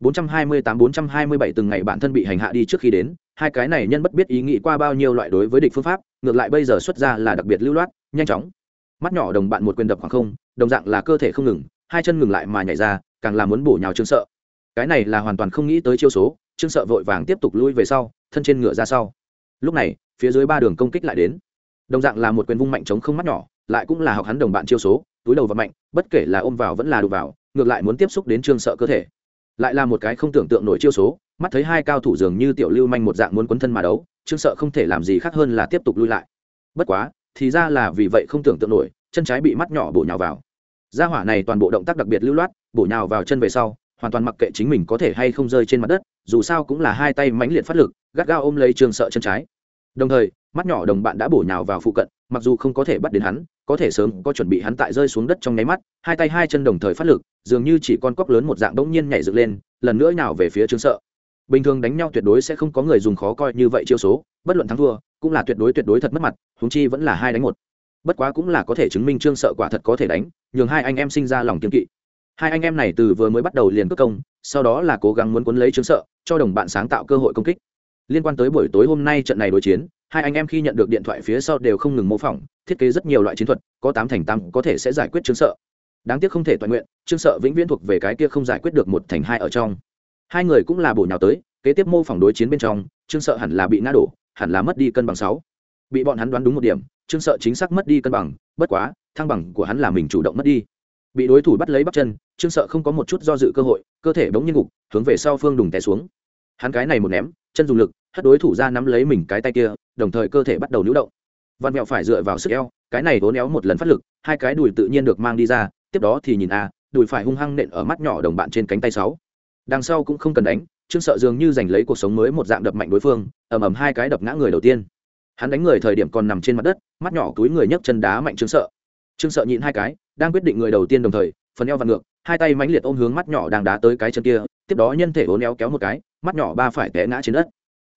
428-427 từng ngày bản thân bị hành hạ đi trước khi đến, hai cái này nhân bất biết ý nghĩ qua bao nhiêu loại đối với địch phương pháp, ngược lại bây giờ xuất ra là đặc biệt lưu loát, nhanh chóng. Mắt nhỏ đồng bạn một quyền đập khoảng không, đồng dạng là cơ thể không ngừng, hai chân ngừng lại mà nhảy ra, càng là muốn bổ nhào trương sợ. Cái này là hoàn toàn không nghĩ tới chiêu số, trương sợ vội vàng tiếp tục lui về sau, thân trên ngựa ra sau. Lúc này, phía dưới ba đường công kích lại đến. Đồng dạng là một quyền vung mạnh chống không mắt nhỏ, lại cũng là học hắn đồng bạn chiêu số, túi đầu và mạnh, bất kể là ôm vào vẫn là đụng vào, ngược lại muốn tiếp xúc đến trương sợ cơ thể lại là một cái không tưởng tượng nổi chiêu số, mắt thấy hai cao thủ dường như tiểu lưu manh một dạng muốn quấn thân mà đấu, trương sợ không thể làm gì khác hơn là tiếp tục lui lại. Bất quá, thì ra là vì vậy không tưởng tượng nổi, chân trái bị mắt nhỏ bổ nhào vào. Gia hỏa này toàn bộ động tác đặc biệt lưu loát, bổ nhào vào chân về sau, hoàn toàn mặc kệ chính mình có thể hay không rơi trên mặt đất, dù sao cũng là hai tay mãnh liệt phát lực, gắt gao ôm lấy trương sợ chân trái. Đồng thời, mắt nhỏ đồng bạn đã bổ nhào vào phụ cận mặc dù không có thể bắt đến hắn, có thể sớm có chuẩn bị hắn tại rơi xuống đất trong nháy mắt, hai tay hai chân đồng thời phát lực, dường như chỉ con cóc lớn một dạng bỗng nhiên nhảy dựng lên, lần nữa nào về phía trương sợ. Bình thường đánh nhau tuyệt đối sẽ không có người dùng khó coi như vậy chiêu số, bất luận thắng thua, cũng là tuyệt đối tuyệt đối thật mất mặt húng chi vẫn là hai đánh một. Bất quá cũng là có thể chứng minh trương sợ quả thật có thể đánh, nhường hai anh em sinh ra lòng kiên kỵ. Hai anh em này từ vừa mới bắt đầu liền cất công, sau đó là cố gắng muốn cuốn lấy trương sợ, cho đồng bạn sáng tạo cơ hội công kích. Liên quan tới buổi tối hôm nay trận này đối chiến hai anh em khi nhận được điện thoại phía sau đều không ngừng mô phỏng, thiết kế rất nhiều loại chiến thuật, có tám thành tám có thể sẽ giải quyết trương sợ. Đáng tiếc không thể toàn nguyện trương sợ vĩnh viễn thuộc về cái kia không giải quyết được một thành hai ở trong. Hai người cũng là bổ nhào tới, kế tiếp mô phỏng đối chiến bên trong trương sợ hẳn là bị ngã đổ, hẳn là mất đi cân bằng sáu. Bị bọn hắn đoán đúng một điểm trương sợ chính xác mất đi cân bằng, bất quá, thăng bằng của hắn là mình chủ động mất đi. Bị đối thủ bắt lấy bắp chân trương sợ không có một chút do dự cơ hội, cơ thể bỗng nhiên gục, hướng về sau phương đùng té xuống. Hắn cái này một ném, chân dùng lực hất đối thủ ra nắm lấy mình cái tay kia, đồng thời cơ thể bắt đầu nhũ động. Văn mẹo phải dựa vào sức eo, cái này vốn éo một lần phát lực, hai cái đùi tự nhiên được mang đi ra, tiếp đó thì nhìn a, đùi phải hung hăng nện ở mắt nhỏ đồng bạn trên cánh tay sáu. Đằng sau cũng không cần đánh, trương sợ dường như giành lấy cuộc sống mới một dạng đập mạnh đối phương, ầm ầm hai cái đập ngã người đầu tiên. Hắn đánh người thời điểm còn nằm trên mặt đất, mắt nhỏ túi người nhấc chân đá mạnh trương sợ. Trương sợ nhịn hai cái, đang quyết định người đầu tiên đồng thời, phần eo vặn ngược, hai tay mãnh liệt ôm hướng mắt nhỏ đang đá tới cái chân kia, tiếp đó nhân thể vốn éo kéo một cái, mắt nhỏ ba phải té ngã trên đất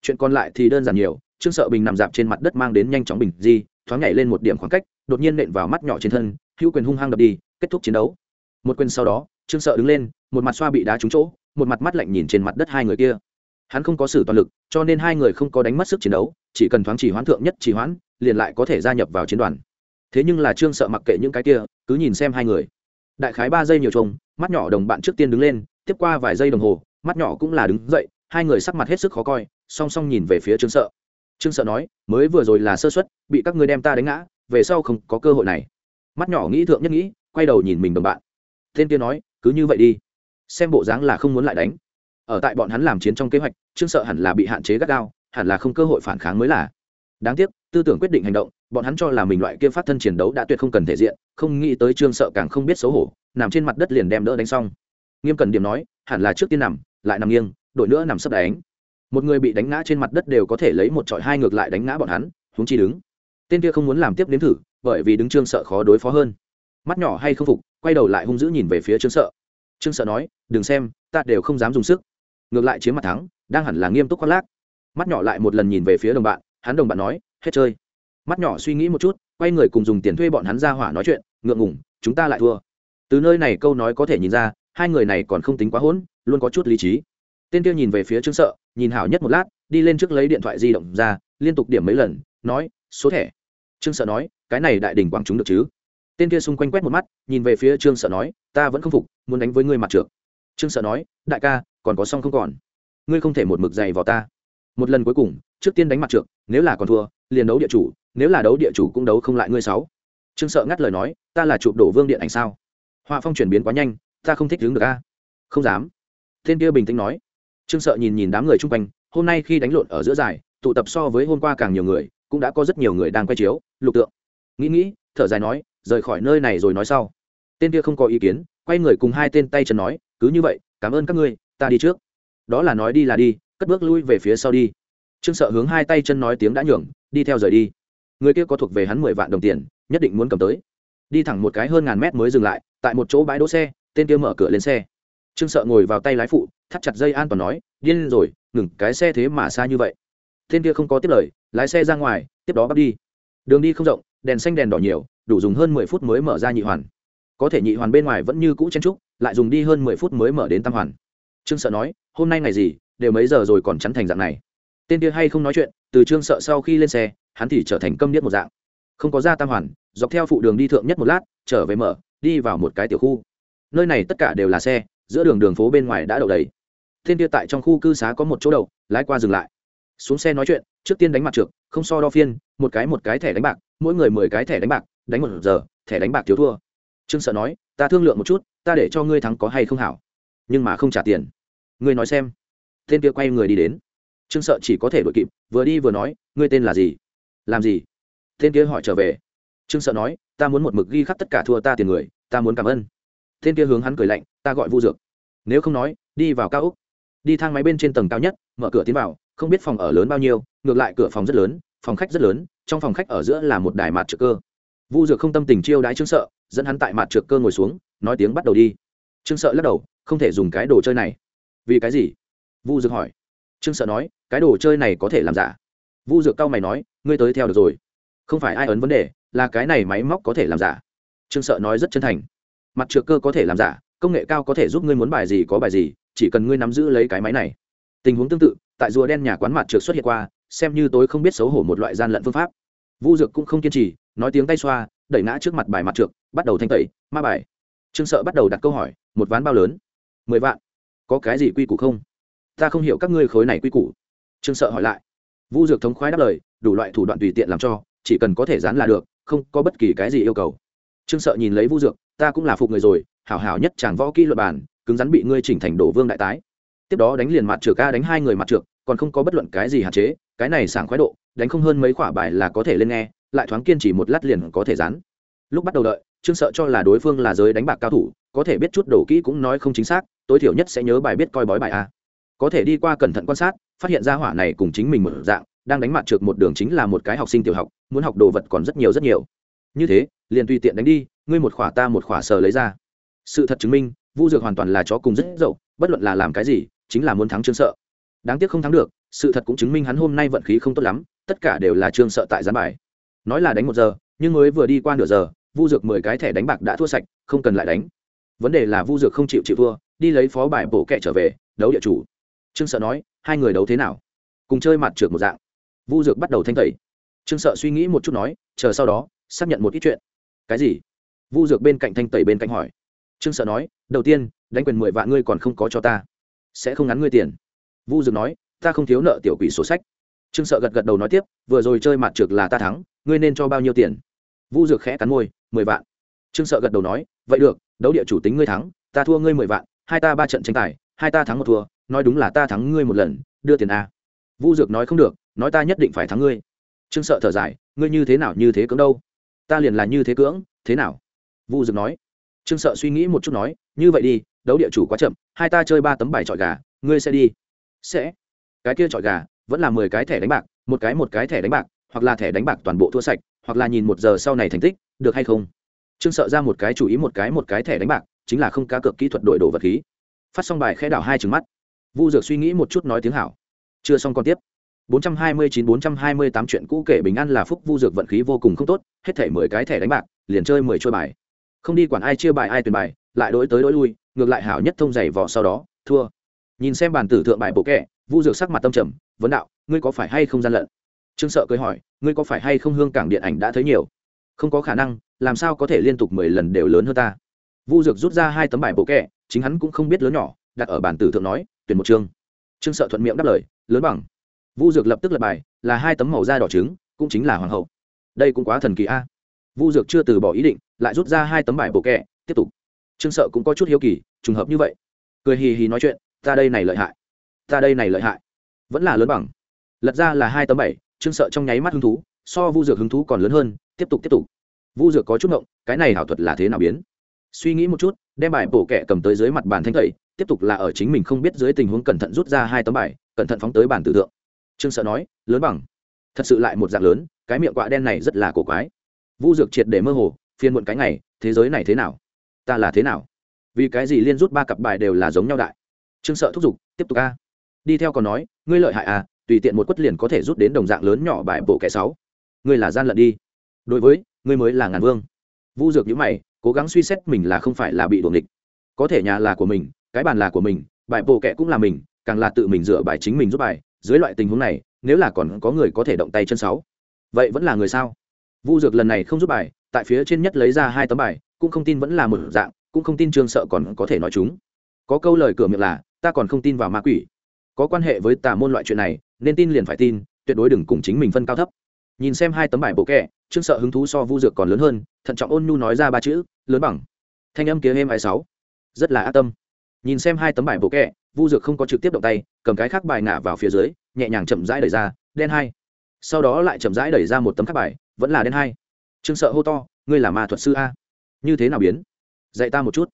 chuyện còn lại thì đơn giản nhiều, trương sợ bình nằm dạp trên mặt đất mang đến nhanh chóng bình di, thoáng nhảy lên một điểm khoảng cách, đột nhiên nện vào mắt nhỏ trên thân, hữu quyền hung hăng đập đi, kết thúc chiến đấu. Một quyền sau đó, trương sợ đứng lên, một mặt xoa bị đá trúng chỗ, một mặt mắt lạnh nhìn trên mặt đất hai người kia. Hắn không có sử toàn lực, cho nên hai người không có đánh mất sức chiến đấu, chỉ cần thoáng chỉ hoãn thượng nhất chỉ hoãn, liền lại có thể gia nhập vào chiến đoàn. Thế nhưng là trương sợ mặc kệ những cái kia, cứ nhìn xem hai người. Đại khái ba giây nhiều trông mắt nhỏ đồng bạn trước tiên đứng lên, tiếp qua vài giây đồng hồ, mắt nhỏ cũng là đứng dậy, hai người sắc mặt hết sức khó coi song song nhìn về phía trương sợ. Trương sợ nói, mới vừa rồi là sơ xuất bị các ngươi đem ta đánh ngã, về sau không có cơ hội này. Mắt nhỏ nghĩ thượng nhất nghĩ, quay đầu nhìn mình đồng bạn. Tên kia nói, cứ như vậy đi, xem bộ dáng là không muốn lại đánh. Ở tại bọn hắn làm chiến trong kế hoạch, trương sợ hẳn là bị hạn chế gắt gao, hẳn là không cơ hội phản kháng mới là. Đáng tiếc, tư tưởng quyết định hành động, bọn hắn cho là mình loại kia phát thân chiến đấu đã tuyệt không cần thể diện, không nghĩ tới trương sợ càng không biết xấu hổ, nằm trên mặt đất liền đem đỡ đánh xong. Nghiêm cần điểm nói, hẳn là trước tiên nằm, lại nằm nghiêng, đội nữa nằm sấp đánh một người bị đánh ngã trên mặt đất đều có thể lấy một trọi hai ngược lại đánh ngã bọn hắn húng chi đứng. Tên kia không muốn làm tiếp đến thử, bởi vì đứng trương sợ khó đối phó hơn. Mắt nhỏ hay không phục, quay đầu lại hung dữ nhìn về phía trương sợ. Trương sợ nói, đừng xem, ta đều không dám dùng sức. Ngược lại chiếm mặt thắng, đang hẳn là nghiêm túc khoác lác. Mắt nhỏ lại một lần nhìn về phía đồng bạn, hắn đồng bạn nói, hết chơi. Mắt nhỏ suy nghĩ một chút, quay người cùng dùng tiền thuê bọn hắn ra hỏa nói chuyện, ngượng ngủng chúng ta lại thua. Từ nơi này câu nói có thể nhìn ra, hai người này còn không tính quá hỗn, luôn có chút lý trí. Tên kia nhìn về phía trương sợ nhìn hảo nhất một lát, đi lên trước lấy điện thoại di động ra, liên tục điểm mấy lần, nói, số thẻ. Trương sợ nói, cái này đại đình quảng chúng được chứ? Tên kia xung quanh quét một mắt, nhìn về phía trương sợ nói, ta vẫn không phục, muốn đánh với ngươi mặt trượt trương sợ nói, đại ca, còn có xong không còn? Ngươi không thể một mực dày vào ta. Một lần cuối cùng, trước tiên đánh mặt trượt nếu là còn thua, liền đấu địa chủ, nếu là đấu địa chủ cũng đấu không lại ngươi sáu. Trương sợ ngắt lời nói, ta là chụp đổ vương điện ảnh sao? Họa phong chuyển biến quá nhanh, ta không thích đứng được a. Không dám. Tên kia bình tĩnh nói trương sợ nhìn nhìn đám người chung quanh, hôm nay khi đánh lộn ở giữa giải, tụ tập so với hôm qua càng nhiều người, cũng đã có rất nhiều người đang quay chiếu, lục tượng. Nghĩ nghĩ, thở dài nói, rời khỏi nơi này rồi nói sau. Tên kia không có ý kiến, quay người cùng hai tên tay chân nói, cứ như vậy, cảm ơn các ngươi, ta đi trước. Đó là nói đi là đi, cất bước lui về phía sau đi. Trương sợ hướng hai tay chân nói tiếng đã nhường, đi theo rời đi. Người kia có thuộc về hắn mười vạn đồng tiền, nhất định muốn cầm tới. Đi thẳng một cái hơn ngàn mét mới dừng lại, tại một chỗ bãi đỗ xe, tên kia mở cửa lên xe trương sợ ngồi vào tay lái phụ, thắt chặt dây an toàn nói, điên rồi, ngừng, cái xe thế mà xa như vậy. Tên kia không có tiếp lời, lái xe ra ngoài, tiếp đó bắt đi. Đường đi không rộng, đèn xanh đèn đỏ nhiều, đủ dùng hơn mười phút mới mở ra nhị hoàn. Có thể nhị hoàn bên ngoài vẫn như cũ chen trúc, lại dùng đi hơn mười phút mới mở đến tam hoàn. Trương sợ nói, hôm nay ngày gì, đều mấy giờ rồi còn chắn thành dạng này? Tên kia hay không nói chuyện, từ trương sợ sau khi lên xe, hắn thì trở thành câm điếc một dạng. Không có ra tam hoàn, dọc theo phụ đường đi thượng nhất một lát, trở về mở, đi vào một cái tiểu khu. Nơi này tất cả đều là xe giữa đường đường phố bên ngoài đã đậu đầy. Thiên kia tại trong khu cư xá có một chỗ đậu, lái qua dừng lại. Xuống xe nói chuyện, trước tiên đánh mặt trượt, không so đo phiên, một cái một cái thẻ đánh bạc, mỗi người mười cái thẻ đánh bạc, đánh một giờ, thẻ đánh bạc thiếu thua. Trương sợ nói, ta thương lượng một chút, ta để cho ngươi thắng có hay không hảo? Nhưng mà không trả tiền. Ngươi nói xem. Tên kia quay người đi đến. Trương sợ chỉ có thể đuổi kịp, vừa đi vừa nói, ngươi tên là gì? Làm gì? Tên kia hỏi trở về. Trương sợ nói, ta muốn một mực ghi khắc tất cả thua ta tiền người, ta muốn cảm ơn. Tên kia hướng hắn cười lạnh, ta gọi vu dược nếu không nói, đi vào cao úc đi thang máy bên trên tầng cao nhất, mở cửa tiến vào, không biết phòng ở lớn bao nhiêu, ngược lại cửa phòng rất lớn, phòng khách rất lớn, trong phòng khách ở giữa là một đài mặt trực cơ. Vu dược không tâm tình chiêu đãi trương sợ, dẫn hắn tại mặt trực cơ ngồi xuống, nói tiếng bắt đầu đi. Trương sợ lắc đầu, không thể dùng cái đồ chơi này. Vì cái gì? Vu dược hỏi. Trương sợ nói, cái đồ chơi này có thể làm giả. Vu dược cao mày nói, ngươi tới theo được rồi. Không phải ai ấn vấn đề, là cái này máy móc có thể làm giả. Trương sợ nói rất chân thành. Mặt trượt cơ có thể làm giả công nghệ cao có thể giúp ngươi muốn bài gì có bài gì, chỉ cần ngươi nắm giữ lấy cái máy này. Tình huống tương tự, tại rùa đen nhà quán mặt trượt xuất hiện qua, xem như tối không biết xấu hổ một loại gian lận phương pháp. Vu dược cũng không kiên trì, nói tiếng tay xoa, đẩy ngã trước mặt bài mặt trượt, bắt đầu thanh tẩy, ma bài. Trương sợ bắt đầu đặt câu hỏi, một ván bao lớn? Mười vạn. Có cái gì quy củ không? Ta không hiểu các ngươi khối này quy củ. Trương sợ hỏi lại. Vu dược thống khoái đáp lời, đủ loại thủ đoạn tùy tiện làm cho, chỉ cần có thể dán là được, không có bất kỳ cái gì yêu cầu. Trương sợ nhìn lấy vu dược, ta cũng là phục người rồi hảo hảo nhất chàng võ kỹ luật bàn cứng rắn bị ngươi chỉnh thành đổ vương đại tái. Tiếp đó đánh liền mặt trượt ca đánh hai người mặt trượt còn không có bất luận cái gì hạn chế, cái này sảng khoái độ, đánh không hơn mấy quả bài là có thể lên nghe, lại thoáng kiên trì một lát liền có thể dán. Lúc bắt đầu đợi, trương sợ cho là đối phương là giới đánh bạc cao thủ, có thể biết chút đổ kỹ cũng nói không chính xác, tối thiểu nhất sẽ nhớ bài biết coi bói bài a. Có thể đi qua cẩn thận quan sát, phát hiện ra hỏa này cùng chính mình một dạng, đang đánh mặt trượt một đường chính là một cái học sinh tiểu học, muốn học đồ vật còn rất nhiều rất nhiều. Như thế, liền tùy tiện đánh đi, ngươi một khỏa ta một khỏa sờ lấy ra sự thật chứng minh, vu dược hoàn toàn là chó cùng rất dậu, bất luận là làm cái gì, chính là muốn thắng trương sợ. Đáng tiếc không thắng được, sự thật cũng chứng minh hắn hôm nay vận khí không tốt lắm, tất cả đều là trương sợ tại gián bài. Nói là đánh một giờ, nhưng mới vừa đi qua nửa giờ, vu dược mười cái thẻ đánh bạc đã thua sạch, không cần lại đánh. Vấn đề là vu dược không chịu chịu thua, đi lấy phó bài bổ kẹ trở về, đấu địa chủ. Trương sợ nói, hai người đấu thế nào? Cùng chơi mặt trượt một dạng. Vu dược bắt đầu thanh tẩy. Trương sợ suy nghĩ một chút nói, chờ sau đó, xác nhận một ít chuyện. Cái gì? Vu dược bên cạnh thanh tẩy bên cạnh hỏi trương sợ nói, đầu tiên, đánh quyền mười vạn ngươi còn không có cho ta, sẽ không ngắn ngươi tiền. Vu dược nói, ta không thiếu nợ tiểu quỷ sổ sách. Trương sợ gật gật đầu nói tiếp, vừa rồi chơi mặt trượt là ta thắng, ngươi nên cho bao nhiêu tiền? Vu dược khẽ cắn môi, mười vạn. Trương sợ gật đầu nói, vậy được, đấu địa chủ tính ngươi thắng, ta thua ngươi mười vạn, hai ta ba trận tranh tài, hai ta thắng một thua, nói đúng là ta thắng ngươi một lần, đưa tiền a. Vu dược nói không được, nói ta nhất định phải thắng ngươi. Trương sợ thở dài, ngươi như thế nào như thế cưỡng đâu? Ta liền là như thế cưỡng, thế nào? Vu dược nói trương sợ suy nghĩ một chút nói, như vậy đi, đấu địa chủ quá chậm, hai ta chơi ba tấm bài trọi gà, ngươi sẽ đi. Sẽ. Cái kia trọi gà, vẫn là mười cái thẻ đánh bạc, một cái một cái thẻ đánh bạc, hoặc là thẻ đánh bạc toàn bộ thua sạch, hoặc là nhìn một giờ sau này thành tích, được hay không? Trương sợ ra một cái chủ ý một cái một cái thẻ đánh bạc, chính là không cá cược kỹ thuật đổi đồ vật khí. Phát xong bài khẽ đảo hai trừng mắt. Vu dược suy nghĩ một chút nói tiếng hảo. Chưa xong còn tiếp. 429-428 chuyện cũ kể bình an là phúc vu dược vận khí vô cùng không tốt, hết thẻ mười cái thẻ đánh bạc, liền chơi mười trôi bài không đi quản ai chia bài ai tuyển bài, lại đối tới đối lui, ngược lại hảo nhất thông giày vỏ sau đó, thua. Nhìn xem bàn tử thượng bài bộ kẹ, vu dược sắc mặt tâm trầm, vấn đạo, ngươi có phải hay không gian lận? Trương sợ cười hỏi, ngươi có phải hay không hương cảng điện ảnh đã thấy nhiều? Không có khả năng, làm sao có thể liên tục mười lần đều lớn hơn ta? Vu dược rút ra hai tấm bài bộ kẹ, chính hắn cũng không biết lớn nhỏ, đặt ở bàn tử thượng nói, tuyển một chương. Trương sợ thuận miệng đáp lời, lớn bằng. Vu dược lập tức lập bài, là hai tấm màu da đỏ trứng, cũng chính là hoàng hậu. Đây cũng quá thần kỳ a vu dược chưa từ bỏ ý định, lại rút ra hai tấm bài bộ kẹ, tiếp tục. Trương sợ cũng có chút hiếu kỳ, trùng hợp như vậy. Cười hì hì nói chuyện, ta đây này lợi hại. Ta đây này lợi hại. Vẫn là lớn bằng. Lật ra là hai tấm bảy, trương sợ trong nháy mắt hứng thú, so vu dược hứng thú còn lớn hơn, tiếp tục tiếp tục. Vu dược có chút ngộng, cái này ảo thuật là thế nào biến? Suy nghĩ một chút, đem bài bổ kẹ cầm tới dưới mặt bàn thanh thầy tiếp tục là ở chính mình không biết dưới tình huống cẩn thận rút ra hai tấm bài, cẩn thận phóng tới bàn tử tượng trương sợ nói, lớn bằng. Thật sự lại một dạng lớn, cái miệng quạ đen này rất là cổ quái vu dược triệt để mơ hồ phiên muộn cái ngày, thế giới này thế nào? Ta là thế nào? Vì cái gì liên rút ba cặp bài đều là giống nhau đại? Trương sợ thúc giục, tiếp tục a. Đi theo còn nói, ngươi lợi hại à tùy tiện một quất liền có thể rút đến đồng dạng lớn nhỏ bài bộ kẻ sáu. Ngươi là gian lận đi. Đối với, ngươi mới là ngàn vương. Vu dược nhữ mày, cố gắng suy xét mình là không phải là bị đuồng địch có thể nhà là của mình, cái bàn là của mình, bài bộ kệ cũng là mình, càng là tự mình dựa bài chính mình rút bài. Dưới loại tình huống này, nếu là còn có người có thể động tay chân sáu, vậy vẫn là người sao? Vu dược lần này không giúp bài, tại phía trên nhất lấy ra hai tấm bài, cũng không tin vẫn là một dạng, cũng không tin trương sợ còn có thể nói chúng. Có câu lời cửa miệng là, ta còn không tin vào ma quỷ. Có quan hệ với tà môn loại chuyện này, nên tin liền phải tin, tuyệt đối đừng cùng chính mình phân cao thấp. Nhìn xem hai tấm bài bộ kẹ trương sợ hứng thú so vu dược còn lớn hơn, thận trọng ôn nhu nói ra ba chữ, lớn bằng. Thanh âm kia êm ai sáu. Rất là ác tâm. Nhìn xem hai tấm bài bộ kẹ vu dược không có trực tiếp động tay, cầm cái khác bài ngả vào phía dưới, nhẹ nhàng chậm rãi đẩy ra, đen hai. Sau đó lại chậm rãi đẩy ra một tấm khác bài vẫn là đen hai. Trương sợ hô to, ngươi là ma thuật sư a? Như thế nào biến? Dạy ta một chút.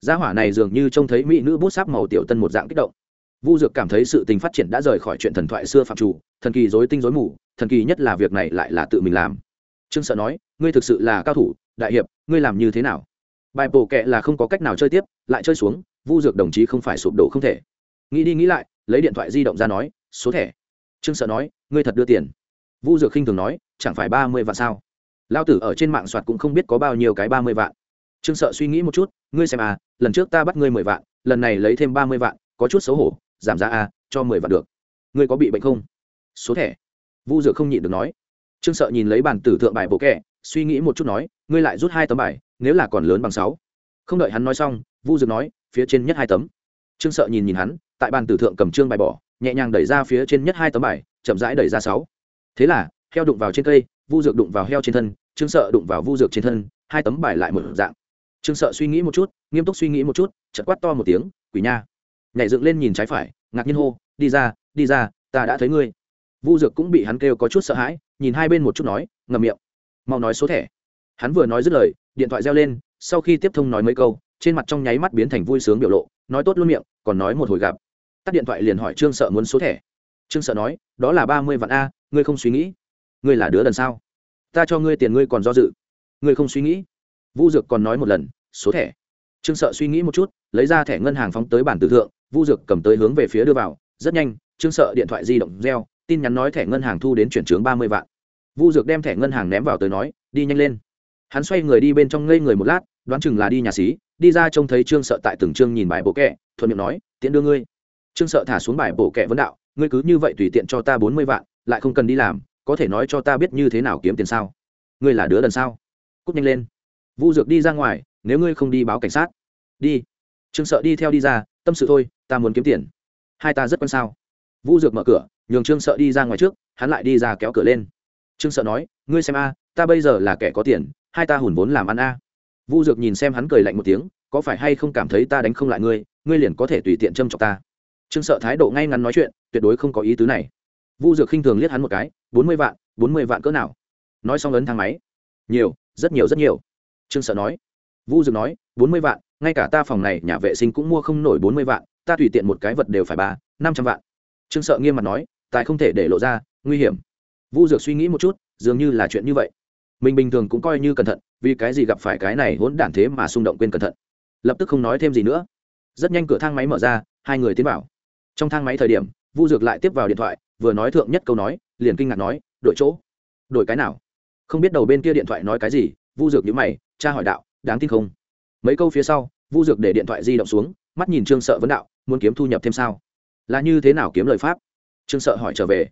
Gia hỏa này dường như trông thấy mỹ nữ bút sáp màu tiểu tân một dạng kích động. Vu dược cảm thấy sự tình phát triển đã rời khỏi chuyện thần thoại xưa phạm chủ, thần kỳ dối tinh dối mù, thần kỳ nhất là việc này lại là tự mình làm. Trương sợ nói, ngươi thực sự là cao thủ, đại hiệp, ngươi làm như thế nào? Bài bổ kệ là không có cách nào chơi tiếp, lại chơi xuống, vu dược đồng chí không phải sụp đổ không thể. Nghĩ đi nghĩ lại, lấy điện thoại di động ra nói, số thẻ. Trương sợ nói, ngươi thật đưa tiền vu dược khinh thường nói, chẳng phải ba mươi vạn sao? Lao tử ở trên mạng soạt cũng không biết có bao nhiêu cái ba mươi vạn. Trương sợ suy nghĩ một chút, ngươi xem à lần trước ta bắt ngươi mười vạn, lần này lấy thêm ba mươi vạn, có chút xấu hổ, giảm giá à cho mười vạn được. Ngươi có bị bệnh không? Số thẻ. Vu dược không nhịn được nói. Trương sợ nhìn lấy bàn tử thượng bài bộ kẻ, suy nghĩ một chút nói, ngươi lại rút hai tấm bài, nếu là còn lớn bằng sáu. Không đợi hắn nói xong, vu dược nói, phía trên nhất hai tấm. Trương sợ nhìn nhìn hắn, tại bàn tử thượng cầm trương bài bỏ, nhẹ nhàng đẩy ra phía trên nhất hai tấm bài, chậm rãi đẩy ra sáu thế là, heo đụng vào trên cây, vu dược đụng vào heo trên thân, trương sợ đụng vào vu dược trên thân, hai tấm bài lại một dạng. Trương sợ suy nghĩ một chút, nghiêm túc suy nghĩ một chút chật quát to một tiếng, quỷ nha! Nhảy dựng lên nhìn trái phải, ngạc nhiên hô, đi ra đi ra, ta đã thấy ngươi. Vu dược cũng bị hắn kêu có chút sợ hãi, nhìn hai bên một chút nói, ngậm miệng, mau nói số thẻ. Hắn vừa nói dứt lời, điện thoại reo lên, sau khi tiếp thông nói mấy câu, trên mặt trong nháy mắt biến thành vui sướng biểu lộ, nói tốt luôn miệng, còn nói một hồi gặp. Tắt điện thoại liền hỏi trương sợ muốn số thẻ. Trương sợ nói, đó là ba mươi vạn a ngươi không suy nghĩ. Ngươi là đứa đần sao? Ta cho ngươi tiền ngươi còn do dự. Ngươi không suy nghĩ. Vu dược còn nói một lần, số thẻ. Trương sợ suy nghĩ một chút, lấy ra thẻ ngân hàng phóng tới bản tử thượng, vu dược cầm tới hướng về phía đưa vào, rất nhanh, trương sợ điện thoại di động reo, tin nhắn nói thẻ ngân hàng thu đến chuyển chướng ba mươi vạn. Vu dược đem thẻ ngân hàng ném vào tới nói, đi nhanh lên. Hắn xoay người đi bên trong ngây người một lát, đoán chừng là đi nhà xí, đi ra trông thấy trương sợ tại từng trương nhìn bài bộ kẹ, thuận miệng nói tiện đưa ngươi. Trương sợ thả xuống bài bộ kẹ vấn đạo, ngươi cứ như vậy tùy tiện cho ta bốn mươi vạn lại không cần đi làm, có thể nói cho ta biết như thế nào kiếm tiền sao? Ngươi là đứa đần sao? Cút nhanh lên. Vu dược đi ra ngoài, nếu ngươi không đi báo cảnh sát. Đi. Trương sợ đi theo đi ra, tâm sự thôi, ta muốn kiếm tiền. Hai ta rất quan sao? Vu dược mở cửa, nhường trương sợ đi ra ngoài trước, hắn lại đi ra kéo cửa lên. Trương sợ nói, ngươi xem a, ta bây giờ là kẻ có tiền, hai ta hùn vốn làm ăn a. Vu dược nhìn xem hắn cười lạnh một tiếng, có phải hay không cảm thấy ta đánh không lại ngươi ngươi liền có thể tùy tiện châm chọc ta? Trương sợ thái độ ngay ngắn nói chuyện, tuyệt đối không có ý tứ này vu dược khinh thường liếc hắn một cái, bốn mươi vạn, bốn mươi vạn cỡ nào? Nói xong ấn thang máy. Nhiều, rất nhiều rất nhiều. Trương sợ nói. Vu dược nói, bốn mươi vạn, ngay cả ta phòng này, nhà vệ sinh cũng mua không nổi bốn mươi vạn, ta tùy tiện một cái vật đều phải ba, năm trăm vạn. Trương sợ nghiêm mặt nói, tài không thể để lộ ra, nguy hiểm. Vu dược suy nghĩ một chút, dường như là chuyện như vậy. Mình bình thường cũng coi như cẩn thận, vì cái gì gặp phải cái này hỗn đản thế mà xung động quên cẩn thận. Lập tức không nói thêm gì nữa. Rất nhanh cửa thang máy mở ra, hai người tiến vào. Trong thang máy thời điểm, vu dược lại tiếp vào điện thoại vừa nói thượng nhất câu nói, liền kinh ngạc nói, đổi chỗ. Đổi cái nào? Không biết đầu bên kia điện thoại nói cái gì, vu dược nhữ mày cha hỏi đạo, đáng tin không? Mấy câu phía sau, vu dược để điện thoại di động xuống, mắt nhìn trương sợ vấn đạo, muốn kiếm thu nhập thêm sao? Là như thế nào kiếm lời pháp? Trương sợ hỏi trở về,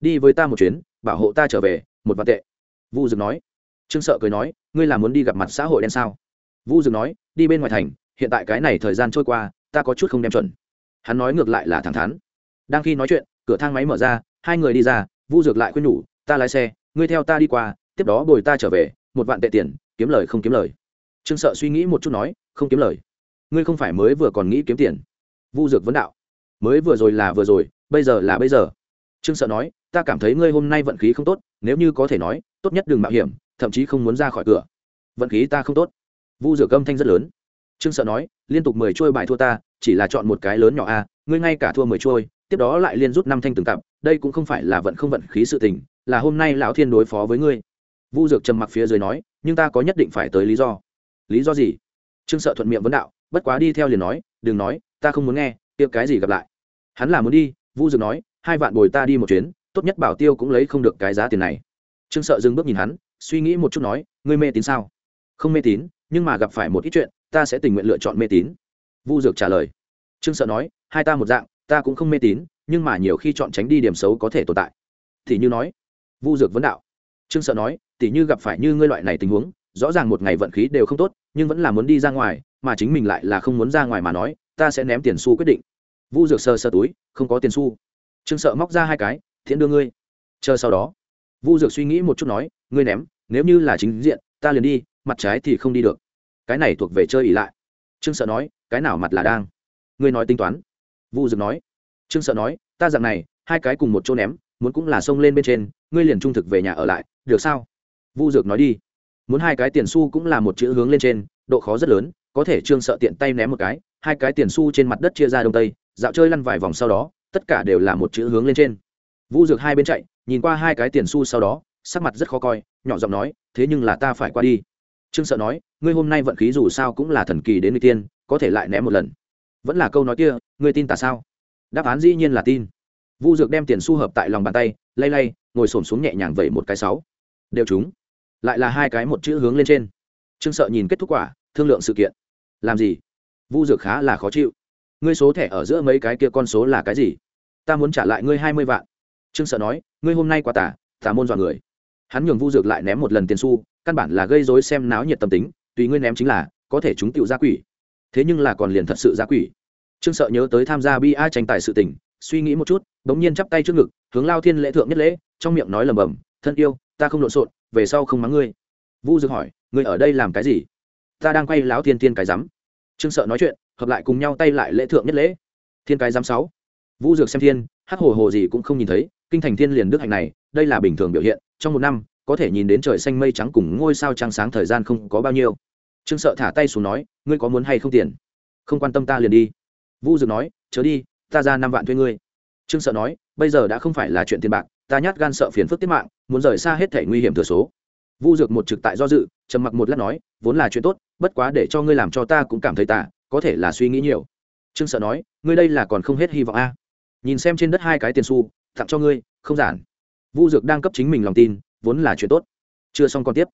đi với ta một chuyến, bảo hộ ta trở về, một vạn tệ. Vu dược nói. Trương sợ cười nói, ngươi là muốn đi gặp mặt xã hội đen sao? Vu dược nói, đi bên ngoài thành, hiện tại cái này thời gian trôi qua, ta có chút không đem chuẩn. Hắn nói ngược lại là thẳng thắn. Đang khi nói chuyện cửa thang máy mở ra, hai người đi ra, vu dược lại khuyên nhủ, ta lái xe, ngươi theo ta đi qua, tiếp đó bồi ta trở về, một vạn tệ tiền, kiếm lời không kiếm lời. Trương sợ suy nghĩ một chút nói, không kiếm lời? Ngươi không phải mới vừa còn nghĩ kiếm tiền? Vu dược vấn đạo, mới vừa rồi là vừa rồi, bây giờ là bây giờ. Trương sợ nói, ta cảm thấy ngươi hôm nay vận khí không tốt, nếu như có thể nói, tốt nhất đừng mạo hiểm, thậm chí không muốn ra khỏi cửa. Vận khí ta không tốt. Vu dược âm thanh rất lớn. Trương sợ nói, liên tục mười trôi bài thua ta, chỉ là chọn một cái lớn nhỏ a, ngươi ngay cả thua mười trôi tiếp đó lại liên rút năm thanh từng cặp, đây cũng không phải là vận không vận khí sự tình, là hôm nay lão thiên đối phó với ngươi. Vu dược trầm mặc phía dưới nói, nhưng ta có nhất định phải tới lý do. Lý do gì? Trương sợ thuận miệng vấn đạo, bất quá đi theo liền nói, đừng nói, ta không muốn nghe tiệc cái gì gặp lại? Hắn là muốn đi, vu dược nói, hai vạn bồi ta đi một chuyến, tốt nhất bảo tiêu cũng lấy không được cái giá tiền này. Trương sợ dừng bước nhìn hắn, suy nghĩ một chút nói, ngươi mê tín sao? Không mê tín, nhưng mà gặp phải một ít chuyện, ta sẽ tình nguyện lựa chọn mê tín. Vu dược trả lời. Trương sợ nói, hai ta một dạng ta cũng không mê tín, nhưng mà nhiều khi chọn tránh đi điểm xấu có thể tồn tại. Thì như nói, vu dược vấn đạo. Trương sợ nói, tỉ như gặp phải như ngươi loại này tình huống, rõ ràng một ngày vận khí đều không tốt, nhưng vẫn là muốn đi ra ngoài, mà chính mình lại là không muốn ra ngoài mà nói, ta sẽ ném tiền xu quyết định. Vu dược sơ sơ túi, không có tiền xu. Trương sợ móc ra hai cái, thiện đưa ngươi. Chờ sau đó, vu dược suy nghĩ một chút nói, ngươi ném, nếu như là chính diện, ta liền đi, mặt trái thì không đi được. Cái này thuộc về chơi ỉ lại. Trương sợ nói, cái nào mặt là đang? Ngươi nói tính toán vu dược nói. Trương sợ nói, ta dạng này, hai cái cùng một chỗ ném, muốn cũng là xông lên bên trên, ngươi liền trung thực về nhà ở lại, được sao? Vu dược nói đi. Muốn hai cái tiền xu cũng là một chữ hướng lên trên, độ khó rất lớn, có thể trương sợ tiện tay ném một cái, hai cái tiền xu trên mặt đất chia ra đông tây, dạo chơi lăn vài vòng sau đó, tất cả đều là một chữ hướng lên trên. Vu dược hai bên chạy, nhìn qua hai cái tiền xu sau đó, sắc mặt rất khó coi, nhỏ giọng nói, thế nhưng là ta phải qua đi. Trương sợ nói, ngươi hôm nay vận khí dù sao cũng là thần kỳ đến người tiên, có thể lại ném một lần vẫn là câu nói kia, ngươi tin ta sao? Đáp án dĩ nhiên là tin. Vu dược đem tiền xu hợp tại lòng bàn tay, lay lay, ngồi xổm xuống nhẹ nhàng vẩy một cái sáu. Đều chúng. Lại là hai cái một chữ hướng lên trên. Trương sợ nhìn kết thúc quả, thương lượng sự kiện. Làm gì? Vu dược khá là khó chịu. Ngươi số thẻ ở giữa mấy cái kia con số là cái gì? Ta muốn trả lại ngươi hai mươi vạn. Trương sợ nói, ngươi hôm nay quá tả tả môn dọa người. Hắn nhường vu dược lại ném một lần tiền xu căn bản là gây dối xem náo nhiệt tâm tính, tùy ngươi ném chính là, có thể chúng tựu ra quỷ thế nhưng là còn liền thật sự ra quỷ. Trương sợ nhớ tới tham gia bi a tranh tài sự tình, suy nghĩ một chút, bỗng nhiên chắp tay trước ngực, hướng lao thiên lễ thượng nhất lễ, trong miệng nói lầm bầm thân yêu, ta không lộn xộn, về sau không mắng ngươi. Vu dược hỏi, ngươi ở đây làm cái gì? Ta đang quay láo thiên tiên cái rắm trương sợ nói chuyện, hợp lại cùng nhau tay lại lễ thượng nhất lễ. Thiên cái giám sáu. Vũ dược xem thiên, hắc hồ hồ gì cũng không nhìn thấy, kinh thành thiên liền đức hạnh này, đây là bình thường biểu hiện, trong một năm, có thể nhìn đến trời xanh mây trắng cùng ngôi sao trăng sáng thời gian không có bao nhiêu trương sợ thả tay xuống nói, ngươi có muốn hay không tiền? Không quan tâm ta liền đi. Vu dược nói, chớ đi, ta ra năm vạn thuê ngươi. Trương sợ nói, bây giờ đã không phải là chuyện tiền bạc, ta nhát gan sợ phiền phức tiết mạng, muốn rời xa hết thể nguy hiểm thừa số. Vu dược một trực tại do dự, trầm mặc một lát nói, vốn là chuyện tốt, bất quá để cho ngươi làm cho ta cũng cảm thấy tả có thể là suy nghĩ nhiều. Trương sợ nói, ngươi đây là còn không hết hy vọng a. Nhìn xem trên đất hai cái tiền xu, tặng cho ngươi, không giản. Vu dược đang cấp chính mình lòng tin, vốn là chuyện tốt. Chưa xong còn tiếp.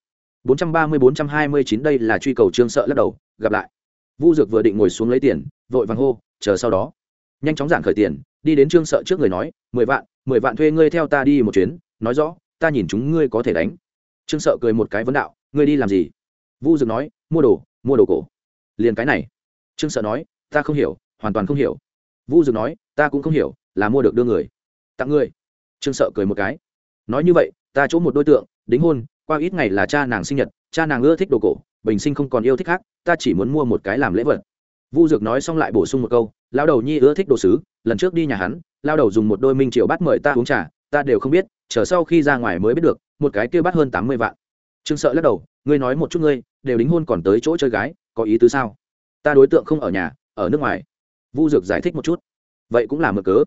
430-429 đây là truy cầu trương sợ lắc đầu, gặp lại. Vu dược vừa định ngồi xuống lấy tiền, vội vàng hô, chờ sau đó. Nhanh chóng giản khởi tiền, đi đến trương sợ trước người nói, mười vạn mười vạn thuê ngươi theo ta đi một chuyến, nói rõ, ta nhìn chúng ngươi có thể đánh. Trương sợ cười một cái vấn đạo, ngươi đi làm gì? Vu dược nói, mua đồ mua đồ cổ. Liền cái này. Trương sợ nói, ta không hiểu, hoàn toàn không hiểu. Vu dược nói, ta cũng không hiểu, là mua được đưa người. Tặng ngươi. Trương sợ cười một cái. Nói như vậy ta chỗ một đối tượng, đính hôn, qua ít ngày là cha nàng sinh nhật, cha nàng ưa thích đồ cổ, bình sinh không còn yêu thích khác, ta chỉ muốn mua một cái làm lễ vật. Vu dược nói xong lại bổ sung một câu lao đầu nhi ưa thích đồ sứ, lần trước đi nhà hắn lao đầu dùng một đôi minh triệu bắt mời ta uống trà, ta đều không biết, chờ sau khi ra ngoài mới biết được, một cái kia bắt hơn tám mươi vạn. Trương sợ lắc đầu, ngươi nói một chút ngươi, đều đính hôn còn tới chỗ chơi gái, có ý tứ sao? Ta đối tượng không ở nhà, ở nước ngoài. Vu dược giải thích một chút. Vậy cũng là mở cớ.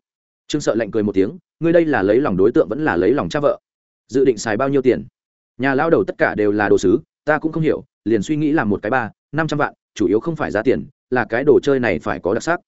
Trương sợ lạnh cười một tiếng, ngươi đây là lấy lòng đối tượng vẫn là lấy lòng cha vợ dự định xài bao nhiêu tiền? Nhà lao đầu tất cả đều là đồ sứ, ta cũng không hiểu, liền suy nghĩ làm một cái ba, năm trăm vạn, chủ yếu không phải giá tiền, là cái đồ chơi này phải có đặc sắc.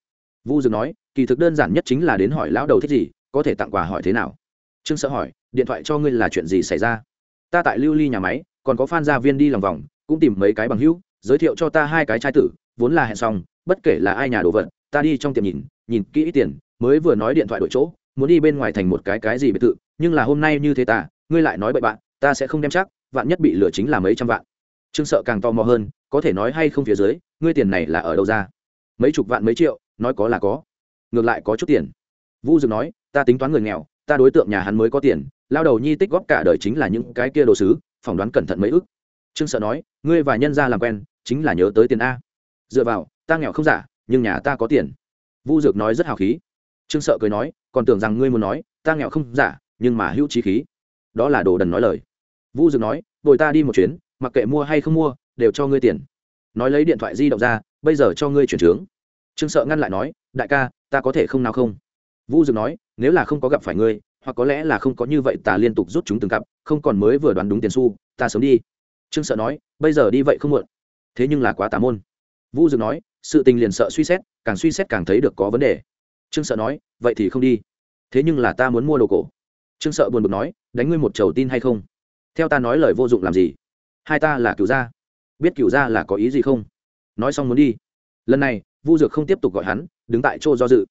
Vu dược nói, kỳ thực đơn giản nhất chính là đến hỏi lão đầu thích gì, có thể tặng quà hỏi thế nào. Trương sợ hỏi, điện thoại cho ngươi là chuyện gì xảy ra? Ta tại lưu ly nhà máy, còn có phan gia viên đi lòng vòng, cũng tìm mấy cái bằng hữu, giới thiệu cho ta hai cái trai tử, vốn là hẹn xong, bất kể là ai nhà đồ vật, ta đi trong tiệm nhìn nhìn kỹ ít tiền, mới vừa nói điện thoại đổi chỗ, muốn đi bên ngoài thành một cái cái gì biệt thự, nhưng là hôm nay như thế ta ngươi lại nói bậy bạn, ta sẽ không đem chắc, vạn nhất bị lừa chính là mấy trăm vạn. Trương sợ càng tò mò hơn, có thể nói hay không phía dưới, ngươi tiền này là ở đâu ra? Mấy chục vạn mấy triệu, nói có là có. Ngược lại có chút tiền. Vu Dược nói, ta tính toán người nghèo, ta đối tượng nhà hắn mới có tiền, lao đầu nhi tích góp cả đời chính là những cái kia đồ sứ, phỏng đoán cẩn thận mấy ức. Trương sợ nói, ngươi và nhân gia làm quen, chính là nhớ tới tiền a. Dựa vào, ta nghèo không giả, nhưng nhà ta có tiền. Vu dược nói rất hào khí. Trương sợ cười nói, còn tưởng rằng ngươi muốn nói, ta nghèo không giả, nhưng mà hữu trí khí đó là đồ đần nói lời. Vu Dực nói, bồi ta đi một chuyến, mặc kệ mua hay không mua, đều cho ngươi tiền. Nói lấy điện thoại di động ra, bây giờ cho ngươi chuyển trướng. Trương sợ ngăn lại nói, đại ca, ta có thể không nào không? Vu Dực nói, nếu là không có gặp phải ngươi, hoặc có lẽ là không có như vậy, ta liên tục rút chúng từng cặp, không còn mới vừa đoán đúng tiền xu, ta sớm đi. Trương sợ nói, bây giờ đi vậy không muộn. Thế nhưng là quá tà môn. Vu Dực nói, sự tình liền sợ suy xét, càng suy xét càng thấy được có vấn đề. Trương sợ nói, vậy thì không đi. Thế nhưng là ta muốn mua đồ cổ trương sợ buồn bực nói, đánh ngươi một chầu tin hay không? Theo ta nói lời vô dụng làm gì? Hai ta là cựu gia. Biết cựu gia là có ý gì không? Nói xong muốn đi. Lần này, vu dược không tiếp tục gọi hắn, đứng tại chỗ do dự.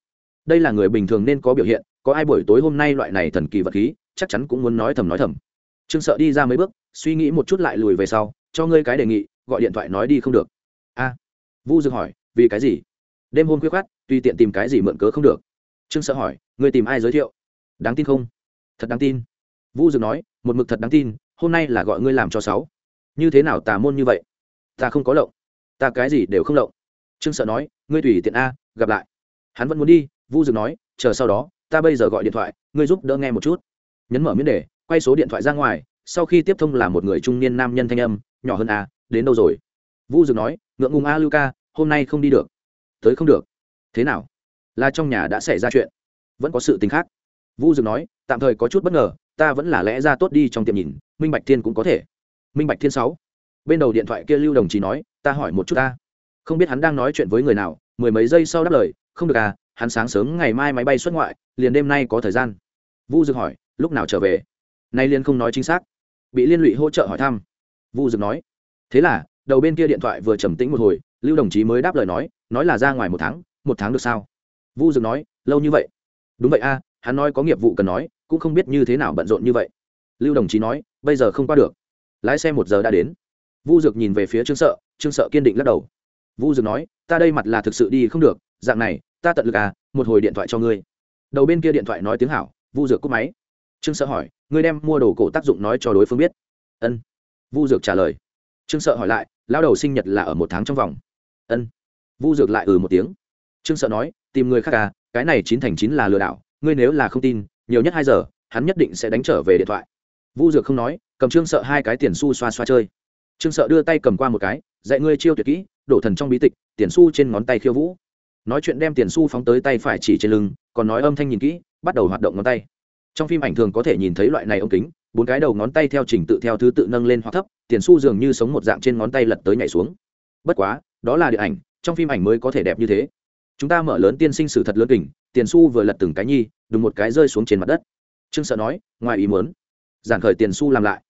Đây là người bình thường nên có biểu hiện, có ai buổi tối hôm nay loại này thần kỳ vật khí, chắc chắn cũng muốn nói thầm nói thầm. Trương sợ đi ra mấy bước, suy nghĩ một chút lại lùi về sau, cho ngươi cái đề nghị, gọi điện thoại nói đi không được. A. Vu dược hỏi, vì cái gì? Đêm hôm khuya khoát tùy tiện tìm cái gì mượn cớ không được. Trương sợ hỏi, ngươi tìm ai giới thiệu? Đáng tin không? Thật đáng tin. Vu dược nói, một mực thật đáng tin, hôm nay là gọi ngươi làm cho sáu. Như thế nào tà môn như vậy? Ta không có lộng. Ta cái gì đều không lộng. Trương sợ nói, ngươi tùy tiện a, gặp lại. Hắn vẫn muốn đi, vu dược nói, chờ sau đó, ta bây giờ gọi điện thoại, ngươi giúp đỡ nghe một chút. Nhấn mở miễn đề, quay số điện thoại ra ngoài, sau khi tiếp thông là một người trung niên nam nhân thanh âm, nhỏ hơn a, đến đâu rồi? Vu dược nói, ngượng ngùng a lưu ca hôm nay không đi được. Tới không được. Thế nào? Là trong nhà đã xảy ra chuyện. Vẫn có sự tình khác. Vu dược nói tạm thời có chút bất ngờ, ta vẫn là lẽ ra tốt đi trong tiệm nhìn, minh bạch thiên cũng có thể. Minh bạch thiên sáu. Bên đầu điện thoại kia lưu đồng chí nói, ta hỏi một chút ta. Không biết hắn đang nói chuyện với người nào, mười mấy giây sau đáp lời, không được à hắn sáng sớm ngày mai máy bay xuất ngoại, liền đêm nay có thời gian. Vu Dực hỏi, lúc nào trở về? Nay liên không nói chính xác. Bị liên lụy hỗ trợ hỏi thăm. Vu Dực nói. Thế là, đầu bên kia điện thoại vừa trầm tĩnh một hồi, lưu đồng chí mới đáp lời nói nói là ra ngoài một tháng một tháng được sao? Vu Dực nói, lâu như vậy. Đúng vậy a, hắn nói có nghiệp vụ cần nói cũng không biết như thế nào bận rộn như vậy. Lưu đồng chí nói, bây giờ không qua được. Lái xe một giờ đã đến. Vu dược nhìn về phía trương sợ trương sợ kiên định lắc đầu. Vu dược nói, ta đây mặt là thực sự đi không được, dạng này, ta tận lực à một hồi điện thoại cho ngươi. Đầu bên kia điện thoại nói tiếng hảo, vu dược cúp máy. Trương sợ hỏi, ngươi đem mua đồ cổ tác dụng nói cho đối phương biết? Ân. Vu dược trả lời. Trương sợ hỏi lại lao đầu sinh nhật là ở một tháng trong vòng? Ân. Vu dược lại ừ một tiếng. Trương sợ nói, tìm người khác à cái này chín thành chín là lừa đảo, ngươi nếu là không tin nhiều nhất hai giờ, hắn nhất định sẽ đánh trở về điện thoại. Vu dược không nói, cầm trương sợ hai cái tiền xu xoa xoa chơi. Trương sợ đưa tay cầm qua một cái, dạy ngươi chiêu tuyệt kỹ, đổ thần trong bí tịch, tiền xu trên ngón tay khiêu vũ. Nói chuyện đem tiền xu phóng tới tay phải chỉ trên lưng, còn nói âm thanh nhìn kỹ, bắt đầu hoạt động ngón tay. Trong phim ảnh thường có thể nhìn thấy loại này ống kính, bốn cái đầu ngón tay theo trình tự theo thứ tự nâng lên hoặc thấp, tiền xu dường như sống một dạng trên ngón tay lật tới nhảy xuống. Bất quá, đó là điện ảnh, trong phim ảnh mới có thể đẹp như thế. Chúng ta mở lớn tiên sinh sử thật lớn kình, tiền xu vừa lật từng cái nhi đùng một cái rơi xuống trên mặt đất. Trương sợ nói, ngoài ý muốn. Giản khởi tiền xu làm lại.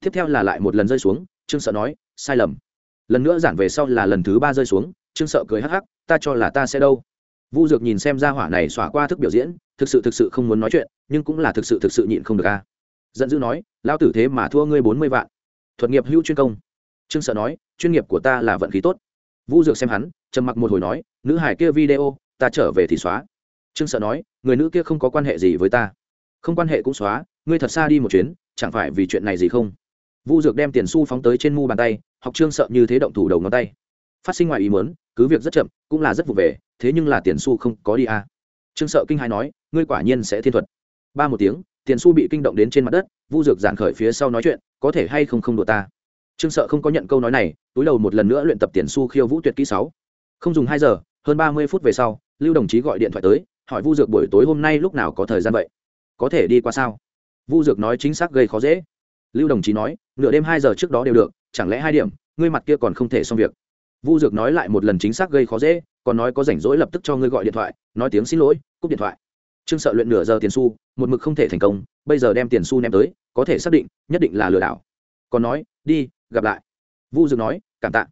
Tiếp theo là lại một lần rơi xuống, trương sợ nói, sai lầm. Lần nữa giản về sau là lần thứ ba rơi xuống, trương sợ cười hắc hắc, ta cho là ta sẽ đâu. Vu dược nhìn xem ra hỏa này xỏa qua thức biểu diễn, thực sự thực sự không muốn nói chuyện, nhưng cũng là thực sự thực sự nhịn không được a. Giận dữ nói lao tử thế mà thua ngươi bốn mươi vạn. Thuật nghiệp hữu chuyên công. Trương sợ nói, chuyên nghiệp của ta là vận khí tốt. Vu dược xem hắn, trầm mặc một hồi nói, nữ hải kia video, ta trở về thì xóa trương sợ nói, người nữ kia không có quan hệ gì với ta. Không quan hệ cũng xóa, ngươi thật xa đi một chuyến, chẳng phải vì chuyện này gì không? Vu dược đem tiền xu phóng tới trên mu bàn tay, học trương sợ như thế động thủ đầu ngón tay. Phát sinh ngoài ý muốn, cứ việc rất chậm, cũng là rất vụ về, thế nhưng là tiền xu không có đi a. À. trương sợ kinh hai nói, ngươi quả nhiên sẽ thiên thuật. Ba một tiếng, tiền xu bị kinh động đến trên mặt đất, vu dược giản khởi phía sau nói chuyện, có thể hay không không đùa ta? Trương sợ không có nhận câu nói này, túi đầu một lần nữa luyện tập tiền xu khiêu vũ tuyệt kỹ sáu. Không dùng hai giờ, hơn ba mươi phút về sau, lưu đồng chí gọi điện thoại tới hỏi vu dược buổi tối hôm nay lúc nào có thời gian vậy? Có thể đi qua sao? Vu dược nói chính xác gây khó dễ. Lưu đồng chí nói, nửa đêm hai giờ trước đó đều được, chẳng lẽ hai điểm, ngươi mặt kia còn không thể xong việc? Vu dược nói lại một lần chính xác gây khó dễ, còn nói có rảnh rỗi lập tức cho ngươi gọi điện thoại, nói tiếng xin lỗi, cúp điện thoại. Trương sợ luyện nửa giờ tiền xu, một mực không thể thành công, bây giờ đem tiền xu ném tới, có thể xác định, nhất định là lừa đảo. Còn nói, đi, gặp lại. Vu dược nói, cảm tạ.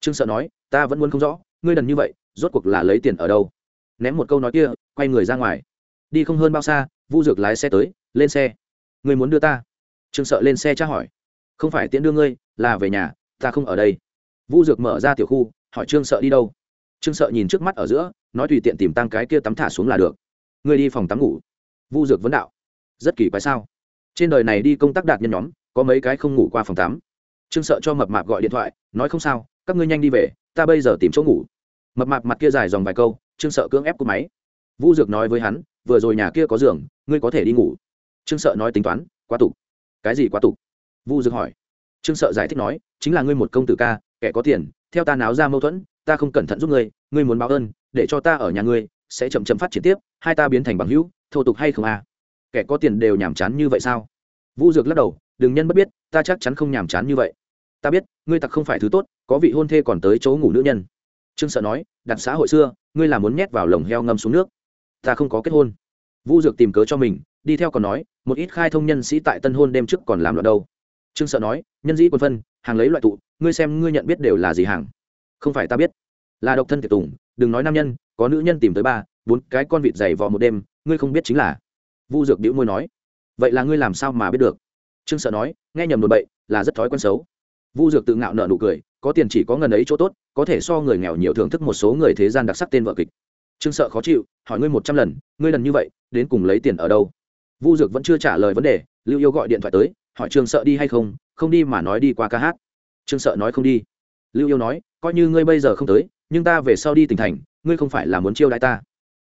Trương sợ nói, ta vẫn muốn không rõ, ngươi đần như vậy, rốt cuộc là lấy tiền ở đâu? Ném một câu nói kia quay người ra ngoài. Đi không hơn bao xa, vu dược lái xe tới, lên xe. Người muốn đưa ta? Trương sợ lên xe tra hỏi. Không phải tiễn đưa ngươi, là về nhà, ta không ở đây. Vu dược mở ra tiểu khu, hỏi trương sợ đi đâu. Trương sợ nhìn trước mắt ở giữa, nói tùy tiện tìm tăng cái kia tắm thả xuống là được. Ngươi đi phòng tắm ngủ. Vu dược vấn đạo. Rất kỳ quái sao? Trên đời này đi công tác đạt nhân nhóm, có mấy cái không ngủ qua phòng tắm? Trương sợ cho mập mạp gọi điện thoại, nói, không sao, các ngươi nhanh đi về, ta bây giờ tìm chỗ ngủ. Mập mạp mặt kia dài dòng vài câu, trương sợ cưỡng ép của máy vu dược nói với hắn, vừa rồi nhà kia có giường, ngươi có thể đi ngủ. Trương sợ nói tính toán, quá tục. Cái gì quá tục? Vu dược hỏi. Trương sợ giải thích nói, chính là ngươi một công tử ca, kẻ có tiền, theo ta náo ra mâu thuẫn, ta không cẩn thận giúp ngươi ngươi muốn báo ơn, để cho ta ở nhà ngươi, sẽ chậm chậm phát triển tiếp, hai ta biến thành bằng hữu, thô tục hay không à kẻ có tiền đều nhàm chán như vậy sao? Vu dược lắc đầu, đừng nhân bất biết, ta chắc chắn không nhàm chán như vậy. Ta biết, ngươi tặc không phải thứ tốt, có vị hôn thê còn tới chỗ ngủ nữ nhân. Trương sợ nói, đặt xã hội xưa, ngươi là muốn nhét vào lồng heo ngâm xuống nước ta không có kết hôn. Vu dược tìm cớ cho mình, đi theo còn nói, một ít khai thông nhân sĩ tại tân hôn đêm trước còn làm loạn đâu. Trương sợ nói, nhân dĩ quân phân, hàng lấy loại tụ, ngươi xem ngươi nhận biết đều là gì hàng? Không phải ta biết. Là độc thân tiệc tùng, đừng nói nam nhân, có nữ nhân tìm tới ba, bốn cái con vịt dày vò một đêm, ngươi không biết chính là. Vu dược đĩu môi nói, vậy là ngươi làm sao mà biết được? Trương sợ nói, nghe nhầm đồn bậy, là rất thói quen xấu. Vu dược tự ngạo nợ nụ cười, có tiền chỉ có ngần ấy chỗ tốt, có thể so người nghèo nhiều thưởng thức một số người thế gian đặc sắc tên vợ kịch trương sợ khó chịu, hỏi ngươi một trăm lần, ngươi lần như vậy, đến cùng lấy tiền ở đâu? Vu dược vẫn chưa trả lời vấn đề, lưu yêu gọi điện thoại tới, hỏi trương sợ đi hay không không đi mà nói đi qua ca hát. Trương sợ nói không đi. Lưu yêu nói, coi như ngươi bây giờ không tới, nhưng ta về sau đi tỉnh thành, ngươi không phải là muốn chiêu đãi ta.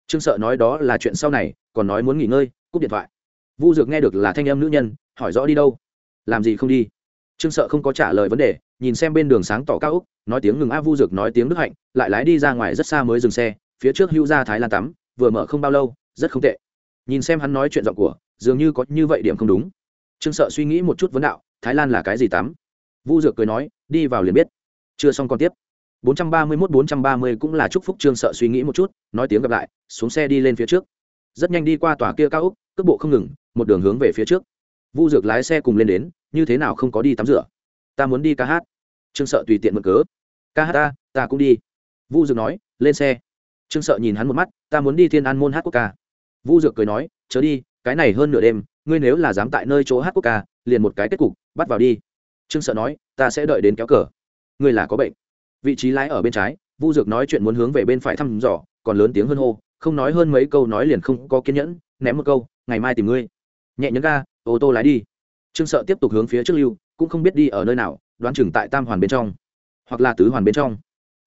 Trương sợ nói đó là chuyện sau này, còn nói muốn nghỉ ngơi, cúp điện thoại. Vu dược nghe được là thanh em nữ nhân, hỏi rõ đi đâu? Làm gì không đi? Trương sợ không có trả lời vấn đề, nhìn xem bên đường sáng tỏ cao úc, nói tiếng ngừng a vu dược nói tiếng đức hạnh, lại lái đi ra ngoài rất xa mới dừng xe phía trước hưu ra thái lan tắm, vừa mở không bao lâu, rất không tệ. Nhìn xem hắn nói chuyện giọng của, dường như có như vậy điểm không đúng. Trương sợ suy nghĩ một chút vấn đạo, thái lan là cái gì tắm? Vu dược cười nói, đi vào liền biết. Chưa xong còn tiếp. 431-430 cũng là chúc phúc trương sợ suy nghĩ một chút, nói tiếng gặp lại, xuống xe đi lên phía trước. Rất nhanh đi qua tòa kia cao úc cước bộ không ngừng, một đường hướng về phía trước. Vu dược lái xe cùng lên đến, như thế nào không có đi tắm rửa? Ta muốn đi ca hát. Trương sợ tùy tiện mượn cớ. Ca hát ta ta cũng đi. Vu dược nói, lên xe trương sợ nhìn hắn một mắt, ta muốn đi thiên an môn hát quốc ca. Vu dược cười nói, chớ đi, cái này hơn nửa đêm, ngươi nếu là dám tại nơi chỗ hát quốc ca, liền một cái kết cục, bắt vào đi. Trương sợ nói, ta sẽ đợi đến kéo cờ. Ngươi là có bệnh. Vị trí lái ở bên trái, vu dược nói chuyện muốn hướng về bên phải thăm dò, còn lớn tiếng hơn hô, không nói hơn mấy câu nói liền không có kiên nhẫn, ném một câu, ngày mai tìm ngươi. Nhẹ nhấn ga, ô tô lái đi. Trương sợ tiếp tục hướng phía trước lưu, cũng không biết đi ở nơi nào, đoán chừng tại tam hoàn bên trong, hoặc là tứ hoàn bên trong.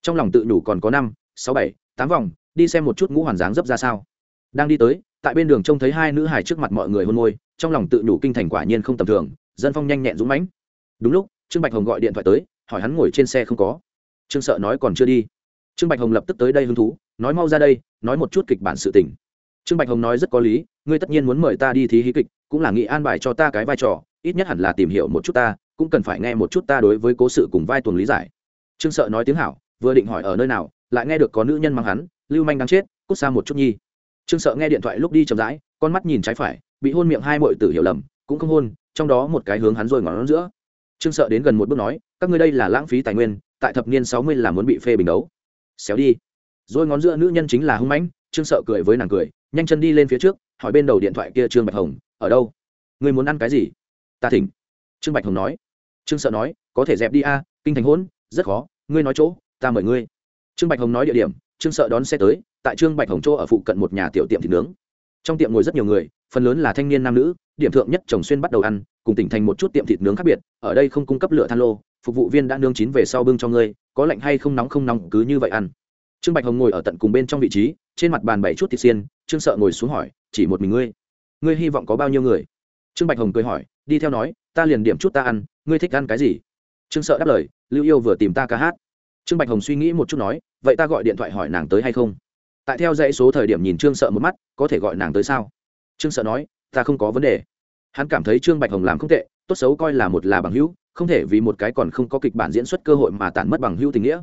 Trong lòng tự nhủ còn có năm, sáu, bảy tám vòng, đi xem một chút ngũ hoàn dáng dấp ra sao. Đang đi tới, tại bên đường trông thấy hai nữ hài trước mặt mọi người hôn môi, trong lòng tự nhủ kinh thành quả nhiên không tầm thường, dân phong nhanh nhẹn dũng mãnh. Đúng lúc, trương bạch hồng gọi điện thoại tới, hỏi hắn ngồi trên xe không có. Trương sợ nói còn chưa đi. Trương bạch hồng lập tức tới đây hứng thú, nói mau ra đây, nói một chút kịch bản sự tình. Trương bạch hồng nói rất có lý, ngươi tất nhiên muốn mời ta đi thí hí kịch, cũng là nghị an bài cho ta cái vai trò, ít nhất hẳn là tìm hiểu một chút ta, cũng cần phải nghe một chút ta đối với cố sự cùng vai tuần lý giải. Trương sợ nói tiếng hảo, vừa định hỏi ở nơi nào lại nghe được có nữ nhân mang hắn, lưu manh đáng chết, cút xa một chút nhi. Trương sợ nghe điện thoại lúc đi chậm rãi, con mắt nhìn trái phải, bị hôn miệng hai mội tử hiểu lầm, cũng không hôn, trong đó một cái hướng hắn rồi ngón giữa. Trương sợ đến gần một bước nói, các ngươi đây là lãng phí tài nguyên, tại thập niên sáu mươi là muốn bị phê bình đấu. Xéo đi. Rồi ngón giữa nữ nhân chính là hung mãnh, trương sợ cười với nàng cười, nhanh chân đi lên phía trước, hỏi bên đầu điện thoại kia trương bạch hồng, ở đâu? Ngươi muốn ăn cái gì? Ta thỉnh. Trương bạch hồng nói. Trương sợ nói, có thể dẹp đi a, kinh thành hôn, rất khó, ngươi nói chỗ, ta mời ngươi trương bạch hồng nói địa điểm, trương sợ đón xe tới, tại trương bạch hồng chỗ ở phụ cận một nhà tiểu tiệm thịt nướng. Trong tiệm ngồi rất nhiều người, phần lớn là thanh niên nam nữ, điểm thượng nhất chồng xuyên bắt đầu ăn, cùng tỉnh thành một chút tiệm thịt nướng khác biệt, ở đây không cung cấp lửa than lô, phục vụ viên đã nướng chín về sau bưng cho ngươi, có lạnh hay không nóng không nóng, cứ như vậy ăn. Trương bạch hồng ngồi ở tận cùng bên trong vị trí, trên mặt bàn bảy chút thịt xiên, trương sợ ngồi xuống hỏi, chỉ một mình ngươi? Ngươi hy vọng có bao nhiêu người? Trương bạch hồng cười hỏi, đi theo nói, ta liền điểm chút ta ăn, ngươi thích ăn cái gì? Trương sợ đáp lời, lưu yêu vừa tìm ta ca hát trương bạch hồng suy nghĩ một chút nói, vậy ta gọi điện thoại hỏi nàng tới hay không? Tại theo dãy số thời điểm nhìn trương sợ một mắt, có thể gọi nàng tới sao? Trương sợ nói, ta không có vấn đề. Hắn cảm thấy trương bạch hồng làm không tệ, tốt xấu coi là một là bằng hữu, không thể vì một cái còn không có kịch bản diễn xuất cơ hội mà tản mất bằng hữu tình nghĩa.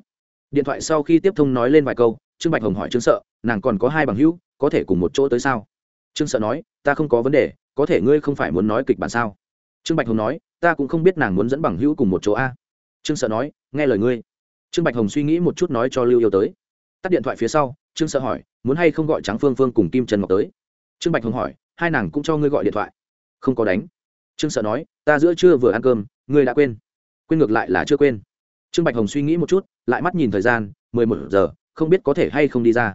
Điện thoại sau khi tiếp thông nói lên vài câu, trương bạch hồng hỏi trương sợ, nàng còn có hai bằng hữu, có thể cùng một chỗ tới sao? Trương sợ nói, ta không có vấn đề, có thể ngươi không phải muốn nói kịch bản sao? Trương bạch hồng nói, ta cũng không biết nàng muốn dẫn bằng hữu cùng một chỗ a. Trương sợ nói, nghe lời ngươi trương bạch hồng suy nghĩ một chút nói cho lưu yêu tới. Tắt điện thoại phía sau, trương sợ hỏi, muốn hay không gọi trắng phương phương cùng kim trần ngọc tới? Trương bạch hồng hỏi, hai nàng cũng cho ngươi gọi điện thoại. Không có đánh. Trương sợ nói, ta giữa trưa vừa ăn cơm, ngươi đã quên. Quên ngược lại là chưa quên. Trương bạch hồng suy nghĩ một chút, lại mắt nhìn thời gian, mười một giờ, không biết có thể hay không đi ra.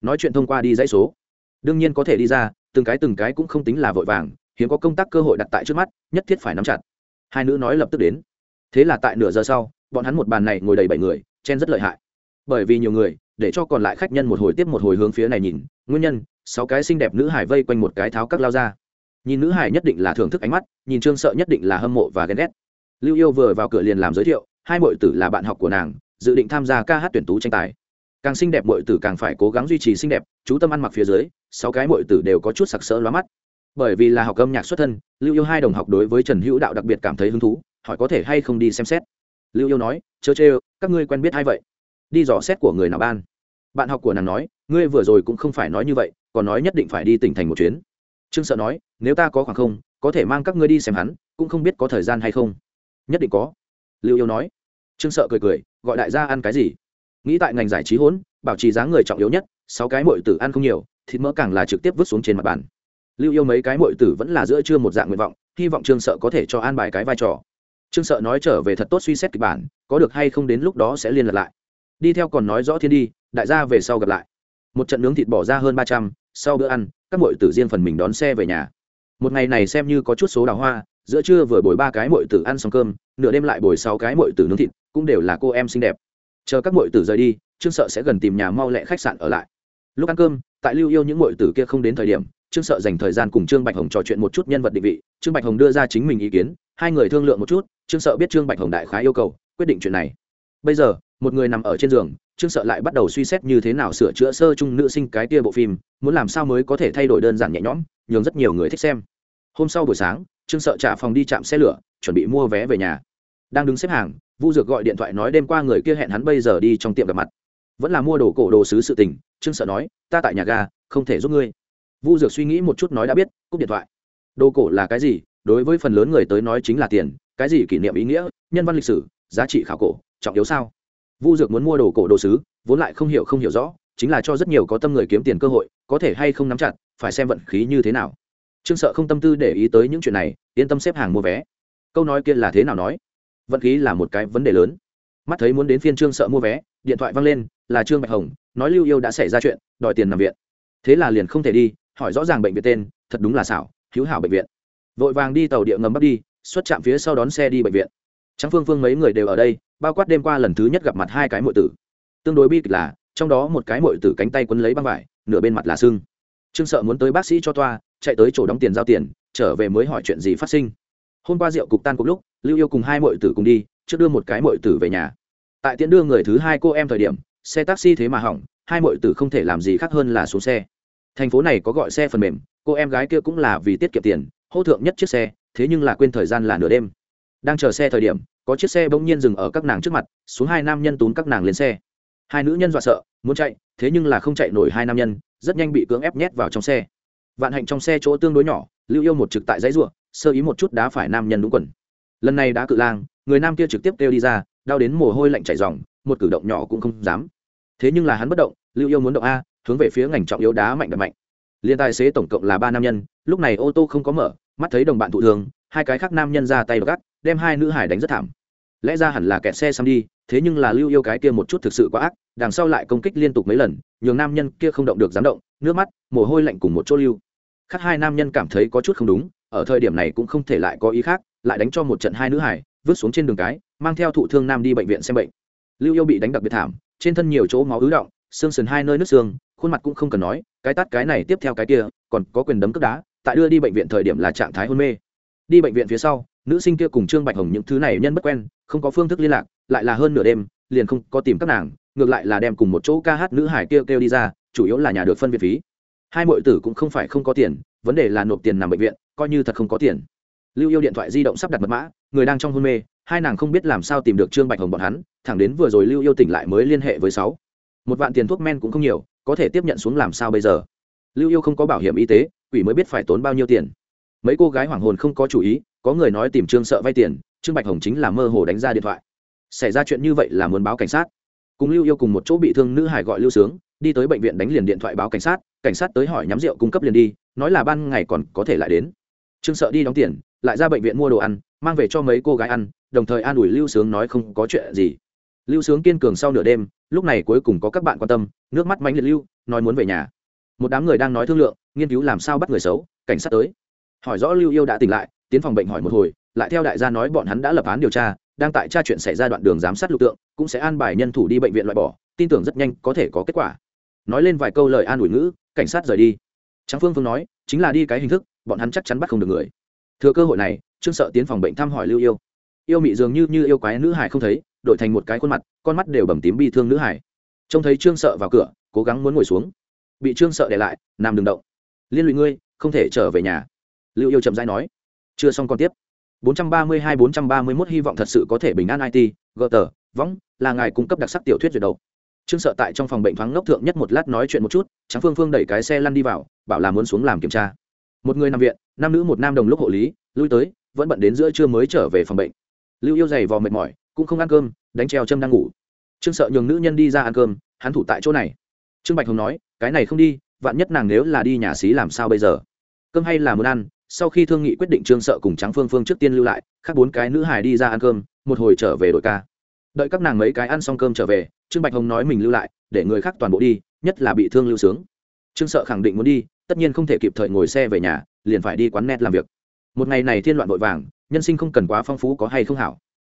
Nói chuyện thông qua đi dãy số. Đương nhiên có thể đi ra, từng cái từng cái cũng không tính là vội vàng, hiếm có công tác cơ hội đặt tại trước mắt, nhất thiết phải nắm chặt. Hai nữ nói lập tức đến. Thế là tại nửa giờ sau bọn hắn một bàn này ngồi đầy bảy người, chen rất lợi hại. Bởi vì nhiều người, để cho còn lại khách nhân một hồi tiếp một hồi hướng phía này nhìn, nguyên nhân, sáu cái xinh đẹp nữ hải vây quanh một cái tháo các lao ra. Nhìn nữ hải nhất định là thưởng thức ánh mắt, nhìn trương sợ nhất định là hâm mộ và ghen ghét. Lưu yêu vừa vào cửa liền làm giới thiệu, hai mọi tử là bạn học của nàng, dự định tham gia ca hát tuyển tú tranh tài. Càng xinh đẹp mọi tử càng phải cố gắng duy trì xinh đẹp, chú tâm ăn mặc phía dưới, sáu cái mọi tử đều có chút sặc sỡ lóa mắt. Bởi vì là học âm nhạc xuất thân, lưu yêu hai đồng học đối với trần hữu đạo đặc biệt cảm thấy hứng thú, hỏi có thể hay không đi xem xét lưu yêu nói, chớ chê các ngươi quen biết hay vậy? Đi dò xét của người nào ban? Bạn học của nàng nói, ngươi vừa rồi cũng không phải nói như vậy, còn nói nhất định phải đi tỉnh thành một chuyến. Trương sợ nói, nếu ta có khoảng không, có thể mang các ngươi đi xem hắn, cũng không biết có thời gian hay không. Nhất định có. Lưu yêu nói. Trương sợ cười cười, gọi đại gia ăn cái gì? Nghĩ tại ngành giải trí hỗn, bảo trì dáng người trọng yếu nhất, sáu cái mội tử ăn không nhiều, thịt mỡ càng là trực tiếp vứt xuống trên mặt bàn. Lưu yêu mấy cái mội tử vẫn là giữa chưa một dạng nguyện vọng, hy vọng trương sợ có thể cho an bài cái vai trò trương sợ nói trở về thật tốt suy xét kịch bản, có được hay không đến lúc đó sẽ liên lạc lại. Đi theo còn nói rõ thiên đi, đại gia về sau gặp lại. Một trận nướng thịt bỏ ra hơn ba trăm, sau bữa ăn, các mội tử riêng phần mình đón xe về nhà. Một ngày này xem như có chút số đào hoa, giữa trưa vừa bồi ba cái mội tử ăn xong cơm, nửa đêm lại bồi sáu cái mội tử nướng thịt, cũng đều là cô em xinh đẹp. Chờ các mội tử rời đi, trương sợ sẽ gần tìm nhà mau lẹ khách sạn ở lại. Lúc ăn cơm, tại lưu yêu những mội tử kia không đến thời điểm trương sợ dành thời gian cùng trương bạch hồng trò chuyện một chút nhân vật định vị. Trương bạch hồng đưa ra chính mình ý kiến, hai người thương lượng một chút, trương sợ biết trương bạch hồng đại khá yêu cầu, quyết định chuyện này. Bây giờ, một người nằm ở trên giường, trương sợ lại bắt đầu suy xét như thế nào sửa chữa sơ chung nữ sinh cái tia bộ phim, muốn làm sao mới có thể thay đổi đơn giản nhẹ nhõm, nhường rất nhiều người thích xem. Hôm sau buổi sáng, trương sợ trả phòng đi chạm xe lửa, chuẩn bị mua vé về nhà. Đang đứng xếp hàng, vu dược gọi điện thoại nói đêm qua người kia hẹn hắn bây giờ đi trong tiệm gặp mặt. Vẫn là mua đồ cổ đồ sứ sự tình, trương sợ nói, ta tại nhà ga, không thể giúp ngươi vu dược suy nghĩ một chút nói đã biết, cúp điện thoại. Đồ cổ là cái gì? Đối với phần lớn người tới nói chính là tiền, cái gì kỷ niệm ý nghĩa, nhân văn lịch sử, giá trị khảo cổ, trọng yếu sao? Vu dược muốn mua đồ cổ đồ sứ, vốn lại không hiểu không hiểu rõ, chính là cho rất nhiều có tâm người kiếm tiền cơ hội, có thể hay không nắm chặt, phải xem vận khí như thế nào. Trương sợ không tâm tư để ý tới những chuyện này, yên tâm xếp hàng mua vé. Câu nói kia là thế nào nói? Vận khí là một cái vấn đề lớn. Mắt thấy muốn đến phiên trương sợ mua vé, điện thoại văng lên, là trương bạch hồng, nói lưu yêu đã xảy ra chuyện, đòi tiền nằm viện. Thế là liền không thể đi hỏi rõ ràng bệnh viện tên, thật đúng là xảo, hữu hảo bệnh viện. Vội vàng đi tàu địa ngầm bắt đi, xuất trạm phía sau đón xe đi bệnh viện. Trắng phương phương mấy người đều ở đây, bao quát đêm qua lần thứ nhất gặp mặt hai cái mội tử. Tương đối bi kịch là, trong đó một cái mội tử cánh tay quấn lấy băng vải, nửa bên mặt là sưng. Trương sợ muốn tới bác sĩ cho toa, chạy tới chỗ đóng tiền giao tiền, trở về mới hỏi chuyện gì phát sinh. Hôm qua rượu cục tan cục lúc, lưu yêu cùng hai mội tử cùng đi, trước đưa một cái mội tử về nhà. Tại tiễn đưa người thứ hai cô em thời điểm, xe taxi thế mà hỏng, hai mội tử không thể làm gì khác hơn là xuống xe thành phố này có gọi xe phần mềm, cô em gái kia cũng là vì tiết kiệm tiền, hô thượng nhất chiếc xe, thế nhưng là quên thời gian là nửa đêm. Đang chờ xe thời điểm, có chiếc xe bỗng nhiên dừng ở các nàng trước mặt, xuống hai nam nhân tún các nàng lên xe. Hai nữ nhân dọa sợ, muốn chạy, thế nhưng là không chạy nổi hai nam nhân, rất nhanh bị cưỡng ép nhét vào trong xe. Vạn hạnh trong xe chỗ tương đối nhỏ, lưu yêu một trực tại dãy ruộng, sơ ý một chút đá phải nam nhân đúng quần. Lần này đá cự lang, người nam kia trực tiếp kêu đi ra, đau đến mồ hôi lạnh chảy dòng một cử động nhỏ cũng không dám. Thế nhưng là hắn bất động, lưu yêu muốn động a hướng về phía ngành trọng yếu đá mạnh đập mạnh. Liên tài xế tổng cộng là ba nam nhân, lúc này ô tô không có mở, mắt thấy đồng bạn thụ thường hai cái khác nam nhân ra tay gắt, đem hai nữ hải đánh rất thảm. Lẽ ra hẳn là kẹt xe xăm đi, thế nhưng là lưu yêu cái kia một chút thực sự quá ác, đằng sau lại công kích liên tục mấy lần, nhường nam nhân kia không động được dám động, nước mắt, mồ hôi lạnh cùng một chỗ lưu. Khác hai nam nhân cảm thấy có chút không đúng, ở thời điểm này cũng không thể lại có ý khác, lại đánh cho một trận hai nữ hải, vứt xuống trên đường cái, mang theo thụ thương nam đi bệnh viện xem bệnh. Lưu yêu bị đánh đặc biệt thảm, trên thân nhiều chỗ máu ứ động, xương sườn hai nơi nước xương khuôn mặt cũng không cần nói, cái tát cái này tiếp theo cái kia, còn có quyền đấm cướp đá, tại đưa đi bệnh viện thời điểm là trạng thái hôn mê. Đi bệnh viện phía sau, nữ sinh kia cùng trương bạch hồng những thứ này nhân bất quen, không có phương thức liên lạc, lại là hơn nửa đêm, liền không có tìm các nàng, ngược lại là đem cùng một chỗ ca hát nữ hải kêu kêu đi ra, chủ yếu là nhà được phân viện phí. Hai mọi tử cũng không phải không có tiền, vấn đề là nộp tiền nằm bệnh viện, coi như thật không có tiền. Lưu yêu điện thoại di động sắp đặt mật mã, người đang trong hôn mê, hai nàng không biết làm sao tìm được trương bạch hồng bọn hắn, thẳng đến vừa rồi lưu yêu tỉnh lại mới liên hệ với sáu. Một vạn tiền thuốc men cũng không nhiều có thể tiếp nhận xuống làm sao bây giờ? Lưu yêu không có bảo hiểm y tế, quỷ mới biết phải tốn bao nhiêu tiền. Mấy cô gái hoảng hồn không có chủ ý, có người nói tìm trương sợ vay tiền, trương bạch hồng chính là mơ hồ đánh ra điện thoại. Xảy ra chuyện như vậy là muốn báo cảnh sát. Cùng lưu yêu cùng một chỗ bị thương nữ hải gọi lưu sướng, đi tới bệnh viện đánh liền điện thoại báo cảnh sát cảnh sát tới hỏi nhắm rượu cung cấp liền đi, nói là ban ngày còn có thể lại đến. Trương sợ đi đóng tiền, lại ra bệnh viện mua đồ ăn, mang về cho mấy cô gái ăn, đồng thời an ủi lưu sướng nói không có chuyện gì. Lưu sướng kiên cường sau nửa đêm lúc này cuối cùng có các bạn quan tâm, nước mắt mánh liệt lưu, nói muốn về nhà. Một đám người đang nói thương lượng, nghiên cứu làm sao bắt người xấu, cảnh sát tới. Hỏi rõ lưu yêu đã tỉnh lại, tiến phòng bệnh hỏi một hồi, lại theo đại gia nói bọn hắn đã lập án điều tra, đang tại tra chuyện xảy ra đoạn đường giám sát lục tượng, cũng sẽ an bài nhân thủ đi bệnh viện loại bỏ, tin tưởng rất nhanh có thể có kết quả. Nói lên vài câu lời an ủi ngữ, cảnh sát rời đi. Tráng phương phương nói, chính là đi cái hình thức, bọn hắn chắc chắn bắt không được người. Thừa cơ hội này, trương sợ tiến phòng bệnh thăm hỏi lưu yêu. Yêu mị dường như như yêu quái nữ hải không thấy đổi thành một cái khuôn mặt, con mắt đều bầm tím bi thương nữ hải. Trông thấy trương sợ vào cửa, cố gắng muốn ngồi xuống. Bị trương sợ để lại nằm đừng động. Liên lụy ngươi, không thể trở về nhà. Lưu yêu chậm rãi nói. Chưa xong còn tiếp. 432-431 hy vọng thật sự có thể bình an it gờ tờ võng, là ngài cung cấp đặc sắc tiểu thuyết duyệt đầu. Trương sợ tại trong phòng bệnh thoáng ngốc thượng nhất một lát nói chuyện một chút trắng phương phương đẩy cái xe lăn đi vào, bảo là muốn xuống làm kiểm tra. Một người nằm viện, nam nữ một nam đồng lúc hộ lý, lui tới, vẫn bận đến giữa trưa mới trở về phòng bệnh. Lưu yêu dày vò mệt mỏi cũng không ăn cơm, đánh treo châm đang ngủ. Trương sợ nhường nữ nhân đi ra ăn cơm, hắn thủ tại chỗ này. Trương bạch hồng nói, cái này không đi, vạn nhất nàng nếu là đi nhà xí làm sao bây giờ? Cơm hay là muốn ăn? Sau khi thương nghị quyết định trương sợ cùng trắng phương phương trước tiên lưu lại, khác bốn cái nữ hài đi ra ăn cơm, một hồi trở về đội ca. Đợi các nàng mấy cái ăn xong cơm trở về, trương bạch hồng nói mình lưu lại, để người khác toàn bộ đi, nhất là bị thương lưu sướng. Trương sợ khẳng định muốn đi, tất nhiên không thể kịp thời ngồi xe về nhà, liền phải đi quán net làm việc. Một ngày này thiên loạn vội vàng, nhân sinh không cần quá phong phú có hay không hảo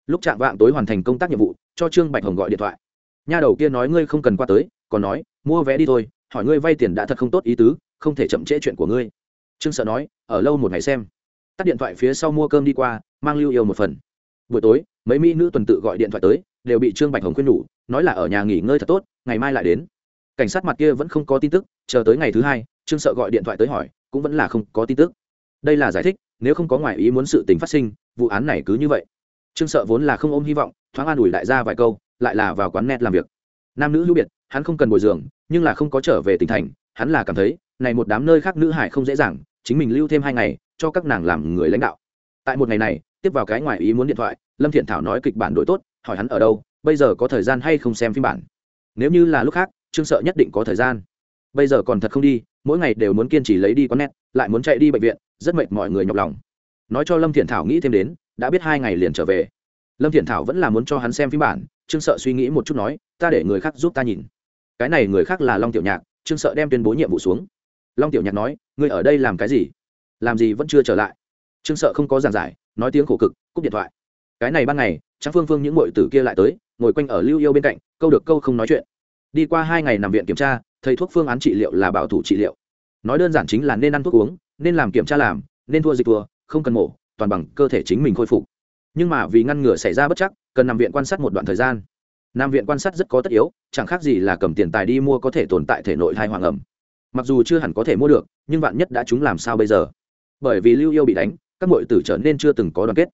lúc chạm vạng tối hoàn thành công tác nhiệm vụ, cho trương bạch hồng gọi điện thoại. Nha đầu kia nói, ngươi không cần qua tới, còn nói, mua vé đi thôi, hỏi ngươi vay tiền đã thật không tốt ý tứ, không thể chậm trễ chuyện của ngươi. Trương sợ nói, ở lâu một ngày xem. Tắt điện thoại phía sau mua cơm đi qua, mang lưu yêu một phần. Buổi tối, mấy mỹ nữ tuần tự gọi điện thoại tới, đều bị trương bạch hồng khuyên nhủ, nói là ở nhà nghỉ ngơi thật tốt, ngày mai lại đến. Cảnh sát mặt kia vẫn không có tin tức, chờ tới ngày thứ hai, trương sợ gọi điện thoại tới hỏi, cũng vẫn là không có tin tức. Đây là giải thích, nếu không có ngoại ý muốn sự tình phát sinh, vụ án này cứ như vậy trương sợ vốn là không ôm hy vọng, thoáng an ủi đại gia vài câu, lại là vào quán net làm việc. Nam nữ hữu biệt, hắn không cần bồi dưỡng, nhưng là không có trở về tỉnh thành, hắn là cảm thấy, này một đám nơi khác nữ hải không dễ dàng, chính mình lưu thêm hai ngày, cho các nàng làm người lãnh đạo. Tại một ngày này, tiếp vào cái ngoài ý muốn điện thoại, lâm thiện thảo nói kịch bản đổi tốt, hỏi hắn ở đâu, bây giờ có thời gian hay không xem phim bản? Nếu như là lúc khác, trương sợ nhất định có thời gian. Bây giờ còn thật không đi, mỗi ngày đều muốn kiên trì lấy đi quán net, lại muốn chạy đi bệnh viện, rất mệt mọi người nhọc lòng. Nói cho lâm thiện thảo nghĩ thêm đến đã biết hai ngày liền trở về. Lâm thiện thảo vẫn là muốn cho hắn xem phim bản, trương sợ suy nghĩ một chút nói, ta để người khác giúp ta nhìn. Cái này người khác là long tiểu nhạc, trương sợ đem tuyên bố nhiệm vụ xuống. Long tiểu nhạc nói, ngươi ở đây làm cái gì? Làm gì vẫn chưa trở lại? Trương sợ không có giàn giải, nói tiếng khổ cực, cúp điện thoại. Cái này ban ngày trang phương phương những m tử kia lại tới, ngồi quanh ở lưu yêu bên cạnh, câu được câu không nói chuyện. Đi qua hai ngày nằm viện kiểm tra, thầy thuốc phương án trị liệu là bảo thủ trị liệu. Nói đơn giản chính là nên ăn thuốc uống, nên làm kiểm tra làm, nên thua dịch thua, không cần mổ toàn bằng cơ thể chính mình khôi phục. Nhưng mà vì ngăn ngừa xảy ra bất chắc, cần nằm viện quan sát một đoạn thời gian. Nằm viện quan sát rất có tất yếu, chẳng khác gì là cầm tiền tài đi mua có thể tồn tại thể nội thai hoàng ẩm. Mặc dù chưa hẳn có thể mua được, nhưng vạn nhất đã chúng làm sao bây giờ? Bởi vì lưu yêu bị đánh, các mọi tử trở nên chưa từng có đoàn kết.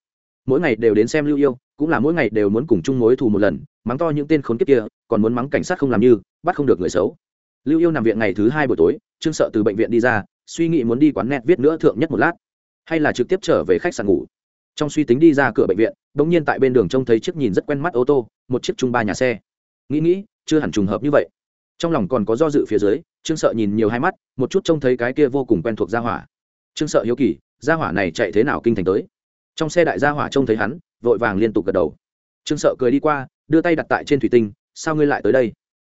Mỗi ngày đều đến xem lưu yêu, cũng là mỗi ngày đều muốn cùng chung mối thù một lần, mắng to những tên khốn kiếp kia, còn muốn mắng cảnh sát không làm như, bắt không được người xấu. Lưu yêu nằm viện ngày thứ hai buổi tối, trương sợ từ bệnh viện đi ra, suy nghĩ muốn đi quán net viết nữa thượng nhất một lát hay là trực tiếp trở về khách sạn ngủ. Trong suy tính đi ra cửa bệnh viện đ ỗ n g nhiên tại bên đường trông thấy chiếc nhìn rất quen mắt ô tô, một chiếc chung ba nhà xe. Nghĩ nghĩ, chưa hẳn trùng hợp như vậy. Trong lòng còn có do dự phía dưới, trương sợ nhìn nhiều hai mắt, một chút trông thấy cái kia vô cùng quen thuộc gia hỏa. Trương sợ hiếu kỳ, gia hỏa này chạy thế nào kinh thành tới? Trong xe đại gia hỏa trông thấy hắn, vội vàng liên tục gật đầu. Trương sợ cười đi qua, đưa tay đặt tại trên thủy tinh, sao ngươi lại tới đây?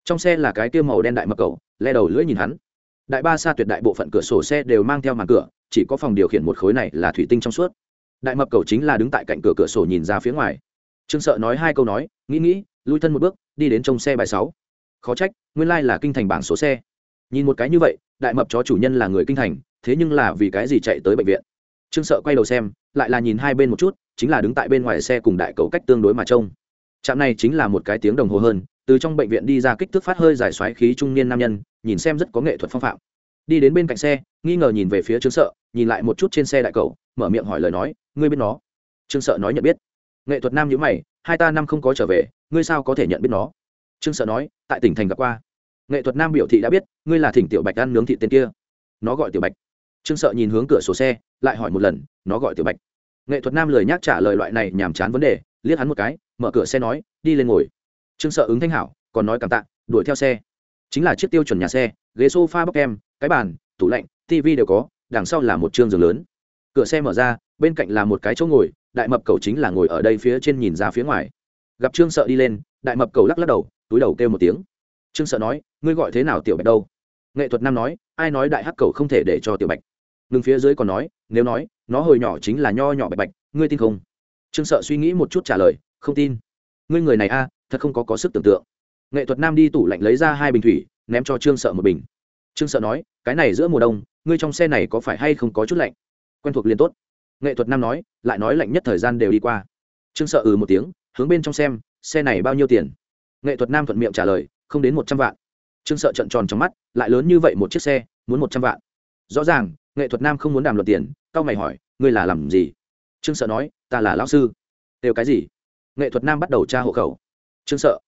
Trong xe là cái kia màu đen đại mập cầu le đầu lưỡi nhìn hắn đại ba xa tuyệt đại bộ phận cửa sổ xe đều mang theo màn cửa, chỉ có phòng điều khiển một khối này là thủy tinh trong suốt. Đại mập cầu chính là đứng tại cạnh cửa cửa sổ nhìn ra phía ngoài. Trương sợ nói hai câu nói, nghĩ nghĩ, lui thân một bước, đi đến trông xe bài sáu. Khó trách, nguyên lai là kinh thành bảng số xe. Nhìn một cái như vậy, đại mập chó chủ nhân là người kinh thành, thế nhưng là vì cái gì chạy tới bệnh viện? Trương sợ quay đầu xem, lại là nhìn hai bên một chút, chính là đứng tại bên ngoài xe cùng đại cầu cách tương đối mà trông. Trạm này chính là một cái tiếng đồng hồ hơn từ trong bệnh viện đi ra kích thước phát hơi giải xoáy khí trung niên nam nhân, nhìn xem rất có nghệ thuật phong phạm. Đi đến bên cạnh xe, nghi ngờ nhìn về phía trương sợ, nhìn lại một chút trên xe đại cầu mở miệng hỏi lời nói, ngươi biết nó? Trương sợ nói nhận biết. Nghệ thuật nam nhữ mày, hai ta năm không có trở về, ngươi sao có thể nhận biết nó? Trương sợ nói, tại tỉnh thành gặp qua. Nghệ thuật nam biểu thị đã biết, ngươi là thỉnh tiểu bạch ăn nướng thị tên kia. Nó gọi tiểu bạch. Trương sợ nhìn hướng cửa sổ xe, lại hỏi một lần, nó gọi tiểu bạch? Nghệ thuật nam lời nhắc trả lời loại này nhàm chán vấn đề, liếc hắn một cái, mở cửa xe nói, đi lên ngồi trương sợ ứng thanh hảo còn nói cảm tạ đuổi theo xe. Chính là chiếc tiêu chuẩn nhà xe ghế sofa bóc em, cái bàn tủ lạnh tv đều có đằng sau là một chương giường lớn. Cửa xe mở ra bên cạnh là một cái chỗ ngồi đại mập cầu chính là ngồi ở đây phía trên nhìn ra phía ngoài. Gặp trương sợ đi lên đại mập cầu lắc lắc đầu túi đầu kêu một tiếng. Trương sợ nói ngươi gọi thế nào tiểu bạch đâu? Nghệ thuật nam nói ai nói đại hắc cầu không thể để cho tiểu bạch? Ngừng phía dưới còn nói nếu nói nó hồi nhỏ chính là nho nhỏ bạch bạch ngươi tin không? Trương sợ suy nghĩ một chút trả lời không tin. Ngươi người này a thật không có có sức tưởng tượng. Nghệ thuật nam đi tủ lạnh lấy ra hai bình thủy, ném cho trương sợ một bình. Trương sợ nói, cái này giữa mùa đông, ngươi trong xe này có phải hay không có chút lạnh? Quen thuộc liền tốt. Nghệ thuật nam nói, lại nói lạnh nhất thời gian đều đi qua. Trương sợ ừ một tiếng, hướng bên trong xem, xe này bao nhiêu tiền? Nghệ thuật nam thuận miệng trả lời, không đến một trăm vạn. Trương sợ trận tròn trong mắt, lại lớn như vậy một chiếc xe, muốn một trăm vạn. Rõ ràng, nghệ thuật nam không muốn đàm luật tiền tao mày hỏi, ngươi là làm gì? Trương sợ nói, ta là lão sư. Đều cái gì? Nghệ thuật nam bắt đầu tra hộ khẩu trương sợ.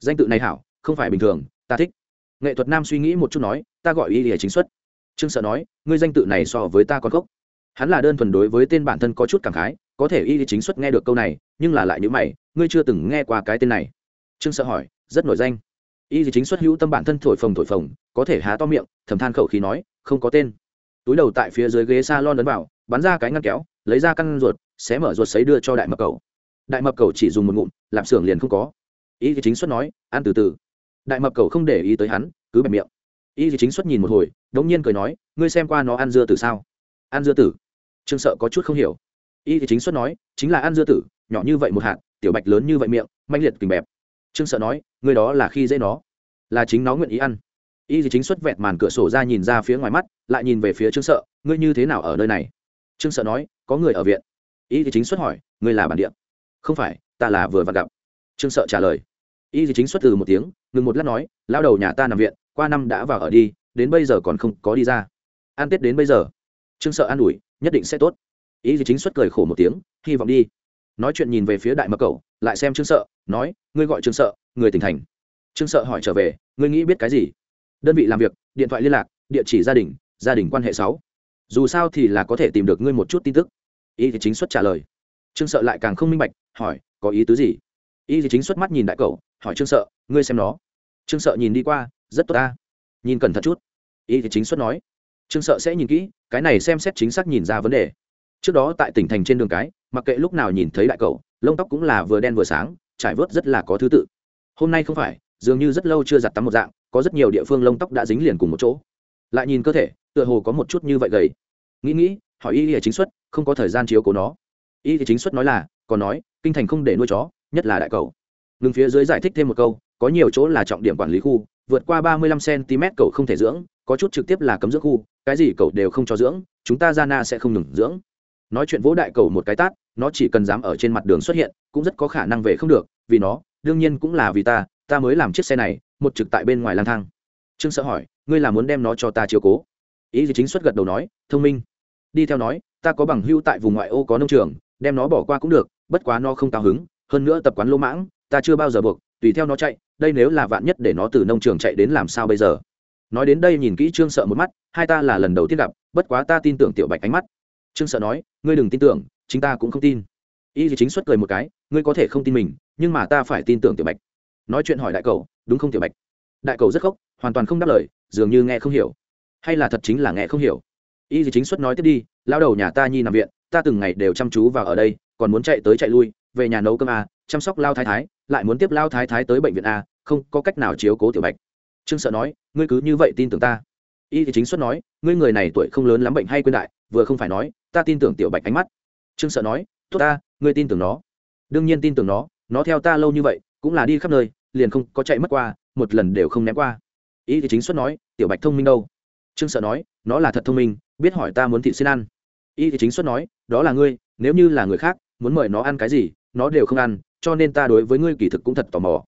Danh tự này hảo, không phải bình thường, ta thích. Nghệ thuật nam suy nghĩ một chút nói, ta gọi y lìa chính xuất. Trương sợ nói, ngươi danh tự này so với ta còn gốc hắn là đơn thuần đối với tên bản thân có chút cảm khái, có thể y chính xuất nghe được câu này, nhưng là lại những mày, ngươi chưa từng nghe qua cái tên này. Trương sợ hỏi, rất nổi danh. Y chính xuất hữu tâm bản thân thổi phồng thổi phồng, có thể há to miệng, thầm than khẩu khí nói, không có tên. Túi đầu tại phía dưới ghế s a lon ấn vào, bắn ra cái ngăn kéo, lấy ra căn ruột, xé mở ruột sấy đưa cho đại mập cầu. Đại mập cầu chỉ dùng một ngụm làm xưởng liền không có y chính xuất nói ăn từ từ. Đại mập cầu không để ý tới hắn, cứ bẹp miệng. Y chính xuất nhìn một hồi, đống nhiên cười nói, ngươi xem qua nó ăn dưa tử sao? Ăn dưa tử? Trương sợ có chút không hiểu. Y chính xuất nói, chính là ăn dưa tử, nhỏ như vậy một hạt, tiểu bạch lớn như vậy miệng, manh liệt kình bẹp. Trương sợ nói, ngươi đó là khi dễ nó, là chính nó nguyện ý ăn. Y chính xuất vẹt màn cửa sổ ra nhìn ra phía ngoài mắt, lại nhìn về phía trương sợ, ngươi như thế nào ở nơi này? Trương sợ nói, có người ở viện. Y chính xuất hỏi, ngươi là bản địa? Không phải, ta là vừa vặn gặp. Trương sợ trả lời y chính xuất từ một tiếng ngừng một lát nói lao đầu nhà ta nằm viện qua năm đã vào ở đi đến bây giờ còn không có đi ra. An tết đến bây giờ. Trương sợ an ủi nhất định sẽ tốt. Y chính xuất cười khổ một tiếng hy vọng đi. Nói chuyện nhìn về phía đại mập cậu, lại xem trương sợ nói ngươi gọi trương sợ người tỉnh thành. Trương sợ hỏi trở về ngươi nghĩ biết cái gì? Đơn vị làm việc điện thoại liên lạc địa chỉ gia đình gia đình quan hệ sáu. Dù sao thì là có thể tìm được ngươi một chút tin tức. Y thì chính xuất trả lời. Trương sợ lại càng không minh bạch hỏi có ý tứ gì? Y thì chính xuất mắt nhìn đại cậu, hỏi trương sợ, ngươi xem nó. Trương sợ nhìn đi qua, rất tốt ta. Nhìn cẩn thận chút. Y thì chính xuất nói. Trương sợ sẽ nhìn kỹ, cái này xem xét chính xác nhìn ra vấn đề. Trước đó tại tỉnh thành trên đường cái, mặc kệ lúc nào nhìn thấy đại cậu, lông tóc cũng là vừa đen vừa sáng, trải vớt rất là có thứ tự. Hôm nay không phải, dường như rất lâu chưa giặt tắm một dạng, có rất nhiều địa phương lông tóc đã dính liền cùng một chỗ. Lại nhìn cơ thể, tựa hồ có một chút như vậy gầy. Nghĩ nghĩ, hỏi y y chính xuất, không có thời gian chiếu cố nó. Y thì chính xuất nói là còn nói, kinh thành không để nuôi chó nhất là đại cầu. Ngừng phía dưới giải thích thêm một câu, có nhiều chỗ là trọng điểm quản lý khu, vượt qua ba mươi lăm cm cầu không thể dưỡng, có chút trực tiếp là cấm dưỡng khu, cái gì cầu đều không cho dưỡng, chúng ta ra na sẽ không ngừng dưỡng. Nói chuyện vỗ đại cầu một cái tát, nó chỉ cần dám ở trên mặt đường xuất hiện, cũng rất có khả năng về không được, vì nó, đương nhiên cũng là vì ta ta mới làm chiếc xe này, một trực tại bên ngoài lang thang. Trương sợ hỏi, ngươi là muốn đem nó cho ta chiều cố? Ý gì chính xuất gật đầu nói, thông minh. Đi theo nói, ta có bằng hưu tại vùng ngoại ô có nông trường, đem nó bỏ qua cũng được, bất quá nó không cao hứng hơn nữa tập quán lỗ mãng, ta chưa bao giờ buộc, tùy theo nó chạy, đây nếu là vạn nhất để nó từ nông trường chạy đến làm sao bây giờ? Nói đến đây nhìn kỹ trương sợ một mắt, hai ta là lần đầu tiên gặp, bất quá ta tin tưởng tiểu bạch ánh mắt. Trương sợ nói, ngươi đừng tin tưởng, chính ta cũng không tin. Y thì chính xuất cười một cái, ngươi có thể không tin mình, nhưng mà ta phải tin tưởng tiểu bạch. Nói chuyện hỏi đại cầu đúng không tiểu bạch? Đại cầu rất khóc, hoàn toàn không đáp lời, dường như nghe không hiểu. Hay là thật chính là nghe không hiểu? Y thì chính xuất nói tiếp đi lao đầu nhà ta nhi nằm viện, ta từng ngày đều chăm chú vào ở đây, còn muốn chạy tới chạy lui về nhà nấu cơm a, chăm sóc lao thái thái, lại muốn tiếp lao thái thái tới bệnh viện a, không có cách nào chiếu cố tiểu bạch. Trương sợ nói, ngươi cứ như vậy tin tưởng ta. Y thì chính xuất nói, ngươi người này tuổi không lớn lắm bệnh hay quên đại, vừa không phải nói, ta tin tưởng tiểu bạch ánh mắt. Trương sợ nói, tốt ta, ngươi tin tưởng nó. Đương nhiên tin tưởng nó nó theo ta lâu như vậy, cũng là đi khắp nơi, liền không có chạy mất qua, một lần đều không ném qua. Y thì chính xuất nói, tiểu bạch thông minh đâu? Trương sợ nói, nó là thật thông minh, biết hỏi ta muốn thị xin ăn. Y thì chính xuất nói, đó là ngươi, nếu như là người khác, muốn mời nó ăn cái gì nó đều không ăn, cho nên ta đối với ngươi kỳ thực cũng thật tò mò.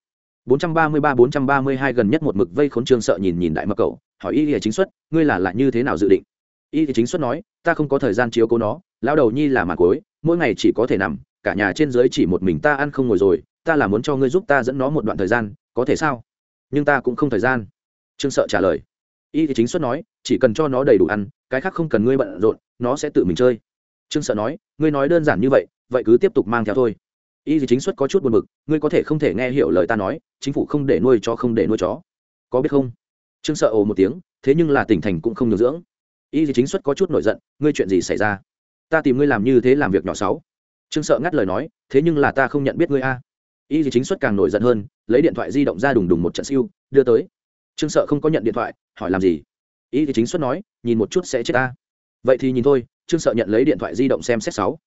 433-432 gần nhất một mực vây khốn trương sợ nhìn nhìn đại mập cậu hỏi y thì chính xuất, ngươi là lại như thế nào dự định? Y thì chính xuất nói, ta không có thời gian chiếu cố nó lao đầu nhi là màn cối, mỗi ngày chỉ có thể nằm, cả nhà trên dưới chỉ một mình ta ăn không ngồi rồi, ta là muốn cho ngươi giúp ta dẫn nó một đoạn thời gian, có thể sao? Nhưng ta cũng không thời gian. Trương sợ trả lời. Y thì chính xuất nói, chỉ cần cho nó đầy đủ ăn, cái khác không cần ngươi bận rộn, nó sẽ tự mình chơi. Trương sợ nói, ngươi nói đơn giản như vậy vậy cứ tiếp tục mang theo thôi y thì chính xuất có chút buồn bực, ngươi có thể không thể nghe hiểu lời ta nói, chính phủ không để nuôi cho không để nuôi chó. Có biết không? Trương sợ ồ một tiếng, thế nhưng là tỉnh thành cũng không nhường dưỡng. Y thì chính xuất có chút nổi giận, ngươi chuyện gì xảy ra? Ta tìm ngươi làm như thế làm việc nhỏ sáu trương sợ ngắt lời nói, thế nhưng là ta không nhận biết ngươi a. Y thì chính xuất càng nổi giận hơn, lấy điện thoại di động ra đùng đùng một trận siêu, đưa tới. Trương sợ không có nhận điện thoại, hỏi làm gì? Y thì chính xuất nói, nhìn một chút sẽ chết ta. Vậy thì nhìn thôi, trương sợ nhận lấy điện thoại di động xem xét sáu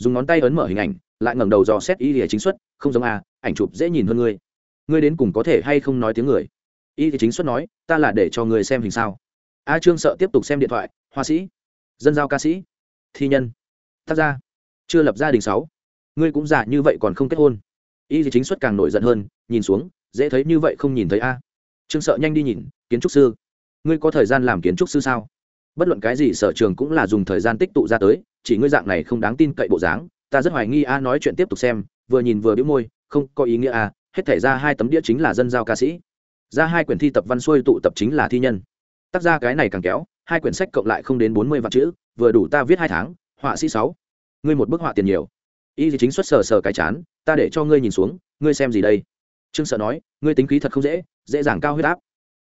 dùng ngón tay ấn mở hình ảnh, lại ngẩng đầu dò xét y thì chính xuất, không giống a ảnh chụp dễ nhìn hơn ngươi. Ngươi đến cùng có thể hay không nói tiếng người? Y thì chính xuất nói, ta là để cho người xem hình sao. A trương sợ tiếp tục xem điện thoại hoa sĩ, dân giao ca sĩ, thi nhân, tác gia, chưa lập gia đình sáu, ngươi cũng già như vậy còn không kết hôn. Y thì chính xuất càng nổi giận hơn, nhìn xuống, dễ thấy như vậy không nhìn thấy a. Trương sợ nhanh đi nhìn, kiến trúc sư, ngươi có thời gian làm kiến trúc sư sao? Bất luận cái gì sở trường cũng là dùng thời gian tích tụ ra tới, chỉ ngươi dạng này không đáng tin cậy bộ dáng, ta rất hoài nghi a nói chuyện tiếp tục xem, vừa nhìn vừa đĩu môi, không, có ý nghĩa a, hết thể ra hai tấm đĩa chính là dân giao ca sĩ. Ra hai quyển thi tập văn xuôi tụ tập chính là thi nhân. Tác ra cái này càng kéo, hai quyển sách cộng lại không đến bốn mươi vạn chữ, vừa đủ ta viết hai tháng, họa sĩ sáu. Ngươi một bức họa tiền nhiều. Y gì chính xuất sờ sờ cái chán, ta để cho ngươi nhìn xuống, ngươi xem gì đây? Trương sợ nói, ngươi tính khí thật không dễ dễ dàng cao huyết áp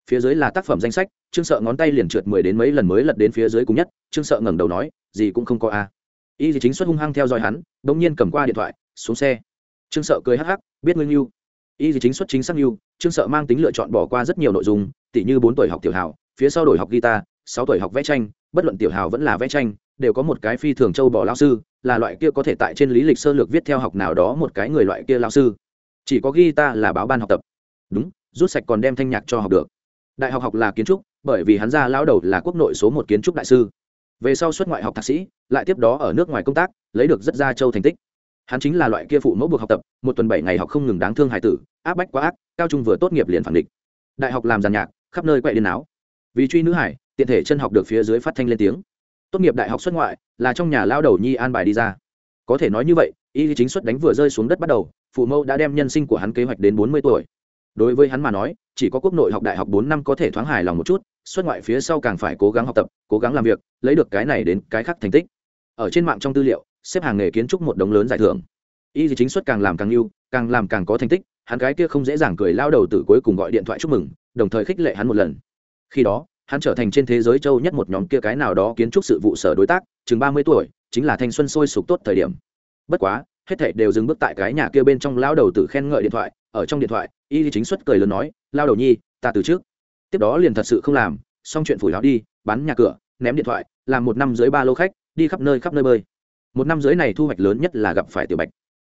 phía dưới là tác phẩm danh sách, trương sợ ngón tay liền trượt mười đến mấy lần mới lật đến phía dưới cùng nhất, trương sợ ngẩng đầu nói, gì cũng không có a y thì chính xuất hung hăng theo dõi hắn đ ỗ n g nhiên cầm qua điện thoại, xuống xe. Trương sợ cười hắc hắc, biết ngươi yêu y thì chính xuất chính xác yêu trương sợ mang tính lựa chọn bỏ qua rất nhiều nội dung, tỉ như bốn tuổi học tiểu hào, phía sau đổi học guitar, sáu tuổi học vẽ tranh, bất luận tiểu hào vẫn là vẽ tranh, đều có một cái phi thường châu bỏ lao sư, là loại kia có thể tại trên lý lịch sơ lược viết theo học nào đó một cái người loại kia lao sư. Chỉ có guitar là báo ban học tập. Đúng, rút sạch còn đem thanh nhạc cho học được đại học học là kiến trúc, bởi vì hắn ra lao đầu là quốc nội số một kiến trúc đại sư. Về sau xuất ngoại học thạc sĩ, lại tiếp đó ở nước ngoài công tác, lấy được rất ra châu thành tích. Hắn chính là loại kia phụ mẫu buộc học tập, một tuần bảy ngày học không ngừng đáng thương hải tử, áp bách quá ác, cao trung vừa tốt nghiệp liền phản định đại học làm giàn nhạc, khắp nơi quậy điên áo vì truy nữ hải, tiện thể chân học được phía dưới phát thanh lên tiếng. Tốt nghiệp đại học xuất ngoại, là trong nhà lao đầu nhi an bài đi ra. Có thể nói như vậy, y chính xuất đánh vừa rơi xuống đất bắt đầu, phụ mẫu đã đem nhân sinh của hắn kế hoạch đến bốn mươi tuổi. Đối với hắn mà nói chỉ có quốc nội học đại học bốn năm có thể thoáng hài lòng một chút, xuất ngoại phía sau càng phải cố gắng học tập, cố gắng làm việc, lấy được cái này đến cái khác thành tích. Ở trên mạng trong tư liệu, xếp hàng nghề kiến trúc một đống lớn giải thưởng. Y chính xuất càng làm càng yêu, càng làm càng có thành tích, hắn cái kia không dễ dàng cười lao đầu từ cuối cùng gọi điện thoại chúc mừng, đồng thời khích lệ hắn một lần. Khi đó, hắn trở thành trên thế giới châu nhất một nhóm kia cái nào đó kiến trúc sự vụ sở đối tác, chừng ba mươi tuổi, chính là thanh xuân sôi sục tốt thời điểm. Bất quá hết thảy đều dừng bước tại cái nhà kia bên trong lao đầu tử khen ngợi điện thoại, ở trong điện thoại, y chính xuất cười lớn nói lao đầu nhi, ta từ trước. Tiếp đó liền thật sự không làm, xong chuyện phủi lão đi, bán nhà cửa, ném điện thoại, làm một năm dưới ba lô khách, đi khắp nơi khắp nơi bơi. Một năm dưới này thu hoạch lớn nhất là gặp phải tiểu bạch.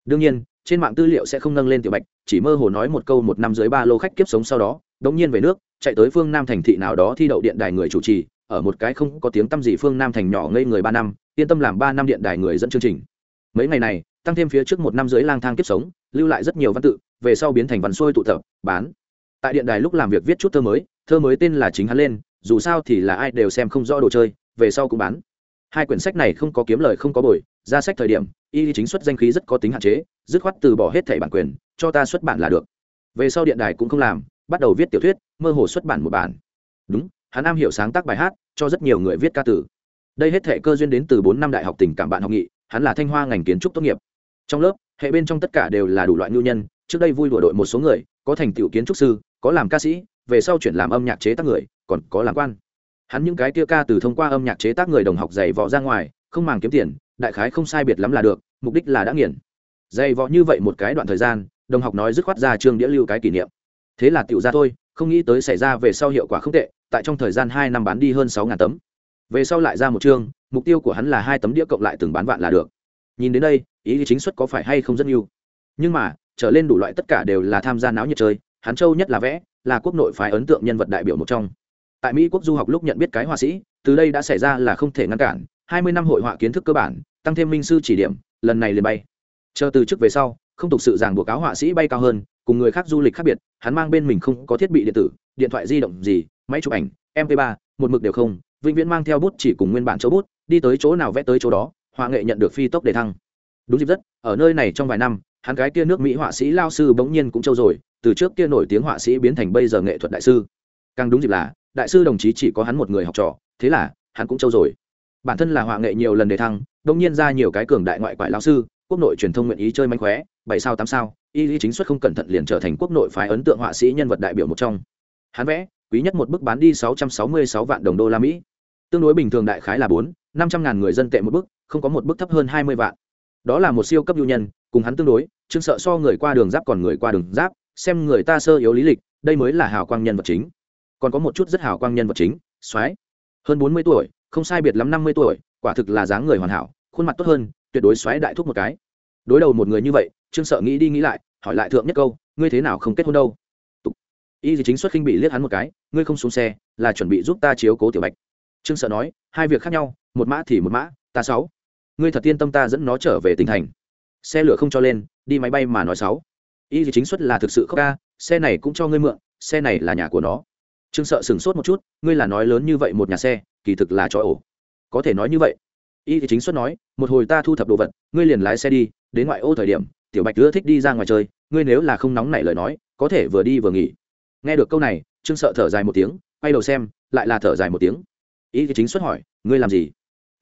Đương nhiên, trên mạng tư liệu sẽ không nâng lên tiểu bạch, chỉ mơ hồ nói một câu một năm dưới ba lô khách kiếp sống sau đó, đống nhiên về nước, chạy tới phương nam thành thị nào đó thi đậu điện đài người chủ trì, ở một cái không có tiếng tăm gì phương nam thành nhỏ ngây người ba năm, yên tâm làm ba năm điện đài người dẫn chương trình. Mấy ngày này tăng thêm phía trước một năm dưới lang thang kiếp sống, lưu lại rất nhiều văn tự, về sau biến thành văn xuôi tụ tập, bán. Tại điện đài lúc làm việc viết chút thơ mới thơ mới tên là chính hắn lên, dù sao thì là ai đều xem không rõ đồ chơi, về sau cũng bán. Hai quyển sách này không có kiếm lời, không có bồi, ra sách thời điểm, y chính xuất danh khí rất có tính hạn chế, dứt khoát từ bỏ hết thẻ bản quyền, cho ta xuất bản là được. Về sau điện đài cũng không làm, bắt đầu viết tiểu thuyết, mơ hồ xuất bản một bản. Đúng, hắn am hiểu sáng tác bài hát, cho rất nhiều người viết ca tử đây hết thẻ cơ duyên đến từ bốn năm đại học tình cảm bạn học nghị, hắn là thanh hoa ngành kiến trúc tốt nghiệp trong lớp, hệ bên trong tất cả đều là đủ loại ngư nhân, trước đây vui đùa đội một số người, có thành tựu kiến trúc sư, có làm ca sĩ, về sau chuyển làm âm nhạc chế tác người, còn có làm quan. Hắn những cái tia ca từ thông qua âm nhạc chế tác người đồng học dày vọ ra ngoài, không màng kiếm tiền, đại khái không sai biệt lắm là được, mục đích là đã nghiền. Dày vọ như vậy một cái đoạn thời gian, đồng học nói dứt khoát ra chương đĩa lưu cái kỷ niệm. Thế là tựu ra thôi, không nghĩ tới xảy ra về sau hiệu quả không tệ, tại trong thời gian hai năm bán đi hơn sáu ngàn tấm. Về sau lại ra một chương mục tiêu của hắn là hai tấm đĩa cộng lại từng bán vạn là được nhìn đến đây, ý chính xuất có phải hay không rất nhiều. Nhưng mà, trở lên đủ loại tất cả đều là tham gia náo nhiệt chơi, Hán châu nhất là vẽ, là quốc nội phái ấn tượng nhân vật đại biểu một trong. Tại mỹ quốc du học lúc nhận biết cái họa sĩ, từ đây đã xảy ra là không thể ngăn cản, hai mươi năm hội họa kiến thức cơ bản, tăng thêm minh sư chỉ điểm, lần này liền bay. Chờ từ trước về sau, không tục sự ràng buộc áo họa sĩ bay cao hơn, cùng người khác du lịch khác biệt, hắn mang bên mình không có thiết bị điện tử, điện thoại di động gì, máy chụp ảnh mp 3 một mực đều không, vĩnh viễn mang theo bút chỉ cùng nguyên bản chỗ bút, đi tới chỗ nào vẽ tới chỗ đó họa nghệ nhận được phi tốc để thăng. Đúng dịp rất, ở nơi này trong vài năm, hắn cái kia nước mỹ họa sĩ lao sư bỗng nhiên cũng trâu rồi, từ trước kia nổi tiếng họa sĩ biến thành bây giờ nghệ thuật đại sư. Càng đúng dịp là, đại sư đồng chí chỉ có hắn một người học trò, thế là, hắn cũng trâu rồi. Bản thân là họa nghệ nhiều lần đề thăng bỗng nhiên ra nhiều cái cường đại ngoại quại lao sư, quốc nội truyền thông nguyện ý chơi mánh khóe, bảy sao tám sao, y lý chính xuất không cẩn thận liền trở thành quốc nội phái ấn tượng họa sĩ nhân vật đại biểu một trong. Hắn vẽ, quý nhất một bức bán đi sáu trăm sáu mươi sáu vạn đồng đô la mỹ. Tương đối bình thường đại khái là bốn năm trăm ngàn người dân tệ một bức, không có một bức thấp hơn hai mươi vạn. Đó là một siêu cấp ưu nhân, cùng hắn tương đối, chương sợ so người qua đường giáp còn người qua đường giáp, xem người ta sơ yếu lý lịch, đây mới là hào quang nhân vật chính. Còn có một chút rất hào quang nhân vật chính, soái. Hơn bốn mươi tuổi, không sai biệt lắm năm mươi tuổi, quả thực là dáng người hoàn hảo, khuôn mặt tốt hơn, tuyệt đối xoáy đại thúc một cái. Đối đầu một người như vậy trương sợ nghĩ đi nghĩ lại, hỏi lại thượng nhất câu, ngươi thế nào không kết hôn đâu? Tục. y gì chính xuất khinh bị liếc hắn một cái, ngươi không xuống xe, là chuẩn bị giúp ta chiếu cố tiểu bạch. Trương sợ nói, hai việc khác nhau một mã thì một mã, ta sáu. Ngươi thật tiên tâm ta dẫn nó trở về tỉnh thành. Xe lửa không cho lên, đi máy bay mà nói sáu. Y gì chính xuất là thực sự khóc ca, xe này cũng cho ngươi mượn, xe này là nhà của nó. Trương sợ sửng sốt một chút, ngươi là nói lớn như vậy một nhà xe, kỳ thực là cho ổ. Có thể nói như vậy. Y thì chính xuất nói, một hồi ta thu thập đồ vật, ngươi liền lái xe đi, đến ngoại ô thời điểm, tiểu bạch ưa thích đi ra ngoài chơi, ngươi nếu là không nóng nảy lời nói, có thể vừa đi vừa nghỉ. Nghe được câu này, trương sợ thở dài một tiếng, quay đầu xem, lại là thở dài một tiếng. Y thì chính xuất hỏi, ngươi làm gì?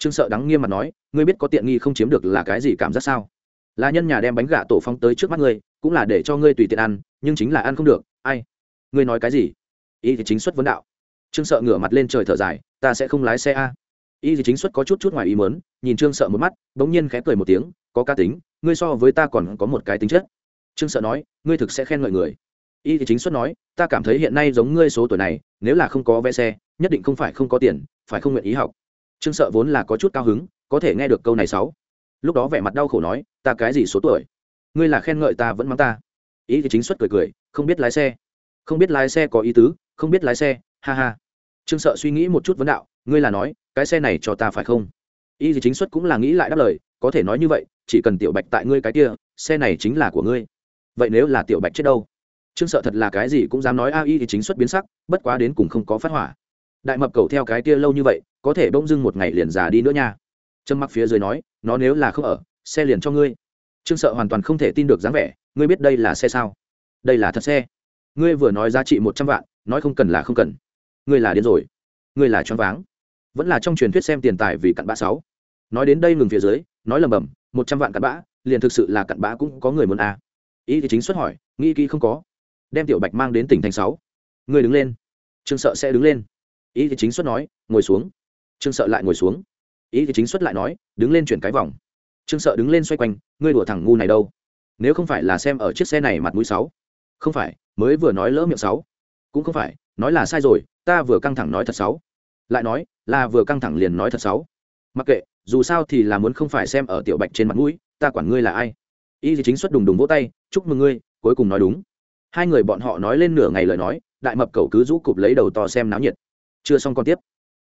Trương sợ đắng nghiêm mặt nói, ngươi biết có tiện nghi không chiếm được là cái gì cảm giác sao? Là nhân nhà đem bánh gà tổ phong tới trước mắt ngươi, cũng là để cho ngươi tùy tiện ăn, nhưng chính là ăn không được, ai? Ngươi nói cái gì? Y thì chính xuất vấn đạo. Trương sợ ngửa mặt lên trời thở dài, ta sẽ không lái xe a. Y thì chính xuất có chút chút ngoài ý mớn nhìn trương sợ một mắt, bỗng nhiên khẽ cười một tiếng, có ca tính, ngươi so với ta còn có một cái tính chất. Trương sợ nói, ngươi thực sẽ khen ngợi người. Y thì chính xuất nói, ta cảm thấy hiện nay giống ngươi số tuổi này, nếu là không có vé xe, nhất định không phải không có tiền, phải không nguyện ý học trương sợ vốn là có chút cao hứng, có thể nghe được câu này sáu. Lúc đó vẻ mặt đau khổ nói, ta cái gì số tuổi? Ngươi là khen ngợi ta vẫn mắng ta. Ý thì chính xuất cười cười, không biết lái xe. Không biết lái xe có ý tứ, không biết lái xe, ha ha. Trương sợ suy nghĩ một chút vấn đạo, ngươi là nói, cái xe này cho ta phải không? Ý thì chính xuất cũng là nghĩ lại đáp lời, có thể nói như vậy, chỉ cần tiểu bạch tại ngươi cái kia, xe này chính là của ngươi. Vậy nếu là tiểu bạch chết đâu? Trương sợ thật là cái gì cũng dám nói, a y thì chính xuất biến sắc, bất quá đến cùng không có phát hỏa đại mập cầu theo cái kia lâu như vậy, có thể bỗng dưng một ngày liền già đi nữa nha. Trâm mặc phía dưới nói, nó nếu là không ở, xe liền cho ngươi. Trương sợ hoàn toàn không thể tin được dáng vẻ, ngươi biết đây là xe sao? Đây là thật xe. Ngươi vừa nói giá trị một trăm vạn, nói không cần là không cần. Ngươi là điên rồi. Ngươi là choáng váng. Vẫn là trong truyền thuyết xem tiền tài vì cặn bã sáu. Nói đến đây ngừng phía dưới, nói lầm bầm, một trăm vạn cặn bã, liền thực sự là cặn bã cũng có người muốn à. ý thì chính xuất hỏi, nghĩ kỹ không có. Đem tiểu bạch mang đến tỉnh thành sáu. Ngươi đứng lên. Trương sợ sẽ đứng lên ý thì chính xuất nói, ngồi xuống. Trương sợ lại ngồi xuống. Ý thì chính xuất lại nói, đứng lên chuyển cái vòng. Trương sợ đứng lên xoay quanh, ngươi đùa thằng ngu này đâu? Nếu không phải là xem ở chiếc xe này mặt mũi sáu. Không phải, mới vừa nói lỡ miệng sáu. Cũng không phải, nói là sai rồi, ta vừa căng thẳng nói thật sáu. Lại nói, là vừa căng thẳng liền nói thật sáu. Mặc kệ, dù sao thì là muốn không phải xem ở tiểu bạch trên mặt mũi, ta quản ngươi là ai. Y thì chính xuất đùng đùng vỗ tay, chúc mừng ngươi, cuối cùng nói đúng. Hai người bọn họ nói lên nửa ngày lời nói, đại mập cầu cứ rũ cụp lấy đầu to xem náo nhiệt chưa xong còn tiếp.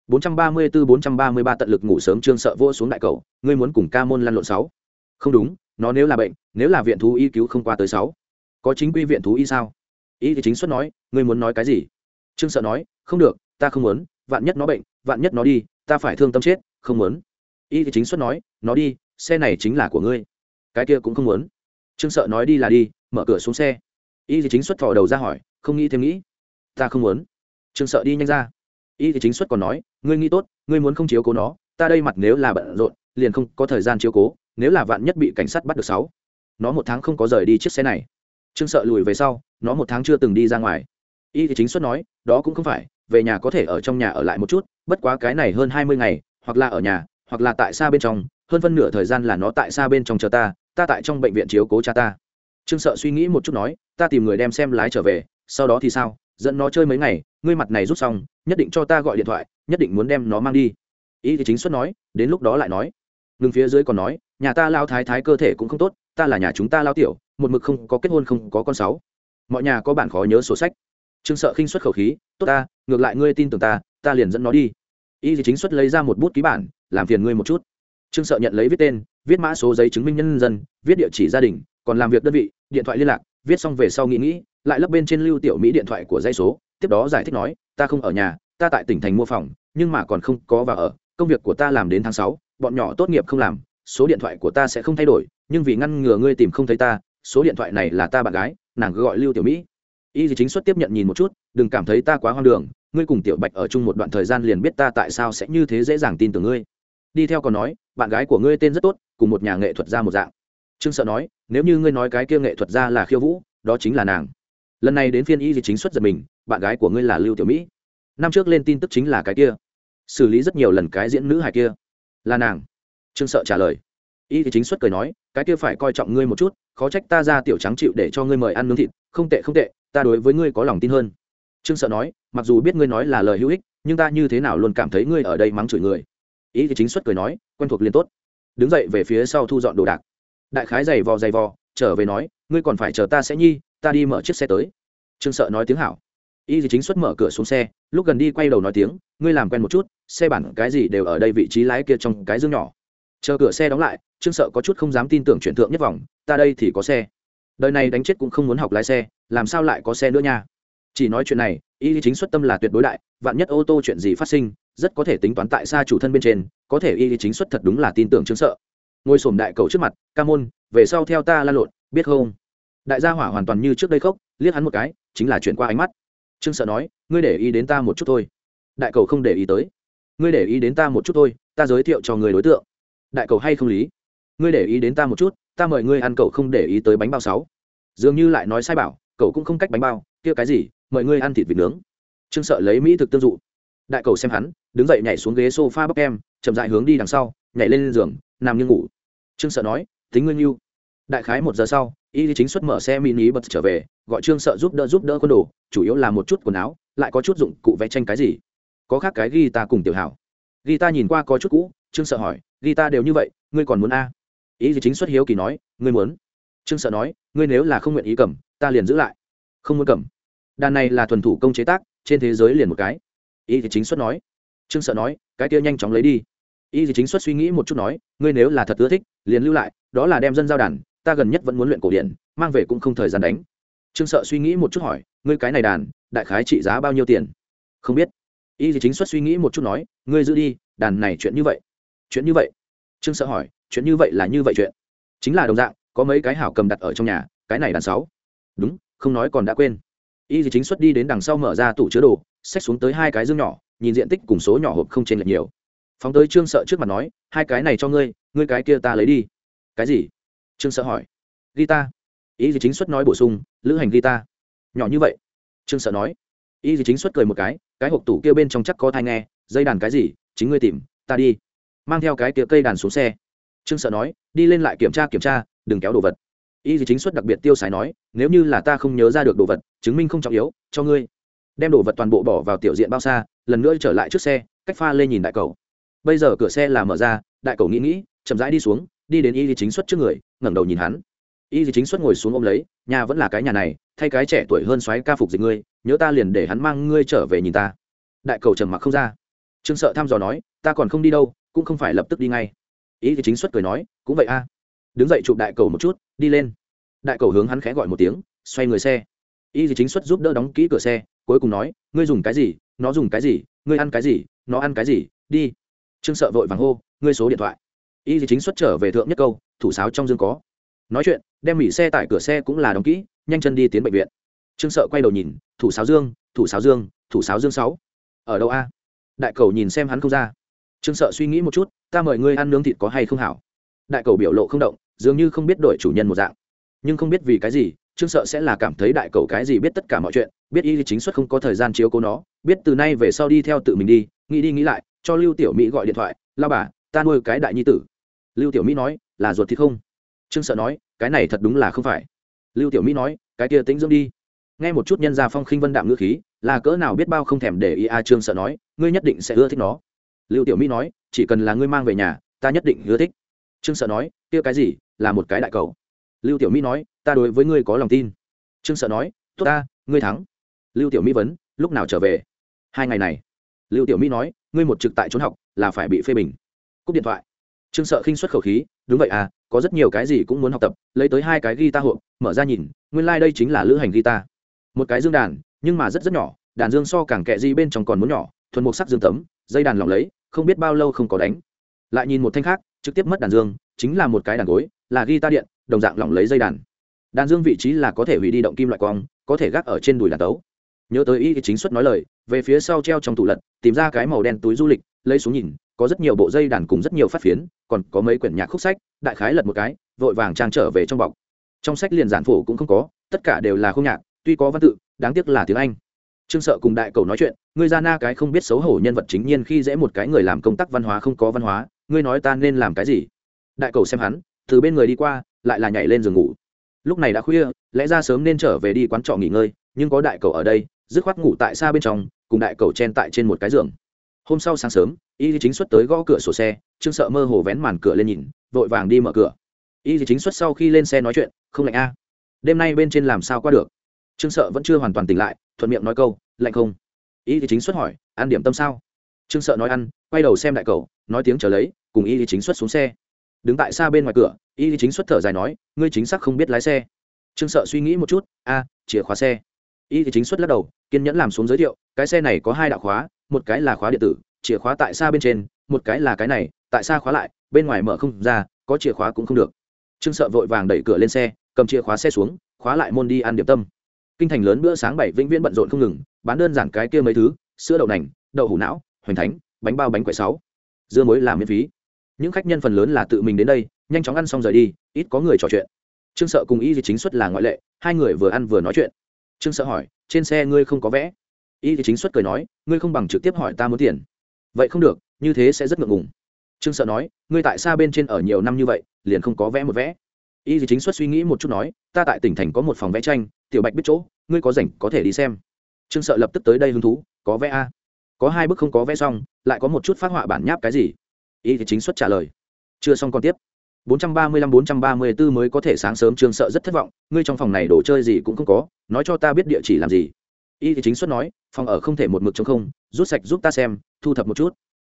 434-433 tận lực ngủ sớm trương sợ vô xuống đại cầu, ngươi muốn cùng ca môn lăn lộn sáu? Không đúng, nó nếu là bệnh, nếu là viện thú y cứu không qua tới sáu. Có chính quy viện thú y sao? Y thì chính xuất nói, ngươi muốn nói cái gì? Trương sợ nói, không được, ta không muốn, vạn nhất nó bệnh, vạn nhất nó đi, ta phải thương tâm chết, không muốn. Y thì chính xuất nói, nó đi, xe này chính là của ngươi. Cái kia cũng không muốn. Trương sợ nói đi là đi, mở cửa xuống xe. Y thì chính xuất thò đầu ra hỏi, không nghĩ thêm nghĩ. Ta không muốn. Trương sợ đi nhanh ra y thì chính xuất còn nói, ngươi nghĩ tốt, ngươi muốn không chiếu cố nó, ta đây mặt nếu là bận rộn, liền không có thời gian chiếu cố, nếu là vạn nhất bị cảnh sát bắt được sáu, nó một tháng không có rời đi chiếc xe này. Trương sợ lùi về sau, nó một tháng chưa từng đi ra ngoài. Y thì chính xuất nói, đó cũng không phải, về nhà có thể ở trong nhà ở lại một chút, bất quá cái này hơn hai mươi ngày, hoặc là ở nhà, hoặc là tại xa bên trong, hơn phân nửa thời gian là nó tại xa bên trong chờ ta ta tại trong bệnh viện chiếu cố cha ta. Trương sợ suy nghĩ một chút nói, ta tìm người đem xem lái trở về, sau đó thì sao? Dẫn nó chơi mấy ngày, ngươi mặt này rút xong, nhất định cho ta gọi điện thoại, nhất định muốn đem nó mang đi. Ý thì chính xuất nói, đến lúc đó lại nói. Ngừng phía dưới còn nói, nhà ta lao thái thái cơ thể cũng không tốt, ta là nhà chúng ta lao tiểu, một mực không có kết hôn không có con sáu. Mọi nhà có bản khó nhớ sổ sách. Trương sợ khinh xuất khẩu khí, tốt ta, ngược lại ngươi tin tưởng ta ta liền dẫn nó đi. Y thì chính xuất lấy ra một bút ký bản, làm phiền ngươi một chút. Trương sợ nhận lấy viết tên, viết mã số giấy chứng minh nhân dân, viết địa chỉ gia đình, còn làm việc đơn vị, điện thoại liên lạc viết xong về sau nghĩ nghĩ, lại lấp bên trên lưu tiểu mỹ điện thoại của dây số, tiếp đó giải thích nói, ta không ở nhà, ta tại tỉnh thành mua phòng, nhưng mà còn không có và ở, công việc của ta làm đến tháng sáu, bọn nhỏ tốt nghiệp không làm, số điện thoại của ta sẽ không thay đổi, nhưng vì ngăn ngừa ngươi tìm không thấy ta, số điện thoại này là ta bạn gái, nàng gọi lưu tiểu mỹ. Y gì chính xuất tiếp nhận nhìn một chút, đừng cảm thấy ta quá hoang đường, ngươi cùng tiểu bạch ở chung một đoạn thời gian liền biết ta tại sao sẽ như thế dễ dàng tin tưởng ngươi. Đi theo còn nói, bạn gái của ngươi tên rất tốt, cùng một nhà nghệ thuật ra một dạng trương sợ nói, nếu như ngươi nói cái kia nghệ thuật ra là khiêu vũ, đó chính là nàng. Lần này đến phiên y gì chính xuất giật mình, bạn gái của ngươi là lưu tiểu mỹ. Năm trước lên tin tức chính là cái kia. Xử lý rất nhiều lần cái diễn nữ hài kia. Là nàng. Trương sợ trả lời. Y thì chính xuất cười nói, cái kia phải coi trọng ngươi một chút, khó trách ta ra tiểu trắng chịu để cho ngươi mời ăn nướng thịt, không tệ không tệ, ta đối với ngươi có lòng tin hơn. Trương sợ nói, mặc dù biết ngươi nói là lời hữu ích, nhưng ta như thế nào luôn cảm thấy ngươi ở đây mắng chửi người. Ý thì chính xuất cười nói, quen thuộc liền tốt. Đứng dậy về phía sau thu dọn đồ đạc đại khái giày vò giày vò, trở về nói, ngươi còn phải chờ ta sẽ nhi, ta đi mở chiếc xe tới. Trương sợ nói tiếng hảo. Y thì chính xuất mở cửa xuống xe, lúc gần đi quay đầu nói tiếng, ngươi làm quen một chút, xe bản cái gì đều ở đây vị trí lái kia trong cái dương nhỏ. Chờ cửa xe đóng lại, trương sợ có chút không dám tin tưởng chuyển thượng nhất vòng, ta đây thì có xe. Đời này đánh chết cũng không muốn học lái xe, làm sao lại có xe nữa nha? Chỉ nói chuyện này, y chính xuất tâm là tuyệt đối đại, vạn nhất ô tô chuyện gì phát sinh, rất có thể tính toán tại xa chủ thân bên trên, có thể y chính xuất thật đúng là tin tưởng trương sợ ngồi sổm đại cầu trước mặt, ca môn, về sau theo ta la lộn, biết không? Đại gia hỏa hoàn toàn như trước đây khóc, liếc hắn một cái, chính là chuyển qua ánh mắt. Trương sợ nói, ngươi để ý đến ta một chút thôi. Đại cầu không để ý tới. Ngươi để ý đến ta một chút thôi, ta giới thiệu cho người đối tượng. Đại cầu hay không lý? Ngươi để ý đến ta một chút, ta mời ngươi ăn cậu không để ý tới bánh bao sáu. Dường như lại nói sai bảo, cậu cũng không cách bánh bao, kia cái gì, mời ngươi ăn thịt vịt nướng. Trương sợ lấy mỹ thực tương dụ. Đại cầu xem hắn, đứng dậy nhảy xuống ghế s o f a bóc em chậm dại hướng đi đằng sau, nhảy lên giường, nằm như ngủ. Trương sợ nói, tính ngươi yêu đại khái một giờ sau, y chính xuất mở xe mini bật trở về, gọi trương sợ giúp đỡ giúp đỡ quân đồ, chủ yếu là một chút quần áo, lại có chút dụng cụ vẽ tranh cái gì. Có khác cái ghi ta cùng tiểu hảo. Ghi ta nhìn qua có chút cũ, trương sợ hỏi ghi ta đều như vậy, ngươi còn muốn a? Ý gì chính xuất hiếu kỳ nói, ngươi muốn. Trương sợ nói, ngươi nếu là không nguyện ý cầm, ta liền giữ lại. Không muốn cầm. Đàn này là thuần thủ công chế tác, trên thế giới liền một cái. Ý thì chính xuất nói, trương sợ nói, cái kia nhanh chóng lấy đi. Y thì chính xuất suy nghĩ một chút nói, ngươi nếu là thật ưa thích, liền lưu lại, đó là đem dân giao đàn, ta gần nhất vẫn muốn luyện cổ điển, mang về cũng không thời gian đánh. Trương sợ suy nghĩ một chút hỏi, ngươi cái này đàn, đại khái trị giá bao nhiêu tiền? Không biết. Y thì chính xuất suy nghĩ một chút nói, ngươi giữ đi, đàn này chuyện như vậy. Chuyện như vậy? Trương sợ hỏi, chuyện như vậy là như vậy chuyện? Chính là đồng dạng, có mấy cái hảo cầm đặt ở trong nhà, cái này đàn sáu. Đúng, không nói còn đã quên. Y thì chính xuất đi đến đằng sau mở ra tủ chứa đồ, xách xuống tới hai cái dương nhỏ, nhìn diện tích cùng số nhỏ hộp không trên lệch nhiều phóng tới trương sợ trước mặt nói, hai cái này cho ngươi ngươi cái kia ta lấy đi. Cái gì? Trương sợ hỏi. Guitar. Ý gì chính xuất nói bổ sung, lữ hành guitar. Nhỏ như vậy? Trương sợ nói. Ý gì chính xuất cười một cái cái hộp tủ kia bên trong chắc có thai nghe, dây đàn cái gì, chính ngươi tìm, ta đi. Mang theo cái kia cây đàn xuống xe. Trương sợ nói, đi lên lại kiểm tra kiểm tra, đừng kéo đồ vật. Y gì chính xuất đặc biệt tiêu xài nói, nếu như là ta không nhớ ra được đồ vật, chứng minh không trọng yếu, cho ngươi. Đem đồ vật toàn bộ bỏ vào tiểu diện bao xa, lần nữa trở lại trước xe, cách pha lên nhìn đại cầu bây giờ cửa xe là mở ra, đại cầu nghĩ nghĩ, chậm rãi đi xuống, đi đến y gì chính xuất trước người, ngẩng đầu nhìn hắn. Y gì chính xuất ngồi xuống ôm lấy, nhà vẫn là cái nhà này, thay cái trẻ tuổi hơn xoáy ca phục dịch ngươi, nhớ ta liền để hắn mang ngươi trở về nhìn ta. Đại cầu trầm mặc không ra. Trương sợ thăm dò nói, ta còn không đi đâu, cũng không phải lập tức đi ngay. Ý thì chính xuất cười nói, cũng vậy a. Đứng dậy chụp đại cầu một chút, đi lên. Đại cầu hướng hắn khẽ gọi một tiếng, xoay người xe. Y thì chính xuất giúp đỡ đóng kỹ cửa xe, cuối cùng nói, ngươi dùng cái gì, nó dùng cái gì, ngươi ăn cái gì, nó ăn cái gì, đi trương sợ vội vàng hô, ngươi số điện thoại. Y thì chính xuất trở về thượng nhất câu, thủ sáo trong dương có. Nói chuyện, đem mỹ xe tại cửa xe cũng là đóng kỹ, nhanh chân đi tiến bệnh viện. Trương sợ quay đầu nhìn, thủ sáo dương, thủ sáo dương, thủ sáo dương sáu. Ở đâu a? Đại cầu nhìn xem hắn không ra. Trương sợ suy nghĩ một chút, ta mời ngươi ăn nướng thịt có hay không hảo? Đại cầu biểu lộ không động, dường như không biết đổi chủ nhân một dạng. Nhưng không biết vì cái gì, trương sợ sẽ là cảm thấy đại cầu cái gì biết tất cả mọi chuyện, biết y chính xuất không có thời gian chiếu cố nó, biết từ nay về sau đi theo tự mình đi, nghĩ đi nghĩ lại cho lưu tiểu mỹ gọi điện thoại, lao bà, ta nuôi cái đại nhi tử. Lưu tiểu mỹ nói, là ruột thì không? Trương sợ nói, cái này thật đúng là không phải. Lưu tiểu mỹ nói, cái kia tính dưỡng đi. Nghe một chút nhân gia phong khinh vân đạm ngữ khí, là cỡ nào biết bao không thèm để ý a, trương sợ nói, ngươi nhất định sẽ ưa thích nó. Lưu tiểu mỹ nói, chỉ cần là ngươi mang về nhà, ta nhất định ưa thích. Trương sợ nói, kia cái gì? Là một cái đại cầu. Lưu tiểu mỹ nói, ta đối với ngươi có lòng tin. Trương sợ nói, tốt ta, ngươi thắng. Lưu tiểu mỹ vấn, lúc nào trở về? Hai ngày này lưu tiểu mỹ nói, ngươi một trực tại trốn học là phải bị phê bình. Cúp điện thoại. Trương sợ khinh xuất khẩu khí, đúng vậy à có rất nhiều cái gì cũng muốn học tập, lấy tới hai cái guitar hộp, mở ra nhìn, nguyên lai、like、đây chính là lữ hành guitar. Một cái dương đàn, nhưng mà rất rất nhỏ, đàn dương so càng kẹ di bên trong còn muốn nhỏ, thuần mục sắc dương tấm, dây đàn lỏng lấy, không biết bao lâu không có đánh. Lại nhìn một thanh khác, trực tiếp mất đàn dương, chính là một cái đàn gối, là guitar điện, đồng dạng lỏng lấy dây đàn. Đàn dương vị trí là có thể hủy đi động kim loại quang, có thể gác ở trên đùi đàn tấu nhớ tới y chính xuất nói lời, về phía sau treo trong tủ lật, tìm ra cái màu đen túi du lịch, lấy xuống nhìn, có rất nhiều bộ dây đàn cùng rất nhiều phát phiến, còn có mấy quyển nhạc khúc sách, đại khái lật một cái, vội vàng trang trở về trong bọc. Trong sách liền giản phổ cũng không có, tất cả đều là không nhạc, tuy có văn tự, đáng tiếc là tiếng anh. Trương sợ cùng đại cầu nói chuyện, ngươi ra na cái không biết xấu hổ nhân vật chính nhiên khi dễ một cái người làm công tác văn hóa không có văn hóa, ngươi nói ta nên làm cái gì? Đại cầu xem hắn, từ bên người đi qua, lại là nhảy lên giường ngủ. Lúc này đã khuya, lẽ ra sớm nên trở về đi quán trọ nghỉ ngơi, nhưng có đại cầu ở đây dứt khoát ngủ tại xa bên trong, cùng đại cầu chen tại trên một cái giường. Hôm sau sáng sớm, y chính xuất tới gõ cửa sổ xe, trương sợ mơ hồ vén màn cửa lên nhìn, vội vàng đi mở cửa. Y chính xuất sau khi lên xe nói chuyện, không lạnh a. Đêm nay bên trên làm sao qua được? Trương sợ vẫn chưa hoàn toàn tỉnh lại, thuận miệng nói câu, lạnh không? Y chính xuất hỏi, ăn điểm tâm sao? Trương sợ nói ăn, quay đầu xem đại cầu, nói tiếng chờ lấy, cùng y chính xuất xuống xe. Đứng tại xa bên ngoài cửa, y chính xuất thở dài nói, ngươi chính xác không biết lái xe. Trương sợ suy nghĩ một chút, a, chìa khóa xe. Y chính xuất lắc đầu kiên nhẫn làm xuống giới thiệu, cái xe này có hai đạo khóa, một cái là khóa điện tử, chìa khóa tại xa bên trên, một cái là cái này, tại xa khóa lại, bên ngoài mở không ra, có chìa khóa cũng không được. Trương sợ vội vàng đẩy cửa lên xe, cầm chìa khóa xe xuống, khóa lại môn đi ăn điểm tâm. Kinh thành lớn bữa sáng bảy vĩnh viễn bận rộn không ngừng, bán đơn giản cái kia mấy thứ, sữa đậu nành, đậu hủ não, hoành thánh, bánh bao bánh quậy sáu. Dưa muối làm miễn phí. Những khách nhân phần lớn là tự mình đến đây, nhanh chóng ăn xong rời đi, ít có người trò chuyện. Trương sợ cùng y di chính xuất là ngoại lệ, hai người vừa ăn vừa nói chuyện. Trương sợ hỏi trên xe ngươi không có vẽ. Y thì chính xuất cười nói, ngươi không bằng trực tiếp hỏi ta muốn tiền. Vậy không được, như thế sẽ rất ngượng ngùng. Trương sợ nói, ngươi tại xa bên trên ở nhiều năm như vậy, liền không có vẽ một vẽ. Y thì chính xuất suy nghĩ một chút nói, ta tại tỉnh thành có một phòng vẽ tranh, tiểu bạch biết chỗ, ngươi có rảnh có thể đi xem. Trương sợ lập tức tới đây hứng thú, có vẽ a. Có hai bức không có vẽ xong, lại có một chút phát họa bản nháp cái gì. Y thì chính xuất trả lời. Chưa xong còn tiếp. 435-434 mới có thể sáng sớm trương sợ rất thất vọng, ngươi trong phòng này đồ chơi gì cũng không có, nói cho ta biết địa chỉ làm gì. Y thì chính xuất nói, phòng ở không thể một mực trong không, rút sạch giúp ta xem, thu thập một chút.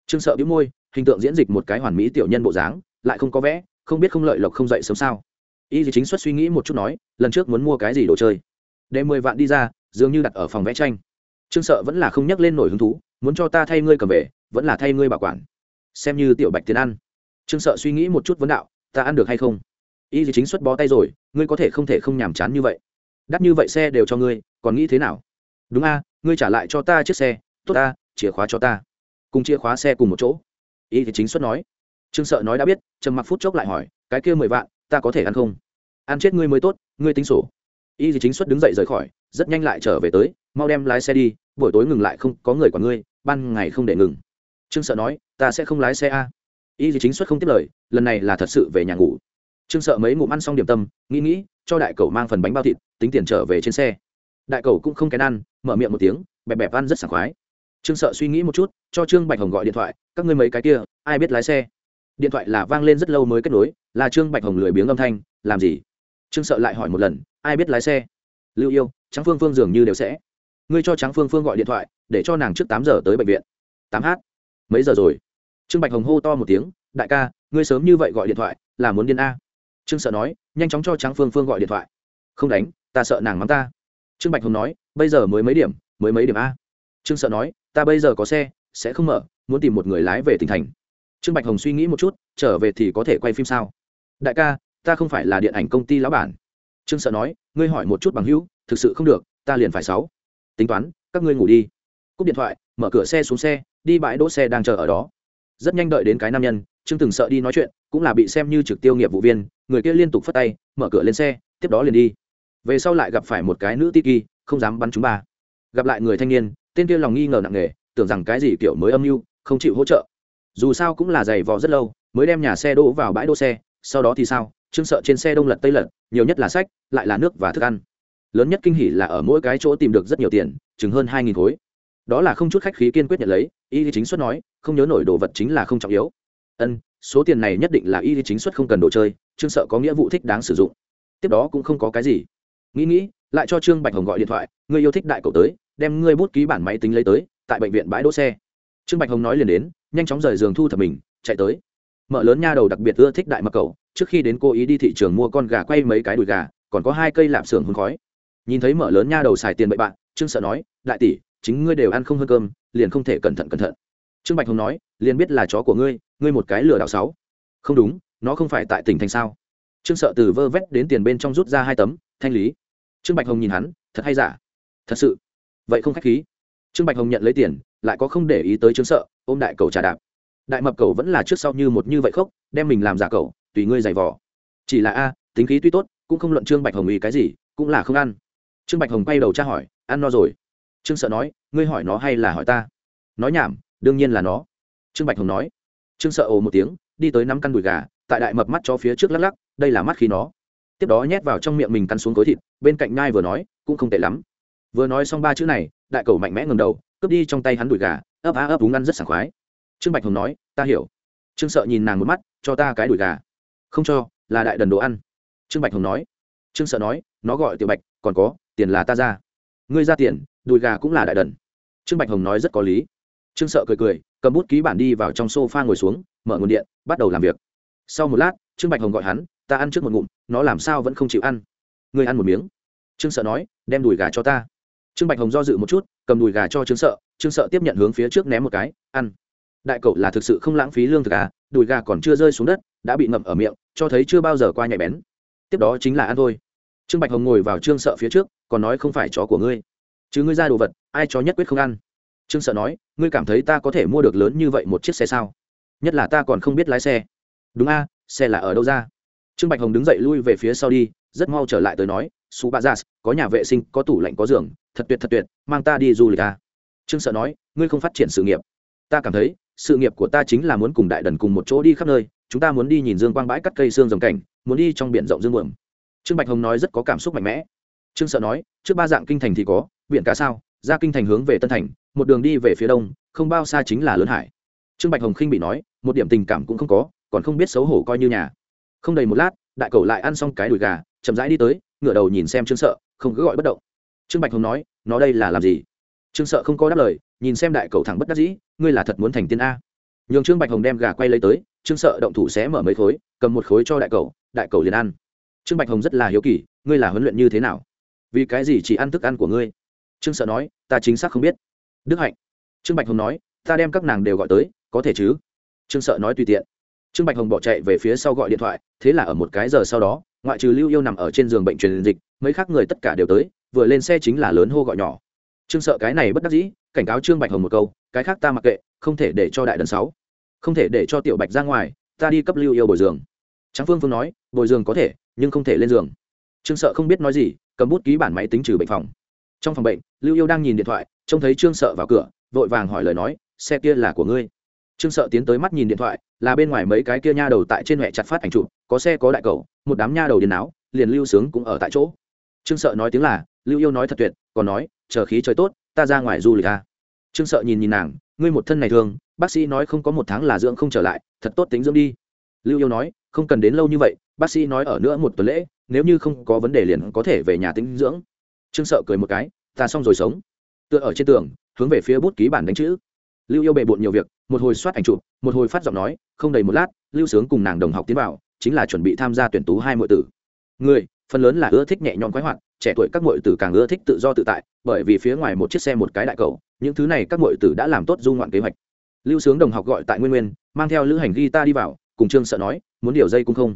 Trương sợ bĩu môi, hình tượng diễn dịch một cái hoàn mỹ tiểu nhân bộ dáng, lại không có vẽ không biết không lợi lộc không dậy sớm sao. Y thì chính xuất suy nghĩ một chút nói, lần trước muốn mua cái gì đồ chơi? Để mười vạn đi ra, dường như đặt ở phòng vẽ tranh. Trương sợ vẫn là không nhắc lên nổi hứng thú, muốn cho ta thay ngươi cầm về, vẫn là thay ngươi bảo quản. Xem như tiểu bạch tiền ăn trương sợ suy nghĩ một chút vấn đạo, ta ăn được hay không? Y gì chính xuất bó tay rồi, ngươi có thể không thể không nhàm chán như vậy. Đắt như vậy xe đều cho ngươi, còn nghĩ thế nào? Đúng a, ngươi trả lại cho ta chiếc xe, tốt ta chìa khóa cho ta. Cùng chìa khóa xe cùng một chỗ, y thì chính xuất nói. Trương sợ nói đã biết, trầm mặc phút chốc lại hỏi, cái kia mười vạn, ta có thể ăn không? Ăn chết ngươi mới tốt, ngươi tính sổ. Y thì chính xuất đứng dậy rời khỏi, rất nhanh lại trở về tới, mau đem lái xe đi, buổi tối ngừng lại không có người quản ngươi, ban ngày không để ngừng. Trương sợ nói, ta sẽ không lái xe a y thì chính xuất không tiếp lời, lần này là thật sự về nhà ngủ. Trương sợ mấy ngụm ăn xong điểm tâm, nghĩ nghĩ, cho đại cầu mang phần bánh bao thịt, tính tiền trở về trên xe. Đại cầu cũng không kén ăn, mở miệng một tiếng, bẹp bẹp ăn rất sảng khoái. Trương sợ suy nghĩ một chút, cho trương bạch hồng gọi điện thoại, các ngươi mấy cái kia, ai biết lái xe? Điện thoại là vang lên rất lâu mới kết nối, là trương bạch hồng lười biếng âm thanh, làm gì? Trương sợ lại hỏi một lần, ai biết lái xe? Lưu yêu trắng phương phương dường như đều sẽ. Ngươi cho trắng phương phương gọi điện thoại, để cho nàng trước tám giờ tới bệnh viện. Tám h mấy giờ rồi? Trương bạch hồng hô to một tiếng, đại ca, ngươi sớm như vậy gọi điện thoại, là muốn điên a? Trương sợ nói, nhanh chóng cho Tráng phương phương gọi điện thoại. Không đánh, ta sợ nàng mắng ta. Trương bạch hồng nói, bây giờ mới mấy điểm, mới mấy điểm a? Trương sợ nói, ta bây giờ có xe, sẽ không mở, muốn tìm một người lái về tỉnh thành. Trương bạch hồng suy nghĩ một chút, trở về thì có thể quay phim sao? Đại ca, ta không phải là điện ảnh công ty lão bản. Trương sợ nói, ngươi hỏi một chút bằng hữu, thực sự không được, ta liền phải sáu. Tính toán, các ngươi ngủ đi. Cúp điện thoại, mở cửa xe xuống xe, đi bãi đỗ xe đang chờ ở đó rất nhanh đợi đến cái nam nhân, trương từng sợ đi nói chuyện, cũng là bị xem như trực tiêu nghiệp vụ viên, người kia liên tục phất tay, mở cửa lên xe, tiếp đó liền đi. Về sau lại gặp phải một cái nữ tiki không dám bắn chúng ba. Gặp lại người thanh niên, tên kia lòng nghi ngờ nặng nề, tưởng rằng cái gì kiểu mới âm mưu, không chịu hỗ trợ. Dù sao cũng là giày vò rất lâu, mới đem nhà xe đỗ vào bãi đỗ xe, sau đó thì sao? Trương sợ trên xe đông lật tây lật, nhiều nhất là sách, lại là nước và thức ăn. Lớn nhất kinh hỉ là ở mỗi cái chỗ tìm được rất nhiều tiền, chừng hơn hai nghìn khối. Đó là không chút khách khí kiên quyết nhận lấy y chính xuất nói, không nhớ nổi đồ vật chính là không trọng yếu. Ân, số tiền này nhất định là y chính xuất không cần đồ chơi, trương sợ có nghĩa vụ thích đáng sử dụng. Tiếp đó cũng không có cái gì. Nghĩ nghĩ, lại cho trương bạch hồng gọi điện thoại người yêu thích đại cậu tới, đem ngươi bút ký bản máy tính lấy tới, tại bệnh viện bãi đỗ xe. Trương bạch hồng nói liền đến, nhanh chóng rời giường thu thập mình, chạy tới. Mợ lớn nha đầu đặc biệt ưa thích đại mập cầu trước khi đến cô ý đi thị trường mua con gà quay mấy cái đùi gà, còn có hai cây lạp xưởng hôn khói. Nhìn thấy mợ lớn nha đầu xài tiền bậy bạn, trương sợ nói, đại tỷ, chính ngươi đều ăn không hơn cơm liền không thể cẩn thận cẩn thận. Trương bạch hồng nói, liền biết là chó của ngươi ngươi một cái lừa đảo sáu. Không đúng, nó không phải tại tỉnh thành sao? Trương sợ từ vơ vét đến tiền bên trong rút ra hai tấm, thanh lý. Trương bạch hồng nhìn hắn, thật hay giả? Thật sự? Vậy không khách khí. Trương bạch hồng nhận lấy tiền, lại có không để ý tới trương sợ, ôm đại cầu trà đạp. Đại mập cầu vẫn là trước sau như một như vậy khóc đem mình làm giả cầu, tùy ngươi giày vỏ. chỉ là a, tính khí tuy tốt, cũng không luận trương bạch hồng ý cái gì, cũng là không ăn. Trương bạch hồng quay đầu tra hỏi, ăn no rồi trương sợ nói, ngươi hỏi nó hay là hỏi ta? Nói nhảm, đương nhiên là nó. Trương bạch hồng nói. Trương sợ ồ một tiếng, đi tới năm căn đùi gà, tại đại mập mắt cho phía trước lắc lắc, đây là mắt khi nó. Tiếp đó nhét vào trong miệng mình cắn xuống cối thịt, bên cạnh ngai vừa nói, cũng không tệ lắm. Vừa nói xong ba chữ này, đại cầu mạnh mẽ ngầm đầu, cướp đi trong tay hắn đùi gà, ấp á ấp đúng ăn rất sảng khoái. Trương bạch hồng nói, ta hiểu. Trương sợ nhìn nàng một mắt, cho ta cái đùi gà. Không cho, là đại đần đồ ăn. Trương bạch hồng nói. Trương sợ nói, nó gọi tiểu bạch, còn có, tiền là ta ra ngươi ra tiền, đùi gà cũng là đại đần. Trương bạch hồng nói rất có lý. Trương sợ cười cười, cầm bút ký bản đi vào trong s o f a ngồi xuống, mở nguồn điện, bắt đầu làm việc. Sau một lát, trương bạch hồng gọi hắn, ta ăn trước một ngụm, nó làm sao vẫn không chịu ăn? Ngươi ăn một miếng. Trương sợ nói, đem đùi gà cho ta. Trương bạch hồng do dự một chút, cầm đùi gà cho trương sợ trương sợ tiếp nhận hướng phía trước ném một cái, ăn. Đại cậu là thực sự không lãng phí lương thực à đùi gà còn chưa rơi xuống đất, đã bị ngậm ở miệng, cho thấy chưa bao giờ qua nhạy bén. Tiếp đó chính là ăn thôi trương bạch hồng ngồi vào trương sợ phía trước, còn nói không phải chó của ngươi. Chứ ngươi ra đồ vật, ai chó nhất quyết không ăn? Trương sợ nói, ngươi cảm thấy ta có thể mua được lớn như vậy một chiếc xe sao? Nhất là ta còn không biết lái xe. Đúng a, xe là ở đâu ra? Trương bạch hồng đứng dậy lui về phía sau đi, rất mau trở lại tới nói, su ba gia có nhà vệ sinh, có tủ lạnh, có giường, thật tuyệt thật tuyệt, mang ta đi du lịch à. trương sợ nói, ngươi không phát triển sự nghiệp. Ta cảm thấy, sự nghiệp của ta chính là muốn cùng đại đần cùng một chỗ đi khắp nơi, chúng ta muốn đi nhìn dương quang bãi cắt cây xương rồng cảnh, muốn đi trong biển rộng dương buồm trương bạch hồng nói rất có cảm xúc mạnh mẽ. Trương sợ nói, trước ba dạng kinh thành thì có, biển cá sao, ra kinh thành hướng về tân thành, một đường đi về phía đông, không bao xa chính là lớn hải. Trương bạch hồng khinh bị nói, một điểm tình cảm cũng không có, còn không biết xấu hổ coi như nhà. Không đầy một lát, đại cầu lại ăn xong cái đùi gà, chậm rãi đi tới, ngửa đầu nhìn xem trương sợ, không cứ gọi bất động. Trương bạch hồng nói, nó đây là làm gì? Trương sợ không có đáp lời, nhìn xem đại cầu thẳng bất đắc dĩ, ngươi là thật muốn thành tiên a. Nhường trương bạch hồng đem gà quay lấy tới, trương sợ động thủ sẽ mở mấy khối, cầm một khối cho đại cầu đại cầu liền ăn trương bạch hồng rất là hiếu kỳ, ngươi là huấn luyện như thế nào? Vì cái gì chỉ ăn thức ăn của ngươi? Trương sợ nói, ta chính xác không biết. Đức hạnh. Trương bạch hồng nói, ta đem các nàng đều gọi tới, có thể chứ? Trương sợ nói tùy tiện. Trương bạch hồng bỏ chạy về phía sau gọi điện thoại, thế là ở một cái giờ sau đó, ngoại trừ lưu yêu nằm ở trên giường bệnh truyền dịch, mấy khác người tất cả đều tới, vừa lên xe chính là lớn hô gọi nhỏ. Trương sợ cái này bất đắc dĩ, cảnh cáo trương bạch hồng một câu, cái khác ta mặc kệ, không thể để cho đại đần sáu. Không thể để cho tiểu bạch ra ngoài, ta đi cấp lưu yêu bồi giường. Tráng phương phương nói, bồi giường có thể nhưng không thể lên giường. Trương sợ không biết nói gì, cầm bút ký bản máy tính trừ bệnh phòng. Trong phòng bệnh, lưu yêu đang nhìn điện thoại, trông thấy trương sợ vào cửa, vội vàng hỏi lời nói, xe kia là của ngươi? Trương sợ tiến tới mắt nhìn điện thoại, là bên ngoài mấy cái kia nha đầu tại trên mẹ chặt phát ảnh chụp, có xe có đại cầu, một đám nha đầu điền áo, liền lưu sướng cũng ở tại chỗ. Trương sợ nói tiếng là, lưu yêu nói thật tuyệt, còn nói, chờ khí trời tốt, ta ra ngoài du lịch à. trương sợ nhìn nhìn nàng, ngươi một thân này thường, bác sĩ nói không có một tháng là dưỡng không trở lại, thật tốt tính dưỡng đi. Lưu yêu nói, không cần đến lâu như vậy bác sĩ nói ở nữa một tuần lễ, nếu như không có vấn đề liền có thể về nhà tính dưỡng. Trương sợ cười một cái, ta xong rồi sống. Tựa ở trên tường, hướng về phía bút ký bản đánh chữ. Lưu yêu bề bộn nhiều việc, một hồi soát ảnh chụp, một hồi phát giọng nói, không đầy một lát, lưu sướng cùng nàng đồng học tiến vào, chính là chuẩn bị tham gia tuyển tú hai mọi tử. Người, phần lớn là ưa thích nhẹ nhõm khoái hoạt, trẻ tuổi các mọi tử càng ưa thích tự do tự tại, bởi vì phía ngoài một chiếc xe một cái đại cầu, những thứ này các mọi tử đã làm tốt du ngoạn kế hoạch. Lưu sướng đồng học gọi tại nguyên nguyên, mang theo lữ hành ghi ta đi vào, cùng trương sợ nói, muốn điều dây cũng không?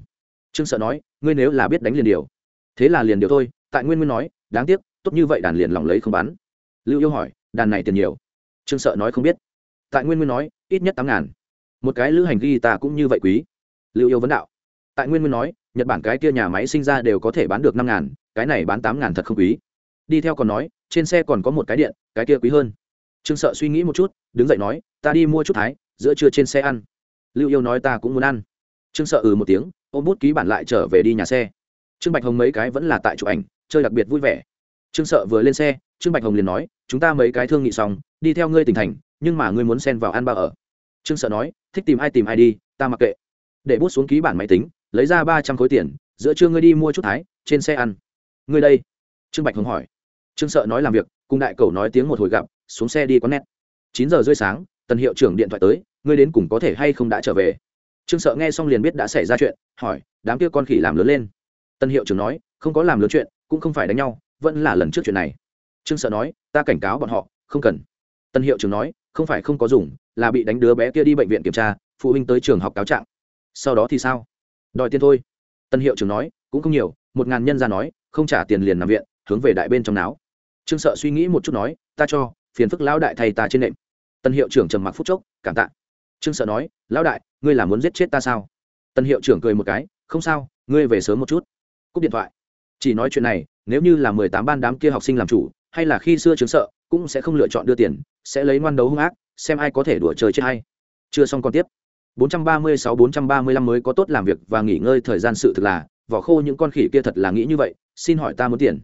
Trương sợ nói, ngươi nếu là biết đánh liền điều. Thế là liền điều thôi, tại nguyên nguyên nói, đáng tiếc, tốt như vậy đàn liền lòng lấy không bán. lưu yêu hỏi, đàn này tiền nhiều? Trương sợ nói, không biết. Tại nguyên nguyên nói, ít nhất tám ngàn. Một cái lữ hành ghi ta cũng như vậy quý. Lưu yêu vấn đạo. Tại nguyên nguyên nói, nhật bản cái kia nhà máy sinh ra đều có thể bán được năm ngàn, cái này bán tám ngàn thật không quý. Đi theo còn nói, trên xe còn có một cái điện, cái kia quý hơn. Trương sợ suy nghĩ một chút, đứng dậy nói, ta đi mua chút thái, giữa trưa trên xe ăn. Lưu yêu nói, ta cũng muốn ăn trương sợ ừ một tiếng, ôm bút ký bản lại trở về đi nhà xe. Trương bạch hồng mấy cái vẫn là tại chụp ảnh, chơi đặc biệt vui vẻ. Trương sợ vừa lên xe, trương bạch hồng liền nói, chúng ta mấy cái thương nghị xong, đi theo ngươi tỉnh thành, nhưng mà ngươi muốn xen vào ăn Ba ở. Trương sợ nói, thích tìm ai tìm ai đi, ta mặc kệ. Để bút xuống ký bản máy tính, lấy ra ba trăm khối tiền, giữa trưa ngươi đi mua chút thái, trên xe ăn. Ngươi đây? Trương bạch hồng hỏi. Trương sợ nói làm việc, cùng đại cầu nói tiếng một hồi gặp, xuống xe đi có nét chín giờ rưỡi sáng, tần hiệu trưởng điện thoại tới, ngươi đến cùng có thể hay không đã trở về? Trương sợ nghe xong liền biết đã xảy ra chuyện, hỏi, đám kia con khỉ làm lớn lên? Tân hiệu trưởng nói, không có làm lớn chuyện, cũng không phải đánh nhau, vẫn là lần trước chuyện này. Trương sợ nói, ta cảnh cáo bọn họ, không cần. Tân hiệu trưởng nói, không phải không có dùng, là bị đánh đứa bé kia đi bệnh viện kiểm tra, phụ huynh tới trường học cáo trạng. Sau đó thì sao? Đòi tiền thôi. Tân hiệu trưởng nói, cũng không nhiều, một ngàn nhân ra nói, không trả tiền liền nằm viện, hướng về đại bên trong não trương sợ suy nghĩ một chút nói, ta cho, phiền phức lão đại thầy ta trên nệm. Tân hiệu trưởng trầm mặc phút chốc, cảm tạ trương sợ nói, lão đại, ngươi là muốn giết chết ta sao? Tân hiệu trưởng cười một cái, không sao, ngươi về sớm một chút. Cúp điện thoại. Chỉ nói chuyện này, nếu như là mười tám ban đám kia học sinh làm chủ, hay là khi xưa trương sợ, cũng sẽ không lựa chọn đưa tiền, sẽ lấy ngoan đấu hung ác, xem ai có thể đùa chơi chết hay. Chưa xong còn tiếp. 436-435 mới có tốt làm việc và nghỉ ngơi thời gian sự thực là, vỏ khô những con khỉ kia thật là nghĩ như vậy, xin hỏi ta muốn tiền.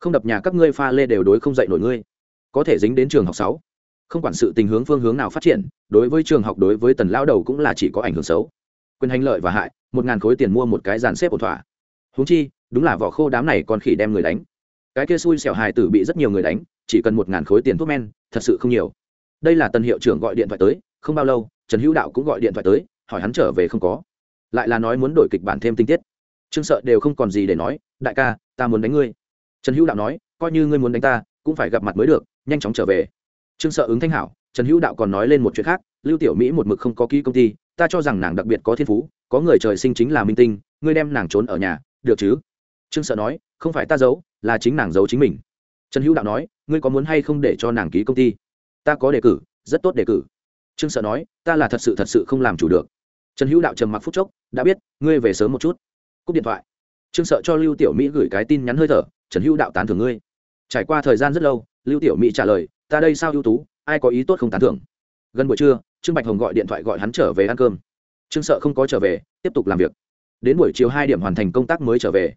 Không đập nhà các ngươi pha lê đều đối không dậy nổi ngươi. Có thể dính đến trường học sáu không quản sự tình hướng phương hướng nào phát triển, đối với trường học, đối với tần lao đầu cũng là chỉ có ảnh hưởng xấu. Quyền hành lợi và hại, một ngàn khối tiền mua một cái dàn xếp ổn thỏa. Húng chi, đúng là vỏ khô đám này còn khỉ đem người đánh. Cái kia xui xẻo hài tử bị rất nhiều người đánh, chỉ cần một ngàn khối tiền thuốc men, thật sự không nhiều. Đây là tần hiệu trưởng gọi điện thoại tới, không bao lâu, trần hữu đạo cũng gọi điện thoại tới, hỏi hắn trở về không có. Lại là nói muốn đổi kịch bản thêm tinh tiết. Trương sợ đều không còn gì để nói, đại ca, ta muốn đánh ngươi. Trần hữu đạo nói, coi như ngươi muốn đánh ta, cũng phải gặp mặt mới được, nhanh chóng trở về trương sợ ứng thanh hảo, trần hữu đạo còn nói lên một chuyện khác, lưu tiểu mỹ một mực không có ký công ty, ta cho rằng nàng đặc biệt có thiên phú, có người trời sinh chính là minh tinh, ngươi đem nàng trốn ở nhà, được chứ? Trương sợ nói, không phải ta giấu, là chính nàng giấu chính mình. Trần hữu đạo nói, ngươi có muốn hay không để cho nàng ký công ty? Ta có đề cử, rất tốt đề cử. Trương sợ nói, ta là thật sự thật sự không làm chủ được. Trần hữu đạo trầm mặc phút chốc, đã biết, ngươi về sớm một chút. Cúp điện thoại. Trương sợ cho lưu tiểu mỹ gửi cái tin nhắn hơi thở, trần hữu đạo tán thưởng ngươi. Trải qua thời gian rất lâu, lưu tiểu mỹ trả lời ta đây sao ưu tú, ai có ý tốt không tán thưởng. Gần buổi trưa, trương bạch hồng gọi điện thoại gọi hắn trở về ăn cơm. Trương sợ không có trở về, tiếp tục làm việc. Đến buổi chiều hai điểm hoàn thành công tác mới trở về.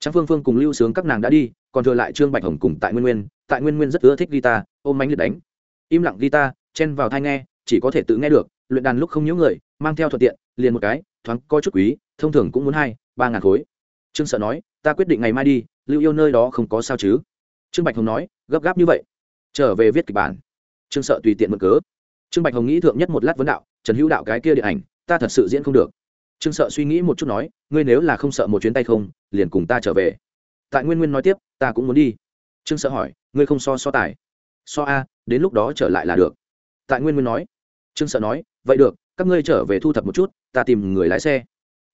Trang phương phương cùng lưu sướng các nàng đã đi, còn thừa lại trương bạch hồng cùng tại nguyên nguyên. Tại nguyên nguyên rất ưa thích guitar, ôm mánh liệt đánh. Im lặng guitar, chen vào thai nghe, chỉ có thể tự nghe được, luyện đàn lúc không nhớ người, mang theo thuận tiện, liền một cái, thoáng coi chút quý, thông thường cũng muốn hai, ba ngàn khối. Trương sợ nói, ta quyết định ngày mai đi, lưu yêu nơi đó không có sao chứ. Trương bạch hồng nói, gấp gáp như vậy trở về viết kịch bản. Trương sợ tùy tiện mượn cớ. Trương bạch hồng nghĩ thượng nhất một lát vấn đạo, trần hữu đạo, cái kia điện ảnh, ta thật sự diễn không được. Trương sợ suy nghĩ một chút nói, ngươi nếu là không sợ một chuyến tay không, liền cùng ta trở về. Tại nguyên nguyên nói tiếp, ta cũng muốn đi. Trương sợ hỏi, ngươi không so so tài? So a, đến lúc đó trở lại là được. Tại nguyên nguyên nói. Trương sợ nói, vậy được, các ngươi trở về thu thập một chút, ta tìm người lái xe.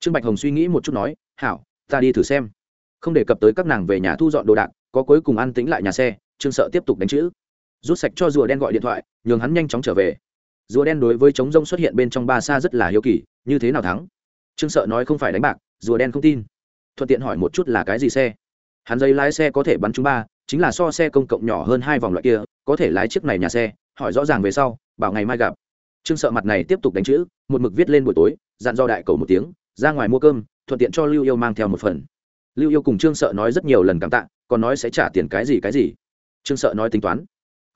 Trương bạch hồng suy nghĩ một chút nói, hảo, ta đi thử xem. Không đề cập tới các nàng về nhà thu dọn đồ đạc, có cuối cùng ăn tính lại nhà xe, trương sợ tiếp tục đánh chữ rút sạch cho rùa đen gọi điện thoại, nhường hắn nhanh chóng trở về. Rùa đen đối với chống rông xuất hiện bên trong ba xa rất là hiếu kỳ, như thế nào thắng? Trương sợ nói không phải đánh bạc, rùa đen không tin. Thuận tiện hỏi một chút là cái gì xe? Hắn giấy lái xe có thể bắn chúng ba, chính là so xe công cộng nhỏ hơn hai vòng loại kia, có thể lái chiếc này nhà xe, hỏi rõ ràng về sau, bảo ngày mai gặp. Trương sợ mặt này tiếp tục đánh chữ, một mực viết lên buổi tối, dặn do đại cầu một tiếng, ra ngoài mua cơm, thuận tiện cho lưu yêu mang theo một phần. Lưu yêu cùng trương sợ nói rất nhiều lần cảm tạ, còn nói sẽ trả tiền cái gì cái gì. Trương sợ nói tính toán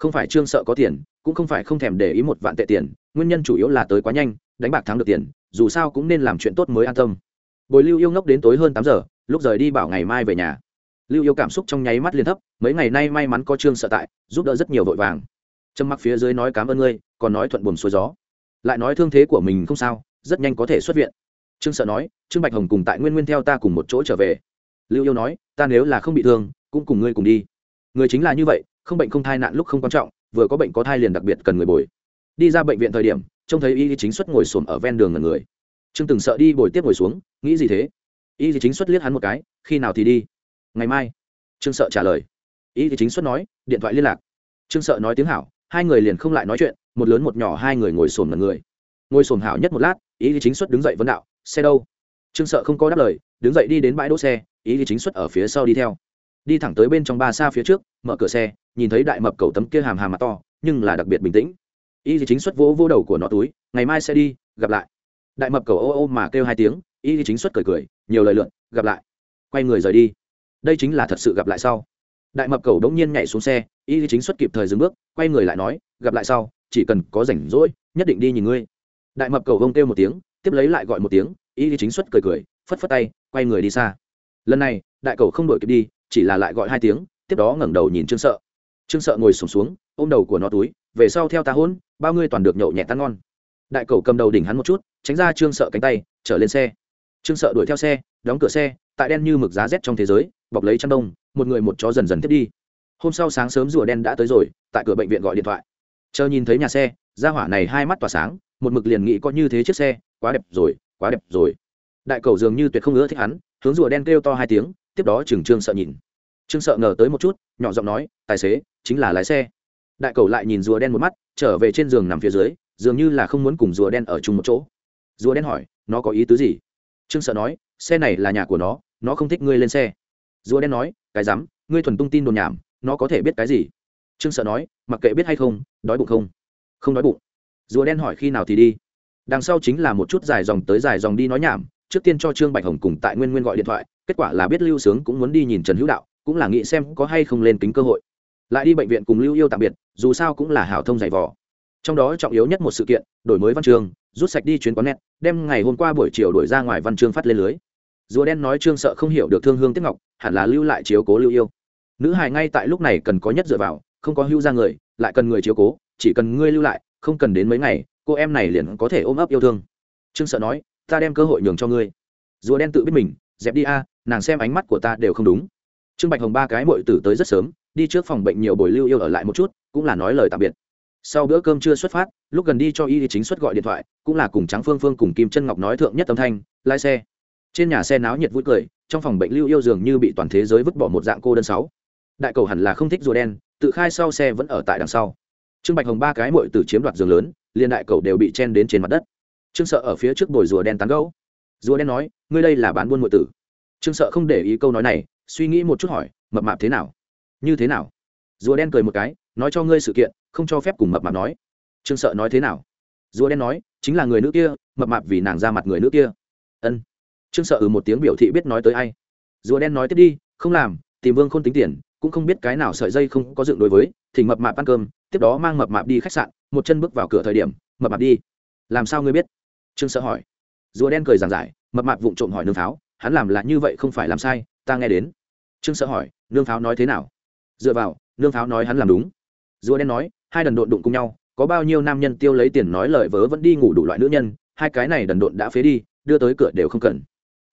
không phải trương sợ có tiền, cũng không phải không thèm để ý một vạn tệ tiền, nguyên nhân chủ yếu là tới quá nhanh, đánh bạc thắng được tiền, dù sao cũng nên làm chuyện tốt mới an tâm. Bồi lưu yêu ngốc đến tối hơn tám giờ, lúc rời đi bảo ngày mai về nhà. Lưu yêu cảm xúc trong nháy mắt liên thấp, mấy ngày nay may mắn có trương sợ tại, giúp đỡ rất nhiều vội vàng. Trâm mặc phía dưới nói cảm ơn ngươi, còn nói thuận buồm xuôi gió. Lại nói thương thế của mình không sao, rất nhanh có thể xuất viện. Trương sợ nói, trương bạch hồng cùng tại nguyên nguyên theo ta cùng một chỗ trở về. Lưu yêu nói, ta nếu là không bị thương, cũng cùng ngươi cùng đi người chính là như vậy, không bệnh không thai nạn lúc không quan trọng, vừa có bệnh có thai liền đặc biệt cần người bồi. Đi ra bệnh viện thời điểm, trông thấy y chính xuất ngồi xổm ở ven đường ngần người. Trương từng sợ đi bồi tiếp ngồi xuống, nghĩ gì thế? Y chính xuất liếc hắn một cái, khi nào thì đi? Ngày mai. Trương sợ trả lời. Y chính xuất nói, điện thoại liên lạc. Trương sợ nói tiếng hảo, hai người liền không lại nói chuyện, một lớn một nhỏ hai người ngồi xổm ngần người. Ngồi xổm hảo nhất một lát, y chính xuất đứng dậy vấn đạo, xe đâu? Trương sợ không có đáp lời, đứng dậy đi đến bãi đỗ xe ý chính xuất ở phía sau đi theo đi thẳng tới bên trong ba xa phía trước, mở cửa xe, nhìn thấy đại mập cầu tấm kia hàm hàm mặt to, nhưng là đặc biệt bình tĩnh. Y thì chính xuất vỗ vỗ đầu của nó túi, ngày mai sẽ đi, gặp lại. Đại mập cầu ô ô mà kêu hai tiếng, y thì chính xuất cười cười, nhiều lời lượn, gặp lại. Quay người rời đi. Đây chính là thật sự gặp lại sau. Đại mập cầu đống nhiên nhảy xuống xe, y thì chính xuất kịp thời dừng bước, quay người lại nói, gặp lại sau, chỉ cần có rảnh rỗi, nhất định đi nhìn ngươi. Đại mập cầu vông kêu một tiếng, tiếp lấy lại gọi một tiếng, y thì chính xuất cười cười, phất phất tay, quay người đi xa. Lần này, đại cầu không đổi kịp đi chỉ là lại gọi hai tiếng tiếp đó ngẩng đầu nhìn trương sợ. Trương sợ ngồi sùng xuống, xuống ôm đầu của nó túi về sau theo ta hôn bao ngươi toàn được nhậu nhẹ tan ngon. Đại cầu cầm đầu đỉnh hắn một chút tránh ra trương sợ cánh tay trở lên xe. Trương sợ đuổi theo xe đóng cửa xe tại đen như mực giá rét trong thế giới bọc lấy chăn đông một người một chó dần dần tiếp đi. Hôm sau sáng sớm rùa đen đã tới rồi tại cửa bệnh viện gọi điện thoại. Chờ nhìn thấy nhà xe ra hỏa này hai mắt tỏa sáng một mực liền nghĩ có như thế chiếc xe quá đẹp rồi quá đẹp rồi. Đại cầu dường như tuyệt không ngỡ thích hắn hướng rùa đen kêu to hai tiếng tiếp đó trừng trương sợ nhìn. Trương sợ ngờ tới một chút, nhỏ giọng nói, tài xế, chính là lái xe. Đại cầu lại nhìn rùa đen một mắt, trở về trên giường nằm phía dưới, dường như là không muốn cùng rùa đen ở chung một chỗ. Rùa đen hỏi, nó có ý tứ gì? Trương sợ nói, xe này là nhà của nó nó không thích ngươi lên xe. Rùa đen nói, cái rắm, ngươi thuần tung tin đồn nhảm, nó có thể biết cái gì? Trương sợ nói, mặc kệ biết hay không, đói bụng không? Không đói bụng. Rùa đen hỏi, khi nào thì đi? Đằng sau chính là một chút dài dòng tới dài dòng đi nói nhảm, trước tiên cho trương bạch hồng cùng tại nguyên nguyên gọi điện thoại kết quả là biết lưu sướng cũng muốn đi nhìn trần hữu đạo, cũng là nghĩ xem có hay không lên kính cơ hội. Lại đi bệnh viện cùng lưu yêu tạm biệt, dù sao cũng là hảo thông dày vò. Trong đó trọng yếu nhất một sự kiện, đổi mới văn chương rút sạch đi chuyến quán net, đem ngày hôm qua buổi chiều đổi ra ngoài văn chương phát lên lưới. Rùa đen nói trương sợ không hiểu được thương hương tiếp ngọc, hẳn là lưu lại chiếu cố lưu yêu. Nữ hài ngay tại lúc này cần có nhất dựa vào, không có hưu ra người, lại cần người chiếu cố, chỉ cần ngươi lưu lại, không cần đến mấy ngày, cô em này liền có thể ôm ấp yêu thương. Trương sợ nói, ta đem cơ hội nhường cho ngươi. Rùa đen tự biết mình, dẹp đi a nàng xem ánh mắt của ta đều không đúng. Trương bạch hồng ba cái mội tử tới rất sớm, đi trước phòng bệnh nhiều bồi lưu yêu ở lại một chút, cũng là nói lời tạm biệt. Sau bữa cơm chưa xuất phát, lúc gần đi cho y chính xuất gọi điện thoại, cũng là cùng trắng phương phương cùng kim chân ngọc nói thượng nhất âm thanh, lái xe. Trên nhà xe náo nhiệt vui cười, trong phòng bệnh lưu yêu dường như bị toàn thế giới vứt bỏ một dạng cô đơn sáu. Đại cầu hẳn là không thích rùa đen, tự khai sau xe vẫn ở tại đằng sau. Trương bạch hồng ba cái mội tử chiếm đoạt giường lớn, liền đại cầu đều bị chen đến trên mặt đất. Trương sợ ở phía trước bồi rùa đen tán gấu rùa đen nói, ngươi đây là bán buôn mội tử trương sợ không để ý câu nói này, suy nghĩ một chút hỏi, mập mạp thế nào? Như thế nào? Rùa đen cười một cái, nói cho ngươi sự kiện, không cho phép cùng mập mạp nói. Trương sợ nói thế nào? Rùa đen nói, chính là người nữ kia, mập mạp vì nàng ra mặt người nữ kia. Ân. Trương sợ ừ một tiếng biểu thị biết nói tới ai. Rùa đen nói tiếp đi, không làm, tìm vương không tính tiền, cũng không biết cái nào sợi dây không có dựng đối với thì mập mạp ăn cơm, tiếp đó mang mập mạp đi khách sạn, một chân bước vào cửa thời điểm, mập mạp đi. Làm sao ngươi biết? Trương sợ hỏi. Rùa đen cười giảng giải, mập mạp vụng trộm hỏi nương pháo hắn làm là như vậy không phải làm sai, ta nghe đến. Trương sợ hỏi, nương pháo nói thế nào? Dựa vào, nương pháo nói hắn làm đúng. Rùa đen nói, hai đần độn đụng cùng nhau, có bao nhiêu nam nhân tiêu lấy tiền nói lời vớ vẫn đi ngủ đủ loại nữ nhân, hai cái này đần độn đã phế đi, đưa tới cửa đều không cần.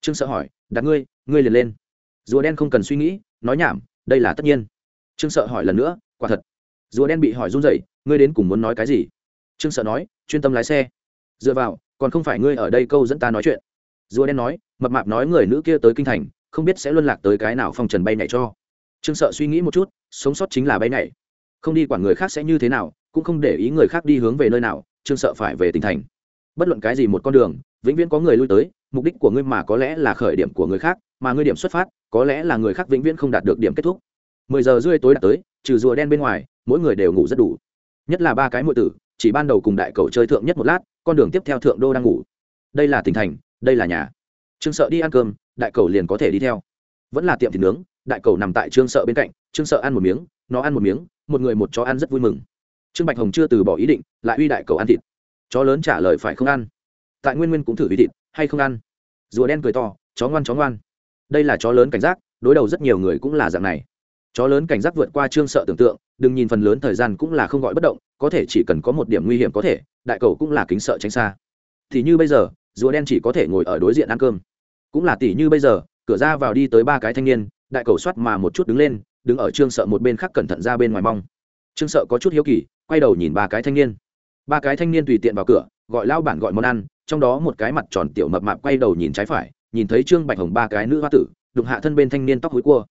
Trương sợ hỏi, đặt ngươi ngươi liền lên. Rùa đen không cần suy nghĩ, nói nhảm, đây là tất nhiên. Trương sợ hỏi lần nữa, quả thật. Rùa đen bị hỏi run rẩy, ngươi đến cùng muốn nói cái gì? Trương sợ nói, chuyên tâm lái xe. Dựa vào, còn không phải ngươi ở đây câu dẫn ta nói chuyện rùa đen nói, mập mạp nói người nữ kia tới kinh thành, không biết sẽ luân lạc tới cái nào phong trần bay nhảy cho. Trương sợ suy nghĩ một chút, sống sót chính là bay nhảy. Không đi quản người khác sẽ như thế nào, cũng không để ý người khác đi hướng về nơi nào, trương sợ phải về tỉnh thành. Bất luận cái gì một con đường, vĩnh viễn có người lui tới, mục đích của ngươi mà có lẽ là khởi điểm của người khác, mà ngươi điểm xuất phát, có lẽ là người khác vĩnh viễn không đạt được điểm kết thúc. Mười giờ rưỡi tối đã tới, trừ rùa đen bên ngoài, mỗi người đều ngủ rất đủ. Nhất là ba cái muội tử, chỉ ban đầu cùng đại cầu chơi thượng nhất một lát, con đường tiếp theo thượng đô đang ngủ. Đây là tỉnh thành đây là nhà. Trương sợ đi ăn cơm, đại cầu liền có thể đi theo. Vẫn là tiệm thịt nướng, đại cầu nằm tại trương sợ bên cạnh, trương sợ ăn một miếng, nó ăn một miếng, một người một chó ăn rất vui mừng. Trương bạch hồng chưa từ bỏ ý định, lại uy đại cầu ăn thịt. Chó lớn trả lời phải không ăn. Tại nguyên nguyên cũng thử uy thịt, hay không ăn. Rùa đen cười to, chó ngoan chó ngoan. Đây là chó lớn cảnh giác, đối đầu rất nhiều người cũng là dạng này. Chó lớn cảnh giác vượt qua trương sợ tưởng tượng, đừng nhìn phần lớn thời gian cũng là không gọi bất động, có thể chỉ cần có một điểm nguy hiểm có thể, đại cầu cũng là kính sợ tránh xa. Thì như bây giờ rùa đen chỉ có thể ngồi ở đối diện ăn cơm. Cũng là tỷ như bây giờ, cửa ra vào đi tới ba cái thanh niên, đại cầu soát mà một chút đứng lên, đứng ở trương sợ một bên khác cẩn thận ra bên ngoài mong. Trương sợ có chút hiếu kỳ, quay đầu nhìn ba cái thanh niên. Ba cái thanh niên tùy tiện vào cửa, gọi lao bản gọi món ăn, trong đó một cái mặt tròn tiểu mập mạp quay đầu nhìn trái phải, nhìn thấy trương bạch hồng ba cái nữ hoa tử đụng hạ thân bên thanh niên tóc hối cua.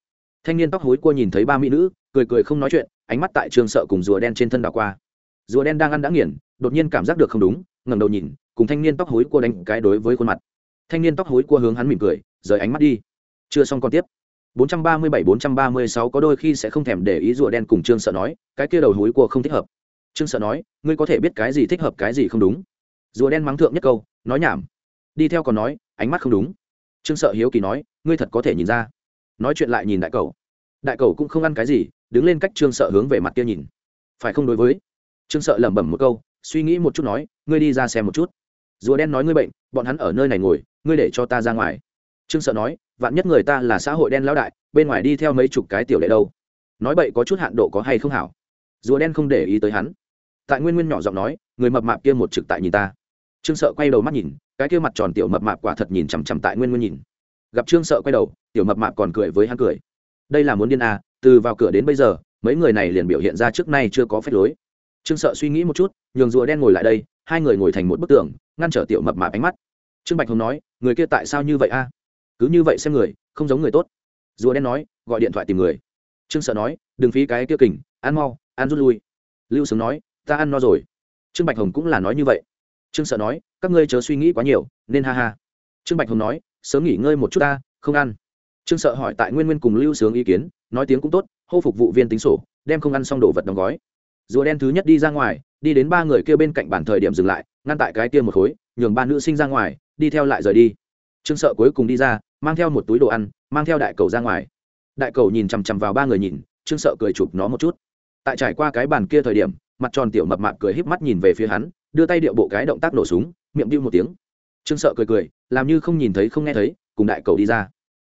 Thanh niên tóc hối cua nhìn thấy ba mỹ nữ, cười cười không nói chuyện, ánh mắt tại trương sợ cùng rùa đen trên thân đảo qua. Rùa đen đang ăn đã nghiền, đột nhiên cảm giác được không đúng, ngẩng đầu nhìn cùng thanh niên tóc hối cua đánh cái đối với khuôn mặt. Thanh niên tóc hối cua hướng hắn mỉm cười, rời ánh mắt đi. Chưa xong còn tiếp. 437-436 có đôi khi sẽ không thèm để ý rùa đen cùng trương sợ nói, cái kia đầu hối cua không thích hợp. Trương sợ nói, ngươi có thể biết cái gì thích hợp cái gì không đúng. Rùa đen mắng thượng nhất câu, nói nhảm. Đi theo còn nói, ánh mắt không đúng. Trương sợ hiếu kỳ nói, ngươi thật có thể nhìn ra. Nói chuyện lại nhìn đại cầu đại cầu cũng không ăn cái gì, đứng lên cách trương sợ hướng về mặt kia nhìn. Phải không đối với? Trương sợ lẩm bẩm một câu, suy nghĩ một chút nói, ngươi đi ra xem một chút rùa đen nói ngươi bệnh, bọn hắn ở nơi này ngồi, ngươi để cho ta ra ngoài. Trương sợ nói, vạn nhất người ta là xã hội đen lão đại, bên ngoài đi theo mấy chục cái tiểu đệ đâu. Nói bậy có chút hạn độ có hay không hảo. Rùa đen không để ý tới hắn. Tại nguyên nguyên nhỏ giọng nói, người mập mạp kia một trực tại nhìn ta. Trương sợ quay đầu mắt nhìn, cái kia mặt tròn tiểu mập mạp quả thật nhìn chằm chằm tại nguyên nguyên nhìn. Gặp trương sợ quay đầu, tiểu mập mạp còn cười với hắn cười. Đây là muốn điên à từ vào cửa đến bây giờ, mấy người này liền biểu hiện ra trước nay chưa có phép lối trương sợ suy nghĩ một chút, nhường rùa đen ngồi lại đây, hai người ngồi thành một bức tường, ngăn trở tiểu mập mạp ánh mắt. Trương bạch hồng nói, người kia tại sao như vậy a? Cứ như vậy xem người, không giống người tốt. Rùa đen nói, gọi điện thoại tìm người. Trương sợ nói, đừng phí cái kia kình, ăn mau, ăn rút lui. Lưu sướng nói, ta ăn no rồi. Trương bạch hồng cũng là nói như vậy. Trương sợ nói, các ngươi chớ suy nghĩ quá nhiều, nên ha ha. Trương bạch hồng nói, sớm nghỉ ngơi một chút ta, không ăn. Trương sợ hỏi tại nguyên nguyên cùng lưu sướng ý kiến, nói tiếng cũng tốt, hô phục vụ viên tính sổ, đem không ăn xong đồ vật đóng gói rùa đen thứ nhất đi ra ngoài, đi đến ba người kia bên cạnh bàn thời điểm dừng lại, ngăn tại cái kia một khối, nhường ba nữ sinh ra ngoài, đi theo lại rời đi. Trương sợ cuối cùng đi ra, mang theo một túi đồ ăn, mang theo đại cầu ra ngoài. Đại cầu nhìn chằm chằm vào ba người nhìn, trương sợ cười chụp nó một chút. Tại trải qua cái bàn kia thời điểm, mặt tròn tiểu mập mạp cười híp mắt nhìn về phía hắn, đưa tay điệu bộ cái động tác nổ súng, miệng bưu một tiếng. Trương sợ cười cười, làm như không nhìn thấy không nghe thấy, cùng đại cầu đi ra.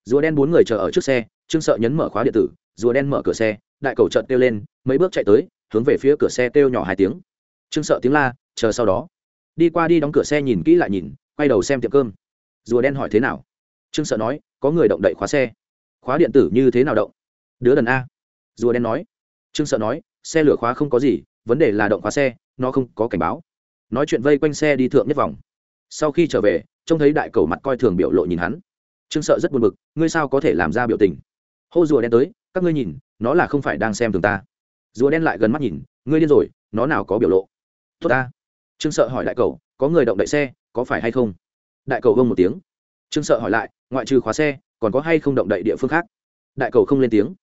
Rùa đen bốn người chờ ở trước xe, trương sợ nhấn mở khóa điện tử, rùa đen mở cửa xe, đại cầu trợt kêu lên, mấy bước chạy tới hướng về phía cửa xe kêu nhỏ hai tiếng. Trương sợ tiếng la, chờ sau đó. Đi qua đi đóng cửa xe nhìn kỹ lại nhìn, quay đầu xem tiệm cơm. Rùa đen hỏi thế nào? Trương sợ nói, có người động đậy khóa xe. Khóa điện tử như thế nào động? Đứa đần a. Rùa đen nói. Trương sợ nói, xe lửa khóa không có gì, vấn đề là động khóa xe, nó không có cảnh báo. Nói chuyện vây quanh xe đi thượng nhất vòng. Sau khi trở về, trông thấy đại cầu mặt coi thường biểu lộ nhìn hắn. Trương sợ rất buồn bực, ngươi sao có thể làm ra biểu tình? Hô rùa đen tới, các ngươi nhìn, nó là không phải đang xem thường ta rùa đen lại gần mắt nhìn, ngươi điên rồi, nó nào có biểu lộ? Tốt ta. Trương sợ hỏi đại cầu, có người động đậy xe, có phải hay không? Đại cầu vông một tiếng. Trương sợ hỏi lại, ngoại trừ khóa xe, còn có hay không động đậy địa phương khác? Đại cầu không lên tiếng.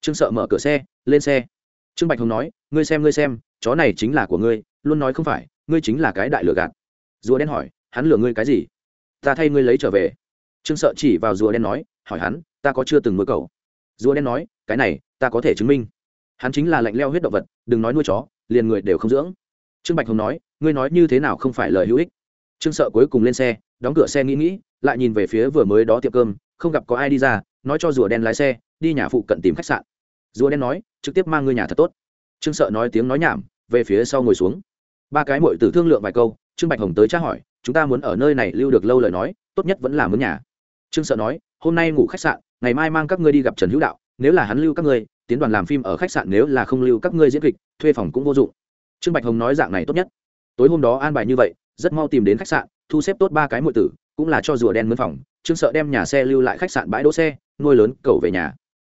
Trương sợ mở cửa xe, lên xe. Trương bạch hồng nói, ngươi xem ngươi xem, chó này chính là của ngươi, luôn nói không phải, ngươi chính là cái đại lừa gạt. Rùa đen hỏi, hắn lừa ngươi cái gì? Ta thay ngươi lấy trở về. Trương sợ chỉ vào rùa đen nói, hỏi hắn, ta có chưa từng nuôi cậu? Rùa đen nói, cái này, ta có thể chứng minh hắn chính là lạnh leo huyết động vật, đừng nói nuôi chó, liền người đều không dưỡng. Trương bạch hồng nói, ngươi nói như thế nào không phải lời hữu ích? Trương sợ cuối cùng lên xe, đóng cửa xe nghĩ nghĩ, lại nhìn về phía vừa mới đó tiệm cơm, không gặp có ai đi ra, nói cho rùa đen lái xe, đi nhà phụ cận tìm khách sạn. Rùa đen nói, trực tiếp mang ngươi nhà thật tốt. Trương sợ nói tiếng nói nhảm, về phía sau ngồi xuống. Ba cái mội tử thương lượng vài câu, trương bạch hồng tới tra hỏi, chúng ta muốn ở nơi này lưu được lâu lời nói, tốt nhất vẫn là mướn nhà. Trương sợ nói, hôm nay ngủ khách sạn, ngày mai mang các ngươi đi gặp trần hữu đạo, nếu là hắn lưu các ngươi tiến đoàn làm phim ở khách sạn nếu là không lưu các ngươi diễn kịch, thuê phòng cũng vô dụng. Trương bạch hồng nói dạng này tốt nhất. Tối hôm đó an bài như vậy, rất mau tìm đến khách sạn, thu xếp tốt ba cái mọi tử, cũng là cho rùa đen mướn phòng, trương sợ đem nhà xe lưu lại khách sạn bãi đỗ xe, nuôi lớn cầu về nhà.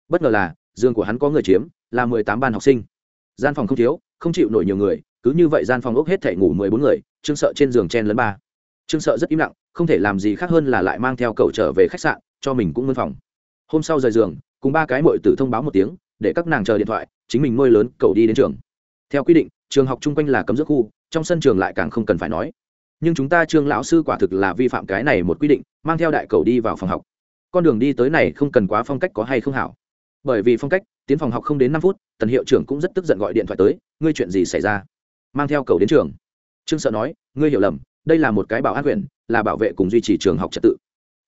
Bất ngờ là, giường của hắn có người chiếm, là mười tám ban học sinh. Gian phòng không thiếu, không chịu nổi nhiều người, cứ như vậy gian phòng ốc hết thể ngủ mười bốn người, trương sợ trên giường chen lấn ba. Trương sợ rất im lặng, không thể làm gì khác hơn là lại mang theo cậu trở về khách sạn, cho mình cũng mướn phòng. Hôm sau rời giường, cùng ba cái mội tử thông báo một tiếng để các nàng chờ điện thoại, chính mình nuôi lớn cậu đi đến trường. Theo quy định, trường học chung quanh là cấm giữa khu, trong sân trường lại càng không cần phải nói. Nhưng chúng ta trương lão sư quả thực là vi phạm cái này một quy định, mang theo đại cầu đi vào phòng học. Con đường đi tới này không cần quá phong cách có hay không hảo. Bởi vì phong cách, tiến phòng học không đến năm phút, tần hiệu trưởng cũng rất tức giận gọi điện thoại tới, ngươi chuyện gì xảy ra? Mang theo cầu đến trường. Trương sợ nói, ngươi hiểu lầm, đây là một cái bảo an huyện, là bảo vệ cùng duy trì trường học trật tự.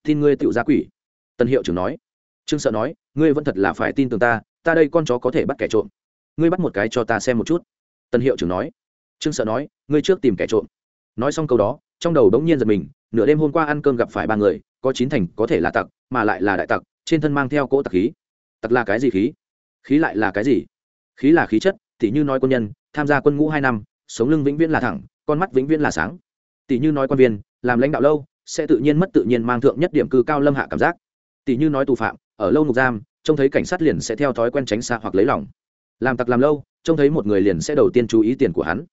Tin ngươi tự gia quỷ. Tần hiệu trưởng nói. Trương sợ nói, ngươi vẫn thật là phải tin tưởng ta ta đây con chó có thể bắt kẻ trộm. Ngươi bắt một cái cho ta xem một chút. Tần hiệu trưởng nói. Trương sợ nói, ngươi trước tìm kẻ trộm. Nói xong câu đó, trong đầu đống nhiên giật mình, nửa đêm hôm qua ăn cơm gặp phải ba người, có chín thành có thể là tặc, mà lại là đại tặc, trên thân mang theo cỗ tặc khí. Tặc là cái gì khí? Khí lại là cái gì? Khí là khí chất tỷ như nói quân nhân, tham gia quân ngũ hai năm, sống lưng vĩnh viễn là thẳng, con mắt vĩnh viễn là sáng. Tỷ như nói quan viên, làm lãnh đạo lâu, sẽ tự nhiên mất tự nhiên mang thượng nhất điểm cư cao lâm hạ cảm giác. Tỷ như nói tù phạm, ở lâu ngục giam trông thấy cảnh sát liền sẽ theo thói quen tránh xa hoặc lấy lòng. Làm tặc làm lâu, trông thấy một người liền sẽ đầu tiên chú ý tiền của hắn.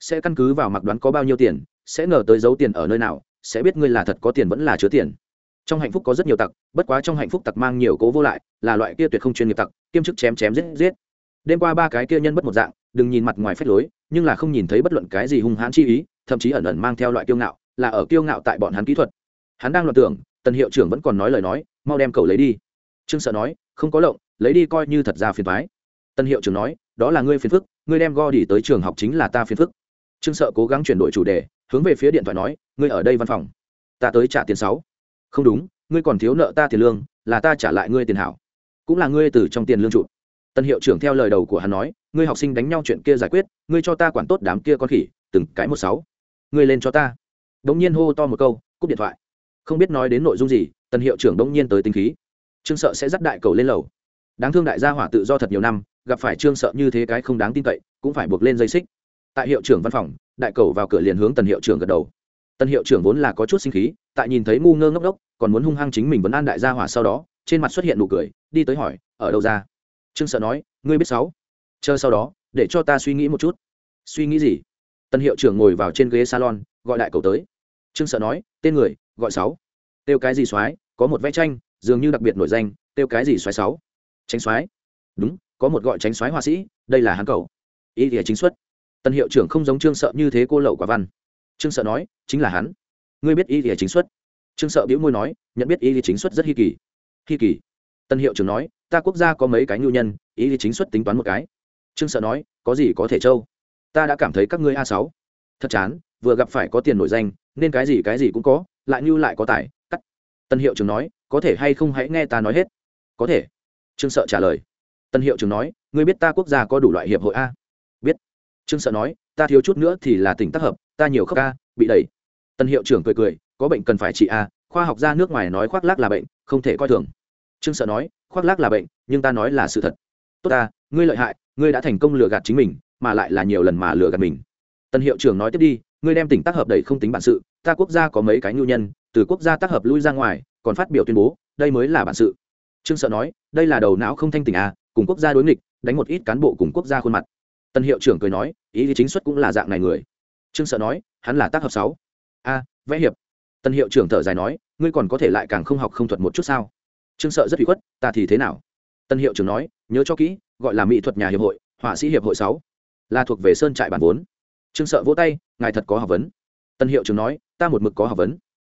Sẽ căn cứ vào mặc đoán có bao nhiêu tiền, sẽ ngờ tới giấu tiền ở nơi nào, sẽ biết ngươi là thật có tiền vẫn là chứa tiền. Trong hạnh phúc có rất nhiều tặc, bất quá trong hạnh phúc tặc mang nhiều cố vô lại, là loại kia tuyệt không chuyên nghiệp tặc, kiêm chức chém chém giết giết. Đêm qua ba cái kia nhân bất một dạng, đừng nhìn mặt ngoài phép lối, nhưng là không nhìn thấy bất luận cái gì hung hãn chi ý, thậm chí ẩn ẩn mang theo loại kiêu ngạo, là ở kiêu ngạo tại bọn hắn kỹ thuật. Hắn đang loạn tưởng, tần hiệu trưởng vẫn còn nói lời nói, mau đem cầu lấy đi. Trương sợ nói không có lộng, lấy đi coi như thật ra phiền thoái tân hiệu trưởng nói, đó là ngươi phiền phức, ngươi đem go đi tới trường học chính là ta phiền phức. Trương sợ cố gắng chuyển đổi chủ đề, hướng về phía điện thoại nói, ngươi ở đây văn phòng, ta tới trả tiền sáu. Không đúng, ngươi còn thiếu nợ ta tiền lương, là ta trả lại ngươi tiền hảo, cũng là ngươi từ trong tiền lương trụ. Tân hiệu trưởng theo lời đầu của hắn nói, ngươi học sinh đánh nhau chuyện kia giải quyết, ngươi cho ta quản tốt đám kia con khỉ, từng cái một sáu. Ngươi lên cho ta. Đống nhiên hô to một câu, cúp điện thoại. Không biết nói đến nội dung gì, tân hiệu trưởng đống nhiên tới tính khí trương sợ sẽ dắt đại cầu lên lầu. Đáng thương đại gia hỏa tự do thật nhiều năm, gặp phải trương sợ như thế cái không đáng tin cậy, cũng phải buộc lên dây xích. Tại hiệu trưởng văn phòng, đại cầu vào cửa liền hướng tần hiệu trưởng gật đầu. Tần hiệu trưởng vốn là có chút sinh khí, tại nhìn thấy ngu ngơ ngốc đốc, còn muốn hung hăng chính mình vẫn an đại gia hỏa sau đó, trên mặt xuất hiện nụ cười, đi tới hỏi, ở đâu ra? Trương sợ nói, ngươi biết sáu. Chờ sau đó, để cho ta suy nghĩ một chút. Suy nghĩ gì? Tân hiệu trưởng ngồi vào trên ghế salon, gọi đại cầu tới. Trương sợ nói, tên người, gọi sáu. Tiêu cái gì soái, có một vẽ tranh dường như đặc biệt nổi danh tiêu cái gì xoáy sáu? Tránh xoáy, đúng có một gọi tránh xoáy họa sĩ đây là hắn cầu. Ý nghĩa chính xuất. Tân hiệu trưởng không giống trương sợ như thế cô lậu quả văn. Trương sợ nói chính là hắn. Ngươi biết ý nghĩa chính xuất. Trương sợ biểu môi nói nhận biết ý nghĩa chính xuất rất hi kỳ. Hi kỳ. Tân hiệu trưởng nói ta quốc gia có mấy cái nhu nhân ý nghĩa chính xuất tính toán một cái. Trương sợ nói có gì có thể trâu? Ta đã cảm thấy các ngươi a sáu. Thật chán vừa gặp phải có tiền nổi danh nên cái gì cái gì cũng có lại như lại có tài cắt. Tân hiệu trưởng nói có thể hay không hãy nghe ta nói hết? Có thể. Trương sợ trả lời. Tân hiệu trưởng nói, ngươi biết ta quốc gia có đủ loại hiệp hội a? Biết. Trương sợ nói, ta thiếu chút nữa thì là tỉnh tác hợp, ta nhiều khóc a, bị đẩy. Tân hiệu trưởng cười cười, có bệnh cần phải trị a, khoa học gia nước ngoài nói khoác lác là bệnh, không thể coi thường. Trương sợ nói, khoác lác là bệnh, nhưng ta nói là sự thật. Tốt ta ngươi lợi hại, ngươi đã thành công lừa gạt chính mình, mà lại là nhiều lần mà lừa gạt mình. Tân hiệu trưởng nói tiếp đi, ngươi đem tỉnh tác hợp đầy không tính bản sự, ta quốc gia có mấy cái nhu nhân, từ quốc gia tác hợp lui ra ngoài còn phát biểu tuyên bố, đây mới là bản sự. Trương sợ nói, đây là đầu não không thanh tỉnh à cùng quốc gia đối nghịch, đánh một ít cán bộ cùng quốc gia khuôn mặt. Tân hiệu trưởng cười nói, ý lý chính xuất cũng là dạng này người. Trương sợ nói, hắn là tác hợp sáu. A, vẽ hiệp. Tân hiệu trưởng thở dài nói, ngươi còn có thể lại càng không học không thuật một chút sao? Trương sợ rất bị khuất, ta thì thế nào? Tân hiệu trưởng nói, nhớ cho kỹ, gọi là mỹ thuật nhà hiệp hội, họa sĩ hiệp hội sáu. Là thuộc về sơn trại bản vốn. Trương sợ vỗ tay, ngài thật có học vấn. Tân hiệu trưởng nói, ta một mực có học vấn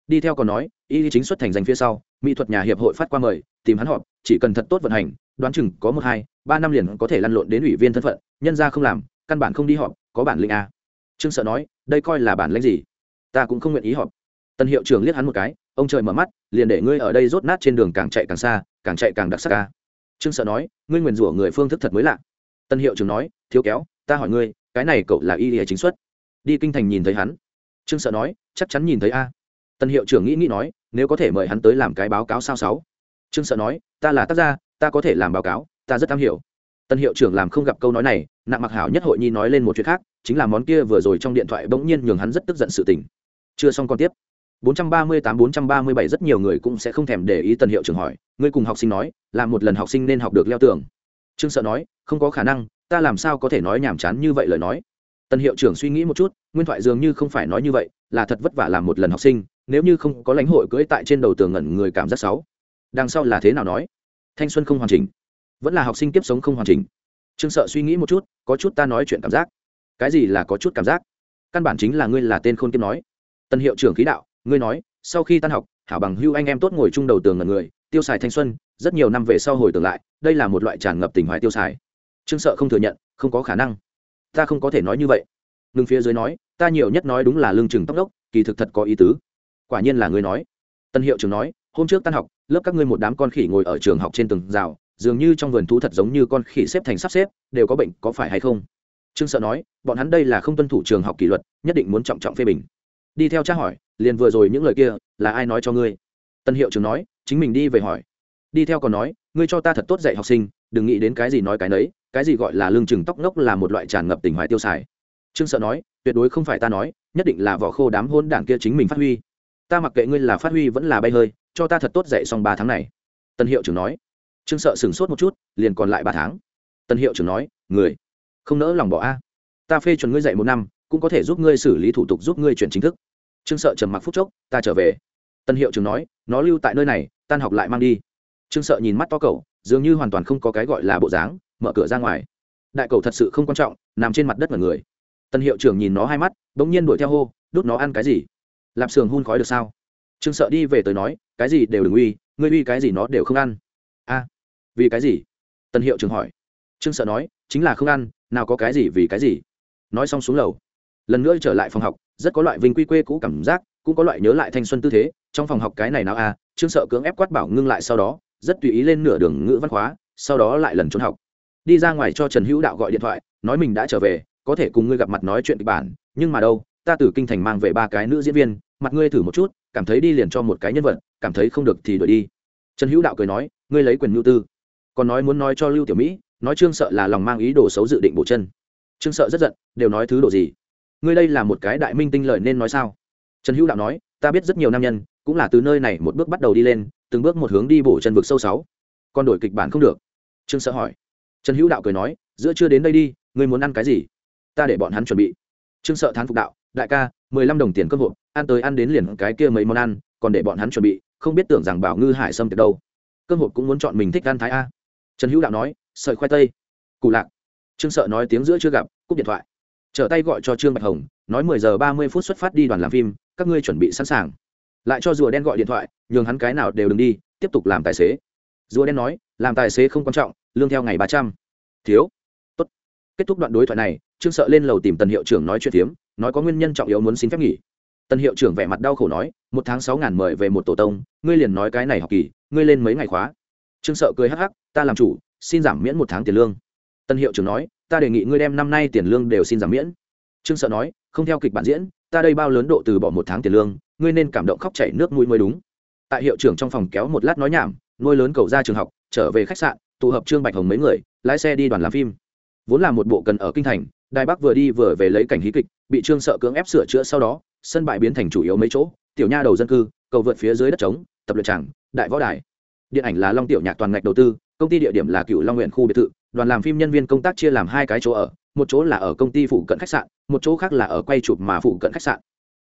đi theo còn nói, y chính xuất thành danh phía sau, mỹ thuật nhà hiệp hội phát qua mời, tìm hắn họp, chỉ cần thật tốt vận hành, đoán chừng có một hai, ba năm liền có thể lăn lộn đến ủy viên thân phận, nhân ra không làm, căn bản không đi họp, có bản lĩnh a trương sợ nói, đây coi là bản lĩnh gì? Ta cũng không nguyện ý họp. Tân hiệu trưởng liếc hắn một cái, ông trời mở mắt, liền để ngươi ở đây rốt nát trên đường càng chạy càng xa, càng chạy càng đặc sắc ca trương sợ nói, ngươi nguyền rủa người phương thức thật mới lạ. Tân hiệu trưởng nói, thiếu kéo, ta hỏi ngươi, cái này cậu là y hệ chính xuất. Đi kinh thành nhìn thấy hắn. Trương sợ nói, chắc chắn nhìn thấy a tân hiệu trưởng nghĩ nghĩ nói, nếu có thể mời hắn tới làm cái báo cáo sao sáu? Trương sợ nói, ta là tác gia, ta có thể làm báo cáo, ta rất am hiểu. Tân hiệu trưởng làm không gặp câu nói này nặng mặc hảo nhất hội nhi nói lên một chuyện khác, chính là món kia vừa rồi trong điện thoại bỗng nhiên nhường hắn rất tức giận sự tình. Chưa xong còn tiếp. 438-437 rất nhiều người cũng sẽ không thèm để ý tân hiệu trưởng hỏi, ngươi cùng học sinh nói, là một lần học sinh nên học được leo tường. Trương sợ nói, không có khả năng, ta làm sao có thể nói nhảm chán như vậy lời nói tân hiệu trưởng suy nghĩ một chút, nguyên thoại dường như không phải nói như vậy, là thật vất vả làm một lần học sinh, nếu như không có lãnh hội cưỡi tại trên đầu tường ngẩn người cảm giác xấu. Đằng sau là thế nào nói? Thanh xuân không hoàn chỉnh. Vẫn là học sinh kiếp sống không hoàn chỉnh. Trương sợ suy nghĩ một chút, có chút ta nói chuyện cảm giác. Cái gì là có chút cảm giác? Căn bản chính là ngươi là tên khôn kiếp nói. Tân hiệu trưởng khí đạo, ngươi nói, sau khi tan học, hảo bằng hưu anh em tốt ngồi chung đầu tường ngẩn người, tiêu xài thanh xuân, rất nhiều năm về sau hồi tưởng lại, đây là một loại tràn ngập tình hoài tiêu xài. Trương sợ không thừa nhận, không có khả năng ta không có thể nói như vậy. Ngừng phía dưới nói, ta nhiều nhất nói đúng là lương chừng tóc đốc, kỳ thực thật có ý tứ. Quả nhiên là ngươi nói. Tân hiệu trưởng nói, hôm trước tan học, lớp các ngươi một đám con khỉ ngồi ở trường học trên tường rào, dường như trong vườn thú thật giống như con khỉ xếp thành sắp xếp, đều có bệnh, có phải hay không? Trương sợ nói, bọn hắn đây là không tuân thủ trường học kỷ luật, nhất định muốn trọng trọng phê bình. Đi theo tra hỏi, liền vừa rồi những lời kia, là ai nói cho ngươi? Tân hiệu trưởng nói, chính mình đi về hỏi. Đi theo còn nói, ngươi cho ta thật tốt dạy học sinh, đừng nghĩ đến cái gì nói cái nấy cái gì gọi là lương chừng tóc ngốc là một loại tràn ngập tình hoài tiêu xài. Trương sợ nói, tuyệt đối không phải ta nói, nhất định là vỏ khô đám hôn đảng kia chính mình phát huy. Ta mặc kệ ngươi là phát huy vẫn là bay hơi, cho ta thật tốt dạy xong ba tháng này. Tân hiệu trưởng nói. Trương sợ sửng sốt một chút, liền còn lại ba tháng. Tân hiệu trưởng nói, người, không nỡ lòng bỏ a. Ta phê chuẩn ngươi dạy một năm, cũng có thể giúp ngươi xử lý thủ tục giúp ngươi chuyển chính thức. Trương sợ trầm mặc phút chốc, ta trở về. Tân hiệu trưởng nói, nó lưu tại nơi này, tan học lại mang đi. Trương sợ nhìn mắt to cậu, dường như hoàn toàn không có cái gọi là bộ dáng mở cửa ra ngoài. Đại cầu thật sự không quan trọng, nằm trên mặt đất mọi người. Tân hiệu trưởng nhìn nó hai mắt đ ỗ n g nhiên đuổi theo hô, đút nó ăn cái gì? Lạp sườn hun khói được sao? Trương sợ đi về tới nói, cái gì đều đừng uy, ngươi uy cái gì nó đều không ăn. A, vì cái gì? Tân hiệu trưởng hỏi. Trương sợ nói, chính là không ăn, nào có cái gì vì cái gì? Nói xong xuống lầu. Lần nữa trở lại phòng học, rất có loại vinh quy quê cũ cảm giác, cũng có loại nhớ lại thanh xuân tư thế, trong phòng học cái này nào a trương sợ cưỡng ép quát bảo ngưng lại sau đó, rất tùy ý lên nửa đường ngữ văn khóa, sau đó lại lần trốn học đi ra ngoài cho trần hữu đạo gọi điện thoại, nói mình đã trở về, có thể cùng ngươi gặp mặt nói chuyện kịch bản, nhưng mà đâu, ta từ kinh thành mang về ba cái nữ diễn viên, mặt ngươi thử một chút, cảm thấy đi liền cho một cái nhân vật, cảm thấy không được thì đổi đi. Trần hữu đạo cười nói, ngươi lấy quyền nhu tư. Còn nói muốn nói cho lưu tiểu mỹ, nói trương sợ là lòng mang ý đồ xấu dự định bổ chân. Trương sợ rất giận, đều nói thứ đồ gì? Ngươi đây là một cái đại minh tinh lợi nên nói sao? Trần hữu đạo nói, ta biết rất nhiều nam nhân, cũng là từ nơi này một bước bắt đầu đi lên, từng bước một hướng đi bổ chân vực sâu sáu. Còn đổi kịch bản không được. Trương sợ hỏi trần hữu đạo cười nói, giữa chưa đến đây đi, ngươi muốn ăn cái gì? Ta để bọn hắn chuẩn bị. Trương sợ thán phục đạo, đại ca, mười lăm đồng tiền cơm hộp, ăn tới ăn đến liền cái kia mấy món ăn, còn để bọn hắn chuẩn bị, không biết tưởng rằng bảo ngư hải sâm từ đâu. Cơm hộp cũng muốn chọn mình thích ăn thái a. Trần hữu đạo nói, sợi khoai tây cụ lạc. Trương sợ nói tiếng giữa chưa gặp, cúp điện thoại. Trở tay gọi cho trương bạch hồng, nói mười giờ ba mươi phút xuất phát đi đoàn làm phim, các ngươi chuẩn bị sẵn sàng. Lại cho rùa đen gọi điện thoại, nhường hắn cái nào đều đừng đi, tiếp tục làm tài xế. Rùa đen nói, làm tài xế không quan trọng lương theo ngày ba trăm. Thiếu. Tốt. Kết thúc đoạn đối thoại này, trương sợ lên lầu tìm tần hiệu trưởng nói chuyện phiếm, nói có nguyên nhân trọng yếu muốn xin phép nghỉ. Tần hiệu trưởng vẻ mặt đau khổ nói, một tháng sáu ngàn mời về một tổ tông, ngươi liền nói cái này học kỳ, ngươi lên mấy ngày khóa? Trương sợ cười hắc hắc, ta làm chủ, xin giảm miễn một tháng tiền lương. Tân hiệu trưởng nói, ta đề nghị ngươi đem năm nay tiền lương đều xin giảm miễn. Trương sợ nói, không theo kịch bản diễn, ta đây bao lớn độ từ bỏ một tháng tiền lương, ngươi nên cảm động khóc chảy nước mũi mới đúng. Tại hiệu trưởng trong phòng kéo một lát nói nhảm, nuôi lớn cầu ra trường học, trở về khách sạn tụ hợp trương bạch hồng mấy người, lái xe đi đoàn làm phim. Vốn là một bộ cần ở kinh thành, đài bắc vừa đi vừa về lấy cảnh hí kịch, bị trương sợ cưỡng ép sửa chữa sau đó, sân bãi biến thành chủ yếu mấy chỗ, tiểu nha đầu dân cư, cầu vượt phía dưới đất trống, tập luyện tràng, đại võ đài. Điện ảnh là long tiểu nhạc toàn ngạch đầu tư, công ty địa điểm là cựu long nguyện khu biệt thự, đoàn làm phim nhân viên công tác chia làm hai cái chỗ ở, một chỗ là ở công ty phụ cận khách sạn, một chỗ khác là ở quay chụp mà phụ cận khách sạn.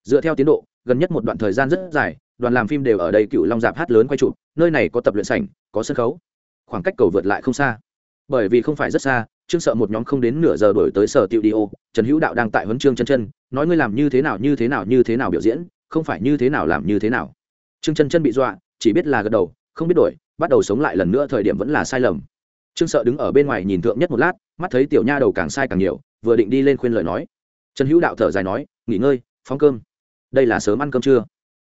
Dựa theo tiến độ, gần nhất một đoạn thời gian rất dài, đoàn làm phim đều ở đây cựu long dạp hát lớn quay chụp, nơi này có tập luyện sảnh, có sân khấu khoảng cách cầu vượt lại không xa. Bởi vì không phải rất xa, trương sợ một nhóm không đến nửa giờ đổi tới sở tiệu đi ô. Trần hữu đạo đang tại huấn trương chân chân, nói ngươi làm như thế nào, như thế nào, như thế nào biểu diễn, không phải như thế nào làm như thế nào. Trương chân chân bị dọa, chỉ biết là gật đầu, không biết đổi, bắt đầu sống lại lần nữa, thời điểm vẫn là sai lầm. Trương sợ đứng ở bên ngoài nhìn thượng nhất một lát, mắt thấy tiểu nha đầu càng sai càng nhiều, vừa định đi lên khuyên lời nói. Trần hữu đạo thở dài nói, nghỉ ngơi, phóng cơm. Đây là sớm ăn cơm trưa.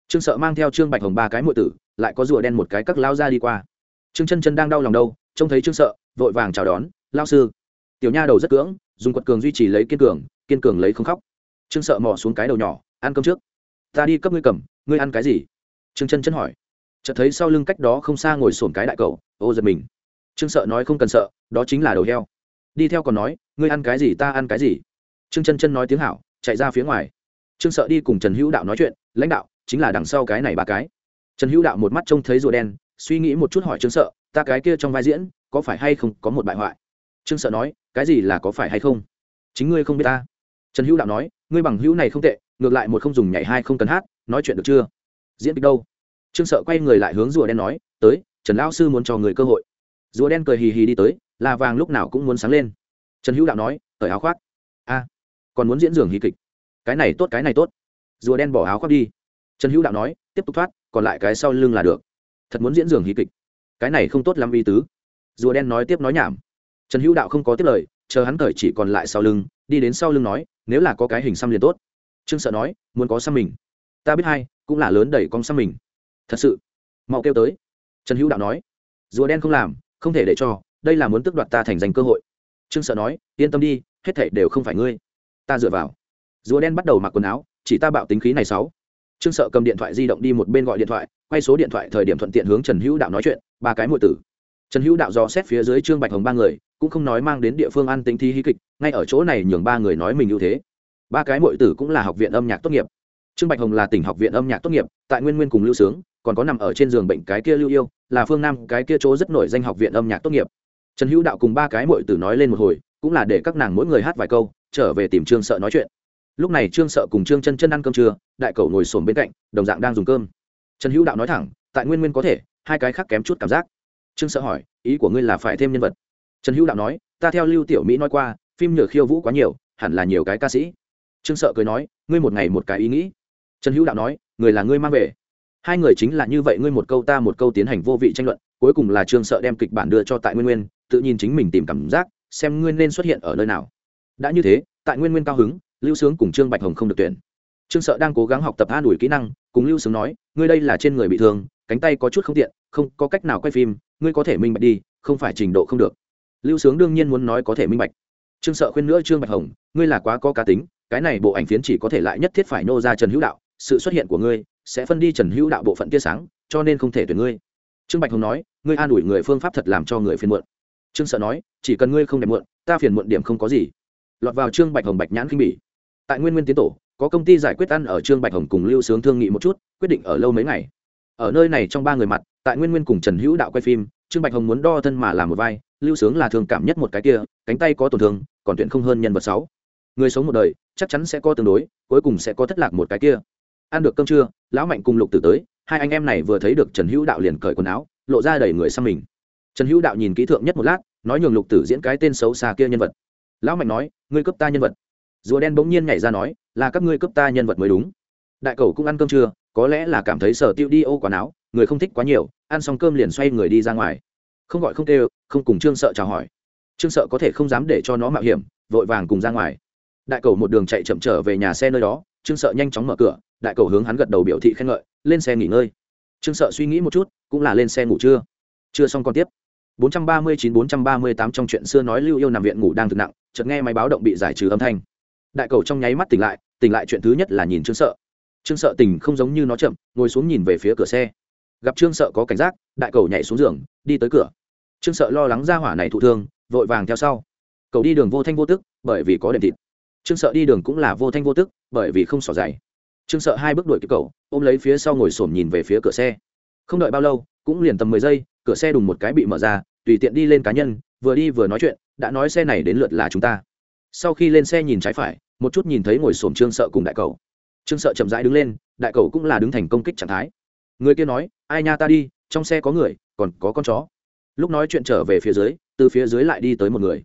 Trương sợ mang theo trương bạch hồng ba cái muội tử, lại có rùa đen một cái cắt lao ra đi qua trương chân chân đang đau lòng đâu, trông thấy trương sợ, vội vàng chào đón lao sư. Tiểu nha đầu rất cưỡng, dùng quật cường duy trì lấy kiên cường kiên cường lấy không khóc. Trương sợ mò xuống cái đầu nhỏ, ăn cơm trước. Ta đi cấp ngươi cầm, ngươi ăn cái gì? Trương chân chân hỏi. Chợt thấy sau lưng cách đó không xa ngồi sổn cái đại cầu ô giật mình. Trương sợ nói không cần sợ, đó chính là đầu heo. Đi theo còn nói, ngươi ăn cái gì ta ăn cái gì? Trương chân chân nói tiếng hảo, chạy ra phía ngoài. Trương sợ đi cùng trần hữu đạo nói chuyện, lãnh đạo, chính là đằng sau cái này ba cái. Trần hữu đạo một mắt trông thấy rùa đen suy nghĩ một chút hỏi trương sợ, ta cái kia trong vai diễn, có phải hay không có một bại hoại? Trương sợ nói, cái gì là có phải hay không? Chính ngươi không biết ta. Trần hữu đạo nói, ngươi bằng hữu này không tệ, ngược lại một không dùng nhảy hai không cần hát, nói chuyện được chưa? Diễn kịch đâu? Trương sợ quay người lại hướng rùa đen nói, tới, trần lão sư muốn cho người cơ hội. Rùa đen cười hì hì đi tới, là vàng lúc nào cũng muốn sáng lên. Trần hữu đạo nói, cởi áo khoác. A, còn muốn diễn giường hí kịch. Cái này tốt, cái này tốt. Rùa đen bỏ áo khoác đi. Trần hữu đạo nói, tiếp tục thoát, còn lại cái sau lưng là được thật muốn diễn giường hí kịch. Cái này không tốt lắm y tứ. Rùa đen nói tiếp nói nhảm. Trần hữu đạo không có tiếp lời, chờ hắn cởi chỉ còn lại sau lưng, đi đến sau lưng nói, nếu là có cái hình xăm liền tốt. Trương sợ nói, muốn có xăm mình. Ta biết hay cũng là lớn đẩy con xăm mình. Thật sự. Mau kêu tới. Trần hữu đạo nói. Rùa đen không làm, không thể để cho, đây là muốn tước đoạt ta thành danh cơ hội. Trương sợ nói, yên tâm đi, hết thảy đều không phải ngươi. Ta dựa vào. Rùa đen bắt đầu mặc quần áo, chỉ ta bạo tính khí này sáu. Trương sợ cầm điện thoại di động đi một bên gọi điện thoại quay số điện thoại thời điểm thuận tiện hướng trần hữu đạo nói chuyện, ba cái muội tử. Trần hữu đạo dò xét phía dưới trương bạch hồng ba người, cũng không nói mang đến địa phương ăn tính thi hí kịch, ngay ở chỗ này nhường ba người nói mình ưu thế. Ba cái muội tử cũng là học viện âm nhạc tốt nghiệp. Trương bạch hồng là tỉnh học viện âm nhạc tốt nghiệp, tại nguyên nguyên cùng lưu sướng, còn có nằm ở trên giường bệnh cái kia lưu yêu, là phương nam, cái kia chỗ rất nổi danh học viện âm nhạc tốt nghiệp. Trần hữu đạo cùng ba cái muội tử nói lên một hồi, cũng là để các nàng mỗi người hát vài câu, trở về tìm trương sợ nói chuyện. Lúc này trương sợ cùng trương chân chân ăn cơm trưa, đại cầu ngồi sồn bên cạnh, đồng dạng đang dùng cơm trần hữu đạo nói thẳng, tại nguyên nguyên có thể, hai cái khác kém chút cảm giác. Trương sợ hỏi, ý của ngươi là phải thêm nhân vật? Trần hữu đạo nói, ta theo lưu tiểu mỹ nói qua, phim nhựa khiêu vũ quá nhiều, hẳn là nhiều cái ca sĩ. Trương sợ cười nói, ngươi một ngày một cái ý nghĩ. Trần hữu đạo nói, người là ngươi mang về. Hai người chính là như vậy, ngươi một câu ta một câu tiến hành vô vị tranh luận, cuối cùng là trương sợ đem kịch bản đưa cho tại nguyên nguyên, tự nhìn chính mình tìm cảm giác, xem ngươi nên xuất hiện ở nơi nào. Đã như thế, tại nguyên nguyên cao hứng, lưu sướng cùng trương bạch hồng không được tuyển. Trương sợ đang cố gắng học tập an ủi kỹ năng cùng lưu sướng nói, ngươi đây là trên người bị thương, cánh tay có chút không tiện, không có cách nào quay phim, ngươi có thể minh bạch đi, không phải trình độ không được. Lưu sướng đương nhiên muốn nói có thể minh bạch. Trương sợ khuyên nữa trương bạch hồng, ngươi là quá có cá tính, cái này bộ ảnh phiến chỉ có thể lại nhất thiết phải nô ra trần hữu đạo, sự xuất hiện của ngươi sẽ phân đi trần hữu đạo bộ phận tia sáng, cho nên không thể tuyển ngươi. Trương bạch hồng nói, ngươi an ủi người phương pháp thật làm cho người phiền muộn. Trương sợ nói, chỉ cần ngươi không đẹp muộn, ta phiền muộn điểm không có gì. Lọt vào trương bạch hồng bạch nhãn khinh bỉ. Tại nguyên nguyên tiến tổ có công ty giải quyết ăn ở trương bạch hồng cùng lưu sướng thương nghị một chút, quyết định ở lâu mấy ngày. Ở nơi này trong ba người mặt, tại nguyên nguyên cùng trần hữu đạo quay phim, trương bạch hồng muốn đo thân mà làm một vai, lưu sướng là thường cảm nhất một cái kia, cánh tay có tổn thương, còn tuyển không hơn nhân vật sáu. Người sống một đời, chắc chắn sẽ có tương đối, cuối cùng sẽ có thất lạc một cái kia. Ăn được cơm trưa, lão mạnh cùng lục tử tới, hai anh em này vừa thấy được trần hữu đạo liền cởi quần áo, lộ ra đầy người xăm mình. Trần hữu đạo nhìn kỹ thượng nhất một lát, nói nhường lục tử diễn cái tên xấu xa kia nhân vật. Lão mạnh nói, ngươi cấp ta nhân vật rùa đen bỗng nhiên nhảy ra nói, là các ngươi cấp ta nhân vật mới đúng. Đại cầu cũng ăn cơm trưa, có lẽ là cảm thấy sở tiêu đi ô quán áo, người không thích quá nhiều, ăn xong cơm liền xoay người đi ra ngoài. Không gọi không kêu, không cùng trương sợ chào hỏi. Trương sợ có thể không dám để cho nó mạo hiểm, vội vàng cùng ra ngoài. Đại cầu một đường chạy chậm trở về nhà xe nơi đó, trương sợ nhanh chóng mở cửa, đại cầu hướng hắn gật đầu biểu thị khen ngợi, lên xe nghỉ ngơi. Trương sợ suy nghĩ một chút, cũng là lên xe ngủ trưa. Chưa xong còn tiếp. 439-438 trong chuyện xưa nói lưu yêu nằm viện ngủ đang thực nặng, chợt nghe máy báo động bị giải trừ âm thanh đại cầu trong nháy mắt tỉnh lại tỉnh lại chuyện thứ nhất là nhìn trương sợ. Trương sợ tỉnh không giống như nó chậm, ngồi xuống nhìn về phía cửa xe. Gặp trương sợ có cảnh giác, đại cầu nhảy xuống giường, đi tới cửa. Trương sợ lo lắng ra hỏa này thụ thương, vội vàng theo sau. Cầu đi đường vô thanh vô tức, bởi vì có đệm thịt. Trương sợ đi đường cũng là vô thanh vô tức, bởi vì không xỏ dày trương sợ hai bước đuổi kịp cầu ôm lấy phía sau ngồi xổm nhìn về phía cửa xe. Không đợi bao lâu, cũng liền tầm mười giây, cửa xe đùng một cái bị mở ra, tùy tiện đi lên cá nhân, vừa đi vừa nói chuyện, đã nói xe này đến lượt là chúng ta. Sau khi lên xe nhìn trái phải một chút nhìn thấy ngồi xổm trương sợ cùng đại cầu. Trương sợ chậm rãi đứng lên, đại cầu cũng là đứng thành công kích trạng thái. Người kia nói, ai nha ta đi, trong xe có người, còn có con chó. Lúc nói chuyện trở về phía dưới, từ phía dưới lại đi tới một người.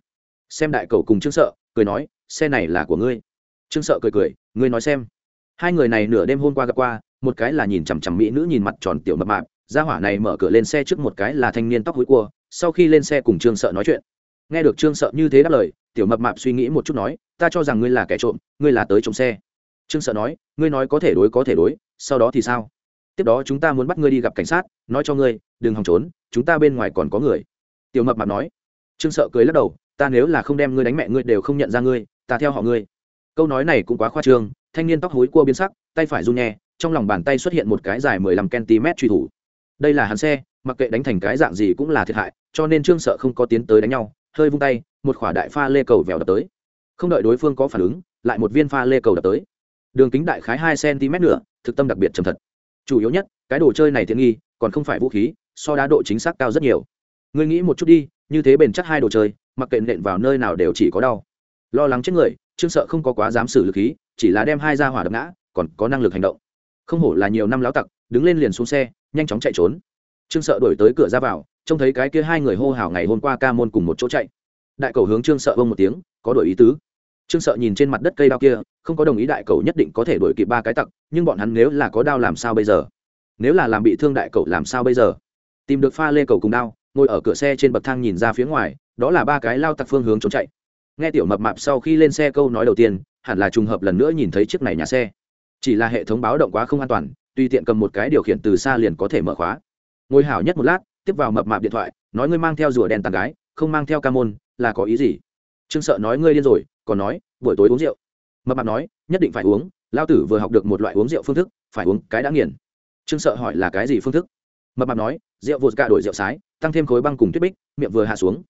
Xem đại cầu cùng trương sợ, cười nói, xe này là của ngươi. Trương sợ cười cười, ngươi nói xem. Hai người này nửa đêm hôm qua gặp qua, một cái là nhìn chằm chằm mỹ nữ nhìn mặt tròn tiểu mập mạp ra hỏa này mở cửa lên xe trước một cái là thanh niên tóc hối cua, sau khi lên xe cùng trương sợ nói chuyện nghe được trương sợ như thế đáp lời, tiểu mập mạp suy nghĩ một chút nói, ta cho rằng ngươi là kẻ trộm, ngươi là tới trộm xe. Trương sợ nói, ngươi nói có thể đối, có thể đối, sau đó thì sao? Tiếp đó chúng ta muốn bắt ngươi đi gặp cảnh sát, nói cho ngươi, đừng hòng trốn, chúng ta bên ngoài còn có người. Tiểu mập mạp nói. Trương sợ cười lắc đầu, ta nếu là không đem ngươi đánh mẹ ngươi đều không nhận ra ngươi, ta theo họ ngươi. Câu nói này cũng quá khoa trương, thanh niên tóc hối cua biến sắc, tay phải run nhẹ, trong lòng bàn tay xuất hiện một cái dài mười lăm cm truy thủ. Đây là hắn xe, mặc kệ đánh thành cái dạng gì cũng là thiệt hại, cho nên trương sợ không có tiến tới đánh nhau hơi vung tay, một khỏa đại pha lê cầu vèo đập tới. Không đợi đối phương có phản ứng, lại một viên pha lê cầu đập tới. Đường kính đại khái hai cm nữa thực tâm đặc biệt trầm thật. Chủ yếu nhất, cái đồ chơi này tiện nghi, còn không phải vũ khí, so đá độ chính xác cao rất nhiều. Ngươi nghĩ một chút đi, như thế bền chắc hai đồ chơi, mặc kệ nện vào nơi nào đều chỉ có đau. Lo lắng chết người, trương sợ không có quá dám xử lực khí, chỉ là đem hai ra hỏa đập ngã, còn có năng lực hành động. Không hổ là nhiều năm láo tặc, đứng lên liền xuống xe, nhanh chóng chạy trốn. Trương sợ đổi tới cửa ra vào trông thấy cái kia hai người hô hào ngày hôm qua ca môn cùng một chỗ chạy. Đại cầu hướng trương sợ bông một tiếng, có đổi ý tứ. Trương sợ nhìn trên mặt đất cây đao kia, không có đồng ý đại cầu nhất định có thể đổi kịp ba cái tặc, nhưng bọn hắn nếu là có đao làm sao bây giờ? Nếu là làm bị thương đại cầu làm sao bây giờ? Tìm được pha lê cầu cùng đao, ngồi ở cửa xe trên bậc thang nhìn ra phía ngoài, đó là ba cái lao tặc phương hướng trốn chạy. Nghe tiểu mập mạp sau khi lên xe câu nói đầu tiên, hẳn là trùng hợp lần nữa nhìn thấy chiếc này nhà xe. Chỉ là hệ thống báo động quá không an toàn, tùy tiện cầm một cái điều khiển từ xa liền có thể mở khóa. Ngồi hảo nhất một lát tiếp vào mập mạp điện thoại, nói ngươi mang theo rùa đèn tàn gái, không mang theo ca môn, là có ý gì? Trương sợ nói ngươi điên rồi, còn nói, buổi tối uống rượu. Mập mạp nói, nhất định phải uống, lao tử vừa học được một loại uống rượu phương thức, phải uống cái đã nghiền. Trương sợ hỏi là cái gì phương thức? Mập mạp nói, rượu vột cả đổi rượu sái, tăng thêm khối băng cùng tuyết bích, miệng vừa hạ xuống.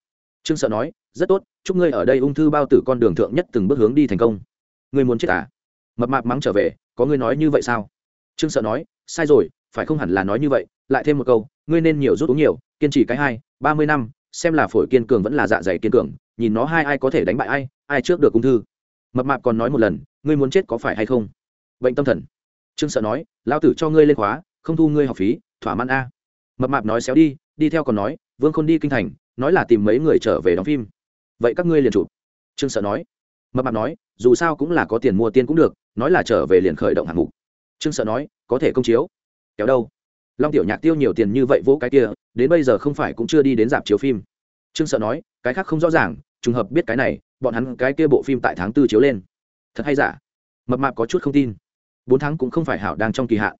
Trương sợ nói, rất tốt, chúc ngươi ở đây ung thư bao tử con đường thượng nhất từng bước hướng đi thành công. Ngươi muốn chết à? Mập mạp mắng trở về, có ngươi nói như vậy sao? Trương sợ nói, sai rồi, phải không hẳn là nói như vậy, lại thêm một câu ngươi nên nhiều rút uống nhiều, kiên trì cái hai, ba mươi năm, xem là phổi kiên cường vẫn là dạ dày kiên cường, nhìn nó hai ai có thể đánh bại ai ai trước được ung thư. Mập mạp còn nói một lần, ngươi muốn chết có phải hay không? Bệnh tâm thần. Trương sợ nói, lao tử cho ngươi lên khóa, không thu ngươi học phí, thỏa mãn a. Mập mạp nói xéo đi đi theo còn nói, vương khôn đi kinh thành, nói là tìm mấy người trở về đóng phim. Vậy các ngươi liền chụp. Trương sợ nói. Mập mạp nói, dù sao cũng là có tiền mua tiên cũng được, nói là trở về liền khởi động hạng mục. Trương sợ nói, có thể công chiếu. Kéo đâu? Long tiểu nhạc tiêu nhiều tiền như vậy vỗ cái kia, đến bây giờ không phải cũng chưa đi đến dạp chiếu phim. Trương sợ nói, cái khác không rõ ràng, trùng hợp biết cái này, bọn hắn cái kia bộ phim tại tháng tư chiếu lên. Thật hay giả? Mập mạp có chút không tin. Bốn tháng cũng không phải hảo đang trong kỳ hạn.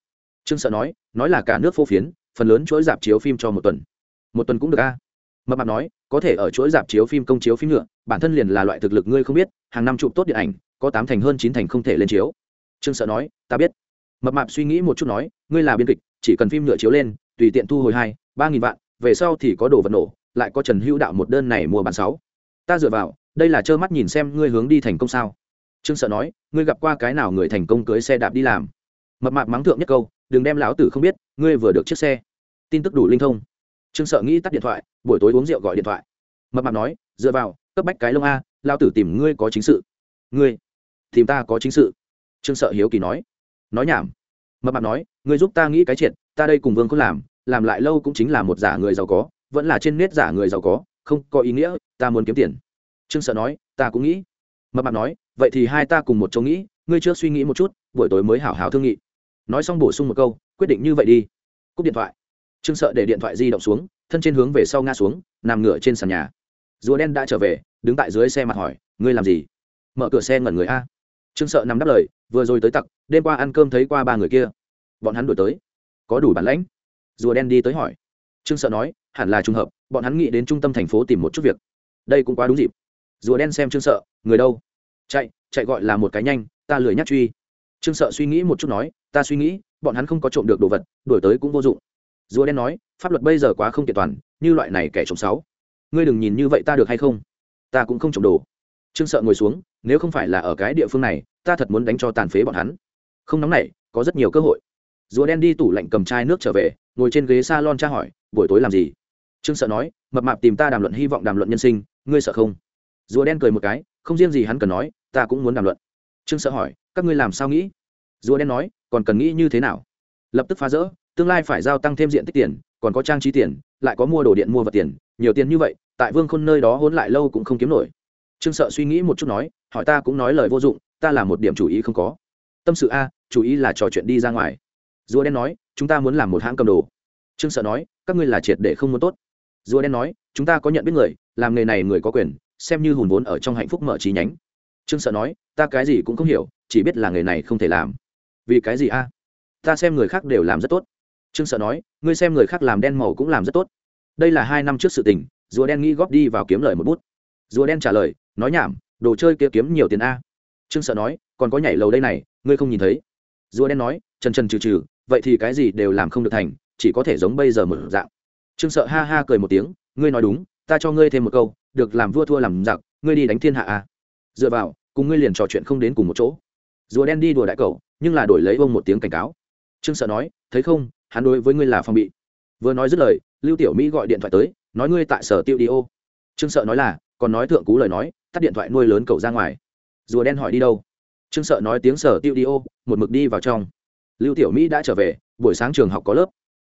Trương sợ nói nói là cả nước phô phiến, phần lớn chuỗi dạp chiếu phim cho một tuần. Một tuần cũng được a. Mập mạp nói, có thể ở chuỗi dạp chiếu phim công chiếu phim nhựa bản thân liền là loại thực lực ngươi không biết, hàng năm chụp tốt điện ảnh, có tám thành hơn chín thành không thể lên chiếu. Trương sợ nói, ta biết. Mập mạp suy nghĩ một chút nói, ngươi là biên kịch chỉ cần phim nhựa chiếu lên, tùy tiện thu hồi hai, ba nghìn vạn, về sau thì có đồ vật nổ, lại có trần hữu đạo một đơn này mua bán sáu. Ta dựa vào, đây là trơ mắt nhìn xem ngươi hướng đi thành công sao. Trương sợ nói, ngươi gặp qua cái nào người thành công cưới xe đạp đi làm? Mập mạp mắng thượng nhất câu, đừng đem lão tử không biết, ngươi vừa được chiếc xe. Tin tức đủ linh thông. Trương sợ nghĩ tắt điện thoại, buổi tối uống rượu gọi điện thoại. Mập mạp nói, dựa vào, cấp bách cái lông a lao tử tìm ngươi có chính sự. Ngươi, tìm ta có chính sự. Trương sợ hiếu kỳ nói. Nói nhảm mập mạp nói người giúp ta nghĩ cái chuyện ta đây cùng vương có làm làm lại lâu cũng chính là một giả người giàu có, vẫn là trên nét giả người giàu có, không có ý nghĩa, ta muốn kiếm tiền. Trương sợ nói, ta cũng nghĩ. Mập mạp nói, vậy thì hai ta cùng một chỗ nghĩ, ngươi chưa suy nghĩ một chút, buổi tối mới hảo hảo thương nghị. Nói xong bổ sung một câu, quyết định như vậy đi. Cúp điện thoại. Trương sợ để điện thoại di động xuống, thân trên hướng về sau ngã xuống, nằm ngửa trên sàn nhà. Rùa đen đã trở về, đứng tại dưới xe mặt hỏi, ngươi làm gì? Mở cửa xe ngẩn người a trương sợ nằm đáp lời, vừa rồi tới tặc, đêm qua ăn cơm thấy qua ba người kia. Bọn hắn đổi tới. Có đủ bản lãnh? Rùa đen đi tới hỏi. Trương sợ nói, hẳn là trùng hợp, bọn hắn nghĩ đến trung tâm thành phố tìm một chút việc. Đây cũng quá đúng dịp. Rùa đen xem trương sợ, người đâu? Chạy chạy gọi là một cái nhanh, ta lười nhắc truy. Trương sợ suy nghĩ một chút nói, ta suy nghĩ, bọn hắn không có trộm được đồ vật đổi tới cũng vô dụng. Rùa đen nói, pháp luật bây giờ quá không kiện toàn, như loại này kẻ trộm sáu ngươi đừng nhìn như vậy ta được hay không? Ta cũng không trộm đồ. Trương sợ ngồi xuống nếu không phải là ở cái địa phương này, ta thật muốn đánh cho tàn phế bọn hắn. Không nóng này, có rất nhiều cơ hội. Rùa đen đi tủ lạnh cầm chai nước trở về, ngồi trên ghế s a lon tra hỏi, buổi tối làm gì? Trương sợ nói, mập mạp tìm ta đàm luận, hy vọng đàm luận nhân sinh, ngươi sợ không? Rùa đen cười một cái, không riêng gì hắn cần nói, ta cũng muốn đàm luận. Trương sợ hỏi, các ngươi làm sao nghĩ? Rùa đen nói, còn cần nghĩ như thế nào? Lập tức phá rỡ, tương lai phải giao tăng thêm diện tích tiền, còn có trang trí tiền, lại có mua đồ điện mua vật tiền, nhiều tiền như vậy, tại vương khôn nơi đó hôn lại lâu cũng không kiếm nổi trương sợ suy nghĩ một chút nói, hỏi ta cũng nói lời vô dụng, ta là một điểm chủ ý không có. Tâm sự a, chủ ý là trò chuyện đi ra ngoài. Rùa đen nói, chúng ta muốn làm một hãng cầm đồ. Trương sợ nói, các ngươi là triệt để không muốn tốt. Rùa đen nói, chúng ta có nhận biết người, làm nghề này người có quyền, xem như hùn vốn ở trong hạnh phúc mở trí nhánh. Trương sợ nói, ta cái gì cũng không hiểu, chỉ biết là nghề này không thể làm. Vì cái gì a? Ta xem người khác đều làm rất tốt. Trương sợ nói, ngươi xem người khác làm đen màu cũng làm rất tốt. Đây là hai năm trước sự tình, rùa đen nghĩ góp đi vào kiếm lời một bút. Rùa đen trả lời nói nhảm, đồ chơi kia kiếm nhiều tiền a. Trương sợ nói, còn có nhảy lầu đây này, ngươi không nhìn thấy. Rùa đen nói, trần trần trừ trừ, vậy thì cái gì đều làm không được thành, chỉ có thể giống bây giờ mở dạng. Trương sợ ha ha cười một tiếng, ngươi nói đúng, ta cho ngươi thêm một câu, được làm vua thua làm giặc, ngươi đi đánh thiên hạ a. Dựa vào, cùng ngươi liền trò chuyện không đến cùng một chỗ. Rùa đen đi đùa đại cầu nhưng là đổi lấy ông một tiếng cảnh cáo. Trương sợ nói, thấy không, hắn đối với ngươi là phòng bị. Vừa nói dứt lời, lưu tiểu mỹ gọi điện thoại tới, nói ngươi tại sở tiêu đi ô. Trương sợ nói là còn nói thượng cú lời nói, tắt điện thoại nuôi lớn cậu ra ngoài. Rùa đen hỏi đi đâu? Trương sợ nói tiếng sở tiêu đi ô, một mực đi vào trong. Lưu tiểu mỹ đã trở về, buổi sáng trường học có lớp.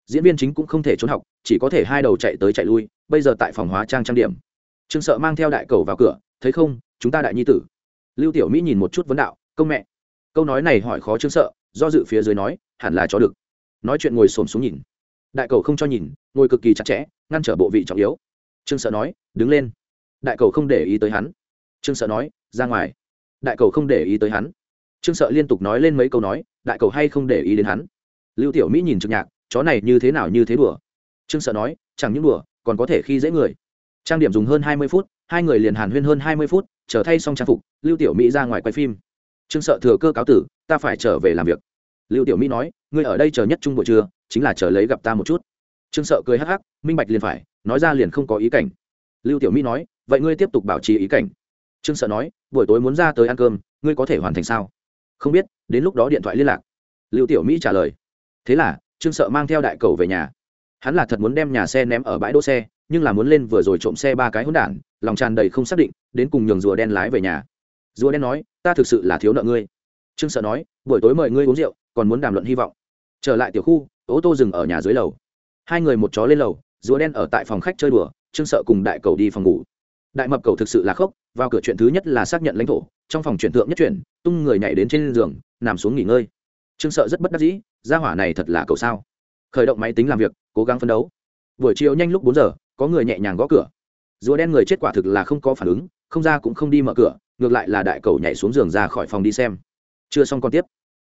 Diễn viên chính cũng không thể trốn học, chỉ có thể hai đầu chạy tới chạy lui, bây giờ tại phòng hóa trang trang điểm. Trương sợ mang theo đại cầu vào cửa, thấy không, chúng ta đại nhi tử. Lưu tiểu mỹ nhìn một chút vấn đạo công mẹ. Câu nói này hỏi khó trương sợ, do dự phía dưới nói, hẳn là chó được nói chuyện ngồi xổm xuống nhìn. Đại cầu không cho nhìn, ngồi cực kỳ chặt chẽ, ngăn trở bộ vị trọng yếu. Trương sợ nói, đứng lên đại cầu không để ý tới hắn. Trương sợ nói, ra ngoài. Đại cầu không để ý tới hắn. Trương sợ liên tục nói lên mấy câu nói, đại cầu hay không để ý đến hắn. Lưu tiểu mỹ nhìn trực nhạc, chó này như thế nào như thế đùa. Trương sợ nói, chẳng những đùa, còn có thể khi dễ người. Trang điểm dùng hơn hai mươi phút, hai người liền hàn huyên hơn hai mươi phút, trở thay xong trang phục, lưu tiểu mỹ ra ngoài quay phim. Trương sợ thừa cơ cáo tử, ta phải trở về làm việc. Lưu tiểu mỹ nói, ngươi ở đây chờ nhất trung buổi trưa, chính là chờ lấy gặp ta một chút. Trương sợ cười hắc hắc, minh bạch liền phải, nói ra liền không có ý cảnh. Lưu tiểu mỹ nói vậy ngươi tiếp tục bảo trì ý cảnh. Trương sợ nói, buổi tối muốn ra tới ăn cơm, ngươi có thể hoàn thành sao? Không biết, đến lúc đó điện thoại liên lạc. Lưu tiểu mỹ trả lời. Thế là, trương sợ mang theo đại cầu về nhà. Hắn là thật muốn đem nhà xe ném ở bãi đỗ xe, nhưng là muốn lên vừa rồi trộm xe ba cái hỗn đản, lòng tràn đầy không xác định, đến cùng nhường rùa đen lái về nhà. Rùa đen nói, ta thực sự là thiếu nợ ngươi. Trương sợ nói, buổi tối mời ngươi uống rượu, còn muốn đàm luận hy vọng. Trở lại tiểu khu, ô tô dừng ở nhà dưới lầu. Hai người một chó lên lầu, rùa đen ở tại phòng khách chơi đùa, trương sợ cùng đại cầu đi phòng ngủ đại mập cầu thực sự là khốc, vào cửa chuyện thứ nhất là xác nhận lãnh thổ, trong phòng chuyển thượng nhất chuyển, tung người nhảy đến trên giường, nằm xuống nghỉ ngơi. Trương sợ rất bất đắc dĩ, gia hỏa này thật là cầu sao. Khởi động máy tính làm việc, cố gắng phấn đấu. Buổi chiều nhanh lúc bốn giờ, có người nhẹ nhàng gõ cửa. Rùa đen người chết quả thực là không có phản ứng, không ra cũng không đi mở cửa, ngược lại là đại cầu nhảy xuống giường ra khỏi phòng đi xem. Chưa xong còn tiếp.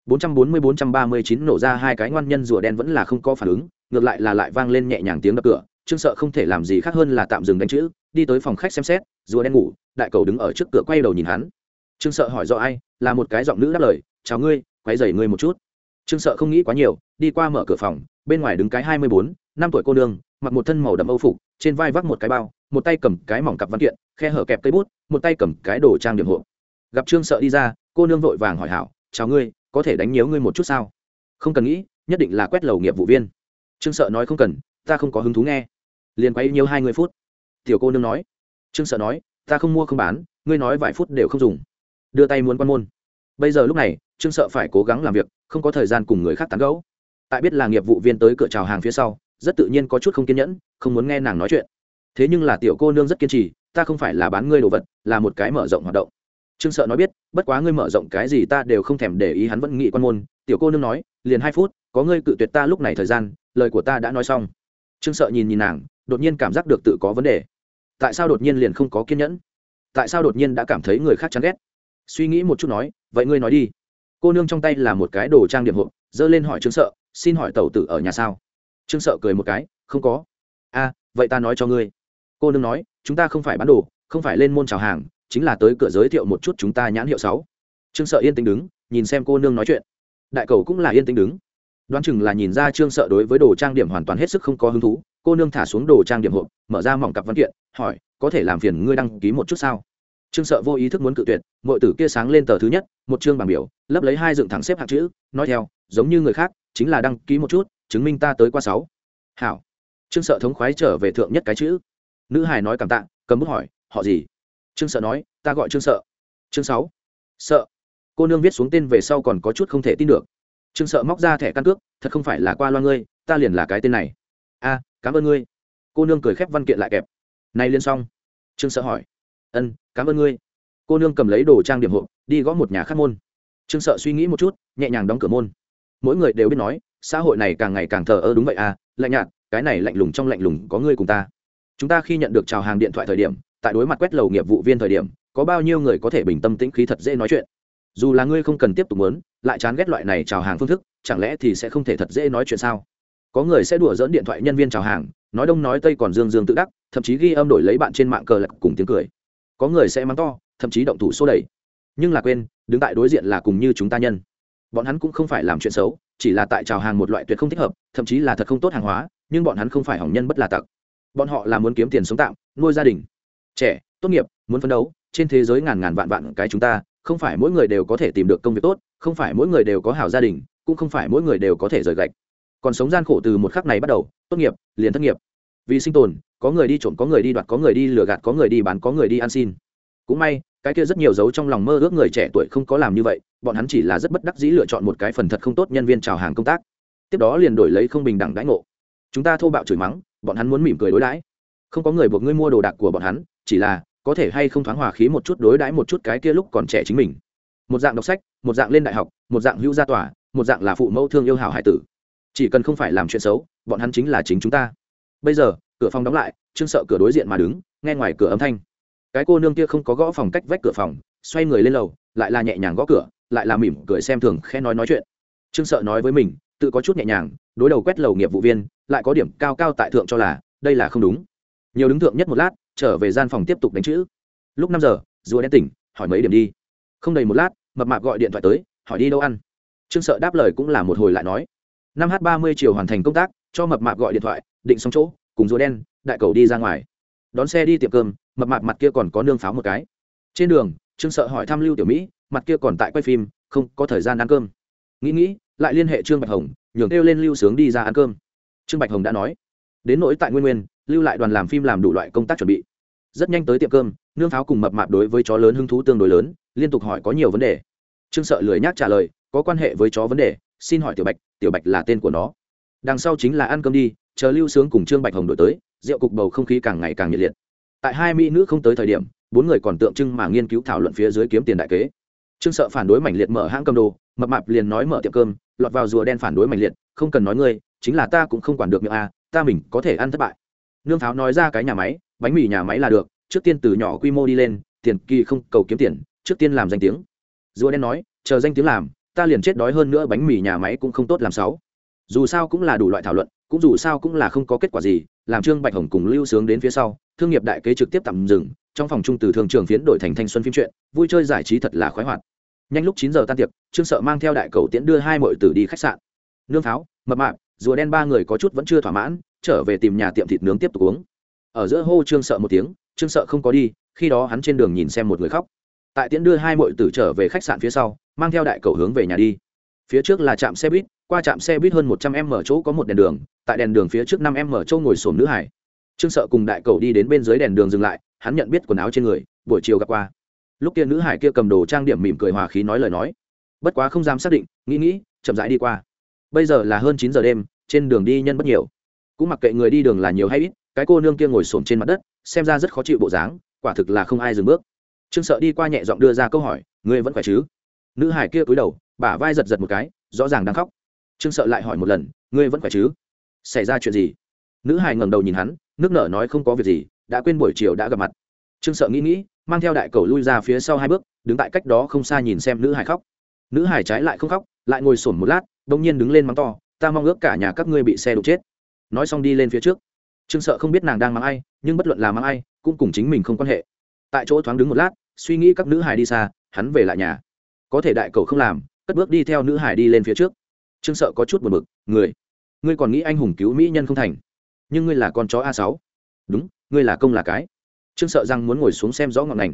440-439 nổ ra hai cái ngoan nhân rùa đen vẫn là không có phản ứng, ngược lại là lại vang lên nhẹ nhàng tiếng đập cửa trương sợ không thể làm gì khác hơn là tạm dừng đánh chữ, đi tới phòng khách xem xét, rùa đen ngủ, đại cầu đứng ở trước cửa quay đầu nhìn hắn. Trương sợ hỏi do ai, là một cái giọng nữ đáp lời, chào ngươi quay dày ngươi một chút. Trương sợ không nghĩ quá nhiều, đi qua mở cửa phòng, bên ngoài đứng cái hai mươi bốn, năm tuổi cô nương, mặc một thân màu đậm âu phục, trên vai vác một cái bao, một tay cầm cái mỏng cặp văn kiện, khe hở kẹp cây bút, một tay cầm cái đồ trang điểm hộ. Gặp trương sợ đi ra, cô nương vội vàng hỏi hảo, chào ngươi, có thể đánh nhớ ngươi một chút sao? Không cần nghĩ, nhất định là quét lầu nghiệp vụ viên. Trương sợ nói không cần ta không có hứng thú nghe. Liền quay nhiều hai mươi phút. Tiểu cô nương nói. Trương sợ nói, ta không mua không bán, ngươi nói vài phút đều không dùng. Đưa tay muốn quan môn. Bây giờ lúc này, trương sợ phải cố gắng làm việc, không có thời gian cùng người khác tán gẫu. Tại biết là nghiệp vụ viên tới cửa chào hàng phía sau, rất tự nhiên có chút không kiên nhẫn, không muốn nghe nàng nói chuyện. Thế nhưng là tiểu cô nương rất kiên trì, ta không phải là bán ngươi đồ vật, là một cái mở rộng hoạt động. Trương sợ nói biết, bất quá ngươi mở rộng cái gì ta đều không thèm để ý, hắn vẫn nghĩ quan môn. Tiểu cô nương nói, liền hai phút, có ngươi cự tuyệt ta lúc này thời gian, lời của ta đã nói xong trương sợ nhìn nhìn nàng, đột nhiên cảm giác được tự có vấn đề. Tại sao đột nhiên liền không có kiên nhẫn? Tại sao đột nhiên đã cảm thấy người khác chán ghét? Suy nghĩ một chút nói, vậy ngươi nói đi. Cô nương trong tay là một cái đồ trang điểm hộp dơ lên hỏi trương sợ, xin hỏi tàu tử ở nhà sao? Trương sợ cười một cái, không có. A, vậy ta nói cho ngươi. Cô nương nói, chúng ta không phải bán đồ, không phải lên môn chào hàng, chính là tới cửa giới thiệu một chút chúng ta nhãn hiệu sáu. Trương sợ yên tĩnh đứng, nhìn xem cô nương nói chuyện. Đại cầu cũng là yên tĩnh đứng đoán chừng là nhìn ra trương sợ đối với đồ trang điểm hoàn toàn hết sức không có hứng thú, cô nương thả xuống đồ trang điểm hộp, mở ra mỏng cặp văn kiện, hỏi, có thể làm phiền ngươi đăng ký một chút sao? Trương sợ vô ý thức muốn cự tuyệt mọi tử kia sáng lên tờ thứ nhất, một chương bảng biểu, lấp lấy hai dựng thẳng xếp hạng chữ, nói theo, giống như người khác, chính là đăng ký một chút, chứng minh ta tới qua sáu. Hảo. Trương sợ thống khoái trở về thượng nhất cái chữ. Nữ hài nói cảm tạ, cầm bút hỏi, họ gì? Trương sợ nói, ta gọi trương sợ. Chương sáu. Sợ. Cô nương viết xuống tên về sau còn có chút không thể tin được trương sợ móc ra thẻ căn cước thật không phải là qua loa ngươi ta liền là cái tên này. A cảm ơn ngươi. Cô nương cười khép văn kiện lại kẹp. Nay liên xong. Trương sợ hỏi. Ân cảm ơn ngươi. Cô nương cầm lấy đồ trang điểm hộ, đi gõ một nhà khác môn. Trương sợ suy nghĩ một chút nhẹ nhàng đóng cửa môn. Mỗi người đều biết nói xã hội này càng ngày càng thờ ơ đúng vậy à lạnh nhạt cái này lạnh lùng trong lạnh lùng có ngươi cùng ta. Chúng ta khi nhận được chào hàng điện thoại thời điểm tại đối mặt quét lầu nghiệp vụ viên thời điểm có bao nhiêu người có thể bình tâm tĩnh khí thật dễ nói chuyện? Dù là ngươi không cần tiếp tục muốn, lại chán ghét loại này chào hàng phương thức, chẳng lẽ thì sẽ không thể thật dễ nói chuyện sao? Có người sẽ đùa dỡn điện thoại nhân viên chào hàng, nói đông nói tây còn dương dương tự đắc, thậm chí ghi âm đổi lấy bạn trên mạng cờ lạc cùng tiếng cười. Có người sẽ mắng to, thậm chí động thủ xô đẩy. Nhưng là quên, đứng tại đối diện là cùng như chúng ta nhân. Bọn hắn cũng không phải làm chuyện xấu, chỉ là tại chào hàng một loại tuyệt không thích hợp, thậm chí là thật không tốt hàng hóa, nhưng bọn hắn không phải hỏng nhân bất là tặc. Bọn họ là muốn kiếm tiền sống tạm, nuôi gia đình. Trẻ, tốt nghiệp, muốn phấn đấu, trên thế giới ngàn ngàn vạn vạn cái chúng ta không phải mỗi người đều có thể tìm được công việc tốt, không phải mỗi người đều có hảo gia đình, cũng không phải mỗi người đều có thể rời gạch. Còn sống gian khổ từ một khắc này bắt đầu, tốt nghiệp, liền thất nghiệp. Vì sinh tồn, có người đi trộm, có người đi đoạt, có người đi lừa gạt, có người đi bán, có người đi ăn xin. Cũng may, cái kia rất nhiều dấu trong lòng mơ ước người trẻ tuổi không có làm như vậy, bọn hắn chỉ là rất bất đắc dĩ lựa chọn một cái phần thật không tốt nhân viên chào hàng công tác. Tiếp đó liền đổi lấy không bình đẳng đãi ngộ. Chúng ta thô bạo chửi mắng, bọn hắn muốn mỉm cười đối đãi. Không có người buộc ngươi mua đồ đạc của bọn hắn, chỉ là có thể hay không thoáng hòa khí một chút đối đãi một chút cái kia lúc còn trẻ chính mình. Một dạng đọc sách, một dạng lên đại học, một dạng hữu gia tòa, một dạng là phụ mẫu thương yêu hảo hải tử. Chỉ cần không phải làm chuyện xấu, bọn hắn chính là chính chúng ta. Bây giờ, cửa phòng đóng lại, trương sợ cửa đối diện mà đứng, nghe ngoài cửa âm thanh. Cái cô nương kia không có gõ phòng cách vách cửa phòng, xoay người lên lầu, lại là nhẹ nhàng gõ cửa, lại là mỉm cười xem thường khe nói nói chuyện. Trương sợ nói với mình, tự có chút nhẹ nhàng, đối đầu quét lầu nghiệp vụ viên, lại có điểm cao cao tại thượng cho là, đây là không đúng. Nhiều đứng thượng nhất một lát trở về gian phòng tiếp tục đánh chữ. Lúc năm giờ, rùa đen tỉnh, hỏi mấy điểm đi. Không đầy một lát, mập mạp gọi điện thoại tới, hỏi đi đâu ăn. Trương sợ đáp lời cũng là một hồi lại nói. Năm h ba mươi chiều hoàn thành công tác, cho mập mạp gọi điện thoại, định xong chỗ, cùng rùa đen, đại cầu đi ra ngoài. Đón xe đi tiệm cơm, mập mạp mặt kia còn có nương pháo một cái. Trên đường, trương sợ hỏi thăm lưu tiểu mỹ, mặt kia còn tại quay phim, không có thời gian ăn cơm. Nghĩ nghĩ, lại liên hệ trương bạch hồng, nhường kêu lên lưu sướng đi ra ăn cơm. Trương bạch hồng đã nói, đến nỗi tại nguyên nguyên, lưu lại đoàn làm phim làm đủ loại công tác chuẩn bị rất nhanh tới tiệm cơm, nương pháo cùng mập mạp đối với chó lớn hứng thú tương đối lớn, liên tục hỏi có nhiều vấn đề. Trương sợ lười nhác trả lời, có quan hệ với chó vấn đề, xin hỏi tiểu bạch tiểu bạch là tên của nó. Đằng sau chính là ăn cơm đi, chờ lưu sướng cùng trương bạch hồng đổi tới, rượu cục bầu không khí càng ngày càng nhiệt liệt. Tại hai mỹ nữ không tới thời điểm, bốn người còn tượng trưng mà nghiên cứu thảo luận phía dưới kiếm tiền đại kế. Trương sợ phản đối mảnh liệt mở hãng cầm đồ, mập mạp liền nói mở tiệm cơm, lọt vào rùa đen phản đối mảnh liệt, không cần nói ngươi, chính là ta cũng không quản được miệng a, ta mình có thể ăn thất bại. Nương pháo nói ra cái nhà máy bánh mì nhà máy là được, trước tiên từ nhỏ quy mô đi lên, tiền kỳ không cầu kiếm tiền, trước tiên làm danh tiếng. Rùa đen nói, chờ danh tiếng làm, ta liền chết đói hơn nữa bánh mì nhà máy cũng không tốt làm sáu dù sao cũng là đủ loại thảo luận, cũng dù sao cũng là không có kết quả gì, làm trương bạch hồng cùng lưu sướng đến phía sau, thương nghiệp đại kế trực tiếp tạm dừng, trong phòng trung từ thường trường phiến đổi thành thanh xuân phim truyện, vui chơi giải trí thật là khoái hoạt. Nhanh lúc chín giờ tan tiệc, trương sợ mang theo đại cầu tiễn đưa hai mọi tử đi khách sạn. Nương pháo, mập mạp, rùa đen ba người có chút vẫn chưa thỏa mãn, trở về tìm nhà tiệm thịt nướng tiếp tục uống ở giữa hô trương sợ một tiếng, trương sợ không có đi, khi đó hắn trên đường nhìn xem một người khóc. Tại tiễn đưa hai mọi tử trở về khách sạn phía sau, mang theo đại cầu hướng về nhà đi. Phía trước là trạm xe buýt, qua trạm xe buýt hơn một trăm em mở chỗ có một đèn đường, tại đèn đường phía trước năm em mở chỗ ngồi sổm nữ hải. Trương sợ cùng đại cầu đi đến bên dưới đèn đường dừng lại, hắn nhận biết quần áo trên người, buổi chiều gặp qua. Lúc kia nữ hải kia cầm đồ trang điểm mỉm cười hòa khí nói lời nói. Bất quá không dám xác định, nghĩ nghĩ, chậm rãi đi qua. Bây giờ là hơn chín giờ đêm, trên đường đi nhân bất nhiều. Cũng mặc kệ người đi đường là nhiều hay ít cái cô nương kia ngồi xổm trên mặt đất, xem ra rất khó chịu bộ dáng, quả thực là không ai dừng bước. Trương sợ đi qua nhẹ giọng đưa ra câu hỏi, ngươi vẫn khỏe chứ? Nữ hải kia cúi đầu, bả vai giật giật một cái, rõ ràng đang khóc. Trương sợ lại hỏi một lần, ngươi vẫn khỏe chứ? Xảy ra chuyện gì? Nữ hải ngẩng đầu nhìn hắn, nước nở nói không có việc gì, đã quên buổi chiều đã gặp mặt. Trương sợ nghĩ nghĩ, mang theo đại cầu lui ra phía sau hai bước, đứng tại cách đó không xa nhìn xem nữ hải khóc. Nữ hải trái lại không khóc, lại ngồi sổn một lát đông nhiên đứng lên mắng to, ta mong ước cả nhà các ngươi bị xe đụng chết. Nói xong đi lên phía trước trương sợ không biết nàng đang mắng ai, nhưng bất luận là mắng ai, cũng cùng chính mình không quan hệ. Tại chỗ thoáng đứng một lát, suy nghĩ các nữ hải đi xa, hắn về lại nhà. Có thể đại cầu không làm, cất bước đi theo nữ hải đi lên phía trước. Trương sợ có chút buồn bực, người, ngươi còn nghĩ anh hùng cứu mỹ nhân không thành? Nhưng ngươi là con chó a sáu. Đúng, ngươi là công là cái. Trương sợ rằng muốn ngồi xuống xem rõ ngọn ngành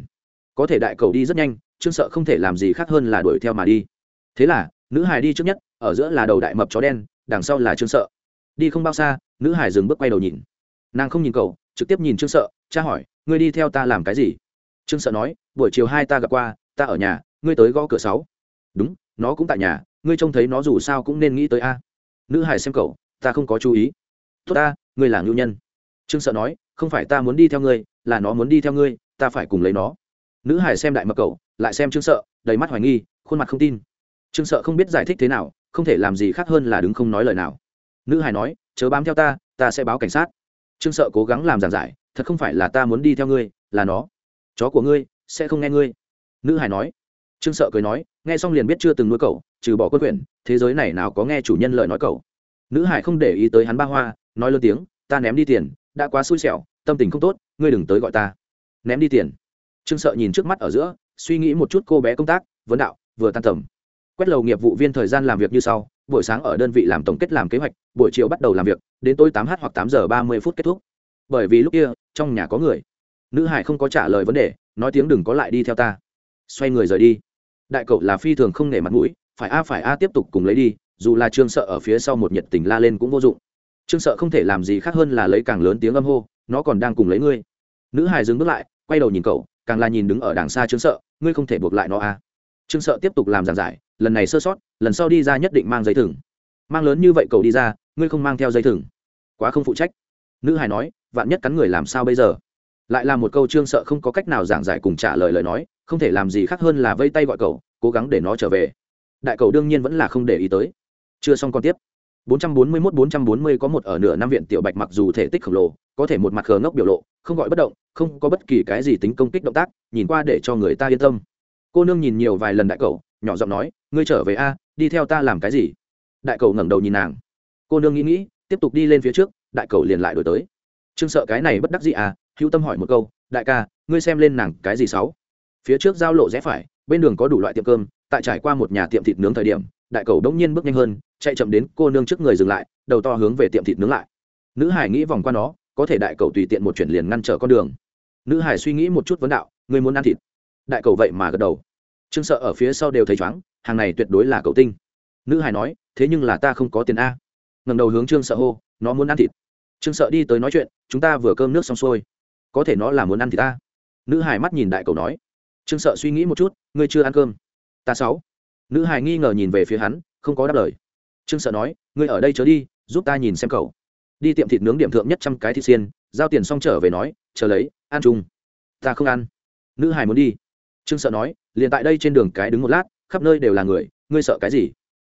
có thể đại cầu đi rất nhanh, trương sợ không thể làm gì khác hơn là đuổi theo mà đi. Thế là, nữ hải đi trước nhất, ở giữa là đầu đại mập chó đen, đằng sau là trương sợ. Đi không bao xa, nữ hải dừng bước quay đầu nhìn nàng không nhìn cậu, trực tiếp nhìn trương sợ, cha hỏi, ngươi đi theo ta làm cái gì? Trương sợ nói, buổi chiều hai ta gặp qua, ta ở nhà, ngươi tới gõ cửa sáu. Đúng, nó cũng tại nhà, ngươi trông thấy nó dù sao cũng nên nghĩ tới a. Nữ hải xem cậu, ta không có chú ý. Tốt ta, ngươi là ngưu nhân. Trương sợ nói, không phải ta muốn đi theo ngươi, là nó muốn đi theo ngươi, ta phải cùng lấy nó. Nữ hải xem đại mập cậu, lại xem trương sợ, đầy mắt hoài nghi, khuôn mặt không tin. Trương sợ không biết giải thích thế nào, không thể làm gì khác hơn là đứng không nói lời nào. Nữ hải nói, chớ bám theo ta ta sẽ báo cảnh sát trương sợ cố gắng làm giảng giải, thật không phải là ta muốn đi theo ngươi, là nó. Chó của ngươi sẽ không nghe ngươi. Nữ hải nói. Trương sợ cười nói, nghe xong liền biết chưa từng nuôi cậu, trừ bỏ quân quyển thế giới này nào có nghe chủ nhân lời nói cậu. Nữ hải không để ý tới hắn ba hoa, nói lớn tiếng, ta ném đi tiền, đã quá xui xẻo, tâm tình không tốt, ngươi đừng tới gọi ta. Ném đi tiền. Trương sợ nhìn trước mắt ở giữa, suy nghĩ một chút cô bé công tác, vấn đạo, vừa tan tầm. Quét lầu nghiệp vụ viên thời gian làm việc như sau buổi sáng ở đơn vị làm tổng kết làm kế hoạch, buổi chiều bắt đầu làm việc, đến tối tám h hoặc tám giờ ba mươi phút kết thúc. Bởi vì lúc kia, trong nhà có người. Nữ hải không có trả lời vấn đề, nói tiếng đừng có lại đi theo ta. Xoay người rời đi. Đại cậu là phi thường không nể mặt mũi, phải a phải a tiếp tục cùng lấy đi, dù là trương sợ ở phía sau một nhiệt tình la lên cũng vô dụng. Trương sợ không thể làm gì khác hơn là lấy càng lớn tiếng âm hô, nó còn đang cùng lấy ngươi. Nữ hải dừng bước lại, quay đầu nhìn cậu, càng là nhìn đứng ở đằng xa trương sợ, ngươi không thể buộc lại nó a. Trương sợ tiếp tục làm giảng giải, lần này sơ sót lần sau đi ra nhất định mang dây thừng. Mang lớn như vậy cậu đi ra, ngươi không mang theo dây thừng. Quá không phụ trách. Nữ hải nói, vạn nhất cắn người làm sao bây giờ? Lại là một câu trương sợ không có cách nào giảng giải cùng trả lời lời nói, không thể làm gì khác hơn là vây tay gọi cậu, cố gắng để nó trở về. Đại cậu đương nhiên vẫn là không để ý tới. Chưa xong còn tiếp. 441-440 có một ở nửa năm viện tiểu bạch mặc dù thể tích khổng lồ, có thể một mặt khờ ngốc biểu lộ, không gọi bất động, không có bất kỳ cái gì tính công kích động tác, nhìn qua để cho người ta yên tâm. Cô nương nhìn nhiều vài lần đại cậu nhỏ giọng nói, ngươi trở về a, đi theo ta làm cái gì? Đại cầu ngẩng đầu nhìn nàng. Cô nương nghĩ nghĩ, tiếp tục đi lên phía trước, đại cầu liền lại đổi tới. Trương sợ cái này bất đắc gì à hữu tâm hỏi một câu, đại ca, ngươi xem lên nàng cái gì sáu? Phía trước giao lộ rẽ phải, bên đường có đủ loại tiệm cơm, tại trải qua một nhà tiệm thịt nướng thời điểm, đại cầu đống nhiên bước nhanh hơn, chạy chậm đến cô nương trước người dừng lại, đầu to hướng về tiệm thịt nướng lại. Nữ hải nghĩ vòng qua nó, có thể đại cầu tùy tiện một chuyển liền ngăn trở con đường. Nữ hải suy nghĩ một chút vấn đạo, ngươi muốn ăn thịt? Đại cầu vậy mà gật đầu trương sợ ở phía sau đều thấy chóng hàng này tuyệt đối là cậu tinh. Nữ hải nói, thế nhưng là ta không có tiền a. Ngầm đầu hướng trương sợ hô, nó muốn ăn thịt. Trương sợ đi tới nói chuyện, chúng ta vừa cơm nước xong xuôi. Có thể nó là muốn ăn thịt ta. Nữ hải mắt nhìn đại cầu nói, trương sợ suy nghĩ một chút, ngươi chưa ăn cơm. Ta sáu. Nữ hải nghi ngờ nhìn về phía hắn, không có đáp lời. Trương sợ nói, ngươi ở đây chớ đi, giúp ta nhìn xem cậu. Đi tiệm thịt nướng điểm thượng nhất trăm cái thịt xiên, giao tiền xong trở về nói, chờ lấy, ăn chung. Ta không ăn. Nữ hải muốn đi. Trương sợ nói liền tại đây trên đường cái đứng một lát, khắp nơi đều là người, ngươi sợ cái gì?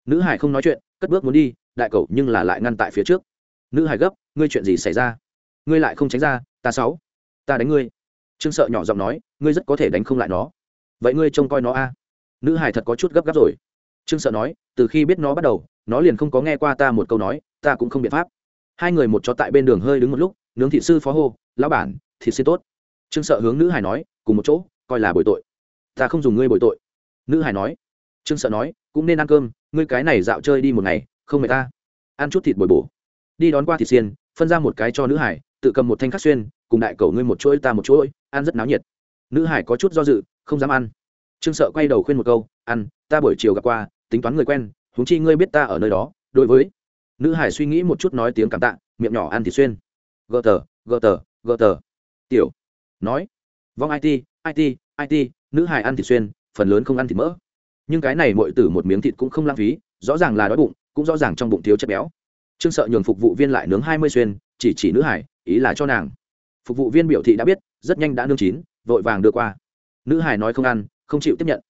Nữ hải không nói chuyện, cất bước muốn đi, đại cậu nhưng là lại ngăn tại phía trước. Nữ hải gấp, ngươi chuyện gì xảy ra? Ngươi lại không tránh ra, ta sáu, ta đánh ngươi. Trương sợ nhỏ giọng nói, ngươi rất có thể đánh không lại nó. Vậy ngươi trông coi nó a. Nữ hải thật có chút gấp gáp rồi. Trương sợ nói, từ khi biết nó bắt đầu, nó liền không có nghe qua ta một câu nói, ta cũng không biện pháp. Hai người một chó tại bên đường hơi đứng một lúc, nướng thị sư phó hô, lão bản thịt xin tốt. Trương sợ hướng nữ hải nói, cùng một chỗ, coi là bồi tội ta không dùng ngươi bồi tội. Nữ hải nói. Trương sợ nói, cũng nên ăn cơm, ngươi cái này dạo chơi đi một ngày, không mệt ta. Ăn chút thịt bồi bổ. Đi đón qua thịt xiên, phân ra một cái cho nữ hải, tự cầm một thanh khắc xuyên, cùng đại cầu ngươi một chuỗi, ta một chuỗi, ăn rất náo nhiệt. Nữ hải có chút do dự, không dám ăn. Trương sợ quay đầu khuyên một câu, ăn, ta buổi chiều gặp qua, tính toán người quen, huống chi ngươi biết ta ở nơi đó, đối với. Nữ hải suy nghĩ một chút nói tiếng cảm tạ, miệng nhỏ ăn thịt xuyên. Gờ tờ gờ tờ gờ tờ. Tiểu, nói. Vong it it it nữ hải ăn thịt xuyên, phần lớn không ăn thịt mỡ. Nhưng cái này mọi tử một miếng thịt cũng không lãng phí, rõ ràng là đói bụng, cũng rõ ràng trong bụng thiếu chất béo. Trương sợ nhường phục vụ viên lại nướng hai mươi xuyên, chỉ chỉ nữ hải ý là cho nàng. Phục vụ viên biểu thị đã biết, rất nhanh đã nương chín, vội vàng đưa qua. Nữ hải nói không ăn, không chịu tiếp nhận.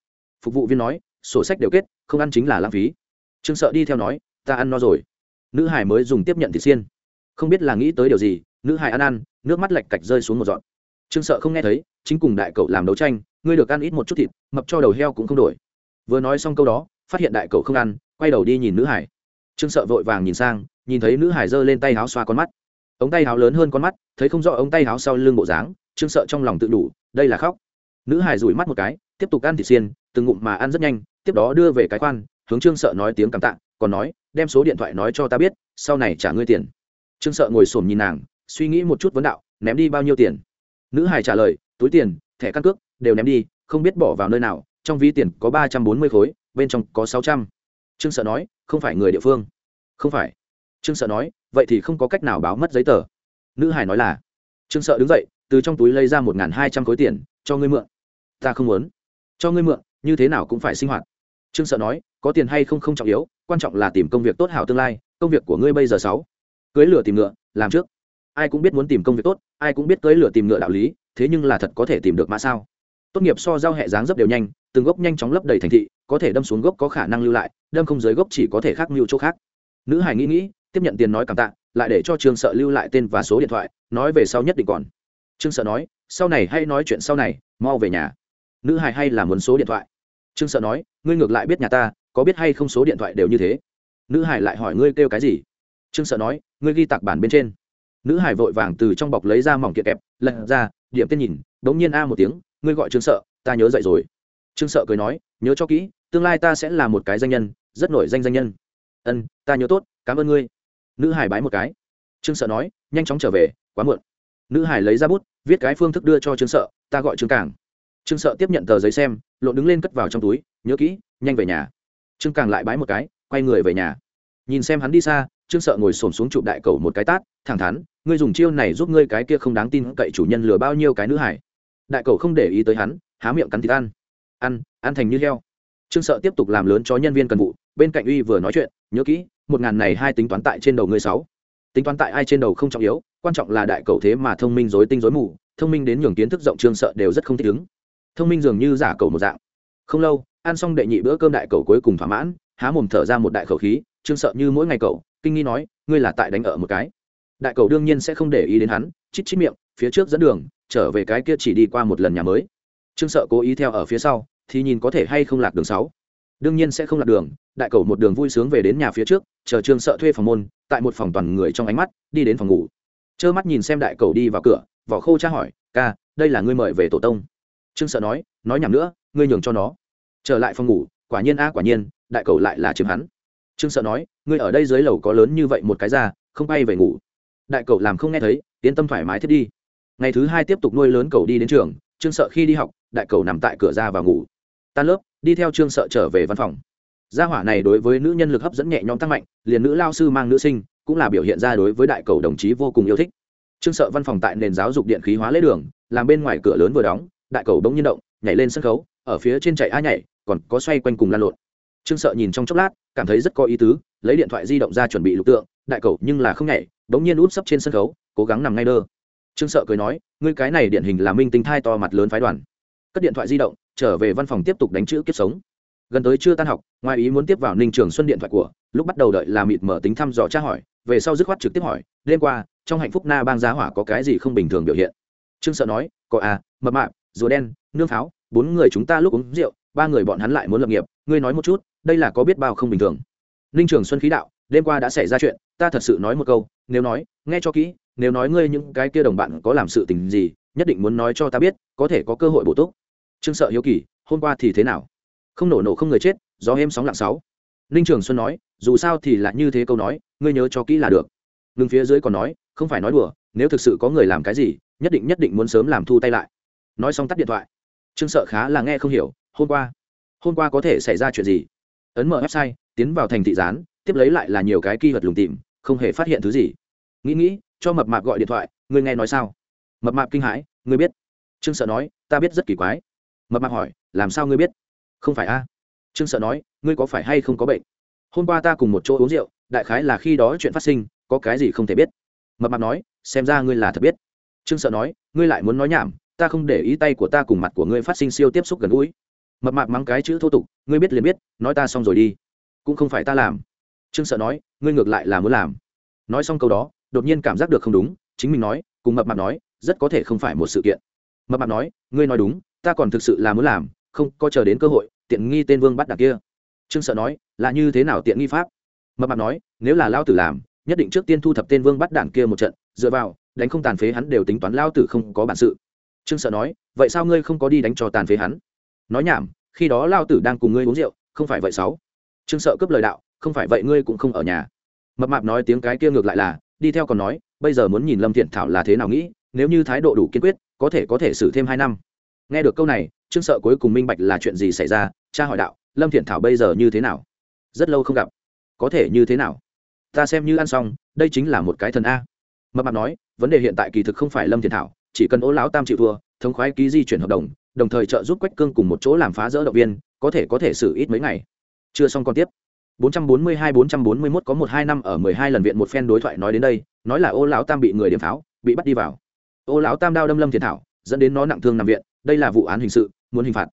Phục vụ viên nói, sổ sách đều kết, không ăn chính là lãng phí. Trương sợ đi theo nói, ta ăn no rồi. Nữ hải mới dùng tiếp nhận thịt xiên. Không biết là nghĩ tới điều gì, nữ hải ăn ăn, nước mắt lạch cạch rơi xuống một dọn trương sợ không nghe thấy, chính cùng đại cậu làm đấu tranh ngươi được ăn ít một chút thịt, mập cho đầu heo cũng không đổi. Vừa nói xong câu đó, phát hiện đại cậu không ăn, quay đầu đi nhìn nữ hải. Trương sợ vội vàng nhìn sang, nhìn thấy nữ hải giơ lên tay áo xoa con mắt. Ống tay áo lớn hơn con mắt, thấy không rõ ống tay áo sau lưng bộ dáng, trương sợ trong lòng tự đủ, đây là khóc. Nữ hải rủi mắt một cái, tiếp tục ăn thịt xiên, từng ngụm mà ăn rất nhanh, tiếp đó đưa về cái khoan hướng trương sợ nói tiếng cảm tạ, còn nói, đem số điện thoại nói cho ta biết, sau này trả ngươi tiền. Trương sợ ngồi xổm nhìn nàng, suy nghĩ một chút vấn đạo, ném đi bao nhiêu tiền? Nữ hải trả lời, túi tiền, thẻ căn cước đều ném đi, không biết bỏ vào nơi nào, trong ví tiền có ba trăm bốn mươi khối, bên trong có sáu trăm. Trương sợ nói, không phải người địa phương. Không phải. Trương sợ nói, vậy thì không có cách nào báo mất giấy tờ. Nữ hải nói là, trương sợ đứng dậy, từ trong túi lấy ra một hai trăm khối tiền, cho ngươi mượn. Ta không muốn. Cho ngươi mượn, như thế nào cũng phải sinh hoạt. Trương sợ nói, có tiền hay không không trọng yếu, quan trọng là tìm công việc tốt hảo tương lai, công việc của ngươi bây giờ sáu. Cưới lửa tìm ngựa, làm trước. Ai cũng biết muốn tìm công việc tốt, ai cũng biết cưới lửa tìm ngựa đạo lý, thế nhưng là thật có thể tìm được mã sao? Tốt nghiệp so giao hệ dáng dấp đều nhanh, từng gốc nhanh chóng lấp đầy thành thị, có thể đâm xuống gốc có khả năng lưu lại, đâm không dưới gốc chỉ có thể khác mưu chỗ khác. Nữ hải nghĩ nghĩ, tiếp nhận tiền nói cảm tạ, lại để cho trương sợ lưu lại tên và số điện thoại, nói về sau nhất định còn. Trương sợ nói, sau này hay nói chuyện sau này, mau về nhà. Nữ hải hay là muốn số điện thoại? Trương sợ nói, ngươi ngược lại biết nhà ta, có biết hay không số điện thoại đều như thế. Nữ hải lại hỏi ngươi kêu cái gì? Trương sợ nói, ngươi ghi tạc bản bên trên. Nữ hải vội vàng từ trong bọc lấy ra mỏng kiệt kẹp, lật ra, điểm tên nhìn đ ố n g nhiên a một tiếng ngươi gọi trương sợ, ta nhớ dậy rồi. Trương sợ cười nói, nhớ cho kỹ, tương lai ta sẽ là một cái danh nhân, rất nổi danh danh nhân. Ân, ta nhớ tốt, cảm ơn ngươi. Nữ hải bái một cái. Trương sợ nói, nhanh chóng trở về, quá muộn. Nữ hải lấy ra bút, viết cái phương thức đưa cho trương sợ, ta gọi trương cảng. Trương sợ tiếp nhận tờ giấy xem, lộn đứng lên cất vào trong túi, nhớ kỹ, nhanh về nhà. Trương càng lại bái một cái, quay người về nhà. Nhìn xem hắn đi xa, trương sợ ngồi xổm xuống chụp đại cầu một cái tát, thẳng thắn, ngươi dùng chiêu này giúp ngươi cái kia không đáng tin cậy chủ nhân lừa bao nhiêu cái nữ hải? Đại cầu không để ý tới hắn, há miệng cắn thịt ăn. Ăn ăn thành như heo. Trương sợ tiếp tục làm lớn cho nhân viên cần vụ, bên cạnh uy vừa nói chuyện, nhớ kỹ, một ngàn này hai tính toán tại trên đầu ngươi sáu. Tính toán tại ai trên đầu không trọng yếu, quan trọng là đại cầu thế mà thông minh dối tinh dối mù, thông minh đến nhường kiến thức rộng trương sợ đều rất không thích ứng. Thông minh dường như giả cầu một dạng. Không lâu, ăn xong đệ nhị bữa cơm đại cầu cuối cùng thỏa mãn, há mồm thở ra một đại khẩu khí, trương sợ như mỗi ngày cậu kinh nghi nói, ngươi là tại đánh ở một cái. Đại cầu đương nhiên sẽ không để ý đến hắn, chít chít miệng, phía trước dẫn đường trở về cái kia chỉ đi qua một lần nhà mới. Trương sợ cố ý theo ở phía sau, thì nhìn có thể hay không lạc đường sáu. Đương nhiên sẽ không lạc đường, đại cầu một đường vui sướng về đến nhà phía trước, chờ trương sợ thuê phòng môn, tại một phòng toàn người trong ánh mắt, đi đến phòng ngủ. Trơ mắt nhìn xem đại cầu đi vào cửa, vỏ khô tra hỏi, ca, đây là ngươi mời về tổ tông? Trương sợ nói nói nhầm nữa, ngươi nhường cho nó. Trở lại phòng ngủ, quả nhiên a, quả nhiên, đại cầu lại là chiếm hắn. Trương sợ nói, ngươi ở đây dưới lầu có lớn như vậy một cái ra, không bay về ngủ. Đại cầu làm không nghe thấy, yên tâm thoải mái thiết đi ngày thứ hai tiếp tục nuôi lớn cậu đi đến trường, trương sợ khi đi học, đại Cầu nằm tại cửa ra và ngủ. Tan lớp, đi theo trương sợ trở về văn phòng. Gia hỏa này đối với nữ nhân lực hấp dẫn nhẹ nhõm tăng mạnh, liền nữ lao sư mang nữ sinh, cũng là biểu hiện ra đối với đại cầu đồng chí vô cùng yêu thích. Trương sợ văn phòng tại nền giáo dục điện khí hóa lễ đường, làm bên ngoài cửa lớn vừa đóng, đại cầu bỗng nhiên động, nhảy lên sân khấu, ở phía trên chạy a nhảy, còn có xoay quanh cùng lan lộn. Trương sợ nhìn trong chốc lát, cảm thấy rất có ý tứ, lấy điện thoại di động ra chuẩn bị lục tượng, đại cầu nhưng là không nhảy, bỗng nhiên út sấp trên sân khấu, cố gắng nằm ngay đơ trương sợ cười nói, ngươi cái này điển hình là minh tinh thai to mặt lớn phái đoàn. Cất điện thoại di động, trở về văn phòng tiếp tục đánh chữ kiếp sống. Gần tới chưa tan học, ngoài ý muốn tiếp vào ninh trường xuân điện thoại của, lúc bắt đầu đợi là mịt mở tính thăm dò tra hỏi, về sau dứt khoát trực tiếp hỏi, đêm qua, trong hạnh phúc na bang giá hỏa có cái gì không bình thường biểu hiện? Trương sợ nói, có à mập mạp, rùa đen, nương pháo, bốn người chúng ta lúc uống rượu, ba người bọn hắn lại muốn lập nghiệp, ngươi nói một chút, đây là có biết bao không bình thường? Ninh trường xuân khí đạo, đêm qua đã xảy ra chuyện, ta thật sự nói một câu, nếu nói, nghe cho kỹ nếu nói ngươi những cái kia đồng bạn có làm sự tình gì, nhất định muốn nói cho ta biết, có thể có cơ hội bổ túc. Trương sợ hiếu kỳ, hôm qua thì thế nào? Không nổ nổ không người chết, gió êm sóng lặng sáu. Ninh trường xuân nói, dù sao thì là như thế câu nói, ngươi nhớ cho kỹ là được. Ngừng phía dưới còn nói, không phải nói đùa, nếu thực sự có người làm cái gì, nhất định nhất định muốn sớm làm thu tay lại. Nói xong tắt điện thoại. Trương sợ khá là nghe không hiểu, hôm qua hôm qua có thể xảy ra chuyện gì? Ấn mở website, tiến vào thành thị gián, tiếp lấy lại là nhiều cái kỳ vật lùng tìm không hề phát hiện thứ gì nghĩ nghĩ, cho mập mạp gọi điện thoại người nghe nói sao? Mập mạp kinh hãi, ngươi biết. Trương sợ nói, ta biết rất kỳ quái. Mập mạp hỏi, làm sao ngươi biết? Không phải a. Trương sợ nói, ngươi có phải hay không có bệnh? Hôm qua ta cùng một chỗ uống rượu, đại khái là khi đó chuyện phát sinh, có cái gì không thể biết? Mập mạp nói, xem ra ngươi là thật biết. Trương sợ nói, ngươi lại muốn nói nhảm, ta không để ý tay của ta cùng mặt của ngươi phát sinh siêu tiếp xúc gần gũi. Mập mạp mắng cái chữ thô tục, ngươi biết liền biết, nói ta xong rồi đi. Cũng không phải ta làm. Trương sợ nói, ngươi ngược lại là muốn làm. Nói xong câu đó đột nhiên cảm giác được không đúng, chính mình nói, cùng mập mạp nói, rất có thể không phải một sự kiện. Mập mạp nói, ngươi nói đúng, ta còn thực sự là muốn làm, không có chờ đến cơ hội, tiện nghi tên vương bắt đặc kia. Trương sợ nói, là như thế nào tiện nghi pháp? Mập mạp nói, nếu là lao tử làm, nhất định trước tiên thu thập tên vương bắt đảng kia một trận, dựa vào, đánh không tàn phế hắn đều tính toán lao tử không có bản sự. Trương sợ nói, vậy sao ngươi không có đi đánh cho tàn phế hắn? Nói nhảm, khi đó lao tử đang cùng ngươi uống rượu, không phải vậy sáu. Trương sợ cướp lời đạo, không phải vậy ngươi cũng không ở nhà. Mập mạp nói tiếng cái kia ngược lại là đi theo còn nói, bây giờ muốn nhìn lâm thiện thảo là thế nào nghĩ, nếu như thái độ đủ kiên quyết, có thể có thể xử thêm hai năm. Nghe được câu này, trương sợ cuối cùng minh bạch là chuyện gì xảy ra, cha hỏi đạo, lâm thiện thảo bây giờ như thế nào? Rất lâu không gặp. Có thể như thế nào? Ta xem như ăn xong, đây chính là một cái thần a. Mập mạp nói, vấn đề hiện tại kỳ thực không phải lâm thiện thảo, chỉ cần ố lão tam chịu thua, thống khoái ký di chuyển hợp đồng đồng thời trợ giúp quách cương cùng một chỗ làm phá rỡ động viên, có thể có thể xử ít mấy ngày. Chưa xong còn tiếp. 442-441 có một hai năm ở 12 lần viện một phen đối thoại nói đến đây, nói là ô lão tam bị người điểm pháo, bị bắt đi vào. Ô lão tam đao đâm lâm thiệt thảo, dẫn đến nó nặng thương nằm viện, đây là vụ án hình sự, muốn hình phạt.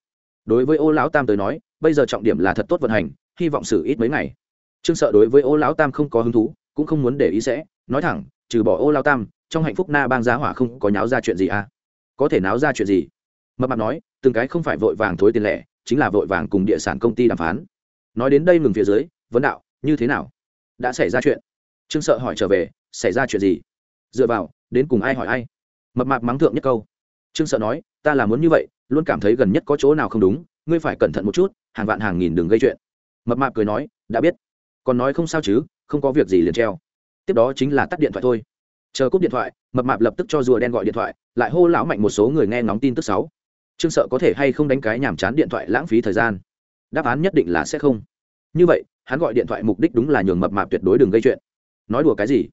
Đối với ô lão tam tới nói, bây giờ trọng điểm là thật tốt vận hành, hy vọng xử ít mấy ngày. Trương sợ đối với ô lão tam không có hứng thú, cũng không muốn để ý sẽ, nói thẳng, trừ bỏ ô lão tam, trong hạnh phúc na bang giá hỏa không có nháo ra chuyện gì à? Có thể náo ra chuyện gì? Mập mạp nói, từng cái không phải vội vàng thối tiền lẻ, chính là vội vàng cùng địa sản công ty đàm phán. Nói đến đây ngừng phía dưới vấn đạo, như thế nào? Đã xảy ra chuyện. Trương sợ hỏi trở về, xảy ra chuyện gì? Dựa vào, đến cùng ai hỏi ai? Mập mạp mắng thượng nhất câu. Trương sợ nói, ta là muốn như vậy, luôn cảm thấy gần nhất có chỗ nào không đúng, ngươi phải cẩn thận một chút, hàng vạn hàng nghìn đừng gây chuyện. Mập mạp cười nói, đã biết. Còn nói không sao chứ, không có việc gì liền treo. Tiếp đó chính là tắt điện thoại thôi. Chờ cúp điện thoại, mập mạp lập tức cho rùa đen gọi điện thoại, lại hô lão mạnh một số người nghe ngóng tin tức sáu trương sợ có thể hay không đánh cái nhàm chán điện thoại lãng phí thời gian? Đáp án nhất định là sẽ không như vậy, hắn gọi điện thoại mục đích đúng là nhường mập mạp tuyệt đối đừng gây chuyện. Nói đùa cái gì?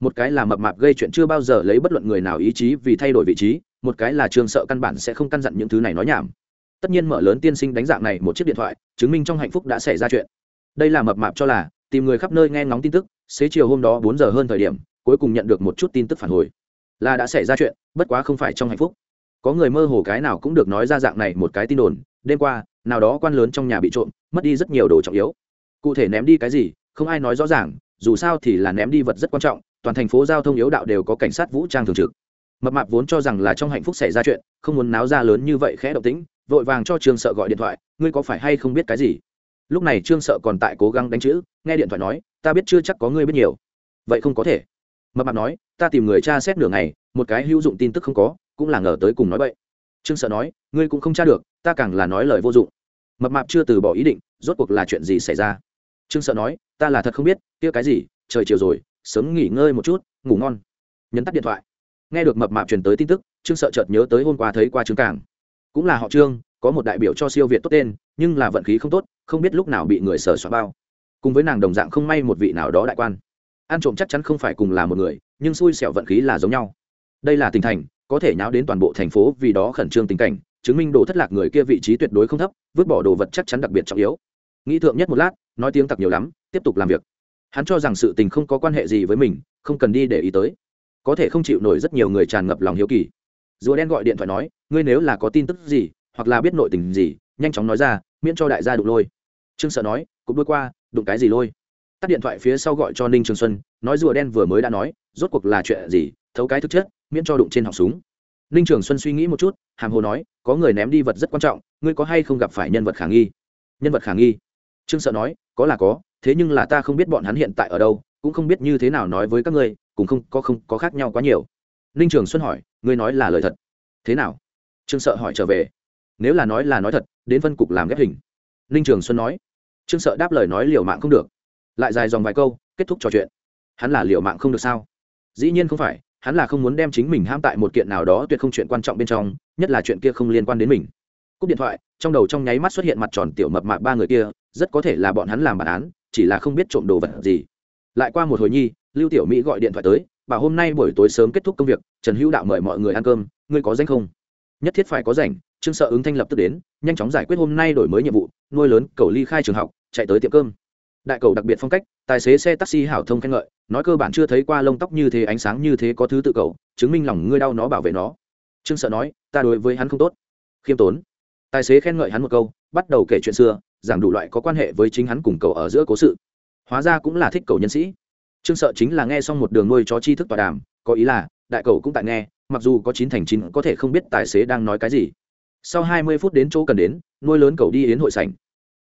Một cái là mập mạp gây chuyện chưa bao giờ lấy bất luận người nào ý chí vì thay đổi vị trí, một cái là trường sợ căn bản sẽ không căn dặn những thứ này nói nhảm. Tất nhiên mở lớn tiên sinh đánh dạng này một chiếc điện thoại, chứng minh trong hạnh phúc đã xảy ra chuyện. Đây là mập mạp cho là, tìm người khắp nơi nghe ngóng tin tức, xế chiều hôm đó bốn giờ hơn thời điểm, cuối cùng nhận được một chút tin tức phản hồi. Là đã xảy ra chuyện, bất quá không phải trong hạnh phúc. Có người mơ hồ cái nào cũng được nói ra dạng này một cái tin đồn, đêm qua, nào đó quan lớn trong nhà bị trộm, mất đi rất nhiều đồ trọng yếu cụ thể ném đi cái gì, không ai nói rõ ràng, dù sao thì là ném đi vật rất quan trọng, toàn thành phố giao thông yếu đạo đều có cảnh sát vũ trang thường trực. Mập mạp vốn cho rằng là trong hạnh phúc xảy ra chuyện, không muốn náo ra lớn như vậy khẽ động tĩnh, vội vàng cho trương sợ gọi điện thoại, ngươi có phải hay không biết cái gì? Lúc này trương sợ còn tại cố gắng đánh chữ, nghe điện thoại nói, ta biết chưa chắc có ngươi biết nhiều. Vậy không có thể. Mập mạp nói, ta tìm người tra xét nửa ngày, một cái hữu dụng tin tức không có, cũng là ngờ tới cùng nói vậy trương sợ nói, ngươi cũng không tra được, ta càng là nói lời vô dụng. Mập mạp chưa từ bỏ ý định, rốt cuộc là chuyện gì xảy ra? Trương sợ nói, ta là thật không biết, kia cái gì, trời chiều rồi, sớm nghỉ ngơi một chút, ngủ ngon. Nhấn tắt điện thoại. Nghe được mập mạp truyền tới tin tức, trương sợ chợt nhớ tới hôm qua thấy qua trương cảng. Cũng là họ trương, có một đại biểu cho siêu việt tốt tên, nhưng là vận khí không tốt, không biết lúc nào bị người sờ xóa bao. Cùng với nàng đồng dạng không may một vị nào đó đại quan. Ăn trộm chắc chắn không phải cùng là một người, nhưng xui xẻo vận khí là giống nhau. Đây là tình thành, có thể nháo đến toàn bộ thành phố vì đó khẩn trương tình cảnh, chứng minh đồ thất lạc người kia vị trí tuyệt đối không thấp, vứt bỏ đồ vật chắc chắn đặc biệt trọng yếu. Nghĩ thượng nhất một lát nói tiếng tặc nhiều lắm, tiếp tục làm việc. Hắn cho rằng sự tình không có quan hệ gì với mình, không cần đi để ý tới. Có thể không chịu nổi rất nhiều người tràn ngập lòng hiếu kỳ. Rùa đen gọi điện thoại nói, ngươi nếu là có tin tức gì, hoặc là biết nội tình gì, nhanh chóng nói ra, miễn cho đại gia đụng lôi. Trương sợ nói cũng đôi qua, đụng cái gì lôi? Tắt điện thoại phía sau gọi cho ninh trường xuân, nói rùa đen vừa mới đã nói, rốt cuộc là chuyện gì, thấu cái thực chất, miễn cho đụng trên họng súng. Ninh trường xuân suy nghĩ một chút, hàm hồ nói, có người ném đi vật rất quan trọng, ngươi có hay không gặp phải nhân vật khả nghi? Nhân vật khả nghi? Trương sợ nói, có là có, thế nhưng là ta không biết bọn hắn hiện tại ở đâu, cũng không biết như thế nào nói với các ngươi cũng không, có không, có khác nhau quá nhiều. Ninh trường xuân hỏi, ngươi nói là lời thật. Thế nào? Trương sợ hỏi trở về. Nếu là nói là nói thật, đến phân cục làm ghép hình. Ninh trường xuân nói. Trương sợ đáp lời nói liều mạng không được. Lại dài dòng vài câu, kết thúc trò chuyện. Hắn là liều mạng không được sao? Dĩ nhiên không phải, hắn là không muốn đem chính mình ham tại một kiện nào đó tuyệt không chuyện quan trọng bên trong, nhất là chuyện kia không liên quan đến mình. Cúp điện thoại, trong đầu trong nháy mắt xuất hiện mặt tròn tiểu mập mạp ba người kia rất có thể là bọn hắn làm bản án, chỉ là không biết trộm đồ vật gì. Lại qua một hồi nhi, lưu tiểu mỹ gọi điện thoại tới, bảo hôm nay buổi tối sớm kết thúc công việc, trần hữu đạo mời mọi người ăn cơm, ngươi có danh không? Nhất thiết phải có rảnh, trương sợ ứng thanh lập tức đến, nhanh chóng giải quyết hôm nay đổi mới nhiệm vụ, nuôi lớn cầu ly khai trường học, chạy tới tiệm cơm. Đại cầu đặc biệt phong cách, tài xế xe taxi hảo thông khen ngợi, nói cơ bản chưa thấy qua lông tóc như thế, ánh sáng như thế có thứ tự cầu chứng minh lòng ngươi đau nó bảo vệ nó. Trương sợ nói, ta đối với hắn không tốt. Khiêm tốn. Tài xế khen ngợi hắn một câu, bắt đầu kể chuyện xưa giảng đủ loại có quan hệ với chính hắn cùng cầu ở giữa cố sự. Hóa ra cũng là thích cầu nhân sĩ. Trương sợ chính là nghe xong một đường nuôi chó tri thức tọa đàm, có ý là, đại cầu cũng tại nghe, mặc dù có chín thành chín có thể không biết tài xế đang nói cái gì. Sau hai mươi phút đến chỗ cần đến, nuôi lớn cầu đi yến hội sảnh.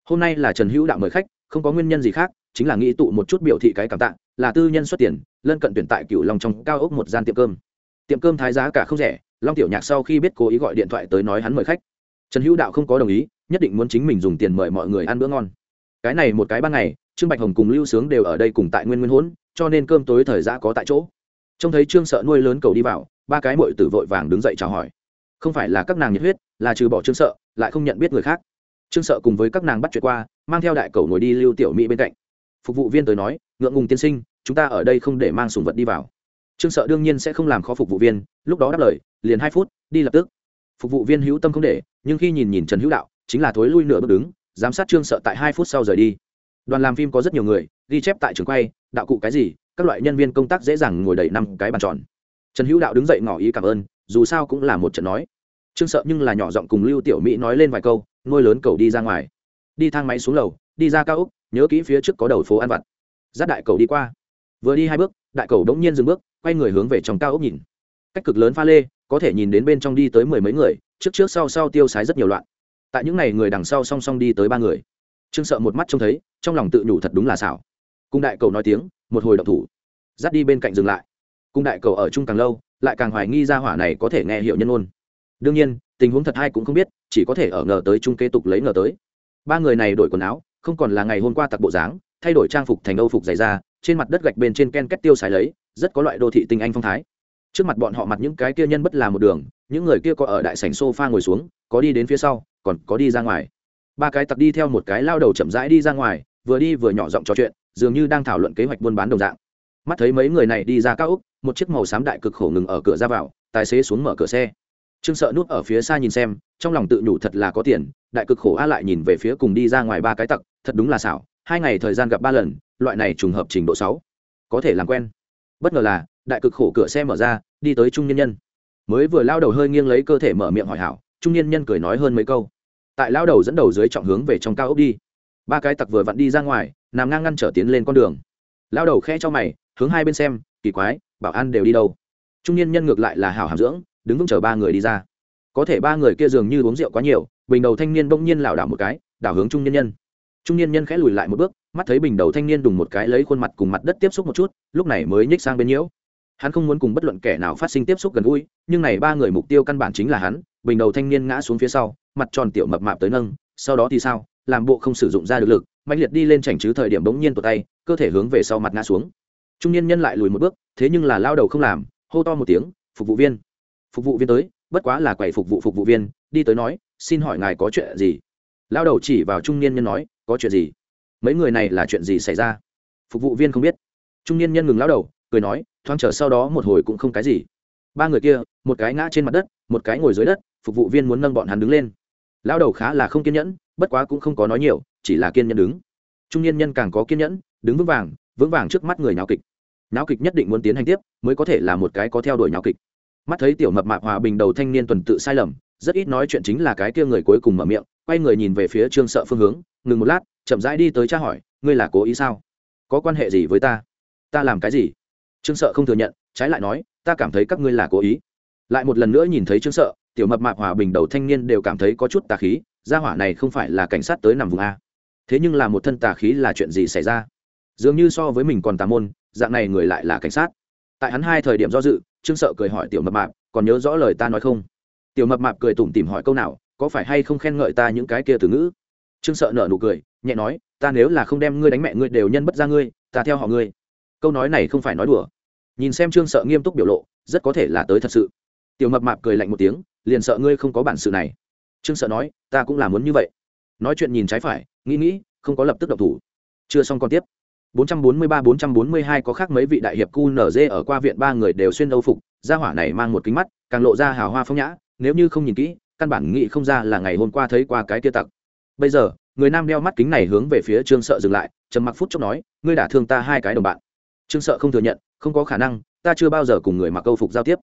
Hôm nay là trần hữu đạo mời khách, không có nguyên nhân gì khác, chính là nghĩ tụ một chút biểu thị cái cảm tạ, là tư nhân xuất tiền, lân cận tuyển tại cựu long trong cao ốc một gian tiệm cơm. Tiệm cơm thái giá cả không rẻ, long tiểu nhạc sau khi biết cố ý gọi điện thoại tới nói hắn mời khách. Trần hữu đạo không có đồng ý nhất định muốn chính mình dùng tiền mời mọi người ăn bữa ngon. Cái này một cái ban ngày, trương bạch hồng cùng lưu sướng đều ở đây cùng tại nguyên nguyên hỗn, cho nên cơm tối thời gian có tại chỗ. Trông thấy trương sợ nuôi lớn cầu đi vào, ba cái mội tử vội vàng đứng dậy chào hỏi. Không phải là các nàng nhiệt huyết, là trừ bỏ trương sợ, lại không nhận biết người khác. Trương sợ cùng với các nàng bắt chuyện qua, mang theo đại cầu ngồi đi lưu tiểu mỹ bên cạnh. Phục vụ viên tới nói, ngượng ngùng tiên sinh, chúng ta ở đây không để mang sùng vật đi vào. Trương sợ đương nhiên sẽ không làm khó phục vụ viên, lúc đó đáp lời, liền hai phút, đi lập tức. Phục vụ viên hữu tâm không để, nhưng khi nhìn nhìn trần hữu đạo chính là thối lui nửa bước đứng, giám sát trương sợ tại hai phút sau rời đi. Đoàn làm phim có rất nhiều người, ghi chép tại trường quay, đạo cụ cái gì, các loại nhân viên công tác dễ dàng ngồi đầy năm cái bàn tròn. Trần hữu đạo đứng dậy ngỏ ý cảm ơn, dù sao cũng là một trận nói. Trương sợ nhưng là nhỏ giọng cùng lưu tiểu mỹ nói lên vài câu ngôi lớn cầu đi ra ngoài. Đi thang máy xuống lầu, đi ra cao úc nhớ kỹ phía trước có đầu phố ăn vặt. Dắt đại cầu đi qua. Vừa đi hai bước, đại cầu đống nhiên dừng bước, quay người hướng về trong cao úc nhìn. Cách cực lớn pha lê, có thể nhìn đến bên trong đi tới mười mấy người, trước trước sau sau tiêu sái rất nhiều loạn tại những ngày người đằng sau song song đi tới ba người. Trương sợ một mắt trông thấy, trong lòng tự nhủ thật đúng là xảo. Cung đại cầu nói tiếng, một hồi đậu thủ. Dắt đi bên cạnh dừng lại. Cung đại cầu ở chung càng lâu, lại càng hoài nghi ra hỏa này có thể nghe hiệu nhân ôn đương nhiên, tình huống thật hay cũng không biết, chỉ có thể ở ngờ tới chung kế tục lấy ngờ tới. Ba người này đổi quần áo, không còn là ngày hôm qua tặc bộ dáng, thay đổi trang phục thành âu phục dày da, trên mặt đất gạch bên trên ken kết tiêu xài lấy, rất có loại đô thị tinh anh phong thái. Trước mặt bọn họ mặt những cái kia nhân bất là một đường, những người kia có ở đại sảnh sofa ngồi xuống, có đi đến phía sau còn có đi ra ngoài. Ba cái tặc đi theo một cái lao đầu chậm rãi đi ra ngoài, vừa đi vừa nhỏ giọng trò chuyện, dường như đang thảo luận kế hoạch buôn bán đồng dạng. Mắt thấy mấy người này đi ra cao úc một chiếc màu xám đại cực khổ ngừng ở cửa ra vào, tài xế xuống mở cửa xe. Trương sợ nút ở phía xa nhìn xem, trong lòng tự nhủ thật là có tiền, đại cực khổ a lại nhìn về phía cùng đi ra ngoài ba cái tặc, thật đúng là xảo, hai ngày thời gian gặp ba lần, loại này trùng hợp trình độ sáu, có thể làm quen. Bất ngờ là, đại cực khổ cửa xe mở ra, đi tới trung nhân nhân. Mới vừa lao đầu hơi nghiêng lấy cơ thể mở miệng hỏi hảo, trung nhân nhân cười nói hơn mấy câu tại lao đầu dẫn đầu dưới trọng hướng về trong cao ốc đi. Ba cái tặc vừa vặn đi ra ngoài, nằm ngang ngăn trở tiến lên con đường. Lao đầu khe cho mày, hướng hai bên xem, kỳ quái, bảo an đều đi đâu. Trung niên nhân ngược lại là hảo hàm dưỡng, đứng vững chờ ba người đi ra. Có thể ba người kia dường như uống rượu quá nhiều, bình đầu thanh niên bỗng nhiên lảo đảo một cái, đảo hướng trung niên nhân. Trung niên nhân khẽ lùi lại một bước, mắt thấy bình đầu thanh niên đùng một cái lấy khuôn mặt cùng mặt đất tiếp xúc một chút, lúc này mới nhích sang bên nhiễu. Hắn không muốn cùng bất luận kẻ nào phát sinh tiếp xúc gần gũi, nhưng này ba người mục tiêu căn bản chính là hắn bình đầu thanh niên ngã xuống phía sau, mặt tròn tiểu mập mạp tới nâng, sau đó thì sao, làm bộ không sử dụng ra được lực mạnh liệt đi lên chảnh chứ thời điểm bỗng nhiên tụt tay, cơ thể hướng về sau mặt ngã xuống. Trung niên nhân lại lùi một bước, thế nhưng là lao đầu không làm, hô to một tiếng, phục vụ viên, phục vụ viên tới, bất quá là quầy phục vụ phục vụ viên, đi tới nói, xin hỏi ngài có chuyện gì? Lao đầu chỉ vào trung niên nhân nói, có chuyện gì? Mấy người này là chuyện gì xảy ra? Phục vụ viên không biết. Trung niên nhân ngừng lao đầu, cười nói, thoáng chờ sau đó một hồi cũng không cái gì. Ba người kia, một cái ngã trên mặt đất, một cái ngồi dưới đất phục vụ viên muốn nâng bọn hắn đứng lên. Lao đầu khá là không kiên nhẫn, bất quá cũng không có nói nhiều, chỉ là kiên nhẫn đứng. Trung niên nhân càng có kiên nhẫn, đứng vững vàng vững vàng trước mắt người nháo kịch. Nháo kịch nhất định muốn tiến hành tiếp, mới có thể là một cái có theo đuổi nháo kịch. Mắt thấy tiểu mập mạp hòa bình đầu thanh niên tuần tự sai lầm, rất ít nói chuyện chính là cái kia người cuối cùng mở miệng, quay người nhìn về phía trương sợ phương hướng, ngừng một lát, chậm rãi đi tới tra hỏi, ngươi là cố ý sao? Có quan hệ gì với ta? Ta làm cái gì? Trương sợ không thừa nhận, trái lại nói, ta cảm thấy các ngươi là cố ý. Lại một lần nữa nhìn thấy trương sợ tiểu mập mạp hòa bình đầu thanh niên đều cảm thấy có chút tà khí, gia hỏa này không phải là cảnh sát tới nằm vùng a. Thế nhưng là một thân tà khí là chuyện gì xảy ra? Dường như so với mình còn tà môn, dạng này người lại là cảnh sát. Tại hắn hai thời điểm do dự, trương sợ cười hỏi tiểu mập mạp, còn nhớ rõ lời ta nói không? Tiểu mập mạp cười tủm tìm hỏi câu nào, có phải hay không khen ngợi ta những cái kia từ ngữ? Trương sợ nở nụ cười, nhẹ nói, ta nếu là không đem ngươi đánh mẹ ngươi đều nhân bất ra ngươi, ta theo họ ngươi. Câu nói này không phải nói đùa. Nhìn xem trương sợ nghiêm túc biểu lộ, rất có thể là tới thật sự. Tiểu mập mạp cười lạnh một tiếng liền sợ ngươi không có bản sự này trương sợ nói ta cũng là muốn như vậy nói chuyện nhìn trái phải nghĩ nghĩ không có lập tức độc thủ chưa xong còn tiếp 443-442 có khác mấy vị đại hiệp QNZ ở qua viện ba người đều xuyên âu phục, gia hỏa này mang một kính mắt, càng lộ ra hào hoa phong nhã, nếu như không nhìn kỹ, căn bản nghĩ không ra là ngày hôm qua thấy qua cái kia tặc. Bây giờ, người nam đeo mắt kính này hướng về phía Trương Sợ dừng lại, trầm mặc phút chốc nói, ngươi đã thương ta hai cái đồng bạn. Trương Sợ không thừa nhận, không có khả năng, ta chưa bao giờ cùng người mặc câu phục giao tiếp.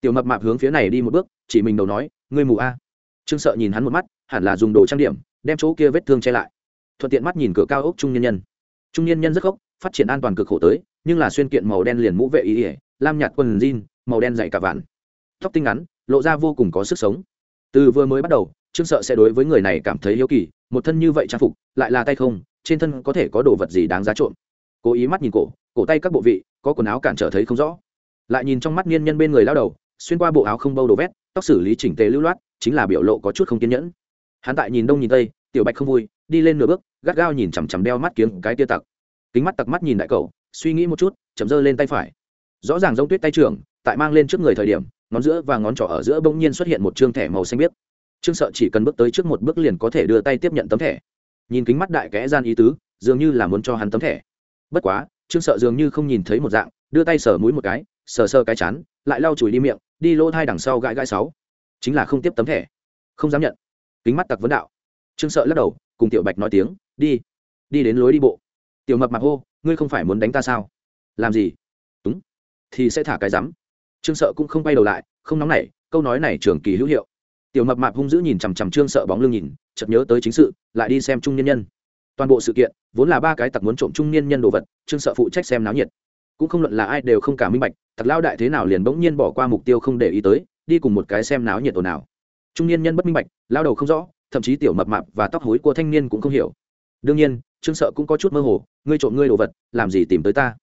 Tiểu Mập Mạp hướng phía này đi một bước, chỉ mình đầu nói, ngươi mù a. Trương Sợ nhìn hắn một mắt, hẳn là dùng đồ trang điểm, đem chỗ kia vết thương che lại. Thuận tiện mắt nhìn cửa cao ốc trung nhân nhân. Trung niên nhân rất khóc phát triển an toàn cực khổ tới nhưng là xuyên kiện màu đen liền mũ vệ ý ỉa lam nhạt quần jean màu đen dày cả vạn. Tóc tinh ngắn lộ ra vô cùng có sức sống. Từ vừa mới bắt đầu trương sợ sẽ đối với người này cảm thấy hiếu kỳ một thân như vậy trang phục lại là tay không trên thân có thể có đồ vật gì đáng giá trộm. Cố ý mắt nhìn cổ cổ tay các bộ vị có quần áo cản trở thấy không rõ. Lại nhìn trong mắt niên nhân bên người lao đầu xuyên qua bộ áo không bâu đồ vét, tóc xử lý chỉnh tề lưu loát, chính là biểu lộ có chút không kiên nhẫn. Hắn tại nhìn đông nhìn tây, tiểu bạch không vui, đi lên nửa bước, gắt gao nhìn chằm chằm đeo mắt kiếng cái tia tặc. Kính mắt tặc mắt nhìn đại cậu, suy nghĩ một chút, chậm dơ lên tay phải. Rõ ràng giống tuyết tay trưởng, tại mang lên trước người thời điểm, ngón giữa và ngón trỏ ở giữa bỗng nhiên xuất hiện một chương thẻ màu xanh biếc. Trương sợ chỉ cần bước tới trước một bước liền có thể đưa tay tiếp nhận tấm thẻ. Nhìn kính mắt đại kẽ gian ý tứ, dường như là muốn cho hắn tấm thẻ. Bất quá, trương sợ dường như không nhìn thấy một dạng, đưa tay sờ mũi một cái, sờ sơ cái chán, lại lau chùi đi miệng đi lỗ thai đằng sau gãi gãi sáu. Chính là không tiếp tấm thẻ. Không dám nhận. Kính mắt tặc vấn đạo. Trương sợ lắc đầu, cùng tiểu bạch nói tiếng, đi đi đến lối đi bộ. Tiểu mập mặc hô, ngươi không phải muốn đánh ta sao? Làm gì? Đúng. Thì sẽ thả cái rắm. Trương sợ cũng không quay đầu lại, không nóng nảy, câu nói này trường kỳ hữu hiệu. Tiểu mập mạp hung dữ nhìn chằm chằm trương sợ bóng lưng nhìn, chợt nhớ tới chính sự, lại đi xem trung nhân nhân. Toàn bộ sự kiện, vốn là ba cái tặc muốn trộm trung niên nhân đồ vật, trương sợ phụ trách xem náo nhiệt cũng không luận là ai đều không cả minh bạch thật lao đại thế nào liền bỗng nhiên bỏ qua mục tiêu không để ý tới, đi cùng một cái xem náo nhiệt ồn nào. Trung niên nhân bất minh bạch, lao đầu không rõ, thậm chí tiểu mập mạp và tóc hối của thanh niên cũng không hiểu. Đương nhiên, trương sợ cũng có chút mơ hồ, ngươi trộm ngươi đồ vật, làm gì tìm tới ta?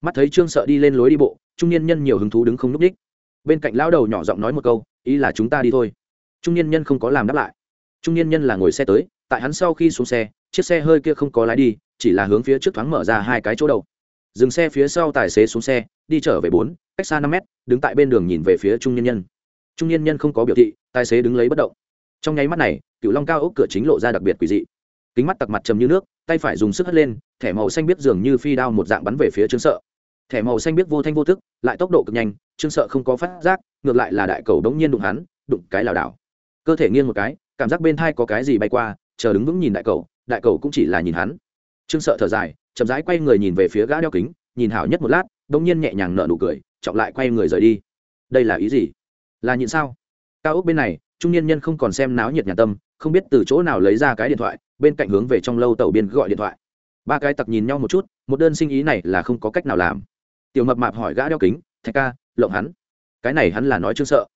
Mắt thấy trương sợ đi lên lối đi bộ, trung niên nhân nhiều hứng thú đứng không núp đích ních bên cạnh lao đầu nhỏ giọng nói một câu, ý là chúng ta đi thôi. Trung niên nhân không có làm đáp lại. Trung niên nhân là ngồi xe tới, tại hắn sau khi xuống xe, chiếc xe hơi kia không có lái đi, chỉ là hướng phía trước thoáng mở ra hai cái chỗ đầu dừng xe phía sau tài xế xuống xe, đi trở về bốn, cách xa năm mét, đứng tại bên đường nhìn về phía trung niên nhân. Trung niên nhân không có biểu thị, tài xế đứng lấy bất động. Trong nháy mắt này cựu long cao ốc cửa chính lộ ra đặc biệt quỷ dị. Kính mắt tặc mặt trầm như nước, tay phải dùng sức hất lên, thẻ màu xanh biết dường như phi đao một dạng bắn về phía trương sợ. Thẻ màu xanh biết vô thanh vô thức lại tốc độ cực nhanh, trương sợ không có phát giác, ngược lại là đại cầu đống nhiên đụng hắn, đụng cái lảo đảo. Cơ thể nghiêng một cái, cảm giác bên thai có cái gì bay qua, chờ đứng vững nhìn đại cầu đại cầu cũng chỉ là nhìn hắn trương sợ thở dài, chậm rãi quay người nhìn về phía gã đeo kính, nhìn hảo nhất một lát đống nhiên nhẹ nhàng nở nụ cười, trọng lại quay người rời đi. Đây là ý gì? Là nhịn sao? Cao ốc bên này, trung niên nhân không còn xem náo nhiệt nhà tâm, không biết từ chỗ nào lấy ra cái điện thoại, bên cạnh hướng về trong lâu tàu biên gọi điện thoại. Ba cái tặc nhìn nhau một chút, một đơn sinh ý này là không có cách nào làm. Tiểu mập mạp hỏi gã đeo kính, thạch ca, lộng hắn? Cái này hắn là nói chương sợ.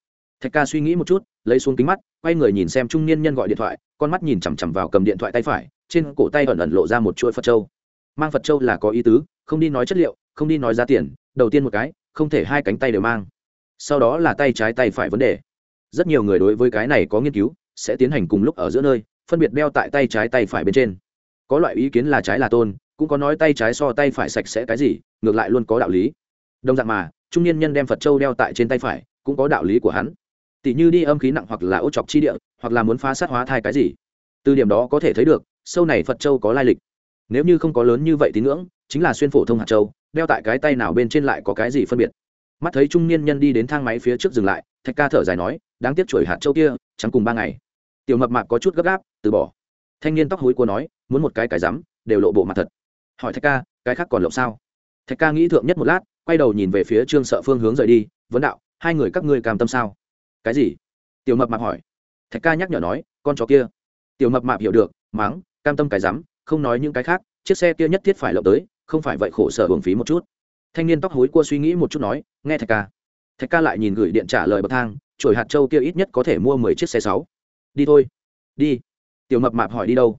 Thạch ca suy nghĩ một chút, lấy xuống kính mắt, quay người nhìn xem trung niên nhân gọi điện thoại, con mắt nhìn chằm chằm vào cầm điện thoại tay phải trên cổ tay ẩn ẩn lộ ra một chuỗi phật châu. mang phật châu là có ý tứ, không đi nói chất liệu, không đi nói giá tiền, đầu tiên một cái, không thể hai cánh tay đều mang. Sau đó là tay trái tay phải vấn đề. Rất nhiều người đối với cái này có nghiên cứu, sẽ tiến hành cùng lúc ở giữa nơi, phân biệt đeo tại tay trái tay phải bên trên. Có loại ý kiến là trái là tôn, cũng có nói tay trái so tay phải sạch sẽ cái gì, ngược lại luôn có đạo lý. Đồng dạng mà, trung niên nhân đem phật châu đeo tại trên tay phải, cũng có đạo lý của hắn. Tỷ như đi âm khí nặng hoặc là ô chọc chi địa, hoặc là muốn phá sát hóa thai cái gì. Từ điểm đó có thể thấy được sâu này phật châu có lai lịch. Nếu như không có lớn như vậy tín ngưỡng, chính là xuyên phổ thông hạt châu, đeo tại cái tay nào bên trên lại có cái gì phân biệt. Mắt thấy trung niên nhân đi đến thang máy phía trước dừng lại, thạch ca thở dài nói, đáng tiếc chuỗi hạt châu kia, chẳng cùng ba ngày. Tiểu mập mạp có chút gấp gáp, từ bỏ. Thanh niên tóc hối của nói, muốn một cái cái rắm, đều lộ bộ mặt thật. Hỏi thạch ca, cái khác còn lộng sao? Thạch ca nghĩ thượng nhất một lát, quay đầu nhìn về phía trương sợ phương hướng rời đi, vấn đạo, hai người các ngươi cam tâm sao? Cái gì? Tiểu mập mạp hỏi. Thạch ca nhắc nhở nói, con chó kia. Tiểu mập mạp hiểu được, mắng cam tâm cái rắm, không nói những cái khác, chiếc xe kia nhất thiết phải lộng tới, không phải vậy khổ sở hưởng phí một chút. Thanh niên tóc hối cua suy nghĩ một chút nói, nghe thạch ca. Thạch ca lại nhìn gửi điện trả lời bậc thang, chổi hạt châu kia ít nhất có thể mua mười chiếc xe sáu. Đi thôi. Đi. Tiểu mập mạp hỏi, đi đâu?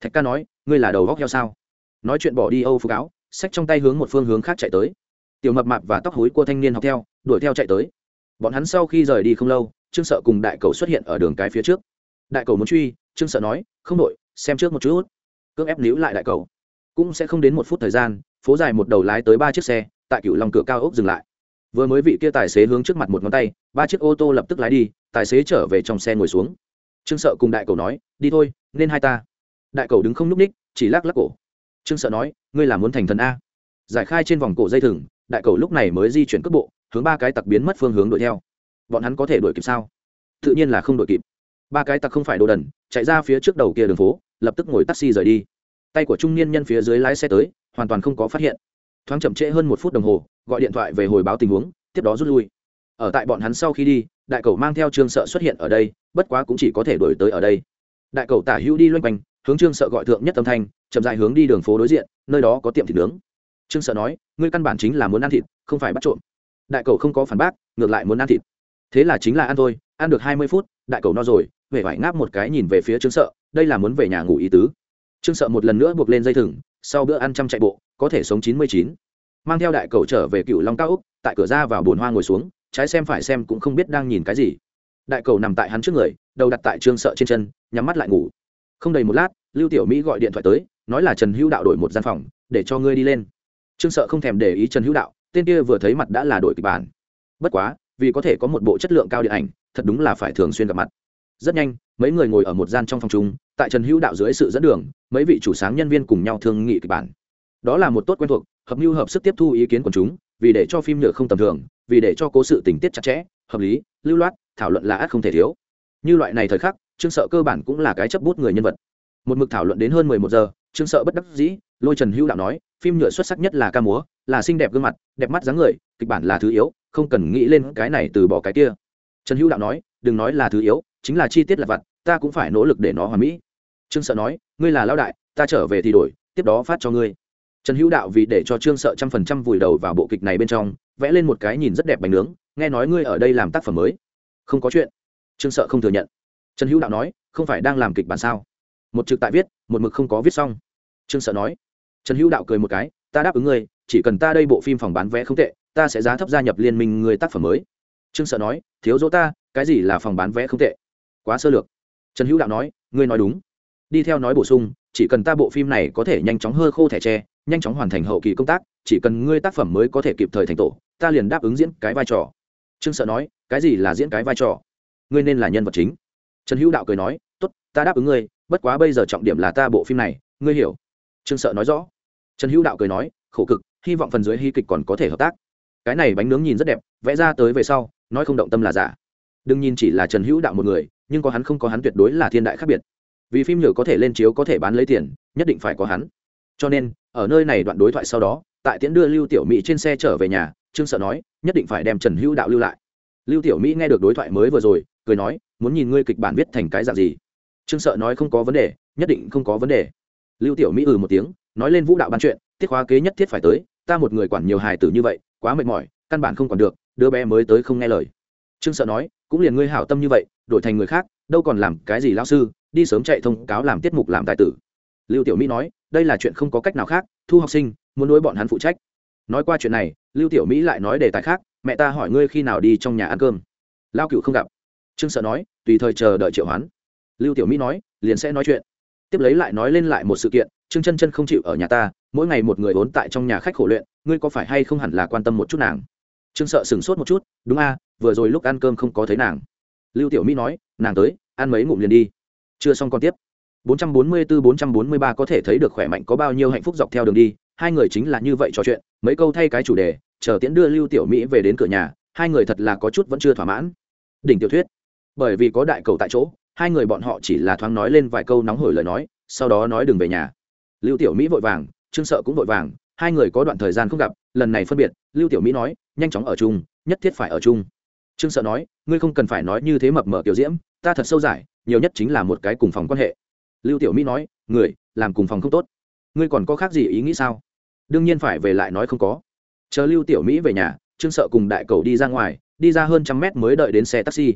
Thạch ca nói, ngươi là đầu góc heo sao? Nói chuyện bỏ đi âu phục áo sách trong tay hướng một phương hướng khác chạy tới. Tiểu mập mạp và tóc hối của thanh niên học theo, đuổi theo chạy tới. Bọn hắn sau khi rời đi không lâu, trương sợ cùng đại cầu xuất hiện ở đường cái phía trước. Đại cầu muốn truy, trương sợ nói, không đội xem trước một chút, cưỡng ép níu lại đại cầu. Cũng sẽ không đến một phút thời gian, phố dài một đầu lái tới ba chiếc xe, tại cựu lòng cửa cao ốc dừng lại. Vừa mới vị kia tài xế hướng trước mặt một ngón tay, ba chiếc ô tô lập tức lái đi, tài xế trở về trong xe ngồi xuống. Trương sợ cùng đại cầu nói, đi thôi, nên hai ta. Đại cầu đứng không n ú c ních, chỉ lắc lắc cổ. Trương sợ nói, ngươi là muốn thành thần a. Giải khai trên vòng cổ dây thừng, đại cầu lúc này mới di chuyển cước bộ, hướng ba cái tặc biến mất phương hướng đuổi theo. Bọn hắn có thể đuổi kịp sao? Tự nhiên là không đuổi kịp. Ba cái tặc không phải đồ đần, chạy ra phía trước đầu kia đường phố lập tức ngồi taxi rời đi. Tay của trung niên nhân phía dưới lái xe tới, hoàn toàn không có phát hiện. Thoáng chậm trễ hơn một phút đồng hồ, gọi điện thoại về hồi báo tình huống, tiếp đó rút lui. Ở tại bọn hắn sau khi đi, đại cầu mang theo trương sợ xuất hiện ở đây, bất quá cũng chỉ có thể đổi tới ở đây. Đại cầu tả hữu đi loanh quanh, hướng trương sợ gọi thượng nhất âm thanh, chậm dài hướng đi đường phố đối diện, nơi đó có tiệm thịt nướng. Trương sợ nói, ngươi căn bản chính là muốn ăn thịt, không phải bắt trộm. Đại cầu không có phản bác, ngược lại muốn ăn thịt. Thế là chính là ăn thôi, ăn được hai mươi phút, đại cầu no rồi huệ vải ngáp một cái nhìn về phía trương sợ, đây là muốn về nhà ngủ ý tứ. Trương sợ một lần nữa buộc lên dây thừng, sau bữa ăn chăm chạy bộ, có thể sống chín mươi chín. Mang theo đại cầu trở về cựu long cao úc, tại cửa ra vào bồn hoa ngồi xuống, trái xem phải xem cũng không biết đang nhìn cái gì. Đại cầu nằm tại hắn trước người, đầu đặt tại trương sợ trên chân, nhắm mắt lại ngủ. Không đầy một lát, lưu tiểu mỹ gọi điện thoại tới, nói là trần hữu đạo đổi một gian phòng, để cho ngươi đi lên. Trương sợ không thèm để ý trần hữu đạo, tên kia vừa thấy mặt đã là đổi kịch bản. Bất quá, vì có thể có một bộ chất lượng cao điện ảnh, thật đúng là phải thường xuyên gặp mặt rất nhanh, mấy người ngồi ở một gian trong phòng chung, tại trần hữu đạo dưới sự dẫn đường, mấy vị chủ sáng nhân viên cùng nhau thương nghị kịch bản. Đó là một tốt quen thuộc, hợp mưu hợp sức tiếp thu ý kiến của chúng, vì để cho phim nhựa không tầm thường, vì để cho cố sự tình tiết chặt chẽ, hợp lý, lưu loát, thảo luận là ắt không thể thiếu. Như loại này thời khắc, trương sợ cơ bản cũng là cái chấp bút người nhân vật. Một mực thảo luận đến hơn mười một giờ, trương sợ bất đắc dĩ, lôi trần hữu đạo nói, phim nhựa xuất sắc nhất là ca múa, là xinh đẹp gương mặt, đẹp mắt dáng người, kịch bản là thứ yếu, không cần nghĩ lên cái này từ bỏ cái kia. Trần hữu đạo nói, đừng nói là thứ yếu chính là chi tiết là vặt, ta cũng phải nỗ lực để nó hoàn mỹ. Trương sợ nói, ngươi là lao đại, ta trở về thì đổi, tiếp đó phát cho ngươi. Trần hữu đạo vì để cho trương sợ trăm phần trăm vùi đầu vào bộ kịch này bên trong, vẽ lên một cái nhìn rất đẹp bánh nướng, nghe nói ngươi ở đây làm tác phẩm mới. Không có chuyện. Trương sợ không thừa nhận. Trần hữu đạo nói, không phải đang làm kịch bản sao? Một trực tại viết, một mực không có viết xong. Trương sợ nói. Trần hữu đạo cười một cái, ta đáp ứng ngươi, chỉ cần ta đây bộ phim phòng bán vé không tệ, ta sẽ giá thấp gia nhập liên minh người tác phẩm mới. Trương sợ nói, thiếu dỗ ta, cái gì là phòng bán vé không tệ? Quá sơ lược. Trần hữu đạo nói, ngươi nói đúng. Đi theo nói bổ sung, chỉ cần ta bộ phim này có thể nhanh chóng hơ khô thẻ tre, nhanh chóng hoàn thành hậu kỳ công tác, chỉ cần ngươi tác phẩm mới có thể kịp thời thành tổ, ta liền đáp ứng diễn cái vai trò. Trương sợ nói, cái gì là diễn cái vai trò? Ngươi nên là nhân vật chính. Trần hữu đạo cười nói, tốt, ta đáp ứng ngươi, bất quá bây giờ trọng điểm là ta bộ phim này, ngươi hiểu. Trương sợ nói rõ. Trần hữu đạo cười nói, khổ cực, hy vọng phần dưới hy kịch còn có thể hợp tác. Cái này bánh nướng nhìn rất đẹp, vẽ ra tới về sau, nói không động tâm là giả. Đừng nhìn chỉ là trần hữu đạo một người nhưng có hắn không có hắn tuyệt đối là thiên đại khác biệt. Vì phim nhựa có thể lên chiếu có thể bán lấy tiền, nhất định phải có hắn. Cho nên, ở nơi này đoạn đối thoại sau đó, tại tiễn đưa lưu tiểu mỹ trên xe trở về nhà, trương sợ nói, nhất định phải đem trần hữu đạo lưu lại. Lưu tiểu mỹ nghe được đối thoại mới vừa rồi, cười nói, muốn nhìn ngươi kịch bản viết thành cái dạng gì? Trương sợ nói không có vấn đề, nhất định không có vấn đề. Lưu tiểu mỹ ừ một tiếng, nói lên vũ đạo ban chuyện, tiết khóa kế nhất thiết phải tới, ta một người quản nhiều hài tử như vậy, quá mệt mỏi, căn bản không còn được, đứa bé mới tới không nghe lời. Trương sợ nói cũng liền ngươi hảo tâm như vậy, đổi thành người khác, đâu còn làm cái gì lao sư, đi sớm chạy thông cáo làm tiết mục làm tài tử. Lưu tiểu mỹ nói, đây là chuyện không có cách nào khác, thu học sinh, muốn nuôi bọn hắn phụ trách. Nói qua chuyện này, lưu tiểu mỹ lại nói đề tài khác, mẹ ta hỏi ngươi khi nào đi trong nhà ăn cơm? Lao cựu không gặp. Trương sợ nói, tùy thời chờ đợi triệu hoán. Lưu tiểu mỹ nói, liền sẽ nói chuyện. Tiếp lấy lại nói lên lại một sự kiện, trương chân chân không chịu ở nhà ta, mỗi ngày một người vốn tại trong nhà khách khổ luyện, ngươi có phải hay không hẳn là quan tâm một chút nàng? Trương sợ sửng sốt một chút, đúng a vừa rồi lúc ăn cơm không có thấy nàng. Lưu tiểu mỹ nói, nàng tới, ăn mấy ngụm liền đi. Chưa xong còn tiếp. 444-443 có thể thấy được khỏe mạnh có bao nhiêu hạnh phúc dọc theo đường đi. Hai người chính là như vậy trò chuyện, mấy câu thay cái chủ đề, chờ tiễn đưa lưu tiểu mỹ về đến cửa nhà, hai người thật là có chút vẫn chưa thỏa mãn. Đỉnh tiểu thuyết. Bởi vì có đại cầu tại chỗ, hai người bọn họ chỉ là thoáng nói lên vài câu nóng hổi lời nói, sau đó nói đừng về nhà. Lưu tiểu mỹ vội vàng, trương sợ cũng vội vàng, hai người có đoạn thời gian không gặp, lần này phân biệt, lưu tiểu mỹ nói, nhanh chóng ở chung, nhất thiết phải ở chung trương sợ nói, ngươi không cần phải nói như thế mập mờ tiểu diễm, ta thật sâu giải, nhiều nhất chính là một cái cùng phòng quan hệ. Lưu tiểu mỹ nói, người, làm cùng phòng không tốt. Ngươi còn có khác gì ý nghĩ sao? Đương nhiên phải về lại nói không có. Chờ lưu tiểu mỹ về nhà, trương sợ cùng đại cầu đi ra ngoài, đi ra hơn trăm mét mới đợi đến xe taxi.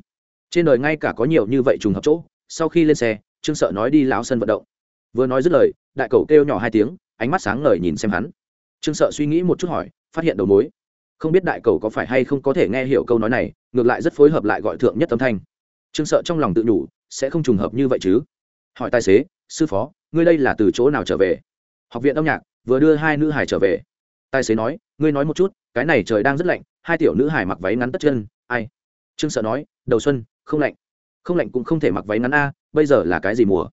Trên đời ngay cả có nhiều như vậy trùng hợp chỗ, sau khi lên xe, trương sợ nói đi lão sân vận động. Vừa nói dứt lời, đại cầu kêu nhỏ hai tiếng, ánh mắt sáng ngời nhìn xem hắn. Trương sợ suy nghĩ một chút hỏi, phát hiện đầu mối không biết đại cầu có phải hay không có thể nghe hiểu câu nói này, ngược lại rất phối hợp lại gọi thượng nhất âm thanh. Trương sợ trong lòng tự nhủ, sẽ không trùng hợp như vậy chứ? Hỏi tài xế, sư phó, ngươi đây là từ chỗ nào trở về? Học viện âm nhạc, vừa đưa hai nữ hải trở về. Tài xế nói, ngươi nói một chút, cái này trời đang rất lạnh, hai tiểu nữ hải mặc váy ngắn tất chân, ai? Trương sợ nói, đầu xuân, không lạnh. Không lạnh cũng không thể mặc váy ngắn a, bây giờ là cái gì mùa?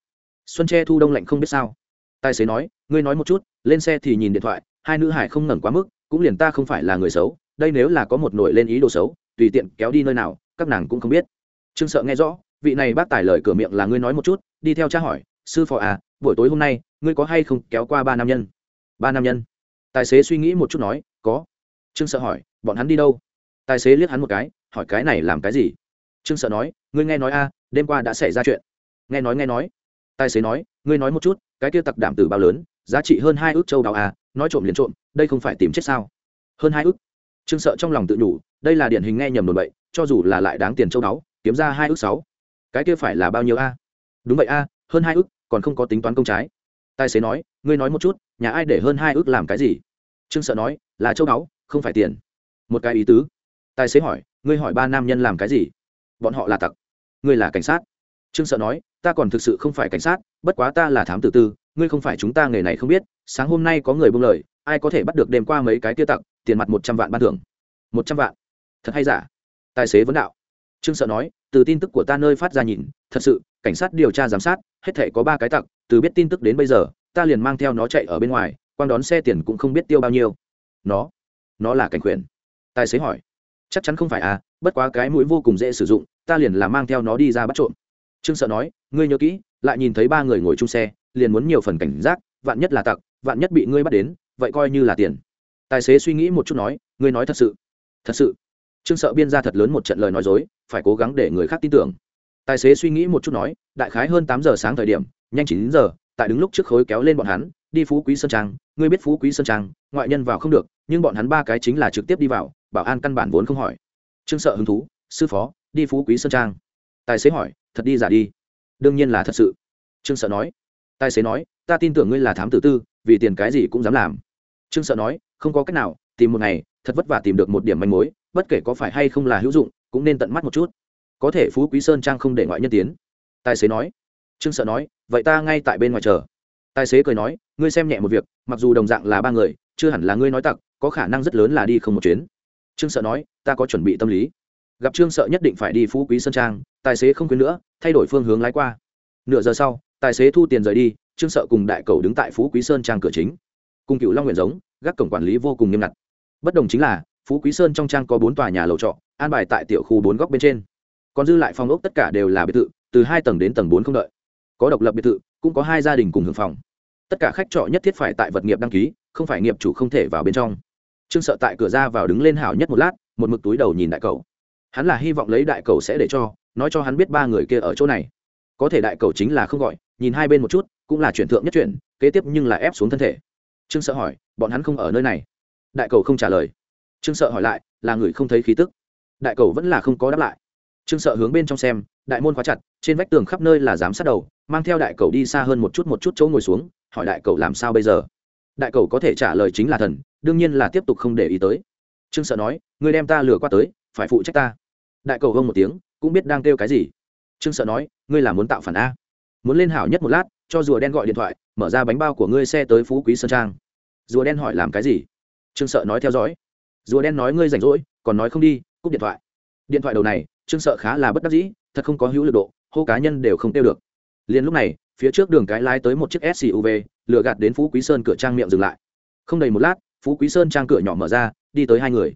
Xuân tre thu đông lạnh không biết sao. Tài xế nói, ngươi nói một chút, lên xe thì nhìn điện thoại, hai nữ hải không ngẩn quá mức cũng liền ta không phải là người xấu, đây nếu là có một nổi lên ý đồ xấu, tùy tiện kéo đi nơi nào, các nàng cũng không biết. Trương sợ nghe rõ, vị này bác tài lời cửa miệng là ngươi nói một chút, đi theo cha hỏi, sư phò à buổi tối hôm nay, ngươi có hay không kéo qua ba nam nhân? Ba nam nhân? Tài xế suy nghĩ một chút nói, có. Trương sợ hỏi, bọn hắn đi đâu? Tài xế liếc hắn một cái, hỏi, cái này làm cái gì? Trương sợ nói, ngươi nghe nói a đêm qua đã xảy ra chuyện. Nghe nói nghe nói. Tài xế nói, ngươi nói một chút, cái kia tặc đảm tử bao lớn giá trị hơn hai ước châu đào à? nói trộm liền trộm, đây không phải tìm chết sao? Hơn hai ước? Trương sợ trong lòng tự nhủ, đây là điển hình nghe nhầm đồn bậy cho dù là lại đáng tiền châu đáo, kiếm ra hai ước sáu. Cái kia phải là bao nhiêu a? Đúng vậy a, hơn hai ước, còn không có tính toán công trái. Tài xế nói, ngươi nói một chút, nhà ai để hơn hai ước làm cái gì? Trương sợ nói, là châu đáo, không phải tiền. Một cái ý tứ. Tài xế hỏi, ngươi hỏi ba nam nhân làm cái gì? Bọn họ là tặc. Ngươi là cảnh sát. Trương sợ nói, ta còn thực sự không phải cảnh sát, bất quá ta là thám tử tư ngươi không phải chúng ta nghề này không biết sáng hôm nay có người buông lời ai có thể bắt được đêm qua mấy cái tiêu tặng, tiền mặt một trăm vạn ban thưởng. Một trăm vạn? Thật hay giả? Tài xế vấn đạo. Trương sợ nói từ tin tức của ta nơi phát ra nhìn thật sự cảnh sát điều tra giám sát hết thể có ba cái tặc từ biết tin tức đến bây giờ ta liền mang theo nó chạy ở bên ngoài quan đón xe tiền cũng không biết tiêu bao nhiêu. Nó? Nó là cảnh quyền. Tài xế hỏi. Chắc chắn không phải à bất quá cái mũi vô cùng dễ sử dụng ta liền là mang theo nó đi ra bắt trộm. Trương sợ nói ngươi nhớ kỹ lại nhìn thấy ba người ngồi chung xe liền muốn nhiều phần cảnh giác, vạn nhất là tặc, vạn nhất bị ngươi bắt đến, vậy coi như là tiền. Tài xế suy nghĩ một chút nói, ngươi nói thật sự. Thật sự. Trương sợ biên ra thật lớn một trận lời nói dối, phải cố gắng để người khác tin tưởng. Tài xế suy nghĩ một chút nói, đại khái hơn tám giờ sáng thời điểm, nhanh chín giờ, tại đứng lúc trước khối kéo lên bọn hắn, đi phú quý sơn trang. Ngươi biết phú quý sơn trang, ngoại nhân vào không được, nhưng bọn hắn ba cái chính là trực tiếp đi vào, bảo an căn bản vốn không hỏi. Trương sợ hứng thú, sư phó, đi phú quý sơn trang. Tài xế hỏi, thật đi giả đi? Đương nhiên là thật sự. Trương sợ nói tài xế nói, ta tin tưởng ngươi là thám tử tư, vì tiền cái gì cũng dám làm. Trương sợ nói, không có cách nào, tìm một ngày, thật vất vả tìm được một điểm manh mối, bất kể có phải hay không là hữu dụng, cũng nên tận mắt một chút. Có thể phú quý sơn trang không để ngoại nhân tiến. Tài xế nói. Trương sợ nói, vậy ta ngay tại bên ngoài chờ. Tài xế cười nói, ngươi xem nhẹ một việc, mặc dù đồng dạng là ba người, chưa hẳn là ngươi nói tặc, có khả năng rất lớn là đi không một chuyến. Trương sợ nói, ta có chuẩn bị tâm lý. Gặp trương sợ nhất định phải đi phú quý sơn trang, tài xế không quên nữa, thay đổi phương hướng lái qua. Nửa giờ sau tài xế thu tiền rời đi, trương sợ cùng đại cầu đứng tại phú quý sơn trang cửa chính. Cùng cựu long nguyện giống, gác cổng quản lý vô cùng nghiêm ngặt. Bất đồng chính là, phú quý sơn trong trang có bốn tòa nhà lầu trọ, an bài tại tiểu khu bốn góc bên trên. Còn dư lại phòng ốc tất cả đều là biệt thự, từ hai tầng đến tầng bốn không đợi. Có độc lập biệt thự, cũng có hai gia đình cùng hưởng phòng. Tất cả khách trọ nhất thiết phải tại vật nghiệp đăng ký, không phải nghiệp chủ không thể vào bên trong. Trương sợ tại cửa ra vào đứng lên hảo nhất một lát, một mực túi đầu nhìn đại cầu. Hắn là hy vọng lấy đại cầu sẽ để cho, nói cho hắn biết ba người kia ở chỗ này. Có thể đại cầu chính là không gọi nhìn hai bên một chút, cũng là chuyển thượng nhất chuyển, kế tiếp nhưng là ép xuống thân thể. Trương sợ hỏi, bọn hắn không ở nơi này? Đại cầu không trả lời. Trương sợ hỏi lại, là người không thấy khí tức. Đại cầu vẫn là không có đáp lại. Trương sợ hướng bên trong xem, đại môn khóa chặt, trên vách tường khắp nơi là giám sát đầu, mang theo đại cầu đi xa hơn một chút một chút chỗ ngồi xuống, hỏi đại cầu làm sao bây giờ? Đại cầu có thể trả lời chính là thần, đương nhiên là tiếp tục không để ý tới. Trương sợ nói người đem ta lừa qua tới, phải phụ trách ta. Đại cầu hông một tiếng, cũng biết đang kêu cái gì. Trương sợ nói, ngươi là muốn tạo phản a muốn lên hảo nhất một lát, cho rùa đen gọi điện thoại, mở ra bánh bao của ngươi xe tới phú quý sơn trang. Rùa đen hỏi làm cái gì? Trương sợ nói theo dõi. Rùa đen nói ngươi rảnh rỗi, còn nói không đi, cúp điện thoại. Điện thoại đầu này, trương sợ khá là bất đắc dĩ, thật không có hữu lực độ, hô cá nhân đều không tiêu được. Liền lúc này, phía trước đường cái lái tới một chiếc suv lựa gạt đến phú quý sơn cửa trang miệng dừng lại. Không đầy một lát, phú quý sơn trang cửa nhỏ mở ra, đi tới hai người.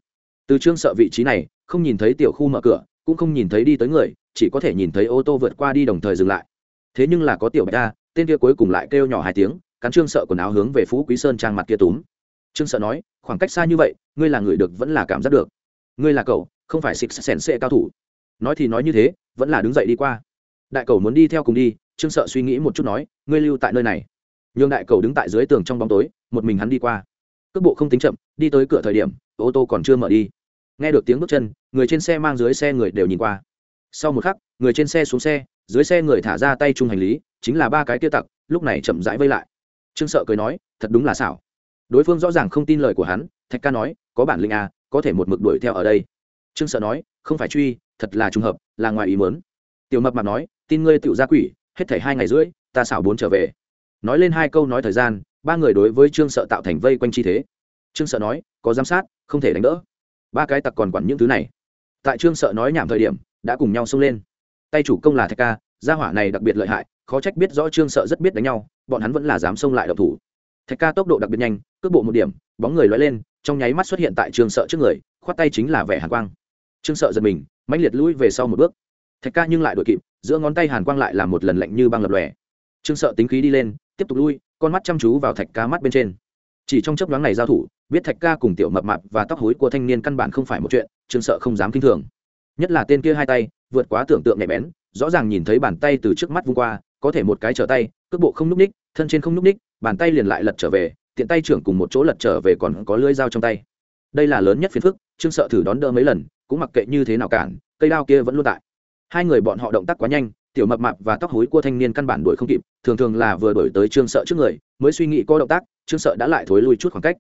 Từ trương sợ vị trí này, không nhìn thấy tiểu khu mở cửa, cũng không nhìn thấy đi tới người, chỉ có thể nhìn thấy ô tô vượt qua đi đồng thời dừng lại thế nhưng là có tiểu bạch ta tên kia cuối cùng lại kêu nhỏ hai tiếng, cắn trương sợ quần áo hướng về phú quý sơn trang mặt kia túm. Trương sợ nói, khoảng cách xa như vậy, ngươi là người được vẫn là cảm giác được. Ngươi là cậu, không phải xịt sèn xệ cao thủ. Nói thì nói như thế, vẫn là đứng dậy đi qua. Đại cầu muốn đi theo cùng đi, trương sợ suy nghĩ một chút nói, ngươi lưu tại nơi này. Nhường đại cầu đứng tại dưới tường trong bóng tối, một mình hắn đi qua. Cước bộ không tính chậm, đi tới cửa thời điểm, ô tô còn chưa mở đi. Nghe được tiếng bước chân, người trên xe mang dưới xe người đều nhìn qua. Sau một khắc, người trên xe xuống xe dưới xe người thả ra tay chung hành lý, chính là ba cái kia tặc, lúc này chậm rãi vây lại. Trương sợ cười nói, thật đúng là xảo. Đối phương rõ ràng không tin lời của hắn, thạch ca nói, có bản lĩnh à có thể một mực đuổi theo ở đây. Trương sợ nói, không phải truy, thật là trùng hợp, là ngoài ý mớn tiểu mập mạp nói, tin ngươi tựu ra quỷ, hết thảy hai ngày rưỡi, ta xảo bốn trở về. Nói lên hai câu nói thời gian, ba người đối với trương sợ tạo thành vây quanh chi thế. Trương sợ nói, có giám sát, không thể đánh đỡ. Ba cái tặc còn quản những thứ này. Tại trương sợ nói nhảm thời điểm, đã cùng nhau xông lên tay chủ công là thạch ca, gia hỏa này đặc biệt lợi hại, khó trách biết rõ trương sợ rất biết đánh nhau, bọn hắn vẫn là dám xông lại độc thủ. Thạch ca tốc độ đặc biệt nhanh, cước bộ một điểm, bóng người loay lên, trong nháy mắt xuất hiện tại trương sợ trước người, khoát tay chính là vẻ hàn quang. Trương sợ giật mình, mãnh liệt lũi về sau một bước. Thạch ca nhưng lại đội kịp, giữa ngón tay hàn quang lại làm một lần lạnh như băng lập lòe. Trương sợ tính khí đi lên, tiếp tục lui, con mắt chăm chú vào thạch ca mắt bên trên. Chỉ trong chấp đoán này giao thủ, biết thạch ca cùng tiểu mập mạp và tóc hối của thanh niên căn bản không phải một chuyện, trương sợ không dám kinh thường. Nhất là tên kia hai tay vượt quá tưởng tượng nhạy bén, rõ ràng nhìn thấy bàn tay từ trước mắt vung qua, có thể một cái trở tay, cước bộ không n ú c ních, thân trên không n ú c ních, bàn tay liền lại lật trở về, tiện tay trưởng cùng một chỗ lật trở về còn có lưỡi dao trong tay. Đây là lớn nhất phiền phức, trương sợ thử đón đỡ mấy lần, cũng mặc kệ như thế nào cản, cây đao kia vẫn luôn tại. Hai người bọn họ động tác quá nhanh, tiểu mập mạp và tóc hối của thanh niên căn bản đuổi không kịp, thường thường là vừa đuổi tới trương sợ trước người, mới suy nghĩ có động tác, trương sợ đã lại thối lui chút khoảng cách.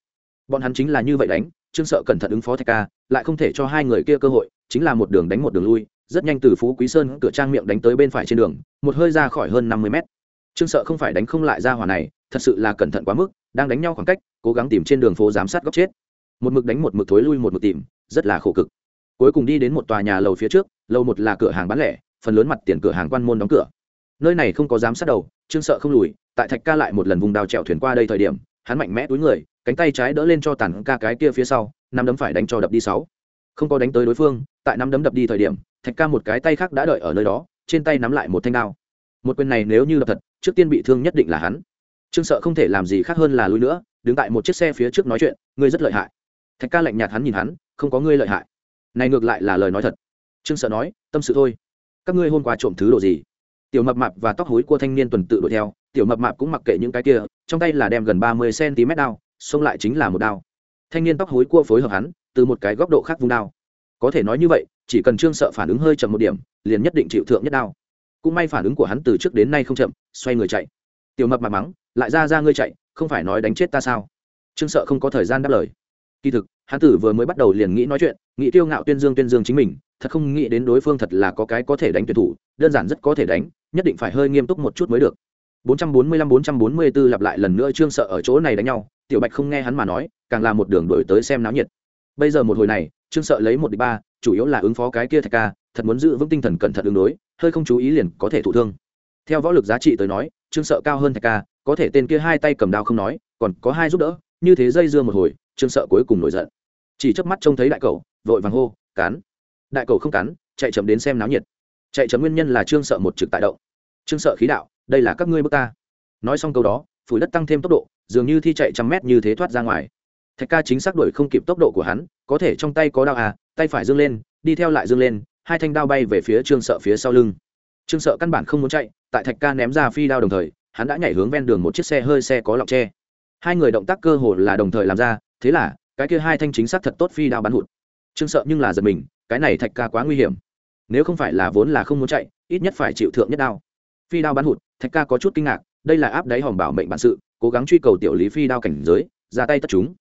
Bọn hắn chính là như vậy đánh, trương sợ cẩn thận ứng phó thạch ca, lại không thể cho hai người kia cơ hội, chính là một đường đánh một đường lui rất nhanh từ phú quý sơn cửa trang miệng đánh tới bên phải trên đường, một hơi ra khỏi hơn năm mươi mét. Trương sợ không phải đánh không lại ra hỏa này, thật sự là cẩn thận quá mức, đang đánh nhau khoảng cách, cố gắng tìm trên đường phố giám sát góc chết. Một mực đánh một mực thối lui một mực tìm, rất là khổ cực. Cuối cùng đi đến một tòa nhà lầu phía trước, lầu một là cửa hàng bán lẻ, phần lớn mặt tiền cửa hàng quan môn đóng cửa. Nơi này không có giám sát đầu, trương sợ không lùi, tại thạch ca lại một lần vùng đào trèo thuyền qua đây thời điểm, hắn mạnh mẽ túi người, cánh tay trái đỡ lên cho tàn ca cái kia phía sau năm đấm phải đánh cho đập đi sáu không có đánh tới đối phương, tại năm đấm đập đi thời điểm, thạch ca một cái tay khác đã đợi ở nơi đó, trên tay nắm lại một thanh đao. Một quyền này nếu như đập thật, trước tiên bị thương nhất định là hắn. Trương sợ không thể làm gì khác hơn là lui nữa, đứng tại một chiếc xe phía trước nói chuyện, ngươi rất lợi hại. Thạch ca lạnh nhạt hắn nhìn hắn, không có ngươi lợi hại. Này ngược lại là lời nói thật. Trương sợ nói, tâm sự thôi. Các ngươi hôm qua trộm thứ đồ gì? Tiểu mập mạp và tóc hối của thanh niên tuần tự đuổi theo, tiểu mập mạp cũng mặc kệ những cái kia, trong tay là đem gần ba mươi cm đao, xông lại chính là một đao. Thanh niên tóc hối cua phối hợp hắn từ một cái góc độ khác vung đao. Có thể nói như vậy, chỉ cần trương sợ phản ứng hơi chậm một điểm, liền nhất định chịu thượng nhất đao. Cũng may phản ứng của hắn từ trước đến nay không chậm, xoay người chạy. Tiểu mập mà mắng, lại ra ra ngươi chạy, không phải nói đánh chết ta sao? Trương sợ không có thời gian đáp lời. Kỳ thực, hắn tử vừa mới bắt đầu liền nghĩ nói chuyện, nghĩ tiêu ngạo tuyên dương tuyên dương chính mình, thật không nghĩ đến đối phương thật là có cái có thể đánh tuyển thủ, đơn giản rất có thể đánh, nhất định phải hơi nghiêm túc một chút mới được. 445-444 lặp lại lần nữa trương sợ ở chỗ này đánh nhau, tiểu bạch không nghe hắn mà nói, càng là một đường đổi tới xem náo nhiệt bây giờ một hồi này, trương sợ lấy một địch ba, chủ yếu là ứng phó cái kia thạch ca, thật muốn giữ vững tinh thần cẩn thận ứng đối, hơi không chú ý liền có thể thụ thương. Theo võ lực giá trị tới nói, trương sợ cao hơn thạch ca, có thể tên kia hai tay cầm đao không nói, còn có hai giúp đỡ, như thế dây dưa một hồi, trương sợ cuối cùng nổi giận. Chỉ chớp mắt trông thấy đại cậu vội vàng hô, cắn! Đại cậu không cắn, chạy chậm đến xem náo nhiệt. Chạy chậm nguyên nhân là trương sợ một trực tại động. Trương sợ khí đạo, đây là các ngươi bước ta. Nói xong câu đó, phủi đất tăng thêm tốc độ, dường như thi chạy trăm mét như thế thoát ra ngoài thạch ca chính xác đuổi không kịp tốc độ của hắn, có thể trong tay có đao à tay phải dương lên, đi theo lại dương lên, hai thanh đao bay về phía trương sợ phía sau lưng. Trương sợ căn bản không muốn chạy, tại thạch ca ném ra phi đao đồng thời, hắn đã nhảy hướng ven đường một chiếc xe hơi xe có lọc tre. Hai người động tác cơ hồ là đồng thời làm ra, thế là, cái kia hai thanh chính xác thật tốt phi đao bắn hụt. Trương sợ nhưng là giật mình, cái này thạch ca quá nguy hiểm. Nếu không phải là vốn là không muốn chạy, ít nhất phải chịu thượng nhất đao. Phi đao bắn hụt, thạch ca có chút kinh ngạc, đây là áp đáy hòm bảo mệnh bản sự, cố gắng truy cầu tiểu lý phi đao cảnh giới, ra tay tất chúng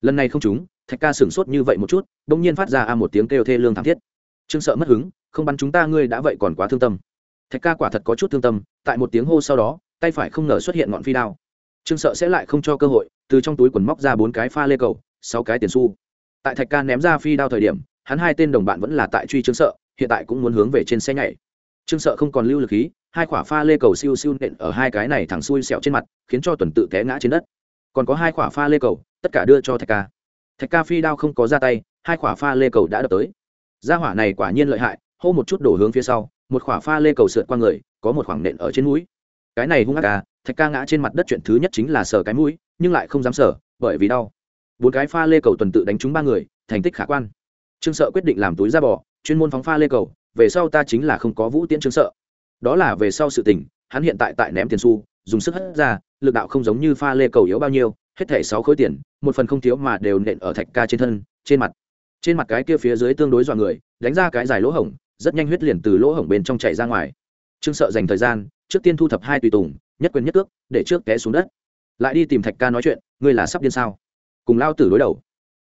lần này không chúng thạch ca sửng sốt như vậy một chút đ ỗ n g nhiên phát ra a một tiếng kêu thê lương thảm thiết. Trương sợ mất hứng, không bắn chúng ta, ngươi đã vậy còn quá thương tâm. Thạch ca quả thật có chút thương tâm, tại một tiếng hô sau đó, tay phải không ngờ xuất hiện ngọn phi đao. Trương sợ sẽ lại không cho cơ hội, từ trong túi quần móc ra bốn cái pha lê cầu, sáu cái tiền su tại thạch ca ném ra phi đao thời điểm, hắn hai tên đồng bạn vẫn là tại truy trương sợ, hiện tại cũng muốn hướng về trên xe nhảy. Trương sợ không còn lưu lực khí, hai quả pha lê cầu siêu siêu nện ở hai cái này thẳng xuôi sẹo trên mặt, khiến cho tuần tự té ngã trên đất. Còn có hai quả pha lê cầu tất cả đưa cho thạch ca. Thạch ca phi đao không có ra tay, hai quả pha lê cầu đã đập tới. Gia hỏa này quả nhiên lợi hại, hô một chút đổ hướng phía sau, một quả pha lê cầu sượt qua người, có một khoảng nện ở trên mũi. Cái này hung ác ca thạch ca ngã trên mặt đất chuyện thứ nhất chính là sờ cái mũi, nhưng lại không dám sờ, bởi vì đau. Bốn cái pha lê cầu tuần tự đánh trúng ba người, thành tích khả quan. Trương sợ quyết định làm túi ra bỏ. chuyên môn phóng pha lê cầu, về sau ta chính là không có vũ tiễn trương sợ. Đó là về sau sự tình, hắn hiện tại tại ném tiền xu, dùng sức hất ra, lực đạo không giống như pha lê cầu yếu bao nhiêu hết thẻ sáu khối tiền, một phần không thiếu mà đều nện ở thạch ca trên thân, trên mặt. Trên mặt cái kia phía dưới tương đối dọa người, đánh ra cái dài lỗ hổng, rất nhanh huyết liền từ lỗ hổng bên trong chảy ra ngoài. Trương sợ dành thời gian, trước tiên thu thập hai tùy tùng, nhất quyền nhất cước, để trước té xuống đất. Lại đi tìm thạch ca nói chuyện, ngươi là sắp điên sao? Cùng lao tử đối đầu.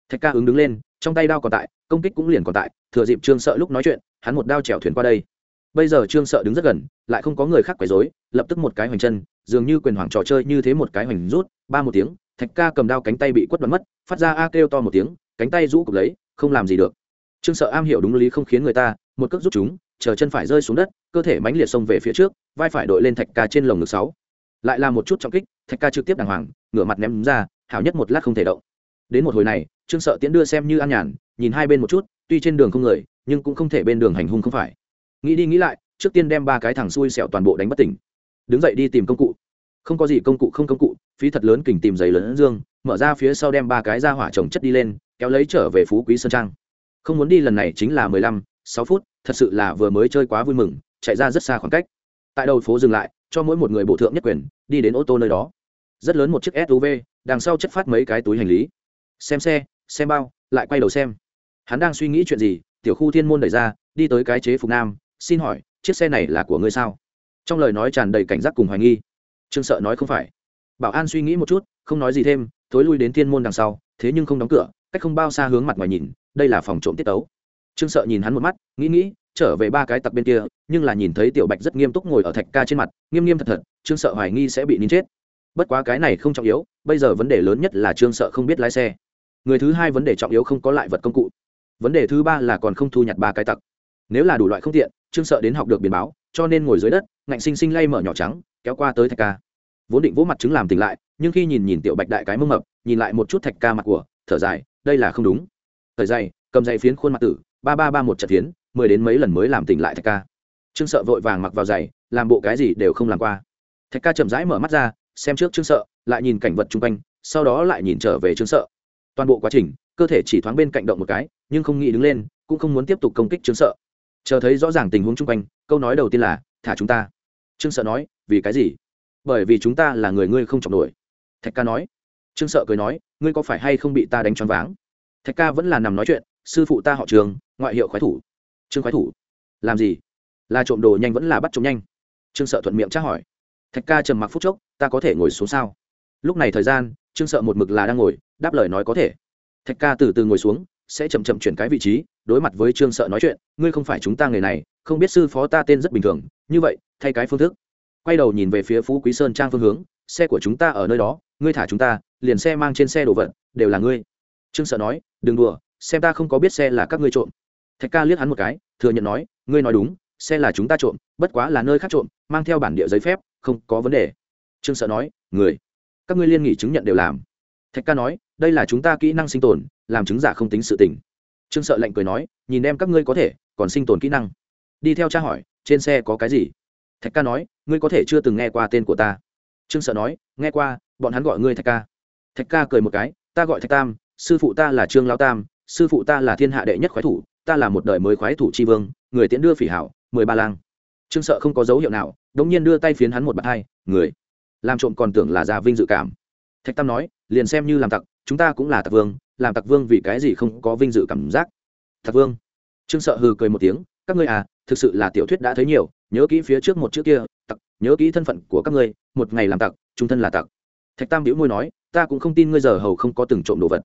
Thạch ca ứng đứng lên, trong tay đao còn tại, công kích cũng liền còn tại, thừa dịp trương sợ lúc nói chuyện, hắn một đao chèo thuyền qua đây. Bây giờ trương sợ đứng rất gần, lại không có người khác quấy dối lập tức một cái hoành chân, dường như quyền hoàng trò chơi như thế một cái hoành rút, ba một tiếng thạch ca cầm đao cánh tay bị quất đoán mất, phát ra a kêu to một tiếng, cánh tay rũ cục lấy, không làm gì được. Trương sợ am hiểu đúng lý không khiến người ta, một cước rút chúng, chờ chân phải rơi xuống đất, cơ thể mánh liệt xông về phía trước, vai phải đội lên thạch ca trên lồng ngực sáu. Lại là một chút trọng kích, thạch ca trực tiếp đàng hoàng, ngửa mặt ném ra, hảo nhất một lát không thể động. Đến một hồi này, trương sợ tiễn đưa xem như an nhàn, nhìn hai bên một chút, tuy trên đường không người, nhưng cũng không thể bên đường hành hung không phải. Nghĩ đi nghĩ lại, trước tiên đem ba cái thằng xui xẻo toàn bộ đánh bất tỉnh. Đứng dậy đi tìm công cụ không có gì công cụ không công cụ, phí thật lớn kình tìm giấy lớn dương, mở ra phía sau đem ba cái ra hỏa trồng chất đi lên, kéo lấy trở về phú quý sơn trang. Không muốn đi lần này chính là mười lăm, sáu phút, thật sự là vừa mới chơi quá vui mừng, chạy ra rất xa khoảng cách. Tại đầu phố dừng lại, cho mỗi một người bộ thượng nhất quyền, đi đến ô tô nơi đó. Rất lớn một chiếc suv đằng sau chất phát mấy cái túi hành lý. Xem xe, xem bao, lại quay đầu xem. Hắn đang suy nghĩ chuyện gì, tiểu khu thiên môn đẩy ra, đi tới cái chế phục nam, xin hỏi, chiếc xe này là của ngươi sao? Trong lời nói tràn đầy cảnh giác cùng hoài nghi trương sợ nói không phải. Bảo an suy nghĩ một chút, không nói gì thêm, thối lui đến thiên môn đằng sau, thế nhưng không đóng cửa, cách không bao xa hướng mặt ngoài nhìn, đây là phòng trộm tiết tấu. Trương sợ nhìn hắn một mắt, nghĩ nghĩ, trở về ba cái tặc bên kia, nhưng là nhìn thấy tiểu bạch rất nghiêm túc ngồi ở thạch ca trên mặt, nghiêm nghiêm thật thật, trương sợ hoài nghi sẽ bị nín chết. Bất quá cái này không trọng yếu, bây giờ vấn đề lớn nhất là trương sợ không biết lái xe. Người thứ hai vấn đề trọng yếu không có lại vật công cụ. Vấn đề thứ ba là còn không thu nhặt ba cái tặc. Nếu là đủ loại không tiện, trương sợ đến học được biển báo, cho nên ngồi dưới đất, ngạnh sinh sinh lay mở nhỏ trắng, kéo qua tới thạch ca vốn định vỗ mặt chứng làm tỉnh lại, nhưng khi nhìn nhìn tiểu bạch đại cái mông mập, nhìn lại một chút thạch ca mặt của, thở dài, đây là không đúng. Thời dày cầm dày phiến khuôn mặt tử, ba ba ba một trận phiến, mười đến mấy lần mới làm tỉnh lại thạch ca. Trương sợ vội vàng mặc vào giày, làm bộ cái gì đều không làm qua. Thạch ca chậm rãi mở mắt ra, xem trước trương sợ, lại nhìn cảnh vật chung quanh, sau đó lại nhìn trở về trương sợ. Toàn bộ quá trình, cơ thể chỉ thoáng bên cạnh động một cái, nhưng không nghĩ đứng lên, cũng không muốn tiếp tục công kích trương sợ. Chờ thấy rõ ràng tình huống chung quanh, câu nói đầu tiên là, thả chúng ta. Trương sợ nói, vì cái gì? Bởi vì chúng ta là người ngươi không chọc nổi. Thạch ca nói. Trương sợ cười nói, ngươi có phải hay không bị ta đánh choáng váng? Thạch ca vẫn là nằm nói chuyện, sư phụ ta họ trường, ngoại hiệu khoái thủ. Trương khoái thủ. Làm gì? Là trộm đồ nhanh vẫn là bắt trộm nhanh? Trương sợ thuận miệng tra hỏi. Thạch ca trầm mặc phút chốc, ta có thể ngồi xuống sao? Lúc này thời gian, trương sợ một mực là đang ngồi, đáp lời nói có thể. Thạch ca từ từ ngồi xuống, sẽ chậm chậm chuyển cái vị trí, đối mặt với trương sợ nói chuyện, ngươi không phải chúng ta người này, không biết sư phó ta tên rất bình thường, như vậy, thay cái phương thức quay đầu nhìn về phía phú quý sơn trang phương hướng, xe của chúng ta ở nơi đó, ngươi thả chúng ta, liền xe mang trên xe đồ vật, đều là ngươi. Trương sợ nói, đừng đùa, xem ta không có biết xe là các ngươi trộm. Thạch ca liếc hắn một cái, thừa nhận nói, ngươi nói đúng, xe là chúng ta trộm, bất quá là nơi khác trộm, mang theo bản địa giấy phép, không có vấn đề. Trương sợ nói, người, các ngươi liên nghị chứng nhận đều làm. Thạch ca nói, đây là chúng ta kỹ năng sinh tồn, làm chứng giả không tính sự tình. Trương sợ lạnh cười nói, nhìn em các ngươi có thể, còn sinh tồn kỹ năng. Đi theo cha hỏi, trên xe có cái gì? Thạch ca nói, ngươi có thể chưa từng nghe qua tên của ta. Trương sợ nói, nghe qua, bọn hắn gọi ngươi thạch ca. Thạch ca cười một cái, ta gọi thạch tam, sư phụ ta là trương lao tam, sư phụ ta là thiên hạ đệ nhất khoái thủ, ta là một đời mới khoái thủ tri vương, người tiễn đưa phỉ hảo, mười ba lang. Trương sợ không có dấu hiệu nào, đống nhiên đưa tay phiến hắn một bàn hai, người. Làm trộm còn tưởng là già vinh dự cảm. Thạch tam nói, liền xem như làm tặc, chúng ta cũng là tặc vương, làm tặc vương vì cái gì không có vinh dự cảm giác. Tặc vương. Trương sợ hừ cười một tiếng, các ngươi à thực sự là tiểu thuyết đã thấy nhiều nhớ kỹ phía trước một chữ kia, tặc, nhớ kỹ thân phận của các ngươi, một ngày làm tặc, trung thân là tặc. Thạch tam biểu môi nói, ta cũng không tin ngươi giờ hầu không có từng trộm đồ vật.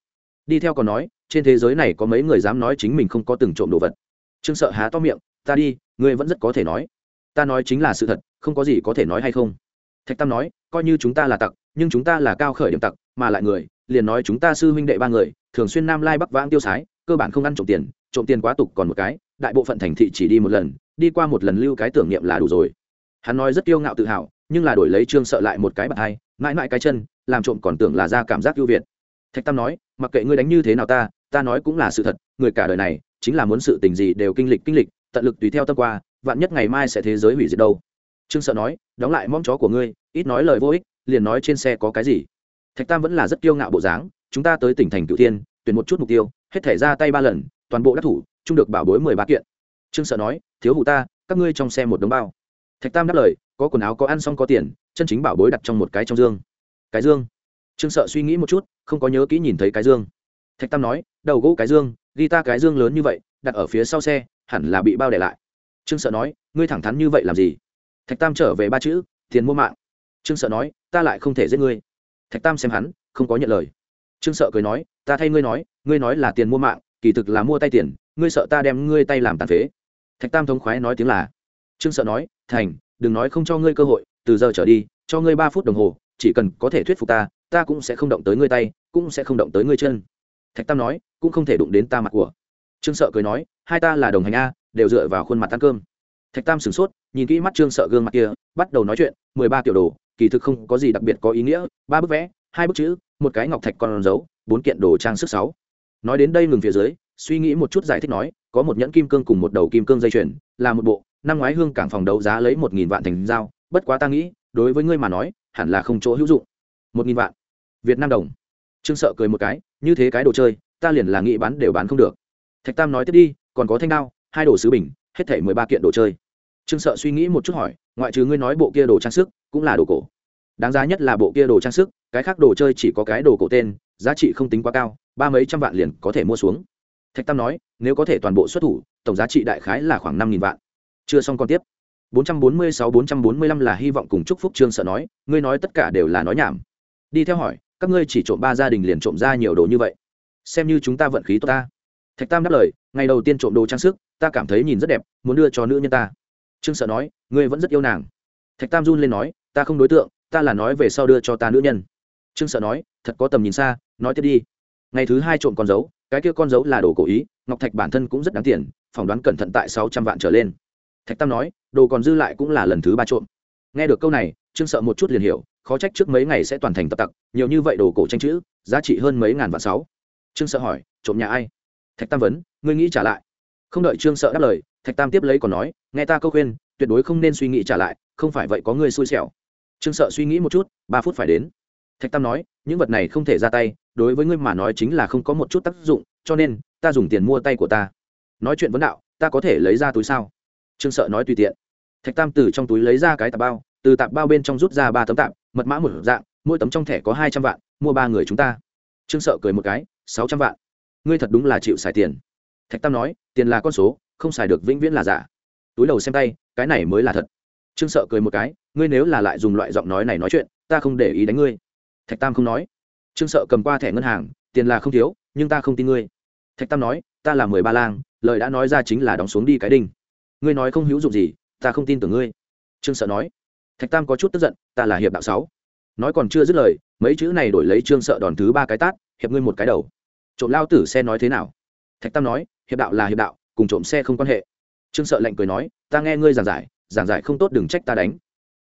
Đi theo còn nói, trên thế giới này có mấy người dám nói chính mình không có từng trộm đồ vật. Trương sợ há to miệng, ta đi, ngươi vẫn rất có thể nói. Ta nói chính là sự thật, không có gì có thể nói hay không. Thạch tam nói, coi như chúng ta là tặc, nhưng chúng ta là cao khởi điểm tặc, mà lại người, liền nói chúng ta sư huynh đệ ba người, thường xuyên nam lai bắc vãng tiêu sái, cơ bản không ăn trộm tiền trộm tiền quá tục còn một cái, đại bộ phận thành thị chỉ đi một lần đi qua một lần lưu cái tưởng niệm là đủ rồi. Hắn nói rất kiêu ngạo tự hào, nhưng là đổi lấy trương sợ lại một cái bạt hai, mãi mãi cái chân, làm trộm còn tưởng là ra cảm giác ưu việt. Thạch tam nói, mặc kệ ngươi đánh như thế nào ta ta nói cũng là sự thật, người cả đời này, chính là muốn sự tình gì đều kinh lịch kinh lịch, tận lực tùy theo tâm qua, vạn nhất ngày mai sẽ thế giới hủy diệt đâu. Trương sợ nói, đóng lại mong chó của ngươi, ít nói lời vô ích, liền nói trên xe có cái gì. Thạch tam vẫn là rất kiêu ngạo bộ dáng, chúng ta tới tỉnh thành cựu tiên tuyển một chút mục tiêu, hết thể ra tay ba lần, toàn bộ đắc thủ, chung được bảo bối mười ba kiện trương sợ nói, thiếu hụ ta, các ngươi trong xe một đống bao. Thạch tam đáp lời, có quần áo, có ăn xong có tiền, chân chính bảo bối đặt trong một cái trong dương. Cái dương? Trương sợ suy nghĩ một chút, không có nhớ kỹ nhìn thấy cái dương. Thạch tam nói, đầu gỗ cái dương, ghi ta cái dương lớn như vậy, đặt ở phía sau xe, hẳn là bị bao để lại. Trương sợ nói, ngươi thẳng thắn như vậy làm gì? Thạch tam trở về ba chữ, tiền mua mạng. Trương sợ nói, ta lại không thể giết ngươi. Thạch tam xem hắn, không có nhận lời. Trương sợ cười nói, ta thay ngươi nói ngươi nói là tiền mua mạng, kỳ thực là mua tay tiền, ngươi sợ ta đem ngươi tay làm tàn phế thạch tam thống khoái nói tiếng là, trương sợ nói, thành, đừng nói không cho ngươi cơ hội, từ giờ trở đi, cho ngươi ba phút đồng hồ, chỉ cần có thể thuyết phục ta ta cũng sẽ không động tới ngươi tay, cũng sẽ không động tới ngươi chân. Thạch tam nói, cũng không thể đụng đến ta mặt của. Trương sợ cười nói, hai ta là đồng hành a, đều dựa vào khuôn mặt ăn cơm. Thạch tam sửng sốt, nhìn kỹ mắt trương sợ gương mặt kia, bắt đầu nói chuyện, mười ba kiểu đồ, kỳ thực không có gì đặc biệt có ý nghĩa, ba bức vẽ, hai bức chữ, một cái ngọc thạch còn giấu, bốn kiện đồ trang sức sáu. Nói đến đây ngừng phía dưới suy nghĩ một chút giải thích nói, có một nhẫn kim cương cùng một đầu kim cương dây chuyền, là một bộ, năm ngoái hương cảng phòng đấu giá lấy một nghìn vạn thành dao bất quá ta nghĩ, đối với ngươi mà nói, hẳn là không chỗ hữu dụng. Một nghìn vạn. Việt nam đồng. Trương sợ cười một cái, như thế cái đồ chơi, ta liền là nghĩ bán đều bán không được. Thạch tam nói tiếp đi, còn có thanh đao, hai đồ sứ bình, hết thể mười ba kiện đồ chơi. Trương sợ suy nghĩ một chút hỏi, ngoại trừ ngươi nói bộ kia đồ trang sức, cũng là đồ cổ. Đáng giá nhất là bộ kia đồ trang sức, cái khác đồ chơi chỉ có cái đồ cổ tên, giá trị không tính quá cao, ba mấy trăm vạn liền có thể mua xuống thạch tam nói, nếu có thể toàn bộ xuất thủ, tổng giá trị đại khái là khoảng năm nghìn vạn. Chưa xong còn tiếp. 446-445 là hy vọng cùng chúc phúc, trương sợ nói, ngươi nói tất cả đều là nói nhảm. Đi theo hỏi, các ngươi chỉ trộm ba gia đình liền trộm ra nhiều đồ như vậy. Xem như chúng ta vận khí tốt ta. Thạch tam đáp lời, ngày đầu tiên trộm đồ trang sức, ta cảm thấy nhìn rất đẹp, muốn đưa cho nữ nhân ta. Trương sợ nói, ngươi vẫn rất yêu nàng. Thạch tam run lên nói, ta không đối tượng, ta là nói về sau đưa cho ta nữ nhân. Trương sợ nói, thật có tầm nhìn xa, nói tiếp đi ngày thứ hai trộm con dấu, cái kia con dấu là đồ cổ ý, ngọc thạch bản thân cũng rất đáng tiền, phỏng đoán cẩn thận tại sáu trăm vạn trở lên. Thạch tam nói, đồ còn dư lại cũng là lần thứ ba trộm. Nghe được câu này, trương sợ một chút liền hiểu, khó trách trước mấy ngày sẽ toàn thành tập tặc, nhiều như vậy đồ cổ tranh chữ, giá trị hơn mấy ngàn vạn sáu. Trương sợ hỏi, trộm nhà ai? Thạch tam vấn, ngươi nghĩ trả lại. Không đợi trương sợ đáp lời, thạch tam tiếp lấy còn nói, nghe ta câu khuyên, tuyệt đối không nên suy nghĩ trả lại, không phải vậy có người xui xẻo. Trương sợ suy nghĩ một chút, ba phút phải đến. Thạch tam nói, những vật này không thể ra tay đối với ngươi mà nói chính là không có một chút tác dụng, cho nên, ta dùng tiền mua tay của ta. Nói chuyện vấn đạo, ta có thể lấy ra túi sao? Trương sợ nói tùy tiện. Thạch tam từ trong túi lấy ra cái tạp bao, từ tạp bao bên trong rút ra ba tấm tạp, mật mã một dạng, mỗi tấm trong thẻ có hai trăm vạn, mua ba người chúng ta. Trương sợ cười một cái, sáu trăm vạn. Ngươi thật đúng là chịu xài tiền. Thạch tam nói, tiền là con số, không xài được vĩnh viễn là giả. Túi đầu xem tay, cái này mới là thật. Trương sợ cười một cái, ngươi nếu là lại dùng loại giọng nói này nói chuyện, ta không để ý đánh ngươi. Thạch tam không nói trương sợ cầm qua thẻ ngân hàng, tiền là không thiếu, nhưng ta không tin ngươi. Thạch tam nói, ta là mười ba lang, lời đã nói ra chính là đóng xuống đi cái đinh. Ngươi nói không hữu dụng gì, ta không tin tưởng ngươi. Trương sợ nói. Thạch tam có chút tức giận, ta là hiệp đạo sáu. Nói còn chưa dứt lời, mấy chữ này đổi lấy trương sợ đòn thứ ba cái tát, hiệp ngươi một cái đầu. Trộm lao tử xe nói thế nào? Thạch tam nói, hiệp đạo là hiệp đạo, cùng trộm xe không quan hệ. Trương sợ lạnh cười nói, ta nghe ngươi giảng giải giảng giải không tốt đừng trách ta đánh.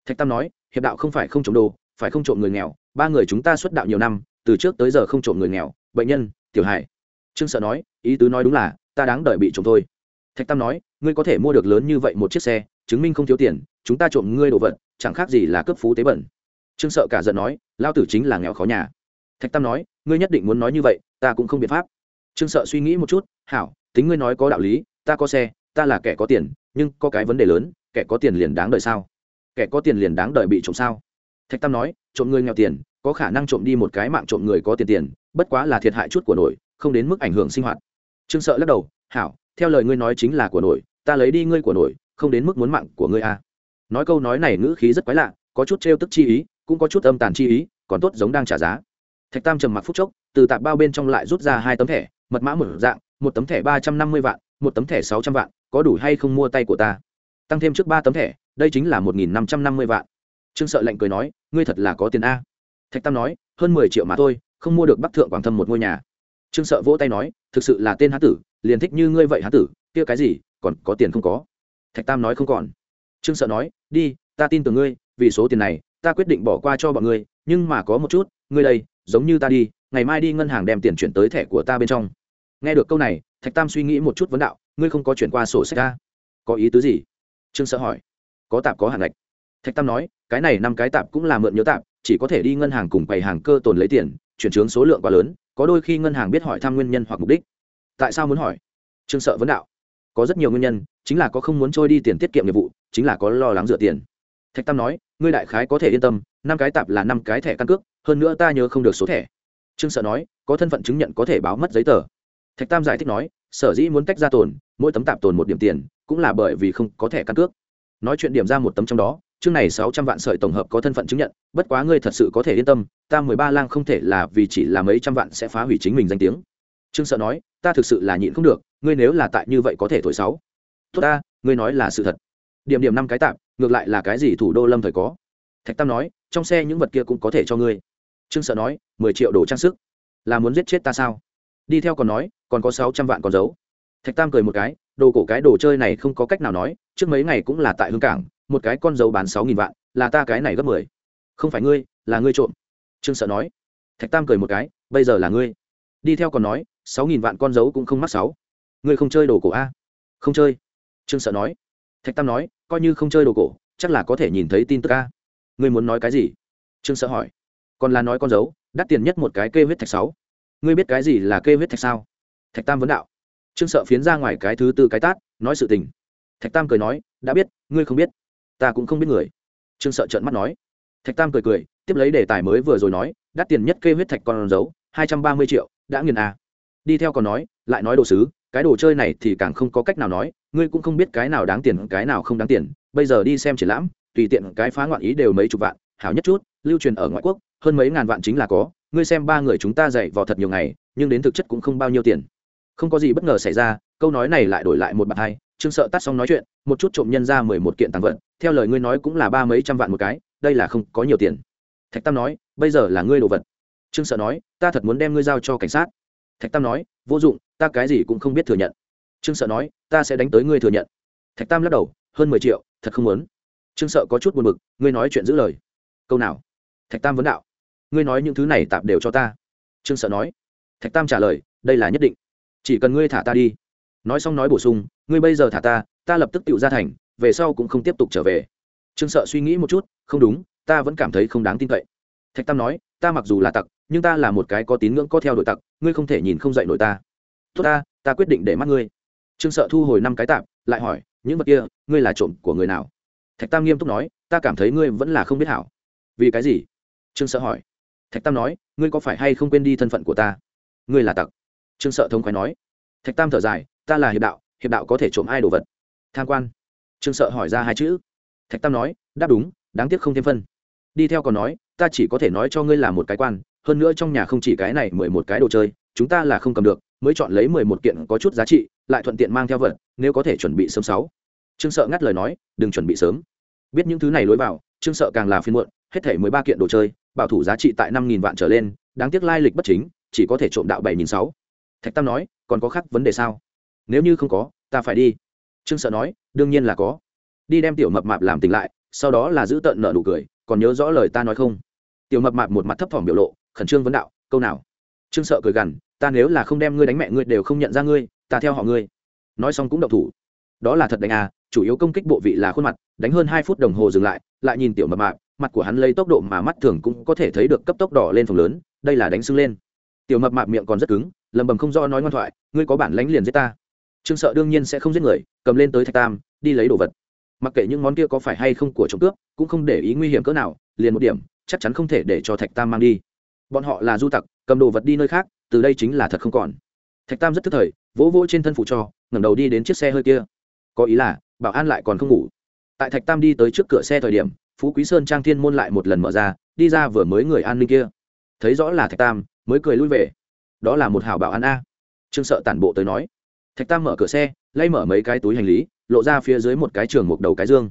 Thạch tam nói, hiệp đạo không phải không trộm đồ, phải không trộm người nghèo, ba người chúng ta xuất đạo nhiều năm từ trước tới giờ không trộm người nghèo, bệnh nhân, tiểu hải trương sợ nói, ý tứ nói đúng là, ta đáng đợi bị trộm thôi. Thạch tam nói, ngươi có thể mua được lớn như vậy một chiếc xe, chứng minh không thiếu tiền, chúng ta trộm ngươi đồ vật, chẳng khác gì là cướp phú tế bẩn. Trương sợ cả giận nói, lao tử chính là nghèo khó nhà. Thạch tam nói, ngươi nhất định muốn nói như vậy, ta cũng không biện pháp. Trương sợ suy nghĩ một chút, hảo, tính ngươi nói có đạo lý, ta có xe, ta là kẻ có tiền, nhưng có cái vấn đề lớn, kẻ có tiền liền đáng đợi sao? Kẻ có tiền liền đáng đợi bị trộm sao? Thạch tam nói, trộm ngươi nghèo tiền có khả năng trộm đi một cái mạng trộm người có tiền tiền, bất quá là thiệt hại chút của nổi, không đến mức ảnh hưởng sinh hoạt. Trương sợ lắc đầu, hảo, theo lời ngươi nói chính là của nổi, ta lấy đi ngươi của nổi, không đến mức muốn mạng của ngươi a à. nói câu nói này ngữ khí rất quái lạ, có chút trêu tức chi ý, cũng có chút âm tàn chi ý, còn tốt giống đang trả giá. Thạch tam trầm mặc phút chốc, từ tạp bao bên trong lại rút ra hai tấm thẻ, mật mã một dạng, một tấm thẻ ba trăm năm mươi vạn, một tấm thẻ sáu trăm vạn, có đủ hay không mua tay của ta? Tăng thêm trước ba tấm thẻ, đây chính là một nghìn năm trăm năm mươi vạn. Trương sợ lạnh cười nói, ngươi thật là có tiền a thạch tam nói, hơn mười triệu mà thôi, không mua được bắc thượng quảng thâm một ngôi nhà. Trương sợ vỗ tay nói, thực sự là tên hán tử, liền thích như ngươi vậy hán tử, kia cái gì, còn có tiền không có. Thạch tam nói, không còn. Trương sợ nói, đi, ta tin tưởng ngươi, vì số tiền này, ta quyết định bỏ qua cho bọn ngươi, nhưng mà có một chút, ngươi đây, giống như ta đi, ngày mai đi ngân hàng đem tiền chuyển tới thẻ của ta bên trong. Nghe được câu này, thạch tam suy nghĩ một chút vấn đạo, ngươi không có chuyển qua sổ sách ta? Có ý tứ gì? Trương sợ hỏi. Có tạp có hạn ngạch. Thạch tam nói, cái này năm cái tạp cũng là mượn nhớ tạp chỉ có thể đi ngân hàng cùng quầy hàng cơ tồn lấy tiền, chuyển chướng số lượng quá lớn, có đôi khi ngân hàng biết hỏi thăm nguyên nhân hoặc mục đích. Tại sao muốn hỏi? Trương sợ vấn đạo. Có rất nhiều nguyên nhân, chính là có không muốn trôi đi tiền tiết kiệm nghiệp vụ, chính là có lo lắng dựa tiền. Thạch tam nói, ngươi đại khái có thể yên tâm, năm cái tạp là năm cái thẻ căn cước, hơn nữa ta nhớ không được số thẻ. Trương sợ nói, có thân phận chứng nhận có thể báo mất giấy tờ. Thạch tam giải thích nói, sở dĩ muốn tách ra tồn, mỗi tấm tạp tồn một điểm tiền, cũng là bởi vì không có thẻ căn cước. Nói chuyện điểm ra một tấm trong đó chương này sáu trăm vạn sợi tổng hợp có thân phận chứng nhận, bất quá ngươi thật sự có thể yên tâm, ta mười ba lang không thể là vì chỉ là mấy trăm vạn sẽ phá hủy chính mình danh tiếng. Trương sợ nói, ta thực sự là nhịn không được, ngươi nếu là tại như vậy có thể thổi sáu. Tốt ta, ngươi nói là sự thật. Điểm điểm năm cái tạm, ngược lại là cái gì thủ đô lâm thời có? Thạch tam nói, trong xe những vật kia cũng có thể cho ngươi. Trương sợ nói, mười triệu đồ trang sức. Là muốn giết chết ta sao? Đi theo còn nói, còn có sáu trăm vạn còn giấu. Thạch tam cười một cái, đồ cổ cái đồ chơi này không có cách nào nói, trước mấy ngày cũng là tại hương cảng một cái con dấu bán sáu nghìn vạn, là ta cái này gấp mười. Không phải ngươi, là ngươi trộm. Trương sợ nói. Thạch tam cười một cái, bây giờ là ngươi. Đi theo còn nói, sáu nghìn vạn con dấu cũng không mắc sáu. Ngươi không chơi đồ cổ a? Không chơi. Trương sợ nói. Thạch tam nói, coi như không chơi đồ cổ, chắc là có thể nhìn thấy tin tức a. Ngươi muốn nói cái gì? Trương sợ hỏi. Còn là nói con dấu, đắt tiền nhất một cái kê huyết thạch sáu. Ngươi biết cái gì là kê huyết thạch sao? Thạch tam vấn đạo. Trương sợ phiến ra ngoài cái thứ tư cái tát, nói sự tình. Thạch tam cười nói, đã biết, ngươi không biết ta cũng không biết người trương sợ trợn mắt nói thạch tam cười cười, tiếp lấy đề tài mới vừa rồi nói, đắt tiền nhất kê huyết thạch con dấu, hai trăm ba mươi triệu, đã nghiền à. đi theo còn nói, lại nói đồ sứ, cái đồ chơi này thì càng không có cách nào nói, ngươi cũng không biết cái nào đáng tiền, cái nào không đáng tiền bây giờ đi xem triển lãm, tùy tiện cái phá ngoạn ý đều mấy chục vạn, hảo nhất chút, lưu truyền ở ngoại quốc, hơn mấy ngàn vạn chính là có ngươi xem ba người chúng ta dạy vò thật nhiều ngày, nhưng đến thực chất cũng không bao nhiêu tiền không có gì bất ngờ xảy ra, câu nói này lại đổi lại một bàn hai, trương sợ tắt xong nói chuyện, một chút trộm nhân ra mười một kiện tàng vật theo lời ngươi nói cũng là ba mấy trăm vạn một cái, đây là không có nhiều tiền. Thạch tam nói, bây giờ là ngươi đồ vật. Trương sợ nói, ta thật muốn đem ngươi giao cho cảnh sát. Thạch tam nói, vô dụng, ta cái gì cũng không biết thừa nhận. Trương sợ nói, ta sẽ đánh tới ngươi thừa nhận. Thạch tam lắc đầu, hơn mười triệu, thật không muốn. Trương sợ có chút buồn b ự c ngươi nói chuyện giữ lời. Câu nào? Thạch tam vấn đạo. Ngươi nói những thứ này tạm đều cho ta. Trương sợ nói. Thạch tam trả lời, đây là nhất định. Chỉ cần ngươi thả ta đi. Nói xong nói bổ sung, ngươi bây giờ thả ta ta lập tức tự ra thành về sau cũng không tiếp tục trở về. Trương sợ suy nghĩ một chút, không đúng, ta vẫn cảm thấy không đáng tin cậy. Thạch tam nói, ta mặc dù là tặc, nhưng ta là một cái có tín ngưỡng, có theo đội tặc, ngươi không thể nhìn không dạy nổi ta. Tốt ta ta quyết định để mắt ngươi. Trương sợ thu hồi năm cái tạp, lại hỏi, những vật kia, ngươi là trộm của người nào? Thạch tam nghiêm túc nói, ta cảm thấy ngươi vẫn là không biết hảo. Vì cái gì? Trương sợ hỏi. Thạch tam nói, ngươi có phải hay không quên đi thân phận của ta? Ngươi là tặc. Trương sợ thống khoái nói. Thạch tam thở dài, ta là hiệp đạo hiệp đạo có thể trộm ai đồ vật? Tham quan trương sợ hỏi ra hai chữ. Thạch tam nói, đáp đúng, đáng tiếc không thêm phân. Đi theo còn nói, ta chỉ có thể nói cho ngươi là một cái quan, hơn nữa trong nhà không chỉ cái này mười một cái đồ chơi, chúng ta là không cầm được, mới chọn lấy mười một kiện có chút giá trị, lại thuận tiện mang theo vật, nếu có thể chuẩn bị sớm sáu. Trương sợ ngắt lời nói, đừng chuẩn bị sớm. Biết những thứ này lối vào, trương sợ càng là phiên muộn, hết thể mười ba kiện đồ chơi, bảo thủ giá trị tại năm nghìn vạn trở lên, đáng tiếc lai lịch bất chính, chỉ có thể trộm đạo bảy nghìn sáu. Thạch tam nói, còn có khác vấn đề sao? Nếu như không có, ta phải đi trương sợ nói, đương nhiên là có. Đi đem tiểu mập mạp làm tỉnh lại, sau đó là giữ tận nợ nụ cười, còn nhớ rõ lời ta nói không? Tiểu mập mạp một mặt thấp thỏm biểu lộ, khẩn trương vấn đạo, câu nào? Trương sợ cười gằn, ta nếu là không đem ngươi đánh mẹ ngươi đều không nhận ra ngươi, ta theo họ ngươi. Nói xong cũng độc thủ. Đó là thật đánh à chủ yếu công kích bộ vị là khuôn mặt, đánh hơn hai phút đồng hồ dừng lại lại nhìn tiểu mập mạp, mặt của hắn lấy tốc độ mà mắt thường cũng có thể thấy được cấp tốc đỏ lên phòng lớn, đây là đánh sưng lên. Tiểu mập mạp miệng còn rất cứng lầm bầm không do nói ngoan thoại, ngươi có bản lánh liền giết ta trương sợ đương nhiên sẽ không giết người, cầm lên tới thạch tam, đi lấy đồ vật. Mặc kệ những món kia có phải hay không của trộm cướp, cũng không để ý nguy hiểm cỡ nào, liền một điểm, chắc chắn không thể để cho thạch tam mang đi. Bọn họ là du tặc, cầm đồ vật đi nơi khác, từ đây chính là thật không còn. Thạch tam rất thức thời, vỗ vỗ trên thân phụ cho, ngẩng đầu đi đến chiếc xe hơi kia. Có ý là, bảo an lại còn không ngủ. Tại thạch tam đi tới trước cửa xe thời điểm, phú quý sơn trang thiên môn lại một lần mở ra, đi ra vừa mới người an ninh kia. Thấy rõ là thạch tam, mới cười lui về. Đó là một hảo bảo an a. Trương sợ tản bộ tới nói thạch tam mở cửa xe, lay mở mấy cái túi hành lý, lộ ra phía dưới một cái trường mục đầu cái dương.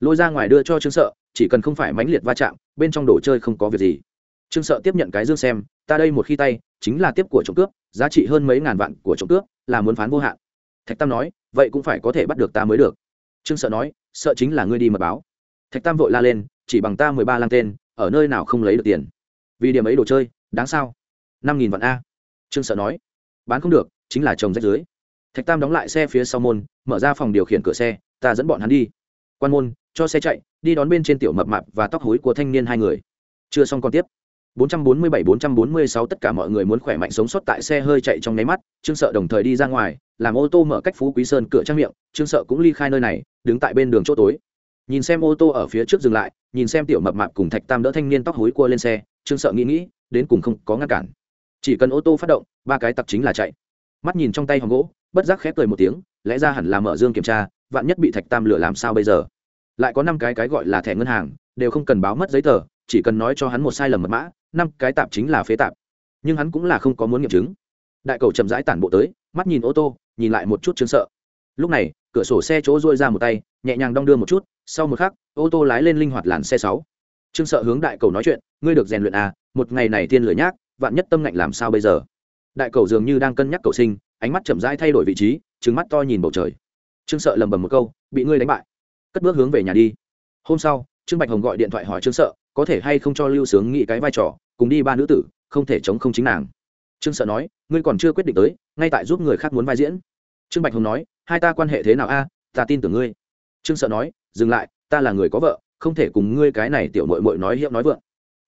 Lôi ra ngoài đưa cho trương sợ, chỉ cần không phải mãnh liệt va chạm, bên trong đồ chơi không có việc gì. Trương sợ tiếp nhận cái dương xem, ta đây một khi tay, chính là tiếp của trộm cướp, giá trị hơn mấy ngàn vạn của trộm cướp, là muốn phán vô hạn. Thạch tam nói, vậy cũng phải có thể bắt được ta mới được. Trương sợ nói, sợ chính là ngươi đi mật báo. Thạch tam vội la lên, chỉ bằng ta mười ba lang tên, ở nơi nào không lấy được tiền? Vì điểm ấy đồ chơi, đáng sao? Năm nghìn vạn a. Trương sợ nói, bán không được, chính là chồng rách dưới thạch tam đóng lại xe phía sau môn, mở ra phòng điều khiển cửa xe, ta dẫn bọn hắn đi. Quan môn, cho xe chạy, đi đón bên trên tiểu mập mạp và tóc hối của thanh niên hai người. Chưa xong còn tiếp. 447-446 tất cả mọi người muốn khỏe mạnh sống sót tại xe hơi chạy trong nháy mắt, trương sợ đồng thời đi ra ngoài, làm ô tô mở cách phú quý sơn cửa trang miệng, trương sợ cũng ly khai nơi này, đứng tại bên đường chỗ tối. Nhìn xem ô tô ở phía trước dừng lại, nhìn xem tiểu mập mạp cùng thạch tam đỡ thanh niên tóc hối cua lên xe, trương sợ nghĩ nghĩ, đến cùng không có ngăn cản. Chỉ cần ô tô phát động, ba cái tặc chính là chạy. Mắt nhìn trong tay hòm gỗ bất giác khép cười một tiếng, lẽ ra hẳn là mở dương kiểm tra, vạn nhất bị thạch tam lửa làm sao bây giờ? Lại có năm cái cái gọi là thẻ ngân hàng, đều không cần báo mất giấy tờ, chỉ cần nói cho hắn một sai lầm mật mã, năm cái tạp chính là phế tạp. Nhưng hắn cũng là không có muốn nghiệm chứng. Đại cầu chậm rãi tản bộ tới, mắt nhìn ô tô, nhìn lại một chút chứng sợ. Lúc này, cửa sổ xe chỗ dôi ra một tay, nhẹ nhàng đong đưa một chút, sau một khắc, ô tô lái lên linh hoạt làn xe sáu. Trương sợ hướng đại cầu nói chuyện, ngươi được rèn luyện à một ngày này thiên lửa nhác, vạn nhất tâm ngạnh làm sao bây giờ? Đại cầu dường như đang cân nhắc cầu sinh, ánh mắt chậm rãi thay đổi vị trí trứng mắt to nhìn bầu trời. Trương sợ lầm bầm một câu, bị ngươi đánh bại. Cất bước hướng về nhà đi. Hôm sau, trương bạch hồng gọi điện thoại hỏi trương sợ, có thể hay không cho lưu sướng nghĩ cái vai trò, cùng đi ba nữ tử, không thể chống không chính nàng? Trương sợ nói, ngươi còn chưa quyết định tới, ngay tại giúp người khác muốn vai diễn. Trương bạch hồng nói, hai ta quan hệ thế nào a? Ta tin tưởng ngươi. Trương sợ nói, dừng lại, ta là người có vợ, không thể cùng ngươi cái này tiểu mội mội nói hiệu nói vượng.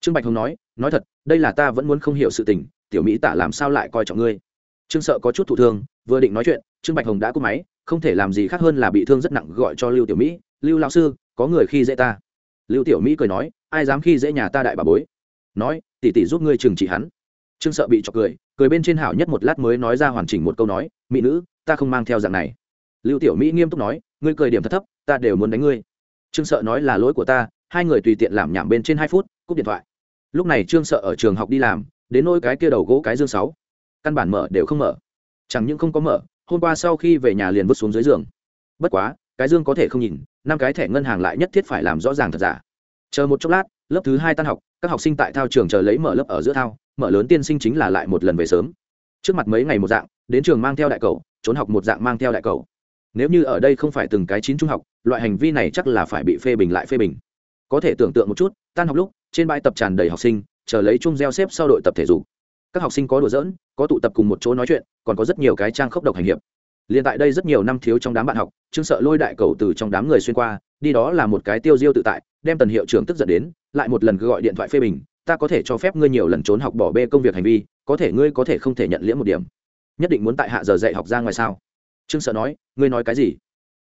Trương bạch hồng nói nói thật, đây là ta vẫn muốn không hiểu sự tình tiểu mỹ tả làm sao lại coi trọng ngươi? Trương sợ có chút thụ thương, vừa định nói chuyện, trương bạch hồng đã cúp máy, không thể làm gì khác hơn là bị thương rất nặng gọi cho lưu tiểu mỹ, lưu lão sư, có người khi dễ ta. Lưu tiểu mỹ cười nói, ai dám khi dễ nhà ta đại bà bối? Nói, tỷ tỷ giúp ngươi trừng trị hắn. Trương sợ bị chọc cười cười bên trên hảo nhất một lát mới nói ra hoàn chỉnh một câu nói, mỹ nữ, ta không mang theo dạng này. Lưu tiểu mỹ nghiêm túc nói, ngươi cười điểm thật thấp, ta đều muốn đánh ngươi. Trương sợ nói là lỗi của ta, hai người tùy tiện làm nhảm bên trên hai phút, cúp điện thoại. Lúc này trương sợ ở trường học đi làm đến nôi cái kia đầu gỗ cái dương sáu. Căn bản mở đều không mở. Chẳng những không có mở, hôm qua sau khi về nhà liền vứt xuống dưới giường. Bất quá, cái dương có thể không nhìn, năm cái thẻ ngân hàng lại nhất thiết phải làm rõ ràng thật giả. Chờ một chốc lát, lớp thứ hai tan học, các học sinh tại thao trường chờ lấy mở lớp ở giữa thao, mở lớn tiên sinh chính là lại một lần về sớm. Trước mặt mấy ngày một dạng, đến trường mang theo đại cầu, trốn học một dạng mang theo đại cầu. Nếu như ở đây không phải từng cái chín trung học, loại hành vi này chắc là phải bị phê bình lại phê bình. Có thể tưởng tượng một chút, tan học lúc, trên bãi tập tràn đầy học sinh chờ lấy chung gieo xếp sau đội tập thể dục. Các học sinh có đùa giỡn, có tụ tập cùng một chỗ nói chuyện, còn có rất nhiều cái trang khốc độc hành hiệp. Liền tại đây rất nhiều năm thiếu trong đám bạn học, trương sợ lôi đại cầu từ trong đám người xuyên qua, đi đó là một cái tiêu diêu tự tại, đem tần hiệu trưởng tức giận đến, lại một lần cứ gọi điện thoại phê bình, ta có thể cho phép ngươi nhiều lần trốn học bỏ bê công việc hành vi, có thể ngươi có thể không thể nhận liễm một điểm. Nhất định muốn tại hạ giờ dạy học ra ngoài sao? Trương sợ nói, ngươi nói cái gì?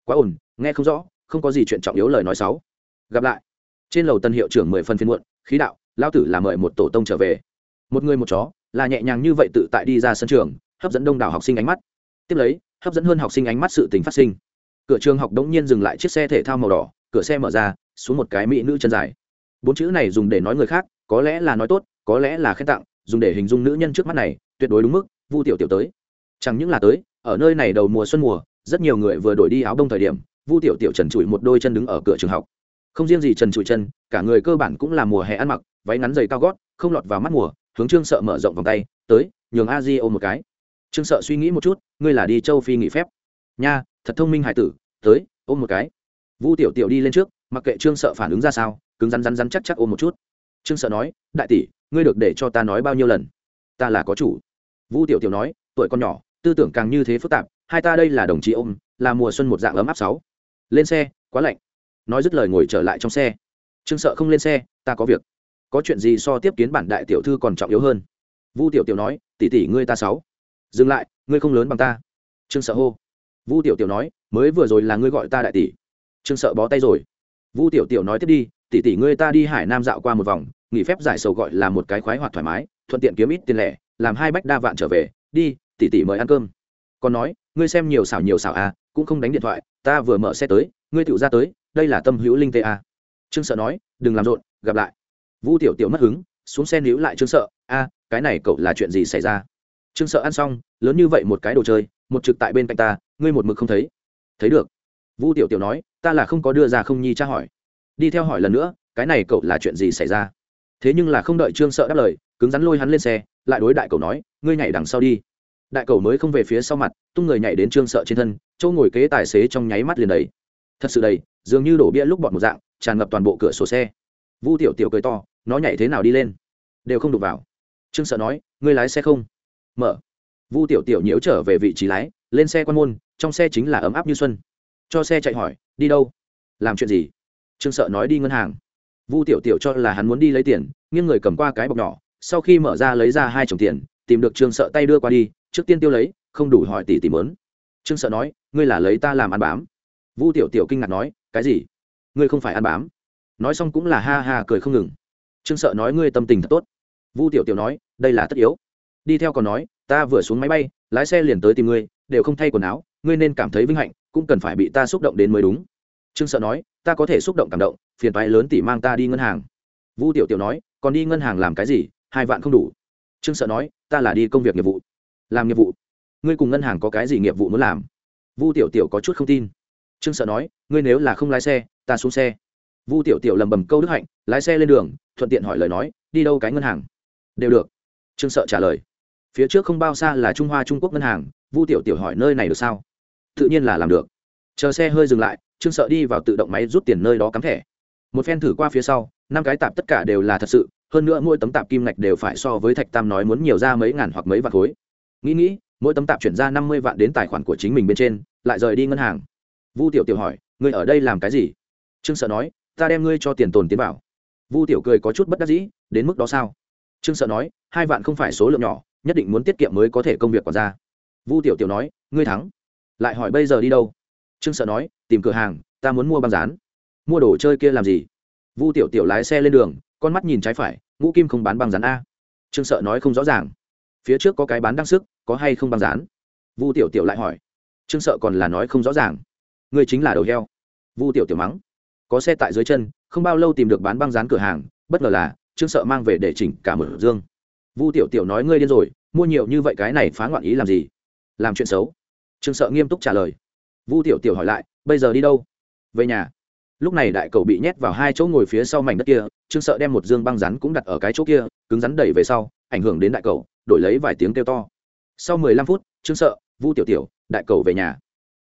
Quá ổn nghe không rõ, không có gì chuyện trọng yếu lời nói sáu gặp lại. Trên lầu tân hiệu trưởng mười phần phiên muộn, khí đạo lao tử là mời một tổ tông trở về. Một người một chó, là nhẹ nhàng như vậy tự tại đi ra sân trường, hấp dẫn đông đảo học sinh ánh mắt. Tiếp lấy, hấp dẫn hơn học sinh ánh mắt sự tình phát sinh. Cửa trường học đống nhiên dừng lại chiếc xe thể thao màu đỏ, cửa xe mở ra, xuống một cái mỹ nữ chân dài. Bốn chữ này dùng để nói người khác, có lẽ là nói tốt, có lẽ là khen tặng, dùng để hình dung nữ nhân trước mắt này, tuyệt đối đúng mức, vu tiểu tiểu tới. Chẳng những là tới, ở nơi này đầu mùa xuân mùa, rất nhiều người vừa đổi đi áo đông thời điểm, vu tiểu tiểu trần trụi một đôi chân đứng ở cửa trường học. Không riêng gì trần trụi chân, cả người cơ bản cũng là mùa hè ăn mặc váy ngắn dày cao gót, không lọt vào mắt mùa, hướng trương sợ mở rộng vòng tay, tới, nhường a di ôm một cái. Trương sợ suy nghĩ một chút, ngươi là đi châu phi nghỉ phép. Nha, thật thông minh hải tử, tới, ôm một cái. Vu tiểu tiểu đi lên trước, mặc kệ trương sợ phản ứng ra sao, cứng rắn rắn rắn chắc chắc ôm một chút. Trương sợ nói, đại tỷ, ngươi được để cho ta nói bao nhiêu lần? Ta là có chủ. Vu tiểu tiểu nói, tuổi con nhỏ, tư tưởng càng như thế phức tạp, hai ta đây là đồng chí ôm, là mùa xuân một dạng ấm áp sáu. Lên xe, quá lạnh. Nói dứt lời ngồi trở lại trong xe. Trương sợ không lên xe, ta có việc có chuyện gì so tiếp kiến bản đại tiểu thư còn trọng yếu hơn? Vu tiểu tiểu nói, tỷ tỷ ngươi ta sáu. Dừng lại, ngươi không lớn bằng ta. Trương sợ hô. Vu tiểu tiểu nói, mới vừa rồi là ngươi gọi ta đại tỷ. Trương sợ bó tay rồi. Vu tiểu tiểu nói tiếp đi, tỷ tỷ ngươi ta đi hải nam dạo qua một vòng, nghỉ phép giải sầu gọi là một cái khoái hoạt thoải mái, thuận tiện kiếm ít tiền lẻ, làm hai bách đa vạn trở về, đi, tỷ tỷ mời ăn cơm. Còn nói, ngươi xem nhiều xảo nhiều xảo à cũng không đánh điện thoại, ta vừa mở xe tới, ngươi tự ra tới, đây là tâm hữu linh tê à. trương sợ nói, đừng làm rộn, gặp lại vu tiểu tiểu mất hứng, xuống xe níu lại trương sợ. A, cái này cậu là chuyện gì xảy ra? Trương sợ ăn xong, lớn như vậy một cái đồ chơi, một trực tại bên cạnh ta, ngươi một mực không thấy. Thấy được. Vu tiểu tiểu nói, ta là không có đưa ra không nhi tra hỏi. Đi theo hỏi lần nữa, cái này cậu là chuyện gì xảy ra? Thế nhưng là không đợi trương sợ đáp lời, cứng rắn lôi hắn lên xe, lại đối đại cậu nói, ngươi nhảy đằng sau đi. Đại cậu mới không về phía sau mặt, tung người nhảy đến trương sợ trên thân châu ngồi kế tài xế trong nháy mắt liền đầy. Thật sự đầy, dường như đổ bia lúc bọn một dạng, tràn ngập toàn bộ cửa sổ xe vu tiểu tiểu cười to, nó nhảy thế nào đi lên? Đều không đụng vào. Trương sợ nói, ngươi lái xe không? Mở. Vu tiểu tiểu nhiễu trở về vị trí lái, lên xe quan môn, trong xe chính là ấm áp như xuân. Cho xe chạy hỏi, đi đâu? Làm chuyện gì? Trương sợ nói, đi ngân hàng. Vu tiểu tiểu cho là hắn muốn đi lấy tiền, nghiêng người cầm qua cái bọc nhỏ, sau khi mở ra lấy ra hai chồng tiền, tìm được trương sợ tay đưa qua đi, trước tiên tiêu lấy, không đủ hỏi tỷ tỷ mớn. Trương sợ nói, ngươi là lấy ta làm ăn bám. Vu tiểu tiểu kinh ngạc nói, cái gì? Ngươi không phải ăn bám nói xong cũng là ha ha cười không ngừng. Trương sợ nói, ngươi tâm tình thật tốt. Vu tiểu tiểu nói, đây là tất yếu. Đi theo còn nói, ta vừa xuống máy bay, lái xe liền tới tìm ngươi, đều không thay quần áo, ngươi nên cảm thấy vinh hạnh, cũng cần phải bị ta xúc động đến mới đúng. Trương sợ nói, ta có thể xúc động cảm động, phiền toái lớn tỷ mang ta đi ngân hàng. Vu tiểu tiểu nói, còn đi ngân hàng làm cái gì, hai vạn không đủ. Trương sợ nói, ta là đi công việc nghiệp vụ. Làm nghiệp vụ? Ngươi cùng ngân hàng có cái gì nghiệp vụ muốn làm? Vu tiểu tiểu có chút không tin. Trương sợ nói, ngươi nếu là không lái xe, ta xuống xe vu tiểu tiểu lầm bầm câu đức hạnh, lái xe lên đường, thuận tiện hỏi lời nói, đi đâu cái ngân hàng? Đều được. Trương sợ trả lời. Phía trước không bao xa là trung hoa trung quốc ngân hàng, vu tiểu tiểu hỏi nơi này được sao? Tự nhiên là làm được. Chờ xe hơi dừng lại, trương sợ đi vào tự động máy rút tiền nơi đó cắm thẻ. Một phen thử qua phía sau, năm cái tạp tất cả đều là thật sự, hơn nữa mỗi tấm tạp kim ngạch đều phải so với thạch tam nói muốn nhiều ra mấy ngàn hoặc mấy vạn khối. Nghĩ nghĩ, mỗi tấm tạp chuyển ra năm mươi vạn đến tài khoản của chính mình bên trên, lại rời đi ngân hàng. Vu tiểu tiểu hỏi, ngươi ở đây làm cái gì? Trương sợ nói ta đem ngươi cho tiền tồn tiến bảo vu tiểu cười có chút bất đắc dĩ, đến mức đó sao? Trương sợ nói, hai vạn không phải số lượng nhỏ, nhất định muốn tiết kiệm mới có thể công việc còn ra. Vu tiểu tiểu nói, ngươi thắng. Lại hỏi bây giờ đi đâu? Trương sợ nói, tìm cửa hàng, ta muốn mua băng rán mua đồ chơi kia làm gì? Vu tiểu tiểu lái xe lên đường, con mắt nhìn trái phải, ngũ kim không bán băng rán a. Trương sợ nói không rõ ràng. Phía trước có cái bán đăng sức, có hay không băng rán vu tiểu tiểu lại hỏi. Trương sợ còn là nói không rõ ràng. Ngươi chính là đầu heo. Vu tiểu tiểu mắng có xe tại dưới chân, không bao lâu tìm được bán băng rán cửa hàng, bất ngờ là, trương sợ mang về để chỉnh cả mở dương. Vu tiểu tiểu nói, ngươi điên rồi, mua nhiều như vậy cái này phá ngoạn ý làm gì? Làm chuyện xấu. Trương sợ nghiêm túc trả lời. Vu tiểu tiểu hỏi lại, bây giờ đi đâu? Về nhà. Lúc này đại cầu bị nhét vào hai chỗ ngồi phía sau mảnh đất kia, trương sợ đem một dương băng rắn cũng đặt ở cái chỗ kia, cứng rắn đẩy về sau, ảnh hưởng đến đại cầu, đổi lấy vài tiếng kêu to. Sau mười lăm phút, trương sợ, vu tiểu tiểu, đại cầu về nhà.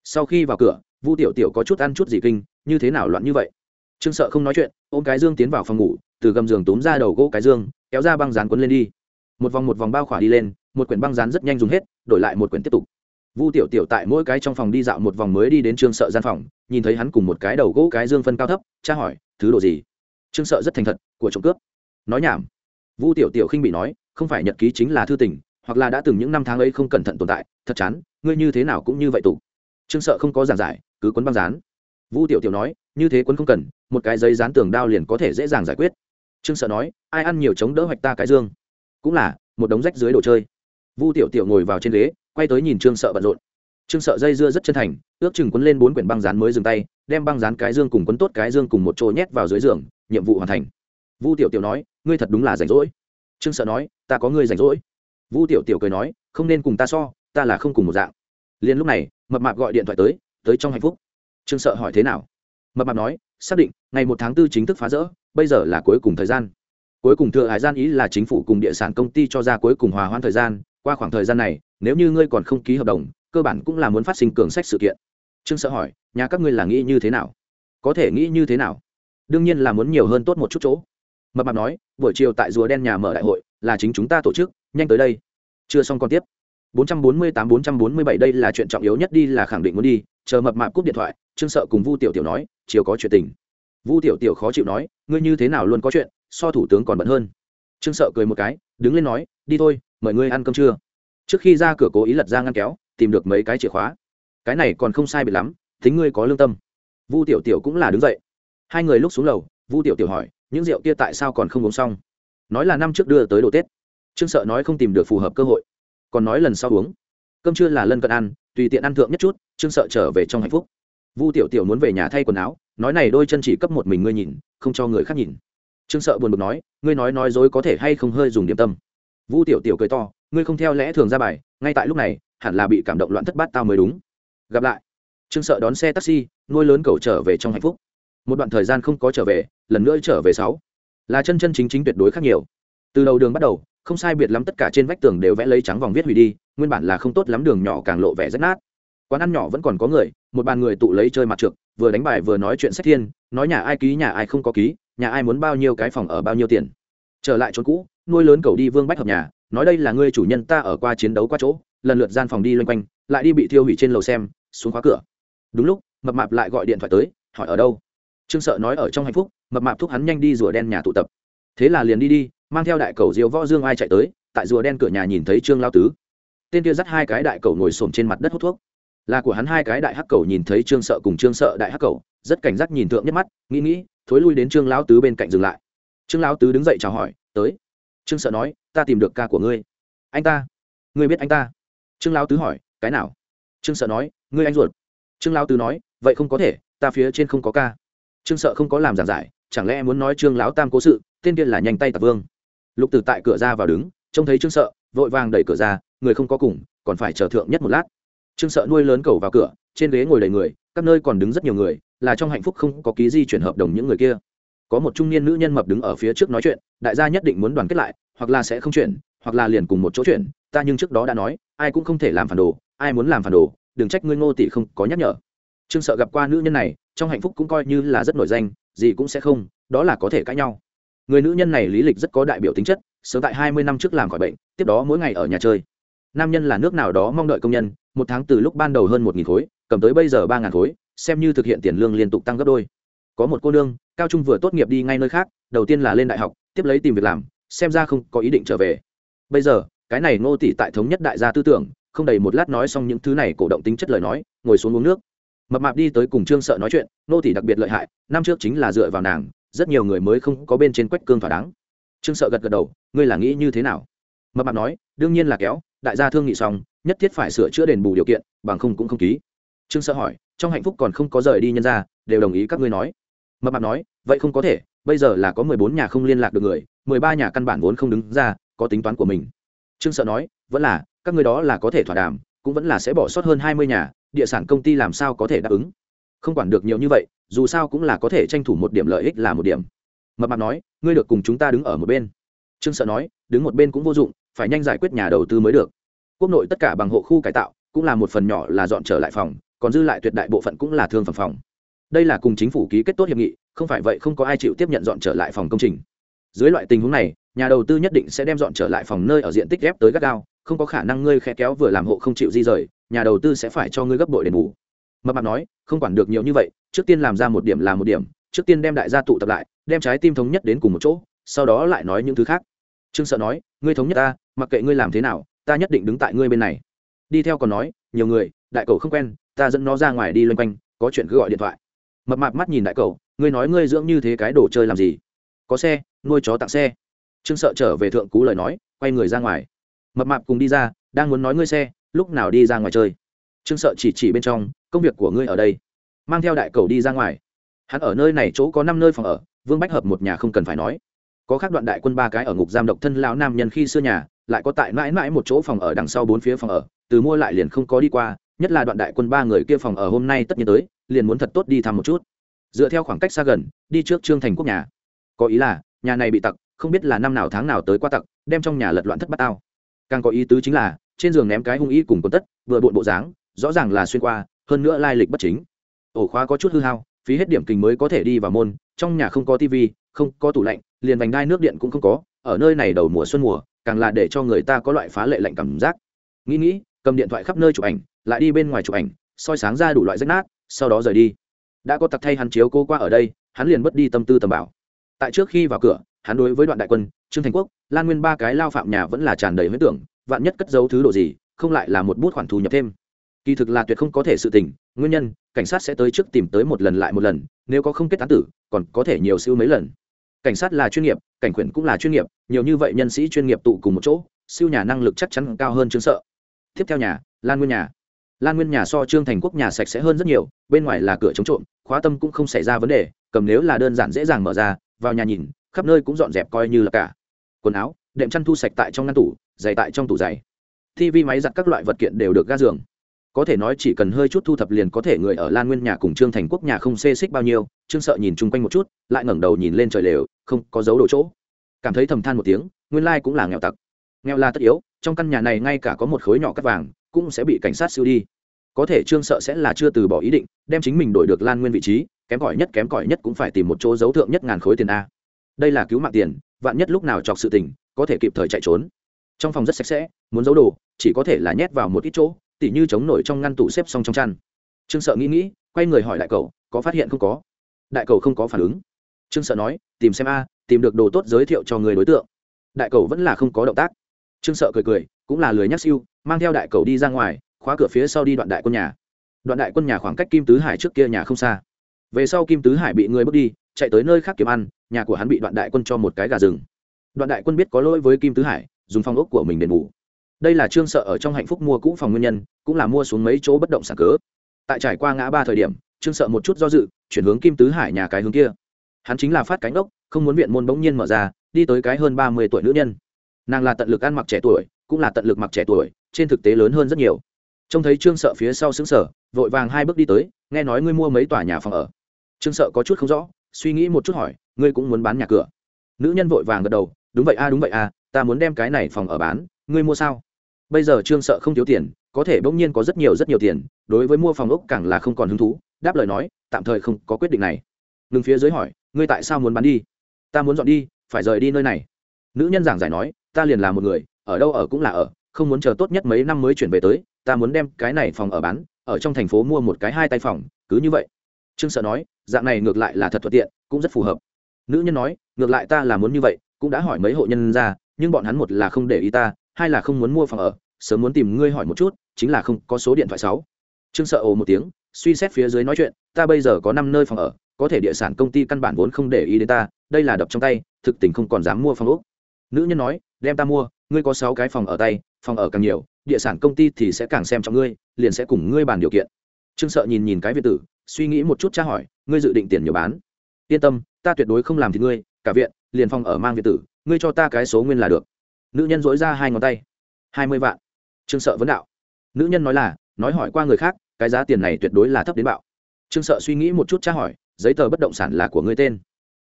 Sau khi vào cửa, vu tiểu tiểu có chút ăn chút gì kinh như thế nào loạn như vậy? Trương sợ không nói chuyện, ôm cái dương tiến vào phòng ngủ, từ gầm giường túm ra đầu gỗ cái dương, kéo ra băng rán quấn lên đi. Một vòng một vòng bao khỏa đi lên, một quyển băng rán rất nhanh dùng hết, đổi lại một quyển tiếp tục. Vu tiểu tiểu tại mỗi cái trong phòng đi dạo một vòng mới đi đến trương sợ gian phòng, nhìn thấy hắn cùng một cái đầu gỗ cái dương phân cao thấp, tra hỏi, thứ đồ gì? Trương sợ rất thành thật, của trộm cướp. Nói nhảm. Vu tiểu tiểu khinh bị nói, không phải nhật ký chính là thư tình, hoặc là đã từng những năm tháng ấy không cẩn thận tồn tại, thật chán, ngươi như thế nào cũng như vậy tụ. Trương sợ không có giảng giải, cứ quấn băng dán vu tiểu tiểu nói, như thế quấn không cần, một cái giấy dán tường đao liền có thể dễ dàng giải quyết. Trương sợ nói, ai ăn nhiều chống đỡ hoạch ta cái dương. Cũng là, một đống rách dưới đồ chơi. Vu tiểu tiểu ngồi vào trên ghế, quay tới nhìn trương sợ bận rộn. Trương sợ dây dưa rất chân thành, ước chừng quấn lên bốn quyển băng dán mới dừng tay, đem băng dán cái dương cùng quấn tốt cái dương cùng một chỗ nhét vào dưới giường, nhiệm vụ hoàn thành. Vu tiểu tiểu nói, ngươi thật đúng là rảnh rỗi. Trương sợ nói, ta có ngươi rảnh rỗi. Vu tiểu tiểu cười nói, không nên cùng ta so, ta là không cùng một dạng. Liền lúc này, mập mạp gọi điện thoại tới tới trong hạnh phúc trương sợ hỏi thế nào? Mập mạp nói, xác định, ngày một tháng 4 chính thức phá rỡ, bây giờ là cuối cùng thời gian. Cuối cùng thừa hải gian ý là chính phủ cùng địa sản công ty cho ra cuối cùng hòa hoãn thời gian. Qua khoảng thời gian này, nếu như ngươi còn không ký hợp đồng, cơ bản cũng là muốn phát sinh cường sách sự kiện. Trương sợ hỏi, nhà các ngươi là nghĩ như thế nào? Có thể nghĩ như thế nào? Đương nhiên là muốn nhiều hơn tốt một chút chỗ. Mập mạp nói, buổi chiều tại rùa đen nhà mở đại hội, là chính chúng ta tổ chức, nhanh tới đây. Chưa xong còn tiếp. 448-447 đây là chuyện trọng yếu nhất đi, là khẳng định muốn đi. Chờ mập mạp cúp điện thoại, trương sợ cùng vu tiểu tiểu nói, chiều có chuyện tình. Vu tiểu tiểu khó chịu nói, ngươi như thế nào luôn có chuyện, so thủ tướng còn bận hơn. Trương sợ cười một cái, đứng lên nói, đi thôi, mời ngươi ăn cơm trưa. Trước khi ra cửa cố ý lật ra ngăn kéo, tìm được mấy cái chìa khóa. Cái này còn không sai biệt lắm tính ngươi có lương tâm. Vu tiểu tiểu cũng là đứng dậy. Hai người lúc xuống lầu, vu tiểu tiểu hỏi, những rượu kia tại sao còn không uống xong? Nói là năm trước đưa tới đồ tết. Trương sợ nói không tìm được phù hợp cơ hội còn nói lần sau uống. Cơm trưa là lân cận ăn, tùy tiện ăn thượng nhất chút, trương sợ trở về trong hạnh phúc. Vu tiểu tiểu muốn về nhà thay quần áo, nói này đôi chân chỉ cấp một mình ngươi nhìn, không cho người khác nhìn. Trương sợ buồn bực nói, ngươi nói nói dối có thể hay không hơi dùng điểm tâm. Vu tiểu tiểu cười to, ngươi không theo lẽ thường ra bài, ngay tại lúc này, hẳn là bị cảm động loạn thất bát tao mới đúng. Gặp lại. Trương sợ đón xe taxi, nuôi lớn cầu trở về trong hạnh phúc. Một đoạn thời gian không có trở về, lần nữa trở về sáu. Là chân chân chính chính tuyệt đối khác nhiều. Từ đầu đường bắt đầu không sai biệt lắm tất cả trên vách tường đều vẽ lấy trắng vòng viết hủy đi, nguyên bản là không tốt lắm đường nhỏ càng lộ vẻ rách nát. Quán ăn nhỏ vẫn còn có người, một bàn người tụ lấy chơi mặt trượt vừa đánh bài vừa nói chuyện sách thiên, nói nhà ai ký nhà ai không có ký, nhà ai muốn bao nhiêu cái phòng ở bao nhiêu tiền. Trở lại chỗ cũ, nuôi lớn cầu đi vương bách hợp nhà, nói đây là ngươi chủ nhân ta ở qua chiến đấu qua chỗ, lần lượt gian phòng đi loanh quanh, lại đi bị thiêu hủy trên lầu xem, xuống khóa cửa. Đúng lúc, mập mạp lại gọi điện thoại tới, hỏi ở đâu. Trương sợ nói ở trong hạnh phúc, mập mạp thúc hắn nhanh đi rùa đen nhà tụ tập. Thế là liền đi đi mang theo đại cầu diều võ dương ai chạy tới, tại rùa đen cửa nhà nhìn thấy trương lao tứ. Tên kia dắt hai cái đại cầu ngồi xổm trên mặt đất hút thuốc. Là của hắn hai cái đại hắc cầu nhìn thấy trương sợ cùng trương sợ đại hắc cầu, rất cảnh giác nhìn thượng nhất mắt, nghĩ nghĩ, thối lui đến trương lão tứ bên cạnh dừng lại. Trương lão tứ đứng dậy chào hỏi, tới. Trương sợ nói, ta tìm được ca của ngươi. Anh ta? Ngươi biết anh ta? Trương lão tứ hỏi, cái nào? Trương sợ nói, ngươi anh ruột. Trương lão tứ nói, vậy không có thể, ta phía trên không có ca. Trương sợ không có làm giảng giải, chẳng lẽ muốn nói trương lão tam cố sự, tên kia là nhanh tay tạc vương lục từ tại cửa ra vào đứng, trông thấy trương sợ, vội vàng đẩy cửa ra, người không có cùng, còn phải chờ thượng nhất một lát. Trương sợ nuôi lớn cầu vào cửa, trên ghế ngồi đầy người, các nơi còn đứng rất nhiều người, là trong hạnh phúc không có ký di chuyển hợp đồng những người kia. Có một trung niên nữ nhân mập đứng ở phía trước nói chuyện, đại gia nhất định muốn đoàn kết lại, hoặc là sẽ không chuyển, hoặc là liền cùng một chỗ chuyển, ta nhưng trước đó đã nói, ai cũng không thể làm phản đồ, ai muốn làm phản đồ, đừng trách ngươi ngô tỷ không có nhắc nhở. Trương sợ gặp qua nữ nhân này, trong hạnh phúc cũng coi như là rất nổi danh, gì cũng sẽ không, đó là có thể cãi nhau người nữ nhân này lý lịch rất có đại biểu tính chất, sớm tại hai mươi năm trước làm khỏi bệnh, tiếp đó mỗi ngày ở nhà chơi. Nam nhân là nước nào đó mong đợi công nhân, một tháng từ lúc ban đầu hơn một nghìn khối, cầm tới bây giờ ba ngàn khối, xem như thực hiện tiền lương liên tục tăng gấp đôi. Có một cô nương, cao trung vừa tốt nghiệp đi ngay nơi khác, đầu tiên là lên đại học, tiếp lấy tìm việc làm, xem ra không có ý định trở về. Bây giờ, cái này ngô tỷ tại thống nhất đại gia tư tưởng, không đầy một lát nói xong những thứ này cổ động tính chất lời nói, ngồi xuống uống nước. Mập mạp đi tới cùng trương sợ nói chuyện, ngô tỷ đặc biệt lợi hại, năm trước chính là dựa vào nàng rất nhiều người mới không có bên trên quách cương thỏa đáng. Trương sợ gật gật đầu, ngươi là nghĩ như thế nào? Mập mạp nói, đương nhiên là kéo, đại gia thương nghị xong, nhất thiết phải sửa chữa đền bù điều kiện, bằng không cũng không ký. Trương sợ hỏi, trong hạnh phúc còn không có rời đi nhân ra đều đồng ý các ngươi nói. Mập mạp nói, vậy không có thể, bây giờ là có mười bốn nhà không liên lạc được người, mười ba nhà căn bản vốn không đứng ra, có tính toán của mình. Trương sợ nói, vẫn là, các ngươi đó là có thể thỏa đàm, cũng vẫn là sẽ bỏ sót hơn hai mươi nhà, địa sản công ty làm sao có thể đáp ứng? Không quản được nhiều như vậy dù sao cũng là có thể tranh thủ một điểm lợi ích là một điểm. Mập mạp nói, ngươi được cùng chúng ta đứng ở một bên. Trương sợ nói, đứng một bên cũng vô dụng, phải nhanh giải quyết nhà đầu tư mới được. Quốc nội tất cả bằng hộ khu cải tạo, cũng là một phần nhỏ là dọn trở lại phòng, còn dư lại tuyệt đại bộ phận cũng là thương phẩm phòng. Đây là cùng chính phủ ký kết tốt hiệp nghị, không phải vậy không có ai chịu tiếp nhận dọn trở lại phòng công trình. Dưới loại tình huống này, nhà đầu tư nhất định sẽ đem dọn trở lại phòng nơi ở diện tích ghép tới gắt gao, không có khả năng ngươi khe kéo vừa làm hộ không chịu di rời, nhà đầu tư sẽ phải cho ngươi gấp bội đền bù. Mập mạp nói, không quản được nhiều như vậy trước tiên làm ra một điểm là một điểm, trước tiên đem đại gia tụ tập lại, đem trái tim thống nhất đến cùng một chỗ, sau đó lại nói những thứ khác. Trương sợ nói, ngươi thống nhất ta, mặc kệ ngươi làm thế nào, ta nhất định đứng tại ngươi bên này. Đi theo còn nói, nhiều người, đại cầu không quen, ta dẫn nó ra ngoài đi loanh quanh, có chuyện cứ gọi điện thoại. Mập mạp mắt nhìn đại cầu, ngươi nói ngươi dưỡng như thế cái đồ chơi làm gì? Có xe, nuôi chó tặng xe. Trương sợ trở về thượng cú lời nói, quay người ra ngoài. Mập mạp cùng đi ra, đang muốn nói ngươi xe, lúc nào đi ra ngoài chơi? Trương sợ chỉ chỉ bên trong, công việc của ngươi ở đây mang theo đại cầu đi ra ngoài. Hắn ở nơi này chỗ có năm nơi phòng ở, vương bách hợp một nhà không cần phải nói. Có khác đoạn đại quân ba cái ở ngục giam độc thân lão nam nhân khi xưa nhà, lại có tại mãi mãi một chỗ phòng ở đằng sau bốn phía phòng ở, từ mua lại liền không có đi qua, nhất là đoạn đại quân ba người kia phòng ở hôm nay tất nhiên tới, liền muốn thật tốt đi thăm một chút. Dựa theo khoảng cách xa gần, đi trước trương thành quốc nhà. Có ý là, nhà này bị tặc, không biết là năm nào tháng nào tới qua tặc, đem trong nhà lật loạn thất bát tao. Càng có ý tứ chính là, trên giường ném cái hung ý cùng quần tất, vừa bộn bộ dáng, rõ ràng là xuyên qua, hơn nữa lai lịch bất chính ổ khóa có chút hư hao, phí hết điểm kình mới có thể đi vào môn, trong nhà không có tivi không có tủ lạnh, liền vành đai nước điện cũng không có, ở nơi này đầu mùa xuân mùa, càng là để cho người ta có loại phá lệ lạnh cảm giác. Nghĩ nghĩ, cầm điện thoại khắp nơi chụp ảnh, lại đi bên ngoài chụp ảnh, soi sáng ra đủ loại rách nát, sau đó rời đi. Đã có tặc thay hắn chiếu cô qua ở đây, hắn liền mất đi tâm tư tầm bảo. Tại trước khi vào cửa, hắn đối với đoạn đại quân, trương thành quốc, lan nguyên ba cái lao phạm nhà vẫn là tràn đầy huyết tưởng, vạn nhất cất giấu thứ đồ gì, không lại là một bút khoản thu nhập thêm. Kỳ thực là tuyệt không có thể sự tình nguyên nhân, cảnh sát sẽ tới trước tìm tới một lần lại một lần, nếu có không kết án tử, còn có thể nhiều siêu mấy lần. Cảnh sát là chuyên nghiệp, cảnh quyền cũng là chuyên nghiệp, nhiều như vậy nhân sĩ chuyên nghiệp tụ cùng một chỗ, siêu nhà năng lực chắc chắn cao hơn trương sợ. Tiếp theo nhà, lan nguyên nhà. Lan nguyên nhà so trương thành quốc nhà sạch sẽ hơn rất nhiều, bên ngoài là cửa chống trộm, khóa tâm cũng không xảy ra vấn đề, cầm nếu là đơn giản dễ dàng mở ra, vào nhà nhìn, khắp nơi cũng dọn dẹp coi như là cả. Quần áo, đệm chăn thu sạch tại trong ngăn tủ, giày tại trong tủ giày. Tv máy giặt các loại vật kiện đều được ga giường có thể nói chỉ cần hơi chút thu thập liền có thể người ở lan nguyên nhà cùng trương thành quốc nhà không xê xích bao nhiêu, trương sợ nhìn chung quanh một chút, lại ngẩng đầu nhìn lên trời lều, không có dấu đồ chỗ. Cảm thấy thầm than một tiếng, nguyên lai cũng là nghèo tặc. Nghèo là tất yếu, trong căn nhà này ngay cả có một khối nhỏ cắt vàng, cũng sẽ bị cảnh sát siêu đi. Có thể trương sợ sẽ là chưa từ bỏ ý định, đem chính mình đổi được lan nguyên vị trí, kém cỏi nhất kém cỏi nhất cũng phải tìm một chỗ dấu thượng nhất ngàn khối tiền a. Đây là cứu mạng tiền, vạn nhất lúc nào chọc sự tình, có thể kịp thời chạy trốn. Trong phòng rất sạch sẽ, muốn giấu đồ, chỉ có thể là nhét vào một ít chỗ tỉ như chống nổi trong ngăn tủ xếp xong trong chăn. Trương sợ nghĩ nghĩ, quay người hỏi đại cầu có phát hiện không có? Đại cầu không có phản ứng. Trương sợ nói, tìm xem a, tìm được đồ tốt giới thiệu cho người đối tượng. Đại cầu vẫn là không có động tác. Trương sợ cười cười, cũng là lười nhắc siêu, mang theo đại cầu đi ra ngoài, khóa cửa phía sau đi đoạn đại quân nhà. Đoạn đại quân nhà khoảng cách kim tứ hải trước kia nhà không xa. Về sau kim tứ hải bị người bước đi, chạy tới nơi khác kiếm ăn, nhà của hắn bị đoạn đại quân cho một cái gà rừng. Đoạn đại quân biết có lỗi với kim tứ hải, dùng phong ốc của mình đền bù đây là trương sợ ở trong hạnh phúc mua cũ phòng nguyên nhân, cũng là mua xuống mấy chỗ bất động sản cớ. Tại trải qua ngã ba thời điểm, trương sợ một chút do dự, chuyển hướng kim tứ hải nhà cái hướng kia. Hắn chính là phát cánh ốc, không muốn viện môn bỗng nhiên mở ra, đi tới cái hơn ba mươi tuổi nữ nhân. Nàng là tận lực ăn mặc trẻ tuổi, cũng là tận lực mặc trẻ tuổi, trên thực tế lớn hơn rất nhiều. Trông thấy trương sợ phía sau xứng sở vội vàng hai bước đi tới, nghe nói ngươi mua mấy tòa nhà phòng ở? Trương sợ có chút không rõ, suy nghĩ một chút hỏi, ngươi cũng muốn bán nhà cửa? Nữ nhân vội vàng gật đầu, đúng vậy a, đúng vậy a, ta muốn đem cái này phòng ở bán, ngươi mua sao? Bây giờ trương sợ không thiếu tiền, có thể bỗng nhiên có rất nhiều rất nhiều tiền, đối với mua phòng ốc càng là không còn hứng thú, đáp lời nói, tạm thời không có quyết định này. Ngừng phía dưới hỏi, ngươi tại sao muốn bán đi? Ta muốn dọn đi, phải rời đi nơi này. Nữ nhân giảng giải nói, ta liền là một người, ở đâu ở cũng là ở, không muốn chờ tốt nhất mấy năm mới chuyển về tới, ta muốn đem cái này phòng ở bán, ở trong thành phố mua một cái hai tay phòng, cứ như vậy. Trương sợ nói, dạng này ngược lại là thật thuận tiện, cũng rất phù hợp. Nữ nhân nói, ngược lại ta là muốn như vậy, cũng đã hỏi mấy hộ nhân ra, nhưng bọn hắn một là không để ý ta hai là không muốn mua phòng ở, sớm muốn tìm ngươi hỏi một chút, chính là không, có số điện thoại sáu. Trương sợ ồ một tiếng, suy xét phía dưới nói chuyện, ta bây giờ có năm nơi phòng ở, có thể địa sản công ty căn bản vốn không để ý đến ta, đây là đập trong tay, thực tình không còn dám mua phòng úc nữ nhân nói, đem ta mua, ngươi có sáu cái phòng ở tay, phòng ở càng nhiều, địa sản công ty thì sẽ càng xem trọng ngươi, liền sẽ cùng ngươi bàn điều kiện. Trương sợ nhìn nhìn cái viện tử, suy nghĩ một chút tra hỏi, ngươi dự định tiền nhiều bán? Yên tâm, ta tuyệt đối không làm thì ngươi, cả viện, liền phòng ở mang viện tử, ngươi cho ta cái số nguyên là được nữ nhân dối ra hai ngón tay. Hai mươi vạn. Trương sợ vấn đạo. Nữ nhân nói là, nói hỏi qua người khác, cái giá tiền này tuyệt đối là thấp đến bạo. Trương sợ suy nghĩ một chút tra hỏi, giấy tờ bất động sản là của ngươi tên.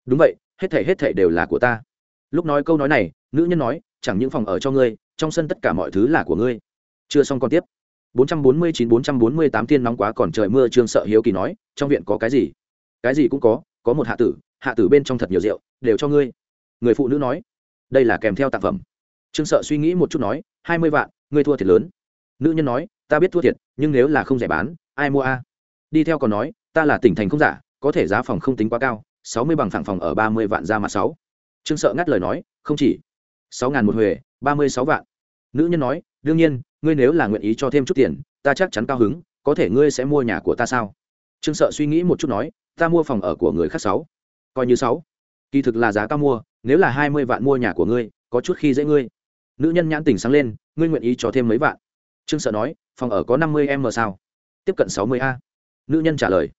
Đúng vậy, hết thể hết thể đều là của ta. Lúc nói câu nói này, nữ nhân nói, chẳng những phòng ở cho ngươi, trong sân tất cả mọi thứ là của ngươi. Chưa xong còn tiếp. 449-448 thiên nóng quá còn trời mưa, trương sợ hiếu kỳ nói, trong viện có cái gì? Cái gì cũng có có một hạ tử hạ tử bên trong thật nhiều rượu, đều cho ngươi. Người phụ nữ nói, đây là kèm theo tạp phẩm trương sợ suy nghĩ một chút nói, hai mươi vạn, ngươi thua thiệt lớn. Nữ nhân nói, ta biết thua thiệt, nhưng nếu là không rẻ bán, ai mua a? Đi theo còn nói, ta là tỉnh thành không giả, có thể giá phòng không tính quá cao, sáu mươi bằng phẳng phòng ở ba mươi vạn ra mặt sáu. Trương sợ ngắt lời nói, không chỉ sáu ngàn một huề, ba mươi sáu vạn. Nữ nhân nói, đương nhiên, ngươi nếu là nguyện ý cho thêm chút tiền, ta chắc chắn cao hứng, có thể ngươi sẽ mua nhà của ta sao? Trương sợ suy nghĩ một chút nói, ta mua phòng ở của người khác sáu. Coi như sáu. Kỳ thực là giá cao mua, nếu là hai mươi vạn mua nhà của ngươi, có chút khi dễ ngươi nữ nhân nhãn tình sáng lên, ngươi nguyện ý cho thêm mấy vạn? Trương sợ nói, phòng ở có năm mươi m sao? Tiếp cận sáu mươi a. Nữ nhân trả lời.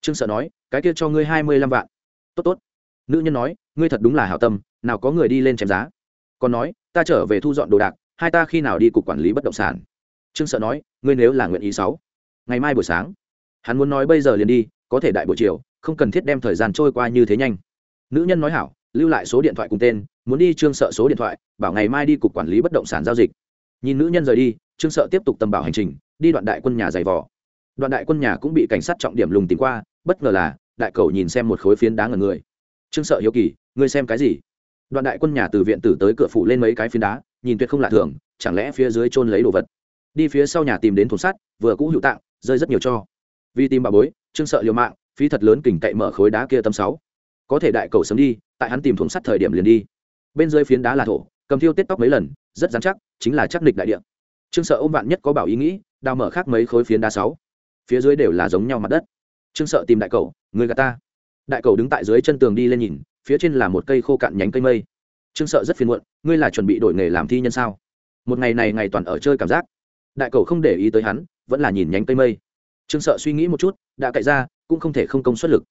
Trương sợ nói, cái kia cho ngươi hai mươi lăm vạn. Tốt tốt. Nữ nhân nói, ngươi thật đúng là hảo tâm, nào có người đi lên chém giá. Còn nói, ta trở về thu dọn đồ đạc, hai ta khi nào đi cục quản lý bất động sản? Trương sợ nói, ngươi nếu là nguyện ý sáu. Ngày mai buổi sáng. Hắn muốn nói bây giờ liền đi, có thể đại buổi chiều, không cần thiết đem thời gian trôi qua như thế nhanh. Nữ nhân nói hảo lưu lại số điện thoại cùng tên, muốn đi trương sợ số điện thoại, bảo ngày mai đi cục quản lý bất động sản giao dịch. Nhìn nữ nhân rời đi, trương sợ tiếp tục tầm bảo hành trình, đi đoạn đại quân nhà giày vò. Đoạn đại quân nhà cũng bị cảnh sát trọng điểm lùng tìm qua, bất ngờ là, đại cầu nhìn xem một khối phiến đá ngần người. Trương sợ hiếu kỳ, ngươi xem cái gì? Đoạn đại quân nhà từ viện tử tới cửa phủ lên mấy cái phiến đá, nhìn tuyệt không lạ thường, chẳng lẽ phía dưới trôn lấy đồ vật? Đi phía sau nhà tìm đến thùng sắt, vừa cũ hữu tạng, rơi rất nhiều cho. Vì tìm bà bối, trương sợ liều mạng, phí thật lớn kỉnh cậy mở khối đá kia tầm sáu có thể đại cầu sớm đi, tại hắn tìm thùng sắt thời điểm liền đi. Bên dưới phiến đá là thổ, cầm thiêu tết tóc mấy lần, rất dán chắc, chính là chắc nịch đại địa. Trương sợ ôm vạn nhất có bảo ý nghĩ, đào mở khác mấy khối phiến đá sáu. Phía dưới đều là giống nhau mặt đất. Trương sợ tìm đại cầu người gà ta. Đại cầu đứng tại dưới chân tường đi lên nhìn, phía trên là một cây khô cạn nhánh cây mây. Trương sợ rất phiền muộn, ngươi là chuẩn bị đổi nghề làm thi nhân sao? Một ngày này ngày toàn ở chơi cảm giác. Đại cầu không để ý tới hắn, vẫn là nhìn nhánh cây mây. Trương sợ suy nghĩ một chút, đã cậy ra, cũng không thể không công suất lực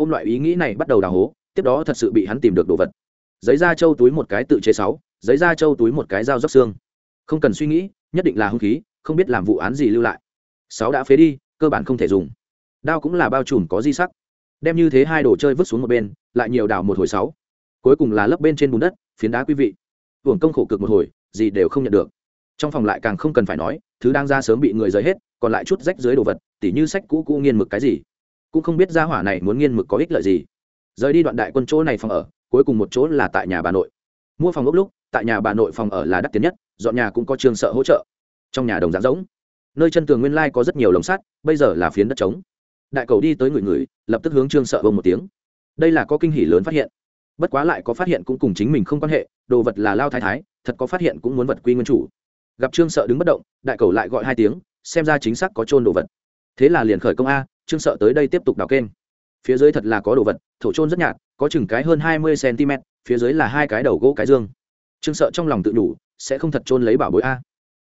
ôm loại ý nghĩ này bắt đầu đào hố, tiếp đó thật sự bị hắn tìm được đồ vật. Giấy da trâu túi một cái tự chế sáu, giấy da trâu túi một cái dao róc xương. Không cần suy nghĩ, nhất định là hung khí, không biết làm vụ án gì lưu lại. Sáu đã phế đi, cơ bản không thể dùng. Đao cũng là bao trùm có di sắc. Đem như thế hai đồ chơi vứt xuống một bên, lại nhiều đào một hồi sáu. Cuối cùng là lấp bên trên bùn đất, phiến đá quý vị. Hưởng công khổ cực một hồi, gì đều không nhận được. Trong phòng lại càng không cần phải nói, thứ đang ra sớm bị người rời hết, còn lại chút rách dưới đồ vật, tỉ như sách cũ cũ nghiên mực cái gì cũng không biết gia hỏa này muốn nghiên mực có ích lợi gì. Rời đi đoạn đại quân chỗ này phòng ở, cuối cùng một chỗ là tại nhà bà nội. Mua phòng ốc lúc, tại nhà bà nội phòng ở là đắt tiền nhất, dọn nhà cũng có trường sợ hỗ trợ. Trong nhà đồng dạng rỗng nơi chân tường nguyên lai có rất nhiều lồng sắt, bây giờ là phiến đất trống. Đại cầu đi tới người người, lập tức hướng trương sợ bông một tiếng. Đây là có kinh hỉ lớn phát hiện. Bất quá lại có phát hiện cũng cùng chính mình không quan hệ, đồ vật là lao thái thái, thật có phát hiện cũng muốn vật quy nguyên chủ. Gặp trương sợ đứng bất động, đại cầu lại gọi hai tiếng, xem ra chính xác có trôn đồ vật. Thế là liền khởi công a trương sợ tới đây tiếp tục đào kênh. Phía dưới thật là có đồ vật, thổ trôn rất nhạt, có chừng cái hơn hai mươi cm phía dưới là hai cái đầu gỗ cái dương. Trương sợ trong lòng tự đủ, sẽ không thật trôn lấy bảo bối a.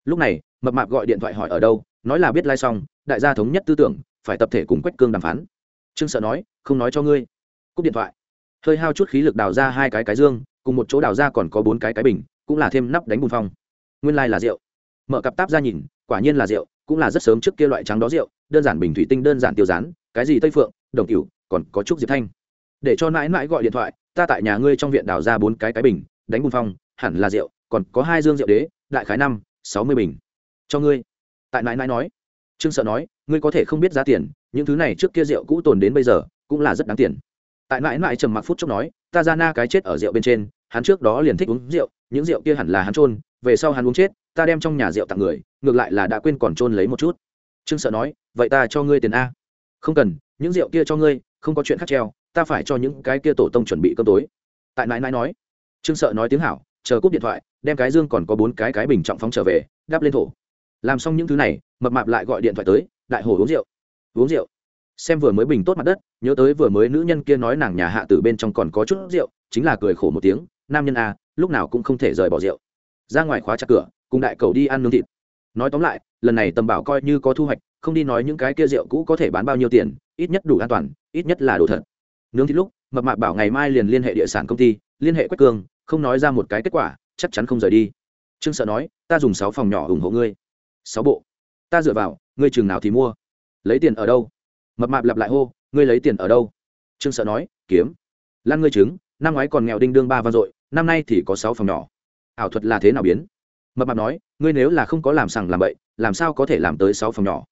Lúc này, mập mạp gọi điện thoại hỏi ở đâu, nói là biết lai、like、xong, đại gia thống nhất tư tưởng, phải tập thể cùng quách cương đàm phán. Trương sợ nói, không nói cho ngươi. Cúp điện thoại. Hơi hao chút khí lực đào ra hai cái cái dương, cùng một chỗ đào ra còn có bốn cái cái bình, cũng là thêm nắp đánh bùn phong. Nguyên lai là rượu. Mở cặp táp ra nhìn, quả nhiên là rượu cũng là rất sớm trước kia loại trắng đó rượu, đơn giản bình thủy tinh, đơn giản tiêu rán, cái gì tây phượng, đồng cửu, còn có trúc diệp thanh. Để cho mãi mãi gọi điện thoại, ta tại nhà ngươi trong viện đào ra bốn cái cái bình, đánh bùn phong, hẳn là rượu, còn có hai dương rượu đế, đại khái năm, sáu mươi bình. Cho ngươi. Tại mãi mãi nói. Trương sợ nói, ngươi có thể không biết giá tiền, những thứ này trước kia rượu cũ tồn đến bây giờ, cũng là rất đáng tiền. Tại mãi mãi trầm mặc phút chốc nói, ta ra na cái chết ở rượu bên trên, hắn trước đó liền thích uống rượu, những rượu kia hẳn là hắn trôn về sau hắn uống chết, ta đem trong nhà rượu tặng người ngược lại là đã quên còn trôn lấy một chút. Trương sợ nói, vậy ta cho ngươi tiền a. Không cần, những rượu kia cho ngươi, không có chuyện khác treo, ta phải cho những cái kia tổ tông chuẩn bị cơm tối. Tại nãi nãi nói, trương sợ nói tiếng hảo, chờ cúp điện thoại, đem cái dương còn có bốn cái cái bình trọng phóng trở về đáp lên thổ. Làm xong những thứ này, mập mạp lại gọi điện thoại tới, đại hồ uống rượu uống rượu. Xem vừa mới bình tốt mặt đất, nhớ tới vừa mới nữ nhân kia nói nàng nhà hạ tử bên trong còn có chút rượu, chính là cười khổ một tiếng, nam nhân a lúc nào cũng không thể rời bỏ rượu. Ra ngoài khóa chặt cửa, cùng đại cầu đi ăn nướng thịt nói tóm lại, lần này tầm bảo coi như có thu hoạch, không đi nói những cái kia rượu cũ có thể bán bao nhiêu tiền, ít nhất đủ an toàn, ít nhất là đồ thật. Nướng thịt lúc, mập mạp bảo ngày mai liền liên hệ địa sản công ty, liên hệ quách cương không nói ra một cái kết quả, chắc chắn không rời đi. Trương sợ nói, ta dùng sáu phòng nhỏ ủng hộ ngươi. Sáu bộ? Ta dựa vào, ngươi chừng nào thì mua? Lấy tiền ở đâu? Mập mạp lặp lại hô, ngươi lấy tiền ở đâu? Trương sợ nói, kiếm. Lan ngươi trứng, năm ngoái còn nghèo đinh đương ba vang dội, năm nay thì có sáu phòng nhỏ. Ảo thuật là thế nào biến? Mập mạp nói ngươi nếu là không có làm sằng làm bậy, làm sao có thể làm tới sáu phòng nhỏ?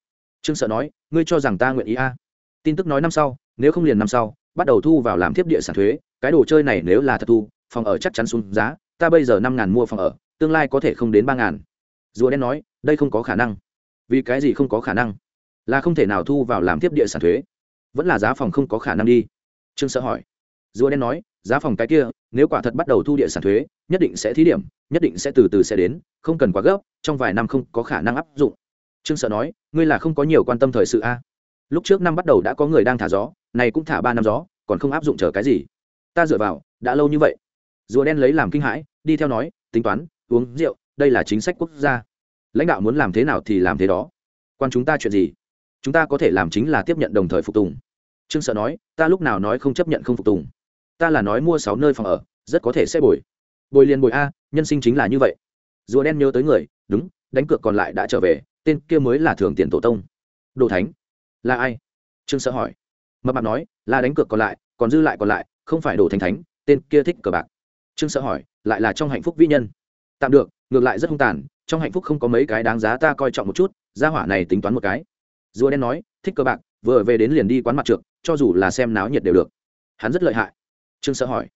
Trương sợ nói, ngươi cho rằng ta nguyện ý a? À. tin tức nói năm sau, nếu không liền năm sau, bắt đầu thu vào làm thiếp địa sản thuế, cái đồ chơi này nếu là thật thu, phòng ở chắc chắn xuống giá, ta bây giờ năm ngàn mua phòng ở, tương lai có thể không đến ba ngàn. Rùa đen nói, đây không có khả năng. Vì cái gì không có khả năng? Là không thể nào thu vào làm tiếp địa sản thuế. Vẫn là giá phòng không có khả năng đi. Trương sợ hỏi. Rùa đen nói giá phòng cái kia, nếu quả thật bắt đầu thu địa sản thuế, nhất định sẽ thí điểm, nhất định sẽ từ từ sẽ đến, không cần quá gấp, trong vài năm không có khả năng áp dụng. Trương sợ nói, ngươi là không có nhiều quan tâm thời sự a. Lúc trước năm bắt đầu đã có người đang thả gió này cũng thả ba năm gió, còn không áp dụng chờ cái gì? Ta dựa vào, đã lâu như vậy. Rùa đen lấy làm kinh hãi, đi theo nói, tính toán, uống rượu, đây là chính sách quốc gia. Lãnh đạo muốn làm thế nào thì làm thế đó. Quan chúng ta chuyện gì? Chúng ta có thể làm chính là tiếp nhận đồng thời phục tùng. Trương sợ nói, ta lúc nào nói không chấp nhận không phục tùng ta là nói mua sáu nơi phòng ở, rất có thể sẽ bồi. Bồi liền bồi a, nhân sinh chính là như vậy. Rùa đen nhớ tới người, đúng, đánh cược còn lại đã trở về, tên kia mới là thường tiền tổ tông. Đồ thánh, là ai? Trương sợ hỏi. Mập mạp nói, là đánh cược còn lại, còn dư lại còn lại, không phải đồ thánh thánh, tên kia thích cờ bạc. Trương sợ hỏi, lại là trong hạnh phúc vĩ nhân. Tạm được, ngược lại rất hung tàn, trong hạnh phúc không có mấy cái đáng giá ta coi trọng một chút, gia hỏa này tính toán một cái. Rùa đen nói, thích cờ bạc, vừa về đến liền đi quán mặt trượt cho dù là xem náo nhiệt đều được. Hắn rất lợi hại trương sợ hỏi.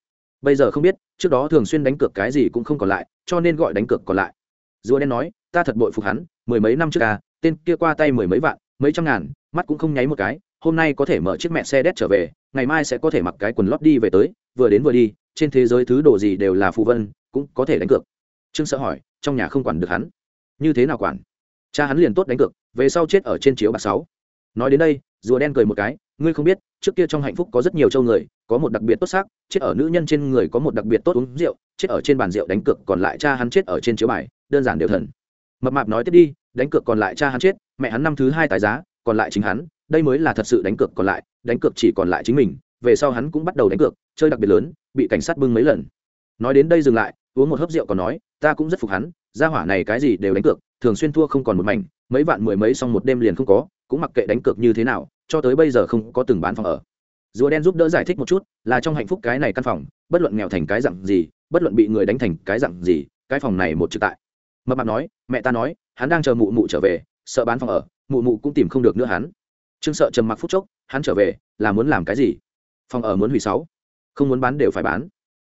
Bây giờ không biết, trước đó thường xuyên đánh cược cái gì cũng không còn lại, cho nên gọi đánh cược còn lại. Rùa đen nói, ta thật bội phục hắn, mười mấy năm trước à tên kia qua tay mười mấy vạn, mấy trăm ngàn, mắt cũng không nháy một cái, hôm nay có thể mở chiếc mẹ xe đét trở về, ngày mai sẽ có thể mặc cái quần lót đi về tới, vừa đến vừa đi, trên thế giới thứ đồ gì đều là phù vân, cũng có thể đánh cược. Trương sợ hỏi, trong nhà không quản được hắn. Như thế nào quản? Cha hắn liền tốt đánh cược, về sau chết ở trên chiếu bạc sáu nói đến đây, rùa đen cười một cái, ngươi không biết, trước kia trong hạnh phúc có rất nhiều châu người, có một đặc biệt tốt xác, chết ở nữ nhân trên người có một đặc biệt tốt uống rượu, chết ở trên bàn rượu đánh cược còn lại cha hắn chết ở trên chiếu bài, đơn giản đều thần. Mập mạp nói tiếp đi, đánh cược còn lại cha hắn chết, mẹ hắn năm thứ hai tài giá, còn lại chính hắn, đây mới là thật sự đánh cược còn lại, đánh cược chỉ còn lại chính mình, về sau hắn cũng bắt đầu đánh cược, chơi đặc biệt lớn, bị cảnh sát bưng mấy lần. Nói đến đây dừng lại, uống một hớp rượu còn nói, ta cũng rất phục hắn, gia hỏa này cái gì đều đánh cược, thường xuyên thua không còn một mảnh, mấy vạn mười mấy xong một đêm liền không có cũng mặc kệ đánh cược như thế nào, cho tới bây giờ không có từng bán phòng ở. Rùa đen giúp đỡ giải thích một chút, là trong hạnh phúc cái này căn phòng, bất luận nghèo thành cái dặn gì, bất luận bị người đánh thành cái dặn gì, cái phòng này một trực tại. Mập mạp nói, mẹ ta nói, hắn đang chờ mụ mụ trở về, sợ bán phòng ở, mụ mụ cũng tìm không được nữa hắn. Trương sợ trầm mặc phút chốc, hắn trở về, là muốn làm cái gì? Phòng ở muốn hủy sáu, không muốn bán đều phải bán.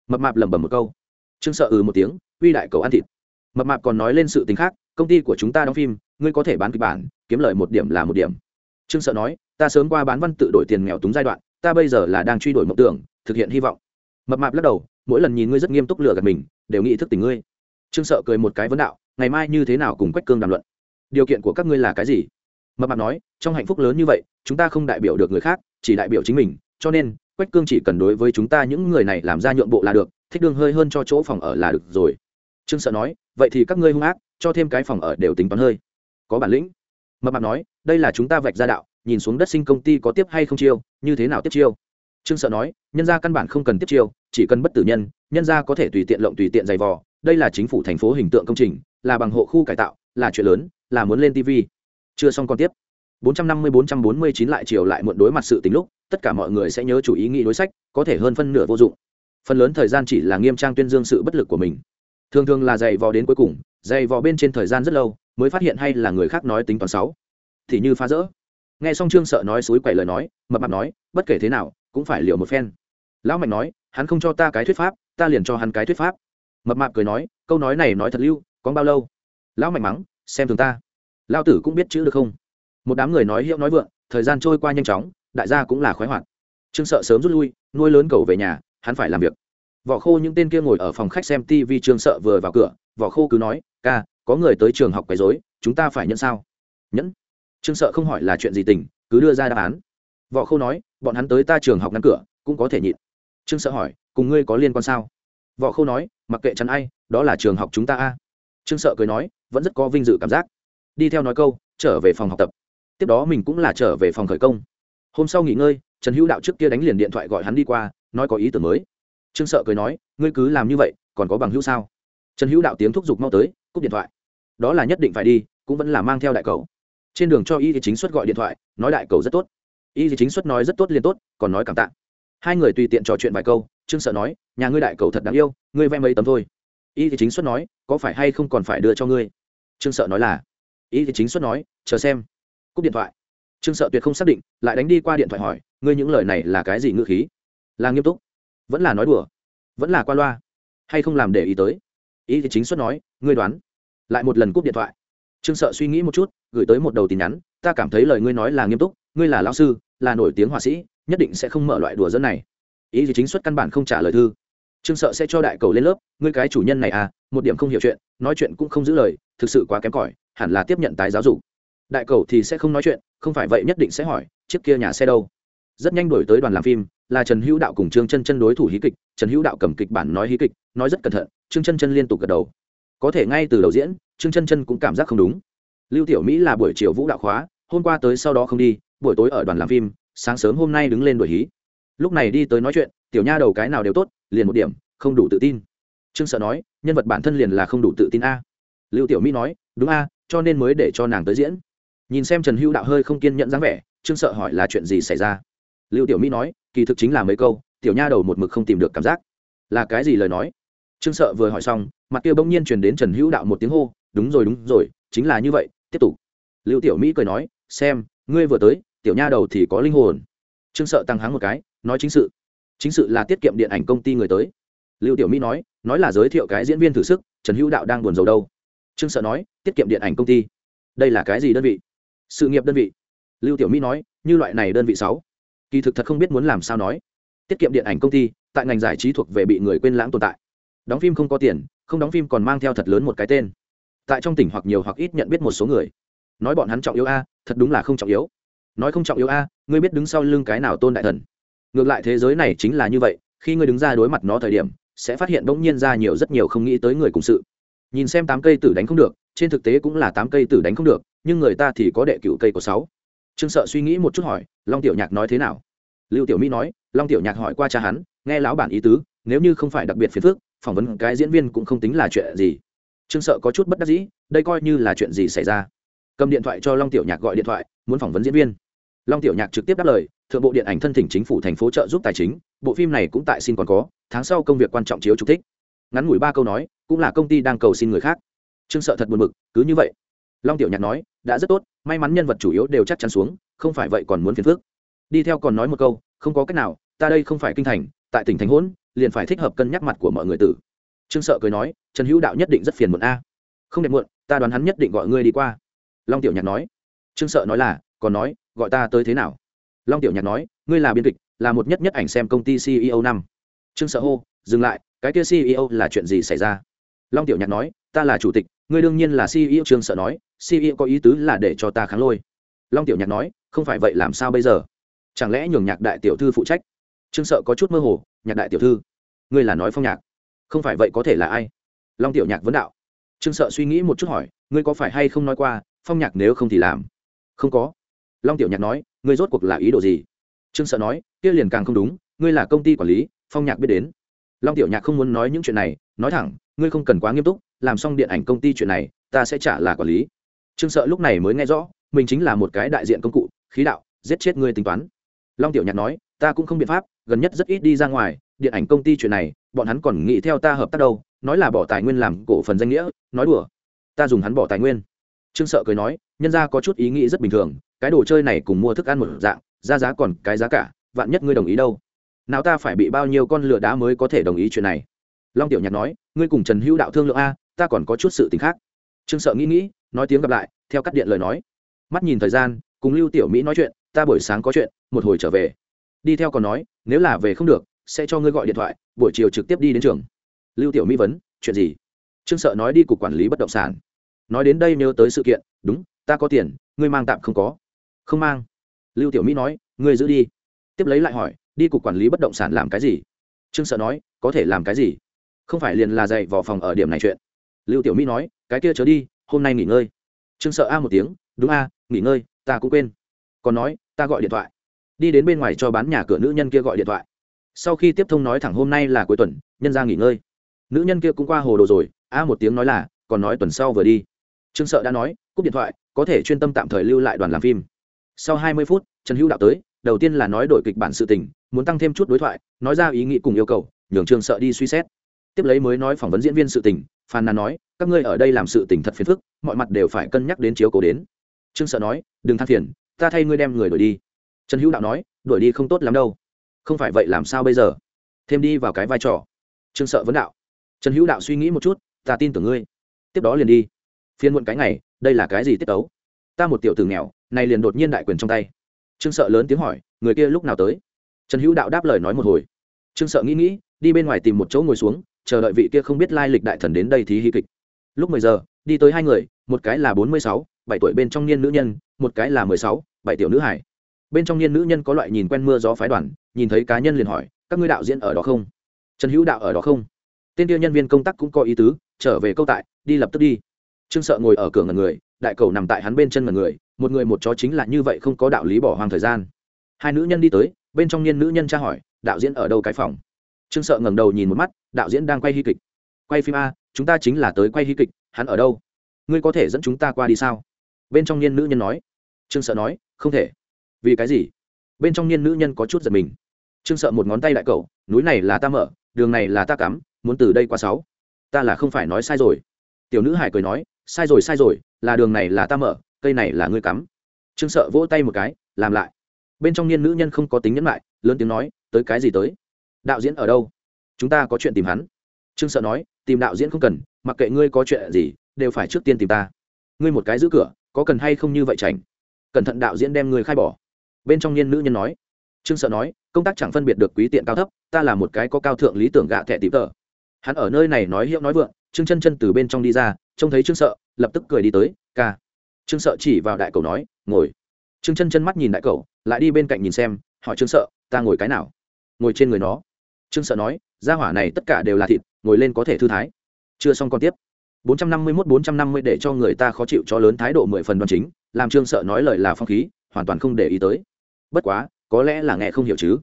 Mập mạp lẩm bẩm một câu. Trương sợ ừ một tiếng, uy đại cầu ăn thịt. Mập mạp còn nói lên sự tính khác công ty của chúng ta đóng phim, ngươi có thể bán kịch bản, kiếm lợi một điểm là một điểm. Trương sợ nói, ta sớm qua bán văn tự đổi tiền nghèo túng giai đoạn, ta bây giờ là đang truy đổi mộng tưởng, thực hiện hy vọng. Mập mạp lắc đầu, mỗi lần nhìn ngươi rất nghiêm túc lừa gạt mình, đều nghĩ thức tình ngươi. Trương sợ cười một cái vấn đạo, ngày mai như thế nào cùng quách cương đàm luận? Điều kiện của các ngươi là cái gì? Mập mạp nói, trong hạnh phúc lớn như vậy, chúng ta không đại biểu được người khác, chỉ đại biểu chính mình, cho nên, quách cương chỉ cần đối với chúng ta những người này làm ra nhượng bộ là được, thích đương hơi hơn cho chỗ phòng ở là được rồi. Trương sợ nói, vậy thì các ngươi hung ác cho thêm cái phòng ở đều tính toán hơi. Có bản lĩnh. Mập mạp nói, đây là chúng ta vạch ra đạo, nhìn xuống đất sinh công ty có tiếp hay không chiêu, như thế nào tiếp chiêu? Trương sợ nói, nhân gia căn bản không cần tiếp chiêu, chỉ cần bất tử nhân nhân gia có thể tùy tiện lộng tùy tiện giày vò, đây là chính phủ thành phố hình tượng công trình, là bằng hộ khu cải tạo, là chuyện lớn, là muốn lên tv chưa xong còn tiếp. 450-449 lại chiều lại muộn đối mặt sự tình lúc, tất cả mọi người sẽ nhớ chủ ý nghĩ đối sách, có thể hơn phân nửa vô dụng. Phần lớn thời gian chỉ là nghiêm trang tuyên dương sự bất lực của mình. Thường thường là dày vò đến cuối cùng dày vò bên trên thời gian rất lâu, mới phát hiện hay là người khác nói tính toán sáu. Thì như phá rỡ. Nghe xong trương sợ nói suối quậy lời nói, mập mặt nói, bất kể thế nào, cũng phải liều một phen. Lão mạnh nói, hắn không cho ta cái thuyết pháp, ta liền cho hắn cái thuyết pháp. Mập mạp cười nói, câu nói này nói thật lưu, có bao lâu? Lão mạnh mắng, xem thường ta. Lao tử cũng biết chữ được không? Một đám người nói hiệu nói vượng, thời gian trôi qua nhanh chóng, đại gia cũng là khoái hoạt. Trương sợ sớm rút lui, nuôi lớn cầu về nhà, hắn phải làm việc vỏ khô những tên kia ngồi ở phòng khách xem tv trương sợ vừa vào cửa, vỏ khô cứ nói, ca, có người tới trường học quấy dối chúng ta phải nhẫn sao? Nhẫn? Trương sợ không hỏi là chuyện gì tình, cứ đưa ra đáp án. Võ khâu nói, bọn hắn tới ta trường học ngăn cửa, cũng có thể nhịn. Trương sợ hỏi, cùng ngươi có liên quan sao? Võ khâu nói, mặc kệ chắn ai, đó là trường học chúng ta a. Trương sợ cười nói, vẫn rất có vinh dự cảm giác. Đi theo nói câu, trở về phòng học tập. Tiếp đó mình cũng là trở về phòng khởi công. Hôm sau nghỉ ngơi, trần hữu đạo trước kia đánh liền điện thoại gọi hắn đi qua, nói có ý tưởng mới trương sợ cười nói, ngươi cứ làm như vậy, còn có bằng hữu sao? Trần hữu đạo tiếng thúc giục mau tới, cúp điện thoại. Đó là nhất định phải đi, cũng vẫn là mang theo đại cầu. Trên đường cho y thì chính xuất gọi điện thoại, nói đại cầu rất tốt. Y thì chính xuất nói rất tốt liền tốt, còn nói cảm tạ. Hai người tùy tiện trò chuyện vài câu, trương sợ nói, nhà ngươi đại cầu thật đáng yêu, ngươi vẽ mấy tấm thôi. Y thì chính xuất nói, có phải hay không còn phải đưa cho ngươi? Trương sợ nói là. Y thì chính xuất nói, chờ xem. Cúp điện thoại. Trương sợ tuyệt không xác định, lại đánh đi qua điện thoại hỏi, ngươi những lời này là cái gì ngữ khí? Là nghiêm túc vẫn là nói đùa. Vẫn là qua loa. Hay không làm để ý tới? Ý thì chính xuất nói, ngươi đoán. Lại một lần cúp điện thoại. Trương sợ suy nghĩ một chút, gửi tới một đầu tin nhắn, ta cảm thấy lời ngươi nói là nghiêm túc, ngươi là lao sư, là nổi tiếng họa sĩ, nhất định sẽ không mở loại đùa dẫn này. Ý thì chính xuất căn bản không trả lời thư. Trương sợ sẽ cho đại cầu lên lớp, ngươi cái chủ nhân này à một điểm không hiểu chuyện, nói chuyện cũng không giữ lời, thực sự quá kém cỏi, hẳn là tiếp nhận tái giáo dục. Đại cầu thì sẽ không nói chuyện, không phải vậy nhất định sẽ hỏi, chiếc kia nhà xe đâu? Rất nhanh đổi tới đoàn làm phim, là trần hữu đạo cùng trương chân chân đối thủ hí kịch, trần hữu đạo cầm kịch bản nói hí kịch, nói rất cẩn thận, trương chân chân liên tục gật đầu. Có thể ngay từ đầu diễn, trương chân chân cũng cảm giác không đúng. Lưu tiểu mỹ là buổi chiều vũ đạo khóa, hôm qua tới sau đó không đi, buổi tối ở đoàn làm phim, sáng sớm hôm nay đứng lên đuổi hí. Lúc này đi tới nói chuyện, tiểu nha đầu cái nào đều tốt, liền một điểm, không đủ tự tin. Trương sợ nói, nhân vật bản thân liền là không đủ tự tin a. Lưu tiểu mỹ nói, đúng a, cho nên mới để cho nàng tới diễn. Nhìn xem trần hữu đạo hơi không kiên nhẫn dáng vẻ, trương sợ hỏi là chuyện gì xảy ra lưu tiểu mỹ nói, kỳ thực chính là mấy câu, tiểu nha đầu một mực không tìm được cảm giác. Là cái gì lời nói? Trương sợ vừa hỏi xong, mặt kia bỗng nhiên truyền đến trần hữu đạo một tiếng hô, đúng rồi đúng rồi, chính là như vậy, tiếp tục. Lưu tiểu mỹ cười nói, xem, ngươi vừa tới, tiểu nha đầu thì có linh hồn. Trương sợ tăng háng một cái, nói chính sự. Chính sự là tiết kiệm điện ảnh công ty người tới. Lưu tiểu mỹ nói nói là giới thiệu cái diễn viên thử sức, trần hữu đạo đang buồn rầu đâu. Trương sợ nói, tiết kiệm điện ảnh công ty. Đây là cái gì đơn vị? Sự nghiệp đơn vị. Lưu tiểu mỹ nói, như loại này đơn vị sáu kỳ thực thật không biết muốn làm sao nói. Tiết kiệm điện ảnh công ty, tại ngành giải trí thuộc về bị người quên lãng tồn tại. Đóng phim không có tiền, không đóng phim còn mang theo thật lớn một cái tên. Tại trong tỉnh hoặc nhiều hoặc ít nhận biết một số người. Nói bọn hắn trọng yếu a, thật đúng là không trọng yếu. Nói không trọng yếu a, ngươi biết đứng sau lưng cái nào tôn đại thần. Ngược lại thế giới này chính là như vậy, khi ngươi đứng ra đối mặt nó thời điểm, sẽ phát hiện bỗng nhiên ra nhiều rất nhiều không nghĩ tới người cùng sự. Nhìn xem tám cây tử đánh không được, trên thực tế cũng là tám cây tử đánh không được, nhưng người ta thì có đệ cựu cây của sáu trương sợ suy nghĩ một chút hỏi, long tiểu nhạc nói thế nào? Lưu tiểu mỹ nói, long tiểu nhạc hỏi qua cha hắn, nghe lão bản ý tứ, nếu như không phải đặc biệt phiền phức, phỏng vấn cái diễn viên cũng không tính là chuyện gì. Trương sợ có chút bất đắc dĩ, đây coi như là chuyện gì xảy ra? Cầm điện thoại cho long tiểu nhạc gọi điện thoại, muốn phỏng vấn diễn viên. Long tiểu nhạc trực tiếp đáp lời, thượng bộ điện ảnh thân thỉnh chính phủ thành phố trợ giúp tài chính, bộ phim này cũng tại xin còn có, tháng sau công việc quan trọng chiếu trục thích. Ngắn ngủi ba câu nói, cũng là công ty đang cầu xin người khác. Trương sợ thật buồn bực, cứ như vậy? Long tiểu nhạc nói đã rất tốt, may mắn nhân vật chủ yếu đều chắc chắn xuống, không phải vậy còn muốn phiền phước đi theo còn nói một câu, không có cách nào, ta đây không phải kinh thành, tại tỉnh thành hỗn, liền phải thích hợp cân nhắc mặt của mọi người tử. Trương sợ cười nói, trần hữu đạo nhất định rất phiền muộn a. Không đẹp muộn, ta đoán hắn nhất định gọi ngươi đi qua. Long tiểu nhạc nói. Trương sợ nói là, còn nói, gọi ta tới thế nào? Long tiểu nhạc nói, ngươi là biên kịch, là một nhất nhất ảnh xem công ty ceo năm. Trương sợ hô, dừng lại, cái kia ceo là chuyện gì xảy ra? Long tiểu nhạc nói ta là chủ tịch, ngươi đương nhiên là ceo trương sợ nói ceo có ý tứ là để cho ta kháng lôi. Long tiểu nhạc nói, không phải vậy làm sao bây giờ? Chẳng lẽ nhường nhạc đại tiểu thư phụ trách? Trương sợ có chút mơ hồ, nhạc đại tiểu thư, ngươi là nói phong nhạc, không phải vậy có thể là ai? Long tiểu nhạc vấn đạo. Trương sợ suy nghĩ một chút hỏi, ngươi có phải hay không nói qua, phong nhạc nếu không thì làm? Không có. Long tiểu nhạc nói, ngươi rốt cuộc là ý đồ gì? Trương sợ nói, kia liền càng không đúng, ngươi là công ty quản lý, phong nhạc biết đến. Long tiểu nhạc không muốn nói những chuyện này, nói thẳng, ngươi không cần quá nghiêm túc làm xong điện ảnh công ty chuyện này, ta sẽ trả là quản lý. Trương sợ lúc này mới nghe rõ, mình chính là một cái đại diện công cụ, khí đạo, giết chết ngươi tính toán. Long tiểu nhạc nói, ta cũng không biện pháp, gần nhất rất ít đi ra ngoài, điện ảnh công ty chuyện này, bọn hắn còn nghĩ theo ta hợp tác đâu, nói là bỏ tài nguyên làm cổ phần danh nghĩa, nói đùa. Ta dùng hắn bỏ tài nguyên. Trương sợ cười nói, nhân ra có chút ý nghĩ rất bình thường, cái đồ chơi này cùng mua thức ăn một dạng ra giá còn cái giá cả, vạn nhất ngươi đồng ý đâu. Nào ta phải bị bao nhiêu con lửa đá mới có thể đồng ý chuyện này? Long tiểu nhạc nói, ngươi cùng trần hữu đạo thương lượng a, ta còn có chút sự t ì n h khác. Trương sợ nghĩ nghĩ, nói tiếng gặp lại, theo cắt điện lời nói. Mắt nhìn thời gian, cùng lưu tiểu mỹ nói chuyện, ta buổi sáng có chuyện, một hồi trở về. Đi theo còn nói, nếu là về không được, sẽ cho ngươi gọi điện thoại, buổi chiều trực tiếp đi đến trường. Lưu tiểu mỹ vấn, chuyện gì? Trương sợ nói, đi cục quản lý bất động sản. Nói đến đây nhớ tới sự kiện, đúng, ta có tiền, ngươi mang tạm không có. Không mang. Lưu tiểu mỹ nói, ngươi giữ đi. Tiếp lấy lại hỏi, đi cục quản lý bất động sản làm cái gì? Trương sợ nói, có thể làm cái gì? Không phải liền là dạy vỏ phòng ở điểm này chuyện. Lưu tiểu mỹ nói, cái kia chớ đi, hôm nay nghỉ ngơi. Trương sợ a một tiếng, đúng a, nghỉ ngơi, ta cũng quên. Còn nói, ta gọi điện thoại. Đi đến bên ngoài cho bán nhà cửa nữ nhân kia gọi điện thoại. Sau khi tiếp thông nói thẳng hôm nay là cuối tuần, nhân ra nghỉ ngơi. Nữ nhân kia cũng qua hồ đồ rồi, a một tiếng nói là, còn nói tuần sau vừa đi. Trương sợ đã nói, cúp điện thoại, có thể chuyên tâm tạm thời lưu lại đoàn làm phim. Sau hai mươi phút, trần hữu đạo tới, đầu tiên là nói đổi kịch bản sự tình, muốn tăng thêm chút đối thoại, nói ra ý nghĩ cùng yêu cầu, nhường trương sợ đi suy xét tiếp lấy mới nói phỏng vấn diễn viên sự tình, phan nàn nói, các ngươi ở đây làm sự tình thật phiền phức, mọi mặt đều phải cân nhắc đến chiếu cố đến. Trương sợ nói, đừng than phiền, ta thay ngươi đem người đuổi đi. Trần hữu đạo nói, đuổi đi không tốt lắm đâu. Không phải vậy làm sao bây giờ? Thêm đi vào cái vai trò. Trương sợ vấn đạo. Trần hữu đạo suy nghĩ một chút, ta tin tưởng ngươi. Tiếp đó liền đi. Phiên muộn cái ngày, đây là cái gì tiết tấu? ta một tiểu tử nghèo, này liền đột nhiên đại quyền trong tay. Trương sợ lớn tiếng hỏi, người kia lúc nào tới? Trần hữu đạo đáp lời nói một hồi. Trương sợ nghĩ nghĩ, đi bên ngoài tìm một chỗ ngồi xuống chờ đợi vị kia không biết lai lịch đại thần đến đây thí hí kịch. Lúc mười giờ, đi tới hai người, một cái là bốn mươi sáu, bảy tuổi bên trong niên nữ nhân, một cái là mười sáu, bảy tiểu nữ hải bên trong niên nữ nhân có loại nhìn quen mưa gió phái đoàn, nhìn thấy cá nhân liền hỏi, các ngươi đạo diễn ở đó không? Trần hữu đạo ở đó không. Tên tiêu nhân viên công tác cũng có ý tứ, trở về câu tại, đi lập tức đi. Trương sợ ngồi ở cửa ngần người, đại cầu nằm tại hắn bên chân ngần người, một người một chó chính là như vậy không có đạo lý bỏ hoang thời gian. Hai nữ nhân đi tới, bên trong niên nữ nhân tra hỏi, đạo diễn ở đâu cái phòng? Trương sợ ngẩng đầu nhìn một mắt, đạo diễn đang quay hy kịch. Quay phim a, chúng ta chính là tới quay hy kịch, hắn ở đâu? Ngươi có thể dẫn chúng ta qua đi sao? Bên trong niên nữ nhân nói. Trương sợ nói, không thể. Vì cái gì? Bên trong niên nữ nhân có chút giật mình. Trương sợ một ngón tay đại cậu núi này là ta mở, đường này là ta cắm, muốn từ đây qua sáu. Ta là không phải nói sai rồi. Tiểu nữ hải cười nói, sai rồi sai rồi, là đường này là ta mở, cây này là ngươi cắm. Trương sợ vỗ tay một cái, làm lại. Bên trong niên nữ nhân không có tính nhẫn lại, lớn tiếng nói, tới cái gì tới? Đạo diễn ở đâu? Chúng ta có chuyện tìm hắn. Trương sợ nói, tìm đạo diễn không cần, mặc kệ ngươi có chuyện gì, đều phải trước tiên tìm ta. Ngươi một cái giữ cửa, có cần hay không như vậy tránh cẩn thận đạo diễn đem người khai bỏ. Bên trong niên nữ nhân nói. Trương sợ nói, công tác chẳng phân biệt được quý tiện cao thấp, ta là một cái có cao thượng lý tưởng gạ thẻ tím tờ. Hắn ở nơi này nói hiệu nói vượng, trương chân chân từ bên trong đi ra, trông thấy trương sợ, lập tức cười đi tới, ca. Trương sợ chỉ vào đại cầu nói, ngồi. Trương chân chân mắt nhìn đại cầu, lại đi bên cạnh nhìn xem, hỏi trương sợ, ta ngồi cái nào? Ngồi trên người nó trương sợ nói, gia hỏa này tất cả đều là thịt, ngồi lên có thể thư thái. Chưa xong còn tiếp. 451-450 để cho người ta khó chịu cho lớn thái độ mười phần đoan chính, làm trương sợ nói lời là phong khí, hoàn toàn không để ý tới. Bất quá, có lẽ là nghe không hiểu chứ.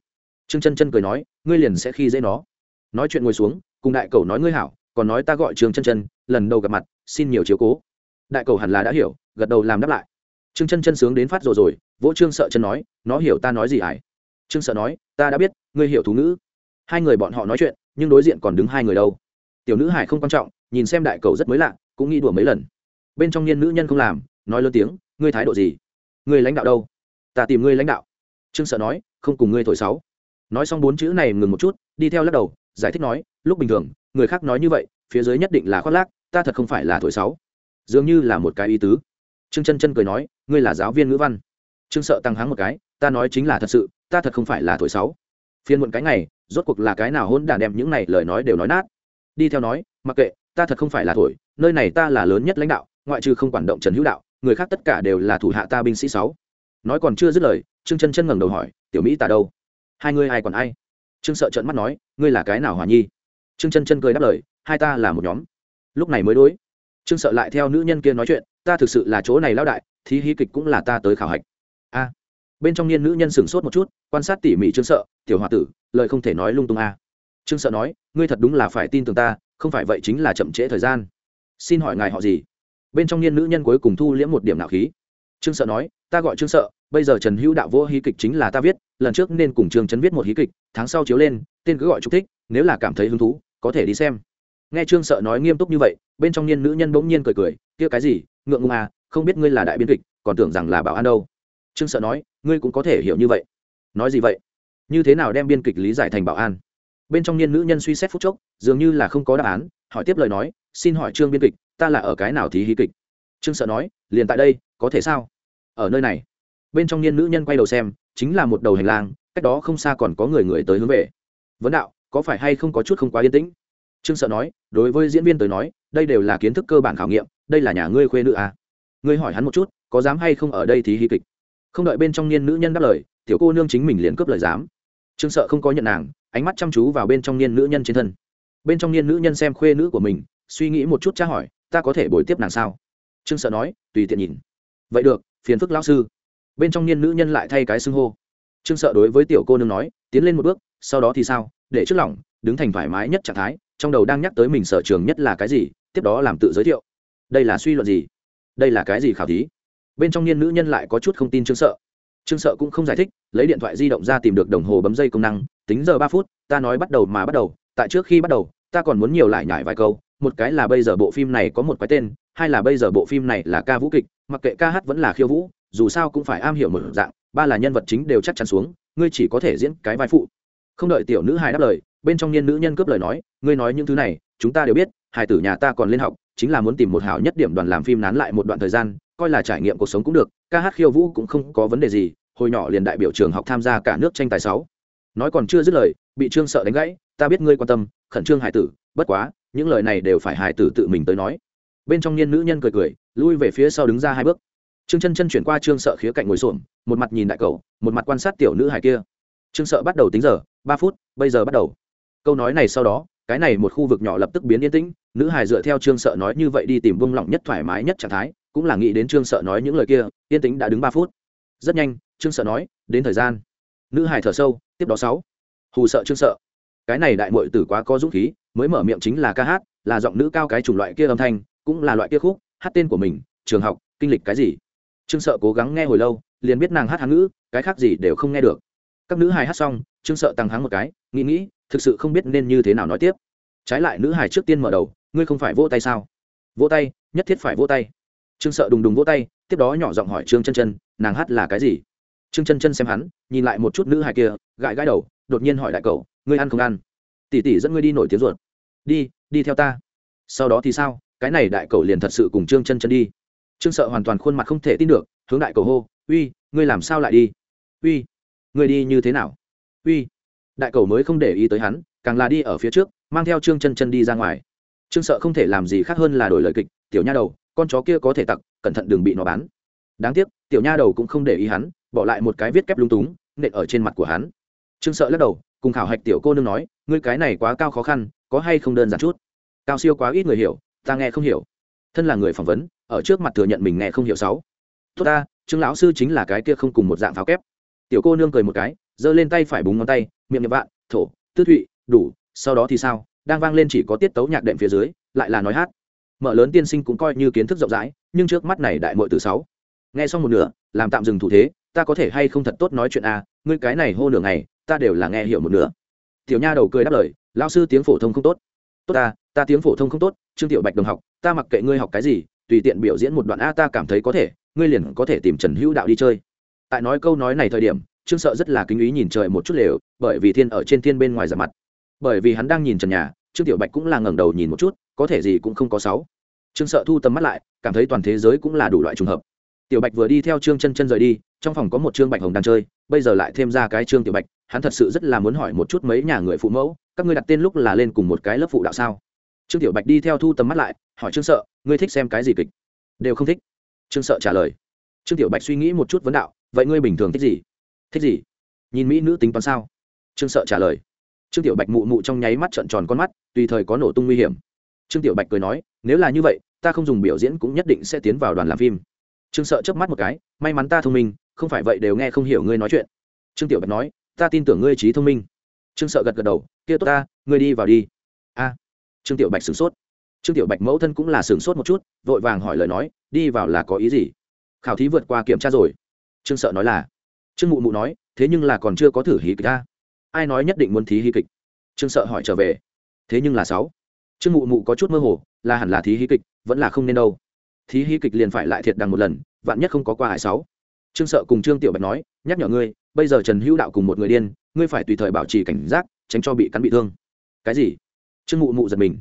Trương chân chân cười nói, ngươi liền sẽ khi dễ nó. Nói chuyện ngồi xuống, cùng đại cầu nói, ngươi hảo, còn nói ta gọi trương chân chân, lần đầu gặp mặt, xin nhiều chiếu cố. Đại cầu hẳn là đã hiểu, gật đầu làm đáp lại. Trương chân chân sướng đến phát rồi rồi, vỗ trương sợ chân nói, nó hiểu ta nói gì ải trương sợ nói, ta đã biết, ngươi hiểu thú ngữ hai người bọn họ nói chuyện, nhưng đối diện còn đứng hai người đâu. Tiểu nữ hải không quan trọng, nhìn xem đại cầu rất mới lạ, cũng nghĩ đùa mấy lần. Bên trong niên nữ nhân không làm, nói lớn tiếng, ngươi thái độ gì? Ngươi lãnh đạo đâu? Ta tìm ngươi lãnh đạo. Trương sợ nói, không cùng ngươi thổi sáu nói xong bốn chữ này ngừng một chút, đi theo lắc đầu, giải thích nói, lúc bình thường, người khác nói như vậy, phía dưới nhất định là khoác lác, ta thật không phải là thổi sáu dường như là một cái ý tứ. Trương chân chân cười nói, ngươi là giáo viên ngữ văn. Trương sợ tăng hắng một cái, ta nói chính là thật sự, ta thật không phải là thổi sáu phiên muộn cái ngày rốt cuộc là cái nào hôn đản đem những này lời nói đều nói nát. Đi theo nói, mặc kệ, ta thật không phải là thổi, nơi này ta là lớn nhất lãnh đạo, ngoại trừ không quản động trần hữu đạo, người khác tất cả đều là thủ hạ ta binh sĩ sáu. Nói còn chưa dứt lời, trương chân chân ngẩng đầu hỏi, tiểu mỹ ta đâu? Hai ngươi ai còn ai? Trương sợ trợn mắt nói, ngươi là cái nào hòa nhi? Trương chân chân cười đáp lời, hai ta là một nhóm. Lúc này mới đối. Trương sợ lại theo nữ nhân kia nói chuyện, ta thực sự là chỗ này lao đại, thí hí kịch cũng là ta tới khảo hạch bên trong niên nữ nhân sửng sốt một chút, quan sát tỉ mỉ trương sợ, tiểu h o a tử, lời không thể nói lung tung a. Trương sợ nói, ngươi thật đúng là phải tin tưởng ta, không phải vậy chính là chậm trễ thời gian. Xin hỏi ngài họ gì? Bên trong niên nữ nhân cuối cùng thu liễm một điểm nạo khí. Trương sợ nói, ta gọi trương sợ, bây giờ trần hữu đạo vô hí kịch chính là ta viết, lần trước nên cùng trương trấn viết một hí kịch, tháng sau chiếu lên, tên cứ gọi trục thích, nếu là cảm thấy hứng thú, có thể đi xem. Nghe trương sợ nói nghiêm túc như vậy, bên trong niên nữ nhân bỗng nhiên cười cười, kia cái gì, ngượng ngùng à không biết ngươi là đại biên kịch, còn tưởng rằng là bảo an đâu trương sợ nói, ngươi cũng có thể hiểu như vậy. Nói gì vậy? Như thế nào đem biên kịch lý giải thành bảo an? Bên trong niên nữ nhân suy xét phút chốc, dường như là không có đáp án, hỏi tiếp lời nói, xin hỏi trương biên kịch, ta là ở cái nào thí hí kịch? Trương sợ nói, liền tại đây, có thể sao? Ở nơi này. Bên trong niên nữ nhân quay đầu xem, chính là một đầu hành lang, cách đó không xa còn có người người tới hướng về. Vấn đạo, có phải hay không có chút không quá yên tĩnh? Trương sợ nói, đối với diễn viên tới nói, đây đều là kiến thức cơ bản khảo nghiệm, đây là nhà ngươi khuê nữ à. ngươi hỏi hắn một chút, có dám hay không ở đây thì hí kịch? Không đợi bên trong niên nữ nhân đáp lời, tiểu cô nương chính mình liền cướp lời dám trương sợ không có nhận nàng, ánh mắt chăm chú vào bên trong niên nữ nhân trên thân. Bên trong niên nữ nhân xem khuê nữ của mình, suy nghĩ một chút tra hỏi, ta có thể bồi tiếp nàng sao? Trương sợ nói, tùy tiện nhìn. Vậy được, phiền phức lão sư. Bên trong niên nữ nhân lại thay cái xưng hô. Trương sợ đối với tiểu cô nương nói, tiến lên một bước, sau đó thì sao? Để trước lỏng, đứng thành thoải mái nhất trạng thái, trong đầu đang nhắc tới mình sở trường nhất là cái gì, tiếp đó làm tự giới thiệu. Đây là suy luận gì? Đây là cái gì khảo thí? Bên trong niên nữ nhân lại có chút không tin trương sợ. Trương sợ cũng không giải thích, lấy điện thoại di động ra tìm được đồng hồ bấm dây công năng, tính giờ ba phút, ta nói bắt đầu mà bắt đầu, tại trước khi bắt đầu, ta còn muốn nhiều lại nhải vài câu, một cái là bây giờ bộ phim này có một cái tên, hai là bây giờ bộ phim này là ca vũ kịch, mặc kệ ca hát vẫn là khiêu vũ, dù sao cũng phải am hiểu một dạng, ba là nhân vật chính đều chắc chắn xuống, ngươi chỉ có thể diễn cái vai phụ. Không đợi tiểu nữ hài đáp lời, bên trong niên nữ nhân cướp lời nói, ngươi nói những thứ này, chúng ta đều biết, hài tử nhà ta còn lên học, chính là muốn tìm một hảo nhất điểm đoàn làm phim nán lại một đoạn thời gian coi là trải nghiệm cuộc sống cũng được, ca hát khiêu vũ cũng không có vấn đề gì, hồi nhỏ liền đại biểu trường học tham gia cả nước tranh tài sáu. Nói còn chưa dứt lời, bị trương sợ đánh gãy, ta biết ngươi quan tâm, khẩn trương hải tử, bất quá, những lời này đều phải hải tử tự mình tới nói. Bên trong niên nữ nhân cười cười, lui về phía sau đứng ra hai bước. Trương chân chân chuyển qua trương sợ khía cạnh ngồi xổm, một mặt nhìn đại cầu, một mặt quan sát tiểu nữ hải kia. Trương sợ bắt đầu tính giờ, ba phút, bây giờ bắt đầu. Câu nói này sau đó, cái này một khu vực nhỏ lập tức biến yên tĩnh, nữ hải dựa theo trương sợ nói như vậy đi tìm vung lỏng nhất thoải mái nhất trạng thái cũng là nghĩ đến trương sợ nói những lời kia, yên tính đã đứng ba phút. Rất nhanh, trương sợ nói, đến thời gian. Nữ hải thở sâu, tiếp đó sáu. Hù sợ trương sợ. Cái này đại mội tử quá có dũng khí, mới mở miệng chính là ca hát, là giọng nữ cao cái chủng loại kia âm thanh, cũng là loại kia khúc, hát tên của mình, trường học, kinh lịch cái gì. Trương sợ cố gắng nghe hồi lâu, liền biết nàng hát hán ngữ, cái khác gì đều không nghe được. Các nữ hài hát xong, trương sợ tăng háng một cái, nghĩ nghĩ, thực sự không biết nên như thế nào nói tiếp. Trái lại nữ hài trước tiên mở đầu, ngươi không phải vỗ tay sao? Vỗ tay, nhất thiết phải vỗ tay trương sợ đùng đùng vỗ tay, tiếp đó nhỏ giọng hỏi trương chân chân, nàng hát là cái gì? Trương chân chân xem hắn, nhìn lại một chút nữ hài kia, gãi gãi đầu, đột nhiên hỏi đại cậu, ngươi ăn không ăn? Tỷ tỷ dẫn ngươi đi nổi tiếng ruột. Đi đi theo ta. Sau đó thì sao? Cái này đại cậu liền thật sự cùng trương chân chân đi. Trương sợ hoàn toàn khuôn mặt không thể tin được, hướng đại cầu hô, uy, ngươi làm sao lại đi? Uy, ngươi đi như thế nào? Uy. Đại cầu mới không để ý tới hắn, càng là đi ở phía trước, mang theo trương chân chân đi ra ngoài. Trương sợ không thể làm gì khác hơn là đổi lời kịch, tiểu nha đầu con chó kia có thể tặc, cẩn thận đừng bị nó bán. Đáng tiếc, tiểu nha đầu cũng không để ý hắn, bỏ lại một cái viết kép lung túng, nện ở trên mặt của hắn. Trương sợ lắc đầu, cùng khảo hạch tiểu cô nương nói, ngươi cái này quá cao khó khăn, có hay không đơn giản chút? Cao siêu quá ít người hiểu, ta nghe không hiểu. Thân là người phỏng vấn, ở trước mặt thừa nhận mình nghe không hiểu sáu. Tốt ta, trương lão sư chính là cái kia không cùng một dạng pháo kép. Tiểu cô nương cười một cái, giơ lên tay phải búng ngón tay, miệng nhậm vạn, thổ, tư thụy, đủ, sau đó thì sao? Đang vang lên chỉ có tiết tấu nhạc đệm phía dưới, lại là nói hát mở lớn tiên sinh cũng coi như kiến thức rộng rãi, nhưng trước mắt này đại mội từ sáu. Nghe xong một nửa, làm tạm dừng thủ thế, ta có thể hay không thật tốt nói chuyện à ngươi cái này hô nửa ngày, ta đều là nghe hiểu một nửa. Tiểu nha đầu cười đáp lời lao sư tiếng phổ thông không tốt. Tốt ta ta tiếng phổ thông không tốt, trương tiểu bạch đồng học, ta mặc kệ ngươi học cái gì, tùy tiện biểu diễn một đoạn a ta cảm thấy có thể, ngươi liền có thể tìm trần hữu đạo đi chơi. Tại nói câu nói này thời điểm, trương sợ rất là kính ý nhìn trời một chút lều, bởi vì thiên ở trên thiên bên ngoài giả mặt. Bởi vì hắn đang nhìn trần nhà, trương tiểu bạch cũng là ngẩng đầu nhìn một chút, có thể gì cũng không có sáu trương sợ thu tầm mắt lại, cảm thấy toàn thế giới cũng là đủ loại trùng hợp. Tiểu bạch vừa đi theo trương chân chân rời đi, trong phòng có một trương bạch hồng đang chơi, bây giờ lại thêm ra cái trương tiểu bạch, hắn thật sự rất là muốn hỏi một chút mấy nhà người phụ mẫu, các ngươi đặt tên lúc là lên cùng một cái lớp phụ đạo sao? Trương tiểu bạch đi theo thu tầm mắt lại, hỏi trương sợ, ngươi thích xem cái gì kịch? Đều không thích. Trương sợ trả lời. Trương tiểu bạch suy nghĩ một chút vấn đạo, vậy ngươi bình thường thích gì? Thích gì? Nhìn mỹ nữ tính toán sao? Trương sợ trả lời. Trương tiểu bạch mụ mụ trong nháy mắt trợn tròn con mắt, tùy thời có nổ tung nguy hiểm trương tiểu bạch cười nói, nếu là như vậy, ta không dùng biểu diễn cũng nhất định sẽ tiến vào đoàn làm phim. Trương sợ chớp mắt một cái, may mắn ta thông minh, không phải vậy đều nghe không hiểu ngươi nói chuyện. Trương tiểu bạch nói, ta tin tưởng ngươi trí thông minh. Trương sợ gật gật đầu, kia tốt ta, ngươi đi vào đi. A. Trương tiểu bạch sửng sốt. Trương tiểu bạch mẫu thân cũng là sửng sốt một chút, vội vàng hỏi lời nói, đi vào là có ý gì? Khảo thí vượt qua kiểm tra rồi. Trương sợ nói là, trương mụ mụ nói, thế nhưng là còn chưa có thử hí kịch ta. Ai nói nhất định muốn thí hí kịch? Trương sợ hỏi trở về, thế nhưng là sáu trương mụ mụ có chút mơ hồ, là hẳn là thí hí kịch, vẫn là không nên đâu. Thí hí kịch liền phải lại thiệt đằng một lần, vạn nhất không có qua hải sáu. Trương sợ cùng trương tiểu bạch nói, nhắc nhở ngươi, bây giờ trần hữu đạo cùng một người điên, ngươi phải tùy thời bảo trì cảnh giác, tránh cho bị cắn bị thương. Cái gì? Trương mụ mụ giật mình.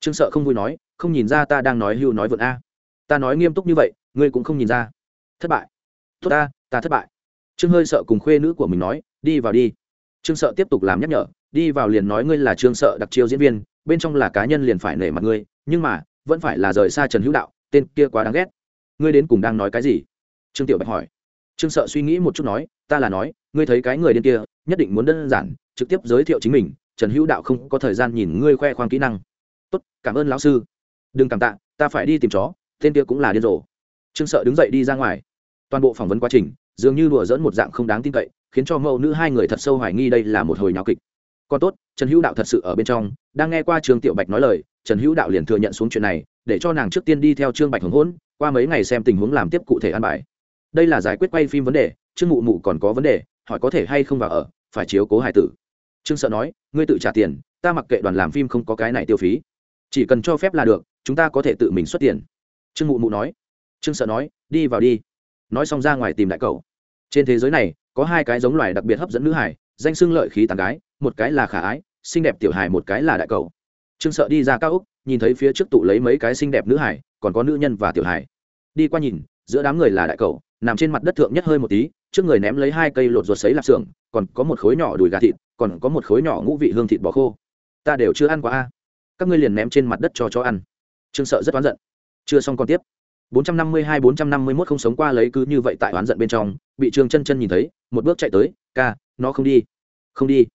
Trương sợ không vui nói, không nhìn ra ta đang nói hưu nói vượn a. Ta nói nghiêm túc như vậy, ngươi cũng không nhìn ra. Thất bại. Tốt ta ta thất bại. Trương hơi sợ cùng khuê nữ của mình nói, đi vào đi. Trương sợ tiếp tục làm nhắc nhở, đi vào liền nói ngươi là trương sợ đặc chiêu diễn viên bên trong là cá nhân liền phải nể mặt ngươi, nhưng mà, vẫn phải là rời xa trần hữu đạo, tên kia quá đáng ghét. Ngươi đến cùng đang nói cái gì? Trương tiểu bạch hỏi. Trương sợ suy nghĩ một chút nói, ta là nói, ngươi thấy cái người điên kia, nhất định muốn đơn giản, trực tiếp giới thiệu chính mình, trần hữu đạo không có thời gian nhìn ngươi khoe khoang kỹ năng. Tốt, cảm ơn lão sư. Đừng cảm tạ, ta phải đi tìm chó, tên kia cũng là điên rồ. Trương sợ đứng dậy đi ra ngoài. Toàn bộ phỏng vấn quá trình, dường như đùa dỡn một dạng không đáng tin cậy, khiến cho mẫu nữ hai người thật sâu hoài nghi đây là một hồi nháo kịch còn tốt, trần hữu đạo thật sự ở bên trong, đang nghe qua trương tiểu bạch nói lời, trần hữu đạo liền thừa nhận xuống chuyện này, để cho nàng trước tiên đi theo trương bạch hồng hôn, qua mấy ngày xem tình huống làm tiếp cụ thể an bài. Đây là giải quyết quay phim vấn đề, trương mụ mụ còn có vấn đề, hỏi có thể hay không vào ở, phải chiếu cố hải tử. Trương sợ nói, ngươi tự trả tiền, ta mặc kệ đoàn làm phim không có cái này tiêu phí. Chỉ cần cho phép là được, chúng ta có thể tự mình xuất tiền. Trương mụ mụ nói. Trương sợ nói, đi vào đi. Nói xong ra ngoài tìm đại cậu. Trên thế giới này, có hai cái giống loài đặc biệt hấp dẫn nữ hải danh xưng lợi khí tàn gái, một cái là khả ái, xinh đẹp tiểu hải một cái là đại cầu. Trương sợ đi ra cao úc nhìn thấy phía trước tụ lấy mấy cái xinh đẹp nữ hải còn có nữ nhân và tiểu hải đi qua nhìn, giữa đám người là đại cầu, nằm trên mặt đất thượng nhất hơi một tí, trước người ném lấy hai cây lột ruột sấy lạp xưởng, còn có một khối nhỏ đùi gà thịt, còn có một khối nhỏ ngũ vị hương thịt bò khô. Ta đều chưa ăn qua a. Các ngươi liền ném trên mặt đất cho chó ăn. Trương sợ rất oán giận. Chưa xong còn tiếp. 452 451 không sống qua lấy cứ như vậy tại oán giận bên trong, bị trương chân chân nhìn thấy, một bước chạy tới, ca nó không đi. Không đi.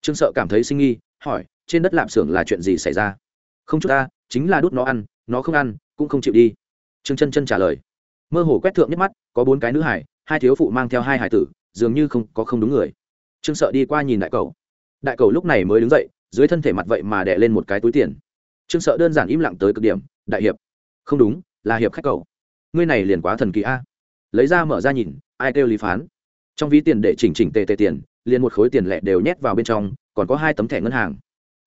Trương sợ cảm thấy sinh nghi, hỏi, trên đất lạp xưởng là chuyện gì xảy ra? Không chút ta, chính là đút nó ăn, nó không ăn, cũng không chịu đi. Trương chân chân trả lời. Mơ hồ quét thượng nhất mắt, có bốn cái nữ hải, hai thiếu phụ mang theo hai hải tử, dường như không, có không đúng người. Trương sợ đi qua nhìn đại cầu đại cầu lúc này mới đứng dậy, dưới thân thể mặt vậy mà đẻ lên một cái túi tiền. Trương sợ đơn giản im lặng tới cực điểm, đại hiệp. Không đúng, là hiệp khách cầu ngươi này liền quá thần kỳ a. Lấy ra mở ra nhìn, ai kêu lý phán? Trong ví tiền để chỉnh chỉnh tề tề tiền, liền một khối tiền lẻ đều nhét vào bên trong, còn có hai tấm thẻ ngân hàng.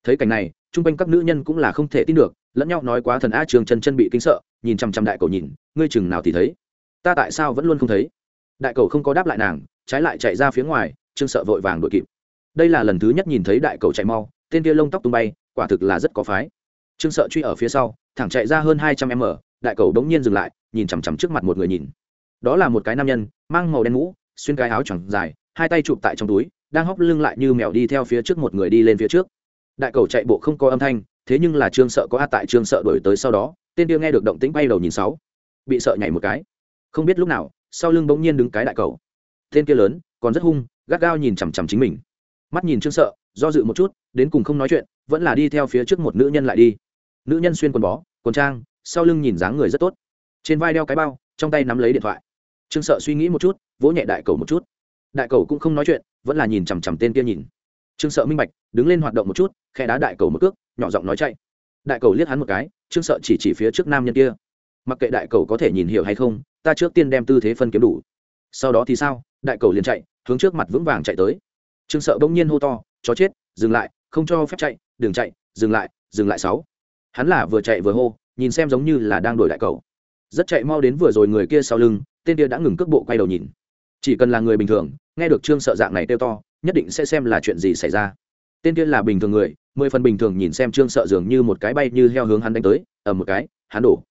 Thấy cảnh này, chung quanh các nữ nhân cũng là không thể tin được, lẫn nhau nói quá thần a trường chân chân bị kinh sợ, nhìn chăm chăm đại cầu nhìn, ngươi chừng nào thì thấy. Ta tại sao vẫn luôn không thấy? Đại cầu không có đáp lại nàng, trái lại chạy ra phía ngoài, trương sợ vội vàng đội kịp. Đây là lần thứ nhất nhìn thấy đại cầu chạy mau, tên kia lông tóc tung bay, quả thực là rất có phái. Trương sợ truy ở phía sau, thẳng chạy ra hơn hai trăm m đại cầu đống nhiên dừng lại, nhìn chằm chằm trước mặt một người nhìn. Đó là một cái nam nhân, mang màu đen mũ xuyên cái áo choàng dài, hai tay chụp tại trong túi, đang hóc lưng lại như mèo đi theo phía trước một người đi lên phía trước. Đại cầu chạy bộ không có âm thanh, thế nhưng là trương sợ có a tại trương sợ đổi tới sau đó, tên kia nghe được động tĩnh bay đầu nhìn sáu. Bị sợ nhảy một cái. Không biết lúc nào, sau lưng bỗng nhiên đứng cái đại cầu. Tên kia lớn, còn rất hung, gắt gao nhìn chằm chằm chính mình. Mắt nhìn trương sợ, do dự một chút, đến cùng không nói chuyện, vẫn là đi theo phía trước một nữ nhân lại đi. Nữ nhân xuyên quần bó, quần trang, sau lưng nhìn dáng người rất tốt. Trên vai đeo cái bao, trong tay nắm lấy điện thoại trương sợ suy nghĩ một chút, vỗ nhẹ đại cầu một chút. Đại cầu cũng không nói chuyện, vẫn là nhìn chằm chằm tên kia nhìn. Trương sợ minh bạch, đứng lên hoạt động một chút khe đá đại cầu một cước, nhỏ giọng nói chạy. Đại cầu liếc hắn một cái, trương sợ chỉ chỉ phía trước nam nhân kia. Mặc kệ đại cầu có thể nhìn hiểu hay không, ta trước tiên đem tư thế phân kiếm đủ. Sau đó thì sao? Đại cầu liền chạy, hướng trước mặt vững vàng chạy tới. Trương sợ bỗng nhiên hô to, chó chết, dừng lại, không cho phép chạy, đừng chạy, dừng lại dừng lại sáu. Hắn là vừa chạy vừa hô, nhìn xem giống như là đang đổi đại cầu rất chạy mau đến vừa rồi người kia sau lưng, tên kia đã ngừng cước bộ quay đầu nhìn. Chỉ cần là người bình thường, nghe được trương sợ dạng này kêu to, nhất định sẽ xem là chuyện gì xảy ra. Tên kia là bình thường người, mười phần bình thường nhìn xem trương sợ dường như một cái bay như heo hướng hắn đánh tới ở một cái, hắn đổ.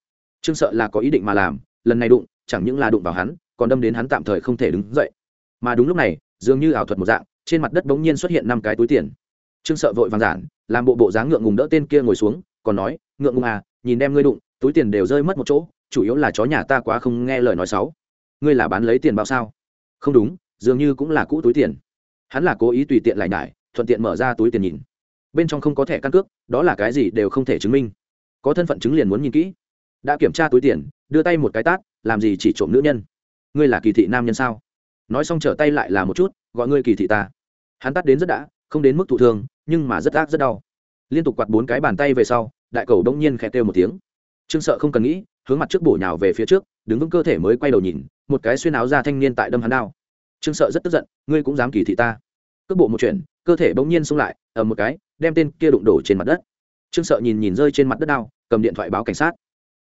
Trương sợ là có ý định mà làm, lần này đụng, chẳng những là đụng vào hắn, còn đâm đến hắn tạm thời không thể đứng dậy. Mà đúng lúc này, dường như ảo thuật một dạng, trên mặt đất bỗng nhiên xuất hiện năm cái túi tiền. Trương sợ vội vàng giản, làm bộ bộ dáng ngượng ngùng đỡ tên kia ngồi xuống, còn nói, ngượng ngùng à nhìn đem ngươi đụng, túi tiền đều rơi mất một chỗ chủ yếu là chó nhà ta quá không nghe lời nói xấu. Ngươi là bán lấy tiền bao sao? Không đúng, dường như cũng là cũ túi tiền. Hắn là cố ý tùy tiện lại nhải, thuận tiện mở ra túi tiền nhìn. Bên trong không có thẻ căn cước, đó là cái gì đều không thể chứng minh. Có thân phận chứng liền muốn nhìn kỹ. Đã kiểm tra túi tiền, đưa tay một cái tát, làm gì chỉ trộm nữ nhân? Ngươi là kỳ thị nam nhân sao? Nói xong trở tay lại là một chút, gọi ngươi kỳ thị ta. Hắn tắt đến rất đã, không đến mức thụ thương, nhưng mà rất ác, rất đau. Liên tục quạt bốn cái bàn tay về sau, đại cầu đông nhiên khẽ kêu một tiếng. Trương sợ không cần nghĩ hướng mặt trước bổ nhào về phía trước, đứng vững cơ thể mới quay đầu nhìn, một cái xuyên áo ra thanh niên tại đâm hắn đao. Trương sợ rất tức giận, ngươi cũng dám kỳ thị ta. Cước bộ một chuyện, cơ thể bỗng nhiên xông lại ở một cái, đem tên kia đụng đổ trên mặt đất. Trương sợ nhìn nhìn rơi trên mặt đất đao, cầm điện thoại báo cảnh sát.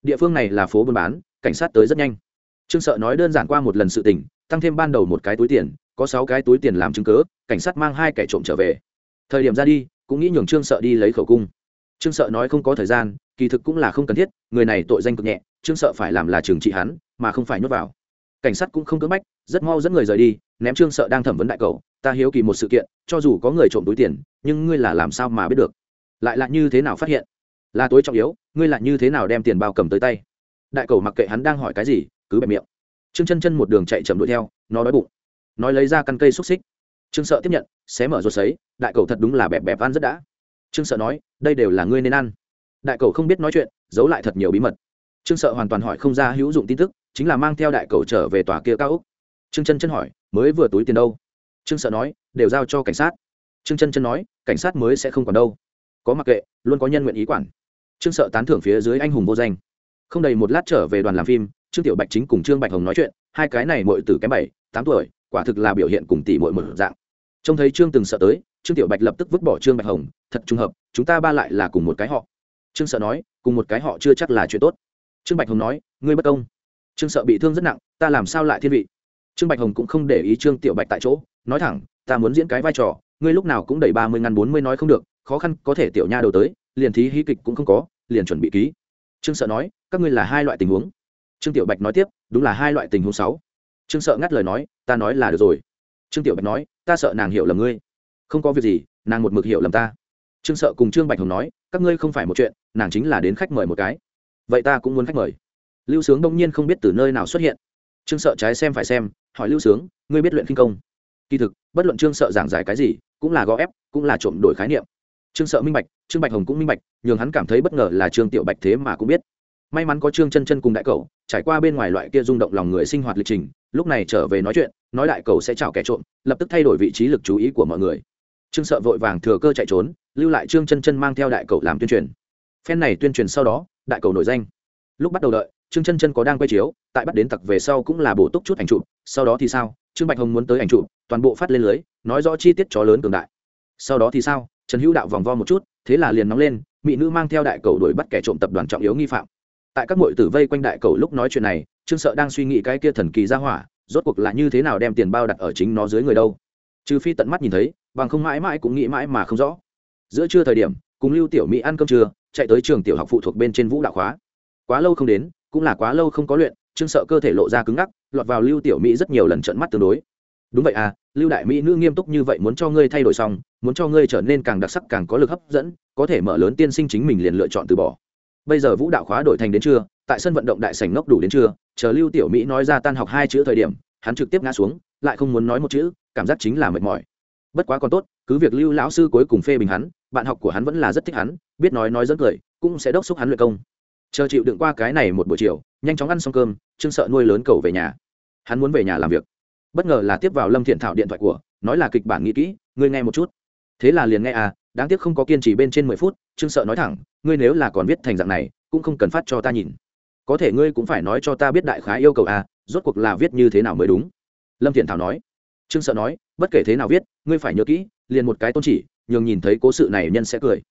Địa phương này là phố buôn bán, cảnh sát tới rất nhanh. Trương sợ nói đơn giản qua một lần sự tình, tăng thêm ban đầu một cái túi tiền, có sáu cái túi tiền làm chứng cớ cảnh sát mang hai kẻ trộm trở về. Thời điểm ra đi, cũng nghĩ nhường trương sợ đi lấy khẩu cung. Trương sợ nói không có thời gian, kỳ thực cũng là không cần thiết, người này tội danh cực nhẹ trương sợ phải làm là trừng trị hắn, mà không phải nhốt vào. Cảnh sát cũng không cưỡng bách, rất mau dẫn người rời đi, ném trương sợ đang thẩm vấn đại cầu. Ta hiếu kỳ một sự kiện, cho dù có người trộm túi tiền, nhưng ngươi là làm sao mà biết được? Lại là như thế nào phát hiện? Là tối trọng yếu, ngươi là như thế nào đem tiền bao cầm tới tay? Đại cầu mặc kệ hắn đang hỏi cái gì, cứ bẹp miệng. Trương chân chân một đường chạy chậm đuổi theo, nó đói bụng. Nói lấy ra căn cây xúc xích. Trương sợ tiếp nhận, xé mở ruột sấy, đại cầu thật đúng là bẹp bẹp ăn rất đã. Trương sợ nói, đây đều là ngươi nên ăn. Đại cầu không biết nói chuyện, giấu lại thật nhiều bí mật trương sợ hoàn toàn hỏi không ra hữu dụng tin tức, chính là mang theo đại cầu trở về tòa kia cao úc trương chân chân hỏi, mới vừa túi tiền đâu? Trương sợ nói, đều giao cho cảnh sát. Trương chân chân nói, cảnh sát mới sẽ không còn đâu. Có mặc kệ, luôn có nhân nguyện ý quản. Trương sợ tán thưởng phía dưới anh hùng vô danh. Không đầy một lát trở về đoàn làm phim, trương tiểu bạch chính cùng trương bạch hồng nói chuyện, hai cái này mội từ kém bảy, tám tuổi, quả thực là biểu hiện cùng tỷ mội một dạng. Trông thấy trương từng sợ tới, trương tiểu bạch lập tức vứt bỏ trương bạch hồng, thật trùng hợp, chúng ta ba lại là cùng một cái họ. Trương sợ nói, cùng một cái họ chưa chắc là chuyện tốt trương bạch hồng nói, ngươi bất công. Trương sợ bị thương rất nặng, ta làm sao lại thiên vị? Trương bạch hồng cũng không để ý trương tiểu bạch tại chỗ, nói thẳng, ta muốn diễn cái vai trò, ngươi lúc nào cũng đẩy ba mươi ngàn bốn mươi nói không được, khó khăn có thể tiểu nha đầu tới, liền thí hí kịch cũng không có, liền chuẩn bị ký. Trương sợ nói, các ngươi là hai loại tình huống. Trương tiểu bạch nói tiếp, đúng là hai loại tình huống sáu. Trương sợ ngắt lời nói, ta nói là được rồi. Trương tiểu bạch nói, ta sợ nàng hiểu lầm ngươi. Không có việc gì, nàng một mực hiểu lầm ta. Trương sợ cùng trương bạch hồng nói, các ngươi không phải một chuyện, nàng chính là đến khách mời một cái vậy ta cũng muốn khách mời. Lưu sướng đông nhiên không biết từ nơi nào xuất hiện. Trương sợ trái xem phải xem, hỏi lưu sướng, ngươi biết luyện kinh công? Kỳ thực, bất luận trương sợ giảng giải cái gì, cũng là gò ép, cũng là trộm đổi khái niệm. Trương sợ minh bạch, trương bạch hồng cũng minh bạch, nhường hắn cảm thấy bất ngờ là trương tiểu bạch thế mà cũng biết. May mắn có trương chân chân cùng đại cầu trải qua bên ngoài loại kia rung động lòng người sinh hoạt lịch trình, lúc này trở về nói chuyện, nói đại cầu sẽ chào kẻ trộm, lập tức thay đổi vị trí lực chú ý của mọi người. Trương sợ vội vàng thừa cơ chạy trốn, lưu lại trương chân chân mang theo đại cầu làm tuyên truyền. Phen này tuyên truyền sau đó đại cầu nổi danh. Lúc bắt đầu đợi, trương chân chân có đang quay chiếu, tại bắt đến tặc về sau cũng là bổ túc chút ảnh chụp, sau đó thì sao? Trương bạch hồng muốn tới ảnh chụp, toàn bộ phát lên lưới, nói rõ chi tiết chó lớn cường đại. Sau đó thì sao? Trần hữu đạo vòng vo một chút, thế là liền nóng lên, mỹ nữ mang theo đại cầu đuổi bắt kẻ trộm tập đoàn trọng yếu nghi phạm. Tại các mội tử vây quanh đại cầu lúc nói chuyện này, trương sợ đang suy nghĩ cái kia thần kỳ ra hỏa, rốt cuộc là như thế nào đem tiền bao đặt ở chính nó dưới người đâu? Trừ phi tận mắt nhìn thấy, bằng không mãi mãi cũng nghĩ mãi mà không rõ. Giữa trưa thời điểm, cùng lưu tiểu mỹ ăn cơm trưa chạy tới trường tiểu học phụ thuộc bên trên vũ đạo khóa. Quá lâu không đến, cũng là quá lâu không có luyện, trương sợ cơ thể lộ ra cứng ngắc, lọt vào lưu tiểu mỹ rất nhiều lần trận mắt tương đối. Đúng vậy à lưu đại mỹ nữ nghiêm túc như vậy muốn cho ngươi thay đổi xong, muốn cho ngươi trở nên càng đặc sắc, càng có lực hấp dẫn, có thể mở lớn tiên sinh chính mình liền lựa chọn từ bỏ. Bây giờ vũ đạo khóa đổi thành đến trưa, tại sân vận động đại sảnh ngốc đủ đến trưa, chờ lưu tiểu mỹ nói ra tan học hai chữ thời điểm, hắn trực tiếp ngã xuống, lại không muốn nói một chữ, cảm giác chính là mệt mỏi. Bất quá còn tốt, cứ việc lưu lão sư cuối cùng phê bình hắn bạn học của hắn vẫn là rất thích hắn, biết nói nói dẫn cười, cũng sẽ đốc xúc hắn luyện công. Chờ chịu đựng qua cái này một buổi chiều, nhanh chóng ăn xong cơm, trương sợ nuôi lớn cầu về nhà. Hắn muốn về nhà làm việc. Bất ngờ là tiếp vào lâm thiện thảo điện thoại của, nói là kịch bản nghĩ kỹ, ngươi nghe một chút. Thế là liền nghe à đáng tiếc không có kiên trì bên trên mười phút, trương sợ nói thẳng, ngươi nếu là còn viết thành dạng này, cũng không cần phát cho ta nhìn. Có thể ngươi cũng phải nói cho ta biết đại khái yêu cầu à rốt cuộc là viết như thế nào mới đúng. Lâm thiện thảo nói. Trương sợ nói, bất kể thế nào viết, ngươi phải nhớ kỹ, liền một cái tôn chỉ nhường nhìn thấy cố sự này nhân sẽ cười.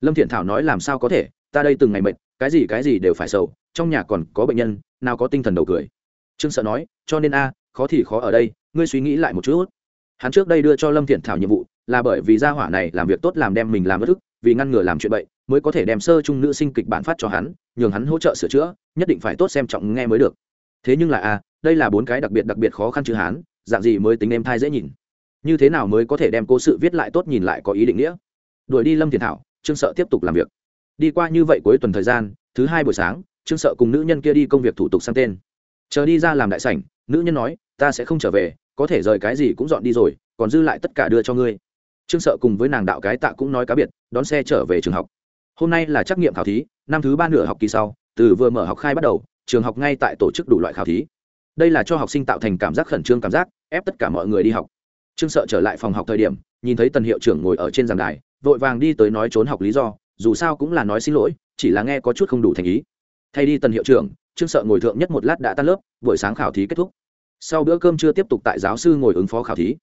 Lâm thiện thảo nói làm sao có thể, ta đây từng ngày mệt, cái gì cái gì đều phải sầu, trong nhà còn có bệnh nhân, nào có tinh thần đầu cười. Trương sợ nói, cho nên a, khó thì khó ở đây, ngươi suy nghĩ lại một chút. Hắn trước đây đưa cho lâm thiện thảo nhiệm vụ là bởi vì gia hỏa này làm việc tốt làm đem mình làm bất ức, vì ngăn ngừa làm chuyện bậy, mới có thể đem sơ chung nữ sinh kịch bản phát cho hắn, nhường hắn hỗ trợ sửa chữa, nhất định phải tốt xem trọng nghe mới được. Thế nhưng là a, đây là bốn cái đặc biệt đặc biệt khó khăn chữ hán dạng gì mới tính em thai dễ nhìn như thế nào mới có thể đem cố sự viết lại tốt nhìn lại có ý định nghĩa? Đuổi đi lâm thiền thảo, trương sợ tiếp tục làm việc. Đi qua như vậy cuối tuần thời gian, thứ hai buổi sáng, trương sợ cùng nữ nhân kia đi công việc thủ tục sang tên. Chờ đi ra làm đại sảnh, nữ nhân nói, ta sẽ không trở về, có thể rời cái gì cũng dọn đi rồi, còn dư lại tất cả đưa cho ngươi. Trương sợ cùng với nàng đạo cái tạ cũng nói cá biệt, đón xe trở về trường học. Hôm nay là trắc nghiệm khảo thí, năm thứ ba nửa học kỳ sau, từ vừa mở học khai bắt đầu, trường học ngay tại tổ chức đủ loại khảo thí. Đây là cho học sinh tạo thành cảm giác khẩn trương cảm giác, ép tất cả mọi người đi học trương sợ trở lại phòng học thời điểm, nhìn thấy tần hiệu trưởng ngồi ở trên giảng đài, vội vàng đi tới nói trốn học lý do, dù sao cũng là nói xin lỗi, chỉ là nghe có chút không đủ thành ý. Thay đi tần hiệu trưởng, trương sợ ngồi thượng nhất một lát đã tan lớp, buổi sáng khảo thí kết thúc. Sau bữa cơm chưa tiếp tục tại giáo sư ngồi ứng phó khảo thí.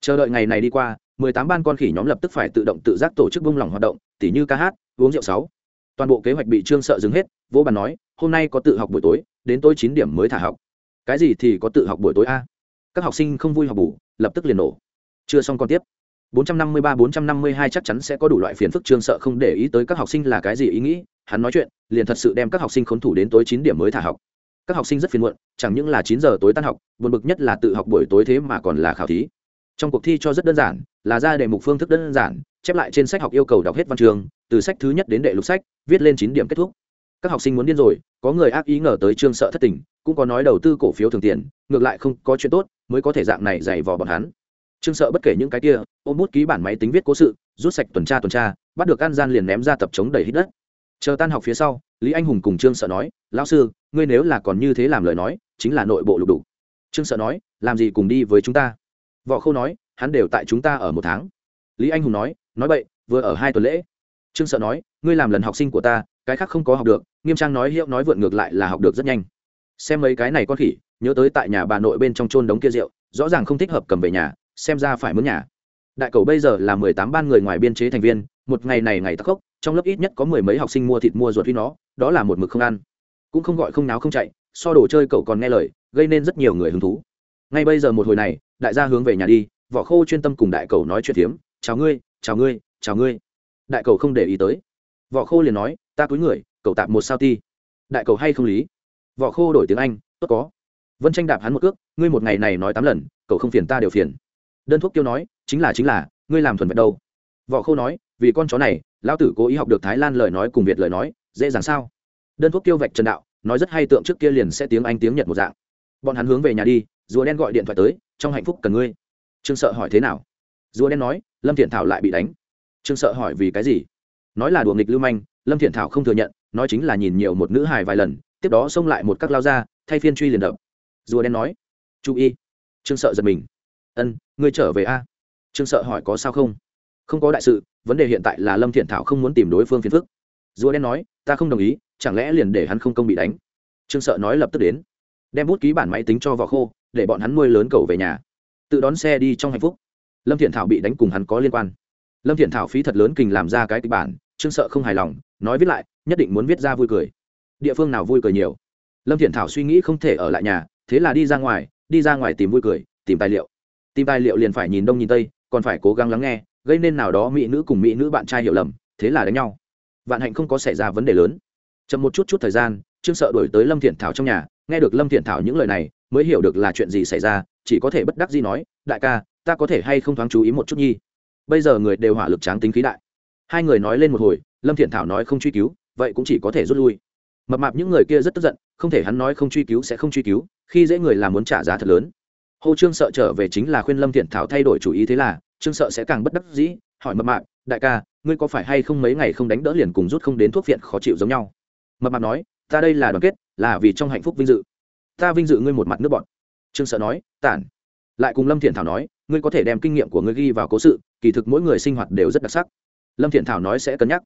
Chờ đợi ngày này đi qua, mười tám ban con khỉ nhóm lập tức phải tự động tự giác tổ chức bung lỏng hoạt động, tỉ như ca hát, uống rượu sáu. Toàn bộ kế hoạch bị trương sợ dừng hết, vô bàn nói, hôm nay có tự học buổi tối, đến tối chín điểm mới thả học. Cái gì thì có tự học buổi tối a? Các học sinh không vui học bù lập tức liền nổ. Chưa xong còn tiếp. 453-452 chắc chắn sẽ có đủ loại phiền phức, trương sợ không để ý tới các học sinh là cái gì ý nghĩ, hắn nói chuyện, liền thật sự đem các học sinh khốn thủ đến tối chín điểm mới thả học. Các học sinh rất phiền muộn, chẳng những là chín giờ tối tan học, buồn bực nhất là tự học buổi tối thế mà còn là khảo thí. Trong cuộc thi cho rất đơn giản, là ra đề mục phương thức đơn giản, chép lại trên sách học yêu cầu đọc hết văn trường từ sách thứ nhất đến đệ lục sách, viết lên chín điểm kết thúc các học sinh muốn điên rồi, có người ác ý ngờ tới trương sợ thất tình, cũng có nói đầu tư cổ phiếu thường tiền, ngược lại không có chuyện tốt, mới có thể dạng này dày vò bọn hắn. Trương sợ bất kể những cái kia, ôm bút ký bản máy tính viết cố sự, rút sạch tuần tra tuần tra, bắt được an gian liền ném ra tập chống đầy hít đất. Chờ tan học phía sau, lý anh hùng cùng trương sợ nói, lão sư, ngươi nếu là còn như thế làm lời nói, chính là nội bộ lục đủ trương sợ nói, làm gì cùng đi với chúng ta? Võ khâu nói, hắn đều tại chúng ta ở một tháng. Lý anh hùng nói nói vậy vừa ở hai tuần lễ. Trương sợ nói, ngươi làm lần học sinh của ta, cái khác không có học được nghiêm trang nói hiệu nói vượn ngược lại là học được rất nhanh. Xem mấy cái này con khỉ, nhớ tới tại nhà bà nội bên trong chôn đống kia rượu, rõ ràng không thích hợp cầm về nhà, xem ra phải mướn nhà. Đại cầu bây giờ là mười tám ban người ngoài biên chế thành viên, một ngày này ngày tắc khốc, trong lớp ít nhất có mười mấy học sinh mua thịt mua ruột với nó, đó là một mực không ăn. Cũng không gọi không náo không chạy, so đồ chơi cậu còn nghe lời, gây nên rất nhiều người hứng thú. Ngay bây giờ một hồi này, đại gia hướng về nhà đi võ khô chuyên tâm cùng đại cầu nói chuyện phiếm, chào ngươi chào ngươi chào ngươi. Đại cầu không để ý tới. Võ khô liền nói, ta túi người cậu tạm một sao ti. Đại cầu hay không lý? Vỏ khô đổi tiếng anh, tốt có. Vân tranh đạp hắn một cước, ngươi một ngày này nói tám lần, cậu không phiền ta đều phiền. Đơn thuốc kêu nói, chính là chính là, ngươi làm thuần vẹn đâu? Vỏ khô nói, vì con chó này, lão tử cố ý học được thái lan lời nói cùng việt lời nói, dễ dàng sao? Đơn thuốc kêu vạch trần đạo, nói rất hay tượng trước kia liền sẽ tiếng anh tiếng nhật một dạng. Bọn hắn hướng về nhà đi, rùa đen gọi điện thoại tới, trong hạnh phúc cần ngươi. Trương sợ hỏi thế nào? Rùa đen nói, lâm thiện thảo lại bị đánh. Trương sợ hỏi vì cái gì? Nói là đùa nghịch lưu manh, lâm thiện thảo không thừa nhận nói chính là nhìn nhiều một nữ hài vài lần tiếp đó xông lại một các lao ra thay phiên truy liền đập. Rùa đen nói chú y, trương sợ giật mình. Ân ngươi trở về a. Trương sợ hỏi có sao không? Không có đại sự vấn đề hiện tại là lâm thiện thảo không muốn tìm đối phương phiền phức. Rùa đen nói ta không đồng ý chẳng lẽ liền để hắn không công bị đánh? Trương sợ nói lập tức đến đem bút ký bản máy tính cho vào khô để bọn hắn nuôi lớn cầu về nhà. Tự đón xe đi trong hạnh phúc. Lâm thiện thảo bị đánh cùng hắn có liên quan. Lâm thiện thảo phí thật lớn kình làm ra cái kịch bản trương sợ không hài lòng, nói viết lại, nhất định muốn viết ra vui cười. Địa phương nào vui cười nhiều? Lâm thiện thảo suy nghĩ không thể ở lại nhà, thế là đi ra ngoài, đi ra ngoài tìm vui cười, tìm tài liệu. Tìm tài liệu liền phải nhìn đông nhìn tây, còn phải cố gắng lắng nghe, gây nên nào đó mỹ nữ cùng mỹ nữ bạn trai hiểu lầm, thế là đánh nhau. Vạn hạnh không có xảy ra vấn đề lớn. Chậm một chút chút thời gian, trương sợ đổi tới lâm thiện thảo trong nhà, nghe được lâm thiện thảo những lời này, mới hiểu được là chuyện gì xảy ra, chỉ có thể bất đắc gì nói, đại ca, ta có thể hay không thoáng chú ý một chút nhi? Bây giờ người đều hỏa lực tráng tính khí đại hai người nói lên một hồi, lâm thiện thảo nói không truy cứu, vậy cũng chỉ có thể rút lui. Mập mạp những người kia rất tức giận, không thể hắn nói không truy cứu sẽ không truy cứu, khi dễ người làm muốn trả giá thật lớn. Hồ trương sợ trở về chính là khuyên lâm thiện thảo thay đổi chủ ý thế là, trương sợ sẽ càng bất đắc dĩ, hỏi mập mạp, đại ca, ngươi có phải hay không mấy ngày không đánh đỡ liền cùng rút không đến thuốc viện khó chịu giống nhau? Mập mạp nói, ta đây là đoàn kết, là vì trong hạnh phúc vinh dự. Ta vinh dự ngươi một mặt nước bọn trương sợ nói, tản. Lại cùng lâm thiện thảo nói, ngươi có thể đem kinh nghiệm của ngươi ghi vào cố sự, kỳ thực mỗi người sinh hoạt đều rất đặc sắc lâm thiện thảo nói sẽ cân nhắc.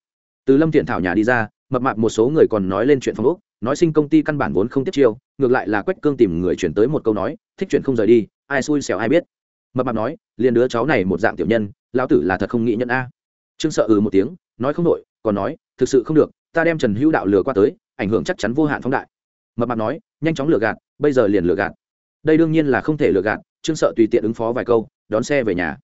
Từ lâm thiện thảo nhà đi ra, mập mạp một số người còn nói lên chuyện phong úc nói sinh công ty căn bản vốn không tiếp chiêu, ngược lại là quách cương tìm người chuyển tới một câu nói, thích chuyện không rời đi, ai xui xẻo ai biết. Mập mạp nói, liền đứa cháu này một dạng tiểu nhân, lão tử là thật không nghĩ nhận a. Trương sợ ừ một tiếng, nói không nội còn nói, thực sự không được, ta đem trần hữu đạo lừa qua tới, ảnh hưởng chắc chắn vô hạn phóng đại. Mập mạp nói, nhanh chóng lừa gạt, bây giờ liền lừa gạt. Đây đương nhiên là không thể lừa gạt, trương sợ tùy tiện ứng phó vài câu, đón xe về nhà.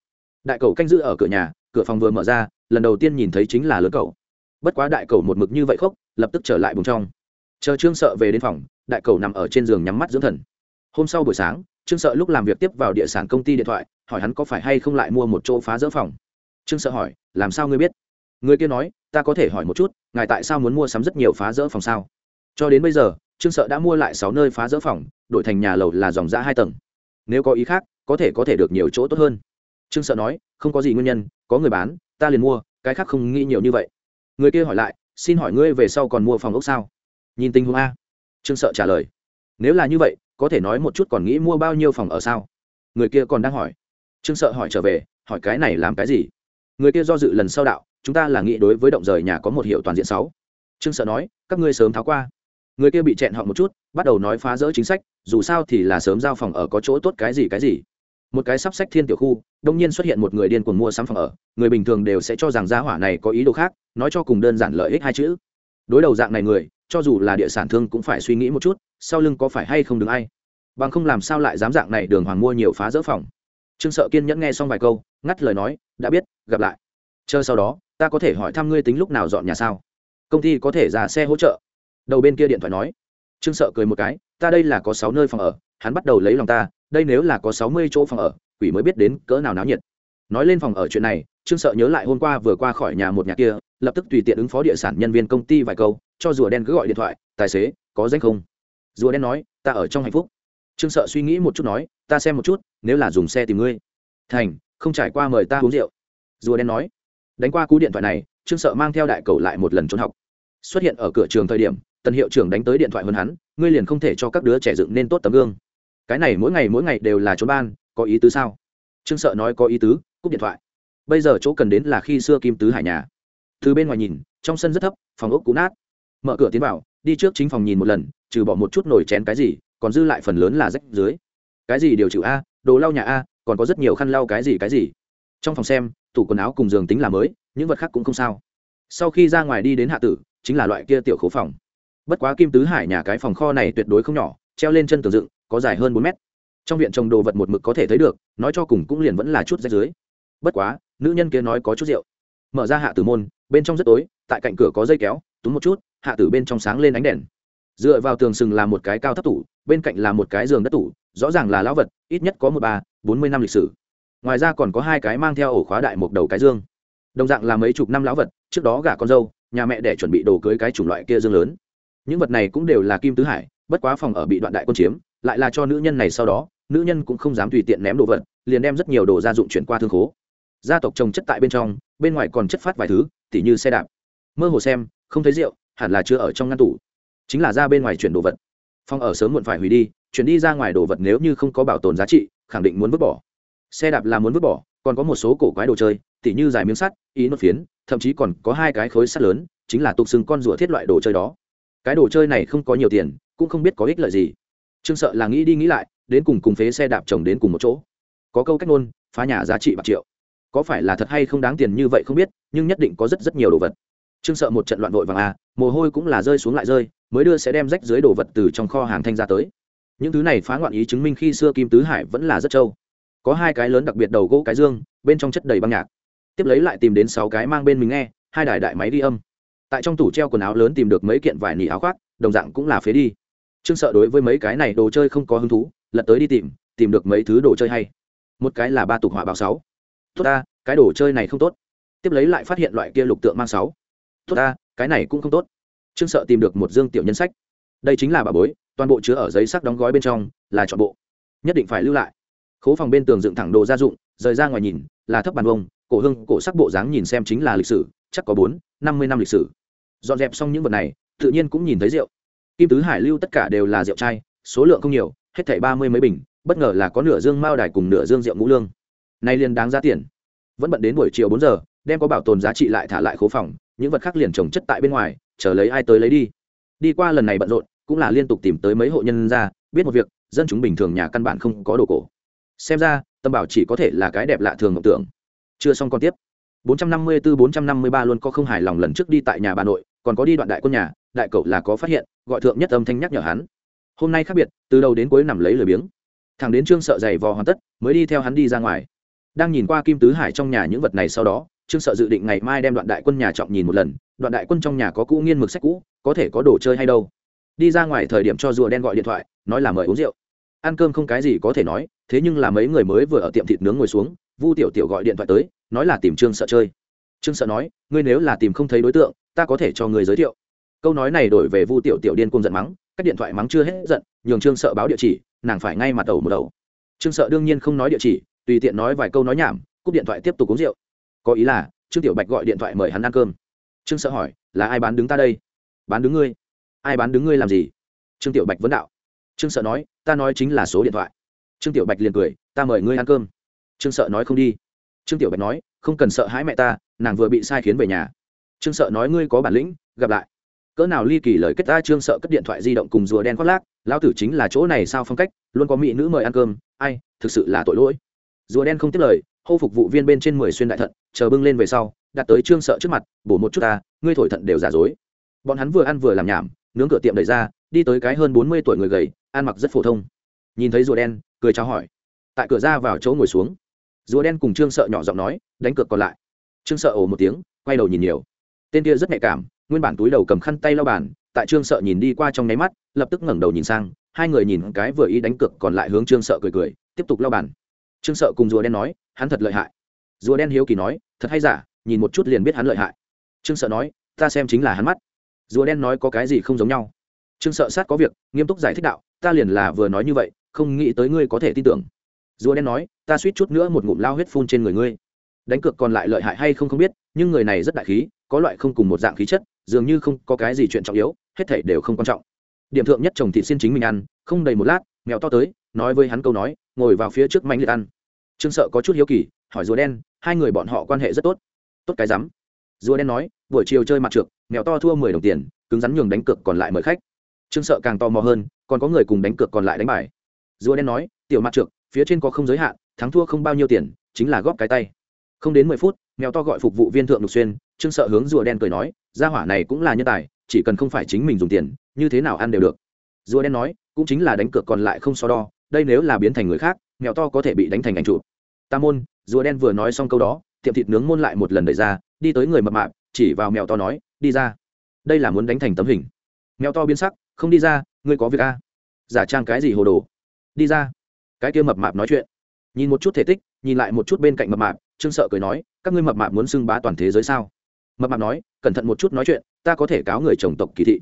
Đại cầu canh giữ ở cửa nhà, cửa phòng vừa mở ra lần đầu tiên nhìn thấy chính là lớn cầu bất quá đại cầu một mực như vậy khóc, lập tức trở lại bùng trong. Chờ trương sợ về đến phòng, đại cầu nằm ở trên giường nhắm mắt dưỡng thần. Hôm sau buổi sáng, trương sợ lúc làm việc tiếp vào địa sản công ty điện thoại, hỏi hắn có phải hay không lại mua một chỗ phá rỡ phòng. Trương sợ hỏi, làm sao ngươi biết? Người kia nói, ta có thể hỏi một chút, ngài tại sao muốn mua sắm rất nhiều phá rỡ phòng sao? Cho đến bây giờ, trương sợ đã mua lại sáu nơi phá rỡ phòng, đổi thành nhà lầu là dòng giã hai tầng. Nếu có ý khác, có thể có thể được nhiều chỗ tốt hơn. Trương sợ nói, không có gì nguyên nhân, có người bán ta liền mua, cái khác không nghĩ nhiều như vậy. Người kia hỏi lại, xin hỏi ngươi về sau còn mua phòng ốc sao? Nhìn tình huống a. Trương sợ trả lời, nếu là như vậy, có thể nói một chút còn nghĩ mua bao nhiêu phòng ở sao? Người kia còn đang hỏi. Trương sợ hỏi trở về, hỏi cái này làm cái gì? Người kia do dự lần sau đạo, chúng ta là nghĩ đối với động rời nhà có một hiệu toàn diện sáu. Trương sợ nói, các ngươi sớm tháo qua. Người kia bị chẹn họ một chút, bắt đầu nói phá rỡ chính sách, dù sao thì là sớm giao phòng ở có chỗ tốt cái gì cái gì một cái sắp sách thiên tiểu khu, đông nhiên xuất hiện một người điên cuồng mua sắm phòng ở. Người bình thường đều sẽ cho rằng giá hỏa này có ý đồ khác, nói cho cùng đơn giản lợi ích hai chữ. Đối đầu dạng này người, cho dù là địa sản thương cũng phải suy nghĩ một chút, sau lưng có phải hay không đứng ai. Bằng không làm sao lại dám dạng này đường hoàng mua nhiều phá rỡ phòng. Trương sợ kiên nhẫn nghe xong vài câu, ngắt lời nói, đã biết, gặp lại. Chờ sau đó, ta có thể hỏi thăm ngươi tính lúc nào dọn nhà sao? Công ty có thể ra xe hỗ trợ. Đầu bên kia điện thoại nói. Trương sợ cười một cái, ta đây là có sáu nơi phòng ở, hắn bắt đầu lấy lòng ta đây nếu là có sáu mươi chỗ phòng ở, quỷ mới biết đến cỡ nào náo nhiệt. Nói lên phòng ở chuyện này, trương sợ nhớ lại hôm qua vừa qua khỏi nhà một nhà kia, lập tức tùy tiện ứng phó địa sản nhân viên công ty vài câu, cho rùa đen cứ gọi điện thoại, tài xế, có danh không? Rùa đen nói, ta ở trong hạnh phúc. Trương sợ suy nghĩ một chút nói, ta xem một chút, nếu là dùng xe tìm ngươi. Thành, không trải qua mời ta uống rượu. Rùa đen nói. Đánh qua cú điện thoại này, trương sợ mang theo đại cầu lại một lần trốn học. Xuất hiện ở cửa trường thời điểm, tần hiệu trưởng đánh tới điện thoại hơn hắn, ngươi liền không thể cho các đứa trẻ dựng nên tốt tấm gương cái này mỗi ngày mỗi ngày đều là trốn ban, có ý tứ sao? Trương sợ nói có ý tứ, cúp điện thoại. Bây giờ chỗ cần đến là khi xưa kim tứ hải nhà. Từ bên ngoài nhìn, trong sân rất thấp, phòng ốc cũ nát. Mở cửa tiến vào, đi trước chính phòng nhìn một lần, trừ bỏ một chút nồi chén cái gì, còn dư lại phần lớn là rách dưới. Cái gì điều chịu a, đồ lau nhà a, còn có rất nhiều khăn lau cái gì cái gì. Trong phòng xem, tủ quần áo cùng giường tính là mới, những vật khác cũng không sao. Sau khi ra ngoài đi đến hạ tử, chính là loại kia tiểu khố phòng. Bất quá kim tứ hải nhà cái phòng kho này tuyệt đối không nhỏ, treo lên chân tường dựng có dài hơn bốn mét. Trong viện trồng đồ vật một mực có thể thấy được, nói cho cùng cũng liền vẫn là chút rách dưới. Bất quá, nữ nhân kia nói có chút rượu. Mở ra hạ tử môn, bên trong rất tối, tại cạnh cửa có dây kéo, túm một chút, hạ tử bên trong sáng lên ánh đèn. Dựa vào tường sừng là một cái cao thấp tủ, bên cạnh là một cái giường đất tủ, rõ ràng là lão vật, ít nhất có một ba, bốn mươi năm lịch sử. Ngoài ra còn có hai cái mang theo ổ khóa đại một đầu cái dương. Đồng dạng là mấy chục năm lão vật, trước đó gả con dâu, nhà mẹ để chuẩn bị đồ cưới cái chủng loại kia dương lớn. Những vật này cũng đều là kim tứ hải, bất quá phòng ở bị đoạn đại quân chiếm lại là cho nữ nhân này sau đó, nữ nhân cũng không dám tùy tiện ném đồ vật, liền đem rất nhiều đồ gia dụng chuyển qua thương khố. Gia tộc trồng chất tại bên trong, bên ngoài còn chất phát vài thứ, tỉ như xe đạp. Mơ hồ xem, không thấy rượu, hẳn là chưa ở trong ngăn tủ. Chính là ra bên ngoài chuyển đồ vật. Phong ở sớm muộn phải hủy đi, chuyển đi ra ngoài đồ vật nếu như không có bảo tồn giá trị, khẳng định muốn vứt bỏ. Xe đạp là muốn vứt bỏ, còn có một số cổ quái đồ chơi, tỉ như dài miếng sắt, ý nốt phiến, thậm chí còn có hai cái khối sắt lớn, chính là tục xưng con rùa thiết loại đồ chơi đó. Cái đồ chơi này không có nhiều tiền, cũng không biết có ích lợi gì trương sợ là nghĩ đi nghĩ lại, đến cùng cùng phế xe đạp chồng đến cùng một chỗ. Có câu cách ngôn, phá nhà giá trị bạc triệu. Có phải là thật hay không đáng tiền như vậy không biết, nhưng nhất định có rất rất nhiều đồ vật. Trương sợ một trận loạn vội vàng à mồ hôi cũng là rơi xuống lại rơi, mới đưa sẽ đem rách dưới đồ vật từ trong kho hàng thanh ra tới. Những thứ này phá ngoạn ý chứng minh khi xưa kim tứ hải vẫn là rất trâu. Có hai cái lớn đặc biệt đầu gỗ cái dương, bên trong chất đầy băng nhạc. Tiếp lấy lại tìm đến sáu cái mang bên mình nghe, hai đài đại máy đi âm. Tại trong tủ treo quần áo lớn tìm được mấy kiện vải nỉ áo khoác, đồng dạng cũng là phế đi trương sợ đối với mấy cái này đồ chơi không có hứng thú, lật tới đi tìm tìm được mấy thứ đồ chơi hay. Một cái là ba tục hỏa báo sáu. Tốt ta, cái đồ chơi này không tốt. Tiếp lấy lại phát hiện loại kia lục tượng mang sáu. Tốt ta, cái này cũng không tốt. Trương sợ tìm được một dương tiểu nhân sách. Đây chính là bà bối, toàn bộ chứa ở giấy sắc đóng gói bên trong, là chọn bộ. Nhất định phải lưu lại. Khố phòng bên tường dựng thẳng đồ gia dụng, rời ra ngoài nhìn, là thấp bàn vông cổ hương, cổ sắc bộ dáng nhìn xem chính là lịch sử, chắc có bốn, năm mươi năm lịch sử. Dọn dẹp xong những vật này, tự nhiên cũng nhìn thấy rượu kim tứ hải lưu tất cả đều là rượu chai, số lượng không nhiều, hết thảy ba mươi mấy bình, bất ngờ là có nửa dương mao đài cùng nửa dương rượu ngũ lương. Nay liền đáng giá tiền. Vẫn bận đến buổi chiều bốn giờ, đem có bảo tồn giá trị lại thả lại khố phòng, những vật khác liền trồng chất tại bên ngoài, chờ lấy ai tới lấy đi. Đi qua lần này bận rộn, cũng là liên tục tìm tới mấy hộ nhân ra, biết một việc, dân chúng bình thường nhà căn bản không có đồ cổ. Xem ra, tâm bảo chỉ có thể là cái đẹp lạ thường mộng tưởng. Chưa xong còn tiếp. 454-453 luôn có không hài lòng lần trước đi tại nhà bà nội, còn có đi đoạn đại quân nhà đại cậu là có phát hiện, gọi thượng nhất âm thanh nhắc nhở hắn. Hôm nay khác biệt, từ đầu đến cuối nằm lấy lười biếng. Thằng đến trương sợ dày vò hoàn tất, mới đi theo hắn đi ra ngoài. Đang nhìn qua kim tứ hải trong nhà những vật này sau đó, trương sợ dự định ngày mai đem đoạn đại quân nhà trọng nhìn một lần, đoạn đại quân trong nhà có cũ nghiên mực sách cũ, có thể có đồ chơi hay đâu. Đi ra ngoài thời điểm cho rùa đen gọi điện thoại, nói là mời uống rượu. Ăn cơm không cái gì có thể nói, thế nhưng là mấy người mới vừa ở tiệm thịt nướng ngồi xuống, vu tiểu tiểu gọi điện thoại tới, nói là tìm trương sợ chơi. Trương sợ nói, ngươi nếu là tìm không thấy đối tượng, ta có thể cho người giới thiệu câu nói này đổi về vu tiểu tiểu điên cung giận mắng các điện thoại mắng chưa hết giận, nhường trương sợ báo địa chỉ, nàng phải ngay mặt đầu một đầu. Trương sợ đương nhiên không nói địa chỉ, tùy tiện nói vài câu nói nhảm, cúp điện thoại tiếp tục uống rượu. Có ý là, trương tiểu bạch gọi điện thoại mời hắn ăn cơm. Trương sợ hỏi, là ai bán đứng ta đây? Bán đứng ngươi? Ai bán đứng ngươi làm gì? Trương tiểu bạch vấn đạo. Trương sợ nói, ta nói chính là số điện thoại. Trương tiểu bạch liền cười, ta mời ngươi ăn cơm. Trương sợ nói không đi. Trương tiểu bạch nói, không cần sợ hãi mẹ ta, nàng vừa bị sai khiến về nhà. Trương sợ nói, ngươi có bản lĩnh, gặp lại cỡ nào ly kỳ lời kết ta trương sợ cất điện thoại di động cùng rùa đen khoác lác lao tử chính là chỗ này sao phong cách, luôn có mỹ nữ mời ăn cơm, ai, thực sự là tội lỗi. Rùa đen không tiếc lời, hô phục vụ viên bên trên mười xuyên đại thận, chờ bưng lên về sau, đặt tới trương sợ trước mặt, bổ một chút ta, ngươi thổi thận đều giả dối. Bọn hắn vừa ăn vừa làm nhảm, nướng cửa tiệm đẩy ra, đi tới cái hơn bốn mươi tuổi người gầy, ăn mặc rất phổ thông. Nhìn thấy rùa đen, cười chào hỏi. Tại cửa ra vào chỗ ngồi xuống, rùa đen cùng trương sợ nhỏ giọng nói, đánh cược còn lại. Trương sợ ồ một tiếng, quay đầu nhìn nhiều. Tên kia rất nhạy cảm nguyên bản túi đầu cầm khăn tay lau bàn, tại trương sợ nhìn đi qua trong nháy mắt, lập tức ngẩng đầu nhìn sang, hai người nhìn cái vừa ý đánh cược còn lại hướng trương sợ cười cười, tiếp tục lau bàn. Trương sợ cùng rùa đen nói, hắn thật lợi hại. Rùa đen hiếu kỳ nói, thật hay giả, nhìn một chút liền biết hắn lợi hại. Trương sợ nói, ta xem chính là hắn mắt. Rùa đen nói, có cái gì không giống nhau? Trương sợ sát có việc, nghiêm túc giải thích đạo, ta liền là vừa nói như vậy, không nghĩ tới ngươi có thể tin tưởng. Rùa đen nói, ta suýt chút nữa một ngụm lao huyết phun trên người ngươi. Đánh cược còn lại lợi hại hay không không biết, nhưng người này rất đại khí, có loại không cùng một dạng khí chất dường như không có cái gì chuyện trọng yếu, hết thảy đều không quan trọng. Điểm thượng nhất chồng thịt xin chính mình ăn, không đầy một lát, mèo to tới, nói với hắn câu nói, ngồi vào phía trước mạnh liệt ăn. Trương sợ có chút hiếu kỳ, hỏi rùa đen, hai người bọn họ quan hệ rất tốt? Tốt cái rắm. Rùa đen nói, buổi chiều chơi mặt trượt, mèo to thua mười đồng tiền, cứng rắn nhường đánh cược còn lại mời khách. Trương sợ càng tò mò hơn, còn có người cùng đánh cược còn lại đánh bài. Rùa đen nói, tiểu mặt trượt, phía trên có không giới hạn, thắng thua không bao nhiêu tiền, chính là góp cái tay. Không đến mười phút, mèo to gọi phục vụ viên thượng lục xuyên trương sợ hướng rùa đen cười nói, gia hỏa này cũng là nhân tài, chỉ cần không phải chính mình dùng tiền, như thế nào ăn đều được. Rùa đen nói, cũng chính là đánh cược còn lại không so đo, đây nếu là biến thành người khác mèo to có thể bị đánh thành ảnh trụ ta môn, rùa đen vừa nói xong câu đó, tiệm thịt nướng môn lại một lần đẩy ra, đi tới người mập mạp, chỉ vào mèo to nói, đi ra. Đây là muốn đánh thành tấm hình. Mèo to biến sắc, không đi ra, ngươi có việc a giả trang cái gì hồ đồ? Đi ra. Cái kia mập mạp nói chuyện. Nhìn một chút thể tích, nhìn lại một chút bên cạnh mập mạp, trương sợ cười nói, các ngươi mập mạp muốn xưng bá toàn thế giới sao? Mập mạp nói, cẩn thận một chút nói chuyện, ta có thể cáo người chồng tộc kỳ thị.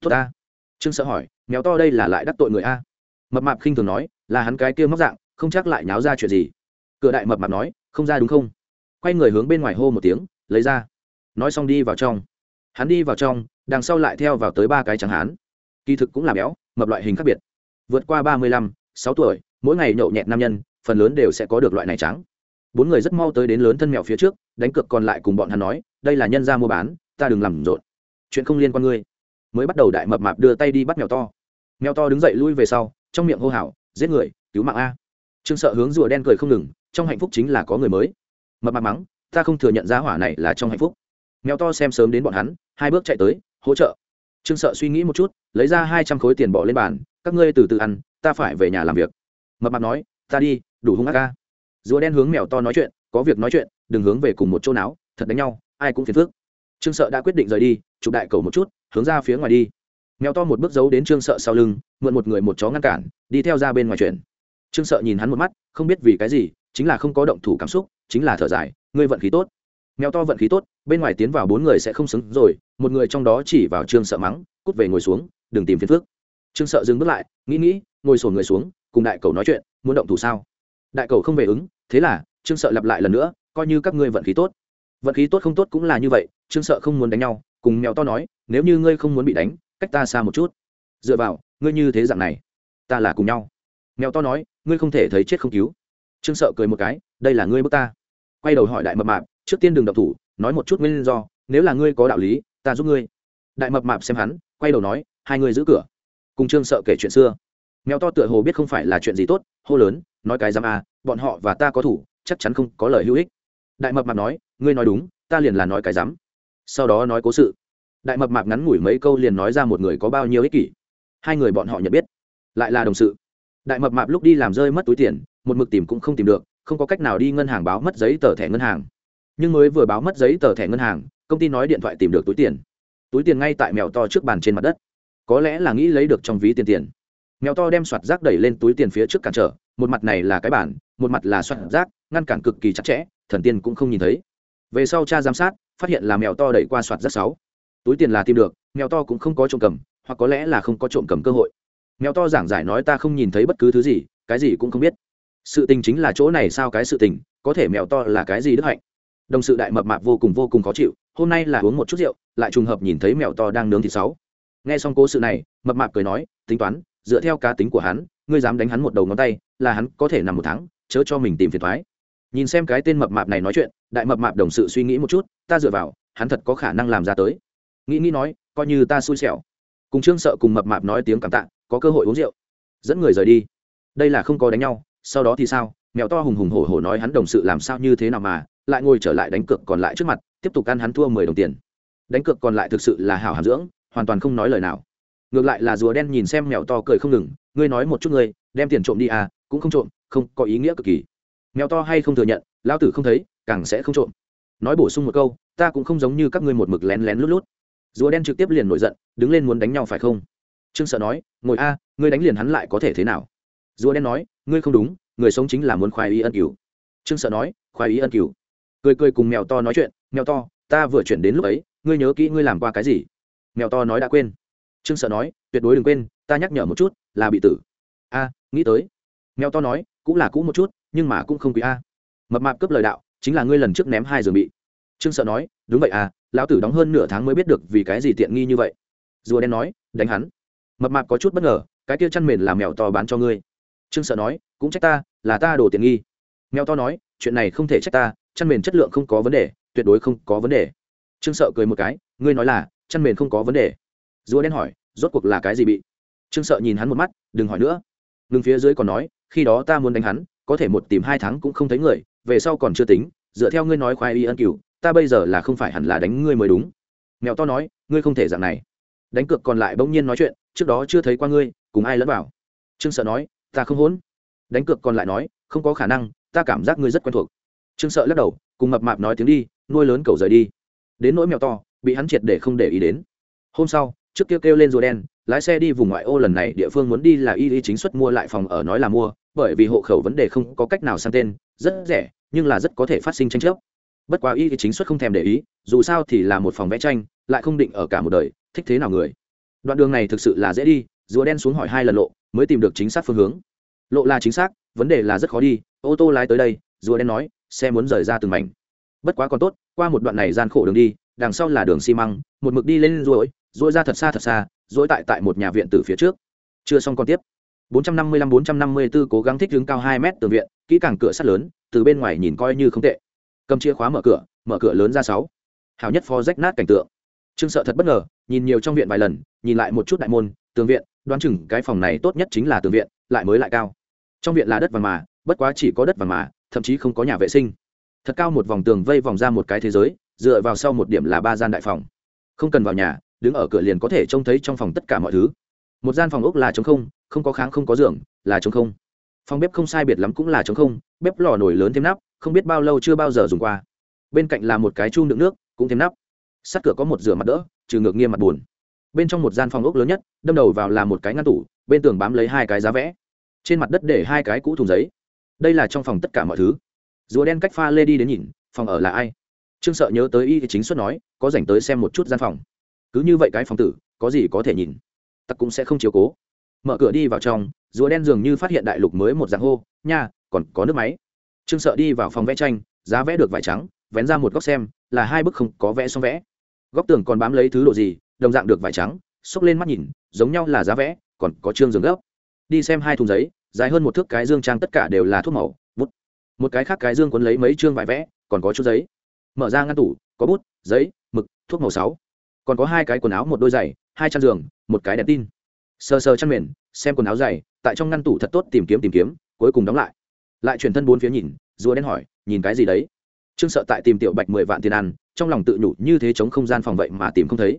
Tốt ta. Trương sợ hỏi mèo to đây là lại đắc tội người a? Mập mạp khinh thường nói, là hắn cái kia móc dạng, không chắc lại nháo ra chuyện gì. Cửa đại mập mạp nói, không ra đúng không? Quay người hướng bên ngoài hô một tiếng, lấy ra. Nói xong đi vào trong. Hắn đi vào trong, đằng sau lại theo vào tới ba cái trắng hán. Kỳ thực cũng là béo, mập loại hình khác biệt. Vượt qua ba mươi lăm, sáu tuổi, mỗi ngày nhậu nhẹt nam nhân, phần lớn đều sẽ có được loại này trắng. Bốn người rất mau tới đến lớn thân mèo phía trước, đánh cược còn lại cùng bọn hắn nói đây là nhân gia mua bán, ta đừng làm rộn. Chuyện không liên quan ngươi. Mới bắt đầu đại mập mạp đưa tay đi bắt mèo to. Mèo to đứng dậy lui về sau, trong miệng hô hào, giết người, cứu mạng a. Trương sợ hướng rùa đen cười không ngừng, trong hạnh phúc chính là có người mới. Mập mạp mắng, ta không thừa nhận giá hỏa này là trong hạnh phúc. Mèo to xem sớm đến bọn hắn, hai bước chạy tới, hỗ trợ. Trương sợ suy nghĩ một chút, lấy ra hai trăm khối tiền bỏ lên bàn, các ngươi từ từ ăn, ta phải về nhà làm việc. Mập mạp nói, ta đi, đủ hung ác ca rùa đen hướng mèo to nói chuyện, có việc nói chuyện, đừng hướng về cùng một chỗ não thật đánh nhau ai cũng phiền phức. trương sợ đã quyết định rời đi, chụp đại cầu một chút, hướng ra phía ngoài đi. Mèo to một bước giấu đến trương sợ sau lưng, mượn một người một chó ngăn cản, đi theo ra bên ngoài chuyện trương sợ nhìn hắn một mắt, không biết vì cái gì, chính là không có động thủ cảm xúc, chính là thở dài, ngươi vận khí tốt. Mèo to vận khí tốt, bên ngoài tiến vào bốn người sẽ không xứng rồi, một người trong đó chỉ vào trương sợ mắng, cút về ngồi xuống, đừng tìm phiền phước trương sợ dừng bước lại, nghĩ nghĩ, ngồi xổm người xuống, cùng đại cầu nói chuyện, muốn động thủ sao? Đại cầu không về ứng, thế là trương sợ lặp lại lần nữa, coi như các ngươi vận khí tốt vận khí tốt không tốt cũng là như vậy, trương sợ không muốn đánh nhau, cùng mèo to nói, nếu như ngươi không muốn bị đánh, cách ta xa một chút. Dựa vào, ngươi như thế dạng này, ta là cùng nhau. Mèo to nói, ngươi không thể thấy chết không cứu. Trương sợ cười một cái, đây là ngươi bước ta. Quay đầu hỏi đại mập mạp, trước tiên đừng đọc thủ, nói một chút nguyên do, nếu là ngươi có đạo lý, ta giúp ngươi. Đại mập mạp xem hắn, quay đầu nói, hai người giữ cửa. Cùng trương sợ kể chuyện xưa. Mèo to tựa hồ biết không phải là chuyện gì tốt, hô lớn, nói cái dám à bọn họ và ta có thủ, chắc chắn không có lời hữu ích đại mập mạp nói, ngươi nói đúng, ta liền là nói cái dám sau đó nói cố sự. Đại mập mạp ngắn ngủi mấy câu liền nói ra một người có bao nhiêu ích kỷ. Hai người bọn họ nhận biết, lại là đồng sự. Đại mập mạp lúc đi làm rơi mất túi tiền, một mực tìm cũng không tìm được, không có cách nào đi ngân hàng báo mất giấy tờ thẻ ngân hàng. Nhưng mới vừa báo mất giấy tờ thẻ ngân hàng, công ty nói điện thoại tìm được túi tiền. Túi tiền ngay tại mèo to trước bàn trên mặt đất. Có lẽ là nghĩ lấy được trong ví tiền tiền. Mèo to đem soạt rác đẩy lên túi tiền phía trước cản trở, một mặt này là cái bản một mặt là soạt rác, ngăn cản cực kỳ chặt chẽ thần tiên cũng không nhìn thấy. Về sau cha giám sát, phát hiện là mèo to đẩy qua soạt rất sáu túi tiền là tìm được, mèo to cũng không có trộm cầm, hoặc có lẽ là không có trộm cầm cơ hội. Mèo to giảng giải nói ta không nhìn thấy bất cứ thứ gì, cái gì cũng không biết. Sự tình chính là chỗ này sao cái sự tình, có thể mèo to là cái gì đức hạnh? Đồng sự đại mập mạp vô cùng vô cùng khó chịu, hôm nay là uống một chút rượu, lại trùng hợp nhìn thấy mèo to đang nướng thịt sáu nghe xong cố sự này, mập mạp cười nói, tính toán, dựa theo cá tính của hắn, ngươi dám đánh hắn một đầu ngón tay, là hắn có thể nằm một tháng, chớ cho mình tìm phiền thoái nhìn xem cái tên mập mạp này nói chuyện, đại mập mạp đồng sự suy nghĩ một chút, ta dựa vào, hắn thật có khả năng làm ra tới. Nghĩ nghĩ nói, coi như ta xui xẻo. Cùng trương sợ cùng mập mạp nói tiếng cảm tạ, có cơ hội uống rượu. Dẫn người rời đi. Đây là không có đánh nhau, sau đó thì sao? Mèo to hùng hùng hổ hổ nói hắn đồng sự làm sao như thế nào mà, lại ngồi trở lại đánh cược còn lại trước mặt, tiếp tục ăn hắn thua mười đồng tiền. Đánh cược còn lại thực sự là hảo hàm dưỡng, hoàn toàn không nói lời nào. Ngược lại là rùa đen nhìn xem mèo to cười không ngừng, ngươi nói một chút ngươi, đem tiền trộm đi à cũng không trộm, không có ý nghĩa cực kỳ mèo to hay không thừa nhận, lão tử không thấy, càng sẽ không trộm. Nói bổ sung một câu, ta cũng không giống như các ngươi một mực lén lén lút lút. Rùa đen trực tiếp liền nổi giận, đứng lên muốn đánh nhau phải không? Trương sợ nói, ngồi a, ngươi đánh liền hắn lại có thể thế nào? Rùa đen nói, ngươi không đúng, người sống chính là muốn khoái ý ân cửu. Trương sợ nói, khoái ý ân cửu. Cười cười cùng mèo to nói chuyện, mèo to, ta vừa chuyển đến lúc ấy, ngươi nhớ kỹ ngươi làm qua cái gì? Mèo to nói đã quên. Trương sợ nói, tuyệt đối đừng quên, ta nhắc nhở một chút, là bị tử. A, nghĩ tới. Mèo to nói, cũng là cũ một chút nhưng mà cũng không quý a. Mập mạp cướp lời đạo, chính là ngươi lần trước ném hai giường bị. Trương sợ nói, đúng vậy à lão tử đóng hơn nửa tháng mới biết được vì cái gì tiện nghi như vậy. Rùa đen nói, đánh hắn. Mập mạp có chút bất ngờ, cái kia chăn mền làm mèo to bán cho ngươi. Trương sợ nói, cũng trách ta, là ta đổ tiện nghi. Mèo to nói, chuyện này không thể trách ta, chăn mền chất lượng không có vấn đề, tuyệt đối không có vấn đề. Trương sợ cười một cái, ngươi nói là, chăn mền không có vấn đề. Rùa đen hỏi, rốt cuộc là cái gì bị? Trương sợ nhìn hắn một mắt, đừng hỏi nữa. Ngừng phía dưới còn nói, khi đó ta muốn đánh hắn có thể một tìm hai tháng cũng không thấy người về sau còn chưa tính dựa theo ngươi nói khoai y ân cửu ta bây giờ là không phải hẳn là đánh ngươi mới đúng. Mèo to nói ngươi không thể dạng này. Đánh cược còn lại bỗng nhiên nói chuyện trước đó chưa thấy qua ngươi cùng ai lẫn vào? Trương sợ nói ta không hỗn. Đánh cược còn lại nói không có khả năng ta cảm giác ngươi rất quen thuộc. Trương sợ lắc đầu cùng mập mạp nói tiếng đi nuôi lớn cầu rời đi. Đến nỗi mèo to bị hắn triệt để không để ý đến. Hôm sau trước kia kêu, kêu lên rùa đen lái xe đi vùng ngoại ô lần này, địa phương muốn đi là y y chính xuất mua lại phòng ở nói là mua, bởi vì hộ khẩu vấn đề không có cách nào sang tên, rất rẻ, nhưng là rất có thể phát sinh tranh chấp. Bất quá y Y chính xuất không thèm để ý, dù sao thì là một phòng vẽ tranh, lại không định ở cả một đời, thích thế nào người. Đoạn đường này thực sự là dễ đi, rùa đen xuống hỏi hai lần lộ, mới tìm được chính xác phương hướng. Lộ là chính xác, vấn đề là rất khó đi, ô tô lái tới đây, rùa đen nói, xe muốn rời ra từng mảnh. Bất quá còn tốt, qua một đoạn này gian khổ đường đi, đằng sau là đường xi măng, một mực đi lên ruỗi ruỗi ra thật xa thật xa ruỗi tại tại một nhà viện từ phía trước. Chưa xong còn tiếp. 455-454 cố gắng thích đứng cao 2 mét tường viện, kỹ càng cửa sắt lớn, từ bên ngoài nhìn coi như không tệ. Cầm chìa khóa mở cửa mở cửa lớn ra sáu. Hào nhất phó rách nát cảnh tượng. Trương sợ thật bất ngờ, nhìn nhiều trong viện vài lần, nhìn lại một chút đại môn, tường viện, đoán chừng cái phòng này tốt nhất chính là tường viện, lại mới lại cao. Trong viện là đất vàng mà, bất quá chỉ có đất vàng mà, thậm chí không có nhà vệ sinh. Thật cao một vòng tường vây vòng ra một cái thế giới, dựa vào sau một điểm là ba gian đại phòng. Không cần vào nhà đứng ở cửa liền có thể trông thấy trong phòng tất cả mọi thứ. Một gian phòng ốc là trống không không có kháng không có giường, là trống không. Phòng bếp không sai biệt lắm cũng là trống không, bếp lò nổi lớn thêm nắp, không biết bao lâu chưa bao giờ dùng qua. Bên cạnh là một cái chung đựng nước, cũng thêm nắp. Sát cửa có một rửa mặt đỡ, trừ ngược nghiêm mặt buồn. Bên trong một gian phòng ốc lớn nhất, đâm đầu vào là một cái ngăn tủ, bên tường bám lấy hai cái giá vẽ. Trên mặt đất để hai cái cũ thùng giấy. Đây là trong phòng tất cả mọi thứ. Rùa đen cách pha lê đi đến nhìn, phòng ở là ai? Trương sợ nhớ tới y chính xuất nói, có dành tới xem một chút gian phòng cứ như vậy cái phòng tử, có gì có thể nhìn. Tặc cũng sẽ không chiếu cố. Mở cửa đi vào trong, rùa đen dường như phát hiện đại lục mới một dạng hô, nha, còn có nước máy. Trương sợ đi vào phòng vẽ tranh, giá vẽ được vải trắng, vén ra một góc xem, là hai bức không có vẽ xong vẽ. Góc tường còn bám lấy thứ độ gì, đồng dạng được vải trắng, xốc lên mắt nhìn, giống nhau là giá vẽ, còn có trương giường gấp. Đi xem hai thùng giấy, dài hơn một thước cái dương trang tất cả đều là thuốc màu, bút. Một cái khác cái dương quấn lấy mấy chương vải vẽ, còn có chút giấy. Mở ra ngăn tủ, có bút, giấy, mực, thuốc màu sáu còn có hai cái quần áo, một đôi giày, hai chăn giường, một cái đèn tin. Sờ sờ chăn mền, xem quần áo giày, tại trong ngăn tủ thật tốt tìm kiếm tìm kiếm, cuối cùng đóng lại. Lại chuyển thân bốn phía nhìn, rùa đen hỏi, nhìn cái gì đấy? Trương sợ tại tìm tiểu bạch mười vạn tiền ăn, trong lòng tự nhủ, như thế chống không gian phòng vậy mà tìm không thấy.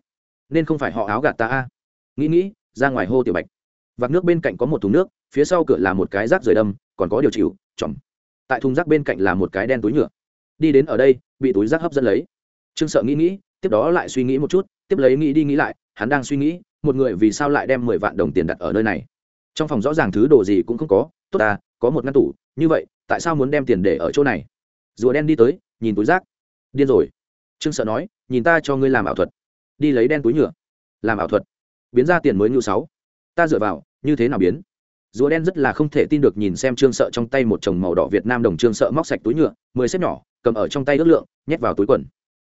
Nên không phải họ áo gạt ta a. Nghĩ nghĩ, ra ngoài hô tiểu bạch. Vạc nước bên cạnh có một thùng nước, phía sau cửa là một cái rác rời đâm, còn có điều chịu chỏng tại thùng rác bên cạnh là một cái đen túi nhựa. Đi đến ở đây, bị túi rác hấp dẫn lấy. Trương sợ nghĩ nghĩ tiếp đó lại suy nghĩ một chút, tiếp lấy nghĩ đi nghĩ lại, hắn đang suy nghĩ, một người vì sao lại đem mười vạn đồng tiền đặt ở nơi này? Trong phòng rõ ràng thứ đồ gì cũng không có, tốt à có một ngăn tủ, như vậy, tại sao muốn đem tiền để ở chỗ này? Rùa đen đi tới, nhìn túi rác. Điên rồi. Trương sợ nói, nhìn ta cho ngươi làm ảo thuật. Đi lấy đen túi nhựa. Làm ảo thuật. Biến ra tiền mới ngưu sáu. Ta dựa vào, như thế nào biến? Rùa đen rất là không thể tin được nhìn xem trương sợ trong tay một chồng màu đỏ việt nam đồng trương sợ móc sạch túi nhựa, mười xếp nhỏ, cầm ở trong tay ước lượng, nhét vào túi quần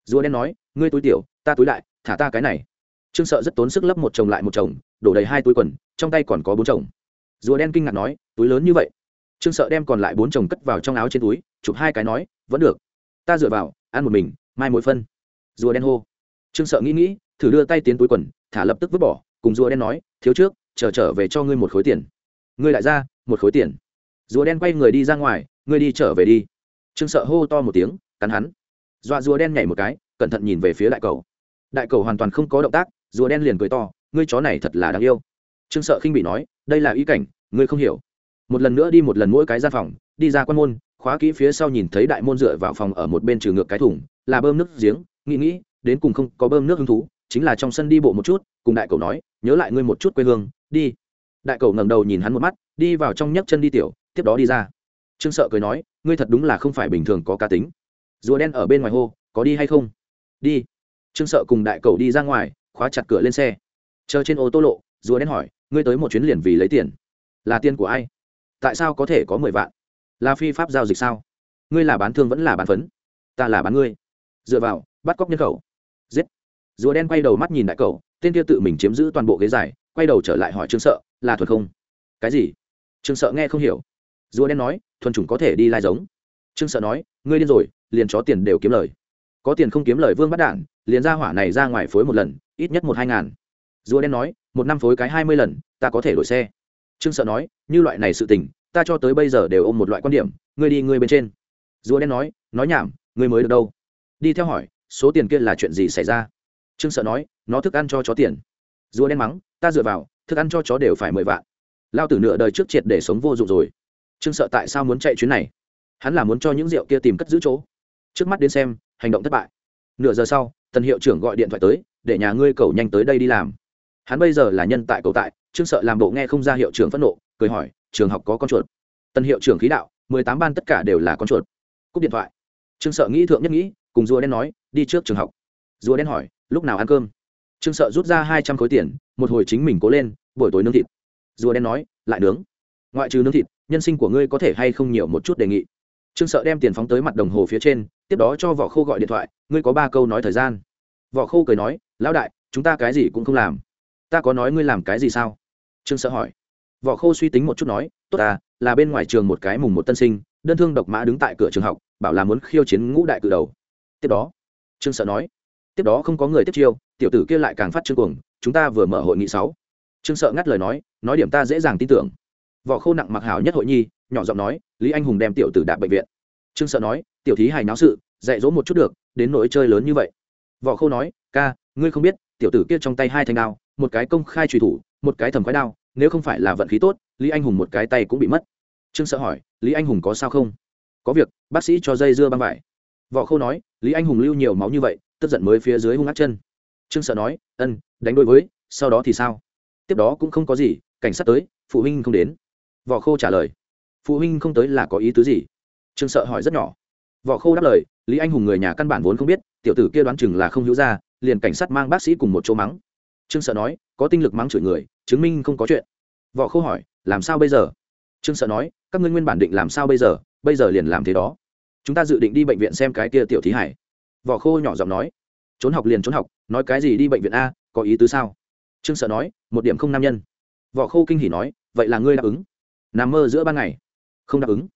rùa đen nói, ngươi túi tiểu, ta túi đại thả ta cái này. Trương sợ rất tốn sức lấp một chồng lại một chồng, đổ đầy hai túi quần, trong tay còn có bốn chồng. Rùa đen kinh ngạc nói, túi lớn như vậy? Trương sợ đem còn lại bốn chồng cất vào trong áo trên túi, chụp hai cái nói, vẫn được. Ta dựa vào, ăn một mình, mai mỗi phân. Rùa đen hô. Trương sợ nghĩ nghĩ, thử đưa tay tiến túi quần, thả lập tức vứt bỏ, cùng rùa đen nói, thiếu trước, chờ trở về cho ngươi một khối tiền. Ngươi lại ra, một khối tiền. Rùa đen quay người đi ra ngoài, ngươi đi trở về đi. Trương sợ hô to một tiếng, cắn hắn dọa rùa đen nhảy một cái, cẩn thận nhìn về phía đại cầu. Đại cầu hoàn toàn không có động tác, rùa đen liền cười to, ngươi chó này thật là đáng yêu. Trương sợ khinh bị nói, đây là ý cảnh, ngươi không hiểu. Một lần nữa đi một lần mỗi cái gian phòng, đi ra quan môn, khóa kỹ phía sau nhìn thấy đại môn dựa vào phòng ở một bên trừ ngược cái thùng, là bơm nước giếng, nghĩ nghĩ, đến cùng không có bơm nước hứng thú, chính là trong sân đi bộ một chút, cùng đại cầu nói, nhớ lại ngươi một chút quê hương, đi. Đại cầu ngẩng đầu nhìn hắn một mắt, đi vào trong nhấc chân đi tiểu, tiếp đó đi ra. Trương sợ cười nói, ngươi thật đúng là không phải bình thường có cá tính rùa đen ở bên ngoài hô, có đi hay không? Đi. Trương sợ cùng đại cầu đi ra ngoài, khóa chặt cửa lên xe. Chờ trên ô tô lộ, rùa đen hỏi, ngươi tới một chuyến liền vì lấy tiền? Là tiền của ai? Tại sao có thể có mười vạn? Là phi pháp giao dịch sao? Ngươi là bán thương vẫn là bán phấn? Ta là bán ngươi. Dựa vào, bắt cóc nhân khẩu. Giết. Rùa đen quay đầu mắt nhìn đại cầu tên kia tự mình chiếm giữ toàn bộ ghế dài, quay đầu trở lại hỏi trương sợ, là thuật không? Cái gì? Trương sợ nghe không hiểu. Rùa đen nói, thuần chủng có thể đi lai giống. Trương sợ nói, ngươi điên rồi liền chó tiền đều kiếm lời. Có tiền không kiếm lời vương bắt đản liền ra hỏa này ra ngoài phối một lần, ít nhất một hai ngàn. Rùa đen nói, một năm phối cái hai mươi lần, ta có thể đổi xe. Trương sợ nói, như loại này sự tình, ta cho tới bây giờ đều ôm một loại quan điểm, ngươi đi ngươi bên trên. Rùa đen nói nói nhảm, ngươi mới được đâu. Đi theo hỏi, số tiền kia là chuyện gì xảy ra? Trương sợ nói, nó thức ăn cho chó tiền. Rùa đen mắng, ta dựa vào, thức ăn cho chó đều phải mười vạn. Lao tử nửa đời trước triệt để sống vô dụng rồi. Trương sợ tại sao muốn chạy chuyến này? Hắn là muốn cho những rượu kia tìm cất giữ chỗ trước mắt đến xem, hành động thất bại. Nửa giờ sau, tần hiệu trưởng gọi điện thoại tới, để nhà ngươi cầu nhanh tới đây đi làm. Hắn bây giờ là nhân tại cầu tại, trương sợ làm bộ nghe không ra hiệu trưởng phẫn nộ, cười hỏi, trường học có con chuột? Tần hiệu trưởng khí đạo, mười tám ban tất cả đều là con chuột. Cúp điện thoại. Trương sợ nghĩ thượng nhất nghĩ, cùng rùa đen nói, đi trước trường học. Rùa đen hỏi, lúc nào ăn cơm? Trương sợ rút ra hai trăm khối tiền, một hồi chính mình cố lên, buổi tối nướng thịt. Rùa đen nói, lại nướng. Ngoại trừ nướng thịt, nhân sinh của ngươi có thể hay không nhiều một chút đề nghị trương sợ đem tiền phóng tới mặt đồng hồ phía trên, tiếp đó cho vỏ khô gọi điện thoại, ngươi có ba câu nói thời gian. Vỏ khô cười nói, lão đại, chúng ta cái gì cũng không làm. Ta có nói ngươi làm cái gì sao? Trương sợ hỏi. Vỏ khô suy tính một chút nói, tốt à là bên ngoài trường một cái mùng một tân sinh, đơn thương độc mã đứng tại cửa trường học, bảo là muốn khiêu chiến ngũ đại cử đầu. Tiếp đó, trương sợ nói, tiếp đó không có người tiếp chiêu, tiểu tử kia lại càng phát trương cuồng, chúng ta vừa mở hội nghị sáu. Trương sợ ngắt lời nói nói điểm ta dễ dàng tin tưởng. Vỏ khô nặng mặc hảo nhất hội nhi nhỏ giọng nói, lý anh hùng đem tiểu tử đạp bệnh viện. Trương sợ nói, tiểu thí hài náo sự, dạy dỗ một chút được, đến nỗi chơi lớn như vậy. Võ khô nói, ca, ngươi không biết, tiểu tử kia trong tay hai thanh đao, một cái công khai truy thủ, một cái thầm khoái đao, nếu không phải là vận khí tốt, lý anh hùng một cái tay cũng bị mất. Trương sợ hỏi, lý anh hùng có sao không? Có việc, bác sĩ cho dây dưa băng vải. Võ khâu nói, lý anh hùng lưu nhiều máu như vậy, tức giận mới phía dưới hung ác chân. Trương sợ nói, ân, đánh đôi với, sau đó thì sao? Tiếp đó cũng không có gì, cảnh sát tới, phụ huynh không đến. Võ khô trả lời phụ huynh không tới là có ý tứ gì? Trương sợ hỏi rất nhỏ. Võ khô đáp lời, lý anh hùng người nhà căn bản vốn không biết, tiểu tử kia đoán chừng là không hữu ra liền cảnh sát mang bác sĩ cùng một chỗ mắng. Trương sợ nói, có tinh lực mắng chửi người, chứng minh không có chuyện. Võ khô hỏi, làm sao bây giờ? Trương sợ nói, các ngươi nguyên bản định làm sao bây giờ bây giờ liền làm thế đó. Chúng ta dự định đi bệnh viện xem cái kia tiểu thí hải. Võ khô nhỏ giọng nói, trốn học liền trốn học, nói cái gì đi bệnh viện a, có ý tứ sao? Trương sợ nói, một điểm không nam nhân. Võ khô kinh hỉ nói, vậy là ngươi đáp ứng. Nằm mơ giữa ban ngày không đáp ứng.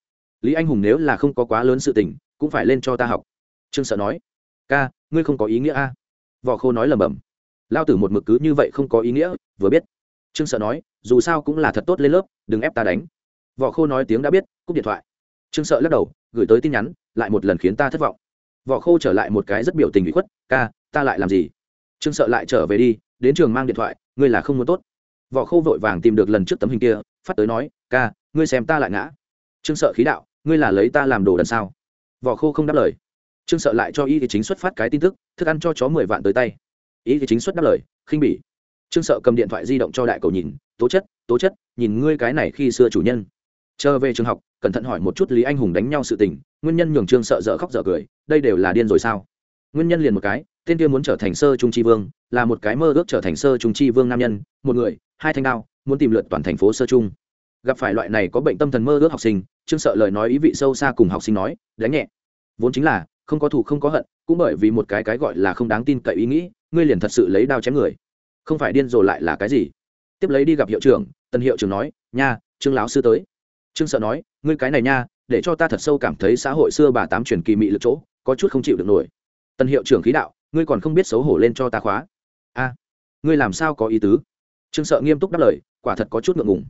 Lý anh hùng nếu là không có quá lớn sự tình, cũng phải lên cho ta học. Trương sợ nói, ca, ngươi không có ý nghĩa a. Võ khô nói lầm bầm lao tử một mực cứ như vậy không có ý nghĩa, vừa biết. Trương sợ nói, dù sao cũng là thật tốt lên lớp, đừng ép ta đánh. Võ khô nói tiếng đã biết, cúp điện thoại. Trương sợ lắc đầu, gửi tới tin nhắn, lại một lần khiến ta thất vọng. Võ khô trở lại một cái rất biểu tình bị khuất, ca, ta lại làm gì? Trương sợ lại trở về đi, đến trường mang điện thoại, ngươi là không muốn tốt. Võ khô vội vàng tìm được lần trước tấm hình kia, phát tới nói, ca, ngươi xem ta lại ngã trương sợ khí đạo, ngươi là lấy ta làm đồ đần sao? Võ khô không đáp lời. Trương sợ lại cho y thì chính xuất phát cái tin tức, thức ăn cho chó mười vạn tới tay. Y thì chính xuất đáp lời, khinh bỉ. Trương sợ cầm điện thoại di động cho đại cầu nhìn, tố chất tố chất, nhìn ngươi cái này khi xưa chủ nhân. Trở về trường học, cẩn thận hỏi một chút lý anh hùng đánh nhau sự tình, nguyên nhân nhường trương sợ dở khóc dở cười, đây đều là điên rồi sao? Nguyên nhân liền một cái, tên kia muốn trở thành sơ trung tri vương, là một cái mơ ước trở thành sơ trung tri vương nam nhân, một người, hai thanh đao, muốn tìm lượt toàn thành phố sơ trung gặp phải loại này có bệnh tâm thần mơ ước học sinh, trương sợ lời nói ý vị sâu xa cùng học sinh nói, đánh nhẹ. Vốn chính là, không có thù không có hận, cũng bởi vì một cái cái gọi là không đáng tin cậy ý nghĩ, ngươi liền thật sự lấy đao chém người. Không phải điên rồi lại là cái gì? Tiếp lấy đi gặp hiệu trưởng tân hiệu trưởng nói, nha, trương lão sư tới. Trương sợ nói, ngươi cái này nha, để cho ta thật sâu cảm thấy xã hội xưa bà tám truyền kỳ mị lực chỗ, có chút không chịu được nổi. Tân hiệu trưởng khí đạo, ngươi còn không biết xấu hổ lên cho ta khóa. A, ngươi làm sao có ý tứ? Trương sợ nghiêm túc đáp lời, quả thật có chút ngượng ngùng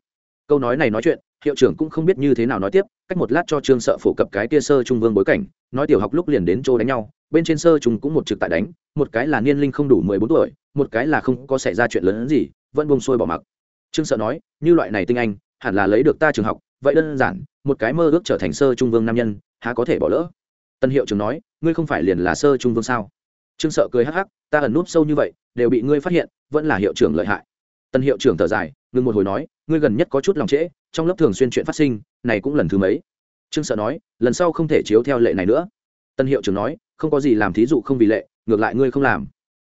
câu nói này nói chuyện, hiệu trưởng cũng không biết như thế nào nói tiếp, cách một lát cho trương sợ phổ cập cái kia sơ trung vương bối cảnh, nói tiểu học lúc liền đến chỗ đánh nhau, bên trên sơ trung cũng một trực tại đánh, một cái là niên linh không đủ mười bốn tuổi, một cái là không có xảy ra chuyện lớn hơn gì, vẫn bông xuôi bỏ mặc. Trương sợ nói, như loại này tinh anh, hẳn là lấy được ta trường học, vậy đơn giản, một cái mơ ước trở thành sơ trung vương nam nhân, há có thể bỏ lỡ? Tân hiệu trưởng nói, ngươi không phải liền là sơ trung vương sao? Trương sợ cười hắc hắc, ta ẩn núp sâu như vậy, đều bị ngươi phát hiện, vẫn là hiệu trưởng lợi hại tân hiệu trưởng thở dài, ngừng một hồi nói, ngươi gần nhất có chút lòng trễ, trong lớp thường xuyên chuyện phát sinh, này cũng lần thứ mấy? Trương sợ nói, lần sau không thể chiếu theo lệ này nữa. Tân hiệu trưởng nói, không có gì làm thí dụ không vì lệ, ngược lại ngươi không làm.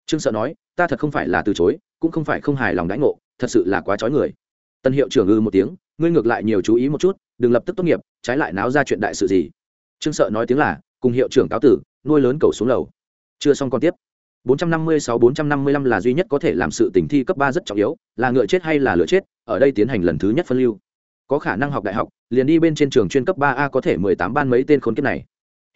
Trương sợ nói, ta thật không phải là từ chối, cũng không phải không hài lòng đãi ngộ, thật sự là quá trói người. Tân hiệu trưởng ư một tiếng, ngươi ngược lại nhiều chú ý một chút, đừng lập tức tốt nghiệp, trái lại náo ra chuyện đại sự gì. Trương sợ nói tiếng là, cùng hiệu trưởng cáo tử, nuôi lớn cầu xuống lầu. Chưa xong còn tiếp. 456-455 là duy nhất có thể làm sự tình thi cấp ba rất trọng yếu, là ngựa chết hay là lửa chết, ở đây tiến hành lần thứ nhất phân lưu. Có khả năng học đại học, liền đi bên trên trường chuyên cấp ba a có thể 18 ban mấy tên khốn kiếp này.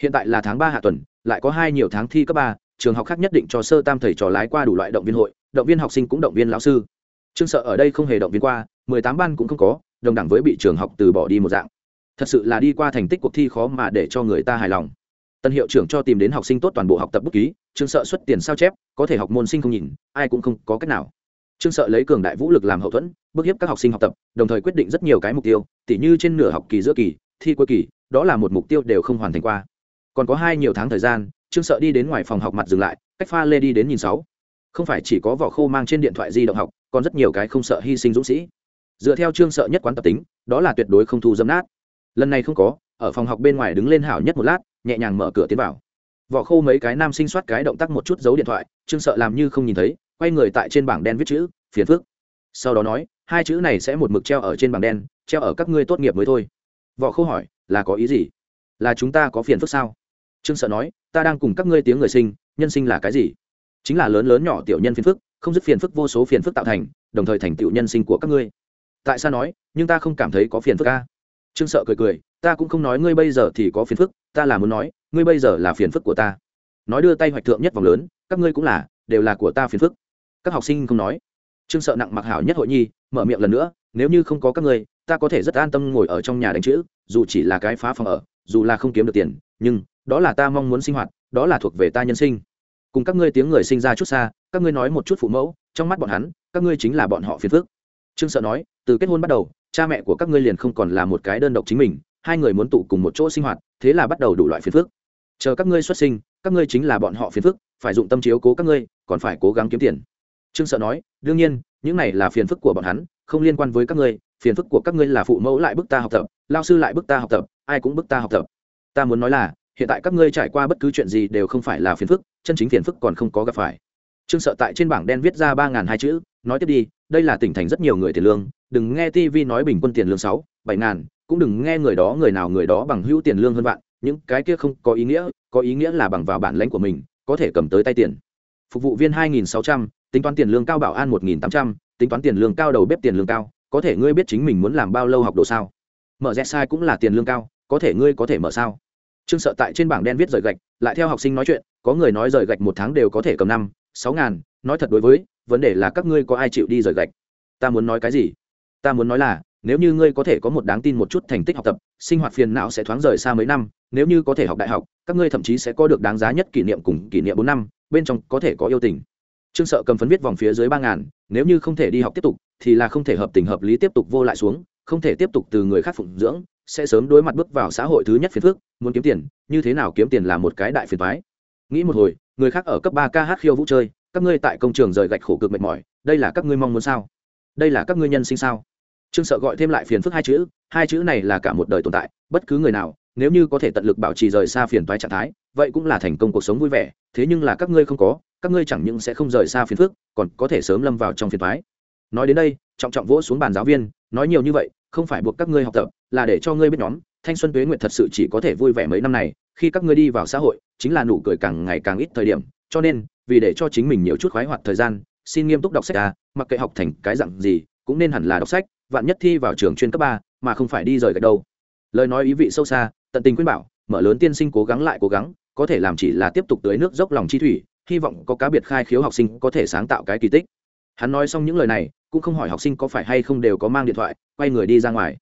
Hiện tại là tháng ba hạ tuần, lại có hai nhiều tháng thi cấp ba, trường học khác nhất định cho sơ tam thầy trò lái qua đủ loại động viên hội, động viên học sinh cũng động viên lão sư. Trương sợ ở đây không hề động viên qua 18 ban cũng không có, đồng đẳng với bị trường học từ bỏ đi một dạng. Thật sự là đi qua thành tích cuộc thi khó mà để cho người ta hài lòng tân hiệu trưởng cho tìm đến học sinh tốt toàn bộ học tập bút ký, trương sợ xuất tiền sao chép, có thể học môn sinh không nhìn, ai cũng không có cách nào. Trương sợ lấy cường đại vũ lực làm hậu thuẫn, bức hiếp các học sinh học tập, đồng thời quyết định rất nhiều cái mục tiêu, tỉ như trên nửa học kỳ giữa kỳ, thi cuối kỳ, đó là một mục tiêu đều không hoàn thành qua. Còn có hai nhiều tháng thời gian, trương sợ đi đến ngoài phòng học mặt dừng lại, cách pha lê đi đến nhìn sáu. Không phải chỉ có vỏ khô mang trên điện thoại di động học, còn rất nhiều cái không sợ hy sinh dũng sĩ. Dựa theo trương sợ nhất quán tập tính, đó là tuyệt đối không thu dâm nát. Lần này không có, ở phòng học bên ngoài đứng lên hảo nhất một lát nhẹ nhàng mở cửa tiến vào. Vỏ khô mấy cái nam sinh soát cái động tác một chút giấu điện thoại, trương sợ làm như không nhìn thấy, quay người tại trên bảng đen viết chữ, phiền phức. Sau đó nói, hai chữ này sẽ một mực treo ở trên bảng đen, treo ở các ngươi tốt nghiệp mới thôi. Võ khô hỏi, là có ý gì? Là chúng ta có phiền phức sao? Trương sợ nói, ta đang cùng các ngươi tiếng người sinh, nhân sinh là cái gì? Chính là lớn lớn nhỏ tiểu nhân phiền phức, không dứt phiền phức vô số phiền phức tạo thành, đồng thời thành tựu nhân sinh của các ngươi. Tại sao nói, nhưng ta không cảm thấy có phiền phức ca trương sợ cười cười ta cũng không nói ngươi bây giờ thì có phiền phức, ta là muốn nói, ngươi bây giờ là phiền phức của ta. Nói đưa tay hoạch thượng nhất vòng lớn, các ngươi cũng là, đều là của ta phiền phức. Các học sinh không nói. Trương sợ nặng mặc hảo nhất hội nhi, mở miệng lần nữa, nếu như không có các ngươi, ta có thể rất an tâm ngồi ở trong nhà đánh chữ, dù chỉ là cái phá phòng ở, dù là không kiếm được tiền, nhưng, đó là ta mong muốn sinh hoạt, đó là thuộc về ta nhân sinh. Cùng các ngươi tiếng người sinh ra chút xa, các ngươi nói một chút phụ mẫu, trong mắt bọn hắn, các ngươi chính là bọn họ phiền phức. Trương sợ nói, từ kết hôn bắt đầu, cha mẹ của các ngươi liền không còn là một cái đơn độc chính mình hai người muốn tụ cùng một chỗ sinh hoạt, thế là bắt đầu đủ loại phiền phức. Chờ các ngươi xuất sinh, các ngươi chính là bọn họ phiền phức, phải dụng tâm chiếu cố các ngươi, còn phải cố gắng kiếm tiền. Trương sợ nói, đương nhiên, những này là phiền phức của bọn hắn, không liên quan với các ngươi, phiền phức của các ngươi là phụ mẫu lại bức ta học tập, lao sư lại bức ta học tập, ai cũng bức ta học tập. Ta muốn nói là, hiện tại các ngươi trải qua bất cứ chuyện gì đều không phải là phiền phức, chân chính phiền phức còn không có gặp phải. Trương sợ tại trên bảng đen viết ra ba ngàn hai chữ, nói tiếp đi, đây là tỉnh thành rất nhiều người tiền lương, đừng nghe tv nói bình quân tiền lương sáu, bảy ngàn cũng đừng nghe người đó người nào người đó bằng hữu tiền lương hơn vạn những cái kia không có ý nghĩa, có ý nghĩa là bằng vào bản lãnh của mình, có thể cầm tới tay tiền. Phục vụ viên hai nghìn sáu trăm, tính toán tiền lương cao bảo an một nghìn tám trăm, tính toán tiền lương cao đầu bếp tiền lương cao, có thể ngươi biết chính mình muốn làm bao lâu học đồ sao? Mở rẽ sai cũng là tiền lương cao, có thể ngươi có thể mở sao? Trương sợ tại trên bảng đen viết rời gạch, lại theo học sinh nói chuyện, có người nói rời gạch một tháng đều có thể cầm năm, sáu ngàn, nói thật đối với, vấn đề là các ngươi có ai chịu đi rời gạch? Ta muốn nói cái gì? Ta muốn nói là nếu như ngươi có thể có một đáng tin một chút thành tích học tập, sinh hoạt phiền não sẽ thoáng rời xa mấy năm, nếu như có thể học đại học, các ngươi thậm chí sẽ có được đáng giá nhất kỷ niệm cùng kỷ niệm bốn năm, bên trong có thể có yêu tình. Trương sợ cầm phấn viết vòng phía dưới ba ngàn, nếu như không thể đi học tiếp tục, thì là không thể hợp tình hợp lý tiếp tục vô lại xuống, không thể tiếp tục từ người khác phụng dưỡng, sẽ sớm đối mặt bước vào xã hội thứ nhất phiền phước muốn kiếm tiền, như thế nào kiếm tiền là một cái đại phiền thoái nghĩ một hồi, người khác ở cấp ba kh khiêu vũ chơi, các ngươi tại công trường rời gạch khổ cực mệt mỏi, đây là các ngươi mong muốn sao? Đây là các ngươi nhân sinh sao? Trương sợ gọi thêm lại phiền phức hai chữ hai chữ này là cả một đời tồn tại, bất cứ người nào, nếu như có thể tận lực bảo trì rời xa phiền toái trạng thái, vậy cũng là thành công cuộc sống vui vẻ, thế nhưng là các ngươi không có, các ngươi chẳng những sẽ không rời xa phiền phức, còn có thể sớm lâm vào trong phiền toái. Nói đến đây, trọng trọng vỗ xuống bàn giáo viên, nói nhiều như vậy, không phải buộc các ngươi học tập, là để cho ngươi biết nhóm, thanh xuân tuế nguyện thật sự chỉ có thể vui vẻ mấy năm này, khi các ngươi đi vào xã hội, chính là nụ cười càng ngày càng ít thời điểm, cho nên, vì để cho chính mình nhiều chút khoái hoạt thời gian, xin nghiêm túc đọc sách à mặc kệ học thành cái dặn gì, cũng nên hẳn là đọc sách vạn nhất thi vào trường chuyên cấp ba, mà không phải đi rời gạch đâu lời nói ý vị sâu xa, tận tình khuyên bảo, mở lớn tiên sinh cố gắng lại cố gắng, có thể làm chỉ là tiếp tục tới nước dốc lòng chi thủy, hy vọng có cá biệt khai khiếu học sinh có thể sáng tạo cái kỳ tích. Hắn nói xong những lời này, cũng không hỏi học sinh có phải hay không đều có mang điện thoại, quay người đi ra ngoài.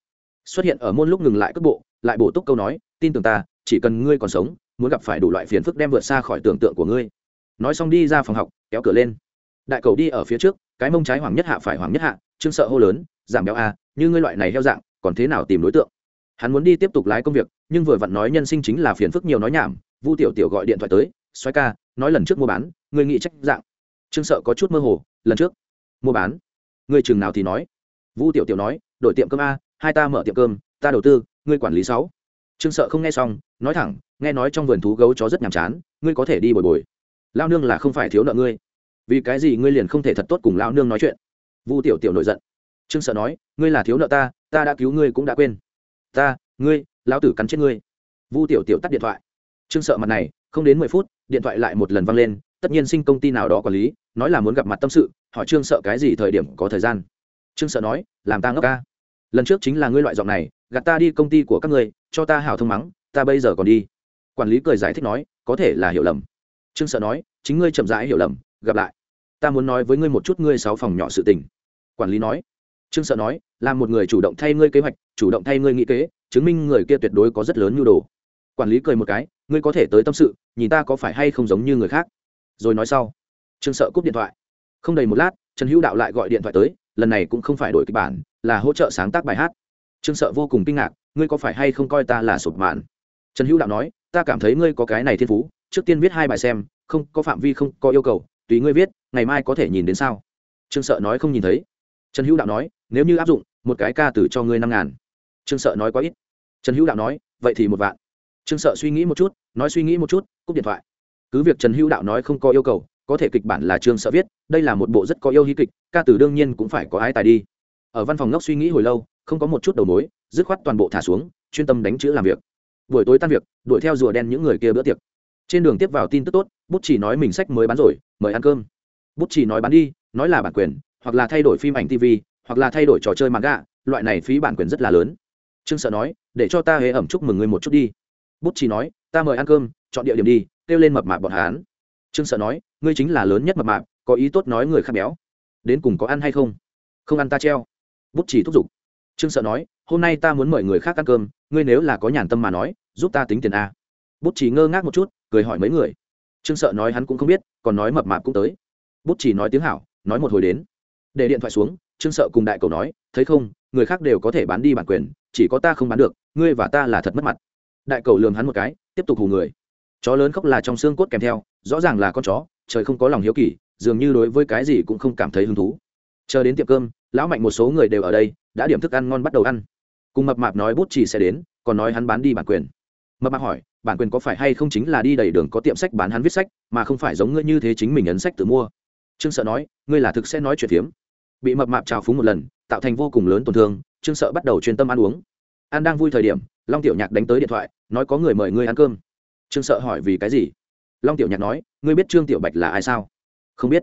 Xuất hiện ở môn lúc ngừng lại cước bộ, lại bổ túc câu nói, tin tưởng ta, chỉ cần ngươi còn sống, muốn gặp phải đủ loại phiền phức đem vượt xa khỏi tưởng tượng của ngươi. Nói xong đi ra phòng học, kéo cửa lên. Đại cầu đi ở phía trước, cái mông trái hoàng nhất hạ phải hoàng nhất hạ, trương sợ hô lớn giảm béo a, như ngươi loại này heo dạng, còn thế nào tìm đối tượng? Hắn muốn đi tiếp tục lái công việc, nhưng vừa vặn nói nhân sinh chính là phiền phức nhiều nói nhảm, vu tiểu tiểu gọi điện thoại tới xoay ca, nói lần trước mua bán, ngươi nghĩ trách dạng. Trương sợ có chút mơ hồ, lần trước mua bán, ngươi chừng nào thì nói? Vu tiểu tiểu nói, đổi tiệm cơm a, hai ta mở tiệm cơm, ta đầu tư, ngươi quản lý sáu. Trương sợ không nghe xong, nói thẳng, nghe nói trong vườn thú gấu chó rất nhàm chán, ngươi có thể đi bồi bồi. Lao nương là không phải thiếu nợ ngươi. Vì cái gì ngươi liền không thể thật tốt cùng lao nương nói chuyện? Vu tiểu tiểu nổi giận trương sợ nói, ngươi là thiếu nợ ta ta đã cứu ngươi cũng đã quên. Ta, ngươi, lão tử cắn chết ngươi. Vu tiểu tiểu tắt điện thoại. Trương sợ mặt này, không đến mười phút, điện thoại lại một lần văng lên, tất nhiên sinh công ty nào đó quản lý, nói là muốn gặp mặt tâm sự, hỏi trương sợ cái gì thời điểm có thời gian. Trương sợ nói, làm ta ngốc ca. Lần trước chính là ngươi loại giọng này, gạt ta đi công ty của các ngươi, cho ta hảo thông mắng, ta bây giờ còn đi. Quản lý cười giải thích nói, có thể là hiểu lầm. Trương sợ nói, chính ngươi chậm rãi hiểu lầm, gặp lại. Ta muốn nói với ngươi một chút ngươi sáu phòng nhỏ sự tình. Quản lý nói trương sợ nói, là một người chủ động thay ngươi kế hoạch, chủ động thay ngươi nghĩ kế, chứng minh người kia tuyệt đối có rất lớn nhu đồ. Quản lý cười một cái, ngươi có thể tới tâm sự, nhìn ta có phải hay không giống như người khác. Rồi nói sau, trương sợ cúp điện thoại. Không đầy một lát, trần hữu đạo lại gọi điện thoại tới, lần này cũng không phải đổi kịch bản, là hỗ trợ sáng tác bài hát. Trương sợ vô cùng kinh ngạc, ngươi có phải hay không coi ta là sụp mạn? Trần hữu đạo nói, ta cảm thấy ngươi có cái này thiên phú, trước tiên viết hai bài xem, không có phạm vi, không có yêu cầu, tùy ngươi viết, ngày mai có thể nhìn đến sao? Trương sợ nói không nhìn thấy. Trần hữu đạo nói nếu như áp dụng, một cái ca từ cho ngươi năm ngàn. Trương sợ nói quá ít. Trần hữu đạo nói, vậy thì một vạn. Trương sợ suy nghĩ một chút, nói suy nghĩ một chút, cúp điện thoại. Cứ việc trần hữu đạo nói không có yêu cầu, có thể kịch bản là trương sợ viết, đây là một bộ rất có yêu hí kịch, ca từ đương nhiên cũng phải có ai tài đi. Ở văn phòng ngốc suy nghĩ hồi lâu, không có một chút đầu mối, dứt khoát toàn bộ thả xuống, chuyên tâm đánh chữ làm việc. Buổi tối tan việc, đuổi theo rùa đen những người kia bữa tiệc. Trên đường tiếp vào tin tức tốt, bút chỉ nói mình sách mới bán rồi, mời ăn cơm. Bút chỉ nói bán đi, nói là bản quyền, hoặc là thay đổi phim ảnh tv hoặc là thay đổi trò chơi gạ loại này phí bản quyền rất là lớn. Trương sợ nói, để cho ta hề ẩm chúc mừng ngươi một chút đi. Bút chỉ nói, ta mời ăn cơm, chọn địa điểm đi, kêu lên mập mạp bọn hán trương sợ nói, ngươi chính là lớn nhất mập mạp, có ý tốt nói người khác béo. Đến cùng có ăn hay không? Không ăn ta treo. Bút chỉ thúc giục. Trương sợ nói, hôm nay ta muốn mời người khác ăn cơm, ngươi nếu là có nhàn tâm mà nói, giúp ta tính tiền a. Bút chỉ ngơ ngác một chút, cười hỏi mấy người. Trương sợ nói hắn cũng không biết, còn nói mập mạp cũng tới. Bút chỉ nói tiếng hảo, nói một hồi đến. Để điện thoại xuống trương sợ cùng đại cầu nói, thấy không, người khác đều có thể bán đi bản quyền, chỉ có ta không bán được, ngươi và ta là thật mất mặt. Đại cầu lường hắn một cái, tiếp tục hù người. Chó lớn khóc là trong xương cốt kèm theo, rõ ràng là con chó, trời không có lòng hiếu kỳ, dường như đối với cái gì cũng không cảm thấy hứng thú. Chờ đến tiệm cơm, lão mạnh một số người đều ở đây, đã điểm thức ăn ngon bắt đầu ăn. Cùng mập mạp nói bút chỉ sẽ đến, còn nói hắn bán đi bản quyền. Mập mạp hỏi, bản quyền có phải hay không chính là đi đầy đường có tiệm sách bán hắn viết sách, mà không phải giống ngươi như thế chính mình ấn sách tự mua? Trương sợ nói, ngươi là thực sẽ nói chuyện phiếm bị mập mạp trào phúng một lần, tạo thành vô cùng lớn tổn thương, trương sợ bắt đầu chuyên tâm ăn uống. Ăn đang vui thời điểm, long tiểu nhạc đánh tới điện thoại, nói có người mời ngươi ăn cơm. Trương sợ hỏi vì cái gì? Long tiểu nhạc nói, ngươi biết trương tiểu bạch là ai sao? Không biết.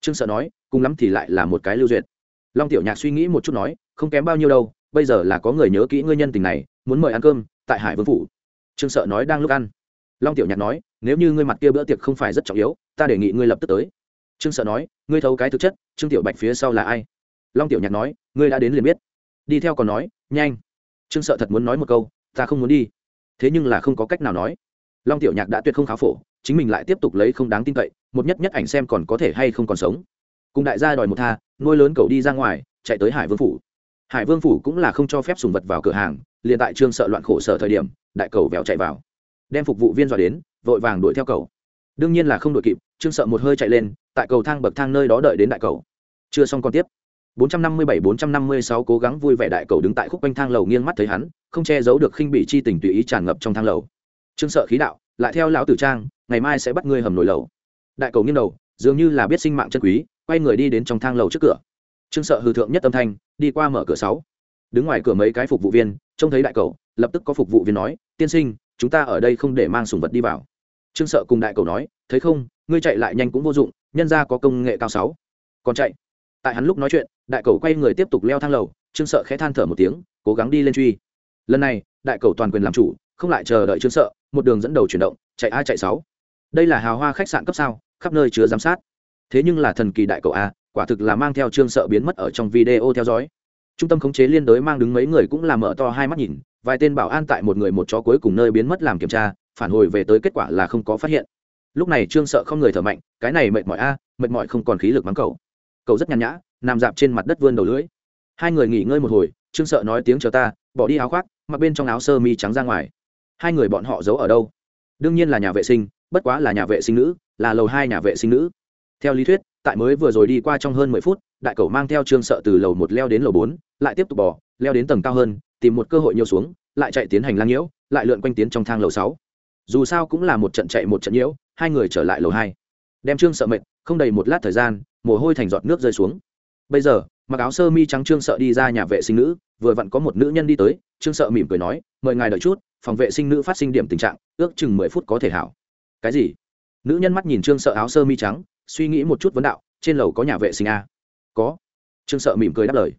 Trương sợ nói, cùng lắm thì lại là một cái lưu duyệt. Long tiểu nhạc suy nghĩ một chút nói, không kém bao nhiêu đâu, bây giờ là có người nhớ kỹ ngươi nhân tình này, muốn mời ăn cơm, tại hải vương phủ. Trương sợ nói đang lúc ăn. Long tiểu nhạc nói, nếu như ngươi mặt kia bữa tiệc không phải rất trọng yếu, ta đề nghị ngươi lập tức tới trương sợ nói, ngươi thấu cái thực chất, trương tiểu bạch phía sau là ai? Long tiểu nhạc nói, ngươi đã đến liền biết. Đi theo còn nói, nhanh. Trương sợ thật muốn nói một câu, ta không muốn đi. Thế nhưng là không có cách nào nói. Long tiểu nhạc đã tuyệt không khá phổ, chính mình lại tiếp tục lấy không đáng tin cậy, một nhất nhất ảnh xem còn có thể hay không còn sống. Cùng đại gia đòi một tha, nuôi lớn cậu đi ra ngoài, chạy tới hải vương phủ. Hải vương phủ cũng là không cho phép sùng vật vào cửa hàng, liền tại trương sợ loạn khổ sở thời điểm, đại cầu vèo chạy vào. Đem phục vụ viên dọa đến, vội vàng đuổi theo cầu đương nhiên là không đuổi kịp, trương sợ một hơi chạy lên, tại cầu thang bậc thang nơi đó đợi đến đại cầu. Chưa xong còn tiếp. 457-456 cố gắng vui vẻ đại cầu đứng tại khúc quanh thang lầu nghiêng mắt thấy hắn, không che giấu được khinh bị chi tình tùy ý tràn ngập trong thang lầu. Trương sợ khí đạo, lại theo lão tử trang, ngày mai sẽ bắt ngươi hầm nổi lầu. Đại cầu nghiêng đầu, dường như là biết sinh mạng chân quý, quay người đi đến trong thang lầu trước cửa. Trương sợ hư thượng nhất âm thanh, đi qua mở cửa sáu. Đứng ngoài cửa mấy cái phục vụ viên, trông thấy đại cầu, lập tức có phục vụ viên nói, tiên sinh, chúng ta ở đây không để mang sùng vật đi vào trương sợ cùng đại cầu nói, thấy không, ngươi chạy lại nhanh cũng vô dụng, nhân ra có công nghệ cao sáu. Còn chạy? Tại hắn lúc nói chuyện, đại cầu quay người tiếp tục leo thang lầu, trương sợ khẽ than thở một tiếng, cố gắng đi lên truy. Lần này, đại cầu toàn quyền làm chủ, không lại chờ đợi trương sợ, một đường dẫn đầu chuyển động, chạy a chạy sáu. Đây là hào hoa khách sạn cấp sao, khắp nơi chứa giám sát. Thế nhưng là thần kỳ đại cầu a, quả thực là mang theo trương sợ biến mất ở trong video theo dõi. Trung tâm khống chế liên đối mang đứng mấy người cũng làm mở to hai mắt nhìn, vài tên bảo an tại một người một chó cuối cùng nơi biến mất làm kiểm tra phản hồi về tới kết quả là không có phát hiện. Lúc này trương sợ không người thở mạnh, cái này mệt mỏi a, mệt mỏi không còn khí lực mắng cầu cầu rất nhàn nhã, nằm dạp trên mặt đất vươn đầu lưỡi. Hai người nghỉ ngơi một hồi, trương sợ nói tiếng chờ ta, bỏ đi áo khoác, mặc bên trong áo sơ mi trắng ra ngoài. Hai người bọn họ giấu ở đâu? Đương nhiên là nhà vệ sinh, bất quá là nhà vệ sinh nữ, là lầu hai nhà vệ sinh nữ. Theo lý thuyết, tại mới vừa rồi đi qua trong hơn mười phút, đại cầu mang theo trương sợ từ lầu một leo đến lầu bốn, lại tiếp tục bỏ leo đến tầng cao hơn, tìm một cơ hội nhiều xuống, lại chạy tiến hành lang nhiễu, lại lượn quanh tiến trong thang lầu sáu dù sao cũng là một trận chạy một trận nhiễu, hai người trở lại lầu hai. Đem trương sợ mệt, không đầy một lát thời gian, mồ hôi thành giọt nước rơi xuống. Bây giờ, mặc áo sơ mi trắng trương sợ đi ra nhà vệ sinh nữ, vừa vặn có một nữ nhân đi tới, trương sợ mỉm cười nói, mời ngài đợi chút, phòng vệ sinh nữ phát sinh điểm tình trạng, ước chừng mười phút có thể hảo. Cái gì? Nữ nhân mắt nhìn trương sợ áo sơ mi trắng, suy nghĩ một chút vấn đạo, trên lầu có nhà vệ sinh a có. Trương sợ mỉm cười đáp lời.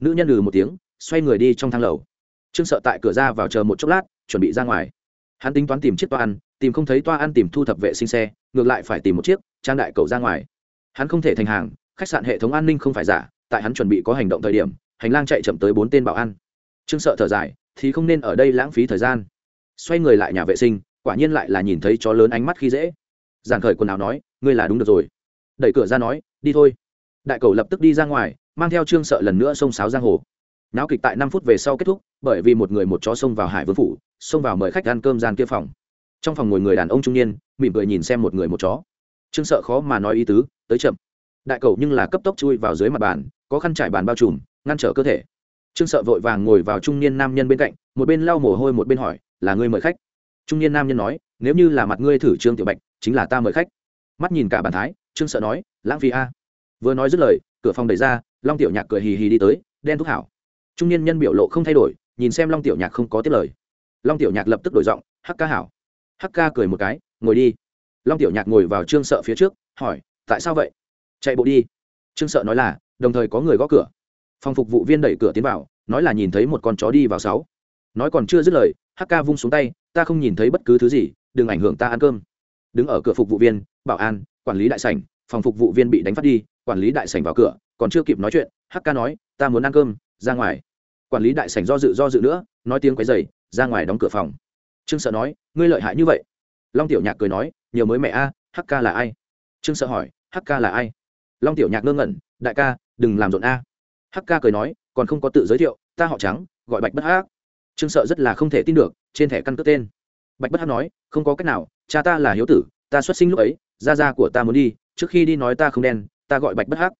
Nữ nhân lừ một tiếng, xoay người đi trong thang lầu. Trương sợ tại cửa ra vào chờ một chốc lát, chuẩn bị ra ngoài hắn tính toán tìm chiếc toa ăn, tìm không thấy toa ăn tìm thu thập vệ sinh xe, ngược lại phải tìm một chiếc, trang đại cầu ra ngoài. Hắn không thể thành hàng, khách sạn hệ thống an ninh không phải giả, tại hắn chuẩn bị có hành động thời điểm, hành lang chạy chậm tới bốn tên bảo ăn trương sợ thở dài, thì không nên ở đây lãng phí thời gian. Xoay người lại nhà vệ sinh, quả nhiên lại là nhìn thấy chó lớn ánh mắt khi dễ. Giản khởi quần áo nói, ngươi là đúng được rồi. Đẩy cửa ra nói, đi thôi. Đại cầu lập tức đi ra ngoài, mang theo trương sợ lần nữa xông sáo giang hồ náo kịch tại năm phút về sau kết thúc, bởi vì một người một chó xông vào hải vương phủ, xông vào mời khách ăn cơm gian kia phòng. Trong phòng ngồi người đàn ông trung niên, mỉm cười nhìn xem một người một chó. Trương sợ khó mà nói ý tứ, tới chậm. Đại cầu nhưng là cấp tốc chui vào dưới mặt bàn, có khăn trải bàn bao trùm, ngăn trở cơ thể. Trương sợ vội vàng ngồi vào trung niên nam nhân bên cạnh, một bên lau mồ hôi một bên hỏi, là ngươi mời khách? Trung niên nam nhân nói, nếu như là mặt ngươi thử trương tiểu bạch, chính là ta mời khách. Mắt nhìn cả bàn thái, trương sợ nói, lãng phí a. Vừa nói dứt lời, cửa phòng đẩy ra, long tiểu nhạc cười hì hì đi tới, đen thúc hảo trung niên nhân biểu lộ không thay đổi, nhìn xem long tiểu nhạc không có tiếp lời. Long tiểu nhạc lập tức đổi giọng, hắc ca hảo. Hắc ca cười một cái, ngồi đi. Long tiểu nhạc ngồi vào trương sợ phía trước, hỏi, tại sao vậy? Chạy bộ đi. Trương sợ nói là, đồng thời có người gõ cửa. Phòng phục vụ viên đẩy cửa tiến vào, nói là nhìn thấy một con chó đi vào sáu. Nói còn chưa dứt lời, hắc ca vung xuống tay, ta không nhìn thấy bất cứ thứ gì, đừng ảnh hưởng ta ăn cơm. Đứng ở cửa phục vụ viên, bảo an, quản lý đại sảnh, phòng phục vụ viên bị đánh phát đi, quản lý đại sảnh vào cửa, còn chưa kịp nói chuyện, hắc ca nói, ta muốn ăn cơm, ra ngoài quản lý đại sảnh do dự do dự nữa, nói tiếng quấy dày ra ngoài đóng cửa phòng. Trương sợ nói, ngươi lợi hại như vậy. Long tiểu nhạc cười nói, nhiều mới mẹ a, hắc ca là ai? Trương sợ hỏi, hắc ca là ai? Long tiểu nhạc ngơ ngẩn, đại ca, đừng làm rộn a. Hắc ca cười nói, còn không có tự giới thiệu, ta họ trắng, gọi bạch bất hắc. Trương sợ rất là không thể tin được, trên thẻ căn cước tên. Bạch bất hắc nói, không có cách nào, cha ta là hiếu tử, ta xuất sinh lúc ấy, gia gia của ta muốn đi, trước khi đi nói ta không đen, ta gọi bạch bất hắc.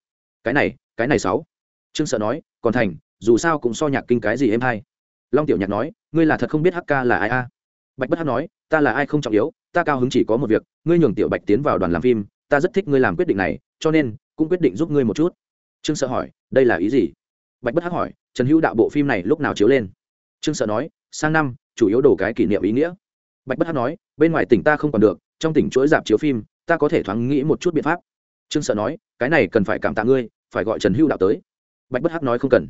Cái này cái này sáu trương sợ nói, còn thành dù sao cũng so nhạc kinh cái gì em hay. Long tiểu nhạc nói, ngươi là thật không biết hắc ca là ai a? Bạch bất hắc nói, ta là ai không trọng yếu, ta cao hứng chỉ có một việc, ngươi nhường tiểu bạch tiến vào đoàn làm phim, ta rất thích ngươi làm quyết định này, cho nên cũng quyết định giúp ngươi một chút. Trương sợ hỏi, đây là ý gì? Bạch bất hắc hỏi, trần hữu đạo bộ phim này lúc nào chiếu lên? Trương sợ nói, sang năm, chủ yếu đổ cái kỷ niệm ý nghĩa. Bạch bất hắc nói, bên ngoài tỉnh ta không còn được, trong tỉnh chuỗi dạp chiếu phim, ta có thể thoáng nghĩ một chút biện pháp. Trương sợ nói, cái này cần phải cảm tạ ngươi, phải gọi trần hữu đạo tới. Bạch bất hắc nói, không cần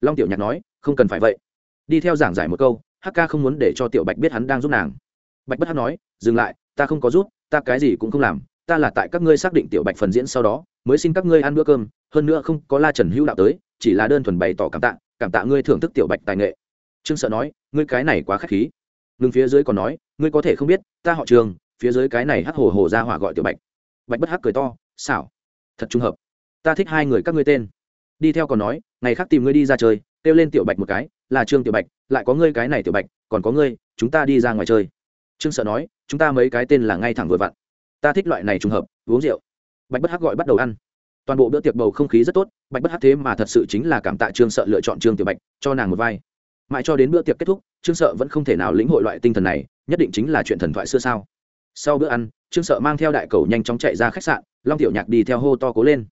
long tiểu nhạc nói, không cần phải vậy. Đi theo giảng giải một câu, hắc ca không muốn để cho tiểu bạch biết hắn đang giúp nàng. Bạch bất hắc nói, dừng lại, ta không có giúp, ta cái gì cũng không làm, ta là tại các ngươi xác định tiểu bạch phần diễn sau đó, mới xin các ngươi ăn bữa cơm, hơn nữa không có la trần hữu đạo tới, chỉ là đơn thuần bày tỏ cảm tạ cảm tạ ngươi thưởng thức tiểu bạch tài nghệ. Trương sợ nói, ngươi cái này quá k h á c h khí. Ngưng phía dưới còn nói, ngươi có thể không biết, ta họ trường, phía dưới cái này hắc hồ hồ ra hỏa gọi tiểu bạch. Bạch bất hắc cười to, xảo, thật trùng hợp, ta thích hai người các ngươi tên đi theo còn nói, ngày khác tìm ngươi đi ra chơi, kêu lên tiểu bạch một cái, là trương tiểu bạch, lại có ngươi cái này tiểu bạch, còn có ngươi, chúng ta đi ra ngoài chơi. Trương sợ nói, chúng ta mấy cái tên là ngay thẳng vừa vặn. Ta thích loại này trùng hợp, uống rượu. Bạch bất hắc gọi bắt đầu ăn. Toàn bộ bữa tiệc bầu không khí rất tốt, bạch bất hắc thế mà thật sự chính là cảm tạ trương sợ lựa chọn trương tiểu bạch, cho nàng một vai. Mãi cho đến bữa tiệc kết thúc, trương sợ vẫn không thể nào lĩnh hội loại tinh thần này, nhất định chính là chuyện thần thoại xưa sao. Sau bữa ăn, trương sợ mang theo đại cầu nhanh chóng chạy ra khách sạn, long tiểu nhạc đi theo hô to cố lên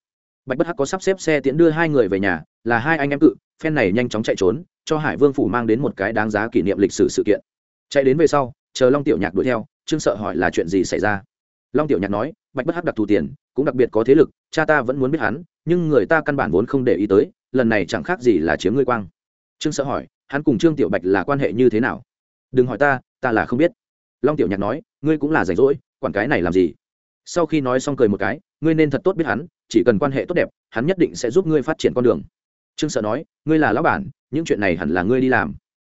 bạch bất hắc có sắp xếp xe tiễn đưa hai người về nhà, là hai anh em cự, phen này nhanh chóng chạy trốn, cho hải vương phủ mang đến một cái đáng giá kỷ niệm lịch sử sự kiện. Chạy đến về sau, chờ long tiểu nhạc đuổi theo, trương sợ hỏi là chuyện gì xảy ra. Long tiểu nhạc nói, bạch bất hắc đặc thù tiền, cũng đặc biệt có thế lực, cha ta vẫn muốn biết hắn, nhưng người ta căn bản vốn không để ý tới, lần này chẳng khác gì là chiếm ngươi quang. Trương sợ hỏi, hắn cùng trương tiểu bạch là quan hệ như thế nào? Đừng hỏi ta ta là không biết. Long tiểu nhạc nói, ngươi cũng là rảnh rỗi, quản cái này làm gì? Sau khi nói xong cười một cái, ngươi nên thật tốt biết hắn chỉ cần quan hệ tốt đẹp, hắn nhất định sẽ giúp ngươi phát triển con đường. Trương sợ nói, ngươi là lão bản, những chuyện này hẳn là ngươi đi làm.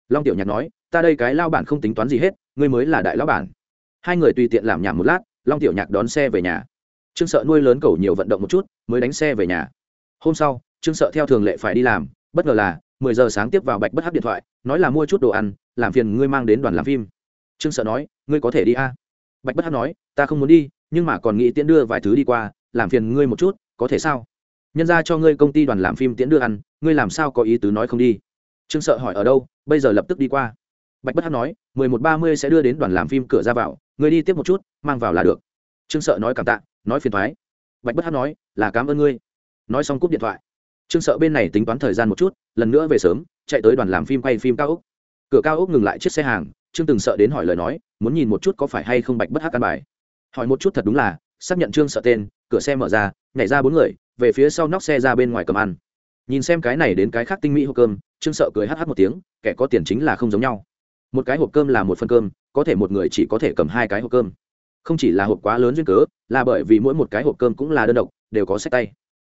Long tiểu nhạc nói, ta đây cái lao bản không tính toán gì hết, ngươi mới là đại lão bản. Hai người tùy tiện làm nhảm một lát, long tiểu nhạc đón xe về nhà. Trương sợ nuôi lớn cầu nhiều vận động một chút, mới đánh xe về nhà. Hôm sau, trương sợ theo thường lệ phải đi làm, bất ngờ là, mười giờ sáng tiếp vào bạch bất hắc điện thoại, nói là mua chút đồ ăn, làm phiền ngươi mang đến đoàn làm phim. Trương sợ nói, ngươi có thể đi a. À? bạch bất hắc nói, ta không muốn đi, nhưng mà còn nghĩ tiễn đưa vài thứ đi qua làm phiền ngươi một chút, có thể sao? Nhân ra cho ngươi công ty đoàn làm phim tiễn đưa ăn, ngươi làm sao có ý tứ nói không đi? Trương sợ hỏi ở đâu, bây giờ lập tức đi qua. Bạch bất hắc nói, mười một ba mươi sẽ đưa đến đoàn làm phim cửa ra vào, ngươi đi tiếp một chút, mang vào là được. Trương sợ nói cảm tạ, nói phiền thoái. Bạch bất hắc nói, là cảm ơn ngươi. Nói xong cúp điện thoại. Trương sợ bên này tính toán thời gian một chút, lần nữa về sớm, chạy tới đoàn làm phim quay phim cao úc. cửa cao úc ngừng lại chiếc xe hàng, trương từng sợ đến hỏi lời nói, muốn nhìn một chút có phải hay không bạch bất hắc căn bài. Hỏi một chút thật đúng là xác nhận trương sợ tên, cửa xe mở ra, nhảy ra bốn người, về phía sau nóc xe ra bên ngoài cầm ăn. Nhìn xem cái này đến cái khác tinh mỹ hộp cơm, trương sợ cười hh một tiếng, kẻ có tiền chính là không giống nhau. Một cái hộp cơm là một phần cơm, có thể một người chỉ có thể cầm hai cái hộp cơm. Không chỉ là hộp quá lớn duyên cớ, là bởi vì mỗi một cái hộp cơm cũng là đơn độc, đều có sách tay.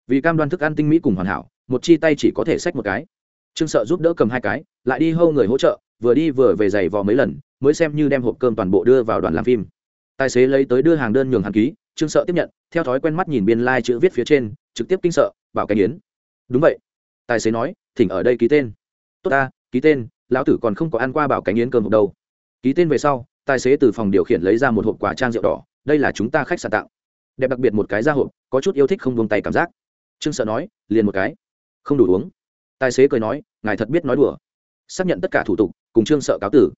Vì cam đoan thức ăn tinh mỹ cùng hoàn hảo, một chi tay chỉ có thể sách một cái. Trương sợ giúp đỡ cầm hai cái, lại đi hâu người hỗ trợ, vừa đi vừa về giày vò mấy lần, mới xem như đem hộp cơm toàn bộ đưa vào đoàn làm phim tài xế lấy tới đưa hàng đơn nhường hàn ký, trương sợ tiếp nhận, theo thói quen mắt nhìn biên lai、like、chữ viết phía trên, trực tiếp kinh sợ, bảo canh yến. Đúng vậy. Tài xế nói, thỉnh ở đây ký tên. Tốt ta, ký tên, lão tử còn không có ăn qua bảo cánh yến cơm hộp đâu. Ký tên về sau, tài xế từ phòng điều khiển lấy ra một hộp quả trang rượu đỏ, đây là chúng ta khách sạn tặng. Đẹp đặc biệt một cái ra hộp, có chút yêu thích không buông tay cảm giác. Trương sợ nói, liền một cái. Không đủ uống. Tài xế cười nói, ngài thật biết nói đùa. Xác nhận tất cả thủ tục, cùng trương sợ cáo tử.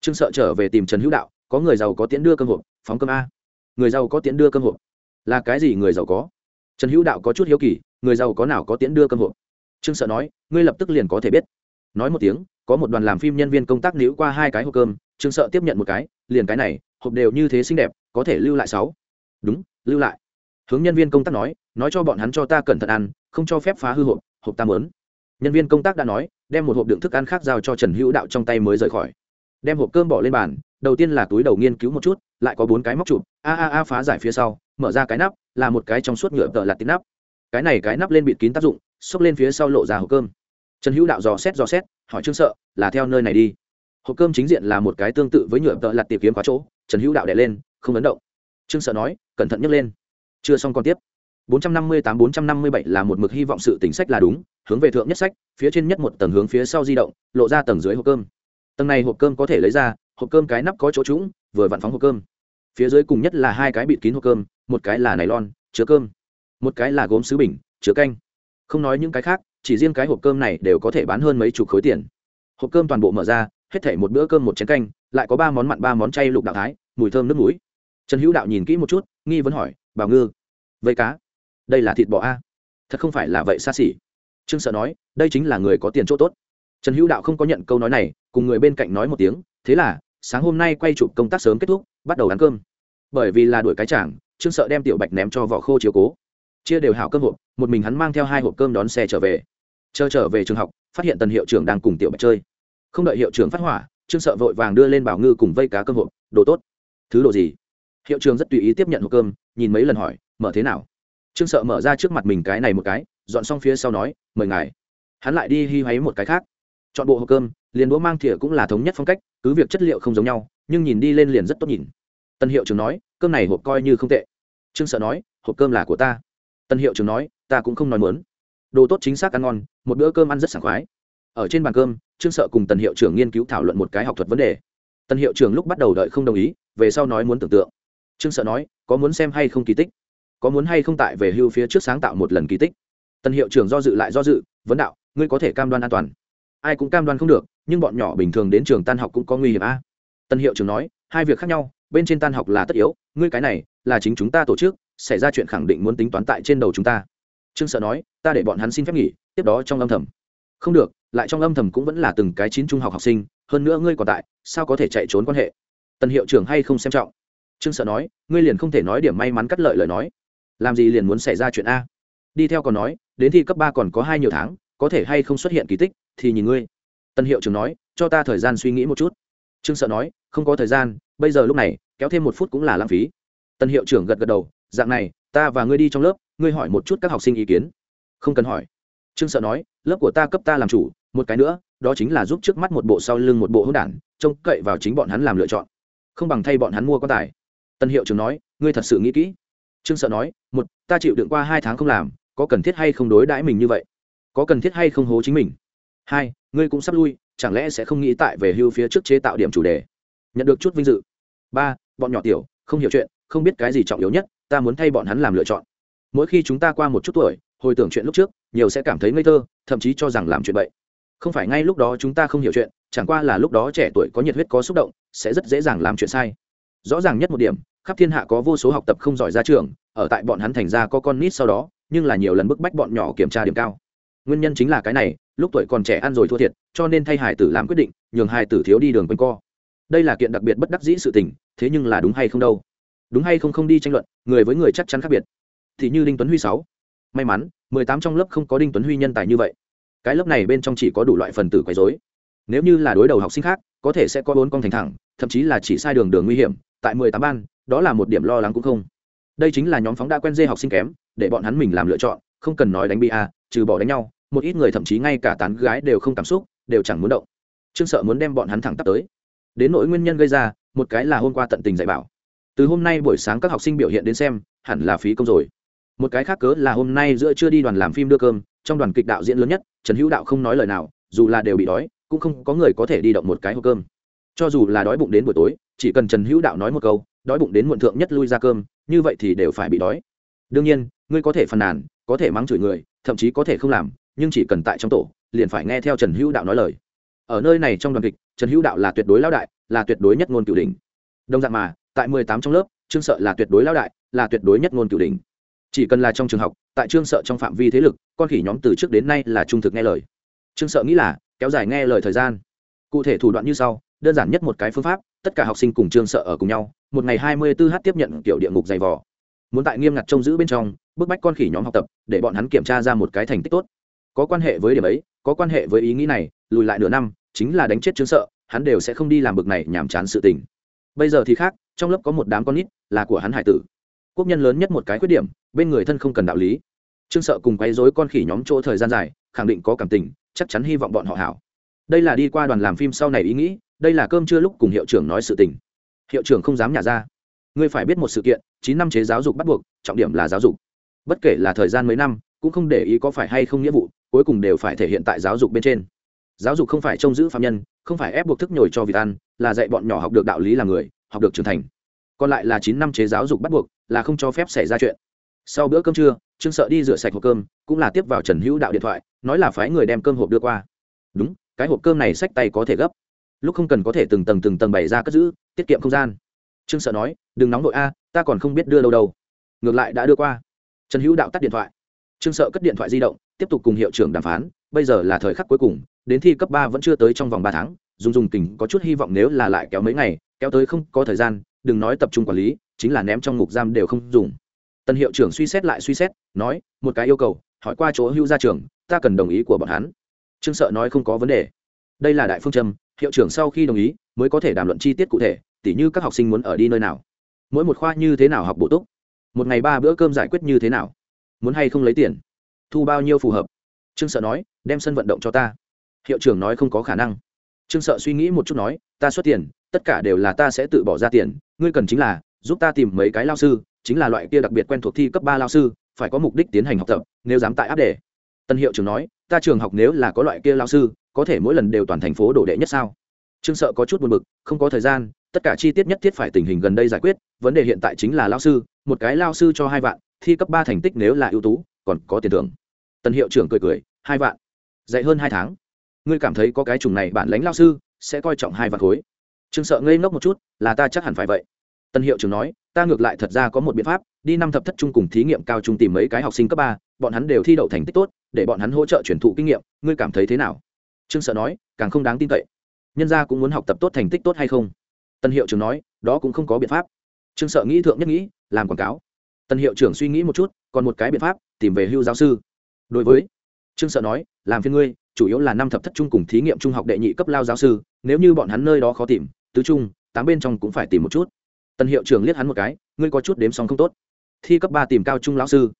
Trương sợ trở về tìm trần hữu đạo có người giàu có tiễn đưa cơm hộp, phóng cơm a. Người giàu có tiễn đưa cơm hộp. Là cái gì người giàu có? Trần hữu đạo có chút hiếu kỳ, người giàu có nào có tiễn đưa cơm hộp? Trương sợ nói, ngươi lập tức liền có thể biết. Nói một tiếng, có một đoàn làm phim nhân viên công tác níu qua hai cái hộp cơm, trương sợ tiếp nhận một cái, liền cái này, hộp đều như thế xinh đẹp, có thể lưu lại sáu. Đúng, lưu lại. Hướng nhân viên công tác nói nói cho bọn hắn cho ta cẩn thận ăn, không cho phép phá hư hộp hộp ta mớn. Nhân viên công tác đã nói, đem một hộp đựng thức ăn khác giao cho trần hữu đạo trong tay mới rời khỏi. Đem hộp cơm bỏ lên bàn đầu tiên là túi đầu nghiên cứu một chút, lại có bốn cái móc chụp, a a a phá giải phía sau, mở ra cái nắp, là một cái trong suốt nhựa tợ lặt tín nắp. Cái này cái nắp lên bịt kín tác dụng, xốc lên phía sau lộ ra hộp cơm. Trần hữu đạo dò xét dò xét, hỏi trương sợ, là theo nơi này đi? Hộp cơm chính diện là một cái tương tự với nhựa tợ lặt tìm kiếm khóa chỗ, trần hữu đạo đẻ lên, không ấn động. Trương sợ nói, cẩn thận nhấc lên. Chưa xong còn tiếp. 458-457 là một mực hy vọng sự tính sách là đúng, hướng về thượng nhất sách, phía trên nhất một tầng hướng phía sau di động, lộ ra tầng dưới hộp cơm. Tầng này hộp cơm có thể lấy ra hộp cơm cái nắp có chỗ trũng, vừa vặn phóng hộp cơm. Phía dưới cùng nhất là hai cái bịt kín hộp cơm, một cái là nải lon chứa cơm. Một cái là gốm sứ bình, chứa canh. Không nói những cái khác, chỉ riêng cái hộp cơm này đều có thể bán hơn mấy chục khối tiền. Hộp cơm toàn bộ mở ra, hết thể một bữa cơm một chén canh, lại có ba món mặn, ba món chay lục đạo thái, mùi thơm nước mũi. Trần hữu đạo nhìn kỹ một chút, nghi vấn hỏi, bảo ngư, vây cá, đây là thịt bò a? Thật không phải là vậy xa xỉ. Trương sợ nói, đây chính là người có tiền chỗ tốt. Trần hữu đạo không có nhận câu nói này, cùng người bên cạnh nói một tiếng thế là, sáng hôm nay quay chụp công tác sớm kết thúc, bắt đầu ăn cơm. Bởi vì là đuổi cái chảng trương sợ đem tiểu bạch ném cho vỏ khô chiếu cố. Chia đều hảo cơm hộp, một mình hắn mang theo hai hộp cơm đón xe trở về. Chờ trở về trường học, phát hiện tần hiệu trưởng đang cùng tiểu bạch chơi. Không đợi hiệu trưởng phát hỏa, trương sợ vội vàng đưa lên bảo ngư cùng vây cá cơm hộp, đồ tốt. Thứ đồ gì? Hiệu trưởng rất tùy ý tiếp nhận hộp cơm, nhìn mấy lần hỏi, mở thế nào? Trương sợ mở ra trước mặt mình cái này một cái, dọn xong phía sau nói, mời ngài. Hắn lại đi hy hoáy một cái khác. Chọn bộ hộp cơm liền đũa mang thìa cũng là thống nhất phong cách, cứ việc chất liệu không giống nhau, nhưng nhìn đi lên liền rất tốt nhìn. Tân hiệu trưởng nói, cơm này hộp coi như không tệ. Trương sợ nói, hộp cơm là của ta. Tân hiệu trưởng nói, ta cũng không nói mớn đồ tốt chính xác ăn ngon, một bữa cơm ăn rất sảng khoái. Ở trên bàn cơm, trương sợ cùng tần hiệu trưởng nghiên cứu thảo luận một cái học thuật vấn đề. Tần hiệu trưởng lúc bắt đầu đợi không đồng ý, về sau nói muốn tưởng tượng. Trương sợ nói, có muốn xem hay không kỳ tích? Có muốn hay không tại về hưu phía trước sáng tạo một lần kỳ tích? Tần hiệu trưởng do dự lại do dự, vấn đạo, ngươi có thể cam đoan an toàn ai cũng cam đoan không được, nhưng bọn nhỏ bình thường đến trường tan học cũng có nguy hiểm a. Tân hiệu trưởng nói, hai việc khác nhau, bên trên tan học là tất yếu, ngươi cái này là chính chúng ta tổ chức, xảy ra chuyện khẳng định muốn tính toán tại trên đầu chúng ta. Trương sợ nói, ta để bọn hắn xin phép nghỉ, tiếp đó trong âm thầm. Không được, lại trong âm thầm cũng vẫn là từng cái chín trung học học sinh, hơn nữa ngươi còn tại, sao có thể chạy trốn quan hệ? Tần hiệu trưởng hay không xem trọng? Trương sợ nói, ngươi liền không thể nói điểm may mắn cắt lợi lời nói. Làm gì liền muốn xảy ra chuyện a? Đi theo còn nói, đến thi cấp ba còn có hai nhiều tháng, có thể hay không xuất hiện kỳ tích? Thì nhìn ngươi. Tân hiệu trưởng nói, cho ta thời gian suy nghĩ một chút. Trương sợ nói, không có thời gian, bây giờ lúc này, kéo thêm một phút cũng là lãng phí. Tân hiệu trưởng gật gật đầu, dạng này, ta và ngươi đi trong lớp, ngươi hỏi một chút các học sinh ý kiến. Không cần hỏi. Trương sợ nói, lớp của ta cấp ta làm chủ, một cái nữa, đó chính là giúp trước mắt một bộ sau lưng một bộ hỗn đản, trông cậy vào chính bọn hắn làm lựa chọn. Không bằng thay bọn hắn mua quan tài. Tân hiệu trưởng nói, ngươi thật sự nghĩ kỹ. Trương sợ nói, một, ta chịu đựng qua hai tháng không làm, có cần thiết hay không đối đãi mình như vậy? Có cần thiết hay không hố chính mình? Hai, ngươi cũng sắp lui, chẳng lẽ sẽ không nghĩ tại về hưu phía trước chế tạo điểm chủ đề? Nhận được chút vinh dự. Ba, bọn nhỏ tiểu, không hiểu chuyện, không biết cái gì trọng yếu nhất, ta muốn thay bọn hắn làm lựa chọn. Mỗi khi chúng ta qua một chút tuổi, hồi tưởng chuyện lúc trước, nhiều sẽ cảm thấy ngây thơ, thậm chí cho rằng làm chuyện bậy. Không phải ngay lúc đó chúng ta không hiểu chuyện, chẳng qua là lúc đó trẻ tuổi có nhiệt huyết có xúc động, sẽ rất dễ dàng làm chuyện sai. Rõ ràng nhất một điểm, khắp thiên hạ có vô số học tập không giỏi ra trường, ở tại bọn hắn thành ra có con nít sau đó, nhưng là nhiều lần bức bách bọn nhỏ kiểm tra điểm cao nguyên nhân chính là cái này, lúc tuổi còn trẻ ăn rồi thua thiệt, cho nên thay hải tử làm quyết định, nhường hải tử thiếu đi đường quanh co. Đây là kiện đặc biệt bất đắc dĩ sự tình, thế nhưng là đúng hay không đâu? Đúng hay không không đi tranh luận, người với người chắc chắn khác biệt. Thì như đinh tuấn huy sáu. May mắn, mười tám trong lớp không có đinh tuấn huy nhân tài như vậy. Cái lớp này bên trong chỉ có đủ loại phần tử quấy dối nếu như là đối đầu học sinh khác, có thể sẽ có bốn con thành thẳng, thậm chí là chỉ sai đường đường nguy hiểm, tại mười tám ban, đó là một điểm lo lắng cũng không. Đây chính là nhóm phóng đã quen dê học sinh kém, để bọn hắn mình làm lựa chọn, không cần nói đánh bi a, trừ bỏ đánh nhau một ít người thậm chí ngay cả tán gái đều không cảm xúc, đều chẳng muốn động. Trương sợ muốn đem bọn hắn thẳng tắp tới. Đến nỗi nguyên nhân gây ra, một cái là hôm qua tận tình dạy bảo. Từ hôm nay buổi sáng các học sinh biểu hiện đến xem, hẳn là phí công rồi. Một cái khác cớ là hôm nay giữa chưa đi đoàn làm phim đưa cơm, trong đoàn kịch đạo diễn lớn nhất, trần hữu đạo không nói lời nào, dù là đều bị đói, cũng không có người có thể đi động một cái hộp cơm. Cho dù là đói bụng đến buổi tối, chỉ cần trần hữu đạo nói một câu, đói bụng đến muộn thượng nhất lui ra cơm, như vậy thì đều phải bị đói. Đương nhiên, ngươi có thể phàn nàn, có thể mắng chửi người, thậm chí có thể không làm nhưng chỉ cần tại trong tổ, liền phải nghe theo trần hữu đạo nói lời. Ở nơi này trong đoàn kịch, trần hữu đạo là tuyệt đối lão đại, là tuyệt đối nhất ngôn cửu đình đồng dạng mà, tại mười tám trong lớp, trương sợ là tuyệt đối lão đại, là tuyệt đối nhất ngôn cửu đỉnh. Chỉ cần là trong trường học, tại trương sợ trong phạm vi thế lực, con khỉ nhóm từ trước đến nay là trung thực nghe lời. Trương sợ nghĩ là, kéo dài nghe lời thời gian. Cụ thể thủ đoạn như sau, đơn giản nhất một cái phương pháp, tất cả học sinh cùng trương sợ ở cùng nhau, một ngày hai mươi 24h tiếp nhận kiểu địa ngục dày vò. Muốn tại nghiêm ngặt trông giữ bên trong, bức bách con khỉ nhóm học tập, để bọn hắn kiểm tra ra một cái thành tích tốt có quan hệ với điểm ấy, có quan hệ với ý nghĩ này, lùi lại nửa năm, chính là đánh chết chứng sợ, hắn đều sẽ không đi làm bực này nhàm chán sự tình. Bây giờ thì khác, trong lớp có một đám con nít, là của hắn hải tử. Quốc nhân lớn nhất một cái khuyết điểm, bên người thân không cần đạo lý. Trương sợ cùng quấy dối con khỉ nhóm chỗ thời gian dài, khẳng định có cảm tình, chắc chắn hy vọng bọn họ hảo. Đây là đi qua đoàn làm phim sau này ý nghĩ, đây là cơm chưa lúc cùng hiệu trưởng nói sự tình. Hiệu trưởng không dám nhả ra. Ngươi phải biết một sự kiện, chín năm chế giáo dục bắt buộc, trọng điểm là giáo dục. Bất kể là thời gian mấy năm, cũng không để ý có phải hay không nghĩa vụ cuối cùng đều phải thể hiện tại giáo dục bên trên. Giáo dục không phải trông giữ phạm nhân, không phải ép buộc thức nhồi cho việc ăn, là dạy bọn nhỏ học được đạo lý làm người, học được trưởng thành. Còn lại là chín năm chế giáo dục bắt buộc, là không cho phép xảy ra chuyện. Sau bữa cơm trưa, trương sợ đi rửa sạch hộp cơm, cũng là tiếp vào trần hữu đạo điện thoại, nói là phái người đem cơm hộp đưa qua. Đúng, cái hộp cơm này sách tay có thể gấp. Lúc không cần có thể từng tầng từng tầng bày ra cất giữ, tiết kiệm không gian. Trương sợ nói, đừng nóng đội a, ta còn không biết đưa đâu đâu. Ngược lại đã đưa qua. Trần hữu đạo tắt điện thoại. Trương sợ cất điện thoại di động tiếp tục cùng hiệu trưởng đàm phán, bây giờ là thời khắc cuối cùng, đến thi cấp ba vẫn chưa tới trong vòng ba tháng, dùng dùng kình có chút hy vọng nếu là lại kéo mấy ngày, kéo tới không có thời gian, đừng nói tập trung quản lý, chính là ném trong ngục giam đều không dùng. Tân hiệu trưởng suy xét lại suy xét, nói, một cái yêu cầu, hỏi qua chỗ hưu ra trường ta cần đồng ý của bọn hắn. Trương sợ nói không có vấn đề. Đây là đại phương châm, hiệu trưởng sau khi đồng ý, mới có thể đàm luận chi tiết cụ thể, tỉ như các học sinh muốn ở đi nơi nào. Mỗi một khoa như thế nào học bổ túc? Một ngày ba bữa cơm giải quyết như thế nào? Muốn hay không lấy tiền? Thu bao nhiêu phù hợp? Trương sợ nói, đem sân vận động cho ta. Hiệu trưởng nói không có khả năng. Trương sợ suy nghĩ một chút nói, ta xuất tiền, tất cả đều là ta sẽ tự bỏ ra tiền, ngươi cần chính là giúp ta tìm mấy cái lao sư, chính là loại kia đặc biệt quen thuộc thi cấp ba lao sư, phải có mục đích tiến hành học tập, nếu dám tại áp đề. Tân hiệu trưởng nói, ta trường học nếu là có loại kia lao sư, có thể mỗi lần đều toàn thành phố đổ đệ nhất sao? Trương sợ có chút buồn bực, không có thời gian, tất cả chi tiết nhất thiết phải tình hình gần đây giải quyết, vấn đề hiện tại chính là lao sư, một cái lao sư cho hai vạn, thi cấp ba thành tích nếu là ưu tú, còn có tiền thưởng. Tần hiệu trưởng cười cười, hai vạn. Dạy hơn hai tháng. Ngươi cảm thấy có cái chủng này bản lãnh lao sư sẽ coi trọng hai vạn khối. Trương sợ ngây ngốc một chút, là ta chắc hẳn phải vậy. Tân hiệu trưởng nói, ta ngược lại thật ra có một biện pháp, đi năm thập thất trung cùng thí nghiệm cao trung tìm mấy cái học sinh cấp ba, bọn hắn đều thi đậu thành tích tốt, để bọn hắn hỗ trợ truyền thụ kinh nghiệm, ngươi cảm thấy thế nào? Trương sợ nói, càng không đáng tin cậy. Nhân gia cũng muốn học tập tốt thành tích tốt hay không? Tân hiệu trưởng nói, đó cũng không có biện pháp. Trương sợ nghĩ thượng nhất nghĩ, làm quảng cáo. Tân hiệu trưởng suy nghĩ một chút, còn một cái biện pháp, tìm về hưu giáo sư đối với trương sợ nói, làm phiên ngươi, chủ yếu là năm thập thất trung cùng thí nghiệm trung học đệ nhị cấp lao giáo sư, nếu như bọn hắn nơi đó khó tìm, tứ trung, tám bên trong cũng phải tìm một chút. Tân hiệu trưởng liếc hắn một cái, ngươi có chút đếm xong không tốt. Thi cấp ba tìm cao trung lão sư.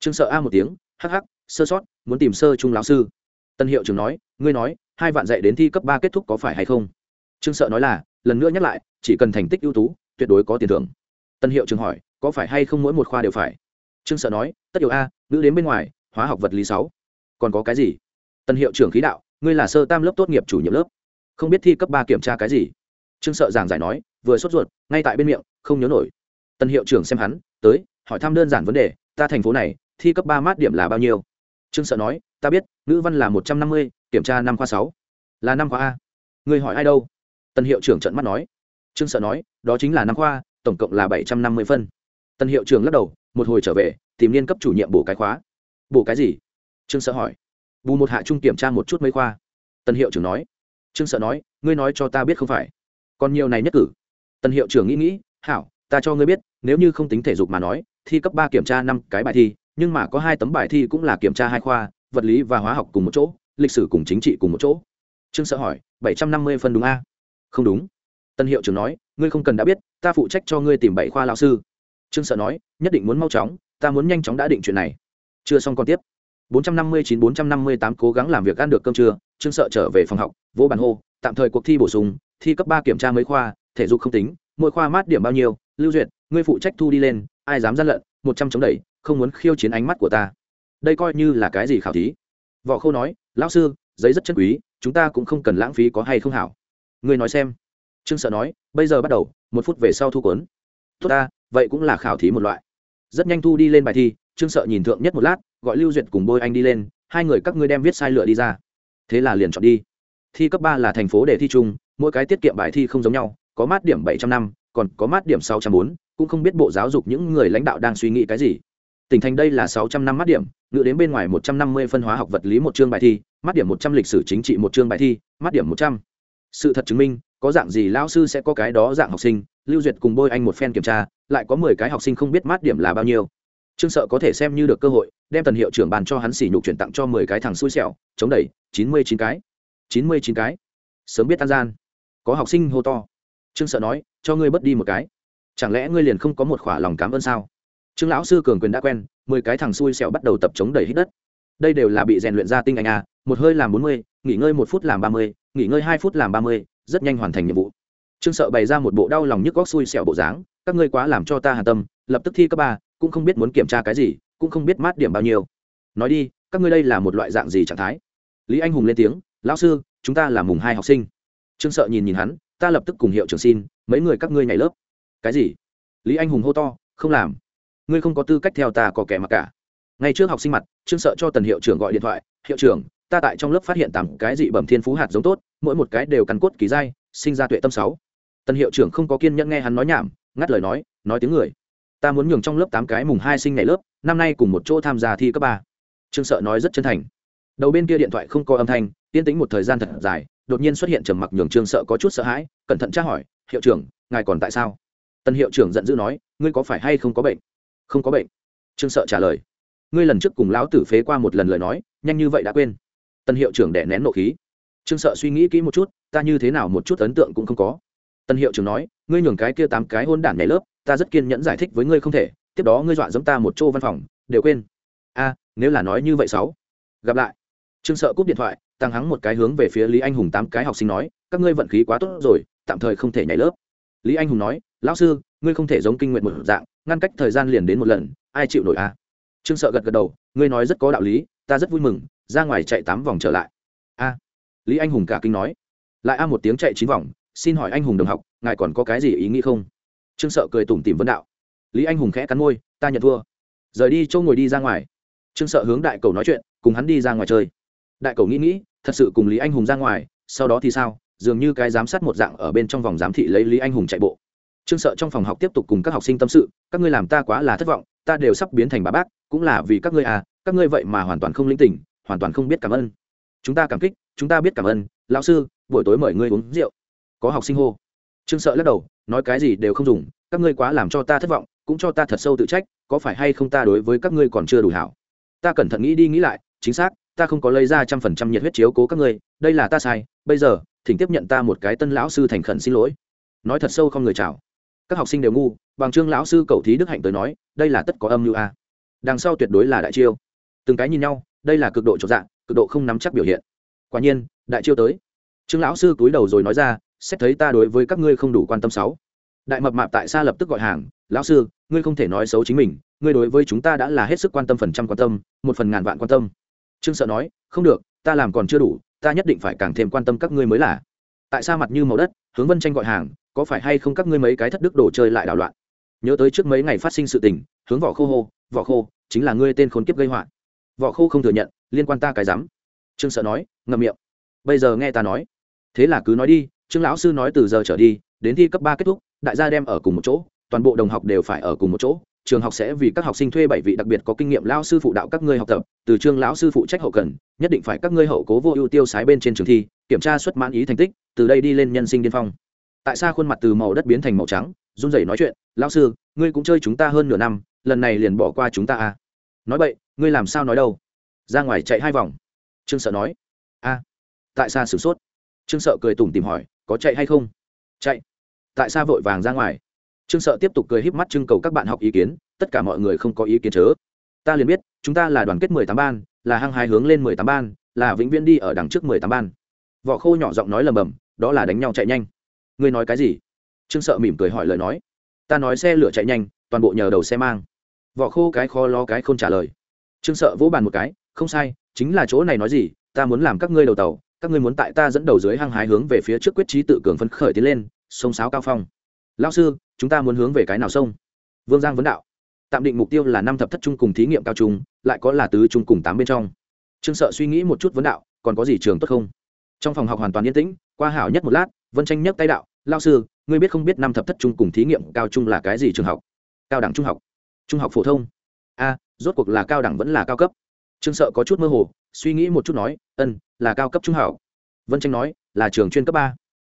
Trương sợ a một tiếng, hắc hắc, sơ sót, muốn tìm sơ trung lão sư. Tân hiệu trưởng nói, ngươi nói, hai vạn dạy đến thi cấp ba kết thúc có phải hay không? Trương sợ nói là, lần nữa nhắc lại, chỉ cần thành tích ưu tú, tuyệt đối có tiền thưởng. Tân hiệu trưởng hỏi, có phải hay không mỗi một khoa đều phải? Trương sợ nói, tất yếu a, nữ đến bên ngoài hóa học vật lý sáu. Còn có cái gì? Tân hiệu trưởng khí đạo, ngươi là sơ tam lớp tốt nghiệp chủ nhiệm lớp. Không biết thi cấp ba kiểm tra cái gì? Trương sợ giảng giải nói, vừa sốt ruột, ngay tại bên miệng, không nhớ nổi. Tân hiệu trưởng xem hắn, tới, hỏi thăm đơn giản vấn đề, ta thành phố này, thi cấp ba mát điểm là bao nhiêu? Trương sợ nói, ta biết, ngữ văn là một trăm năm mươi, kiểm tra năm khoa sáu. Là năm khoa a. Người hỏi ai đâu? Tân hiệu trưởng trận mắt nói. Trương sợ nói, đó chính là năm khoa, tổng cộng là bảy trăm năm mươi phân. Tân hiệu trưởng lắc đầu, một hồi trở về, tìm liên cấp chủ nhiệm bổ cái khóa bộ cái gì? Trương sợ hỏi. Bù một hạ trung kiểm tra một chút mấy khoa. Tân hiệu trưởng nói. Trương sợ nói, ngươi nói cho ta biết không phải. Còn nhiều này nhất cử. Tân hiệu trưởng nghĩ nghĩ, hảo, ta cho ngươi biết, nếu như không tính thể dục mà nói, thi cấp ba kiểm tra năm cái bài thi, nhưng mà có hai tấm bài thi cũng là kiểm tra hai khoa, vật lý và hóa học cùng một chỗ, lịch sử cùng chính trị cùng một chỗ. Trương sợ hỏi, bảy trăm năm mươi phân đúng a? Không đúng. Tân hiệu trưởng nói, ngươi không cần đã biết, ta phụ trách cho ngươi tìm bảy khoa lao sư. Trương sợ nói, nhất định muốn mau chóng, ta muốn nhanh chóng đã định chuyện này chưa xong còn tiếp. 459-458 cố gắng làm việc ăn được cơm trưa, trương sợ trở về phòng học vỗ bàn hô, tạm thời cuộc thi bổ sung, thi cấp ba kiểm tra mấy khoa, thể dục không tính, mỗi khoa mát điểm bao nhiêu, lưu duyệt, ngươi phụ trách thu đi lên, ai dám gian lận, một trăm chống đẩy, không muốn khiêu chiến ánh mắt của ta. Đây coi như là cái gì khảo thí? Võ khâu nói, lão sư, giấy rất chân quý, chúng ta cũng không cần lãng phí có hay không hảo. Ngươi nói xem. Trương sợ nói, bây giờ bắt đầu, một phút về sau thu cuốn. Tốt ta, vậy cũng là khảo thí một loại. Rất nhanh thu đi lên bài thi trương sợ nhìn thượng nhất một lát, gọi lưu duyệt cùng bôi anh đi lên, hai người các ngươi đem viết sai lựa đi ra. Thế là liền chọn đi. Thi cấp ba là thành phố để thi chung, mỗi cái tiết kiệm bài thi không giống nhau, có mát điểm bảy trăm năm, còn có mát điểm sáu trăm bốn, cũng không biết bộ giáo dục những người lãnh đạo đang suy nghĩ cái gì. Tỉnh thành đây là sáu trăm năm mát điểm, ngự đến bên ngoài một trăm năm mươi phân hóa học vật lý một chương bài thi, mát điểm một trăm lịch sử chính trị một chương bài thi, mát điểm một trăm. Sự thật chứng minh, có dạng gì lão sư sẽ có cái đó dạng học sinh? Lưu duyệt cùng bôi anh một phen kiểm tra, lại có mười cái học sinh không biết mát điểm là bao nhiêu trương sợ có thể xem như được cơ hội, đem tần hiệu trưởng bàn cho hắn xỉ nhục chuyển tặng cho mười cái thằng xui xẻo, chống đẩy, chín mươi chín cái. chín mươi chín cái. Sớm biết tan gian. Có học sinh hô to. Trương sợ nói, cho ngươi bớt đi một cái. Chẳng lẽ ngươi liền không có một khỏa lòng cảm ơn sao? Trương lão sư cường quyền đã quen, mười cái thằng xui xẻo bắt đầu tập chống đẩy hít đất. Đây đều là bị rèn luyện ra tinh anh a, một hơi làm bốn mươi, nghỉ ngơi một phút làm ba mươi, nghỉ ngơi hai phút làm ba mươi, rất nhanh hoàn thành nhiệm vụ. Trương sợ bày ra một bộ đau lòng nhức góc xui xẻo bộ dáng, các ngươi quá làm cho ta hà tâm, lập tức thi cấp ba cũng không biết muốn kiểm tra cái gì, cũng không biết mát điểm bao nhiêu. Nói đi, các ngươi đây là một loại dạng gì trạng thái? Lý anh hùng lên tiếng, lão sư, chúng ta là mùng hai học sinh. Trương sợ nhìn nhìn hắn, ta lập tức cùng hiệu trưởng xin, mấy người các ngươi nhảy lớp. Cái gì? Lý anh hùng hô to, không làm. Ngươi không có tư cách theo ta có kẻ mặc cả. Ngay trước học sinh mặt, trương sợ cho tần hiệu trưởng gọi điện thoại, hiệu trưởng, ta tại trong lớp phát hiện tám cái dị bẩm thiên phú hạt giống tốt, mỗi một cái đều cắn cốt kỳ dai, sinh ra tuệ tâm sáu. Tần hiệu trưởng không có kiên nhẫn nghe hắn nói nhảm, ngắt lời nói nói tiếng người ta muốn nhường trong lớp tám cái mùng hai sinh ngày lớp, năm nay cùng một chỗ tham gia thi cấp ba. Trương sợ nói rất chân thành. Đầu bên kia điện thoại không có âm thanh, yên tĩnh một thời gian thật dài, đột nhiên xuất hiện trầm mặc nhường trương sợ có chút sợ hãi, cẩn thận tra hỏi, hiệu trưởng, ngài còn tại sao? Tân hiệu trưởng giận dữ nói, ngươi có phải hay không có bệnh? Không có bệnh. Trương sợ trả lời, ngươi lần trước cùng lão tử phế qua một lần lời nói, nhanh như vậy đã quên. Tân hiệu trưởng đẻ nén nộ khí. Trương sợ suy nghĩ kỹ một chút, ta như thế nào một chút ấn tượng cũng không có. Tân hiệu trưởng nói, ngươi nhường cái kia tám cái hôn đản nhảy lớp ta rất kiên nhẫn giải thích với ngươi không thể, tiếp đó ngươi dọa giống ta một chỗ văn phòng, đều quên. A, nếu là nói như vậy sáu. Gặp lại. Trương sợ cúp điện thoại, tăng hắng một cái hướng về phía lý anh hùng tám cái học sinh nói, các ngươi vận khí quá tốt rồi, tạm thời không thể nhảy lớp. Lý anh hùng nói, lão sư, ngươi không thể giống kinh nguyện một dạng, ngăn cách thời gian liền đến một lần, ai chịu nổi a? Trương sợ gật gật đầu, ngươi nói rất có đạo lý, ta rất vui mừng, ra ngoài chạy tám vòng trở lại. A. Lý anh hùng cả kinh nói. Lại a một tiếng chạy chín vòng, xin hỏi anh hùng đồng học, ngài còn có cái gì ý nghĩ không? Trương sợ cười tủm tìm vấn đạo. Lý anh hùng khẽ cắn môi, ta nhận thua. Rời đi châu ngồi đi ra ngoài. Trương sợ hướng đại cầu nói chuyện, cùng hắn đi ra ngoài chơi. Đại cầu nghĩ nghĩ, thật sự cùng lý anh hùng ra ngoài, sau đó thì sao? Dường như cái giám sát một dạng ở bên trong vòng giám thị lấy lý anh hùng chạy bộ. Trương sợ trong phòng học tiếp tục cùng các học sinh tâm sự, các ngươi làm ta quá là thất vọng, ta đều sắp biến thành bà bác, cũng là vì các ngươi à các ngươi vậy mà hoàn toàn không linh tỉnh, hoàn toàn không biết cảm ơn. Chúng ta cảm kích, chúng ta biết cảm ơn. Lão sư, buổi tối mời ngươi uống rượu. Có học sinh hô trương sợ lắc đầu, nói cái gì đều không dùng, các ngươi quá làm cho ta thất vọng, cũng cho ta thật sâu tự trách, có phải hay không ta đối với các ngươi còn chưa đủ hảo? Ta cẩn thận nghĩ đi nghĩ lại, chính xác, ta không có lấy ra trăm phần trăm nhiệt huyết chiếu cố các ngươi, đây là ta sai, bây giờ, thỉnh tiếp nhận ta một cái tân lão sư thành khẩn xin lỗi. Nói thật sâu không người chào. Các học sinh đều ngu, bằng trương lão sư cầu thí đức hạnh tới nói, đây là tất có âm mưu a. Đằng sau tuyệt đối là đại chiêu. Từng cái nhìn nhau, đây là cực độ trọn dạng cực độ không nắm chắc biểu hiện. Quả nhiên, đại chiêu tới. Trương lão sư cúi đầu rồi nói ra xét thấy ta đối với các ngươi không đủ quan tâm sáu. Đại mập mạp tại xa lập tức gọi hàng, lão sư, ngươi không thể nói xấu chính mình, ngươi đối với chúng ta đã là hết sức quan tâm phần trăm quan tâm, một phần ngàn vạn quan tâm. Trương sợ nói, không được, ta làm còn chưa đủ, ta nhất định phải càng thêm quan tâm các ngươi mới là. Tại sao mặt như màu đất, hướng vân tranh gọi hàng, có phải hay không các ngươi mấy cái thất đức đồ chơi lại đảo loạn? Nhớ tới trước mấy ngày phát sinh sự tình, hướng vỏ khô hô vỏ khô, chính là ngươi tên khốn kiếp gây họa. Vỏ khô không thừa nhận, liên quan ta cái rắm trương sợ nói, ngậm miệng. Bây giờ nghe ta nói. Thế là cứ nói đi trương lão sư nói từ giờ trở đi, đến thi cấp ba kết thúc, đại gia đem ở cùng một chỗ, toàn bộ đồng học đều phải ở cùng một chỗ. Trường học sẽ vì các học sinh thuê bảy vị đặc biệt có kinh nghiệm lao sư phụ đạo các ngươi học tập, từ trường lão sư phụ trách hậu cần, nhất định phải các ngươi hậu cố vô ưu tiêu sái bên trên trường thi, kiểm tra xuất mãn ý thành tích, từ đây đi lên nhân sinh điên phong. Tại sao khuôn mặt từ màu đất biến thành màu trắng, run rẩy nói chuyện, lão sư, ngươi cũng chơi chúng ta hơn nửa năm, lần này liền bỏ qua chúng ta à. Nói vậy, ngươi làm sao nói đâu? Ra ngoài chạy hai vòng. Trương sợ nói, a, tại sao sửng sốt. Trương sợ cười tủm tìm hỏi có chạy hay không? Chạy. Tại sao vội vàng ra ngoài? Trương sợ tiếp tục cười híp mắt trưng cầu các bạn học ý kiến, tất cả mọi người không có ý kiến chớ. Ta liền biết, chúng ta là đoàn kết mười tám ban, là hăng hai hướng lên mười tám ban, là vĩnh viễn đi ở đằng trước mười tám ban. Võ khô nhỏ giọng nói lầm bầm, đó là đánh nhau chạy nhanh. Ngươi nói cái gì? Trương sợ mỉm cười hỏi lời nói. Ta nói xe lửa chạy nhanh, toàn bộ nhờ đầu xe mang. Võ khô cái kho lo cái không trả lời. Trương sợ vỗ bàn một cái, không sai, chính là chỗ này nói gì, ta muốn làm các ngươi đầu tàu các ngươi muốn tại ta dẫn đầu dưới hăng hái hướng về phía trước quyết trí tự cường phấn khởi tiến lên, sông sáo cao phong. Lao sư, chúng ta muốn hướng về cái nào sông? Vương giang vấn đạo. Tạm định mục tiêu là năm thập thất trung cùng thí nghiệm cao trung, lại có là tứ trung cùng tám bên trong. Trương sợ suy nghĩ một chút vấn đạo, còn có gì trường tốt không? Trong phòng học hoàn toàn yên tĩnh, qua hảo nhất một lát, vân tranh nhấc tay đạo lao sư, ngươi biết không biết năm thập thất trung cùng thí nghiệm cao trung là cái gì trường học? Cao đẳng trung học. Trung học phổ thông. A, rốt cuộc là cao đẳng vẫn là cao cấp trương sợ có chút mơ hồ suy nghĩ một chút nói ân là cao cấp trung hảo. vân tranh nói là trường chuyên cấp ba.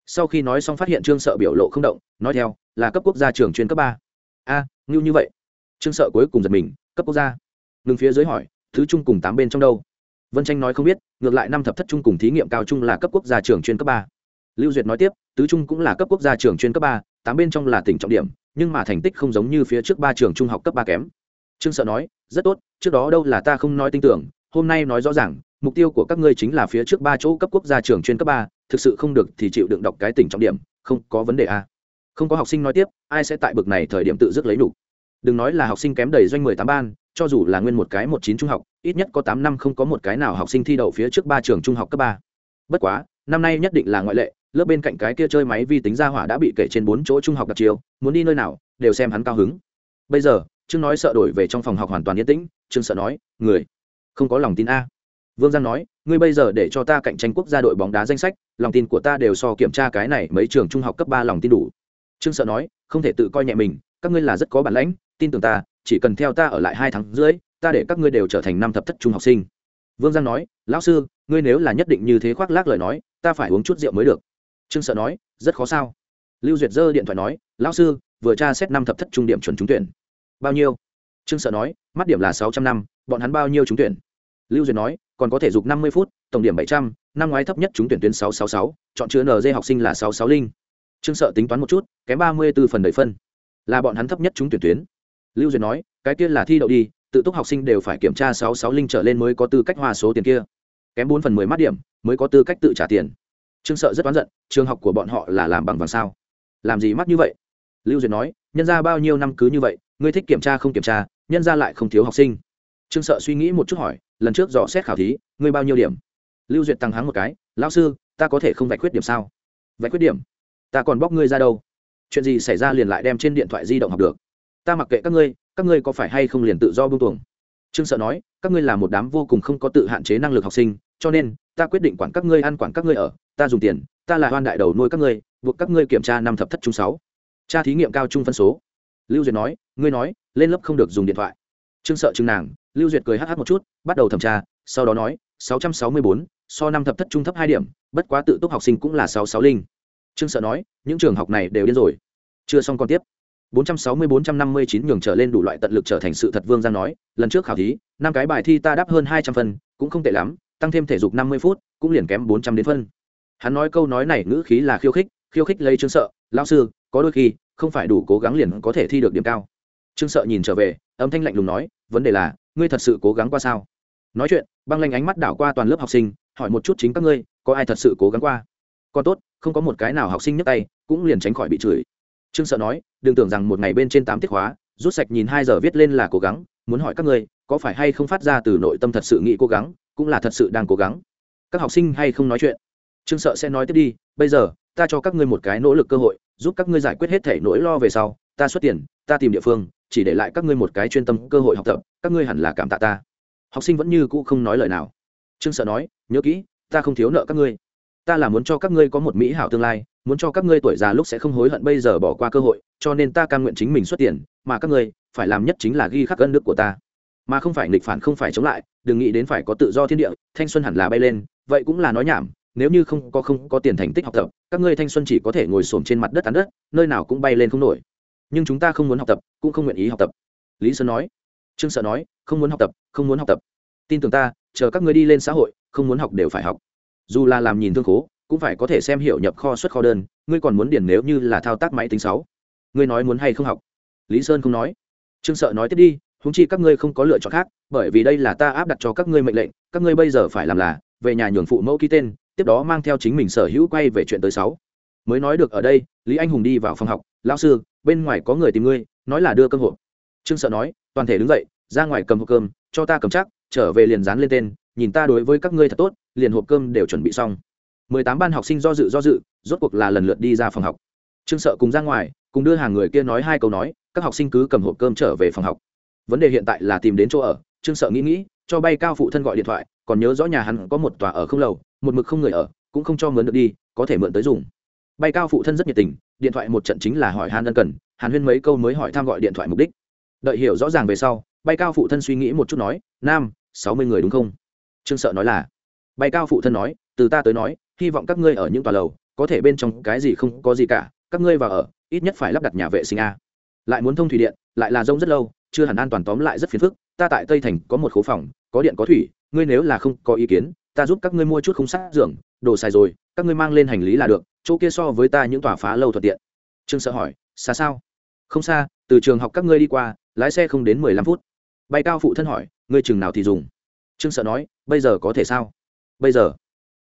Sau khi nói xong phát hiện trương sợ biểu lộ không động nói theo là cấp quốc gia trường chuyên cấp ba. A à, ngưu như vậy. Trương sợ cuối cùng giật mình cấp quốc gia? Ngừng phía dưới hỏi thứ trung cùng tám bên trong đâu? Vân tranh nói không biết ngược lại năm thập thất trung cùng thí nghiệm cao trung là cấp quốc gia trường chuyên cấp ba. Lưu duyệt nói tiếp tứ trung cũng là cấp quốc gia trường chuyên cấp ba tám bên trong là tỉnh trọng điểm nhưng mà thành tích không giống như phía trước ba trường trung học cấp ba kém trương sợ nói, rất tốt, trước đó đâu là ta không nói tin tưởng, hôm nay nói rõ ràng, mục tiêu của các ngươi chính là phía trước ba chỗ cấp quốc gia trường chuyên cấp ba, thực sự không được thì chịu đựng đọc cái tỉnh trọng điểm, không có vấn đề a không có học sinh nói tiếp, ai sẽ tại bực này thời điểm tự dứt lấy đủ. Đừng nói là học sinh kém đầy doanh mười tám ban, cho dù là nguyên một cái một chín trung học, ít nhất có tám năm không có một cái nào học sinh thi đậu phía trước ba trường trung học cấp ba. Bất quá, năm nay nhất định là ngoại lệ, lớp bên cạnh cái kia chơi máy vi tính ra hỏa đã bị kể trên bốn chỗ trung học đặc chiều, muốn đi nơi nào, đều xem hắn cao hứng. Bây giờ trương nói sợ đổi về trong phòng học hoàn toàn yên tĩnh, trương sợ nói, người, không có lòng tin a. Vương giang nói, ngươi bây giờ để cho ta cạnh tranh quốc gia đội bóng đá danh sách, lòng tin của ta đều so kiểm tra cái này mấy trường trung học cấp ba lòng tin đủ. Trương sợ nói, không thể tự coi nhẹ mình, các ngươi là rất có bản lãnh, tin tưởng ta, chỉ cần theo ta ở lại hai tháng rưỡi, ta để các ngươi đều trở thành năm thập thất trung học sinh. Vương giang nói, lão sư, ngươi nếu là nhất định như thế khoác lác lời nói, ta phải uống chút rượu mới được. Trương sợ nói, rất khó sao. Lưu duyệt dơ điện thoại nói, lão sư, vừa tra xét năm thập thất trung điểm chuẩn trúng tuyển bao nhiêu? Trương sợ nói, mắt điểm là sáu trăm năm, bọn hắn bao nhiêu trúng tuyển? Lưu duyệt nói, còn có thể dục năm mươi phút, tổng điểm bảy trăm, năm ngoái thấp nhất trúng tuyển tuyến sáu sáu sáu, chọn chứa nd học sinh là sáu sáu linh. Trương sợ tính toán một chút, kém ba mươi b ố phần đầy phân. Là bọn hắn thấp nhất trúng tuyển tuyến. Lưu duyệt nói, cái kia là thi đậu đi, tự túc học sinh đều phải kiểm tra sáu sáu linh trở lên mới có tư cách hoa số tiền kia. Kém bốn phần mười mắt điểm, mới có tư cách tự trả tiền. Trương sợ rất oán giận, trường học của bọn họ là làm bằng vàng sao? Làm gì mắc như vậy? Lưu duyệt nói nhân ra bao nhiêu năm cứ như vậy, ngươi thích kiểm tra không kiểm tra, nhân ra lại không thiếu học sinh. Trương sợ suy nghĩ một chút hỏi, lần trước dò xét khảo thí, ngươi bao nhiêu điểm? Lưu duyệt tăng hắng một cái, lão sư, ta có thể không vạch khuyết điểm sao? Vạch khuyết điểm? Ta còn bóc ngươi ra đâu? Chuyện gì xảy ra liền lại đem trên điện thoại di động học được. Ta mặc kệ các ngươi các ngươi có phải hay không liền tự do buông tuồng? Trương sợ nói, các ngươi là một đám vô cùng không có tự hạn chế năng lực học sinh, cho nên ta quyết định quản các ngươi ăn, quản các ngươi ở, ta dùng tiền, ta là hoan đại đầu nuôi các ngươi, buộc các ngươi kiểm tra năm thập thất chung sáu tra thí nghiệm cao trung phân số. Lưu duyệt nói ngươi nói lên lớp không được dùng điện thoại. Trương sợ chừng nàng lưu duyệt cười hh một chút bắt đầu thẩm tra sau đó nói sáu trăm sáu mươi bốn so năm thập thất trung thấp hai điểm bất quá tự túc học sinh cũng là sáu sáu linh. Trương sợ nói những trường học này đều điên rồi. Chưa xong còn tiếp. 460-459 nhường trở lên đủ loại tận lực trở thành sự thật Vương Giang nói, lần trước khảo thí, năm cái bài thi ta đáp hơn 200 phần, cũng không tệ lắm, tăng thêm thể dục 50 phút, cũng liền kém 400 đến phân. Hắn nói câu nói này ngữ khí là khiêu khích, khiêu khích lấy chứng sợ, lão sư, có đôi khi, không phải đủ cố gắng liền có thể thi được điểm cao. Trương Sợ nhìn trở về, âm thanh lạnh lùng nói, vấn đề là, ngươi thật sự cố gắng qua sao? Nói chuyện, băng lanh ánh mắt đảo qua toàn lớp học sinh, hỏi một chút chính các ngươi, có ai thật sự cố gắng qua? Còn tốt, không có một cái nào học sinh nhấc tay, cũng liền tránh khỏi bị chửi trương sợ nói đừng tưởng rằng một ngày bên trên tám tiết hóa, rút sạch nhìn hai giờ viết lên là cố gắng muốn hỏi các ngươi có phải hay không phát ra từ nội tâm thật sự nghĩ cố gắng cũng là thật sự đang cố gắng các học sinh hay không nói chuyện trương sợ sẽ nói tiếp đi bây giờ ta cho các ngươi một cái nỗ lực cơ hội giúp các ngươi giải quyết hết thể nỗi lo về sau, ta xuất tiền, ta tìm địa phương, chỉ để lại các ngươi một cái chuyên tâm cơ hội học tập, các ngươi hẳn là cảm tạ ta. Học sinh vẫn như cũ không nói lời nào. Trương sợ nói, nhớ kỹ, ta không thiếu nợ các ngươi. Ta là muốn cho các ngươi có một mỹ hảo tương lai, muốn cho các ngươi tuổi già lúc sẽ không hối hận bây giờ bỏ qua cơ hội, cho nên ta cam nguyện chính mình xuất tiền, mà các ngươi phải làm nhất chính là ghi khắc ân đức của ta. Mà không phải nghịch phản không phải chống lại, đừng nghĩ đến phải có tự do thiên địa, thanh xuân hẳn là bay lên, vậy cũng là nói nhảm nếu như không có không có tiền thành tích học tập, các ngươi thanh xuân chỉ có thể ngồi xổm trên mặt đất tán đất, nơi nào cũng bay lên không nổi. Nhưng chúng ta không muốn học tập, cũng không nguyện ý học tập. Lý sơn nói. Trương sợ nói, không muốn học tập, không muốn học tập. Tin tưởng ta, chờ các ngươi đi lên xã hội, không muốn học đều phải học. Dù là làm nhìn thương khố, cũng phải có thể xem hiểu nhập kho xuất kho đơn, ngươi còn muốn điền nếu như là thao tác máy tính sáu. Ngươi nói muốn hay không học? Lý sơn không nói. Trương sợ nói tiếp đi húng chi các ngươi không có lựa chọn khác, bởi vì đây là ta áp đặt cho các ngươi mệnh lệnh, các ngươi bây giờ phải làm là, về nhà nhường phụ mẫu ký tên tiếp đó mang theo chính mình sở hữu quay về chuyện tới sáu. Mới nói được ở đây, lý anh hùng đi vào phòng học, lão sư, bên ngoài có người tìm ngươi, nói là đưa cơm hộp. Trương sợ nói, toàn thể đứng dậy, ra ngoài cầm hộp cơm, cho ta cầm chắc, trở về liền dán lên tên, nhìn ta đối với các ngươi thật tốt, liền hộp cơm đều chuẩn bị xong. Mười tám ban học sinh do dự do dự, rốt cuộc là lần lượt đi ra phòng học. Trương sợ cùng ra ngoài, cùng đưa hàng người kia nói hai câu nói, các học sinh cứ cầm hộp cơm trở về phòng học. Vấn đề hiện tại là tìm đến chỗ ở, trương sợ nghĩ nghĩ, cho bay cao phụ thân gọi điện thoại, còn nhớ rõ nhà hắn có một tòa ở không lầu một mực không người ở, cũng không cho mướn được đi, có thể mượn tới dùng. Bay cao phụ thân rất nhiệt tình, điện thoại một trận chính là hỏi Hàn ân cần, hàn huyên mấy câu mới hỏi tham gọi điện thoại mục đích. Đợi hiểu rõ ràng về sau, bay cao phụ thân suy nghĩ một chút nói, nam, sáu mươi người đúng không? Trương sợ nói là. Bay cao phụ thân nói, từ ta tới nói, hy vọng các ngươi ở những tòa lầu, có thể bên trong cái gì không có gì cả, các ngươi vào ở, ít nhất phải lắp đặt nhà vệ sinh a. Lại muốn thông thủy điện, lại là rông rất lâu, chưa hẳn an toàn tóm lại rất phiền phức, ta tại tây thành có một khố phòng, có điện có thủy, ngươi nếu là không có ý kiến ta giúp các ngươi mua chút khung sắt giường, đồ xài rồi, các ngươi mang lên hành lý là được, chỗ kia so với ta những tòa phá lâu thuận tiện. Trương sợ hỏi, xa sao? Không xa, từ trường học các ngươi đi qua, lái xe không đến mười lăm phút. Bay cao phụ thân hỏi, ngươi chừng nào thì dùng? Trương sợ nói, bây giờ có thể sao? Bây giờ.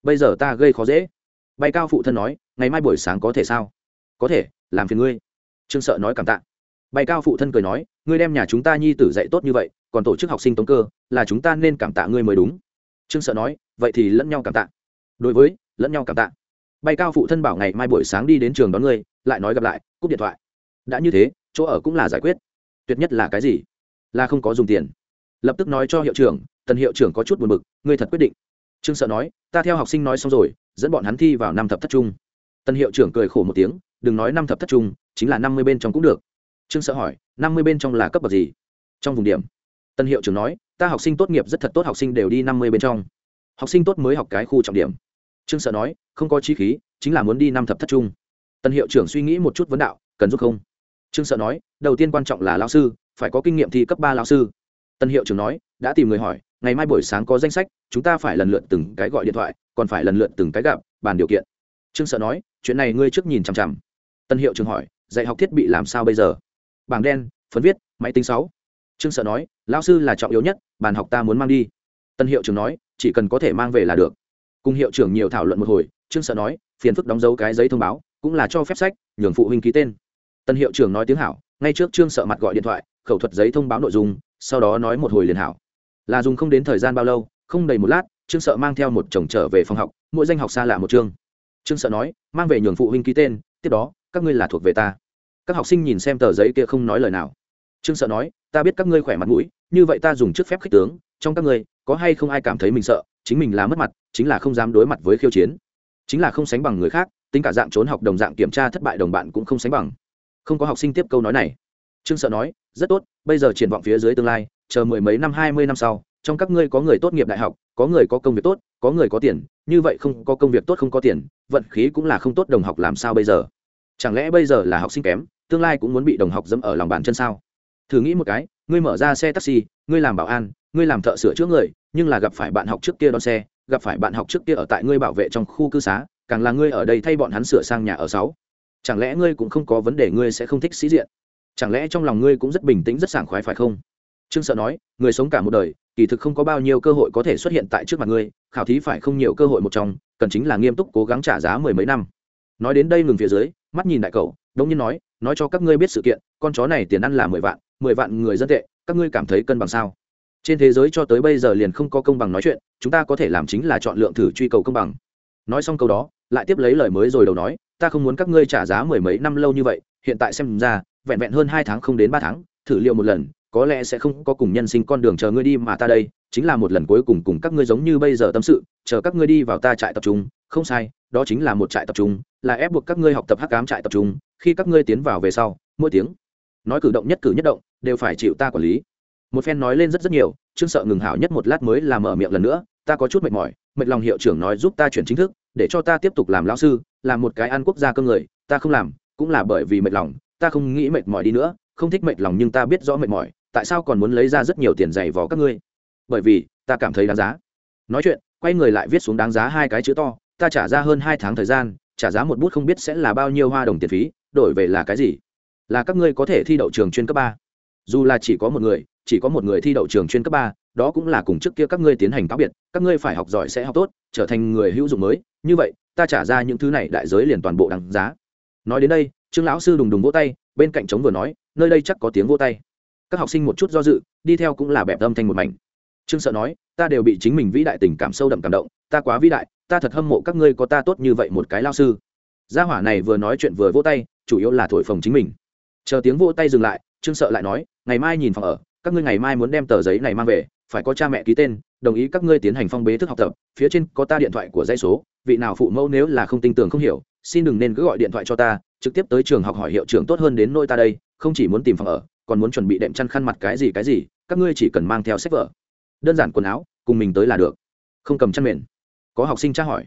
Bây giờ ta gây khó dễ. Bay cao phụ thân nói, ngày mai buổi sáng có thể sao? Có thể, làm phiền ngươi. Trương sợ nói cảm tạ. Bay cao phụ thân cười nói, ngươi đem nhà chúng ta nhi tử dạy tốt như vậy, còn tổ chức học sinh tống cơ, là chúng ta nên cảm tạ ngươi mới đúng trương sợ nói, vậy thì lẫn nhau cảm tạ. Đối với, lẫn nhau cảm tạ. Bay cao phụ thân bảo ngày mai buổi sáng đi đến trường đón ngươi lại nói gặp lại, cúp điện thoại. Đã như thế, chỗ ở cũng là giải quyết. Tuyệt nhất là cái gì? Là không có dùng tiền. Lập tức nói cho hiệu trưởng, tần hiệu trưởng có chút buồn bực, ngươi thật quyết định. Trương sợ nói, ta theo học sinh nói xong rồi, dẫn bọn hắn thi vào năm thập thất trung. Tần hiệu trưởng cười khổ một tiếng, đừng nói năm thập thất trung, chính là năm mươi bên trong cũng được. Trương sợ hỏi, năm mươi bên trong là cấp bậc gì? Trong vùng điểm. Tân hiệu trưởng nói ta học sinh tốt nghiệp rất thật tốt học sinh đều đi năm mươi bên trong. Học sinh tốt mới học cái khu trọng điểm. Trương sợ nói, không có chi khí, chính là muốn đi năm thập thất trung. Tân hiệu trưởng suy nghĩ một chút vấn đạo, cần giúp không? Trương sợ nói, đầu tiên quan trọng là lao sư, phải có kinh nghiệm thi cấp ba lao sư. Tân hiệu trưởng nói, đã tìm người hỏi, ngày mai buổi sáng có danh sách, chúng ta phải lần lượt từng cái gọi điện thoại, còn phải lần lượt từng cái gặp, bàn điều kiện. Trương sợ nói, chuyện này ngươi trước nhìn chằm chằm. Tân hiệu trưởng hỏi, dạy học thiết bị làm sao bây giờ? Bảng đen, phấn viết, máy tính sáu trương sợ nói lao sư là trọng yếu nhất, bàn học ta muốn mang đi. Tân hiệu trưởng nói, chỉ cần có thể mang về là được. Cùng hiệu trưởng nhiều thảo luận một hồi, trương sợ nói, phiền phức đóng dấu cái giấy thông báo, cũng là cho phép sách, nhường phụ huynh ký tên. Tân hiệu trưởng nói tiếng hảo, ngay trước trương sợ mặt gọi điện thoại, khẩu thuật giấy thông báo nội dung, sau đó nói một hồi liền hảo. Là dùng không đến thời gian bao lâu, không đầy một lát, trương sợ mang theo một chồng trở về phòng học, mỗi danh học xa lạ một chương. Trương sợ nói, mang về nhường phụ huynh ký tên, tiếp đó, các ngươi là thuộc về ta. Các học sinh nhìn xem tờ giấy kia không nói lời nào trương sợ nói, ta biết các ngươi khỏe mặt mũi, như vậy ta dùng trước phép khích tướng, trong các ngươi, có hay không ai cảm thấy mình sợ, chính mình là mất mặt, chính là không dám đối mặt với khiêu chiến. Chính là không sánh bằng người khác, tính cả dạng trốn học đồng dạng kiểm tra thất bại đồng bạn cũng không sánh bằng. Không có học sinh tiếp câu nói này. Trương sợ nói, rất tốt, bây giờ triển vọng phía dưới tương lai, chờ mười mấy năm, hai mươi năm sau, trong các ngươi có người tốt nghiệp đại học, có người có công việc tốt, có người có tiền, như vậy không có công việc tốt không có tiền, vận khí cũng là không tốt đồng học làm sao bây giờ? Chẳng lẽ bây giờ là học sinh kém, tương lai cũng muốn bị đồng học dẫm ở lòng bàn chân sao? Thử nghĩ một cái, ngươi mở ra xe taxi, ngươi làm bảo an, ngươi làm thợ sửa chữa người, nhưng là gặp phải bạn học trước kia đón xe, gặp phải bạn học trước kia ở tại ngươi bảo vệ trong khu cư xá, càng là ngươi ở đây thay bọn hắn sửa sang nhà ở sáu. Chẳng lẽ ngươi cũng không có vấn đề ngươi sẽ không thích sĩ diện? Chẳng lẽ trong lòng ngươi cũng rất bình tĩnh, rất sảng khoái phải không? Trương sợ nói, người sống cả một đời, kỳ thực không có bao nhiêu cơ hội có thể xuất hiện tại trước mặt ngươi, khảo thí phải không nhiều cơ hội một trong, cần chính là nghiêm túc cố gắng trả giá mười mấy năm. Nói đến đây ngừng phía dưới, mắt nhìn đại cậu đông nhiên nói nói cho các ngươi biết sự kiện con chó này tiền ăn là mười vạn mười vạn người dân tệ, các ngươi cảm thấy cân bằng sao? Trên thế giới cho tới bây giờ liền không có công bằng nói chuyện, chúng ta có thể làm chính là chọn lượng thử truy cầu công bằng. Nói xong câu đó, lại tiếp lấy lời mới rồi đầu nói, ta không muốn các ngươi trả giá mười mấy năm lâu như vậy, hiện tại xem ra, vẹn vẹn hơn hai tháng không đến ba tháng, thử liệu một lần, có lẽ sẽ không có cùng nhân sinh con đường chờ ngươi đi mà ta đây, chính là một lần cuối cùng cùng các ngươi giống như bây giờ tâm sự, chờ các ngươi đi vào ta trại tập trung. Không sai, đó chính là một trại tập trung, là ép buộc các ngươi học tập hắc cám trại tập trung, khi các ngươi tiến vào về sau, mỗi tiếng nói cử động nhất cử nhất động, đều phải chịu ta quản lý. Một phen nói lên rất rất nhiều, trương sợ ngừng hảo nhất một lát mới làm mở miệng lần nữa, ta có chút mệt mỏi, mệt lòng hiệu trưởng nói giúp ta chuyển chính thức, để cho ta tiếp tục làm lão sư, làm một cái ăn quốc gia cơ người, ta không làm, cũng là bởi vì mệt lòng, ta không nghĩ mệt mỏi đi nữa, không thích mệt lòng nhưng ta biết rõ mệt mỏi, tại sao còn muốn lấy ra rất nhiều tiền giày vò các ngươi? Bởi vì, ta cảm thấy đáng giá. Nói chuyện, quay người lại viết xuống đáng giá hai cái chữ to, ta trả ra hơn hai tháng thời gian, trả giá một bút không biết sẽ là bao nhiêu hoa đồng tiền phí, đổi về là cái gì? Là các ngươi có thể thi đậu trường chuyên cấp ba. Dù là chỉ có một người, chỉ có một người thi đậu trường chuyên cấp ba, đó cũng là cùng trước kia các ngươi tiến hành cáo biệt, các ngươi phải học giỏi sẽ học tốt, trở thành người hữu dụng mới. Như vậy, ta trả ra những thứ này đại giới liền toàn bộ đáng giá. Nói đến đây, trương lão sư đùng đùng vỗ tay, bên cạnh trống vừa nói, nơi đây chắc có tiếng vỗ tay. Các học sinh một chút do dự, đi theo cũng là bẹp âm thanh một mảnh. Trương sợ nói, ta đều bị chính mình vĩ đại tình cảm sâu đậm cảm động, ta quá vĩ đại, ta thật hâm mộ các ngươi có ta tốt như vậy một cái lao sư. Gia hỏa này vừa nói chuyện vừa vỗ tay, chủ yếu là thổi phồng chính mình chờ tiếng vỗ tay dừng lại, trương sợ lại nói, ngày mai nhìn phòng ở, các ngươi ngày mai muốn đem tờ giấy này mang về, phải có cha mẹ ký tên, đồng ý các ngươi tiến hành phong bế thức học tập, phía trên có ta điện thoại của dây số, vị nào phụ mẫu nếu là không tin tưởng không hiểu, xin đừng nên cứ gọi điện thoại cho ta, trực tiếp tới trường học hỏi hiệu trưởng tốt hơn đến nơi ta đây, không chỉ muốn tìm phòng ở, còn muốn chuẩn bị đệm chăn khăn mặt cái gì cái gì, các ngươi chỉ cần mang theo sách vở, đơn giản quần áo, cùng mình tới là được. Không cầm chăn mền. Có học sinh tra hỏi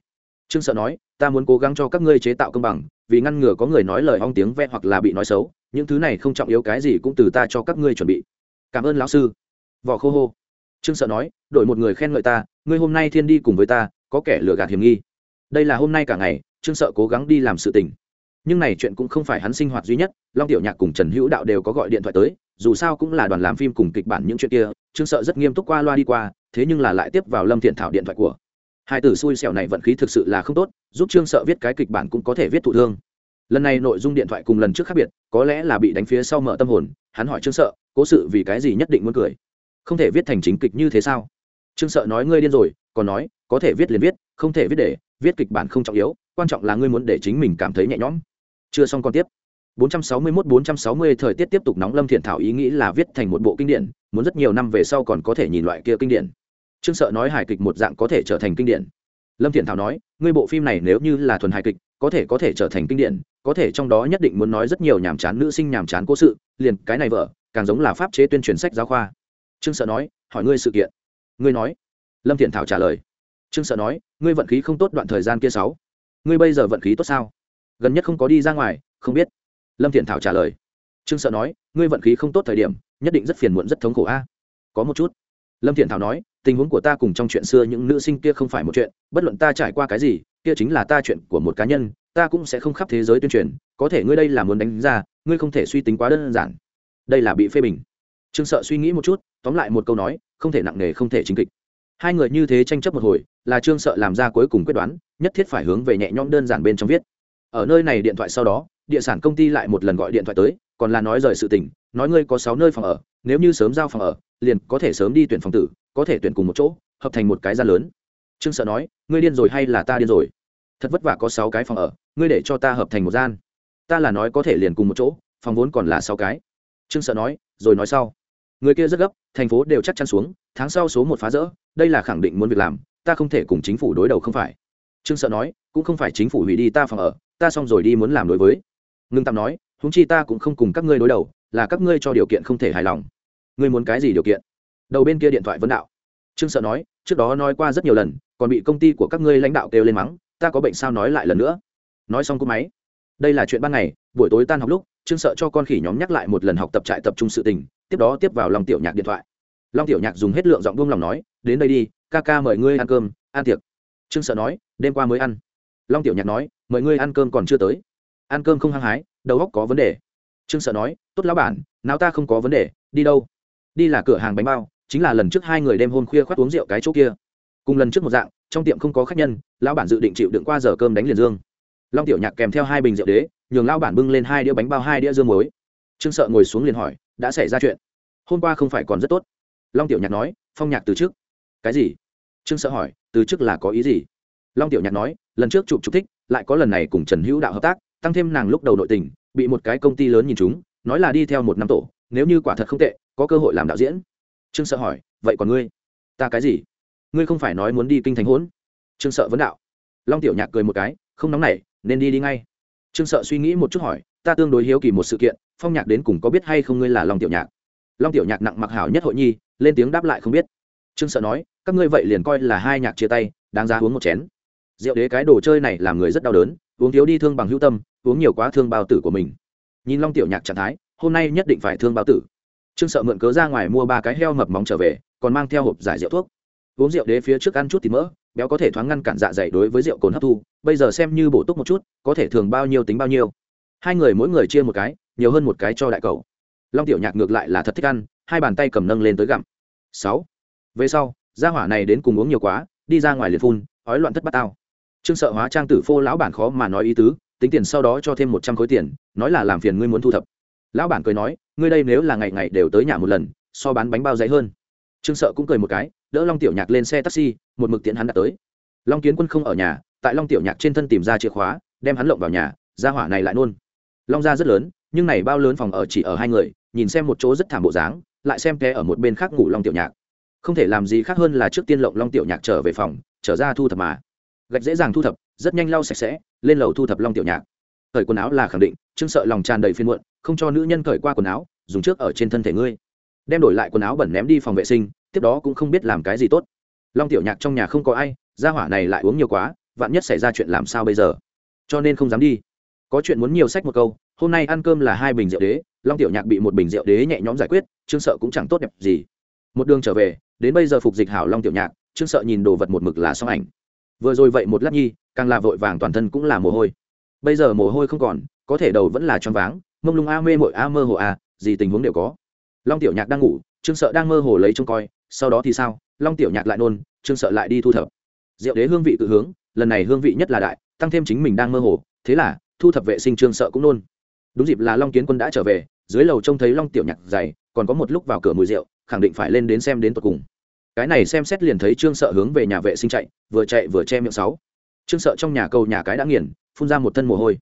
trương sợ nói, ta muốn cố gắng cho các ngươi chế tạo công bằng, vì ngăn ngừa có người nói lời hong tiếng ve hoặc là bị nói xấu, những thứ này không trọng yếu, cái gì cũng từ ta cho các ngươi chuẩn bị. Cảm ơn lão sư. Vỏ khô hô. Trương sợ nói, đổi một người khen ngợi ta, ngươi hôm nay thiên đi cùng với ta, có kẻ lừa gạt hiểm nghi. Đây là hôm nay cả ngày, trương sợ cố gắng đi làm sự tình. Nhưng này chuyện cũng không phải hắn sinh hoạt duy nhất, long tiểu nhạc cùng trần hữu đạo đều có gọi điện thoại tới, dù sao cũng là đoàn làm phim cùng kịch bản những chuyện kia, trương sợ rất nghiêm túc qua loa đi qua, thế nhưng là lại tiếp vào lâm thiện thảo điện thoại của hai tử xui xẻo này vận khí thực sự là không tốt, giúp trương sợ viết cái kịch bản cũng có thể viết thụ thương. Lần này nội dung điện thoại cùng lần trước khác biệt, có lẽ là bị đánh phía sau mở tâm hồn, hắn hỏi trương sợ, cố sự vì cái gì nhất định muốn cười? Không thể viết thành chính kịch như thế sao? Trương sợ nói, ngươi điên rồi, còn nói, có thể viết liền viết, không thể viết để, viết kịch bản không trọng yếu, quan trọng là ngươi muốn để chính mình cảm thấy nhẹ nhõm. Chưa xong còn tiếp. 461-460 thời tiết tiếp tục nóng lâm thiện thảo ý nghĩ là viết thành một bộ kinh điển, muốn rất nhiều năm về sau còn có thể nhìn loại kia kinh điển trương sợ nói hài kịch một dạng có thể trở thành kinh điển. Lâm thiện thảo nói, ngươi bộ phim này nếu như là thuần hài kịch, có thể có thể trở thành kinh điển, có thể trong đó nhất định muốn nói rất nhiều nhàm chán nữ sinh nhàm chán cố sự, liền cái này vợ, càng giống là pháp chế tuyên truyền sách giáo khoa. Trương sợ nói, hỏi ngươi sự kiện. Ngươi nói. Lâm thiện thảo trả lời. Trương sợ nói, ngươi vận khí không tốt đoạn thời gian kia sáu. Ngươi bây giờ vận khí tốt sao? Gần nhất không có đi ra ngoài, không biết. Lâm thiện thảo trả lời. Trương sợ nói, ngươi vận khí không tốt thời điểm, nhất định rất phiền muộn rất thống khổ a. Có một chút. Lâm thiện thảo nói tình huống của ta cùng trong chuyện xưa những nữ sinh kia không phải một chuyện, bất luận ta trải qua cái gì, kia chính là ta chuyện của một cá nhân, ta cũng sẽ không khắp thế giới tuyên truyền, có thể ngươi đây là muốn đánh ra, ngươi không thể suy tính quá đơn giản. Đây là bị phê bình. Trương sợ suy nghĩ một chút, tóm lại một câu nói, không thể nặng nề, không thể chính kịch. Hai người như thế tranh chấp một hồi, là trương sợ làm ra cuối cùng quyết đoán, nhất thiết phải hướng về nhẹ nhõm đơn giản bên trong viết. Ở nơi này điện thoại sau đó, địa sản công ty lại một lần gọi điện thoại tới, còn là nói rời sự tình, nói ngươi có sáu nơi phòng ở, nếu như sớm giao phòng ở, liền có thể sớm đi tuyển phòng tử có thể tuyển cùng một chỗ, hợp thành một cái gian lớn. Trương sợ nói, ngươi điên rồi hay là ta điên rồi? Thật vất vả có sáu cái phòng ở, ngươi để cho ta hợp thành một gian. Ta là nói có thể liền cùng một chỗ, phòng vốn còn là sáu cái. Trương sợ nói, rồi nói sau. Người kia rất gấp, thành phố đều chắc chắn xuống, tháng sau số một phá rỡ, đây là khẳng định muốn việc làm, ta không thể cùng chính phủ đối đầu không phải. Trương sợ nói, cũng không phải chính phủ hủy đi ta phòng ở, ta xong rồi đi muốn làm đối với. Ngưng tạm nói húng chi ta cũng không cùng các ngươi đối đầu, là các ngươi cho điều kiện không thể hài lòng. Ngươi muốn cái gì điều kiện? Đầu bên kia điện thoại vấn đạo. Trương sợ nói, trước đó nói qua rất nhiều lần, còn bị công ty của các ngươi lãnh đạo kêu lên mắng, ta có bệnh sao nói lại lần nữa. Nói xong cú máy. Đây là chuyện ban ngày, buổi tối tan học lúc, trương sợ cho con khỉ nhóm nhắc lại một lần học tập trại tập trung sự tình, tiếp đó tiếp vào lòng tiểu nhạc điện thoại. Long tiểu nhạc dùng hết lượng giọng buông lòng nói, đến đây đi, ca ca mời ngươi ăn cơm, ăn tiệc. Trương sợ nói, đêm qua mới ăn. Long tiểu nhạc nói, mời ngươi ăn cơm còn chưa tới. Ăn cơm không hăng hái, đầu óc có vấn đề. Trương sợ nói, tốt lão bản, nào ta không có vấn đề, đi đâu? Đi là cửa hàng bánh bao chính là lần trước hai người đêm hôm khuya khoác uống rượu cái chỗ kia. Cùng lần trước một dạng, trong tiệm không có khách nhân, lão bản dự định chịu đựng qua giờ cơm đánh liền dương. Long tiểu nhạc kèm theo hai bình rượu đế, nhường lão bản bưng lên hai đĩa bánh bao, hai đĩa dương muối. Trương sợ ngồi xuống liền hỏi, đã xảy ra chuyện? Hôm qua không phải còn rất tốt? Long tiểu nhạc nói, phong nhạc từ trước. Cái gì? Trương sợ hỏi, từ trước là có ý gì? Long tiểu nhạc nói, lần trước chụp chụp thích, lại có lần này cùng trần hữu đạo hợp tác, tăng thêm nàng lúc đầu nội tình, bị một cái công ty lớn nhìn chúng, nói là đi theo một năm tổ, nếu như quả thật không tệ, có cơ hội làm đạo diễn trương sợ hỏi, vậy còn ngươi? Ta cái gì? Ngươi không phải nói muốn đi kinh thành hỗn? Trương sợ vấn đạo. Long tiểu nhạc cười một cái, không nóng nảy, nên đi đi ngay. Trương sợ suy nghĩ một chút hỏi, ta tương đối hiếu kỳ một sự kiện, phong nhạc đến cùng có biết hay không ngươi là long tiểu nhạc? Long tiểu nhạc nặng mặc hảo nhất hội nhi, lên tiếng đáp lại không biết. Trương sợ nói, các ngươi vậy liền coi là hai nhạc chia tay, đáng giá uống một chén. Rượu đế cái đồ chơi này làm người rất đau đớn, uống thiếu đi thương bằng hữu tâm, uống nhiều quá thương bao tử của mình. Nhìn long tiểu nhạc trạng thái, hôm nay nhất định phải thương bao tử trương sợ mượn cớ ra ngoài mua ba cái heo mập móng trở về, còn mang theo hộp giải rượu thuốc. Uống rượu đế phía trước ăn chút thì mỡ, béo có thể thoáng ngăn cản dạ dày đối với rượu cồn hấp thu, bây giờ xem như bổ túc một chút, có thể thường bao nhiêu tính bao nhiêu. Hai người mỗi người chia một cái, nhiều hơn một cái cho đại cầu long tiểu nhạc ngược lại là thật thích ăn, hai bàn tay cầm nâng lên tới gặm. Sáu. Về sau, gia hỏa này đến cùng uống nhiều quá, đi ra ngoài liền phun, ói loạn thất bát tao. Trương sợ hóa trang tử phô lão bản khó mà nói ý tứ, tính tiền sau đó cho thêm một trăm khối tiền, nói là làm phiền ngươi muốn thu thập. Lão bản cười nói ngươi đây nếu là ngày ngày đều tới nhà một lần, so bán bánh bao dày hơn. Trương sợ cũng cười một cái, đỡ long tiểu nhạc lên xe taxi, một mực tiễn hắn đã tới. Long kiến quân không ở nhà, tại long tiểu nhạc trên thân tìm ra chìa khóa, đem hắn lộng vào nhà, ra hỏa này lại nôn. Long ra rất lớn, nhưng này bao lớn phòng ở chỉ ở hai người, nhìn xem một chỗ rất thảm bộ dáng, lại xem té ở một bên khác ngủ long tiểu nhạc. Không thể làm gì khác hơn là trước tiên lộng long tiểu nhạc trở về phòng, trở ra thu thập mà. Gạch dễ dàng thu thập, rất nhanh lau sạch sẽ, lên lầu thu thập long tiểu nhạc. Thời quần áo là khẳng định, trương sợ lòng tràn đầy phiên muộn không cho nữ nhân cởi qua quần áo, dùng trước ở trên thân thể ngươi. Đem đổi lại quần áo bẩn ném đi phòng vệ sinh, tiếp đó cũng không biết làm cái gì tốt. Long tiểu nhạc trong nhà không có ai, gia hỏa này lại uống nhiều quá, vạn nhất xảy ra chuyện làm sao bây giờ? Cho nên không dám đi. Có chuyện muốn nhiều sách một câu, hôm nay ăn cơm là hai bình rượu đế, long tiểu nhạc bị một bình rượu đế nhẹ nhõm giải quyết, trương sợ cũng chẳng tốt đẹp gì. Một đường trở về, đến bây giờ phục dịch hảo long tiểu nhạc, trương sợ nhìn đồ vật một mực là xong ảnh. Vừa rồi vậy một lát nhi, càng là vội vàng toàn thân cũng là mồ hôi. Bây giờ mồ hôi không còn, có thể đầu vẫn là choáng váng mông lung a mê mội a mơ hồ a, gì tình huống đều có. Long tiểu nhạc đang ngủ, trương sợ đang mơ hồ lấy trông coi, sau đó thì sao? Long tiểu nhạc lại nôn, trương sợ lại đi thu thập. Diệu đế hương vị tự hướng, lần này hương vị nhất là đại, tăng thêm chính mình đang mơ hồ, thế là, thu thập vệ sinh trương sợ cũng nôn. Đúng dịp là long kiến quân đã trở về, dưới lầu trông thấy long tiểu nhạc dày, còn có một lúc vào cửa mùi rượu, khẳng định phải lên đến xem đến tột cùng. Cái này xem xét liền thấy trương sợ hướng về nhà vệ sinh chạy, vừa chạy vừa che miệng sáu. Trương sợ trong nhà cầu nhà cái đã nghiền, phun ra một thân mồ hôi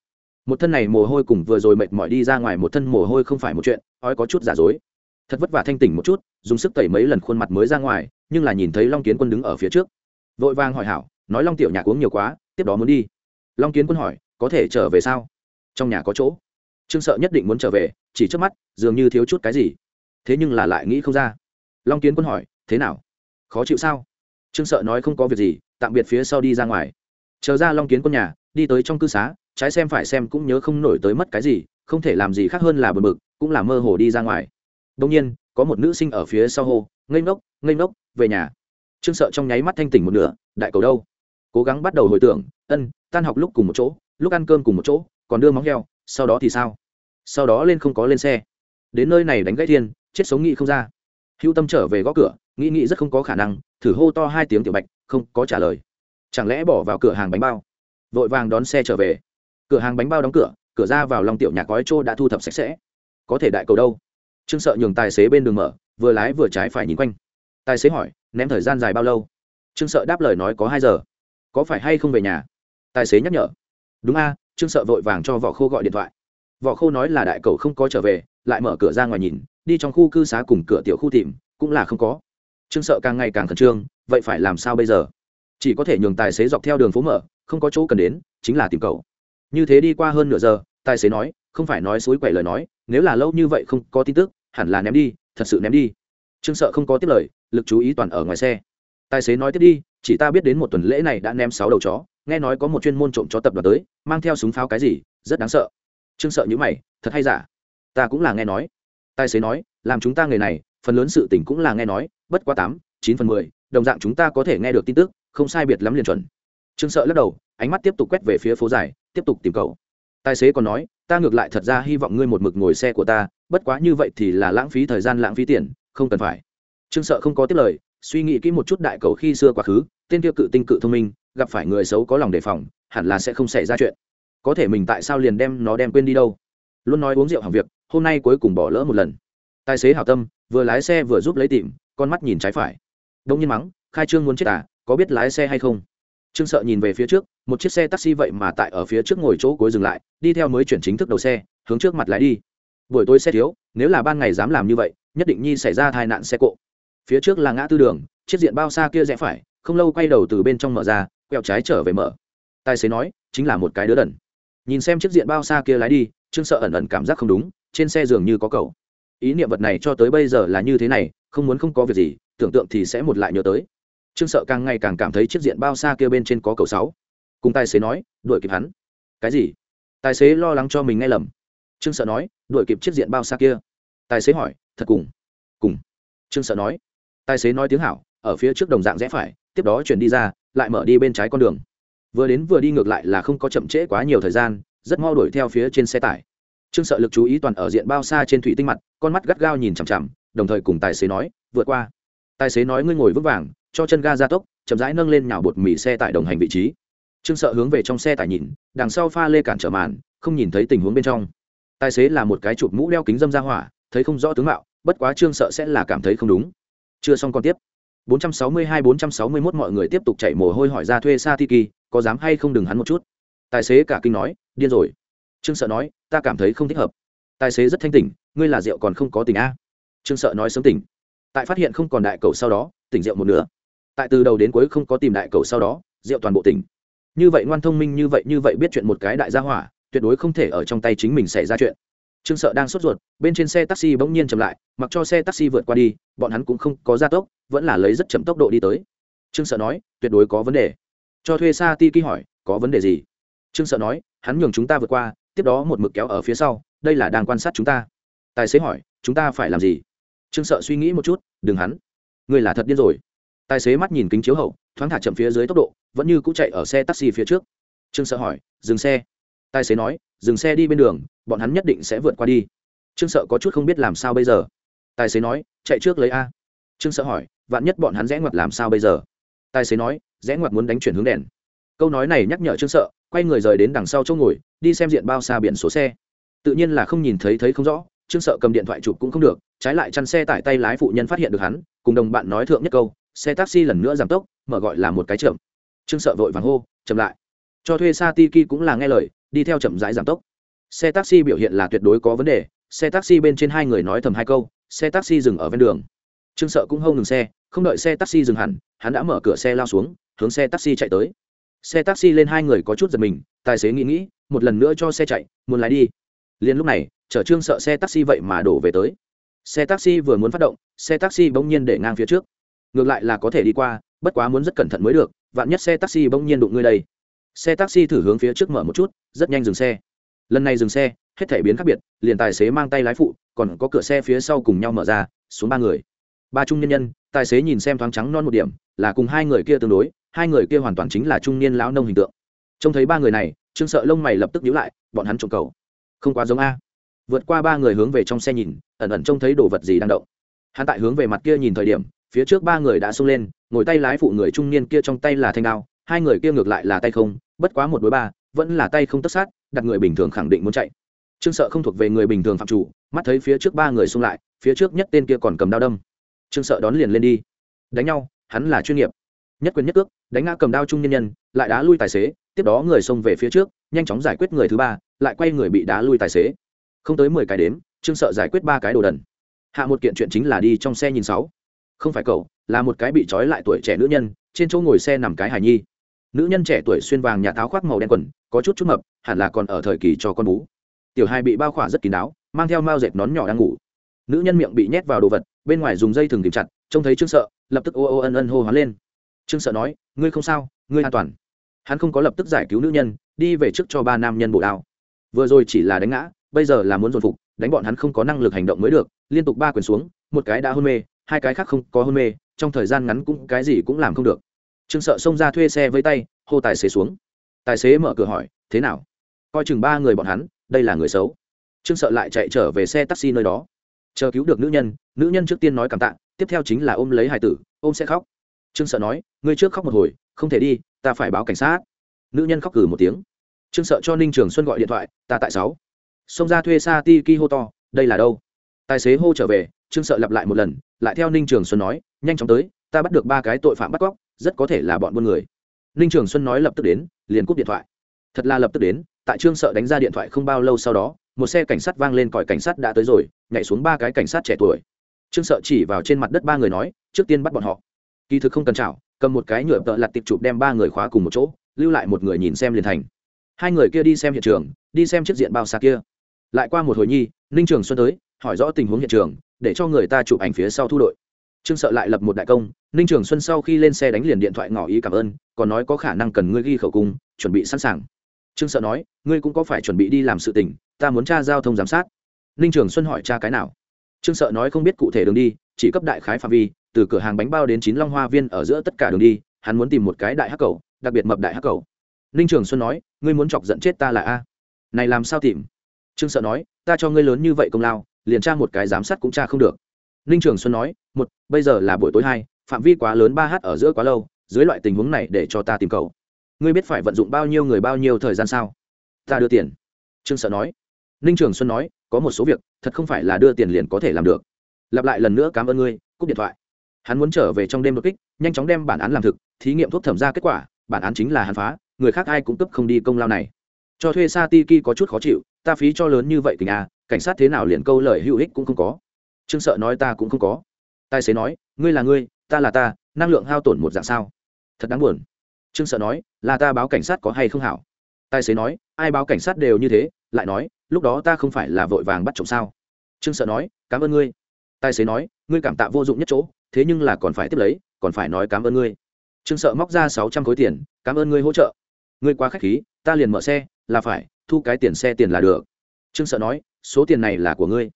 một thân này mồ hôi cùng vừa rồi mệt mỏi đi ra ngoài một thân mồ hôi không phải một chuyện, ói có chút giả dối. Thật vất vả thanh tỉnh một chút, dùng sức tẩy mấy lần khuôn mặt mới ra ngoài, nhưng là nhìn thấy long kiến quân đứng ở phía trước. Vội vàng hỏi hảo, nói long tiểu nhạc uống nhiều quá, tiếp đó muốn đi. Long kiến quân hỏi, có thể trở về sao? Trong nhà có chỗ. Trương sợ nhất định muốn trở về, chỉ trước mắt, dường như thiếu chút cái gì. Thế nhưng là lại nghĩ không ra. Long kiến quân hỏi, thế nào? Khó chịu sao? Trương sợ nói không có việc gì, tạm biệt phía sau đi ra ngoài. Chờ ra long kiến quân nhà đi tới trong cư xá trái xem phải xem cũng nhớ không nổi tới mất cái gì không thể làm gì khác hơn là bờ bực, cũng là mơ hồ đi ra ngoài. Đông nhiên có một nữ sinh ở phía sau hô ngây ngốc ngây ngốc về nhà. Trương sợ trong nháy mắt thanh tỉnh một nửa đại cầu đâu? Cố gắng bắt đầu hồi tưởng ân tan học lúc cùng một chỗ lúc ăn cơm cùng một chỗ còn đưa móng heo sau đó thì sao? Sau đó lên không có lên xe. Đến nơi này đánh gãy thiên chết sống nghị không ra. Hữu tâm trở về gõ cửa nghĩ nghĩ rất không có khả năng thử hô to hai tiếng tiểu bạch không có trả lời. Chẳng lẽ bỏ vào cửa hàng bánh bao? Vội vàng đón xe trở về. Cửa hàng bánh bao đóng cửa cửa ra vào lòng tiểu nhà gói trô đã thu thập sạch sẽ. Có thể đại cầu đâu? Trương sợ nhường tài xế bên đường mở, vừa lái vừa trái phải nhìn quanh. Tài xế hỏi, ném thời gian dài bao lâu? Trương sợ đáp lời nói có hai giờ. Có phải hay không về nhà? Tài xế nhắc nhở. Đúng a, trương sợ vội vàng cho vỏ khô gọi điện thoại. Vỏ khô nói là đại cầu không có trở về, lại mở cửa ra ngoài nhìn, đi trong khu cư xá cùng cửa tiểu khu tìm, cũng là không có. Trương sợ càng ngày càng khẩn trương, vậy phải làm sao bây giờ? Chỉ có thể nhường tài xế dọc theo đường phố mở không có chỗ cần đến, chính là tìm cậu. Như thế đi qua hơn nửa giờ, tài xế nói, không phải nói suối quậy lời nói, nếu là lâu như vậy không có tin tức, hẳn là ném đi, thật sự ném đi. Trương sợ không có tiếp lời, lực chú ý toàn ở ngoài xe. Tài xế nói tiếp đi, chỉ ta biết đến một tuần lễ này đã ném sáu đầu chó, nghe nói có một chuyên môn trộm chó tập đoàn tới, mang theo súng pháo cái gì, rất đáng sợ. Trương sợ như mày, thật hay giả? Ta cũng là nghe nói. Tài xế nói, làm chúng ta người này, phần lớn sự tình cũng là nghe nói, bất quá tám, chín phần mười, đồng dạng chúng ta có thể nghe được tin tức, không sai biệt lắm liền chuẩn trương sợ lắc đầu, ánh mắt tiếp tục quét về phía phố dài, tiếp tục tìm cậu. Tài xế còn nói, ta ngược lại thật ra hy vọng ngươi một mực ngồi xe của ta, bất quá như vậy thì là lãng phí thời gian, lãng phí tiền, không cần phải. Trương sợ không có tiếp lời, suy nghĩ kỹ một chút đại cầu khi xưa quá khứ, tên kia cự tinh cự thông minh, gặp phải người xấu có lòng đề phòng, hẳn là sẽ không xảy ra chuyện. Có thể mình tại sao liền đem nó đem quên đi đâu? Luôn nói uống rượu hàng việc, hôm nay cuối cùng bỏ lỡ một lần. Tài xế hảo tâm, vừa lái xe vừa giúp lấy tìm, con mắt nhìn trái phải. Đông nhiên mắng, khai trương muốn chết à có biết lái xe hay không? Trương sợ nhìn về phía trước, một chiếc xe taxi vậy mà tại ở phía trước ngồi chỗ cuối dừng lại, đi theo mới chuyển chính thức đầu xe, hướng trước mặt lái đi. Buổi tối xe thiếu, nếu là ban ngày dám làm như vậy, nhất định nhi xảy ra tai nạn xe cộ. Phía trước là ngã tư đường, chiếc diện bao xa kia rẽ phải, không lâu quay đầu từ bên trong mở ra, quẹo trái trở về mở. Tài xế nói, chính là một cái đứa đần. Nhìn xem chiếc diện bao xa kia lái đi, trương sợ ẩn ẩn cảm giác không đúng, trên xe dường như có cầu ý niệm vật này cho tới bây giờ là như thế này, không muốn không có việc gì, tưởng tượng thì sẽ một lại nhớ tới trương sợ càng ngày càng cảm thấy chiếc diện bao xa kia bên trên có cầu sáu. Cùng tài xế nói, đuổi kịp hắn. Cái gì? Tài xế lo lắng cho mình nghe lầm. Trương sợ nói, đuổi kịp chiếc diện bao xa kia. Tài xế hỏi, thật cùng cùng. Trương sợ nói, tài xế nói tiếng hảo, ở phía trước đồng dạng rẽ phải, tiếp đó chuyển đi ra, lại mở đi bên trái con đường. Vừa đến vừa đi ngược lại là không có chậm trễ quá nhiều thời gian, rất mau đuổi theo phía trên xe tải. Trương sợ lực chú ý toàn ở diện bao xa trên thủy tinh mặt, con mắt gắt gao nhìn chằm chằm, đồng thời cùng tài xế nói, vượt qua. Tài xế nói, ngươi ngồi vững vàng cho chân ga ra tốc, chậm rãi nâng lên nhào bột mì xe tải đồng hành vị trí. Trương sợ hướng về trong xe tải nhìn, đằng sau pha lê cản trở màn, không nhìn thấy tình huống bên trong. Tài xế là một cái chụp mũ đeo kính dâm ra hỏa, thấy không rõ tướng mạo, bất quá trương sợ sẽ là cảm thấy không đúng. Chưa xong còn tiếp. 462-461 mọi người tiếp tục chạy mồ hôi hỏi ra thuê sa tiki có dám hay không đừng hắn một chút. Tài xế cả kinh nói, điên rồi. Trương sợ nói, ta cảm thấy không thích hợp. Tài xế rất thanh tỉnh, ngươi là rượu còn không có tình a? Trương sợ nói sớm tỉnh. Tại phát hiện không còn đại cầu sau đó, tỉnh rượu một nửa tại từ đầu đến cuối không có tìm đại cầu sau đó rượu toàn bộ tỉnh. Như vậy ngoan thông minh như vậy như vậy biết chuyện một cái đại gia hỏa, tuyệt đối không thể ở trong tay chính mình xảy ra chuyện. Trương sợ đang sốt ruột, bên trên xe taxi bỗng nhiên chậm lại, mặc cho xe taxi vượt qua đi, bọn hắn cũng không có gia tốc, vẫn là lấy rất chậm tốc độ đi tới. Trương sợ nói, tuyệt đối có vấn đề. Cho thuê xa ti ký hỏi, có vấn đề gì? Trương sợ nói, hắn nhường chúng ta vượt qua, tiếp đó một mực kéo ở phía sau, đây là đang quan sát chúng ta. Tài xế hỏi, chúng ta phải làm gì? Trương sợ suy nghĩ một chút, đừng hắn. Người là thật điên rồi tài xế mắt nhìn kính chiếu hậu, thoáng thả chậm phía dưới tốc độ, vẫn như cũng chạy ở xe taxi phía trước. Trương sợ hỏi, dừng xe. Tài xế nói, dừng xe đi bên đường, bọn hắn nhất định sẽ vượt qua đi. Trương sợ có chút không biết làm sao bây giờ. Tài xế nói, chạy trước lấy a. Trương sợ hỏi, vạn nhất bọn hắn rẽ ngoặt làm sao bây giờ? Tài xế nói, rẽ ngoặt muốn đánh chuyển hướng đèn. Câu nói này nhắc nhở trương sợ, quay người rời đến đằng sau chỗ ngồi, đi xem diện bao xa biển số xe. Tự nhiên là không nhìn thấy thấy không rõ, trương sợ cầm điện thoại chụp cũng không được, trái lại chăn xe tải tay lái phụ nhân phát hiện được hắn, cùng đồng bạn nói thượng nhất câu xe taxi lần nữa giảm tốc, mở gọi là một cái chậm. Trương sợ vội vàng hô, chậm lại. Cho thuê sa tiki cũng là nghe lời, đi theo chậm rãi giảm tốc. Xe taxi biểu hiện là tuyệt đối có vấn đề, xe taxi bên trên hai người nói thầm hai câu, xe taxi dừng ở ven đường. Trương sợ cũng hông ngừng xe, không đợi xe taxi dừng hẳn, hắn đã mở cửa xe lao xuống, hướng xe taxi chạy tới. Xe taxi lên hai người có chút giật mình, tài xế nghĩ nghĩ, một lần nữa cho xe chạy, muốn lái đi. Liền lúc này, chở trương sợ xe taxi vậy mà đổ về tới. Xe taxi vừa muốn phát động, xe taxi bỗng nhiên để ngang phía trước ngược lại là có thể đi qua, bất quá muốn rất cẩn thận mới được, vạn nhất xe taxi bỗng nhiên đụng ngươi đây. Xe taxi thử hướng phía trước mở một chút, rất nhanh dừng xe. Lần này dừng xe, hết thể biến khác biệt, liền tài xế mang tay lái phụ, còn có cửa xe phía sau cùng nhau mở ra, xuống ba người. Ba trung nhân nhân, tài xế nhìn xem thoáng trắng non một điểm, là cùng hai người kia tương đối, hai người kia hoàn toàn chính là trung niên lão nông hình tượng. Trông thấy ba người này, trương sợ lông mày lập tức nhíu lại, bọn hắn trộm cầu. Không quá giống a. Vượt qua ba người hướng về trong xe nhìn, ẩn ẩn trông thấy đồ vật gì đang động. Hắn tại hướng về mặt kia nhìn thời điểm phía trước ba người đã xông lên, ngồi tay lái phụ người trung niên kia trong tay là thanh đao, hai người kia ngược lại là tay không, bất quá một đối ba, vẫn là tay không tất sát, đặt người bình thường khẳng định muốn chạy. Trương sợ không thuộc về người bình thường phạm chủ, mắt thấy phía trước ba người xông lại, phía trước nhất tên kia còn cầm đao đâm. Trương sợ đón liền lên đi. Đánh nhau, hắn là chuyên nghiệp. Nhất quyền nhất cước, đánh ngã cầm đao trung nhân nhân, lại đá lui tài xế, tiếp đó người xông về phía trước, nhanh chóng giải quyết người thứ ba, lại quay người bị đá lui tài xế. Không tới mười cái đếm, trương sợ giải quyết ba cái đồ đần. Hạ một kiện chuyện chính là đi trong xe nhìn sáu không phải cậu, là một cái bị trói lại tuổi trẻ nữ nhân, trên chỗ ngồi xe nằm cái hài nhi. Nữ nhân trẻ tuổi xuyên vàng nhà táo khoác màu đen quần, có chút chút mập, hẳn là còn ở thời kỳ cho con bú. Tiểu hai bị bao khỏa rất kín đáo, mang theo mao dệt nón nhỏ đang ngủ. Nữ nhân miệng bị nhét vào đồ vật, bên ngoài dùng dây thừng tìm chặt, trông thấy trương sợ, lập tức ô ô ân ân hô hoán lên. Trương sợ nói, ngươi không sao, ngươi an toàn. Hắn không có lập tức giải cứu nữ nhân, đi về trước cho ba nam nhân bộ đao. Vừa rồi chỉ là đánh ngã, bây giờ là muốn dồn phục, đánh bọn hắn không có năng lực hành động mới được, liên tục ba quyền xuống, một cái đã hôn mê hai cái khác không có hôn mê, trong thời gian ngắn cũng cái gì cũng làm không được. Trương sợ xông ra thuê xe với tay, hô tài xế xuống. Tài xế mở cửa hỏi, thế nào? Coi chừng ba người bọn hắn, đây là người xấu. Trương sợ lại chạy trở về xe taxi nơi đó. Chờ cứu được nữ nhân nữ nhân trước tiên nói cảm tạ, tiếp theo chính là ôm lấy hải tử, ôm sẽ khóc. Trương sợ nói, ngươi trước khóc một hồi, không thể đi, ta phải báo cảnh sát. Nữ nhân khóc cử một tiếng. Trương sợ cho ninh trường xuân gọi điện thoại, ta tại sáu. Xông ra thuê xa ti ki hô to, đây là đâu? Tài xế hô trở về, trương sợ lặp lại một lần lại theo ninh trường xuân nói, nhanh chóng tới, ta bắt được ba cái tội phạm bắt cóc, rất có thể là bọn buôn người. Ninh trường xuân nói lập tức đến, liền cúp điện thoại. Thật là lập tức đến, tại trương sợ đánh ra điện thoại không bao lâu sau đó, một xe cảnh sát vang lên còi cảnh sát đã tới rồi, nhảy xuống ba cái cảnh sát trẻ tuổi. Trương sợ chỉ vào trên mặt đất ba người nói, trước tiên bắt bọn họ. Kỳ thực không cần chảo, cầm một cái nhựa tợ lặt tiệp chụp đem ba người khóa cùng một chỗ, lưu lại một người nhìn xem liền thành. Hai người kia đi xem hiện trường, đi xem chiếc diện bao xa kia. Lại qua một hồi nhi, ninh trường xuân tới, hỏi rõ tình huống hiện trường để cho người ta chụp ảnh phía sau thu đội. Trương sợ lại lập một đại công, ninh trường xuân sau khi lên xe đánh liền điện thoại ngỏ ý cảm ơn, còn nói có khả năng cần ngươi ghi khẩu cung, chuẩn bị sẵn sàng. Trương sợ nói, ngươi cũng có phải chuẩn bị đi làm sự tình, ta muốn tra giao thông giám sát. Ninh trường xuân hỏi cha cái nào? Trương sợ nói không biết cụ thể đường đi, chỉ cấp đại khái phạm vi, từ cửa hàng bánh bao đến chín long hoa viên ở giữa tất cả đường đi, hắn muốn tìm một cái đại hắc cầu, đặc biệt mập đại hắc cầu. Ninh trường xuân nói, ngươi muốn chọc giận chết ta là a? Này làm sao tìm? Trương sợ nói, ta cho ngươi lớn như vậy công lao liền tra một cái giám sát cũng tra không được. Ninh trường xuân nói, một, bây giờ là buổi tối hai, phạm vi quá lớn ba h ở giữa quá lâu, dưới loại tình huống này để cho ta tìm cầu ngươi biết phải vận dụng bao nhiêu người bao nhiêu thời gian sao? Ta đưa tiền. Trương sợ nói. Ninh trường xuân nói, có một số việc, thật không phải là đưa tiền liền có thể làm được. Lặp lại lần nữa cảm ơn ngươi, cúp điện thoại. Hắn muốn trở về trong đêm đột kích, nhanh chóng đem bản án làm thực, thí nghiệm thuốc thẩm ra kết quả, bản án chính là hắn phá, người khác ai cũng cấp không đi công lao này. Cho thuê sa ti ki có chút khó chịu, ta phí cho lớn như vậy tình à cảnh sát thế nào liền câu lời hữu ích cũng không có. Trương sợ nói ta cũng không có. Tài xế nói, ngươi là ngươi, ta là ta, năng lượng hao tổn một dạng sao? Thật đáng buồn. Trương sợ nói, là ta báo cảnh sát có hay không hảo? Tài xế nói, ai báo cảnh sát đều như thế, lại nói, lúc đó ta không phải là vội vàng bắt trộm sao? Trương sợ nói, cảm ơn ngươi. Tài xế nói, ngươi cảm tạ vô dụng nhất chỗ, thế nhưng là còn phải tiếp lấy, còn phải nói cảm ơn ngươi. Trương sợ móc ra sáu trăm khối tiền, cảm ơn ngươi hỗ trợ. Ngươi quá k h á c h khí, ta liền mở xe, là phải, thu cái tiền xe tiền là được trương sợ nói, số tiền này là của ngươi.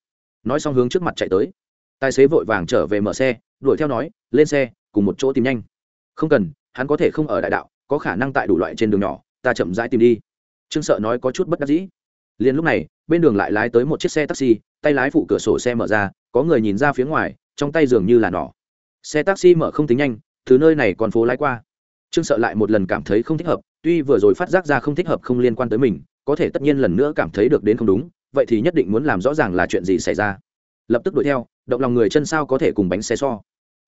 Nói xong hướng trước mặt chạy tới. Tài xế vội vàng trở về mở xe, đuổi theo nói, lên xe, cùng một chỗ tìm nhanh. Không cần, hắn có thể không ở đại đạo, có khả năng tại đủ loại trên đường nhỏ, ta chậm rãi tìm đi. Trương sợ nói có chút bất đắc dĩ. Liền lúc này, bên đường lại lái tới một chiếc xe taxi, tay lái phụ cửa sổ xe mở ra, có người nhìn ra phía ngoài, trong tay dường như là nỏ. Xe taxi mở không tính nhanh, từ nơi này còn phố lái qua. Trương sợ lại một lần cảm thấy không thích hợp, tuy vừa rồi phát giác ra không thích hợp không liên quan tới mình có thể tất nhiên lần nữa cảm thấy được đến không đúng, vậy thì nhất định muốn làm rõ ràng là chuyện gì xảy ra. Lập tức đuổi theo, động lòng người chân sao có thể cùng bánh xe so.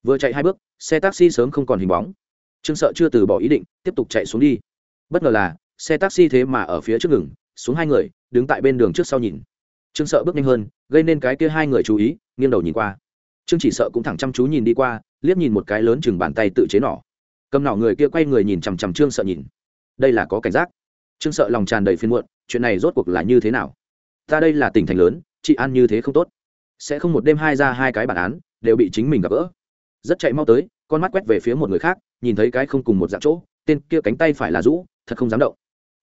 Vừa chạy hai bước, xe taxi sớm không còn hình bóng. Trương sợ chưa từ bỏ ý định, tiếp tục chạy xuống đi. Bất ngờ là, xe taxi thế mà ở phía trước ngừng, xuống hai người, đứng tại bên đường trước sau nhìn. Trương sợ bước nhanh hơn, gây nên cái kia hai người chú ý, nghiêng đầu nhìn qua. Trương chỉ sợ cũng thẳng chăm chú nhìn đi qua, liếc nhìn một cái lớn chừng bàn tay tự chế nỏ. Cầm nỏ người kia quay người nhìn chằm chằm trương sợ nhìn. Đây là có cảnh giác trương sợ lòng tràn đầy phiên muộn, chuyện này rốt cuộc là như thế nào? Ta đây là tỉnh thành lớn, chị an như thế không tốt. Sẽ không một đêm hai ra hai cái bản án, đều bị chính mình gặp gỡ. Rất chạy mau tới, con mắt quét về phía một người khác, nhìn thấy cái không cùng một dạng chỗ, tên kia cánh tay phải là rũ, thật không dám động.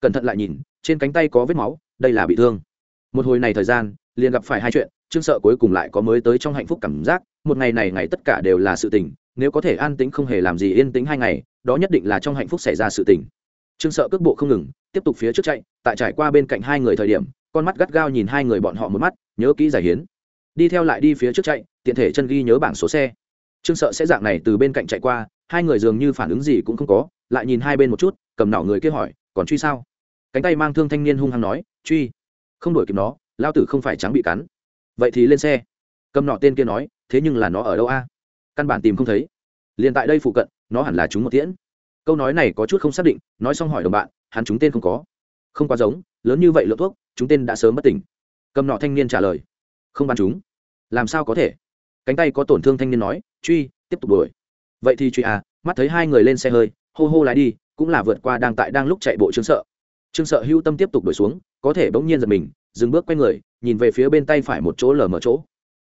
Cẩn thận lại nhìn, trên cánh tay có vết máu, đây là bị thương. Một hồi này thời gian, liền gặp phải hai chuyện, trương sợ cuối cùng lại có mới tới trong hạnh phúc cảm giác, một ngày này ngày tất cả đều là sự tình, nếu có thể an tĩnh không hề làm gì yên tĩnh hai ngày, đó nhất định là trong hạnh phúc xảy ra sự tình. Trương sợ cước bộ không ngừng tiếp tục phía trước chạy, tại trải qua bên cạnh hai người thời điểm, con mắt gắt gao nhìn hai người bọn họ một mắt, nhớ kỹ giải hiến. Đi theo lại đi phía trước chạy, tiện thể chân ghi nhớ bảng số xe. Trương sợ sẽ dạng này từ bên cạnh chạy qua, hai người dường như phản ứng gì cũng không có, lại nhìn hai bên một chút, cầm nỏ người kia hỏi, còn truy sao? Cánh tay mang thương thanh niên hung hăng nói, truy. Không đuổi kịp nó, lao tử không phải trắng bị cắn. Vậy thì lên xe. Cầm nọ tên kia nói, thế nhưng là nó ở đâu a? Căn bản tìm không thấy. Liền tại đây phụ cận, nó hẳn là chúng một tiễn. Câu nói này có chút không xác định, nói xong hỏi đồng bạn hắn chúng tên không có. Không quá giống, lớn như vậy lượng thuốc chúng tên đã sớm bất tỉnh. Cầm nọ thanh niên trả lời. Không bắn chúng làm sao có thể? Cánh tay có tổn thương thanh niên nói, truy, tiếp tục đuổi. Vậy thì truy à mắt thấy hai người lên xe hơi, hô hô lái đi, cũng là vượt qua đang tại đang lúc chạy bộ trương sợ. Trương sợ hưu tâm tiếp tục đuổi xuống, có thể bỗng nhiên giật mình, dừng bước quay người, nhìn về phía bên tay phải một chỗ lở mở chỗ.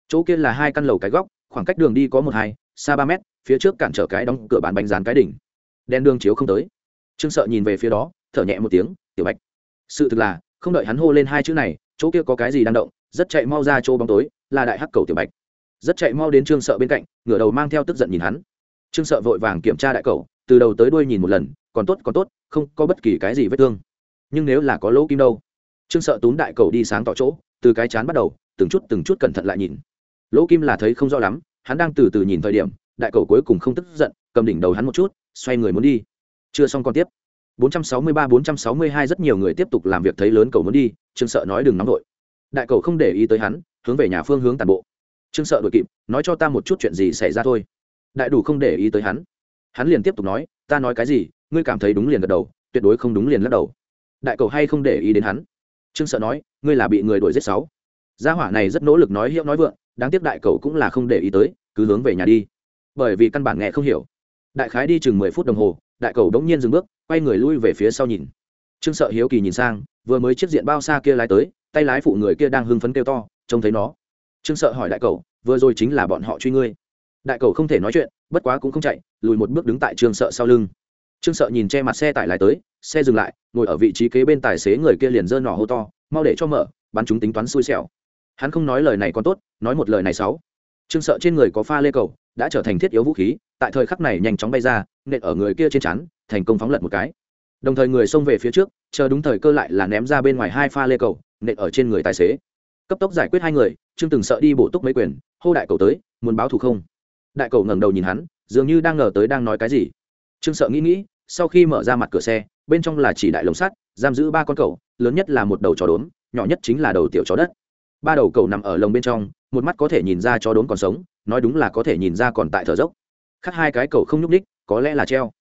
Chỗ kia là hai căn lầu cái góc, khoảng cách đường đi có một hai, xa ba mét, phía trước cản trở cái đóng cửa bán bánh rán cái đỉnh. Đen đường chiếu không tới. Trương sợ nhìn về phía đó thở nhẹ một tiếng, tiểu bạch. Sự thực là, không đợi hắn hô lên hai chữ này, chỗ kia có cái gì đang động, rất chạy mau ra chỗ bóng tối, là đại hắc cầu tiểu bạch. Rất chạy mau đến trương sợ bên cạnh, ngửa đầu mang theo tức giận nhìn hắn. Trương sợ vội vàng kiểm tra đại cầu, từ đầu tới đuôi nhìn một lần, còn tốt còn tốt, không có bất kỳ cái gì vết thương. Nhưng nếu là có lỗ kim đâu? Trương sợ túm đại cầu đi sáng tỏ chỗ, từ cái chán bắt đầu, từng chút từng chút cẩn thận lại nhìn. Lỗ kim là thấy không rõ lắm, hắn đang từ từ nhìn thời điểm, đại cầu cuối cùng không tức giận, cầm đỉnh đầu hắn một chút, xoay người muốn đi. Chưa xong còn tiếp. 463-462 rất nhiều người tiếp tục làm việc thấy lớn cầu muốn đi, trương sợ nói đừng nóng vội. Đại cầu không để ý tới hắn, hướng về nhà phương hướng tàn bộ. Trương sợ đuổi kịp, nói cho ta một chút chuyện gì xảy ra thôi. Đại đủ không để ý tới hắn. Hắn liền tiếp tục nói, ta nói cái gì, ngươi cảm thấy đúng liền gật đầu, tuyệt đối không đúng liền lắc đầu. Đại cầu hay không để ý đến hắn? Trương sợ nói, ngươi là bị người đuổi giết sáu. Gia hỏa này rất nỗ lực nói hiệu nói vượng, đáng tiếc đại cầu cũng là không để ý tới, cứ hướng về nhà đi. Bởi vì căn bản nghe không hiểu. Đại khái đi chừng mười phút đồng hồ, đại cầu đống nhiên dừng bước quay người lui về phía sau nhìn. Trương sợ hiếu kỳ nhìn sang, vừa mới chiếc diện bao xa kia lái tới, tay lái phụ người kia đang hưng phấn kêu to, trông thấy nó. Trương sợ hỏi đại cầu vừa rồi chính là bọn họ truy ngươi. Đại cầu không thể nói chuyện, bất quá cũng không chạy, lùi một bước đứng tại trương sợ sau lưng. Trương sợ nhìn che mặt xe tải lái tới, xe dừng lại, ngồi ở vị trí kế bên tài xế người kia liền dơ nỏ hô to, mau để cho mở, bắn chúng tính toán xui xẻo. Hắn không nói lời này còn tốt, nói một lời này sáu trương sợ trên người có pha lê cầu, đã trở thành thiết yếu vũ khí, tại thời khắc này nhanh chóng bay ra nện ở người kia trên chắn thành công phóng lật một cái. Đồng thời người xông về phía trước, chờ đúng thời cơ lại là ném ra bên ngoài hai pha lê cầu, nện ở trên người tài xế. Cấp tốc giải quyết hai người, trương từng sợ đi bổ túc mấy quyền, hô đại cầu tới, muốn báo thù không? Đại cầu ngẩng đầu nhìn hắn, dường như đang ngờ tới đang nói cái gì. Trương sợ nghĩ nghĩ, sau khi mở ra mặt cửa xe, bên trong là chỉ đại lồng sắt, giam giữ ba con cầu lớn nhất là một đầu chó đốm, nhỏ nhất chính là đầu tiểu chó đất. Ba đầu cầu nằm ở lồng bên trong, một mắt có thể nhìn ra chó đốm còn sống, nói đúng là có thể nhìn ra còn tại thở dốc. Khắc hai cái cầu không nhúc ních có lẽ là treo.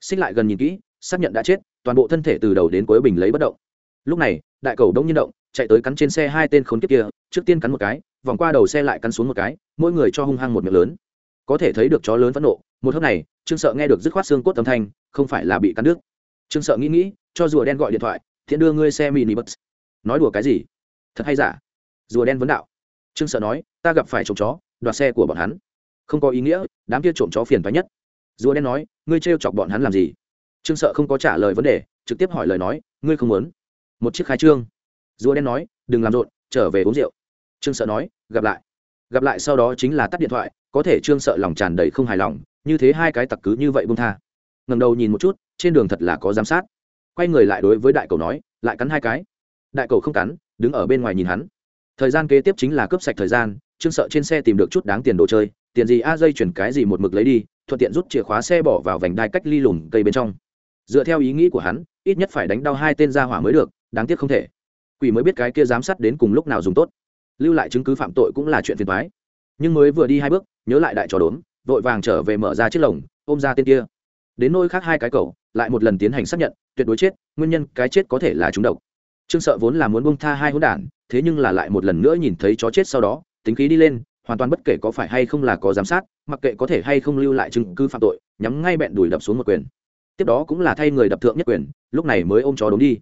Xích lại gần nhìn kỹ, xác nhận đã chết, toàn bộ thân thể từ đầu đến cuối bình lấy bất động. Lúc này, đại cầu đông nhiên động, chạy tới cắn trên xe hai tên khốn kiếp kia, trước tiên cắn một cái, vòng qua đầu xe lại cắn xuống một cái, mỗi người cho hung hăng một miệng lớn. Có thể thấy được chó lớn phẫn nộ, một hôm này, trương sợ nghe được dứt khoát xương cốt âm thanh, không phải là bị cắn đứt. Trương sợ nghĩ nghĩ, cho rùa đen gọi điện thoại, thiện đưa ngươi xe mini bus nói đùa cái gì? Thật hay giả? Rùa đen vấn đạo. Trương sợ nói, ta gặp phải trộm chó, đoạt xe của bọn hắn. Không có ý nghĩa, đám kia trộm chó phiền phái nhất rùa đen nói, ngươi trêu chọc bọn hắn làm gì? Trương sợ không có trả lời vấn đề, trực tiếp hỏi lời nói, ngươi không muốn? Một chiếc khai trương. Rùa đen nói, đừng làm rộn, trở về uống rượu. Trương sợ nói, gặp lại. Gặp lại sau đó chính là tắt điện thoại, có thể trương sợ lòng tràn đầy không hài lòng, như thế hai cái tặc cứ như vậy bông tha. Ngầm đầu nhìn một chút, trên đường thật là có giám sát. Quay người lại đối với đại cầu nói, lại cắn hai cái. Đại cầu không cắn, đứng ở bên ngoài nhìn hắn. Thời gian kế tiếp chính là cướp sạch thời gian, trương sợ trên xe tìm được chút đáng tiền đồ chơi, tiền gì a dây chuyển cái gì một mực lấy đi thuận tiện rút chìa khóa xe bỏ vào vành đai cách ly lùn cây bên trong. Dựa theo ý nghĩ của hắn, ít nhất phải đánh đau hai tên ra hỏa mới được, đáng tiếc không thể. Quỷ mới biết cái kia giám sát đến cùng lúc nào dùng tốt. Lưu lại chứng cứ phạm tội cũng là chuyện phiền thoái nhưng mới vừa đi hai bước, nhớ lại đại trò đốn, vội vàng trở về mở ra chiếc lồng, ôm ra tên kia. Đến nôi khác hai cái cầu lại một lần tiến hành xác nhận, tuyệt đối chết, nguyên nhân cái chết có thể là trúng độc. Trương sợ vốn là muốn bông tha hai hỗn đản, thế nhưng là lại một lần nữa nhìn thấy chó chết sau đó, tính khí đi lên, hoàn toàn bất kể có phải hay không là có giám sát mặc kệ có thể hay không lưu lại chứng cứ phạm tội, nhắm ngay bẹn đùi đập xuống một quyền. Tiếp đó cũng là thay người đập thượng nhất quyền, lúc này mới ôm chó đống đi.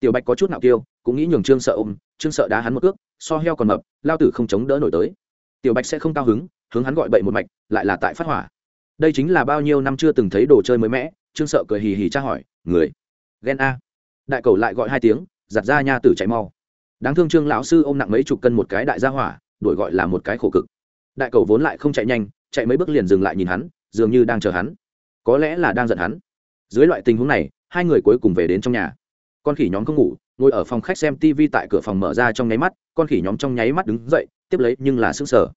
Tiểu bạch có chút nào kiêu, cũng nghĩ nhường trương sợ ôm, trương sợ đá hắn một cước, so heo còn mập, lao tử không chống đỡ nổi tới. Tiểu bạch sẽ không cao hứng, hướng hắn gọi bậy một mạch, lại là tại phát hỏa. Đây chính là bao nhiêu năm chưa từng thấy đồ chơi mới mẻ, trương sợ cười hì hì tra hỏi, người, ghen a. Đại cầu lại gọi hai tiếng, giặt ra nha tử chạy mau. Đáng thương trương lão sư ôm nặng mấy chục cân một cái đại gia hỏa, đổi gọi là một cái khổ cực. Đại cầu vốn lại không chạy nhanh chạy mấy bước liền dừng lại nhìn hắn, dường như đang chờ hắn. Có lẽ là đang giận hắn. Dưới loại tình huống này, hai người cuối cùng về đến trong nhà. Con khỉ nhóm không ngủ, ngồi ở phòng khách xem tv tại cửa phòng mở ra trong nháy mắt, con khỉ nhóm trong nháy mắt đứng dậy, tiếp lấy nhưng là s ư n g sở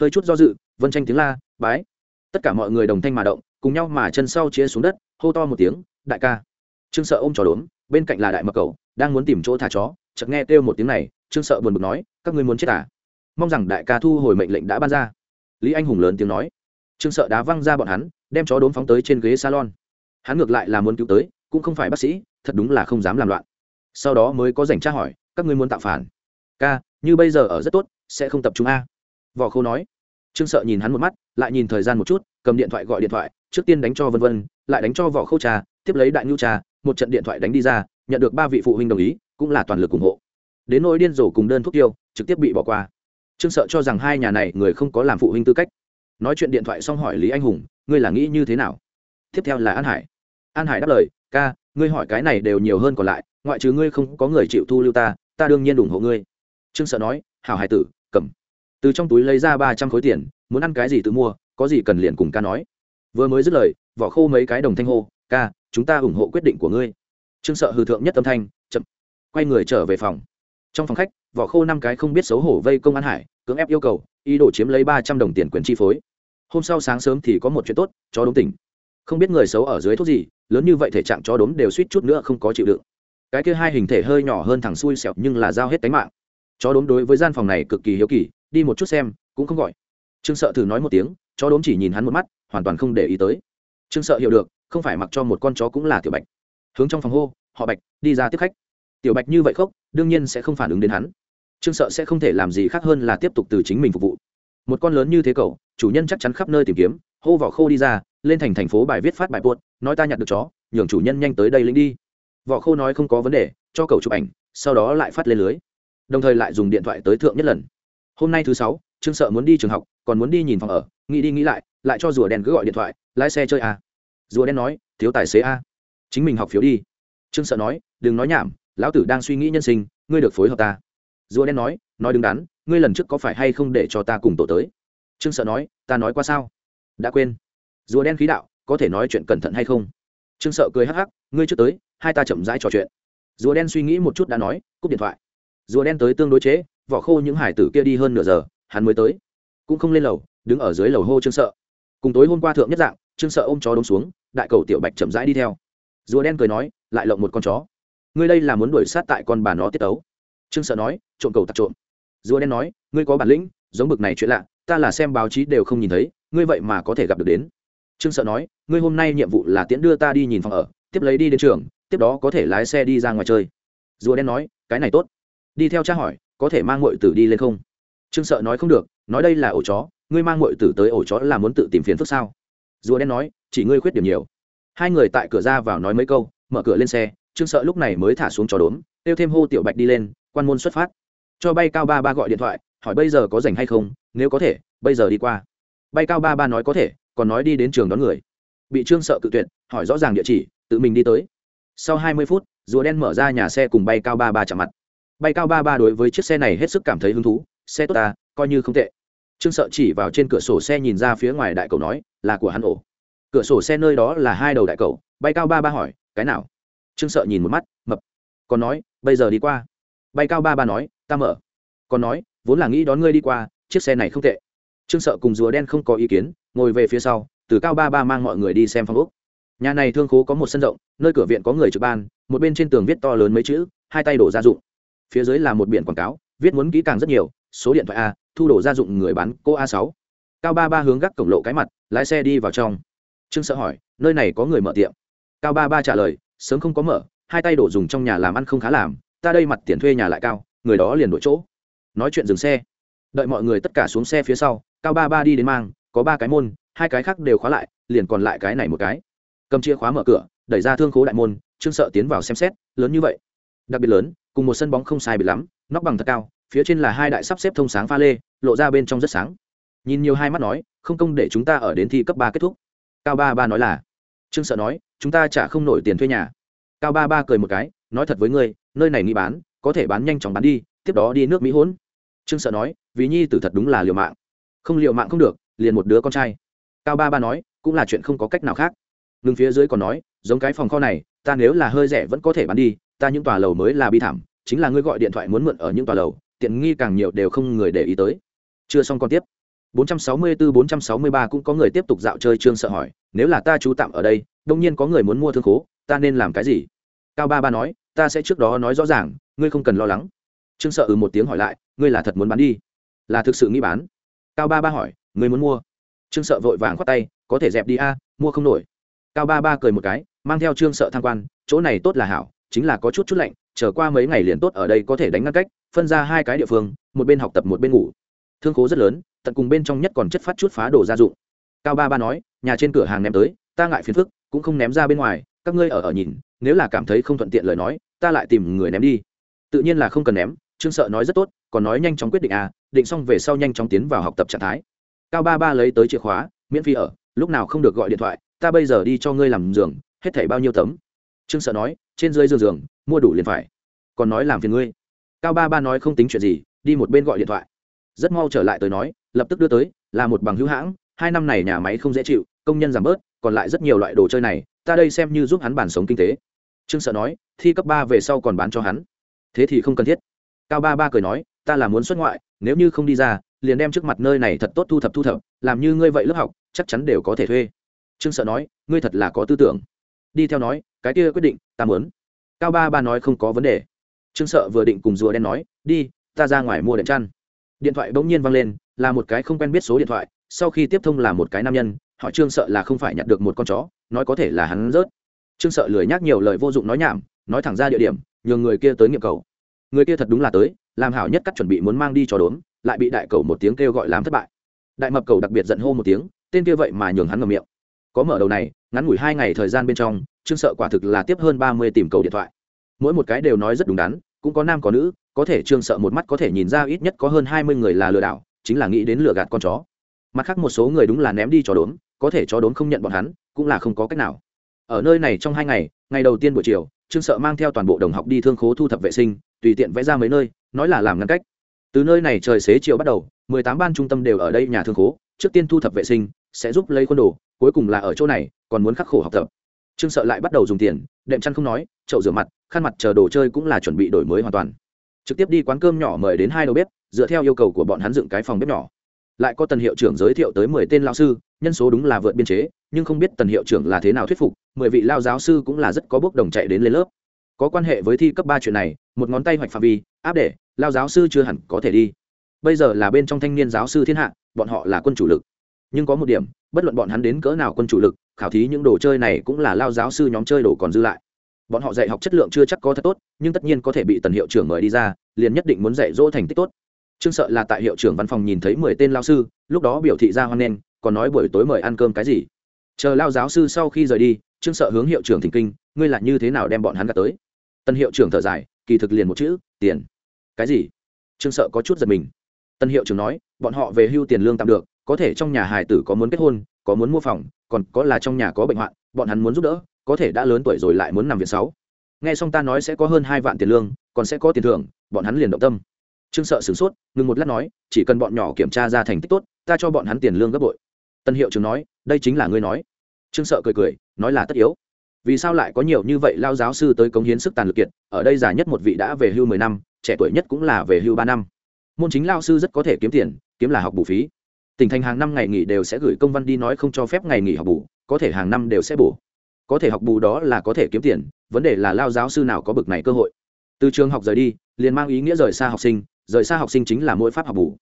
hơi chút do dự, vân tranh tiếng la, bái. Tất cả mọi người đồng thanh mà động, cùng nhau mà chân sau chia xuống đất, hô to một tiếng, đại ca. Trương sợ ôm trò đốm bên cạnh là đại mập cầu, đang muốn tìm chỗ thả chó, chợt nghe kêu một tiếng này, trương sợ buồn bực nói, các ngươi muốn chết à? Mong rằng đại ca thu hồi mệnh lệnh đã ban ra lý anh hùng lớn tiếng nói. Trương sợ đá văng ra bọn hắn, đem chó đốn phóng tới trên ghế salon. Hắn ngược lại là muốn cứu tới, cũng không phải bác sĩ, thật đúng là không dám làm loạn. Sau đó mới có dành tra hỏi, các ngươi muốn tạo phản? Ca, như bây giờ ở rất tốt, sẽ không tập trung a. Võ khô nói. Trương sợ nhìn hắn một mắt, lại nhìn thời gian một chút, cầm điện thoại gọi điện thoại, trước tiên đánh cho vân vân, lại đánh cho võ khâu trà, tiếp lấy đại nhu trà, một trận điện thoại đánh đi ra, nhận được ba vị phụ huynh đồng ý, cũng là toàn lực ủng hộ. Đến nỗi điên rồ cùng đơn thuốc tiêu, trực tiếp bị bỏ qua trương sợ cho rằng hai nhà này người không có làm phụ huynh tư cách. Nói chuyện điện thoại xong hỏi lý anh hùng, ngươi là nghĩ như thế nào? Tiếp theo là an hải. An hải đáp lời, ca, ngươi hỏi cái này đều nhiều hơn còn lại, ngoại trừ ngươi không có người chịu thu lưu ta ta đương nhiên ủng hộ ngươi. Trương sợ nói, hảo hải tử, cầm. Từ trong túi lấy ra ba trăm khối tiền, muốn ăn cái gì tự mua, có gì cần liền cùng ca nói. Vừa mới dứt lời, vỏ khô mấy cái đồng thanh hô, ca, chúng ta ủng hộ quyết định của ngươi. Trương sợ hư thượng nhất âm thanh, chậm, quay người trở về phòng trong phòng khách, vỏ khô năm cái không biết xấu hổ vây công an hải, cưỡng ép yêu cầu, ý đồ chiếm lấy ba trăm đồng tiền quyền chi phối. Hôm sau sáng sớm thì có một chuyện tốt, chó đốm tỉnh. Không biết người xấu ở dưới thuốc gì, lớn như vậy thể trạng chó đốm đều suýt chút nữa không có chịu đựng. Cái kia hai hình thể hơi nhỏ hơn thằng xui xẹo nhưng là giao hết tánh mạng. Chó đốm đối với gian phòng này cực kỳ hiếu kỳ, đi một chút xem, cũng không gọi. Trương sợ thử nói một tiếng, chó đốm chỉ nhìn hắn một mắt, hoàn toàn không để ý tới. Trương sợ hiểu được, không phải mặc cho một con chó cũng là tiểu bạch. Hướng trong phòng hô, họ bạch, đi ra tiếp khách tiểu bạch như vậy khóc đương nhiên sẽ không phản ứng đến hắn. Trương sợ sẽ không thể làm gì khác hơn là tiếp tục từ chính mình phục vụ. Một con lớn như thế cậu, chủ nhân chắc chắn khắp nơi tìm kiếm, hô vỏ khô đi ra, lên thành thành phố bài viết phát bài buốt nói ta nhặt được chó, nhường chủ nhân nhanh tới đây lính đi. Vỏ khô nói không có vấn đề, cho cậu chụp ảnh, sau đó lại phát lên lưới. Đồng thời lại dùng điện thoại tới thượng nhất lần. Hôm nay thứ sáu, trương sợ muốn đi trường học, còn muốn đi nhìn phòng ở, nghĩ đi nghĩ lại lại cho rùa đen cứ gọi điện thoại, lái xe chơi a. Rùa đen nói, thiếu tài xế a. Chính mình học phiếu đi. Trương sợ nói, đừng nói nhảm lão tử đang suy nghĩ nhân sinh, ngươi được phối hợp ta. Rùa đen nói nói đứng đắn, ngươi lần trước có phải hay không để cho ta cùng tổ tới? Trương sợ nói, ta nói qua sao? Đã quên. Rùa đen khí đạo, có thể nói chuyện cẩn thận hay không? Trương sợ cười hắc hắc, ngươi trước tới, hai ta chậm rãi trò chuyện. Rùa đen suy nghĩ một chút đã nói, cúp điện thoại. Rùa đen tới tương đối chế, vỏ khô những hải tử kia đi hơn nửa giờ, hắn mới tới. Cũng không lên lầu, đứng ở dưới lầu hô trương sợ. Cùng tối hôm qua thượng nhất dạng, trương sợ ôm chó đống xuống, đại cầu tiểu bạch chậm rãi đi theo. Rùa đen cười nói, lại lộng một con chó ngươi đây là muốn đuổi sát tại con bà nó tiết tấu. Trương sợ nói, trộm cầu tặc trộm. Rùa đen nói, ngươi có bản lĩnh, giống bực này chuyện lạ, ta là xem báo chí đều không nhìn thấy, ngươi vậy mà có thể gặp được đến. Trương sợ nói, ngươi hôm nay nhiệm vụ là tiễn đưa ta đi nhìn phòng ở, tiếp lấy đi đến trường, tiếp đó có thể lái xe đi ra ngoài chơi. Rùa đen nói, cái này tốt. Đi theo cha hỏi, có thể mang ngội tử đi lên không? Trương sợ nói không được, nói đây là ổ chó, ngươi mang ngội tử tới ổ chó là muốn tự tìm phiền phức sao? Rùa đen nói, chỉ ngươi khuyết điểm nhiều. Hai người tại cửa ra vào nói mấy câu, mở cửa lên xe trương sợ lúc này mới thả xuống trò đốm, kêu thêm hô tiểu bạch đi lên, quan môn xuất phát. Cho bay cao ba ba gọi điện thoại, hỏi bây giờ có rảnh hay không, nếu có thể, bây giờ đi qua. Bay cao ba ba nói có thể, còn nói đi đến trường đón người. Bị trương sợ cự tuyệt, hỏi rõ ràng địa chỉ, tự mình đi tới. Sau hai mươi phút, rùa đen mở ra nhà xe cùng bay cao ba ba chạm mặt. Bay cao ba ba đối với chiếc xe này hết sức cảm thấy hứng thú, xe tốt ta coi như không tệ. Trương sợ chỉ vào trên cửa sổ xe nhìn ra phía ngoài đại cầu nói, là của hắn ổ. Cửa sổ xe nơi đó là hai đầu đại cầu, bay cao ba ba hỏi, cái nào? Trương sợ nhìn một mắt, mập. Còn nói, bây giờ đi qua. Bay cao ba ba nói, ta mở. Còn nói, vốn là nghĩ đón ngươi đi qua, chiếc xe này không tệ. Trương sợ cùng rùa đen không có ý kiến, ngồi về phía sau, từ cao ba ba mang mọi người đi xem phòng úc nhà này thương khố có một sân rộng, nơi cửa viện có người trực ban, một bên trên tường viết to lớn mấy chữ, hai tay đổ gia dụng. Phía dưới là một biển quảng cáo, viết muốn kỹ càng rất nhiều, số điện thoại a, thu đổ gia dụng người bán cô a sáu. Cao ba ba hướng gác cổng lộ cái mặt, lái xe đi vào trong. Trương sợ hỏi, nơi này có người mở tiệm? Cao ba ba trả lời sớm không có mở, hai tay đổ dùng trong nhà làm ăn không khá làm, ta đây mặt tiền thuê nhà lại cao, người đó liền đổi chỗ. Nói chuyện dừng xe. Đợi mọi người tất cả xuống xe phía sau, cao ba ba đi đến mang, có ba cái môn, hai cái khác đều khóa lại, liền còn lại cái này một cái. Cầm chìa khóa mở cửa, đẩy ra thương khố đại môn, trương sợ tiến vào xem xét, lớn như vậy. Đặc biệt lớn, cùng một sân bóng không sai bị lắm, nóc bằng thật cao, phía trên là hai đại sắp xếp thông sáng pha lê, lộ ra bên trong rất sáng. Nhìn nhiều hai mắt nói, không công để chúng ta ở đến thi cấp ba kết thúc. Cao ba ba nói là trương sợ nói, chúng ta trả không nổi tiền thuê nhà. Cao ba ba cười một cái, nói thật với ngươi, nơi này nghĩ bán, có thể bán nhanh chóng bán đi, tiếp đó đi nước mỹ hỗn. Trương sợ nói, vì nhi tử thật đúng là liều mạng. Không liều mạng không được, liền một đứa con trai. Cao ba ba nói, cũng là chuyện không có cách nào khác. Ngưng phía dưới còn nói, giống cái phòng kho này, ta nếu là hơi rẻ vẫn có thể bán đi, ta những tòa lầu mới là bi thảm, chính là ngươi gọi điện thoại muốn mượn ở những tòa lầu, tiện nghi càng nhiều đều không người để ý tới. Chưa xong còn tiếp. 464-463 cũng có người tiếp tục dạo chơi trương sợ hỏi nếu là ta trú tạm ở đây, đông nhiên có người muốn mua thương khố, ta nên làm cái gì? Cao ba ba nói, ta sẽ trước đó nói rõ ràng, ngươi không cần lo lắng. Trương sợ ừ một tiếng hỏi lại, ngươi là thật muốn bán đi? Là thực sự nghĩ bán? Cao ba ba hỏi, ngươi muốn mua? Trương sợ vội vàng khoát tay, có thể dẹp đi a, mua không nổi. Cao ba ba cười một cái, mang theo trương sợ tham quan, chỗ này tốt là hảo, chính là có chút chút lạnh trở qua mấy ngày liền tốt ở đây có thể đánh ngăn cách, phân ra hai cái địa phương, một bên học tập một bên ngủ. Thương khố rất lớn, tận cùng bên trong nhất còn chất phát chút phá đồ gia dụng cao ba ba nói, nhà trên cửa hàng ném tới, ta ngại phiền phức, cũng không ném ra bên ngoài, các ngươi ở ở nhìn, nếu là cảm thấy không thuận tiện lời nói, ta lại tìm người ném đi. Tự nhiên là không cần ném, trương sợ nói rất tốt, còn nói nhanh chóng quyết định à định xong về sau nhanh chóng tiến vào học tập trạng thái. Cao ba ba lấy tới chìa khóa, miễn phí ở, lúc nào không được gọi điện thoại, ta bây giờ đi cho ngươi làm giường, hết thảy bao nhiêu tấm? Trương sợ nói, trên dưới giường giường, mua đủ liền phải. Còn nói làm phiền ngươi. Cao ba ba nói không tính chuyện gì, đi một bên gọi điện thoại. Rất mau trở lại tới nói, lập tức đưa tới, là một bằng hữu hãng hai năm này nhà máy không dễ chịu, công nhân giảm bớt, còn lại rất nhiều loại đồ chơi này, ta đây xem như giúp hắn bản sống kinh tế. Trương sợ nói, thi cấp ba về sau còn bán cho hắn. Thế thì không cần thiết. Cao ba ba cười nói, ta là muốn xuất ngoại, nếu như không đi ra, liền đem trước mặt nơi này thật tốt thu thập thu thập, làm như ngươi vậy lớp học, chắc chắn đều có thể thuê. Trương sợ nói, ngươi thật là có tư tưởng. Đi theo nói, cái kia quyết định, ta muốn. Cao ba ba nói không có vấn đề. Trương sợ vừa định cùng rùa đen nói, đi, ta ra ngoài mua đệm chăn. Điện thoại bỗng nhiên vang lên, là một cái không quen biết số điện thoại sau khi tiếp thông là một cái nam nhân, họ trương sợ là không phải nhặt được một con chó, nói có thể là hắn rớt. Trương sợ lười nhắc nhiều lời vô dụng nói nhảm, nói thẳng ra địa điểm, nhường người kia tới nghiệm cầu. Người kia thật đúng là tới, làm hảo nhất cắt chuẩn bị muốn mang đi cho đốn lại bị đại cầu một tiếng kêu gọi làm thất bại. Đại mập cầu đặc biệt giận hô một tiếng, tên kia vậy mà nhường hắn ngầm miệng. Có mở đầu này, ngắn ngủi hai ngày thời gian bên trong, trương sợ quả thực là tiếp hơn ba mươi tìm cầu điện thoại. Mỗi một cái đều nói rất đúng đắn, cũng có nam có nữ, có thể trương sợ một mắt có thể nhìn ra ít nhất có hơn hai mươi người là lừa đảo, chính là nghĩ đến lừa gạt con chó mặt khác một số người đúng là ném đi chó đốn có thể chó đốn không nhận bọn hắn, cũng là không có cách nào. Ở nơi này trong hai ngày ngày đầu tiên buổi chiều, trương sợ mang theo toàn bộ đồng học đi thương khố thu thập vệ sinh, tùy tiện vẽ ra mấy nơi, nói là làm ngăn cách. Từ nơi này trời xế chiều bắt đầu, mười tám ban trung tâm đều ở đây nhà thương khố, trước tiên thu thập vệ sinh, sẽ giúp lấy quân đồ, cuối cùng là ở chỗ này, còn muốn khắc khổ học tập. Trương sợ lại bắt đầu dùng tiền, đệm chăn không nói, chậu rửa mặt, khăn mặt chờ đồ chơi cũng là chuẩn bị đổi mới hoàn toàn. Trực tiếp đi quán cơm nhỏ mời đến hai đầu bếp, dựa theo yêu cầu của bọn hắn dựng cái phòng bếp nhỏ lại có tần hiệu trưởng giới thiệu tới mười tên lao sư, nhân số đúng là vượt biên chế, nhưng không biết tần hiệu trưởng là thế nào thuyết phục, mười vị lao giáo sư cũng là rất có bước đồng chạy đến lên lớp. Có quan hệ với thi cấp ba chuyện này, một ngón tay hoạch phạm vi, áp để lao giáo sư chưa hẳn có thể đi. Bây giờ là bên trong thanh niên giáo sư thiên hạ, bọn họ là quân chủ lực. Nhưng có một điểm, bất luận bọn hắn đến cỡ nào quân chủ lực, khảo thí những đồ chơi này cũng là lao giáo sư nhóm chơi đồ còn dư lại. Bọn họ dạy học chất lượng chưa chắc có thật tốt, nhưng tất nhiên có thể bị tần hiệu trưởng mời đi ra, liền nhất định muốn dạy dỗ thành tích tốt trương sợ là tại hiệu trưởng văn phòng nhìn thấy mười tên lao sư, lúc đó biểu thị ra hoan nghênh, còn nói buổi tối mời ăn cơm cái gì. Chờ lao giáo sư sau khi rời đi, trương sợ hướng hiệu trưởng thỉnh kinh, ngươi là như thế nào đem bọn hắn gạt tới? Tân hiệu trưởng thở dài, kỳ thực liền một chữ, tiền. Cái gì? Trương sợ có chút giật mình. Tân hiệu trưởng nói, bọn họ về hưu tiền lương tạm được, có thể trong nhà hài tử có muốn kết hôn, có muốn mua phòng, còn có là trong nhà có bệnh hoạn, bọn hắn muốn giúp đỡ, có thể đã lớn tuổi rồi lại muốn nằm viện sáu. Nghe xong ta nói sẽ có hơn hai vạn tiền lương, còn sẽ có tiền thưởng, bọn hắn liền động tâm trương sợ sửng sốt, ngừng một lát nói, chỉ cần bọn nhỏ kiểm tra ra thành tích tốt, ta cho bọn hắn tiền lương gấp bội. Tân hiệu trưởng nói, đây chính là ngươi nói. Trương sợ cười cười, nói là tất yếu. Vì sao lại có nhiều như vậy lao giáo sư tới cống hiến sức tàn lực kiệt ở đây già nhất một vị đã về hưu mười năm, trẻ tuổi nhất cũng là về hưu ba năm. Môn chính lao sư rất có thể kiếm tiền, kiếm là học bù phí. Tỉnh thành hàng năm ngày nghỉ đều sẽ gửi công văn đi nói không cho phép ngày nghỉ học bù, có thể hàng năm đều sẽ bổ. Có thể học bù đó là có thể kiếm tiền, vấn đề là lao giáo sư nào có bực này cơ hội. Từ trường học rời đi, liền mang ý nghĩa rời xa học sinh rời xa học sinh chính là mỗi pháp học bù.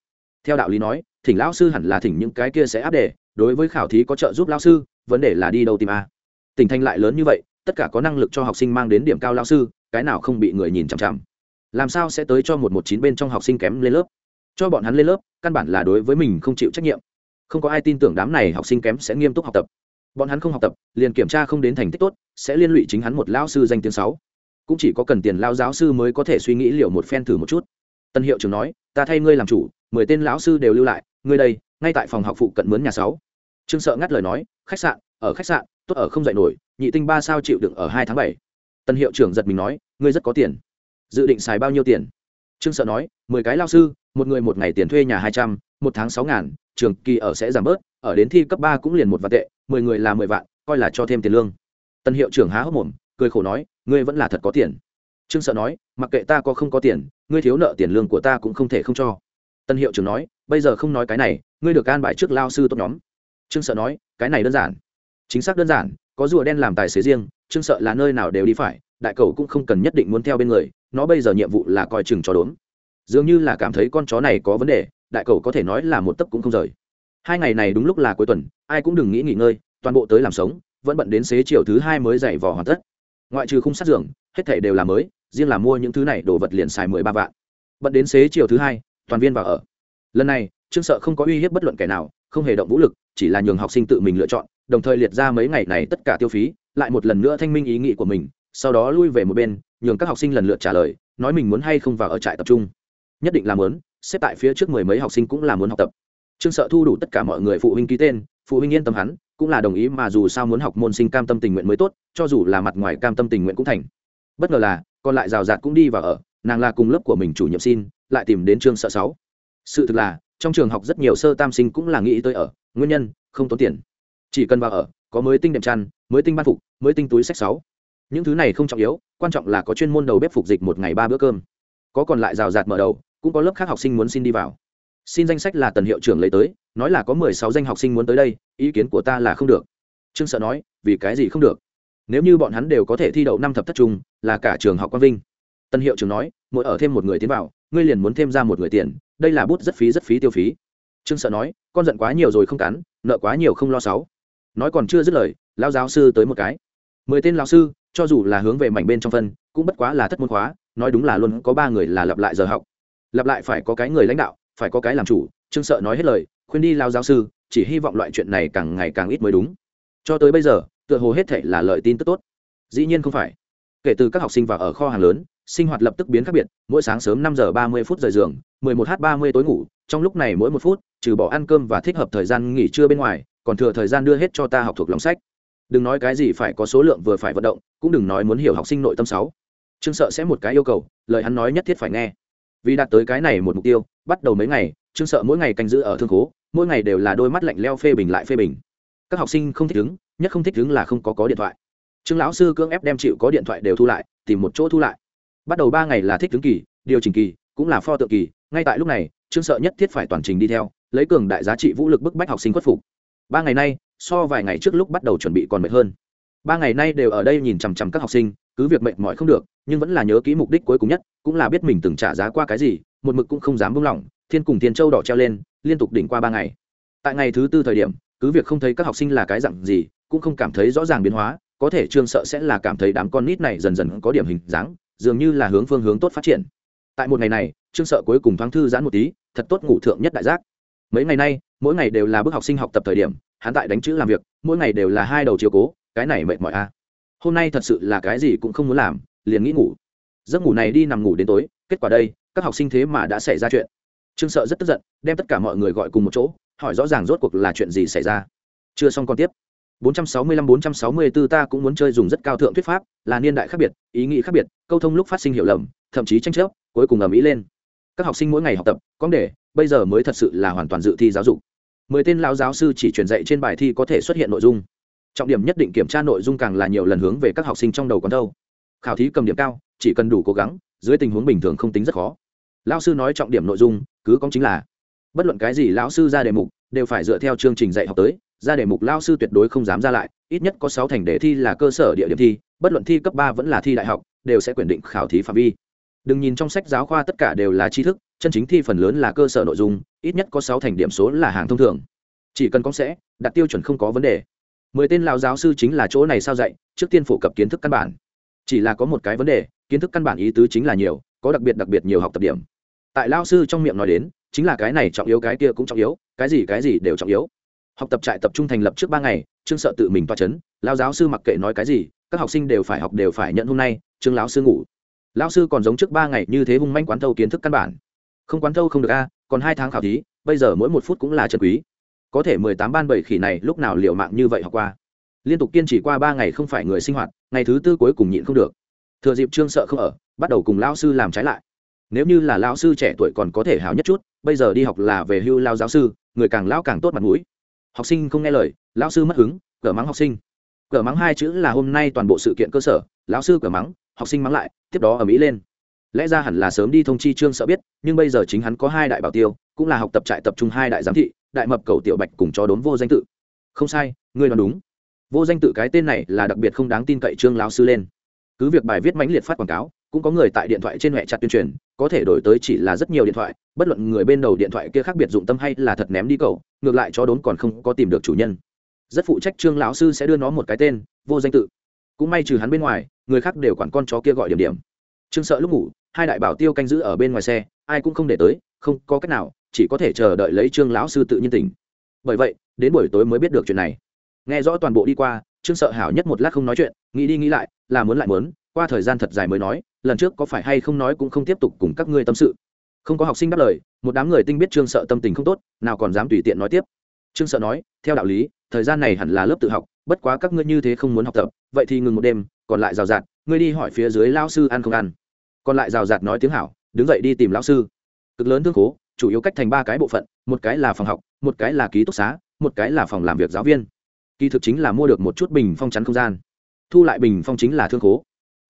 Theo đạo lý nói, thỉnh lão sư hẳn là thỉnh những cái kia sẽ áp đề, đối với khảo thí có trợ giúp lão sư, vấn đề là đi đâu tìm a. Tỉnh thành lại lớn như vậy, tất cả có năng lực cho học sinh mang đến điểm cao lão sư, cái nào không bị người nhìn chằm chằm. Làm sao sẽ tới cho một một chín bên trong học sinh kém lên lớp? Cho bọn hắn lên lớp, căn bản là đối với mình không chịu trách nhiệm. Không có ai tin tưởng đám này học sinh kém sẽ nghiêm túc học tập. Bọn hắn không học tập, liền kiểm tra không đến thành tích tốt, sẽ liên lụy chính hắn một lão sư danh tiếng sáu. Cũng chỉ có cần tiền lao giáo sư mới có thể suy nghĩ liệu một phen thử một chút tân hiệu trưởng nói, ta thay ngươi làm chủ, mười tên lão sư đều lưu lại, ngươi đây, ngay tại phòng học phụ cận mướn nhà sáu. Trương sợ ngắt lời nói, khách sạn, ở khách sạn, tốt ở không dạy nổi, nhị tinh ba sao chịu đựng ở hai tháng bảy. Tân hiệu trưởng giật mình nói, ngươi rất có tiền. Dự định xài bao nhiêu tiền? Trương sợ nói, mười cái lao sư, một người một ngày tiền thuê nhà hai trăm, một tháng sáu ngàn, trường kỳ ở sẽ giảm bớt, ở đến thi cấp ba cũng liền một vạn tệ, mười người là mười vạn, coi là cho thêm tiền lương. Tân hiệu trưởng há hốc mồm, cười khổ nói, ngươi vẫn là thật có tiền trương sợ nói, mặc kệ ta có không có tiền, ngươi thiếu nợ tiền lương của ta cũng không thể không cho. Tân hiệu trưởng nói, bây giờ không nói cái này, ngươi được an bài trước lao sư tốt nhóm. Trương sợ nói, cái này đơn giản. Chính xác đơn giản, có rùa đen làm tài xế riêng, trương sợ là nơi nào đều đi phải, đại cầu cũng không cần nhất định muốn theo bên người, nó bây giờ nhiệm vụ là coi chừng cho đốn. Dường như là cảm thấy con chó này có vấn đề, đại cầu có thể nói là một tấc cũng không rời. Hai ngày này đúng lúc là cuối tuần, ai cũng đừng nghĩ nghỉ ngơi, toàn bộ tới làm sống, vẫn bận đến xế chiều thứ hai mới dậy vò hoàn tất. Ngoại trừ khung sát giường, hết thảy đều là mới riêng là mua những thứ này đồ vật liền xài mười ba vạn. Bận đến xế chiều thứ hai, toàn viên vào ở. Lần này, trương sợ không có uy hiếp bất luận kẻ nào, không hề động vũ lực, chỉ là nhường học sinh tự mình lựa chọn, đồng thời liệt ra mấy ngày này tất cả tiêu phí, lại một lần nữa thanh minh ý nghĩ của mình, sau đó lui về một bên, nhường các học sinh lần lượt trả lời, nói mình muốn hay không vào ở trại tập trung. Nhất định là muốn, xếp tại phía trước mười mấy học sinh cũng là muốn học tập. Trương sợ thu đủ tất cả mọi người phụ huynh ký tên, phụ huynh yên tâm hắn, cũng là đồng ý mà dù sao muốn học môn sinh cam tâm tình nguyện mới tốt, cho dù là mặt ngoài cam tâm tình nguyện cũng thành bất ngờ là, còn lại rào rạt cũng đi vào ở, nàng là cùng lớp của mình chủ nhiệm xin, lại tìm đến trường sợ sáu. Sự thực là, trong trường học rất nhiều sơ tam sinh cũng là nghĩ tới ở, nguyên nhân, không tốn tiền. Chỉ cần vào ở, có mới tinh đệm chăn, mới tinh ban phục, mới tinh túi sách sáu. Những thứ này không trọng yếu, quan trọng là có chuyên môn đầu bếp phục dịch một ngày ba bữa cơm. Có còn lại rào rạt mở đầu, cũng có lớp khác học sinh muốn xin đi vào. Xin danh sách là tần hiệu trưởng lấy tới, nói là có mười sáu danh học sinh muốn tới đây, ý kiến của ta là không được. Trương sợ nói, vì cái gì không được? Nếu như bọn hắn đều có thể thi đậu năm thập thất trung, là cả trường học quang vinh. Tân hiệu trường nói, mỗi ở thêm một người tiến vào, ngươi liền muốn thêm ra một người tiền, đây là bút rất phí rất phí tiêu phí. Trương sợ nói, con giận quá nhiều rồi không cắn, nợ quá nhiều không lo sáu. Nói còn chưa dứt lời lao giáo sư tới một cái. Mười tên lao sư, cho dù là hướng về mảnh bên trong phân, cũng bất quá là thất môn khóa, nói đúng là luôn có ba người là lặp lại giờ học. Lặp lại phải có cái người lãnh đạo, phải có cái làm chủ, trương sợ nói hết lời, khuyên đi lao giáo sư, chỉ hy vọng loại chuyện này càng ngày càng ít mới đúng. Cho tới bây giờ tựa hồ hết thể là lợi tin tức tốt. Dĩ nhiên không phải. Kể từ các học sinh vào ở kho hàng lớn, sinh hoạt lập tức biến khác biệt, mỗi sáng sớm năm giờ ba mươi phút rời giường, mười một h ba mươi tối ngủ, trong lúc này mỗi một phút, trừ bỏ ăn cơm và thích hợp thời gian nghỉ trưa bên ngoài, còn thừa thời gian đưa hết cho ta học thuộc lòng sách. Đừng nói cái gì phải có số lượng vừa phải vận động, cũng đừng nói muốn hiểu học sinh nội tâm sáu. Trương sợ sẽ một cái yêu cầu, lời hắn nói nhất thiết phải nghe. Vì đạt tới cái này một mục tiêu, bắt đầu mấy ngày, trương sợ mỗi ngày canh giữ ở thương khố, mỗi ngày đều là đôi mắt lạnh leo phê bình lại phê bình. Các học sinh không thích ứng nhất không thích đứng là không có có điện thoại. Trương lão sư cưỡng ép đem chịu có điện thoại đều thu lại, tìm một chỗ thu lại. Bắt đầu ba ngày là thích đứng kỳ, điều chỉnh kỳ, cũng là pho tượng kỳ, ngay tại lúc này, trương sợ nhất thiết phải toàn trình đi theo, lấy cường đại giá trị vũ lực bức bách học sinh khuất phục. Ba ngày nay, so vài ngày trước lúc bắt đầu chuẩn bị còn mệt hơn. Ba ngày nay đều ở đây nhìn chằm chằm các học sinh, cứ việc mệt mỏi không được, nhưng vẫn là nhớ kỹ mục đích cuối cùng nhất, cũng là biết mình từng trả giá qua cái gì, một mực cũng không dám buông lỏng, thiên cùng thiên châu đỏ treo lên, liên tục đỉnh qua ba ngày. Tại ngày thứ tư thời điểm cứ việc không thấy các học sinh là cái dặn gì, cũng không cảm thấy rõ ràng biến hóa, có thể trương sợ sẽ là cảm thấy đám con nít này dần dần có điểm hình dáng, dường như là hướng phương hướng tốt phát triển. Tại một ngày này, trương sợ cuối cùng thoáng thư giãn một tí, thật tốt ngủ thượng nhất đại giác. Mấy ngày nay, mỗi ngày đều là bước học sinh học tập thời điểm, hắn tại đánh chữ làm việc, mỗi ngày đều là hai đầu chiều cố, cái này mệt mỏi a hôm nay thật sự là cái gì cũng không muốn làm, liền nghĩ ngủ. Giấc ngủ này đi nằm ngủ đến tối, kết quả đây, các học sinh thế mà đã xảy ra chuyện. Trương sợ rất tức giận, đem tất cả mọi người gọi cùng một chỗ hỏi rõ ràng rốt cuộc là chuyện gì xảy ra. Chưa xong còn tiếp. 465-464 ta cũng muốn chơi dùng rất cao thượng thuyết pháp, là niên đại khác biệt, ý nghĩ khác biệt, câu thông lúc phát sinh hiểu lầm, thậm chí tranh chấp, cuối cùng ầm ĩ lên. Các học sinh mỗi ngày học tập, có để bây giờ mới thật sự là hoàn toàn dự thi giáo dục. Mười tên lão giáo sư chỉ truyền dạy trên bài thi có thể xuất hiện nội dung. Trọng điểm nhất định kiểm tra nội dung càng là nhiều lần hướng về các học sinh trong đầu còn đâu. Khảo thí cầm điểm cao, chỉ cần đủ cố gắng, dưới tình huống bình thường không tính rất khó. Lão sư nói trọng điểm nội dung, cứ có chính là bất luận cái gì lão sư ra đề mục, đều phải dựa theo chương trình dạy học tới, ra đề mục lao sư tuyệt đối không dám ra lại, ít nhất có sáu thành đề thi là cơ sở địa điểm thi, bất luận thi cấp ba vẫn là thi đại học, đều sẽ quyền định khảo thí phạm vi. Đừng nhìn trong sách giáo khoa tất cả đều là tri thức, chân chính thi phần lớn là cơ sở nội dung, ít nhất có sáu thành điểm số là hàng thông thường. Chỉ cần có sẽ, đặt tiêu chuẩn không có vấn đề. Mười tên lão giáo sư chính là chỗ này sao dạy, trước tiên phổ cập kiến thức căn bản. Chỉ là có một cái vấn đề, kiến thức căn bản ý tứ chính là nhiều, có đặc biệt đặc biệt nhiều học tập điểm tại lao sư trong miệng nói đến, chính là cái này trọng yếu, cái kia cũng trọng yếu, cái gì cái gì đều trọng yếu. Học tập trại tập trung thành lập trước ba ngày, trương sợ tự mình toa c h ấ n lao giáo sư mặc kệ nói cái gì, các học sinh đều phải học, đều phải nhận hôm nay, trương lão sư ngủ. Lão sư còn giống trước ba ngày như thế hung manh quán thâu kiến thức căn bản. Không quán thâu không được a, còn hai tháng khảo thí, bây giờ mỗi một phút cũng là trần quý. Có thể mười tám ban bảy khỉ này lúc nào liệu mạng như vậy học qua. Liên tục kiên trì qua ba ngày không phải người sinh hoạt, ngày thứ tư cuối cùng nhịn không được. Thừa dịp trương sợ không ở, bắt đầu cùng lão sư làm trái lại nếu như là lão sư trẻ tuổi còn có thể hào nhất chút, bây giờ đi học là về hưu lao giáo sư, người càng lão càng tốt mặt mũi. Học sinh không nghe lời, lão sư mất hứng, cờ mắng học sinh. Cờ mắng hai chữ là hôm nay toàn bộ sự kiện cơ sở, lão sư cờ mắng, học sinh mắng lại, tiếp đó ở mỹ lên. Lẽ ra hẳn là sớm đi thông chi trương sợ biết, nhưng bây giờ chính hắn có hai đại bảo tiêu, cũng là học tập trại tập trung hai đại giám thị, đại mập cầu tiểu bạch cùng cho đốn vô danh tự. Không sai, ngươi đoán đúng. Vô danh tự cái tên này là đặc biệt không đáng tin cậy trương lão sư lên. Cứ việc bài viết mãnh liệt phát quảng cáo, cũng có người tại điện thoại trên hệ chặt tuyên truyền có thể đổi tới chỉ là rất nhiều điện thoại, bất luận người bên đầu điện thoại kia khác biệt dụng tâm hay là thật ném đi cầu ngược lại chó đốn còn không có tìm được chủ nhân. Rất phụ trách trương lão sư sẽ đưa nó một cái tên, vô danh tự. Cũng may trừ hắn bên ngoài, người khác đều quản con chó kia gọi điểm điểm. Trương sợ lúc ngủ, hai đại bảo tiêu canh giữ ở bên ngoài xe, ai cũng không để tới, không có cách nào, chỉ có thể chờ đợi lấy trương lão sư tự nhiên tỉnh. Bởi vậy, đến buổi tối mới biết được chuyện này. Nghe rõ toàn bộ đi qua, trương sợ hảo nhất một lát không nói chuyện, nghĩ đi nghĩ lại, là muốn lại muốn qua thời gian thật dài mới nói, lần trước có phải hay không nói cũng không tiếp tục cùng các ngươi tâm sự. Không có học sinh đáp lời, một đám người tinh biết trương sợ tâm tình không tốt, nào còn dám tùy tiện nói tiếp. Trương sợ nói, theo đạo lý, thời gian này hẳn là lớp tự học, bất quá các ngươi như thế không muốn học tập, vậy thì ngừng một đêm, còn lại rào rạt, ngươi đi hỏi phía dưới lao sư ăn không ăn. Còn lại rào rạt nói tiếng hảo, đứng dậy đi tìm lao sư. Cực lớn thương khố, chủ yếu cách thành ba cái bộ phận, một cái là phòng học, một cái là ký túc xá, một cái là phòng làm việc giáo viên. Kỳ thực chính là mua được một chút bình phong chắn không gian. Thu lại bình phong chính là thương khố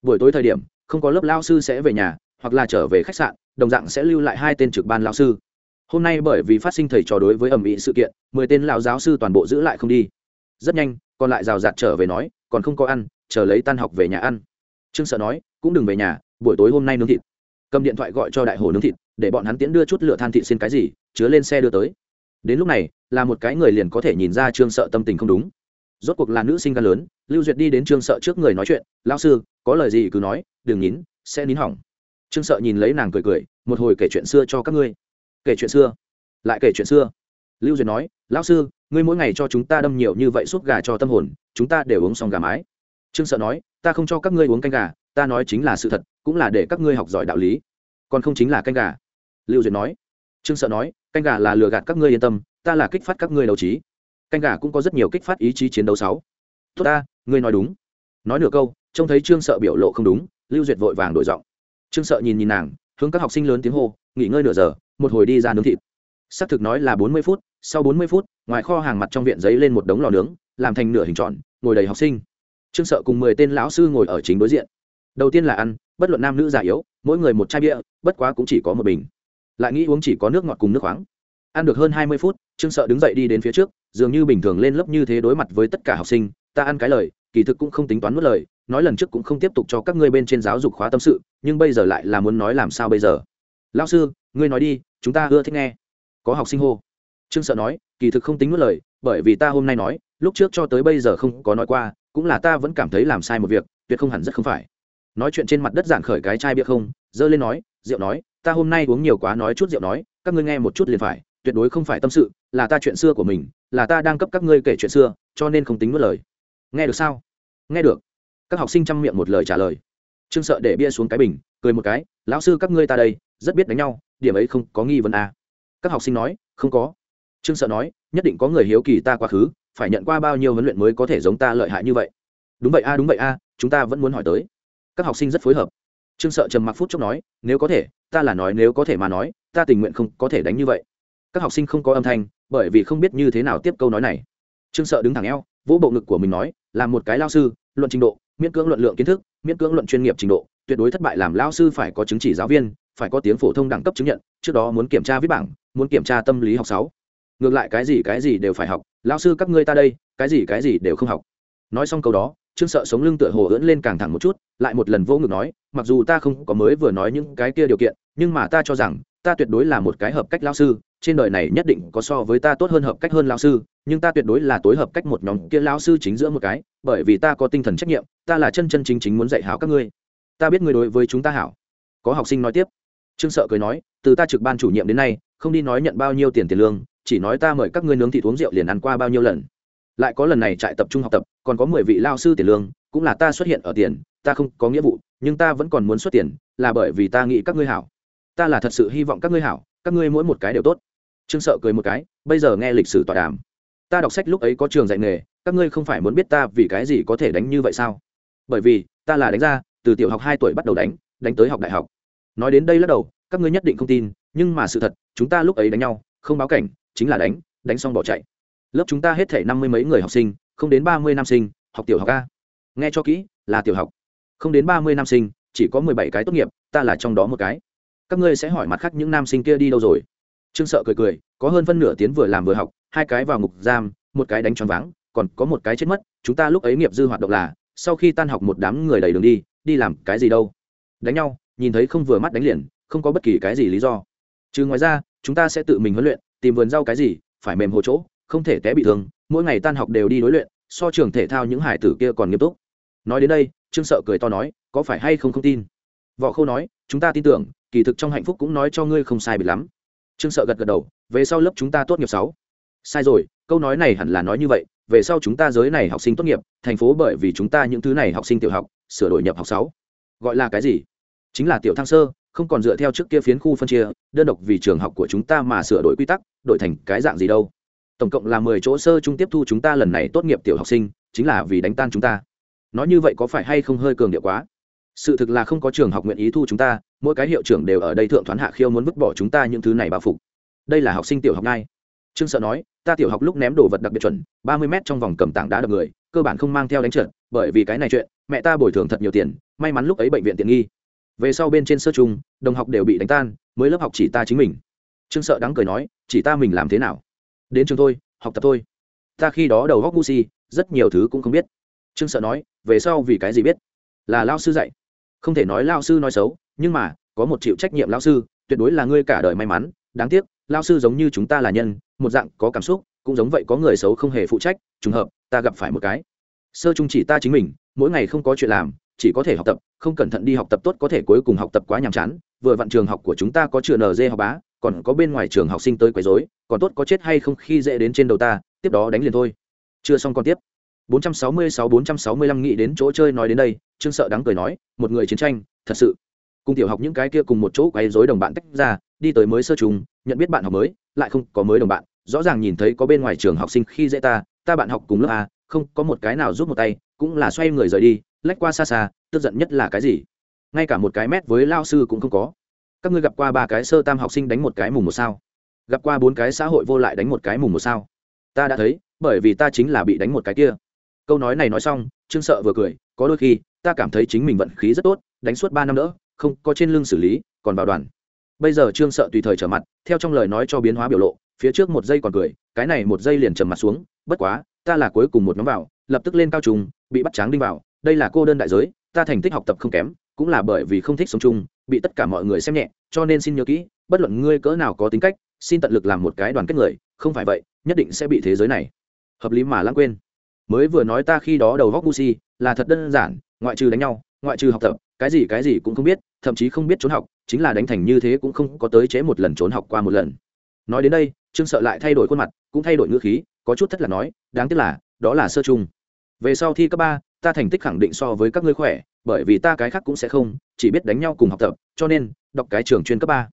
buổi tối thời điểm, không có lớp lao sư sẽ về nhà, hoặc là trở về khách sạn, đồng dạng sẽ lưu lại hai tên trực ban lao sư. Hôm nay bởi vì phát sinh thầy trò đối với ẩm ĩ sự kiện, mười tên lão giáo sư toàn bộ giữ lại không đi. Rất nhanh, còn lại rào rạt trở về nói, còn không có ăn, chờ lấy tan học về nhà ăn. Trương sợ nói, cũng đừng về nhà, buổi tối hôm nay nướng thịt. Cầm điện thoại gọi cho đại hồ nướng thịt, để bọn hắn tiễn đưa chút lửa than thịt xin cái gì, chứa lên xe đưa tới. Đến lúc này, là một cái người liền có thể nhìn ra trương sợ tâm tình không đúng. Rốt cuộc là nữ sinh ca lớn, lưu duyệt đi đến trương sợ trước người nói chuyện lao sư có lời gì cứ nói, đừng nín, sẽ nín hỏng. Trương sợ nhìn lấy nàng cười cười, một hồi kể chuyện xưa cho các ngươi. Kể chuyện xưa? Lại kể chuyện xưa? Lưu duyệt nói, lão sư, ngươi mỗi ngày cho chúng ta đâm nhiều như vậy suốt gà cho tâm hồn, chúng ta đều uống xong gà mái. Trương sợ nói, ta không cho các ngươi uống canh gà, ta nói chính là sự thật, cũng là để các ngươi học giỏi đạo lý. Còn không chính là canh gà. Lưu duyệt nói. Trương sợ nói, canh gà là lừa gạt các ngươi yên tâm, ta là kích phát các ngươi đấu trí. Canh gà cũng có rất nhiều kích phát ý chí chiến đấu sáu. Tốt ta, ngươi nói đúng. Nói nửa câu trông thấy trương sợ biểu lộ không đúng, lưu duyệt vội vàng đổi giọng. Trương sợ nhìn nhìn nàng, hướng các học sinh lớn tiếng hô, nghỉ ngơi nửa giờ, một hồi đi ra nướng thịt. Xác thực nói là bốn mươi phút, sau bốn mươi phút, ngoài kho hàng mặt trong viện giấy lên một đống lò nướng, làm thành nửa hình tròn, ngồi đầy học sinh. Trương sợ cùng mười tên lão sư ngồi ở chính đối diện. Đầu tiên là ăn, bất luận nam nữ già yếu, mỗi người một chai bia, bất quá cũng chỉ có một bình. Lại nghĩ uống chỉ có nước ngọt cùng nước khoáng. Ăn được hơn hai mươi phút, trương sợ đứng dậy đi đến phía trước, dường như bình thường lên lớp như thế đối mặt với tất cả học sinh, ta ăn cái lời, kỳ thực cũng không tính toán mất lời nói lần trước cũng không tiếp tục cho các ngươi bên trên giáo dục khóa tâm sự, nhưng bây giờ lại là muốn nói làm sao bây giờ? Lao sư, ngươi nói đi, chúng ta ưa thích nghe. Có học sinh hô. Trương sợ nói, kỳ thực không tính nuốt lời, bởi vì ta hôm nay nói, lúc trước cho tới bây giờ không có nói qua, cũng là ta vẫn cảm thấy làm sai một việc, tuyệt không hẳn rất không phải. Nói chuyện trên mặt đất giản khởi cái chai bia không dơ lên nói, rượu nói, ta hôm nay uống nhiều quá nói chút rượu nói, các ngươi nghe một chút liền phải, tuyệt đối không phải tâm sự, là ta chuyện xưa của mình, là ta đang cấp các ngươi kể chuyện xưa, cho nên không tính nuốt lời. Nghe được sao? Nghe được các học sinh chăm miệng một lời trả lời. Trương sợ để bia xuống cái bình, cười một cái, lão sư, các ngươi ta đây, rất biết đánh nhau, điểm ấy không có nghi vấn à. các học sinh nói, không có. Trương sợ nói, nhất định có người hiếu kỳ ta quá khứ, phải nhận qua bao nhiêu huấn luyện mới có thể giống ta lợi hại như vậy. Đúng vậy a đúng vậy a chúng ta vẫn muốn hỏi tới. Các học sinh rất phối hợp. Trương sợ trầm mặc phút chốc nói, nếu có thể, ta là nói nếu có thể mà nói, ta tình nguyện không có thể đánh như vậy. Các học sinh không có âm thanh, bởi vì không biết như thế nào tiếp câu nói này. Trương sợ đứng thẳng eo, vỗ bộ ngực của mình nói là một cái lao sư, luận trình độ miễn cưỡng luận lượng kiến thức, miễn cưỡng luận chuyên nghiệp trình độ, tuyệt đối thất bại làm lao sư phải có chứng chỉ giáo viên, phải có tiếng phổ thông đẳng cấp chứng nhận, trước đó muốn kiểm tra viết bảng, muốn kiểm tra tâm lý học sáu. Ngược lại cái gì cái gì đều phải học lao sư các ngươi ta đây, cái gì cái gì đều không học. Nói xong câu đó, trương sợ sống lưng tựa hồ ưỡn lên càng thẳng một chút, lại một lần vô ngực nói, mặc dù ta không có mới vừa nói những cái kia điều kiện, nhưng mà ta cho rằng ta tuyệt đối là một cái hợp cách lao sư, trên đời này nhất định có so với ta tốt hơn hợp cách hơn lao sư, nhưng ta tuyệt đối là tối hợp cách một nhóm kia lao sư chính giữa một cái, bởi vì ta có tinh thần trách nhiệm, ta là chân chân chính chính muốn dạy hảo các ngươi. Ta biết ngươi đối với chúng ta hảo. Có học sinh nói tiếp. Trương sợ cười nói, từ ta trực ban chủ nhiệm đến nay, không đi nói nhận bao nhiêu tiền tiền lương, chỉ nói ta mời các ngươi nướng thịt uống rượu liền ăn qua bao nhiêu lần. Lại có lần này trại tập trung học tập, còn có mười vị lao sư tiền lương, cũng là ta xuất hiện ở tiền, ta không có nghĩa vụ, nhưng ta vẫn còn muốn xuất tiền, là bởi vì ta nghĩ các ngươi hảo ta là thật sự hy vọng các ngươi hảo, các ngươi mỗi một cái đều tốt. Trương sợ cười một cái, bây giờ nghe lịch sử tọa đàm. Ta đọc sách lúc ấy có trường dạy nghề, các ngươi không phải muốn biết ta vì cái gì có thể đánh như vậy sao? Bởi vì, ta là đánh ra từ tiểu học hai tuổi bắt đầu đánh đánh tới học đại học. Nói đến đây lắc đầu, các ngươi nhất định không tin, nhưng mà sự thật, chúng ta lúc ấy đánh nhau, không báo cảnh, chính là đánh đánh xong bỏ chạy. Lớp chúng ta hết thể năm mươi mấy người học sinh, không đến ba mươi nam sinh, học tiểu học a. Nghe cho kỹ, là tiểu học. Không đến ba mươi nam sinh, chỉ có mười bảy cái tốt nghiệp, ta là trong đó một cái các ngươi sẽ hỏi mặt khác những nam sinh kia đi đâu rồi? Trương sợ cười cười, có hơn phân nửa tiến vừa làm vừa học, hai cái vào ngục giam, một cái đánh tròn váng, còn có một cái chết mất, chúng ta lúc ấy nghiệp dư hoạt động là, sau khi tan học một đám người đầy đường đi đi làm cái gì đâu? Đánh nhau, nhìn thấy không vừa mắt đánh liền, không có bất kỳ cái gì lý do. Chứ ngoài ra, chúng ta sẽ tự mình huấn luyện, tìm vườn rau cái gì, phải mềm hồ chỗ, không thể té bị thương, mỗi ngày tan học đều đi đối luyện, so trường thể thao những hải tử kia còn nghiêm túc. Nói đến đây, trương sợ cười to nói, có phải hay không không tin? Võ khâu nói, chúng ta tin tưởng kỳ thực trong hạnh phúc cũng nói cho ngươi không sai bị lắm. Trương sợ gật gật đầu, về sau lớp chúng ta tốt nghiệp sáu. Sai rồi, câu nói này hẳn là nói như vậy, về sau chúng ta giới này học sinh tốt nghiệp, thành phố bởi vì chúng ta những thứ này học sinh tiểu học, sửa đổi nhập học sáu. Gọi là cái gì? Chính là tiểu thăng sơ, không còn dựa theo trước kia phiến khu phân chia, đơn độc vì trường học của chúng ta mà sửa đổi quy tắc, đổi thành cái dạng gì đâu. Tổng cộng là mười chỗ sơ trung tiếp thu chúng ta lần này tốt nghiệp tiểu học sinh, chính là vì đánh tan chúng ta. Nói như vậy có phải hay không hơi cường điệu quá? Sự thực là không có trường học nguyện ý thu chúng ta, mỗi cái hiệu trưởng đều ở đây thượng thoán hạ khiêu muốn vứt bỏ chúng ta những thứ này bao phục. Đây là học sinh tiểu học ngay. Trương sợ nói, ta tiểu học lúc ném đồ vật đặc biệt chuẩn, ba mươi m trong vòng cầm tảng đá đập người, cơ bản không mang theo đánh trận bởi vì cái này chuyện, mẹ ta bồi thường thật nhiều tiền, may mắn lúc ấy bệnh viện tiện nghi. Về sau bên trên sơ chung đồng học đều bị đánh tan, mới lớp học chỉ ta chính mình. Trương sợ đáng cười nói, chỉ ta mình làm thế nào? Đến trường thôi, học tập thôi. Ta khi đó đầu góc gu si, rất nhiều thứ cũng không biết. Trương sợ nói, về sau vì cái gì biết? Là lao sư dạy không thể nói lao sư nói xấu, nhưng mà, có một chịu trách nhiệm lao sư, tuyệt đối là ngươi cả đời may mắn. Đáng tiếc, lao sư giống như chúng ta là nhân, một dạng có cảm xúc, cũng giống vậy có người xấu không hề phụ trách, trùng hợp, ta gặp phải một cái. Sơ trung chỉ ta chính mình, mỗi ngày không có chuyện làm, chỉ có thể học tập, không cẩn thận đi học tập tốt có thể cuối cùng học tập quá nhàm chán. Vừa vặn trường học của chúng ta có trường nd học bá, còn có bên ngoài trường học sinh tới quấy rối, còn tốt có chết hay không khi dễ đến trên đầu ta, tiếp đó đánh liền thôi. Chưa xong còn tiếp. 466-465 nghĩ đến chỗ chơi nói đến đây trương sợ đáng cười nói, một người chiến tranh, thật sự. Cùng tiểu học những cái kia cùng một chỗ quấy rối đồng bạn tách ra, đi tới mới sơ trùng nhận biết bạn học mới, lại không có mới đồng bạn, rõ ràng nhìn thấy có bên ngoài trường học sinh khi dễ ta ta bạn học cùng lớp a, không có một cái nào giúp một tay, cũng là xoay người rời đi, lách qua xa xa, tức giận nhất là cái gì? Ngay cả một cái mét với lao sư cũng không có. Các ngươi gặp qua ba cái sơ tam học sinh đánh một cái mùng một sao? Gặp qua bốn cái xã hội vô lại đánh một cái mùng một sao? Ta đã thấy, bởi vì ta chính là bị đánh một cái kia. Câu nói này nói xong, trương sợ vừa cười, có đôi khi ta cảm thấy chính mình vận khí rất tốt, đánh suốt ba năm nữa không có trên lưng xử lý, còn vào đoàn. Bây giờ trương sợ tùy thời trở mặt, theo trong lời nói cho biến hóa biểu lộ, phía trước một giây còn cười, cái này một giây liền trầm mặt xuống, bất quá, ta là cuối cùng một nhóm vào, lập tức lên cao trùng, bị bắt tráng đinh vào, đây là cô đơn đại giới, ta thành tích học tập không kém, cũng là bởi vì không thích sống chung, bị tất cả mọi người xem nhẹ, cho nên xin nhớ kỹ, bất luận ngươi cỡ nào có tính cách, xin tận lực làm một cái đoàn kết người, không phải vậy, nhất định sẽ bị thế giới này. Hợp lý mà lãng quên. Mới vừa nói ta khi đó đầu góc gucci là thật đơn giản ngoại trừ đánh nhau, ngoại trừ học tập, cái gì cái gì cũng không biết, thậm chí không biết trốn học, chính là đánh thành như thế cũng không có tới chế một lần trốn học qua một lần. Nói đến đây, trương sợ lại thay đổi khuôn mặt, cũng thay đổi ngữ khí, có chút thất là nói, đáng tiếc là, đó là sơ chung. Về sau thi cấp ba, ta thành tích khẳng định so với các ngươi khỏe, bởi vì ta cái khác cũng sẽ không, chỉ biết đánh nhau cùng học tập, cho nên, đọc cái trường chuyên cấp ba.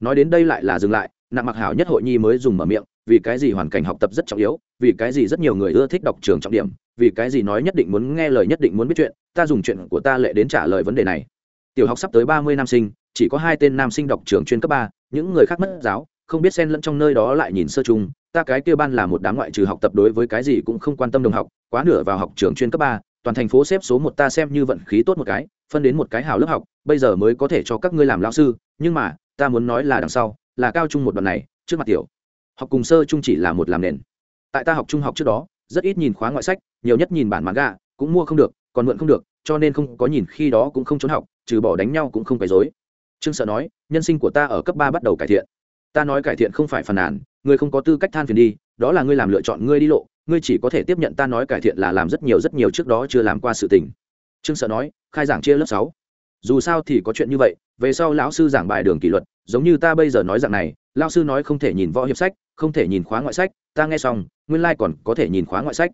Nói đến đây lại là dừng lại nặng mặc hảo nhất hội nhi mới dùng mở miệng, vì cái gì hoàn cảnh học tập rất trọng yếu, vì cái gì rất nhiều người ưa thích đọc trường trọng điểm vì cái gì nói nhất định muốn nghe lời nhất định muốn biết chuyện, ta dùng chuyện của ta lệ đến trả lời vấn đề này. Tiểu học sắp tới ba mươi nam sinh, chỉ có hai tên nam sinh đọc trường chuyên cấp ba, những người khác mất giáo, không biết xen lẫn trong nơi đó lại nhìn sơ chung, ta cái kia ban là một đám ngoại trừ học tập đối với cái gì cũng không quan tâm đồng học, quá nửa vào học trường chuyên cấp ba, toàn thành phố xếp số một ta xem như vận khí tốt một cái, phân đến một cái hào lớp học, bây giờ mới có thể cho các ngươi làm lao sư, nhưng mà, ta muốn nói là đằng sau, là cao trung một đoạn này, trước mặt tiểu học cùng sơ trung chỉ là một làm nền. Tại ta học trung học trước đó rất ít nhìn khóa ngoại sách, nhiều nhất nhìn bản mãn gà cũng mua không được, còn mượn không được, cho nên không có nhìn khi đó cũng không trốn học, trừ bỏ đánh nhau cũng không phải dối trương sợ nói, nhân sinh của ta ở cấp ba bắt đầu cải thiện. Ta nói cải thiện không phải phàn nàn, ngươi không có tư cách than phiền đi, đó là ngươi làm lựa chọn ngươi đi lộ, ngươi chỉ có thể tiếp nhận ta nói cải thiện là làm rất nhiều rất nhiều trước đó chưa làm qua sự tình. Trương sợ nói, khai giảng chia lớp sáu. Dù sao thì có chuyện như vậy, về sau lão sư giảng bài đường kỷ luật, giống như ta bây giờ nói dạng này, lão sư nói không thể nhìn võ hiệp sách không thể nhìn khóa ngoại sách, ta nghe xong, nguyên lai、like、còn có thể nhìn khóa ngoại sách.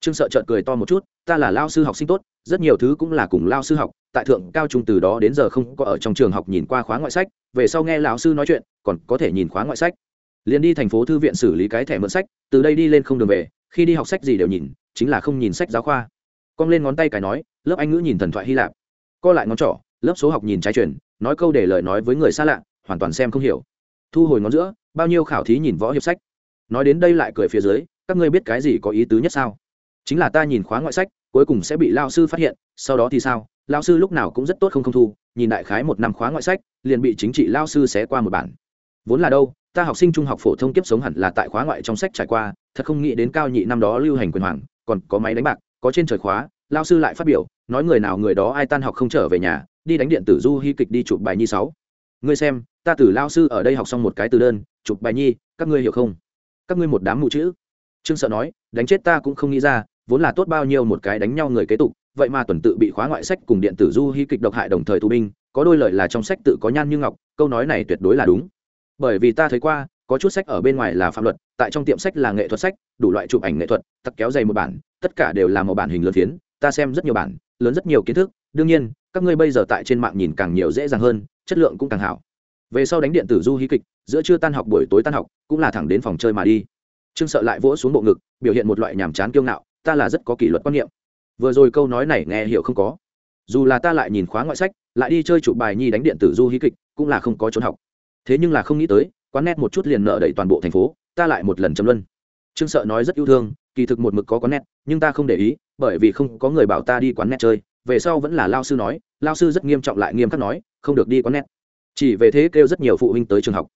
Trương sợ trợn cười to một chút, ta là lao sư học sinh tốt, rất nhiều thứ cũng là cùng lao sư học, tại thượng cao trung từ đó đến giờ không có ở trong trường học nhìn qua khóa ngoại sách, về sau nghe lão sư nói chuyện, còn có thể nhìn khóa ngoại sách. Liền đi thành phố thư viện xử lý cái thẻ mượn sách, từ đây đi lên không đường về, khi đi học sách gì đều nhìn, chính là không nhìn sách giáo khoa. Cong lên ngón tay cái nói, lớp anh ngữ nhìn thần thoại hy lạp. Co lại ngón trỏ, lớp số học nhìn trái chuyển nói câu để lời nói với người xa lạ, hoàn toàn xem không hiểu. Thu hồi ngón giữa bao nhiêu khảo thí nhìn võ hiệp sách. Nói đến đây lại cười phía dưới, các ngươi biết cái gì có ý tứ nhất sao? Chính là ta nhìn khóa ngoại sách, cuối cùng sẽ bị lao sư phát hiện, sau đó thì sao? Lao sư lúc nào cũng rất tốt không không thu, nhìn đại khái một năm khóa ngoại sách, liền bị chính trị lao sư xé qua một bản. Vốn là đâu, ta học sinh trung học phổ thông kiếp sống hẳn là tại khóa ngoại trong sách trải qua, thật không nghĩ đến cao nhị năm đó lưu hành quyền hoàng, còn có máy đánh bạc, có trên trời khóa, lao sư lại phát biểu, nói người nào người đó ai tan học không trở về nhà, đi đánh điện tử du hy kịch đi chụp bài nhi sáu ngươi xem, ta từ lao sư ở đây học xong một cái từ đơn, chụp bài nhi, các ngươi hiểu không? Các ngươi một đám mụ chữ. Trương sợ nói, đánh chết ta cũng không nghĩ ra, vốn là tốt bao nhiêu một cái đánh nhau người kế tục, vậy mà tuần tự bị khóa ngoại sách cùng điện tử du hy kịch độc hại đồng thời tù binh, có đôi lời là trong sách tự có nhan như ngọc, câu nói này tuyệt đối là đúng. Bởi vì ta thấy qua, có chút sách ở bên ngoài là phạm luật, tại trong tiệm sách là nghệ thuật sách, đủ loại chụp ảnh nghệ thuật tặc kéo dày một bản, tất cả đều là một bản hình lớn phiến, ta xem rất nhiều bản, lớn rất nhiều kiến thức, đương nhiên, các ngươi bây giờ tại trên mạng nhìn càng nhiều dễ dàng hơn chất lượng cũng càng hảo. Về sau đánh điện tử du hí kịch, giữa trưa tan học buổi tối tan học, cũng là thẳng đến phòng chơi mà đi. Trương sợ lại vỗ xuống bộ ngực, biểu hiện một loại nhàm chán kiêu ngạo, ta là rất có kỷ luật quan niệm. Vừa rồi câu nói này nghe hiểu không có. Dù là ta lại nhìn khóa ngoại sách, lại đi chơi chụp bài nhi đánh điện tử du hí kịch, cũng là không có trốn học. Thế nhưng là không nghĩ tới, quán nét một chút liền nợ đẩy toàn bộ thành phố, ta lại một lần châm luân. Trương sợ nói rất yêu thương, kỳ thực một mực có quán nét nhưng ta không để ý, bởi vì không có người bảo ta đi quán nét chơi. Về sau vẫn là lao sư nói lao sư rất nghiêm trọng lại nghiêm khắc nói, không được đi quán nét chỉ về thế kêu rất nhiều phụ huynh tới trường học.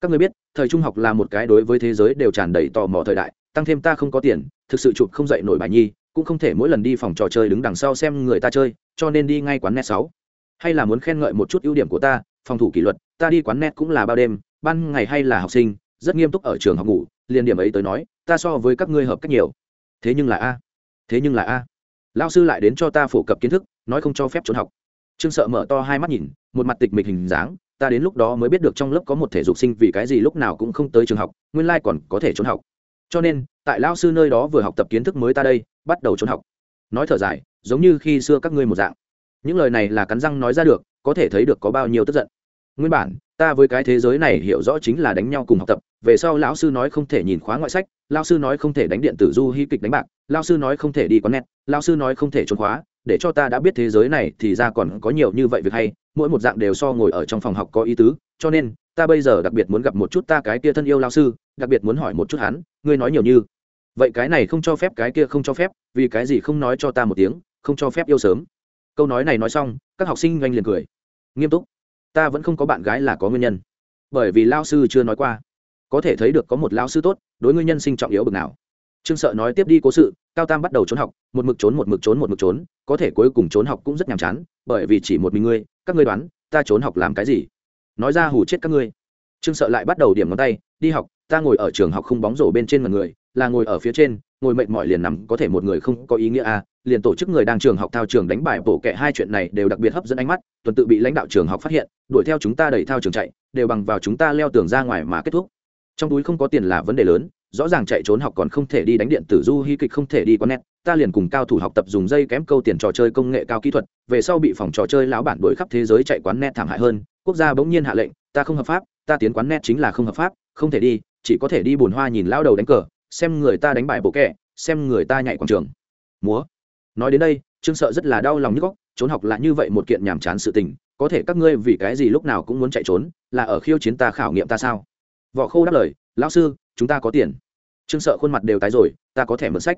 Các người biết, thời trung học là một cái đối với thế giới đều tràn đầy tò mò thời đại, tăng thêm ta không có tiền, thực sự chụp không dậy nổi bài nhi, cũng không thể mỗi lần đi phòng trò chơi đứng đằng sau xem người ta chơi, cho nên đi ngay quán net sáu. Hay là muốn khen ngợi một chút ưu điểm của ta, phòng thủ kỷ luật, ta đi quán net cũng là bao đêm, ban ngày hay là học sinh, rất nghiêm túc ở trường học ngủ, liền điểm ấy tới nói, ta so với các ngươi hợp cách nhiều. Thế nhưng là a, thế nhưng là a. Lao sư lại đến cho ta phổ cập kiến thức, nói không cho phép trốn học trương sợ mở to hai mắt nhìn, một mặt tịch mịch hình dáng, ta đến lúc đó mới biết được trong lớp có một thể dục sinh vì cái gì lúc nào cũng không tới trường học, nguyên lai còn có thể trốn học. Cho nên, tại lao sư nơi đó vừa học tập kiến thức mới ta đây, bắt đầu trốn học. Nói thở dài, giống như khi xưa các ngươi một dạng. Những lời này là cắn răng nói ra được, có thể thấy được có bao nhiêu tức giận. Nguyên bản, ta với cái thế giới này hiểu rõ chính là đánh nhau cùng học tập, về sau lão sư nói không thể nhìn khóa ngoại sách lao sư nói không thể đánh điện tử du hy kịch đánh bạc lao sư nói không thể đi quán nét lao sư nói không thể trốn khóa để cho ta đã biết thế giới này thì ra còn có nhiều như vậy việc hay, mỗi một dạng đều so ngồi ở trong phòng học có ý tứ, cho nên, ta bây giờ đặc biệt muốn gặp một chút ta cái kia thân yêu lao sư, đặc biệt muốn hỏi một chút hắn, ngươi nói nhiều như. Vậy cái này không cho phép, cái kia không cho phép, vì cái gì không nói cho ta một tiếng, không cho phép yêu sớm. Câu nói này nói xong, các học sinh doanh liền cười. Nghiêm túc. Ta vẫn không có bạn gái là có nguyên nhân. Bởi vì lao sư chưa nói qua. Có thể thấy được có một lao sư tốt, đối nguyên nhân sinh trọng yếu bực nào. Trương sợ nói tiếp đi cố sự cao tam bắt đầu trốn học, một mực trốn, một mực trốn, một mực trốn, có thể cuối cùng trốn học cũng rất nhàm chán, bởi vì chỉ một mình ngươi, các ngươi đoán, ta trốn học làm cái gì? Nói ra hù chết các ngươi. Trương sợ lại bắt đầu điểm ngón tay, đi học, ta ngồi ở trường học không bóng rổ bên trên một người, là ngồi ở phía trên, ngồi mệt mỏi liền nằm, có thể một người không có ý nghĩa à liền tổ chức người đang trường học thao trường đánh bài bổ kẹ hai chuyện này đều đặc biệt hấp dẫn ánh mắt, tuần tự bị lãnh đạo trường học phát hiện, đuổi theo chúng ta đẩy thao trường chạy, đều bằng vào chúng ta leo tường ra ngoài mà kết thúc. Trong túi không có tiền là vấn đề lớn rõ ràng chạy trốn học còn không thể đi đánh điện tử, du hy kịch không thể đi con nét. Ta liền cùng cao thủ học tập dùng dây kém câu tiền trò chơi công nghệ cao kỹ thuật, về sau bị phòng trò chơi lão bản đuổi khắp thế giới chạy quán net thảm hại hơn. Quốc gia bỗng nhiên hạ lệnh, ta không hợp pháp, ta tiến quán net chính là không hợp pháp, không thể đi, chỉ có thể đi bùn hoa nhìn lao đầu đánh cờ, xem người ta đánh bại bộ kẹ xem người ta nhảy quảng trường. Múa. Nói đến đây, trương sợ rất là đau lòng nhức góc, trốn học là như vậy một kiện nhàm chán sự tình, có thể các ngươi vì cái gì lúc nào cũng muốn chạy trốn, là ở khiêu chiến ta khảo nghiệm ta sao? Võ khô đáp lời, lão sư, chúng ta có tiền trương sợ khuôn mặt đều tái rồi, ta có thể mượn sách.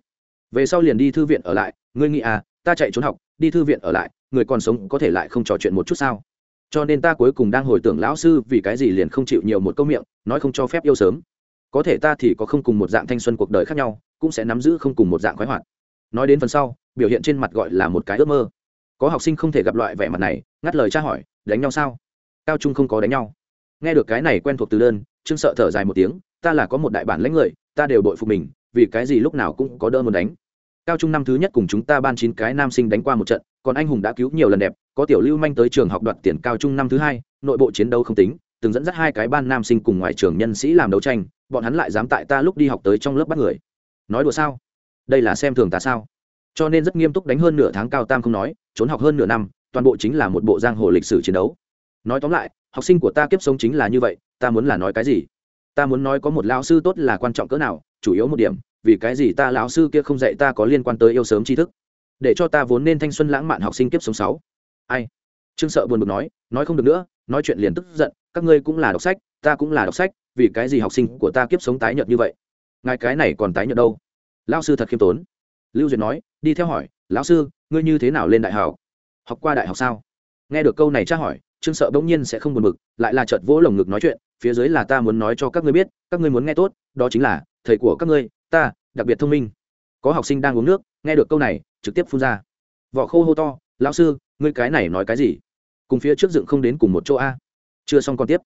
Về sau liền đi thư viện ở lại, ngươi nghĩ à ta chạy trốn học, đi thư viện ở lại, người còn sống có thể lại không trò chuyện một chút sao? Cho nên ta cuối cùng đang hồi tưởng lão sư vì cái gì liền không chịu nhiều một câu miệng, nói không cho phép yêu sớm. Có thể ta thì có không cùng một dạng thanh xuân cuộc đời khác nhau, cũng sẽ nắm giữ không cùng một dạng khoái hoạt. Nói đến phần sau, biểu hiện trên mặt gọi là một cái ước mơ. Có học sinh không thể gặp loại vẻ mặt này, ngắt lời tra hỏi, đánh nhau sao? Cao trung không có đánh nhau. Nghe được cái này quen thuộc từ đơn, trương sợ thở dài một tiếng, ta là có một đại bản lãnh người ta đều đội phục mình, vì cái gì lúc nào cũng có đơn muốn đánh. Cao trung năm thứ nhất cùng chúng ta ban chín cái nam sinh đánh qua một trận, còn anh hùng đã cứu nhiều lần đẹp, có tiểu lưu manh tới trường học đoạt tiền cao trung năm thứ hai, nội bộ chiến đấu không tính, từng dẫn dắt hai cái ban nam sinh cùng ngoại trường nhân sĩ làm đấu tranh, bọn hắn lại dám tại ta lúc đi học tới trong lớp bắt người. Nói đùa sao? Đây là xem thường ta sao? Cho nên rất nghiêm túc đánh hơn nửa tháng cao tam không nói, trốn học hơn nửa năm, toàn bộ chính là một bộ giang hồ lịch sử chiến đấu. Nói tóm lại, học sinh của ta kiếp sống chính là như vậy, ta muốn là nói cái gì? Ta muốn nói có một lão sư tốt là quan trọng cỡ nào, chủ yếu một điểm, vì cái gì ta lão sư kia không dạy ta có liên quan tới yêu sớm tri thức? Để cho ta vốn nên thanh xuân lãng mạn học sinh kiếp sống sáu. Ai? Trương sợ buồn bực nói nói không được nữa, nói chuyện liền tức giận, các ngươi cũng là đọc sách, ta cũng là đọc sách, vì cái gì học sinh của ta kiếp sống tái nhợt như vậy? Ngài cái này còn tái nhợt đâu? Lão sư thật khiêm tốn. Lưu duyệt nói, đi theo hỏi, lão sư, ngươi như thế nào lên đại học? Học qua đại học sao? Nghe được câu này tra hỏi trương sợ bỗng nhiên sẽ không buồn mực, lại là chợt vỗ lồng ngực nói chuyện phía dưới là ta muốn nói cho các ngươi biết các ngươi muốn nghe tốt đó chính là thầy của các ngươi ta đặc biệt thông minh. Có học sinh đang uống nước nghe được câu này trực tiếp phun ra. Vỏ khô hô to lão sư ngươi cái này nói cái gì? Cùng phía trước dựng không đến cùng một chỗ a. Chưa xong còn tiếp.